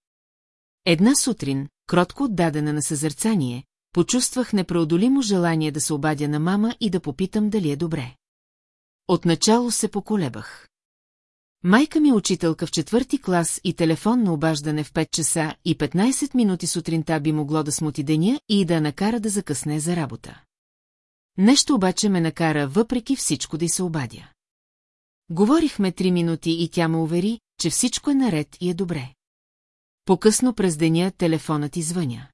Една сутрин, кротко отдадена на съзерцание, почувствах непреодолимо желание да се обадя на мама и да попитам дали е добре. Отначало се поколебах. Майка ми е учителка в четвърти клас и телефон на обаждане в 5 часа и 15 минути сутринта би могло да смути деня и да накара да закъсне за работа. Нещо обаче ме накара въпреки всичко да й се обадя. Говорихме три минути и тя ме увери, че всичко е наред и е добре. По-късно през деня телефонът извъня.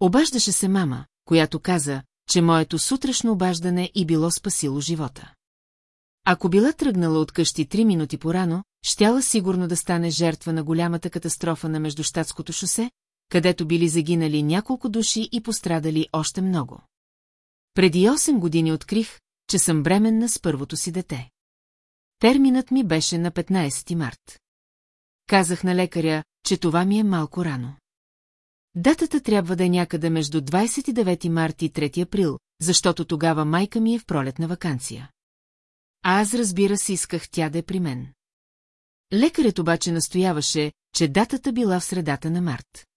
Обаждаше се мама, която каза, че моето сутрешно обаждане и било спасило живота. Ако била тръгнала от къщи три минути порано, щяла сигурно да стане жертва на голямата катастрофа на Междущатското шосе, където били загинали няколко души и пострадали още много. Преди 8 години открих, че съм бременна с първото си дете. Терминът ми беше на 15 март. Казах на лекаря, че това ми е малко рано. Датата трябва да е някъде между 29 март и 3 април, защото тогава майка ми е в пролетна вакансия. А аз разбира се исках тя да е при мен. Лекарят обаче настояваше, че датата била в средата на март.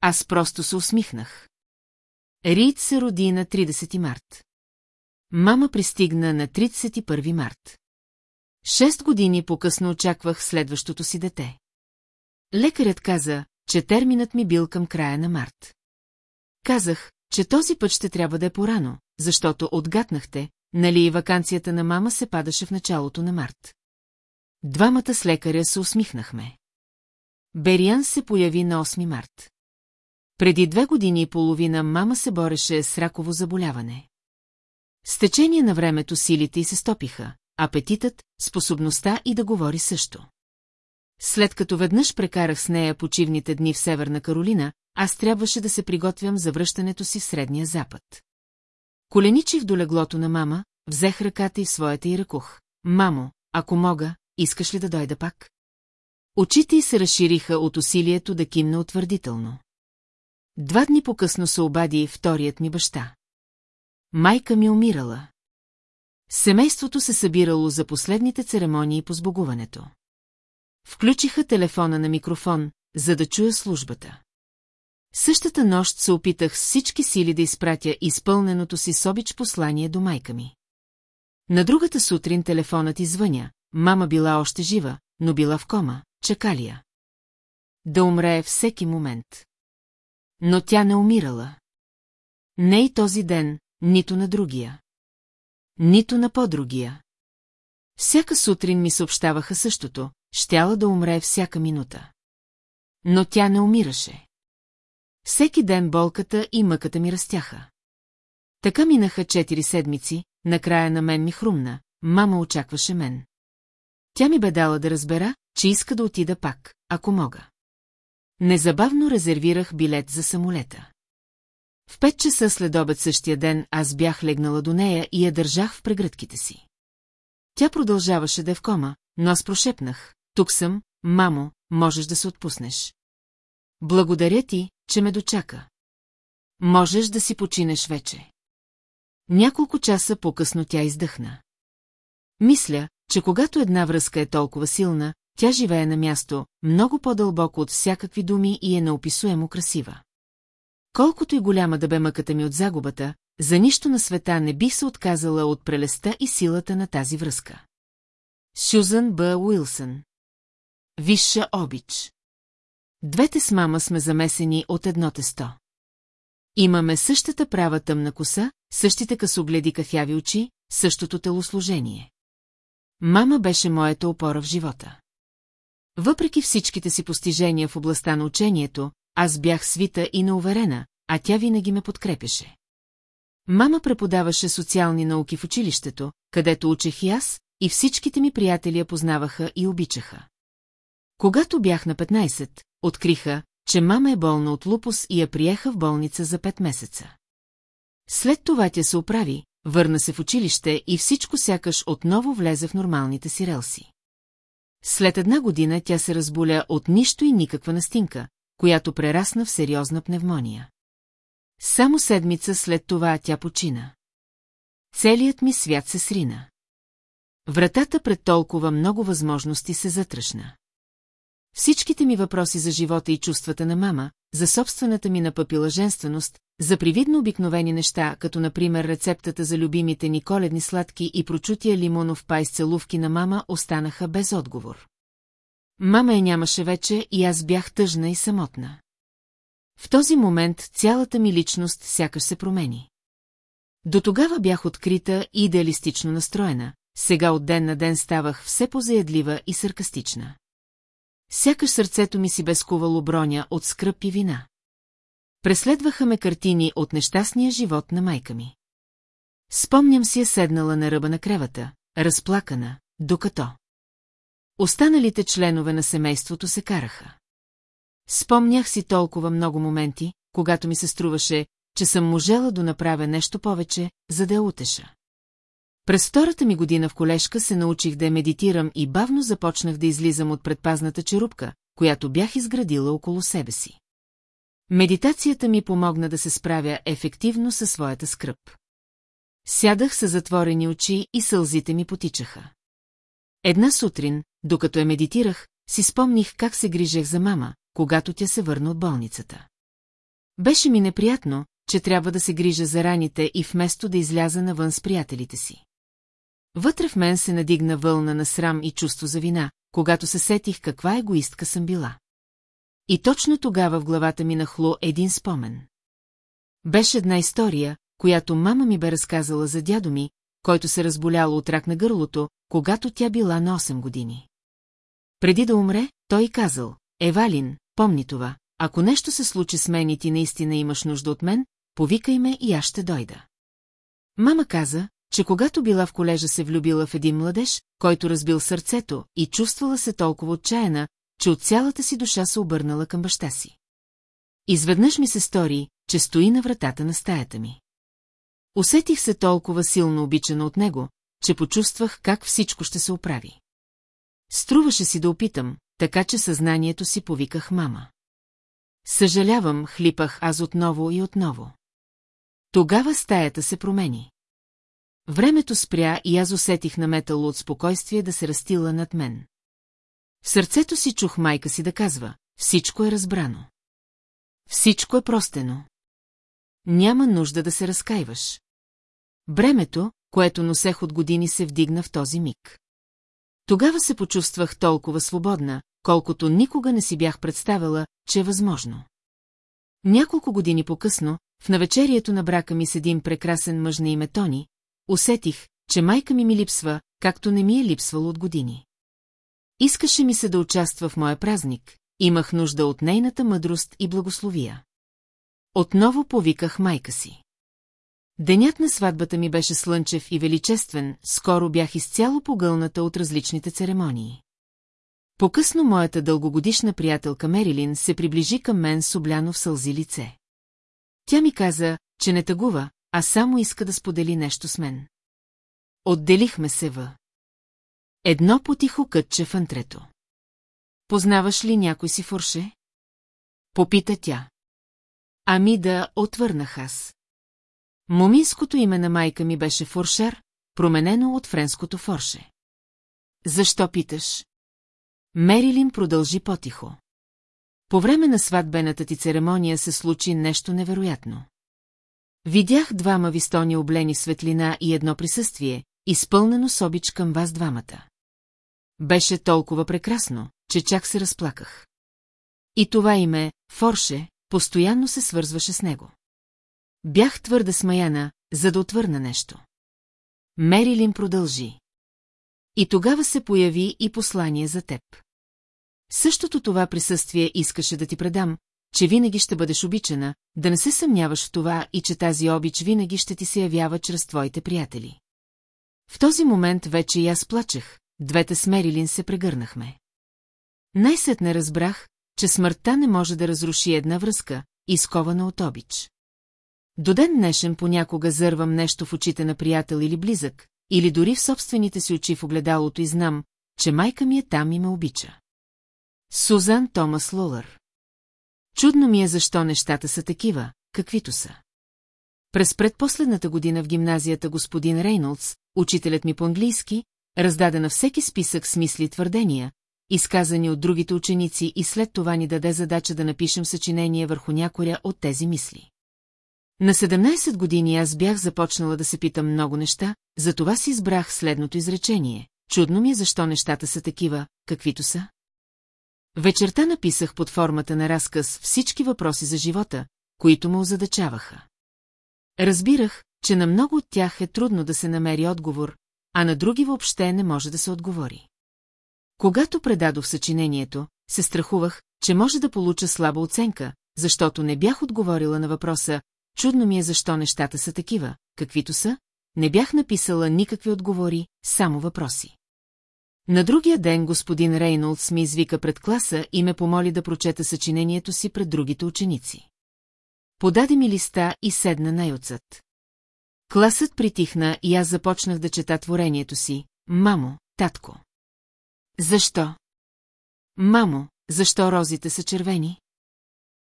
Аз просто се усмихнах. Рид се роди на 30 март. Мама пристигна на 31 март. Шест години по-късно очаквах следващото си дете. Лекарят каза, че терминът ми бил към края на март. Казах, че този път ще трябва да е порано, защото отгатнахте, нали и вакансията на мама се падаше в началото на март. Двамата с лекаря се усмихнахме. Бериан се появи на 8 март. Преди две години и половина мама се бореше с раково заболяване. С течение на времето силите й се стопиха, апетитът, способността и да говори също. След като веднъж прекарах с нея почивните дни в Северна Каролина, аз трябваше да се приготвям за връщането си в Средния Запад. Коленичих до леглото на мама, взех ръката и в своята и ръкох. Мамо, ако мога, искаш ли да дойда пак? Очите й се разшириха от усилието да кимна утвърдително. Два дни по-късно се обади вторият ми баща. Майка ми умирала. Семейството се събирало за последните церемонии по сбогуването. Включиха телефона на микрофон, за да чуя службата. Същата нощ се опитах с всички сили да изпратя изпълненото си собич послание до майка ми. На другата сутрин телефонът извъня, мама била още жива, но била в кома, чакалия. Да умре всеки момент. Но тя не умирала. Не и този ден, нито на другия. Нито на по-другия. Всяка сутрин ми съобщаваха същото, щяла да умре всяка минута. Но тя не умираше. Всеки ден болката и мъката ми растяха. Така минаха четири седмици, накрая на мен ми хрумна, мама очакваше мен. Тя ми бе дала да разбера, че иска да отида пак, ако мога. Незабавно резервирах билет за самолета. В пет часа след обед същия ден аз бях легнала до нея и я държах в прегръдките си. Тя продължаваше да е в кома, но аз прошепнах. Тук съм, мамо, можеш да се отпуснеш. Благодаря ти, че ме дочака. Можеш да си починеш вече. Няколко часа по-късно тя издъхна. Мисля, че когато една връзка е толкова силна, тя живее на място, много по-дълбоко от всякакви думи и е неописуемо красива. Колкото и голяма да бе мъката ми от загубата, за нищо на света не бих се отказала от прелеста и силата на тази връзка. Сюзан Б. Уилсън Висша обич Двете с мама сме замесени от едно тесто. Имаме същата права тъмна коса, същите късогледи кафяви очи, същото телосложение. Мама беше моята опора в живота. Въпреки всичките си постижения в областта на учението, аз бях свита и неуверена, а тя винаги ме подкрепеше. Мама преподаваше социални науки в училището, където учех и аз, и всичките ми приятели я познаваха и обичаха. Когато бях на 15, откриха, че мама е болна от лупус и я приеха в болница за 5 месеца. След това тя се оправи, върна се в училище и всичко сякаш отново влезе в нормалните си релси. След една година тя се разболя от нищо и никаква настинка, която прерасна в сериозна пневмония. Само седмица след това тя почина. Целият ми свят се срина. Вратата пред толкова много възможности се затръшна. Всичките ми въпроси за живота и чувствата на мама, за собствената ми напъпила женственост, за привидно обикновени неща, като например рецептата за любимите ни коледни сладки и прочутия лимонов пай с целувки на мама, останаха без отговор. Мама я нямаше вече и аз бях тъжна и самотна. В този момент цялата ми личност сякаш се промени. До тогава бях открита и идеалистично настроена, сега от ден на ден ставах все позаядлива и саркастична. Сякаш сърцето ми си бе скувало броня от скръп и вина. Преследваха ме картини от нещастния живот на майка ми. Спомням си я седнала на ръба на кревата, разплакана, докато. Останалите членове на семейството се караха. Спомнях си толкова много моменти, когато ми се струваше, че съм можела да направя нещо повече, за да я утеша. През втората ми година в колежка се научих да медитирам и бавно започнах да излизам от предпазната черупка, която бях изградила около себе си. Медитацията ми помогна да се справя ефективно със своята скръп. Сядах с затворени очи и сълзите ми потичаха. Една сутрин, докато я медитирах, си спомних как се грижех за мама, когато тя се върна от болницата. Беше ми неприятно, че трябва да се грижа за раните и вместо да изляза навън с приятелите си. Вътре в мен се надигна вълна на срам и чувство за вина, когато се сетих каква егоистка съм била. И точно тогава в главата ми нахло един спомен. Беше една история, която мама ми бе разказала за дядо ми, който се разболял от рак на гърлото, когато тя била на 8 години. Преди да умре, той казал, Евалин, помни това, ако нещо се случи с мен и ти наистина имаш нужда от мен, повикай ме и аз ще дойда. Мама каза, че когато била в колежа се влюбила в един младеж, който разбил сърцето и чувствала се толкова отчаяна, че от цялата си душа се обърнала към баща си. Изведнъж ми се стори, че стои на вратата на стаята ми. Усетих се толкова силно обичана от него, че почувствах как всичко ще се оправи. Струваше си да опитам, така че съзнанието си повиках мама. Съжалявам, хлипах аз отново и отново. Тогава стаята се промени. Времето спря и аз усетих наметало от спокойствие да се растила над мен. В сърцето си чух майка си да казва, всичко е разбрано. Всичко е простено. Няма нужда да се разкаиваш. Бремето, което носех от години, се вдигна в този миг. Тогава се почувствах толкова свободна, колкото никога не си бях представила, че е възможно. Няколко години по-късно, в навечерието на брака ми с един прекрасен мъж на име Тони, усетих, че майка ми ми липсва, както не ми е липсвало от години. Искаше ми се да участва в моя празник, имах нужда от нейната мъдрост и благословия. Отново повиках майка си. Денят на сватбата ми беше слънчев и величествен, скоро бях изцяло погълната от различните церемонии. По-късно моята дългогодишна приятелка Мерилин се приближи към мен с обляно в сълзи лице. Тя ми каза, че не тъгува, а само иска да сподели нещо с мен. Отделихме се в. Едно потихо кътче в антрето. Познаваш ли някой си фурше? Попита тя. Ами да, отвърнах аз. Моминското име на майка ми беше Фуршер, променено от френското Форше. Защо питаш? Мерилин продължи потихо. По време на сватбената ти церемония се случи нещо невероятно. Видях двама вистони облени светлина и едно присъствие, изпълнено с обич към вас двамата. Беше толкова прекрасно, че чак се разплаках. И това име, Форше, постоянно се свързваше с него. Бях твърде смаяна, за да отвърна нещо. Мерилин продължи. И тогава се появи и послание за теб. Същото това присъствие искаше да ти предам, че винаги ще бъдеш обичана, да не се съмняваш в това и че тази обич винаги ще ти се явява чрез твоите приятели. В този момент вече и аз плачех, двете с Мерилин се прегърнахме. Най-сетне разбрах, че смъртта не може да разруши една връзка, изкована от обич. До ден днешен понякога зървам нещо в очите на приятел или близък, или дори в собствените си очи в огледалото и знам, че майка ми е там и ме обича. Сузан Томас Лолър Чудно ми е защо нещата са такива, каквито са. През предпоследната година в гимназията господин Рейнолдс, учителят ми по английски, раздаде на всеки списък с мисли твърдения, изказани от другите ученици и след това ни даде задача да напишем съчинение върху някоя от тези мисли. На 17 години аз бях започнала да се питам много неща, затова си избрах следното изречение. Чудно ми е защо нещата са такива, каквито са. Вечерта написах под формата на разказ всички въпроси за живота, които ме озадачаваха. Разбирах, че на много от тях е трудно да се намери отговор, а на други въобще не може да се отговори. Когато предадох съчинението, се страхувах, че може да получа слаба оценка, защото не бях отговорила на въпроса Чудно ми е защо нещата са такива, каквито са, не бях написала никакви отговори, само въпроси. На другия ден господин Рейнолдс ми извика пред класа и ме помоли да прочета съчинението си пред другите ученици. Подаде ми листа и седна най-отзад. Класът притихна и аз започнах да чета творението си. Мамо, татко. Защо? Мамо, защо розите са червени?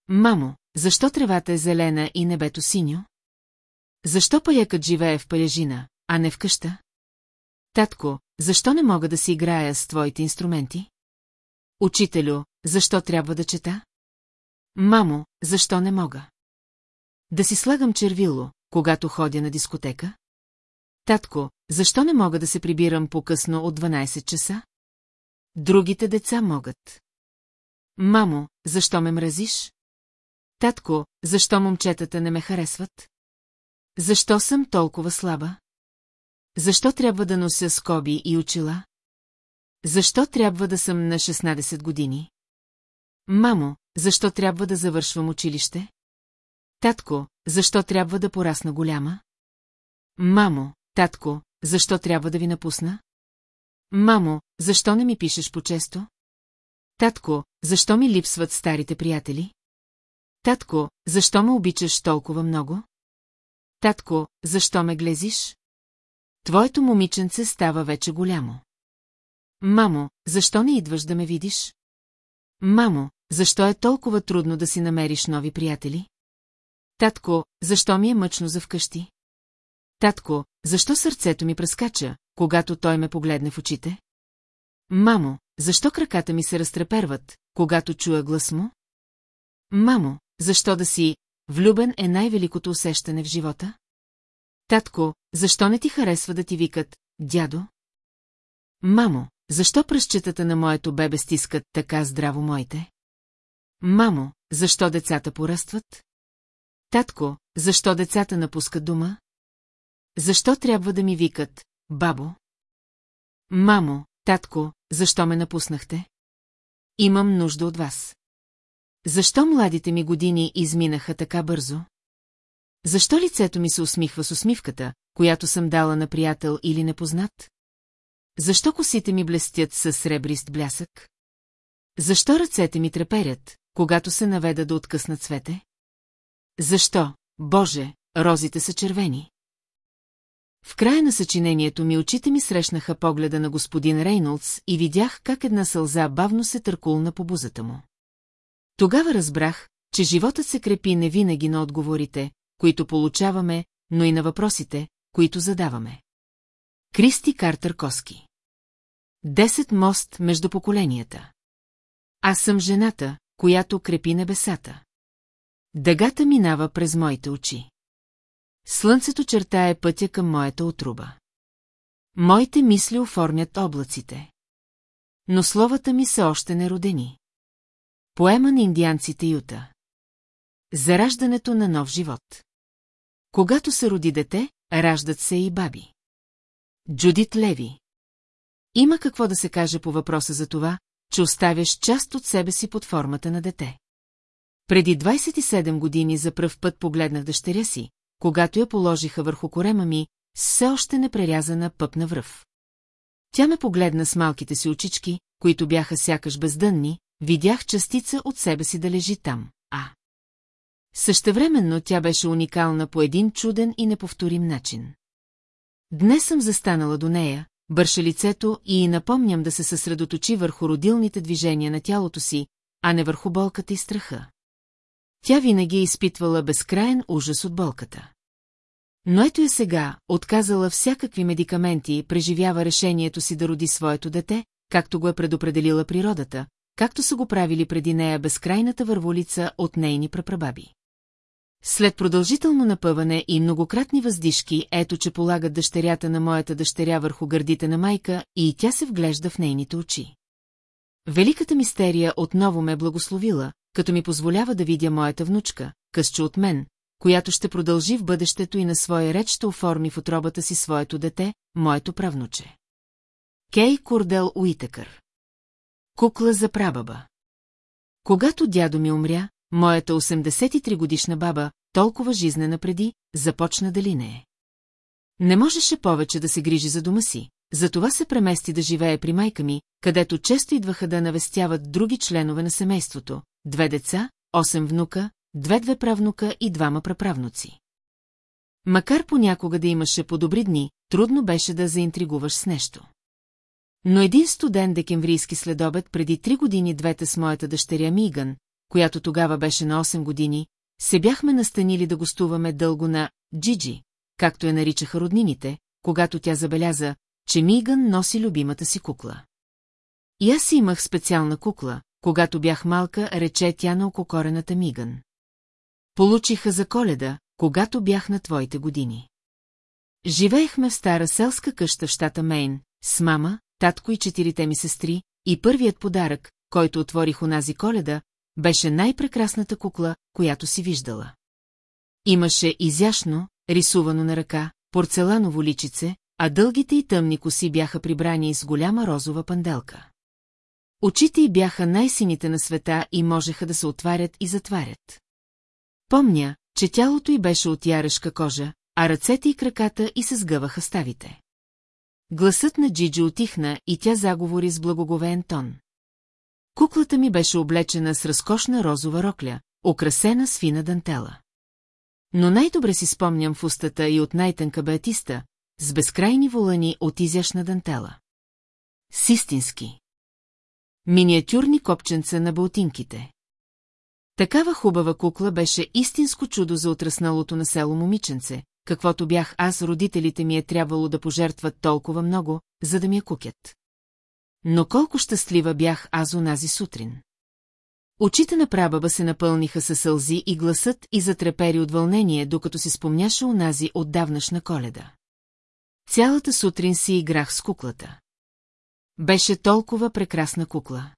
Мамо, защо тревата е зелена и небето синьо? Защо паякът живее в паяжина, а не в къща? Татко, защо не мога да си играя с твоите инструменти? Учителю, защо трябва да чета? Мамо, защо не мога? Да си слагам червило, когато ходя на дискотека? Татко, защо не мога да се прибирам по-късно от 12 часа? Другите деца могат. Мамо, защо ме мразиш? Татко, защо момчетата не ме харесват? Защо съм толкова слаба? Защо трябва да нося скоби и очила? Защо трябва да съм на 16 години? Мамо, защо трябва да завършвам училище? Татко, защо трябва да порасна голяма? Мамо, татко, защо трябва да ви напусна? Мамо, защо не ми пишеш по-често? Татко, защо ми липсват старите приятели? Татко, защо ме обичаш толкова много? Татко, защо ме глезиш? Твоето момиченце става вече голямо. Мамо, защо не идваш да ме видиш? Мамо, защо е толкова трудно да си намериш нови приятели? Татко, защо ми е мъчно за вкъщи? Татко, защо сърцето ми прескача, когато той ме погледне в очите? Мамо, защо краката ми се разтреперват, когато чуя глас му? Мамо, защо да си влюбен е най-великото усещане в живота? Татко, защо не ти харесва да ти викат дядо? Мамо, защо пръщетата на моето бебе стискат така здраво моите? Мамо, защо децата поръстват? Татко, защо децата напускат дома? Защо трябва да ми викат, бабо? Мамо, татко, защо ме напуснахте? Имам нужда от вас. Защо младите ми години изминаха така бързо? Защо лицето ми се усмихва с усмивката, която съм дала на приятел или непознат? Защо косите ми блестят със сребрист блясък? Защо ръцете ми треперят, когато се наведа да откъсна цвете? Защо, Боже, розите са червени? В края на съчинението ми очите ми срещнаха погледа на господин Рейнолдс и видях как една сълза бавно се търкулна по бузата му. Тогава разбрах, че животът се крепи не винаги на отговорите, които получаваме, но и на въпросите, които задаваме. Кристи Картер Коски Десет мост между поколенията Аз съм жената, която крепи небесата. Дъгата минава през моите очи. Слънцето чертае пътя към моята отруба. Моите мисли оформят облаците. Но словата ми са още неродени. Поема на индианците Юта. Зараждането на нов живот. Когато се роди дете, раждат се и баби. Джудит Леви. Има какво да се каже по въпроса за това, че оставяш част от себе си под формата на дете. Преди 27 години за пръв път погледнах дъщеря си, когато я положиха върху корема ми, все още непрерязана пъпна връв. Тя ме погледна с малките си очички, които бяха сякаш бездънни, видях частица от себе си да лежи там. Същевременно тя беше уникална по един чуден и неповторим начин. Днес съм застанала до нея, бърша лицето и напомням да се съсредоточи върху родилните движения на тялото си, а не върху болката и страха. Тя винаги е изпитвала безкраен ужас от болката. Но ето е сега, отказала всякакви медикаменти, преживява решението си да роди своето дете, както го е предопределила природата, както са го правили преди нея безкрайната върволица от нейни прапрабаби. След продължително напъване и многократни въздишки, ето че полагат дъщерята на моята дъщеря върху гърдите на майка и тя се вглежда в нейните очи. Великата мистерия отново ме благословила, като ми позволява да видя моята внучка, късче от мен, която ще продължи в бъдещето и на своя реч ще оформи в отробата си своето дете, моето правнуче. Кей Курдел Уитекър Кукла за прабаба Когато дядо ми умря, моята 83 годишна баба, толкова жизнена преди, започна да линее. Не можеше повече да се грижи за дома си, затова се премести да живее при майка ми, където често идваха да навестяват други членове на семейството, две деца, осем внука, две-две правнука и двама праправнуци. Макар понякога да имаше по-добри дни, трудно беше да заинтригуваш с нещо. Но един студен декемврийски следобед преди три години двете с моята дъщеря Миган, която тогава беше на 8 години, се бяхме настанили да гостуваме дълго на Джиджи, както я наричаха роднините, когато тя забеляза, че Миган носи любимата си кукла. И аз имах специална кукла, когато бях малка, рече тя на ококорената Миган. Получиха за коледа, когато бях на твоите години. Живеехме в стара селска къща в щата Мейн, с мама, татко и четирите ми сестри, и първият подарък, който отворих онази коледа, беше най-прекрасната кукла, която си виждала. Имаше изящно, рисувано на ръка, порцеланово личице, а дългите и тъмни коси бяха прибрани с голяма розова панделка. Очите й бяха най-сините на света и можеха да се отварят и затварят. Помня, че тялото й беше от ярешка кожа, а ръцете и краката и се сгъваха ставите. Гласът на Джиджи отихна и тя заговори с благоговеен тон. Куклата ми беше облечена с разкошна розова рокля, украсена с фина дантела. Но най-добре си спомням в устата и от най-тънка беатиста, с безкрайни волани от изящна дантела. С истински. Миниатюрни копченца на балтинките. Такава хубава кукла беше истинско чудо за отрасналото на село момиченце, каквото бях аз, родителите ми е трябвало да пожертват толкова много, за да ми я кукят. Но колко щастлива бях аз онази сутрин. Очите на прабаба се напълниха със сълзи и гласът и затрепери от вълнение, докато си спомняше онази отдавнашна коледа. Цялата сутрин си играх с куклата. Беше толкова прекрасна кукла.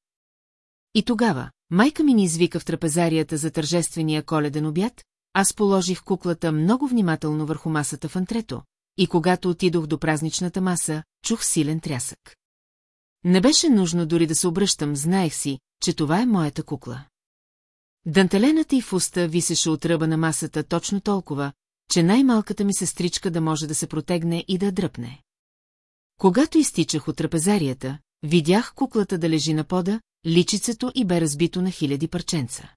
И тогава, майка ми ни извика в трапезарията за тържествения коледен обяд, аз положих куклата много внимателно върху масата в антрето, и когато отидох до празничната маса, чух силен трясък. Не беше нужно дори да се обръщам, знаех си, че това е моята кукла. Дантелената и фуста висеше от ръба на масата точно толкова, че най-малката ми сестричка да може да се протегне и да дръпне. Когато изтичах от трапезарията, видях куклата да лежи на пода, личицето и бе разбито на хиляди парченца.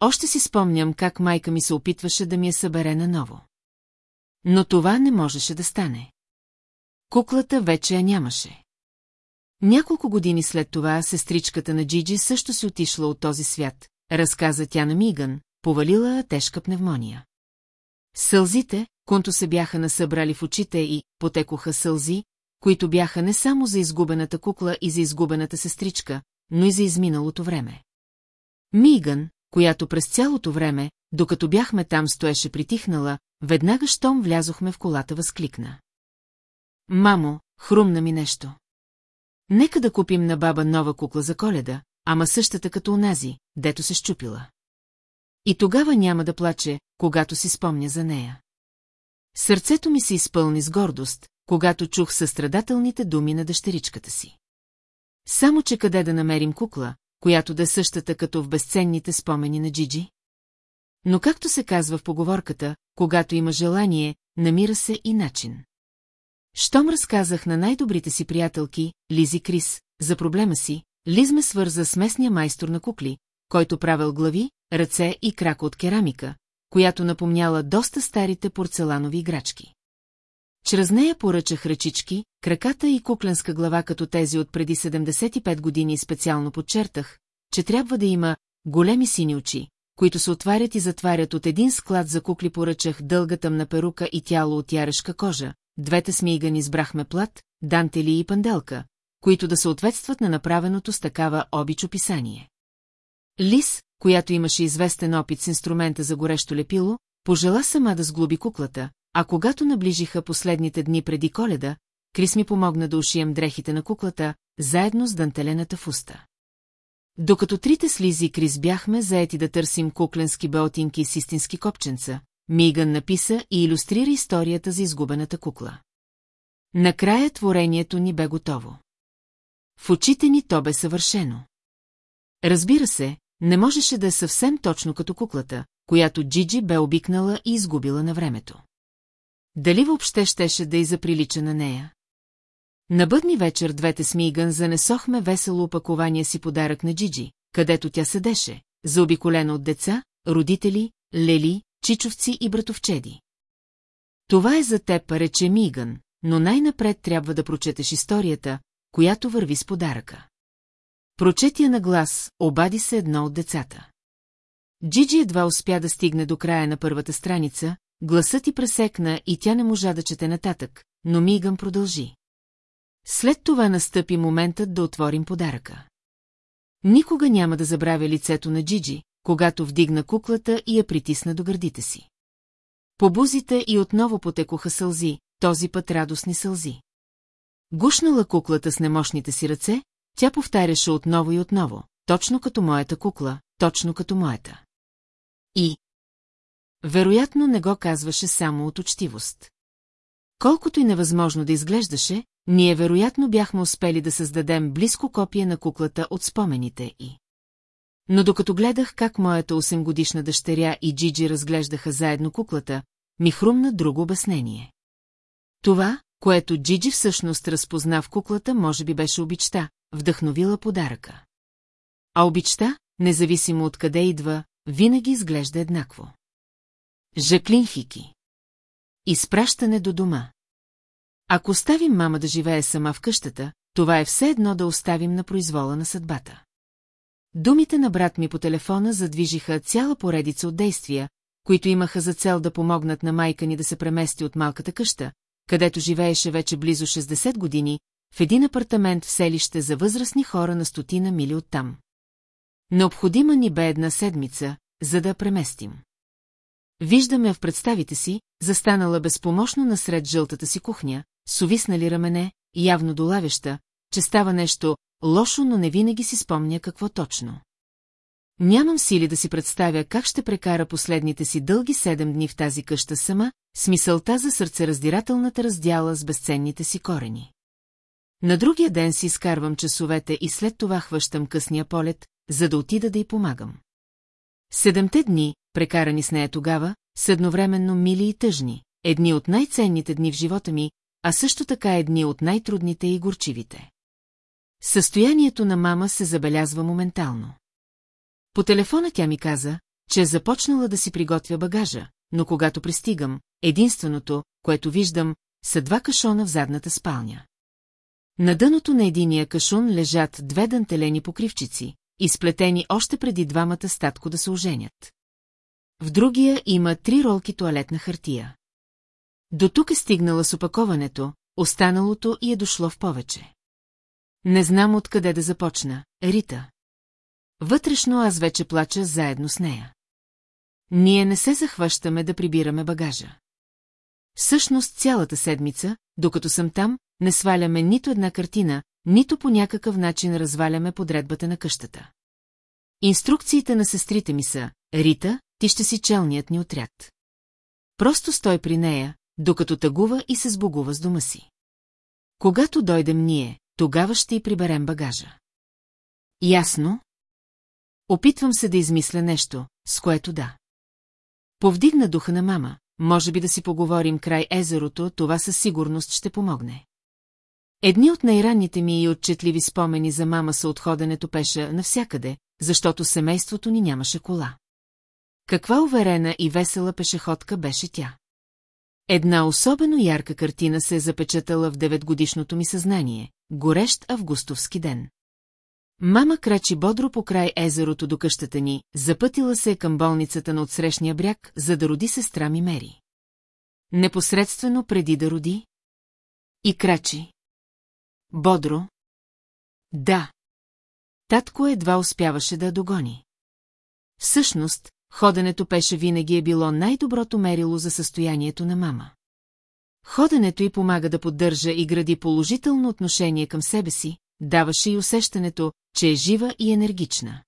Още си спомням как майка ми се опитваше да ми я събере наново. Но това не можеше да стане. Куклата вече я нямаше. Няколко години след това сестричката на Джиджи също си отишла от този свят, разказа тя на Миган, повалила тежка пневмония. Сълзите, конто се бяха насъбрали в очите и потекоха сълзи, които бяха не само за изгубената кукла и за изгубената сестричка, но и за изминалото време. Миган, която през цялото време, докато бяхме там стоеше притихнала, веднага щом влязохме в колата възкликна. Мамо, хрумна ми нещо. Нека да купим на баба нова кукла за коледа, ама същата като онази, дето се щупила. И тогава няма да плаче, когато си спомня за нея. Сърцето ми се изпълни с гордост, когато чух състрадателните думи на дъщеричката си. Само, че къде да намерим кукла, която да е същата като в безценните спомени на Джиджи? Но както се казва в поговорката, когато има желание, намира се и начин. Щом разказах на най-добрите си приятелки, Лизи Крис, за проблема си, Лиз ме свърза с местния майстор на кукли, който правил глави, ръце и крака от керамика, която напомняла доста старите порцеланови играчки. Чрез нея поръчах ръчички, краката и кукленска глава като тези от преди 75 години специално подчертах, че трябва да има големи сини очи, които се отварят и затварят от един склад за кукли поръчах дълга тъмна перука и тяло от ярешка кожа, двете смигани избрахме плат, дантели и панделка, които да съответстват на направеното с такава обич описание. Лис, която имаше известен опит с инструмента за горещо лепило, пожела сама да сглоби куклата, а когато наближиха последните дни преди коледа, Крис ми помогна да ушием дрехите на куклата, заедно с дантелената фуста. Докато трите слизи Крис бяхме заети да търсим кукленски белтинки с истински копченца, Миган написа и иллюстрира историята за изгубената кукла. Накрая творението ни бе готово. В очите ни то бе съвършено. Разбира се, не можеше да е съвсем точно като куклата, която Джиджи бе обикнала и изгубила на времето. Дали въобще щеше да й заприлича на нея? На бъдни вечер двете смиган занесохме весело опакование си подарък на Джиджи, където тя седеше, заобиколена от деца, родители, лели, чичовци и братовчеди. Това е за теб, рече Миган, но най-напред трябва да прочетеш историята, която върви с подаръка. Прочетия на глас, обади се едно от децата. Джиджи едва успя да стигне до края на първата страница, гласът ти пресекна и тя не можа да чете нататък, но Миган продължи. След това настъпи моментът да отворим подаръка. Никога няма да забравя лицето на Джиджи, когато вдигна куклата и я притисна до гърдите си. По бузите и отново потекоха сълзи, този път радостни сълзи. Гушнала куклата с немощните си ръце, тя повтаряше отново и отново, точно като моята кукла, точно като моята. И... Вероятно не го казваше само от учтивост. Колкото и невъзможно да изглеждаше, ние вероятно бяхме успели да създадем близко копие на куклата от спомените и. Но докато гледах как моята 8-годишна дъщеря и Джиджи разглеждаха заедно куклата, ми хрумна друго обяснение. Това, което Джиджи всъщност разпозна в куклата, може би беше обичта, вдъхновила подаръка. А обичта, независимо от къде идва, винаги изглежда еднакво. Жаклин Хики Изпращане до дома Ако оставим мама да живее сама в къщата, това е все едно да оставим на произвола на съдбата. Думите на брат ми по телефона задвижиха цяла поредица от действия, които имаха за цел да помогнат на майка ни да се премести от малката къща, където живееше вече близо 60 години, в един апартамент в селище за възрастни хора на стотина мили оттам. Необходима ни бе една седмица, за да преместим. Виждаме в представите си, застанала безпомощно насред жълтата си кухня, с увиснали рамене, явно долавяща, че става нещо лошо, но не винаги си спомня какво точно. Нямам сили да си представя как ще прекара последните си дълги седем дни в тази къща сама, с мисълта за сърцераздирателната раздяла с безценните си корени. На другия ден си изкарвам часовете и след това хващам късния полет, за да отида да й помагам. Седемте дни, прекарани с нея тогава, са едновременно мили и тъжни, едни от най-ценните дни в живота ми, а също така едни от най-трудните и горчивите. Състоянието на мама се забелязва моментално. По телефона тя ми каза, че е започнала да си приготвя багажа, но когато пристигам, единственото, което виждам, са два кашона в задната спалня. На дъното на единия кашун лежат две дантелени покривчици, изплетени още преди двамата статко да се оженят. В другия има три ролки туалетна хартия. До тук е стигнала с опаковането, останалото и е дошло в повече. Не знам откъде да започна, Рита. Вътрешно аз вече плача заедно с нея. Ние не се захващаме да прибираме багажа. Всъщност цялата седмица, докато съм там, не сваляме нито една картина, нито по някакъв начин разваляме подредбата на къщата. Инструкциите на сестрите ми са, Рита, ти ще си челният ни отряд. Просто стой при нея, докато тъгува и се сбогува с дома си. Когато дойдем ние, тогава ще й приберем багажа. Ясно? Опитвам се да измисля нещо, с което да. Повдигна духа на мама, може би да си поговорим край езерото, това със сигурност ще помогне. Едни от най-ранните ми и отчетливи спомени за мама са отходенето пеша навсякъде, защото семейството ни нямаше кола. Каква уверена и весела пешеходка беше тя. Една особено ярка картина се е запечатала в деветгодишното ми съзнание – горещ августовски ден. Мама крачи бодро по край езерото до къщата ни, запътила се към болницата на отсрещния бряг, за да роди сестра ми Мери. Непосредствено преди да роди? И крачи. Бодро? Да. Татко едва успяваше да догони. Всъщност, ходенето пеше винаги е било най-доброто мерило за състоянието на мама. Ходенето й помага да поддържа и гради положително отношение към себе си, даваше и усещането, че е жива и енергична.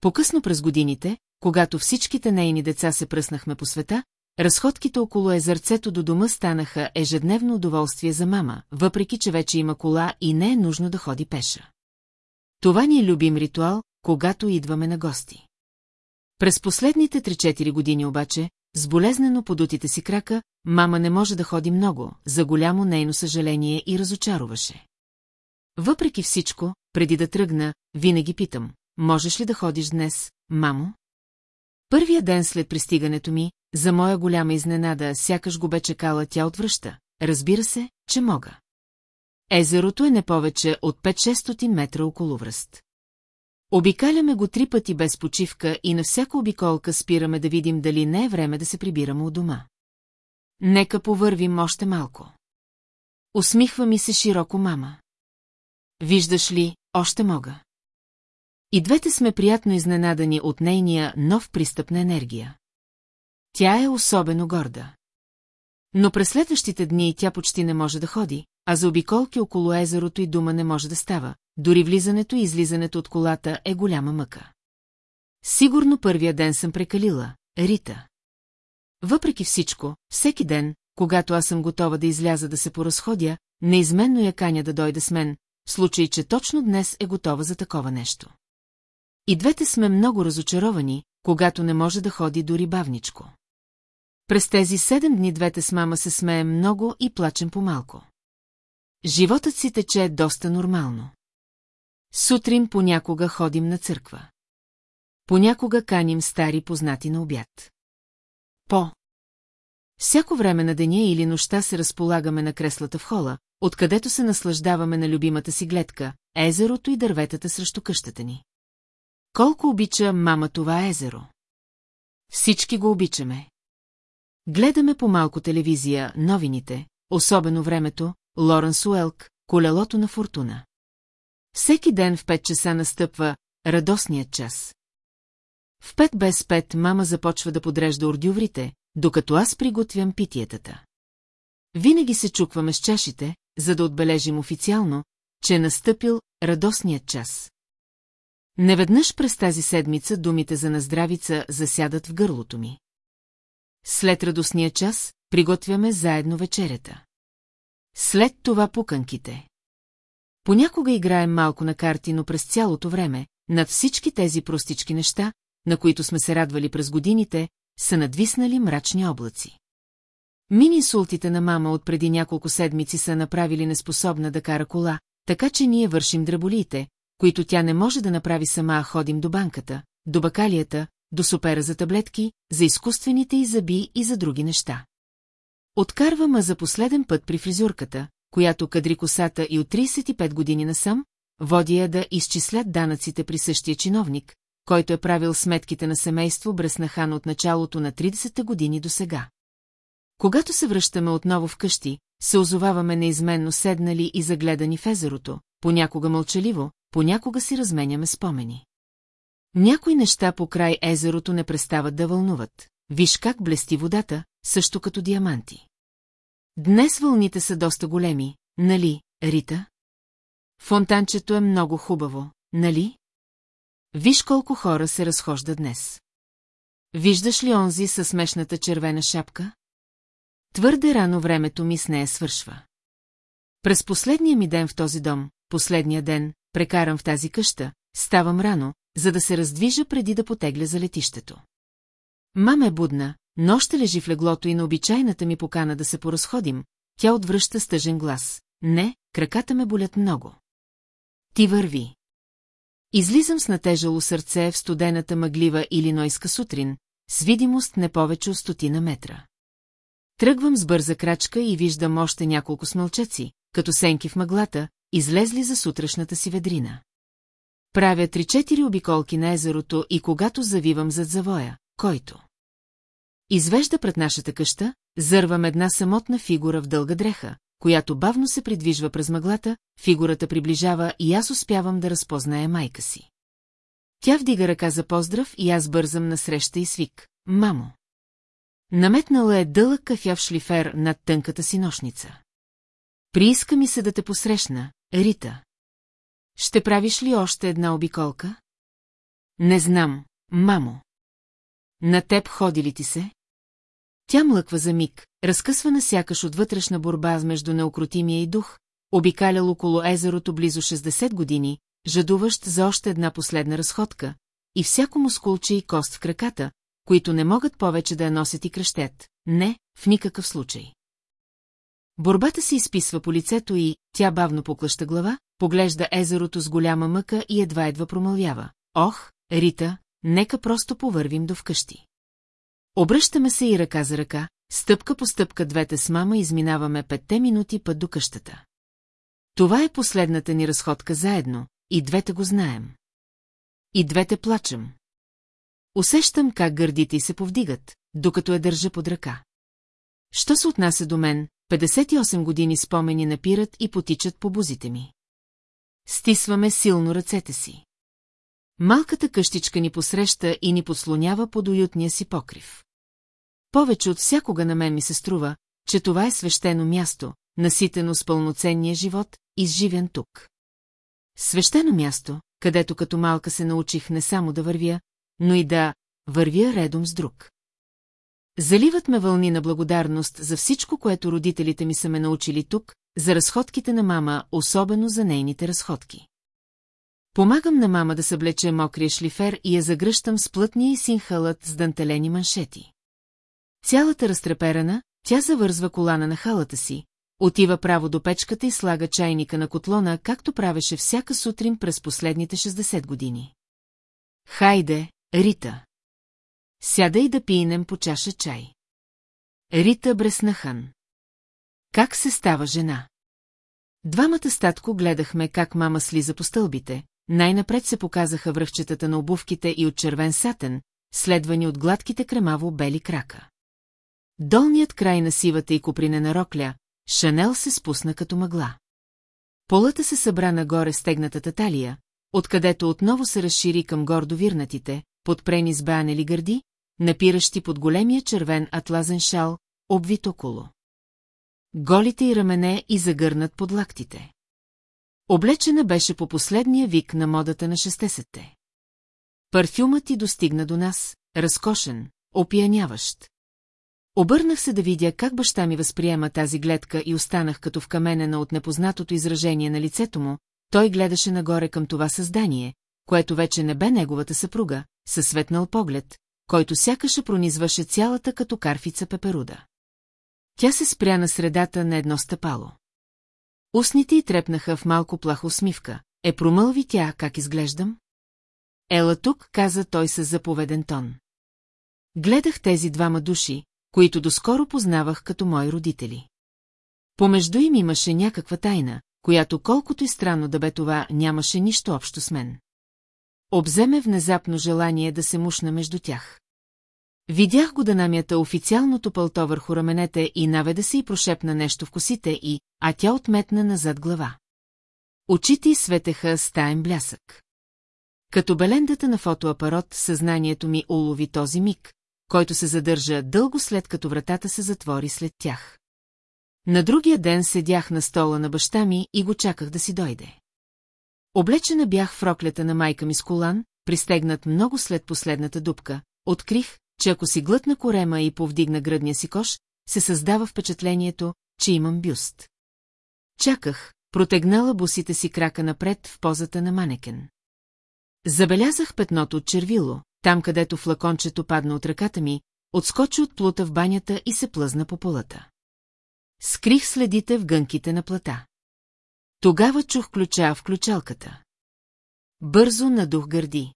По-късно през годините, когато всичките нейни деца се пръснахме по света, разходките около езерцето до дома станаха ежедневно удоволствие за мама, въпреки че вече има кола и не е нужно да ходи пеша. Това ни е любим ритуал, когато идваме на гости. През последните 3-4 години обаче, с болезнено подутите си крака, мама не може да ходи много, за голямо нейно съжаление и разочароваше. Въпреки всичко, преди да тръгна, винаги питам, можеш ли да ходиш днес, мамо? Първия ден след пристигането ми, за моя голяма изненада, сякаш го бе чекала тя отвръща. Разбира се, че мога. Езерото е не повече от 5-600 метра около връст. Обикаляме го три пъти без почивка и на всяка обиколка спираме да видим дали не е време да се прибираме от дома. Нека повървим още малко. Усмихва ми се широко мама. Виждаш ли, още мога. И двете сме приятно изненадани от нейния нов пристъп на енергия. Тя е особено горда. Но през следващите дни тя почти не може да ходи, а за обиколки около езерото и дума не може да става, дори влизането и излизането от колата е голяма мъка. Сигурно първия ден съм прекалила, Рита. Въпреки всичко, всеки ден, когато аз съм готова да изляза да се поразходя, неизменно я каня да дойде с мен, случай, че точно днес е готова за такова нещо. И двете сме много разочаровани, когато не може да ходи дори бавничко. През тези седем дни двете с мама се смеем много и плачем по-малко. Животът си тече доста нормално. Сутрин понякога ходим на църква. Понякога каним стари познати на обяд. По. Всяко време на деня или нощта се разполагаме на креслата в хола, откъдето се наслаждаваме на любимата си гледка, езерото и дърветата срещу къщата ни. Колко обича мама това езеро? Всички го обичаме. Гледаме по малко телевизия, новините, особено времето, Лоренс Уелк, колелото на Фортуна. Всеки ден в 5 часа настъпва радостният час. В пет без пет мама започва да подрежда ордюврите, докато аз приготвям питиетата. Винаги се чукваме с чашите, за да отбележим официално, че е настъпил радостният час. Неведнъж през тази седмица думите за наздравица засядат в гърлото ми. След радостния час приготвяме заедно вечерята. След това пуканките. Понякога играем малко на карти, но през цялото време, над всички тези простички неща, на които сме се радвали през годините, са надвиснали мрачни облаци. Мини-инсултите на мама от преди няколко седмици са направили неспособна да кара кола, така че ние вършим драболиите, които тя не може да направи сама, а ходим до банката, до бакалията, до супера за таблетки, за изкуствените и зъби и за други неща. Откарва за последен път при фризурката, която кадри косата и от 35 години насам, води я да изчислят данъците при същия чиновник, който е правил сметките на семейство Бреснахан от началото на 30-те години до сега. Когато се връщаме отново вкъщи, се озоваваме неизменно седнали и загледани в езерото, понякога мълчаливо, понякога си разменяме спомени. Някои неща по край езерото не престават да вълнуват. Виж как блести водата, също като диаманти. Днес вълните са доста големи, нали, Рита? Фонтанчето е много хубаво, нали? Виж колко хора се разхожда днес. Виждаш ли онзи със смешната червена шапка? Твърде рано времето ми с нея свършва. През последния ми ден в този дом, последния ден, прекарам в тази къща, ставам рано, за да се раздвижа преди да потегля за летището. Мама е будна, но още лежи в леглото и на обичайната ми покана да се поразходим, тя отвръща с тъжен глас. Не, краката ме болят много. Ти върви. Излизам с натежало сърце в студената мъглива илинойска сутрин, с видимост не повече от стотина метра. Тръгвам с бърза крачка и виждам още няколко смълчаци, като сенки в мъглата, излезли за сутрешната си ведрина. Правя три-четири обиколки на езерото и когато завивам зад завоя, който извежда пред нашата къща, зървам една самотна фигура в дълга дреха, която бавно се придвижва през мъглата, фигурата приближава и аз успявам да разпозная майка си. Тя вдига ръка за поздрав и аз бързам насреща и свик. Мамо! Наметнала е дълъг кафяв шлифер над тънката си нощница. Прииска ми се да те посрещна, Рита. Ще правиш ли още една обиколка? Не знам, мамо. На теб ходи ли ти се? Тя млъква за миг, разкъсвана сякаш от вътрешна борба между неукротимия и дух, обикалял около езерото близо 60 години, жадуващ за още една последна разходка, и всяко мускулче и кост в краката, които не могат повече да я носят и кръщет. Не, в никакъв случай. Борбата се изписва по лицето и тя бавно поклаща глава, поглежда езерото с голяма мъка и едва-едва промълвява. Ох, Рита, нека просто повървим до вкъщи. Обръщаме се и ръка за ръка, стъпка по стъпка двете с мама изминаваме петте минути път до къщата. Това е последната ни разходка заедно, и двете го знаем. И двете плачем. Усещам как гърдите се повдигат, докато я държа под ръка. Що се отнася до мен, 58 години спомени напират и потичат по бузите ми. Стисваме силно ръцете си. Малката къщичка ни посреща и ни подслонява под уютния си покрив. Повече от всякога на мен ми се струва, че това е свещено място, наситено с пълноценния живот, изживен тук. Свещено място, където като малка се научих не само да вървя, но и да вървя редом с друг. Заливат ме вълни на благодарност за всичко, което родителите ми са ме научили тук, за разходките на мама, особено за нейните разходки. Помагам на мама да съблече мокрия шлифер и я загръщам с плътния и синхалът с дантелени маншети. Цялата разтреперана, тя завързва колана на халата си, отива право до печката и слага чайника на котлона, както правеше всяка сутрин през последните 60 години. Хайде, Рита! Сядай да пинем по чаша чай. Рита Бреснахан. Как се става жена? Двамата статко гледахме как мама слиза по стълбите, най-напред се показаха връхчетата на обувките и от червен сатен, следвани от гладките кремаво-бели крака. Долният край на сивата и купринена рокля, Шанел се спусна като мъгла. Полата се събра нагоре стегнатата талия, откъдето отново се разшири към гордо вирнатите, подпрени с банели гърди, напиращи под големия червен атлазен шал, обвит около. Голите й рамене и загърнат под лактите. Облечена беше по последния вик на модата на шестесетте. Парфюмът ти достигна до нас, разкошен, опияняващ. Обърнах се да видя как баща ми възприема тази гледка и останах като вкаменена от непознатото изражение на лицето му, той гледаше нагоре към това създание, което вече не бе неговата съпруга, със светнал поглед, който сякаше пронизваше цялата като карфица пеперуда. Тя се спря на средата на едно стъпало. Устните й трепнаха в малко плаха усмивка. Е промълви тя, как изглеждам? Ела тук, каза той с заповеден тон. Гледах тези двама души, които доскоро познавах като мои родители. Помежду им имаше някаква тайна, която колкото и странно да бе това, нямаше нищо общо с мен. Обземе внезапно желание да се мушна между тях. Видях го да намята официалното пълто върху раменете и наведа се и прошепна нещо в косите и, а тя отметна назад глава. Очите й светеха с таен блясък. Като белендата на фотоапарат, съзнанието ми улови този миг, който се задържа дълго след като вратата се затвори след тях. На другия ден седях на стола на баща ми и го чаках да си дойде. Облечена бях в роклята на майка ми с колан, пристегнат много след последната дупка, открих, че ако си глътна корема и повдигна гръдния си кош, се създава впечатлението, че имам бюст. Чаках, протегнала бусите си крака напред в позата на манекен. Забелязах петното от червило, там където флакончето падна от ръката ми, отскочи от плута в банята и се плъзна по полата. Скрих следите в гънките на плата. Тогава чух ключа в ключалката. Бързо надух гърди.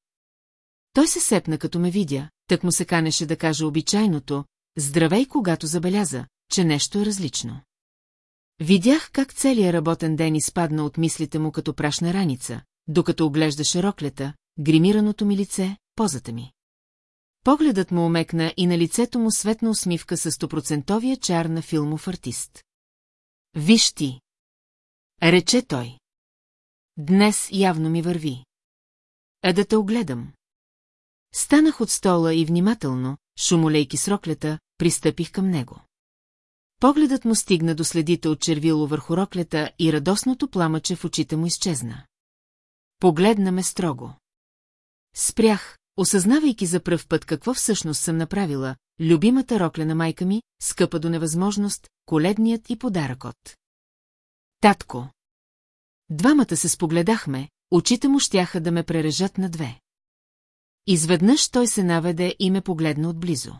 Той се сепна като ме видя, так му се канеше да каже обичайното, здравей, когато забеляза, че нещо е различно. Видях как целият работен ден изпадна от мислите му като прашна раница, докато оглеждаше роклята, гримираното ми лице, позата ми. Погледът му омекна и на лицето му светна усмивка с стопроцентовия чар на филмов артист. Виж ти! Рече той. Днес явно ми върви. А да те огледам. Станах от стола и внимателно, шумолейки с роклята, пристъпих към него. Погледът му стигна до следите от червило върху роклята и радостното пламъче в очите му изчезна. Погледна ме строго. Спрях, осъзнавайки за пръв път какво всъщност съм направила, любимата рокля на майка ми, скъпа до невъзможност, коледният и подаръкот. Татко. Двамата се спогледахме, очите му щяха да ме прережат на две. Изведнъж той се наведе и ме погледна отблизо.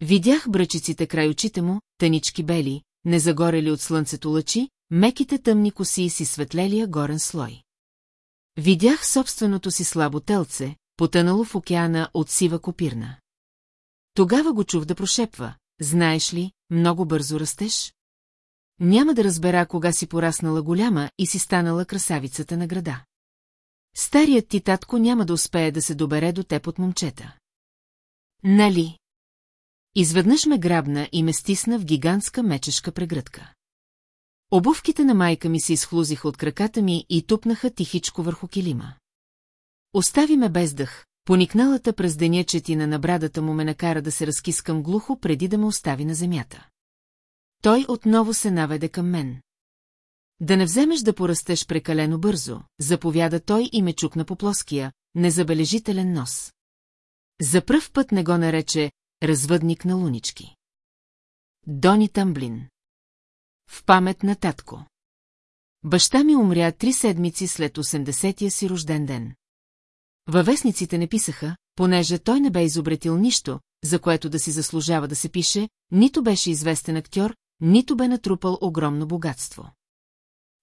Видях бръчиците край очите му, тънички бели, незагорели от слънцето лъчи, меките тъмни коси си светлелия горен слой. Видях собственото си слабо телце, потънало в океана от сива копирна. Тогава го чух да прошепва, знаеш ли, много бързо растеш? Няма да разбера кога си пораснала голяма и си станала красавицата на града. Старият ти татко няма да успее да се добере до теб от момчета. Нали? Изведнъж ме грабна и ме стисна в гигантска мечешка прегръдка. Обувките на майка ми се изхлузиха от краката ми и тупнаха тихичко върху килима. Остави ме без дъх, поникналата през деня четина на брадата му ме накара да се разкискам глухо преди да ме остави на земята. Той отново се наведе към мен. Да не вземеш да порастеш прекалено бързо, заповяда той и ме чукна по плоския, незабележителен нос. За пръв път не го нарече развъдник на лунички. Дони Тамблин В памет на татко Баща ми умря три седмици след 80-я си рожден ден. Във вестниците не писаха, понеже той не бе изобретил нищо, за което да си заслужава да се пише, нито беше известен актьор, нито бе натрупал огромно богатство.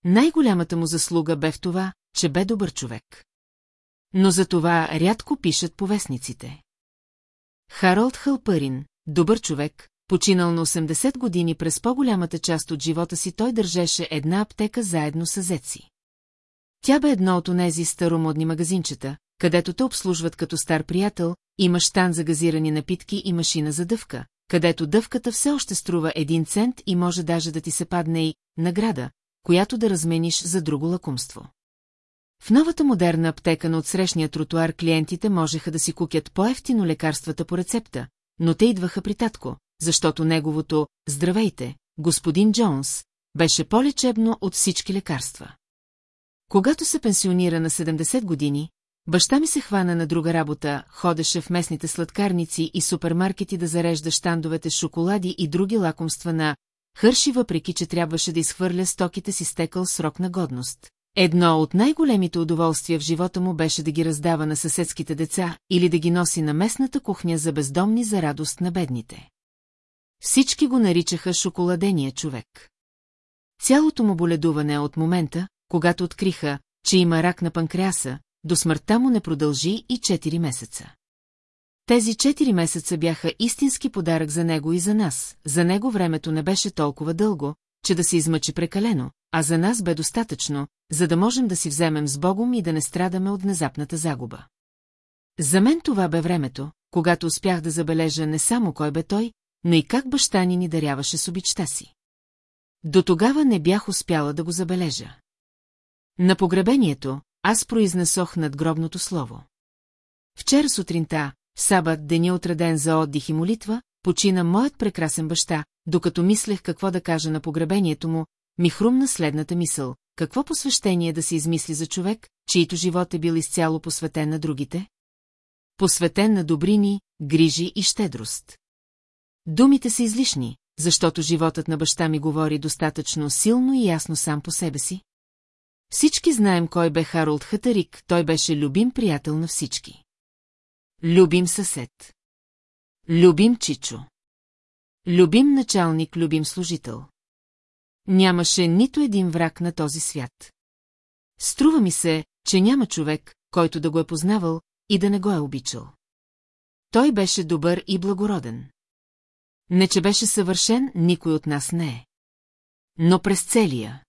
Най-голямата му заслуга бе в това, че бе добър човек. Но за това рядко пишат повестниците. Харолд Халпарин, добър човек, починал на 80 години през по-голямата част от живота си, той държеше една аптека заедно с зеци. Тя бе едно от онези старомодни магазинчета, където те обслужват като стар приятел, има штан за газирани напитки и машина за дъвка, където дъвката все още струва един цент и може даже да ти се падне и награда, която да размениш за друго лакумство. В новата модерна аптека на отсрещния тротуар клиентите можеха да си кукят по-ефтино лекарствата по рецепта, но те идваха при татко, защото неговото «Здравейте, господин Джонс» беше по-лечебно от всички лекарства. Когато се пенсионира на 70 години, баща ми се хвана на друга работа, ходеше в местните сладкарници и супермаркети да зарежда щандовете шоколади и други лакомства на Хърши, въпреки че трябваше да изхвърля стоките си стекал срок на годност. Едно от най-големите удоволствия в живота му беше да ги раздава на съседските деца или да ги носи на местната кухня за бездомни за радост на бедните. Всички го наричаха шоколадения човек. Цялото му боледуване от момента, когато откриха, че има рак на панкреаса, до смъртта му не продължи и 4 месеца. Тези 4 месеца бяха истински подарък за него и за нас, за него времето не беше толкова дълго, че да се измъчи прекалено, а за нас бе достатъчно, за да можем да си вземем с Богом и да не страдаме от внезапната загуба. За мен това бе времето, когато успях да забележа не само кой бе той, но и как баща ни ни даряваше с обичта си. До тогава не бях успяла да го забележа. На погребението аз произнесох надгробното слово. Вчера сутринта, в сабат, деня отреден за отдих и молитва, почина моят прекрасен баща, докато мислех какво да кажа на погребението му, ми хрумна следната мисъл. Какво посвещение да се измисли за човек, чието живот е бил изцяло посветен на другите? Посветен на добрини, грижи и щедрост. Думите са излишни, защото животът на баща ми говори достатъчно силно и ясно сам по себе си. Всички знаем кой бе Харолд Хатарик, той беше любим приятел на всички. Любим съсед. Любим Чичо. Любим началник, любим служител. Нямаше нито един враг на този свят. Струва ми се, че няма човек, който да го е познавал и да не го е обичал. Той беше добър и благороден. Не, че беше съвършен, никой от нас не е. Но през целия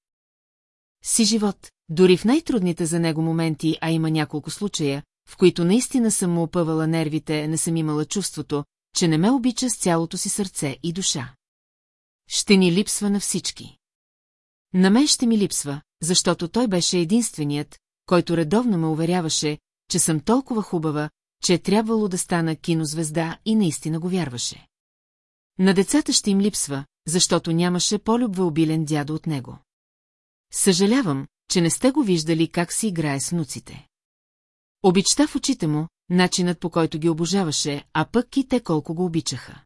си живот, дори в най-трудните за него моменти, а има няколко случая, в които наистина съм му опъвала нервите, не съм имала чувството, че не ме обича с цялото си сърце и душа. Ще ни липсва на всички. На мен ще ми липсва, защото той беше единственият, който редовно ме уверяваше, че съм толкова хубава, че е трябвало да стана кинозвезда и наистина го вярваше. На децата ще им липсва, защото нямаше по-любвеобилен дядо от него. Съжалявам, че не сте го виждали как си играе с внуците. Обичта в очите му, начинът по който ги обожаваше, а пък и те колко го обичаха.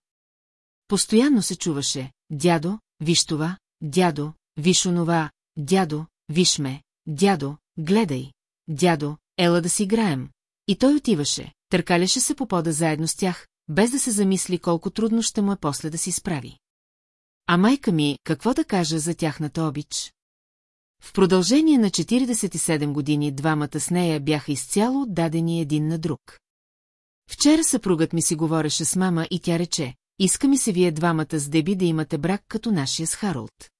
Постоянно се чуваше, дядо, виж това, дядо, виж онова, дядо, виж ме, дядо, гледай, дядо, ела да си играем. И той отиваше, търкаляше се по пода заедно с тях, без да се замисли колко трудно ще му е после да си справи. А майка ми, какво да кажа за тяхната обич? В продължение на 47 години двамата с нея бяха изцяло отдадени един на друг. Вчера съпругът ми си говореше с мама и тя рече, иска ми се вие двамата с Деби да имате брак като нашия с Харолд.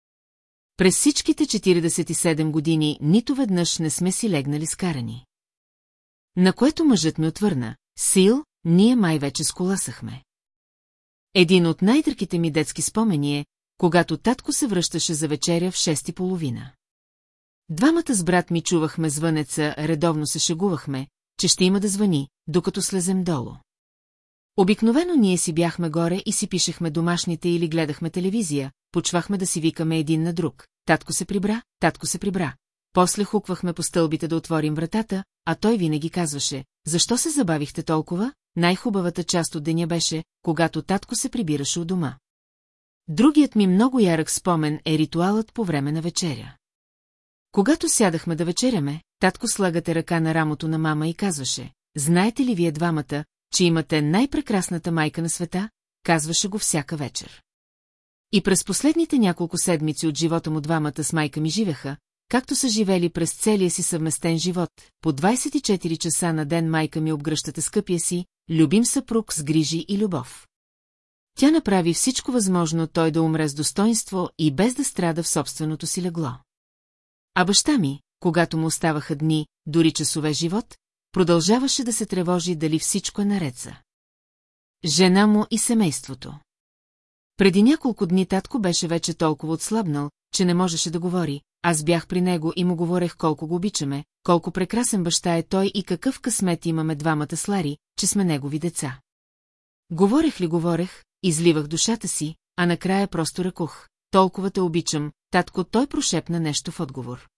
През всичките 47 години нито веднъж не сме си легнали скарани. На което мъжът ми отвърна, Сил, ние май вече сколасахме. Един от най-търките ми детски спомени е, когато татко се връщаше за вечеря в шести половина. Двамата с брат ми чувахме звънеца, редовно се шегувахме, че ще има да звъни, докато слезем долу. Обикновено ние си бяхме горе и си пишехме домашните или гледахме телевизия, почвахме да си викаме един на друг. Татко се прибра, татко се прибра. После хуквахме по стълбите да отворим вратата, а той винаги казваше, защо се забавихте толкова? Най-хубавата част от деня беше, когато татко се прибираше от дома. Другият ми много ярък спомен е ритуалът по време на вечеря. Когато сядахме да вечеряме, татко слагате ръка на рамото на мама и казваше, знаете ли вие двамата, че имате най-прекрасната майка на света, казваше го всяка вечер. И през последните няколко седмици от живота му двамата с майка ми живеха, както са живели през целия си съвместен живот, по 24 часа на ден майка ми обгръщате скъпия си, любим съпруг с грижи и любов. Тя направи всичко възможно той да умре с достоинство и без да страда в собственото си легло. А баща ми, когато му оставаха дни, дори часове живот, продължаваше да се тревожи дали всичко е наред за. Жена му и семейството. Преди няколко дни татко беше вече толкова отслабнал, че не можеше да говори, аз бях при него и му говорех колко го обичаме, колко прекрасен баща е той и какъв късмет имаме двамата слари, че сме негови деца. Говорех ли говорех, изливах душата си, а накрая просто ръкох. Толкова те обичам, татко той прошепна нещо в отговор.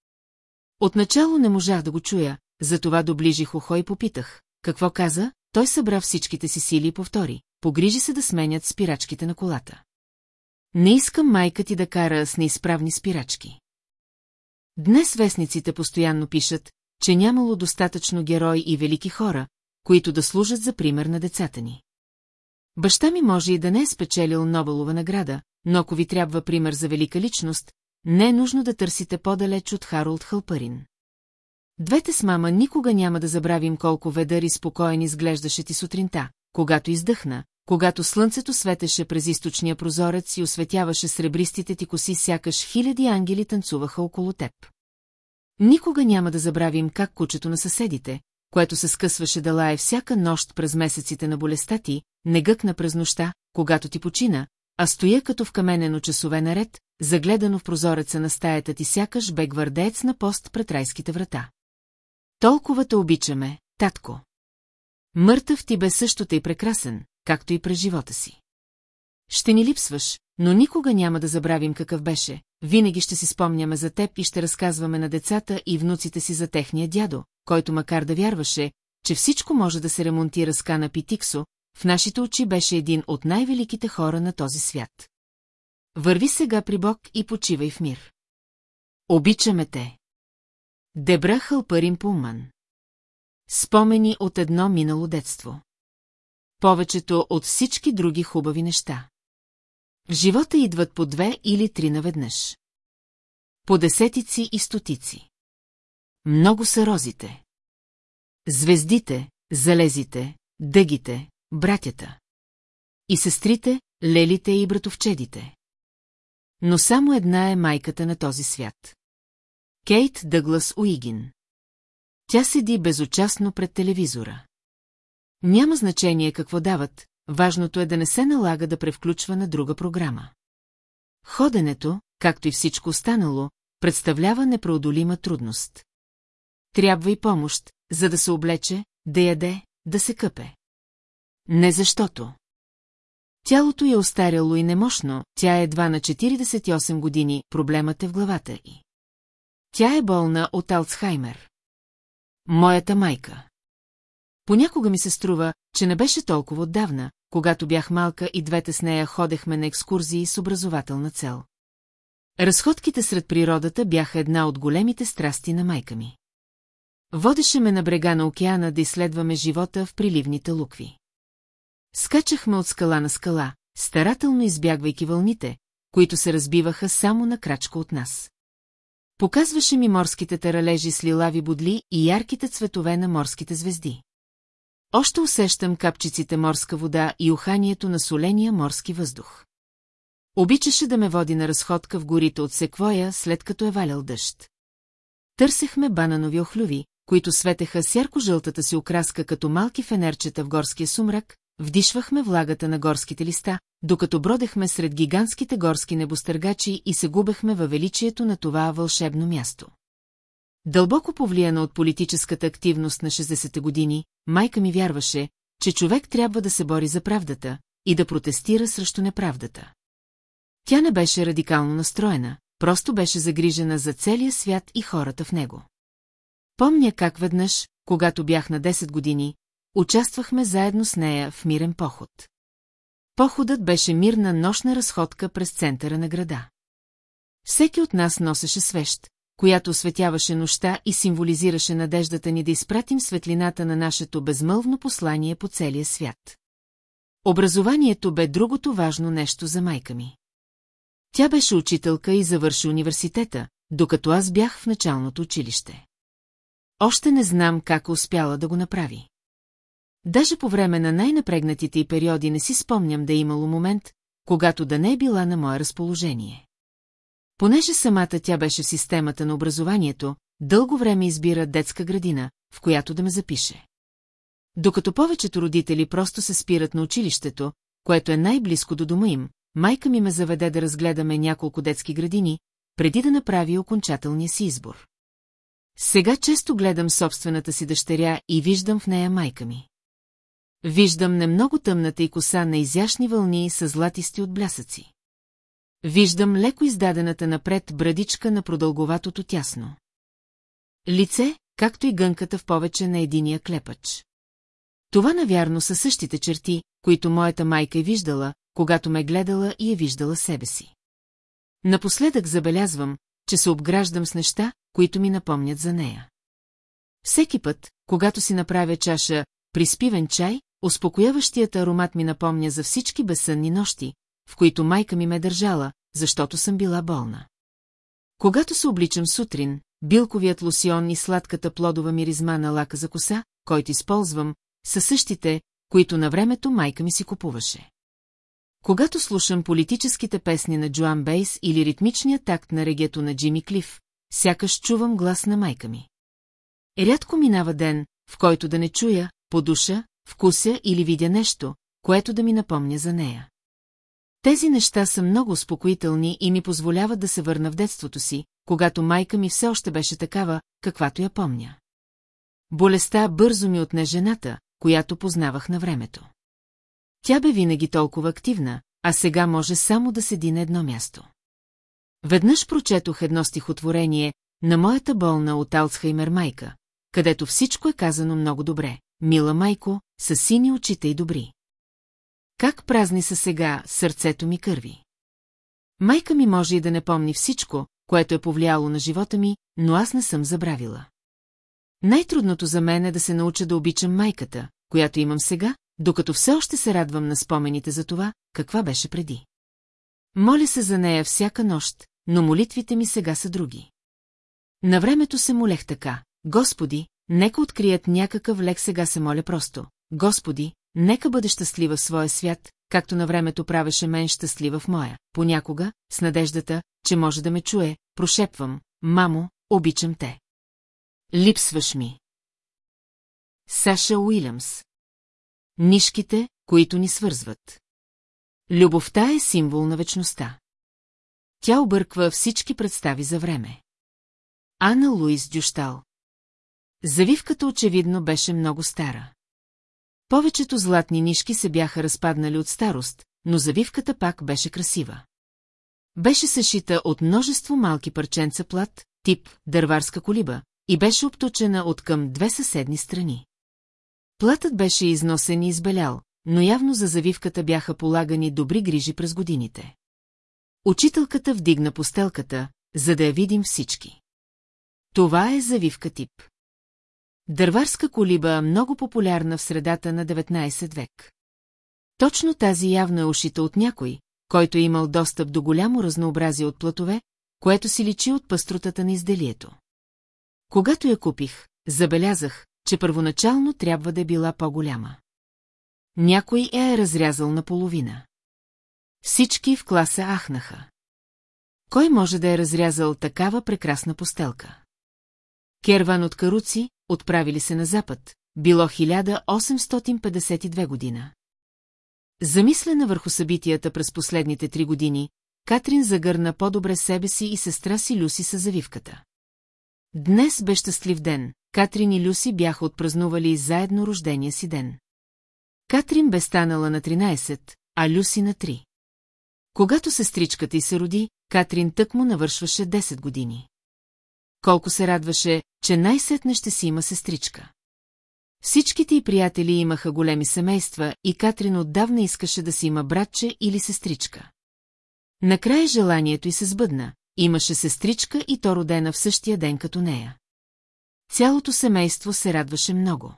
Отначало не можах да го чуя, затова доближих ухо и попитах. Какво каза? Той събра всичките си сили и повтори. Погрижи се да сменят спирачките на колата. Не искам майка ти да кара с неизправни спирачки. Днес вестниците постоянно пишат, че нямало достатъчно герои и велики хора, които да служат за пример на децата ни. Баща ми може и да не е спечелил Нобелова награда, но ако ви трябва пример за велика личност, не е нужно да търсите по-далеч от Харолд Халпарин. Двете с мама никога няма да забравим колко ведър и спокоен изглеждаше ти сутринта, когато издъхна, когато слънцето светеше през източния прозорец и осветяваше сребристите ти коси, сякаш хиляди ангели танцуваха около теб. Никога няма да забравим как кучето на съседите, което се скъсваше да лае всяка нощ през месеците на болестта ти, не гъкна през нощта, когато ти почина, а стоя като в каменено часове наред, загледано в прозореца на стаята ти сякаш бе гвардеец на пост пред райските врата. Толкова те обичаме, татко. Мъртъв ти бе също и прекрасен, както и през живота си. Ще ни липсваш, но никога няма да забравим какъв беше, винаги ще си спомняме за теб и ще разказваме на децата и внуците си за техния дядо, който макар да вярваше, че всичко може да се ремонтира с Кана Питиксо, в нашите очи беше един от най-великите хора на този свят. Върви сега при Бог и почивай в мир. Обичаме те. Дебра Хълпарин Пуман. Спомени от едно минало детство. Повечето от всички други хубави неща. В живота идват по две или три наведнъж. По десетици и стотици. Много са розите. Звездите, залезите, дъгите, братята. И сестрите, лелите и братовчедите. Но само една е майката на този свят. Кейт Дъглас Уигин. Тя седи безучастно пред телевизора. Няма значение какво дават, важното е да не се налага да превключва на друга програма. Ходенето, както и всичко останало, представлява непреодолима трудност. Трябва и помощ, за да се облече, да яде, да се къпе. Не защото. Тялото е остаряло и немощно, тя е едва на 48 години, проблемът е в главата й. Тя е болна от Алцхаймер. Моята майка. Понякога ми се струва, че не беше толкова отдавна, когато бях малка и двете с нея ходехме на екскурзии с образователна цел. Разходките сред природата бяха една от големите страсти на майка ми. Водеше ме на брега на океана да изследваме живота в приливните лукви. Скачахме от скала на скала, старателно избягвайки вълните, които се разбиваха само на крачка от нас. Показваше ми морските таралежи с лилави бодли и ярките цветове на морските звезди. Още усещам капчиците морска вода и уханието на соления морски въздух. Обичаше да ме води на разходка в горите от секвоя, след като е валял дъжд. Търсехме бананови охлюви, които светеха с ярко-жълтата си окраска като малки фенерчета в горския сумрак, вдишвахме влагата на горските листа, докато бродехме сред гигантските горски небостъргачи и се губехме във величието на това вълшебно място. Дълбоко повлияна от политическата активност на 60-те години, майка ми вярваше, че човек трябва да се бори за правдата и да протестира срещу неправдата. Тя не беше радикално настроена, просто беше загрижена за целия свят и хората в него. Помня как веднъж, когато бях на 10 години, участвахме заедно с нея в мирен поход. Походът беше мирна нощна разходка през центъра на града. Всеки от нас носеше свещ, която осветяваше нощта и символизираше надеждата ни да изпратим светлината на нашето безмълвно послание по целия свят. Образованието бе другото важно нещо за майка ми. Тя беше учителка и завърши университета, докато аз бях в началното училище. Още не знам как успяла да го направи. Даже по време на най-напрегнатите и периоди не си спомням да е имало момент, когато да не е била на мое разположение. Понеже самата тя беше в системата на образованието, дълго време избира детска градина, в която да ме запише. Докато повечето родители просто се спират на училището, което е най-близко до дома им, майка ми ме заведе да разгледаме няколко детски градини, преди да направи окончателния си избор. Сега често гледам собствената си дъщеря и виждам в нея майка ми. Виждам не много тъмната и коса на изящни вълни с златисти от блясъци. Виждам леко издадената напред брадичка на продълговатото тясно. Лице, както и гънката в повече на единия клепач. Това навярно са същите черти, които моята майка е виждала, когато ме гледала и е виждала себе си. Напоследък забелязвам, че се обграждам с неща, които ми напомнят за нея. Всеки път, когато си направя чаша приспивен чай, успокояващият аромат ми напомня за всички безсънни нощи, в които майка ми ме държала, защото съм била болна. Когато се обличам сутрин, билковият лосион и сладката плодова миризма на лака за коса, който използвам, са същите, които на времето майка ми си купуваше. Когато слушам политическите песни на Джоан Бейс или ритмичния такт на регето на Джими Клиф, сякаш чувам глас на майка ми. Рядко минава ден, в който да не чуя, подуша, вкуся или видя нещо, което да ми напомня за нея. Тези неща са много успокоителни и ми позволяват да се върна в детството си, когато майка ми все още беше такава, каквато я помня. Болестта бързо ми отне жената, която познавах на времето. Тя бе винаги толкова активна, а сега може само да седи на едно място. Веднъж прочетох едно стихотворение на моята болна от Алцхаймер майка, където всичко е казано много добре. Мила майко, с сини очите и добри. Как празни са сега сърцето ми кърви. Майка ми може и да не помни всичко, което е повлияло на живота ми, но аз не съм забравила. Най-трудното за мен е да се науча да обичам майката, която имам сега, докато все още се радвам на спомените за това, каква беше преди. Моля се за нея всяка нощ, но молитвите ми сега са други. На времето се молех така, Господи, нека открият някакъв лек сега се моля просто, Господи, нека бъде щастлива в своя свят, както на времето правеше мен щастлива в моя. Понякога, с надеждата, че може да ме чуе, прошепвам, мамо, обичам те. Липсваш ми. Саша Уилямс Нишките, които ни свързват. Любовта е символ на вечността. Тя обърква всички представи за време. Ана Луис Дюштал Завивката очевидно беше много стара. Повечето златни нишки се бяха разпаднали от старост, но завивката пак беше красива. Беше съшита от множество малки парченца плат, тип дърварска колиба, и беше обточена от към две съседни страни. Платът беше износен и избелял, но явно за завивката бяха полагани добри грижи през годините. Учителката вдигна постелката, за да я видим всички. Това е завивка тип. Дърварска колиба много популярна в средата на 19 век. Точно тази явно е ушита от някой, който е имал достъп до голямо разнообразие от платове, което си личи от пъстротата на изделието. Когато я купих, забелязах, че първоначално трябва да е била по-голяма. Някой я е разрязал наполовина. Всички в класа ахнаха. Кой може да е разрязал такава прекрасна постелка? Керван от каруци, отправили се на запад, било 1852 година. Замислена върху събитията през последните три години, Катрин загърна по-добре себе си и сестра си Люси с завивката. Днес бе щастлив ден, Катрин и Люси бяха отпразнували заедно рождения си ден. Катрин бе станала на 13, а Люси на 3. Когато сестричката й се роди, Катрин тък му навършваше 10 години. Колко се радваше, че най-сетне ще си има сестричка. Всичките й приятели имаха големи семейства и Катрин отдавна искаше да си има братче или сестричка. Накрая желанието й се сбъдна, имаше сестричка и то родена в същия ден като нея. Цялото семейство се радваше много.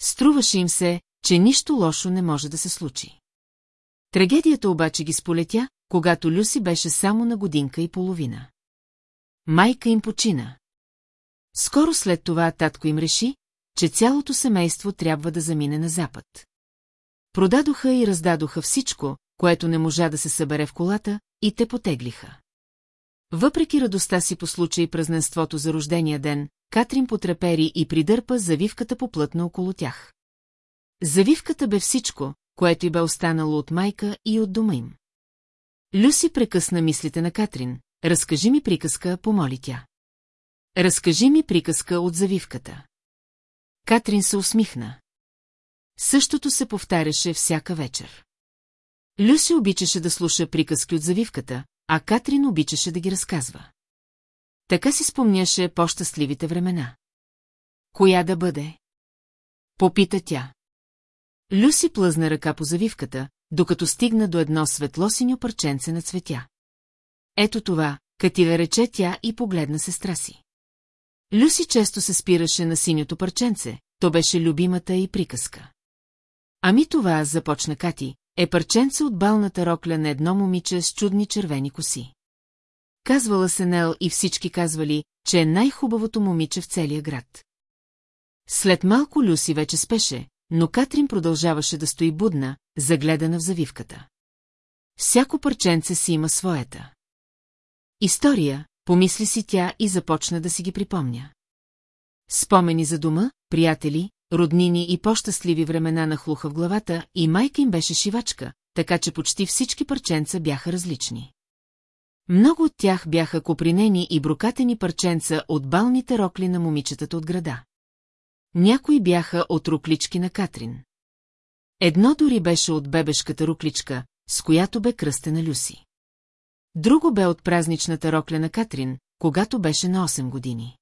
Струваше им се, че нищо лошо не може да се случи. Трагедията обаче ги сполетя, когато Люси беше само на годинка и половина. Майка им почина. Скоро след това татко им реши, че цялото семейство трябва да замине на запад. Продадоха и раздадоха всичко, което не можа да се събере в колата, и те потеглиха. Въпреки радостта си по случай празненството за рождения ден, Катрин потрепери и придърпа завивката поплътна около тях. Завивката бе всичко, което й бе останало от майка и от дома им. Люси прекъсна мислите на Катрин. Разкажи ми приказка, помоли тя. Разкажи ми приказка от завивката. Катрин се усмихна. Същото се повтаряше всяка вечер. Люси обичаше да слуша приказки от завивката, а Катрин обичаше да ги разказва. Така си спомняше по-щастливите времена. Коя да бъде? Попита тя. Люси плъзна ръка по завивката, докато стигна до едно светлосиньо парченце на цветя. Ето това, Катива рече тя и погледна сестра си. Люси често се спираше на синьото парченце, то беше любимата и приказка. Ами това, започна Кати, е парченце от балната рокля на едно момиче с чудни червени коси. Казвала се Нел и всички казвали, че е най-хубавото момиче в целия град. След малко Люси вече спеше, но Катрин продължаваше да стои будна, загледана в завивката. Всяко парченце си има своята. История, помисли си тя и започна да си ги припомня. Спомени за дома, приятели, роднини и по-щастливи времена нахлуха в главата и майка им беше шивачка, така че почти всички парченца бяха различни. Много от тях бяха копринени и брокатени парченца от балните рокли на момичетата от града. Някои бяха от руклички на Катрин. Едно дори беше от бебешката рукличка, с която бе кръстена Люси. Друго бе от празничната рокля на Катрин, когато беше на 8 години.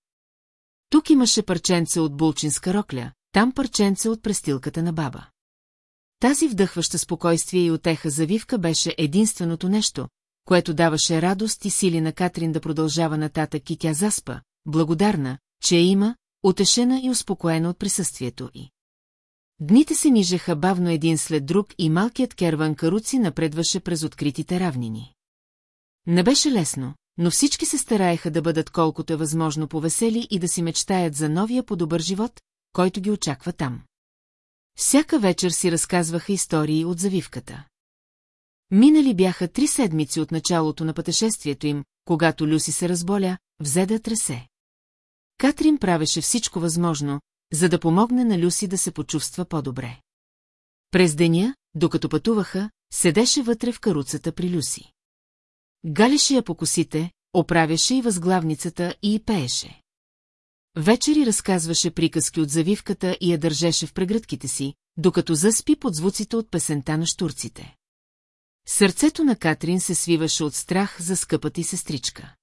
Тук имаше парченце от булчинска рокля, там парченце от престилката на баба. Тази вдъхваща спокойствие и отеха завивка беше единственото нещо, което даваше радост и сили на Катрин да продължава нататък и тя заспа, благодарна, че я има, утешена и успокоена от присъствието й. Дните се нижеха бавно един след друг и малкият керван каруци напредваше през откритите равнини. Не беше лесно, но всички се стараеха да бъдат колкото е възможно повесели и да си мечтаят за новия по-добър живот, който ги очаква там. Всяка вечер си разказваха истории от завивката. Минали бяха три седмици от началото на пътешествието им, когато Люси се разболя, взе да тресе. Катрин правеше всичко възможно, за да помогне на Люси да се почувства по-добре. През деня, докато пътуваха, седеше вътре в каруцата при Люси. Галеше я по косите, оправяше и възглавницата и пееше. Вечери разказваше приказки от завивката и я държеше в прегръдките си, докато заспи под звуците от песента на штурците. Сърцето на Катрин се свиваше от страх за скъпата и сестричка.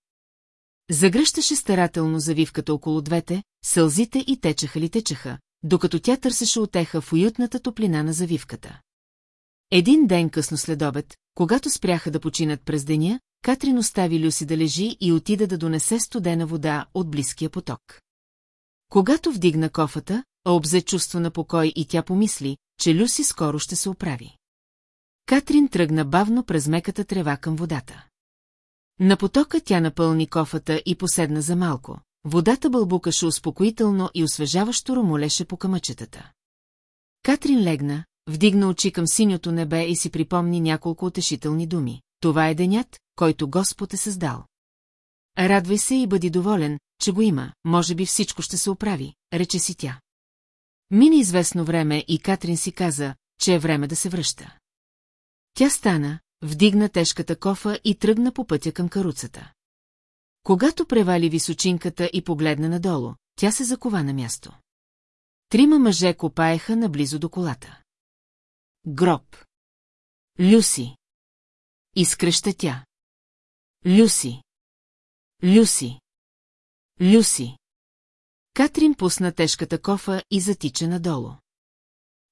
Загръщаше старателно завивката около двете, сълзите и течеха ли течеха, докато тя търсеше отеха в уютната топлина на завивката. Един ден късно след обед, когато спряха да починат през деня, Катрин остави Люси да лежи и отида да донесе студена вода от близкия поток. Когато вдигна кофата, а обзе чувство на покой и тя помисли, че Люси скоро ще се оправи. Катрин тръгна бавно през меката трева към водата. На потока тя напълни кофата и поседна за малко. Водата бълбукаше успокоително и освежаващо ромолеше по камъчетата. Катрин легна, вдигна очи към синьото небе и си припомни няколко утешителни думи. Това е денят, който Господ е създал. Радвай се и бъди доволен, че го има, може би всичко ще се оправи, рече си тя. Мина известно време и Катрин си каза, че е време да се връща. Тя стана, вдигна тежката кофа и тръгна по пътя към каруцата. Когато превали височинката и погледна надолу, тя се закова на място. Трима мъже копаеха наблизо до колата. Гроб. Люси. Изкръща тя. Люси. Люси. Люси. Катрин пусна тежката кофа и затича надолу.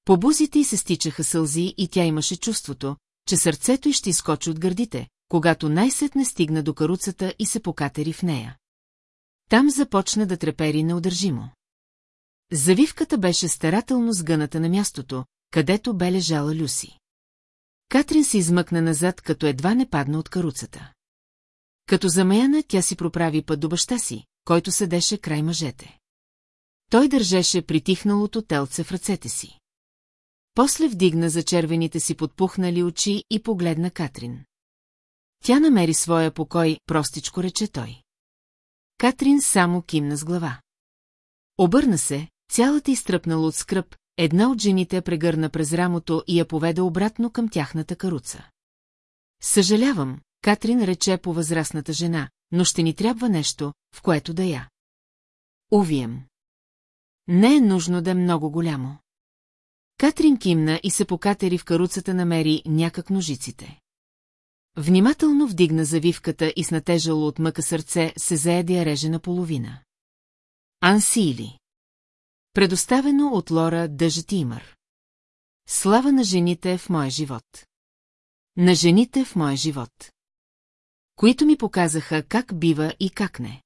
По бузите й се стичаха сълзи и тя имаше чувството, че сърцето й ще изкочи от гърдите, когато най-сетне стигна до каруцата и се покатери в нея. Там започна да трепери неудържимо. Завивката беше старателно сгъната на мястото, където бе лежала Люси. Катрин се измъкна назад, като едва не падна от каруцата. Като замаяна, тя си проправи път до баща си, който седеше край мъжете. Той държеше притихналото телце в ръцете си. После вдигна за червените си подпухнали очи и погледна Катрин. Тя намери своя покой, простичко рече той. Катрин само кимна с глава. Обърна се, цялата изтръпнала от скръп, една от жените прегърна през рамото и я поведе обратно към тяхната каруца. Съжалявам, Катрин рече по възрастната жена, но ще ни трябва нещо, в което да я. Увием. Не е нужно да е много голямо. Катрин кимна и се покатери в каруцата намери някак ножиците. Внимателно вдигна завивката и с натежало от мъка сърце се зае да я реже на половина. Ансили. Предоставено от Лора Дъжатимър. Слава на жените в моя живот. На жените в моя живот. Които ми показаха как бива и как не.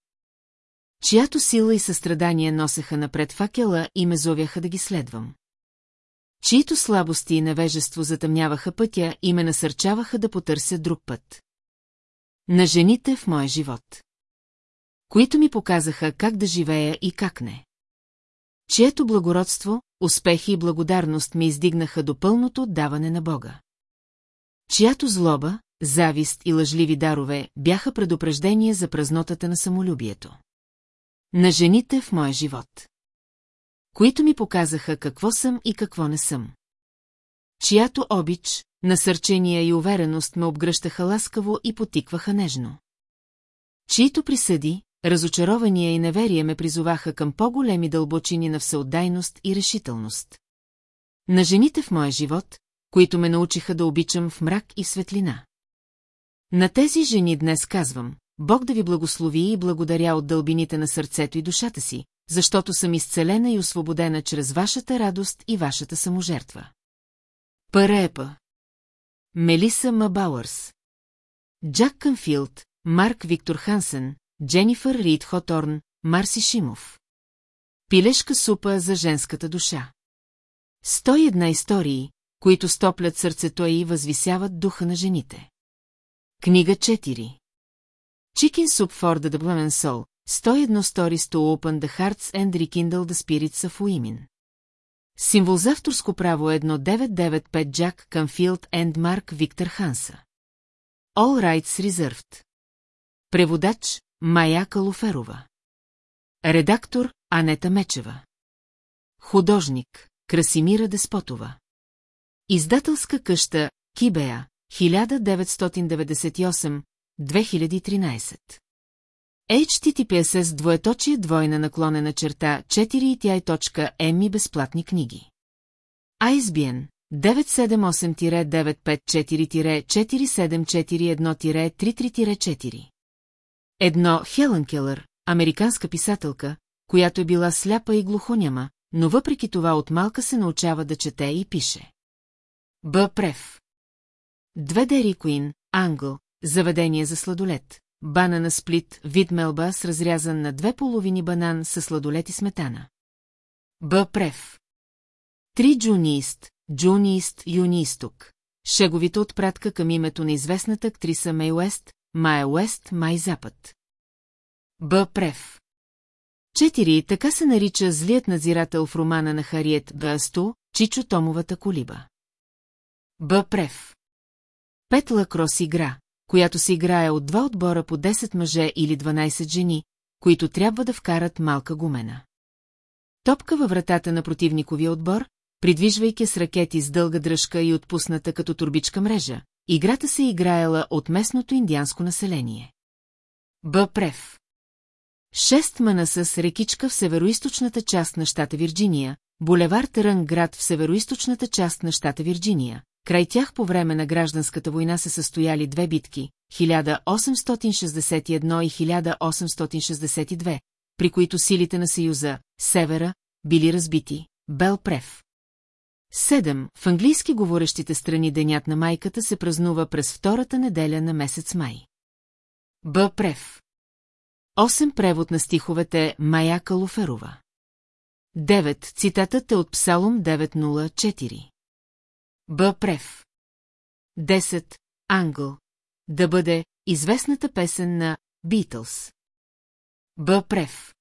Чиято сила и състрадание носеха напред факела и ме зовяха да ги следвам чието слабости и невежество затъмняваха пътя и ме насърчаваха да потърся друг път. На жените в моя живот. Които ми показаха как да живея и как не. Чието благородство, успехи и благодарност ми издигнаха до пълното отдаване на Бога. Чиято злоба, завист и лъжливи дарове бяха предупреждения за празнотата на самолюбието. На жените в моя живот които ми показаха какво съм и какво не съм. Чиято обич, насърчение и увереност ме обгръщаха ласкаво и потикваха нежно. Чието присъди, разочарования и неверие ме призоваха към по-големи дълбочини на всеотдайност и решителност. На жените в моя живот, които ме научиха да обичам в мрак и светлина. На тези жени днес казвам, Бог да ви благослови и благодаря от дълбините на сърцето и душата си, защото съм изцелена и освободена чрез вашата радост и вашата саможертва. Парепа Мелиса Мабауърс Джак Канфилд, Марк Виктор Хансен, Дженифър Рид Хоторн, Марси Шимов Пилешка супа за женската душа 101 истории, които стоплят сърцето и възвисяват духа на жените. Книга 4 Chicken Soup for the Women Soul, 101 stories to open the hearts and rekindle the spirits of women. Символ за авторско право 1995 Джак Канфилд енд Марк Виктор Ханса. All rights reserved. Преводач Майя Калуферова. Редактор Анета Мечева. Художник Красимира Деспотова. Издателска къща Кибея 1998-2013. HTTPS двоеточие двойна наклонена черта 4 безплатни книги. ISBN 978-954-4741-33-4 Едно Хелън Келър, американска писателка, която е била сляпа и глухоняма, но въпреки това от малка се научава да чете и пише. Б. Прев Две Дери Куин, Англ, заведение за сладолет, банана сплит, вид мелба с разрязан на две половини банан с сладолет и сметана. Б. Прев. Три джуниист, джуниист, юниисток. Шеговите отпратка към името на известната актриса Мей Уест, Майя Уест, Май Запад. Б. Прев. Четири, така се нарича злият надзирател в романа на Хариет Асту, Чичо Томовата колиба. Б. Прев. Пет лакрос игра, която се играе от два отбора по 10 мъже или 12 жени, които трябва да вкарат малка гумена. Топка във вратата на противниковия отбор, придвижвайки с ракети с дълга дръжка и отпусната като турбичка мрежа, играта се играела от местното индианско население. Б. Прев 6 Манаса с рекичка в североизточната част на щата Вирджиния, булевард Рън град в североизточната част на щата Вирджиния. Край тях по време на гражданската война се състояли две битки, 1861 и 1862, при които силите на Съюза, Севера, били разбити, Бел Прев. 7. В английски говорещите страни Денят на майката се празнува през втората неделя на месец май. Б. Прев. 8. Превод на стиховете Мая Калуферова. 9. Цитатът е от Псалом 904. Б. Прев. 10. Англ. Да бъде известната песен на Битълс. Б. Прев.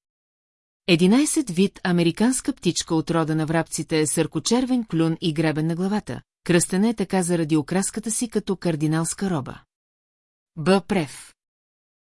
11 вид американска птичка от рода на врабците е съркочервен клюн и гребен на главата. Кръстена е така заради окраската си като кардиналска роба. Б. Прев.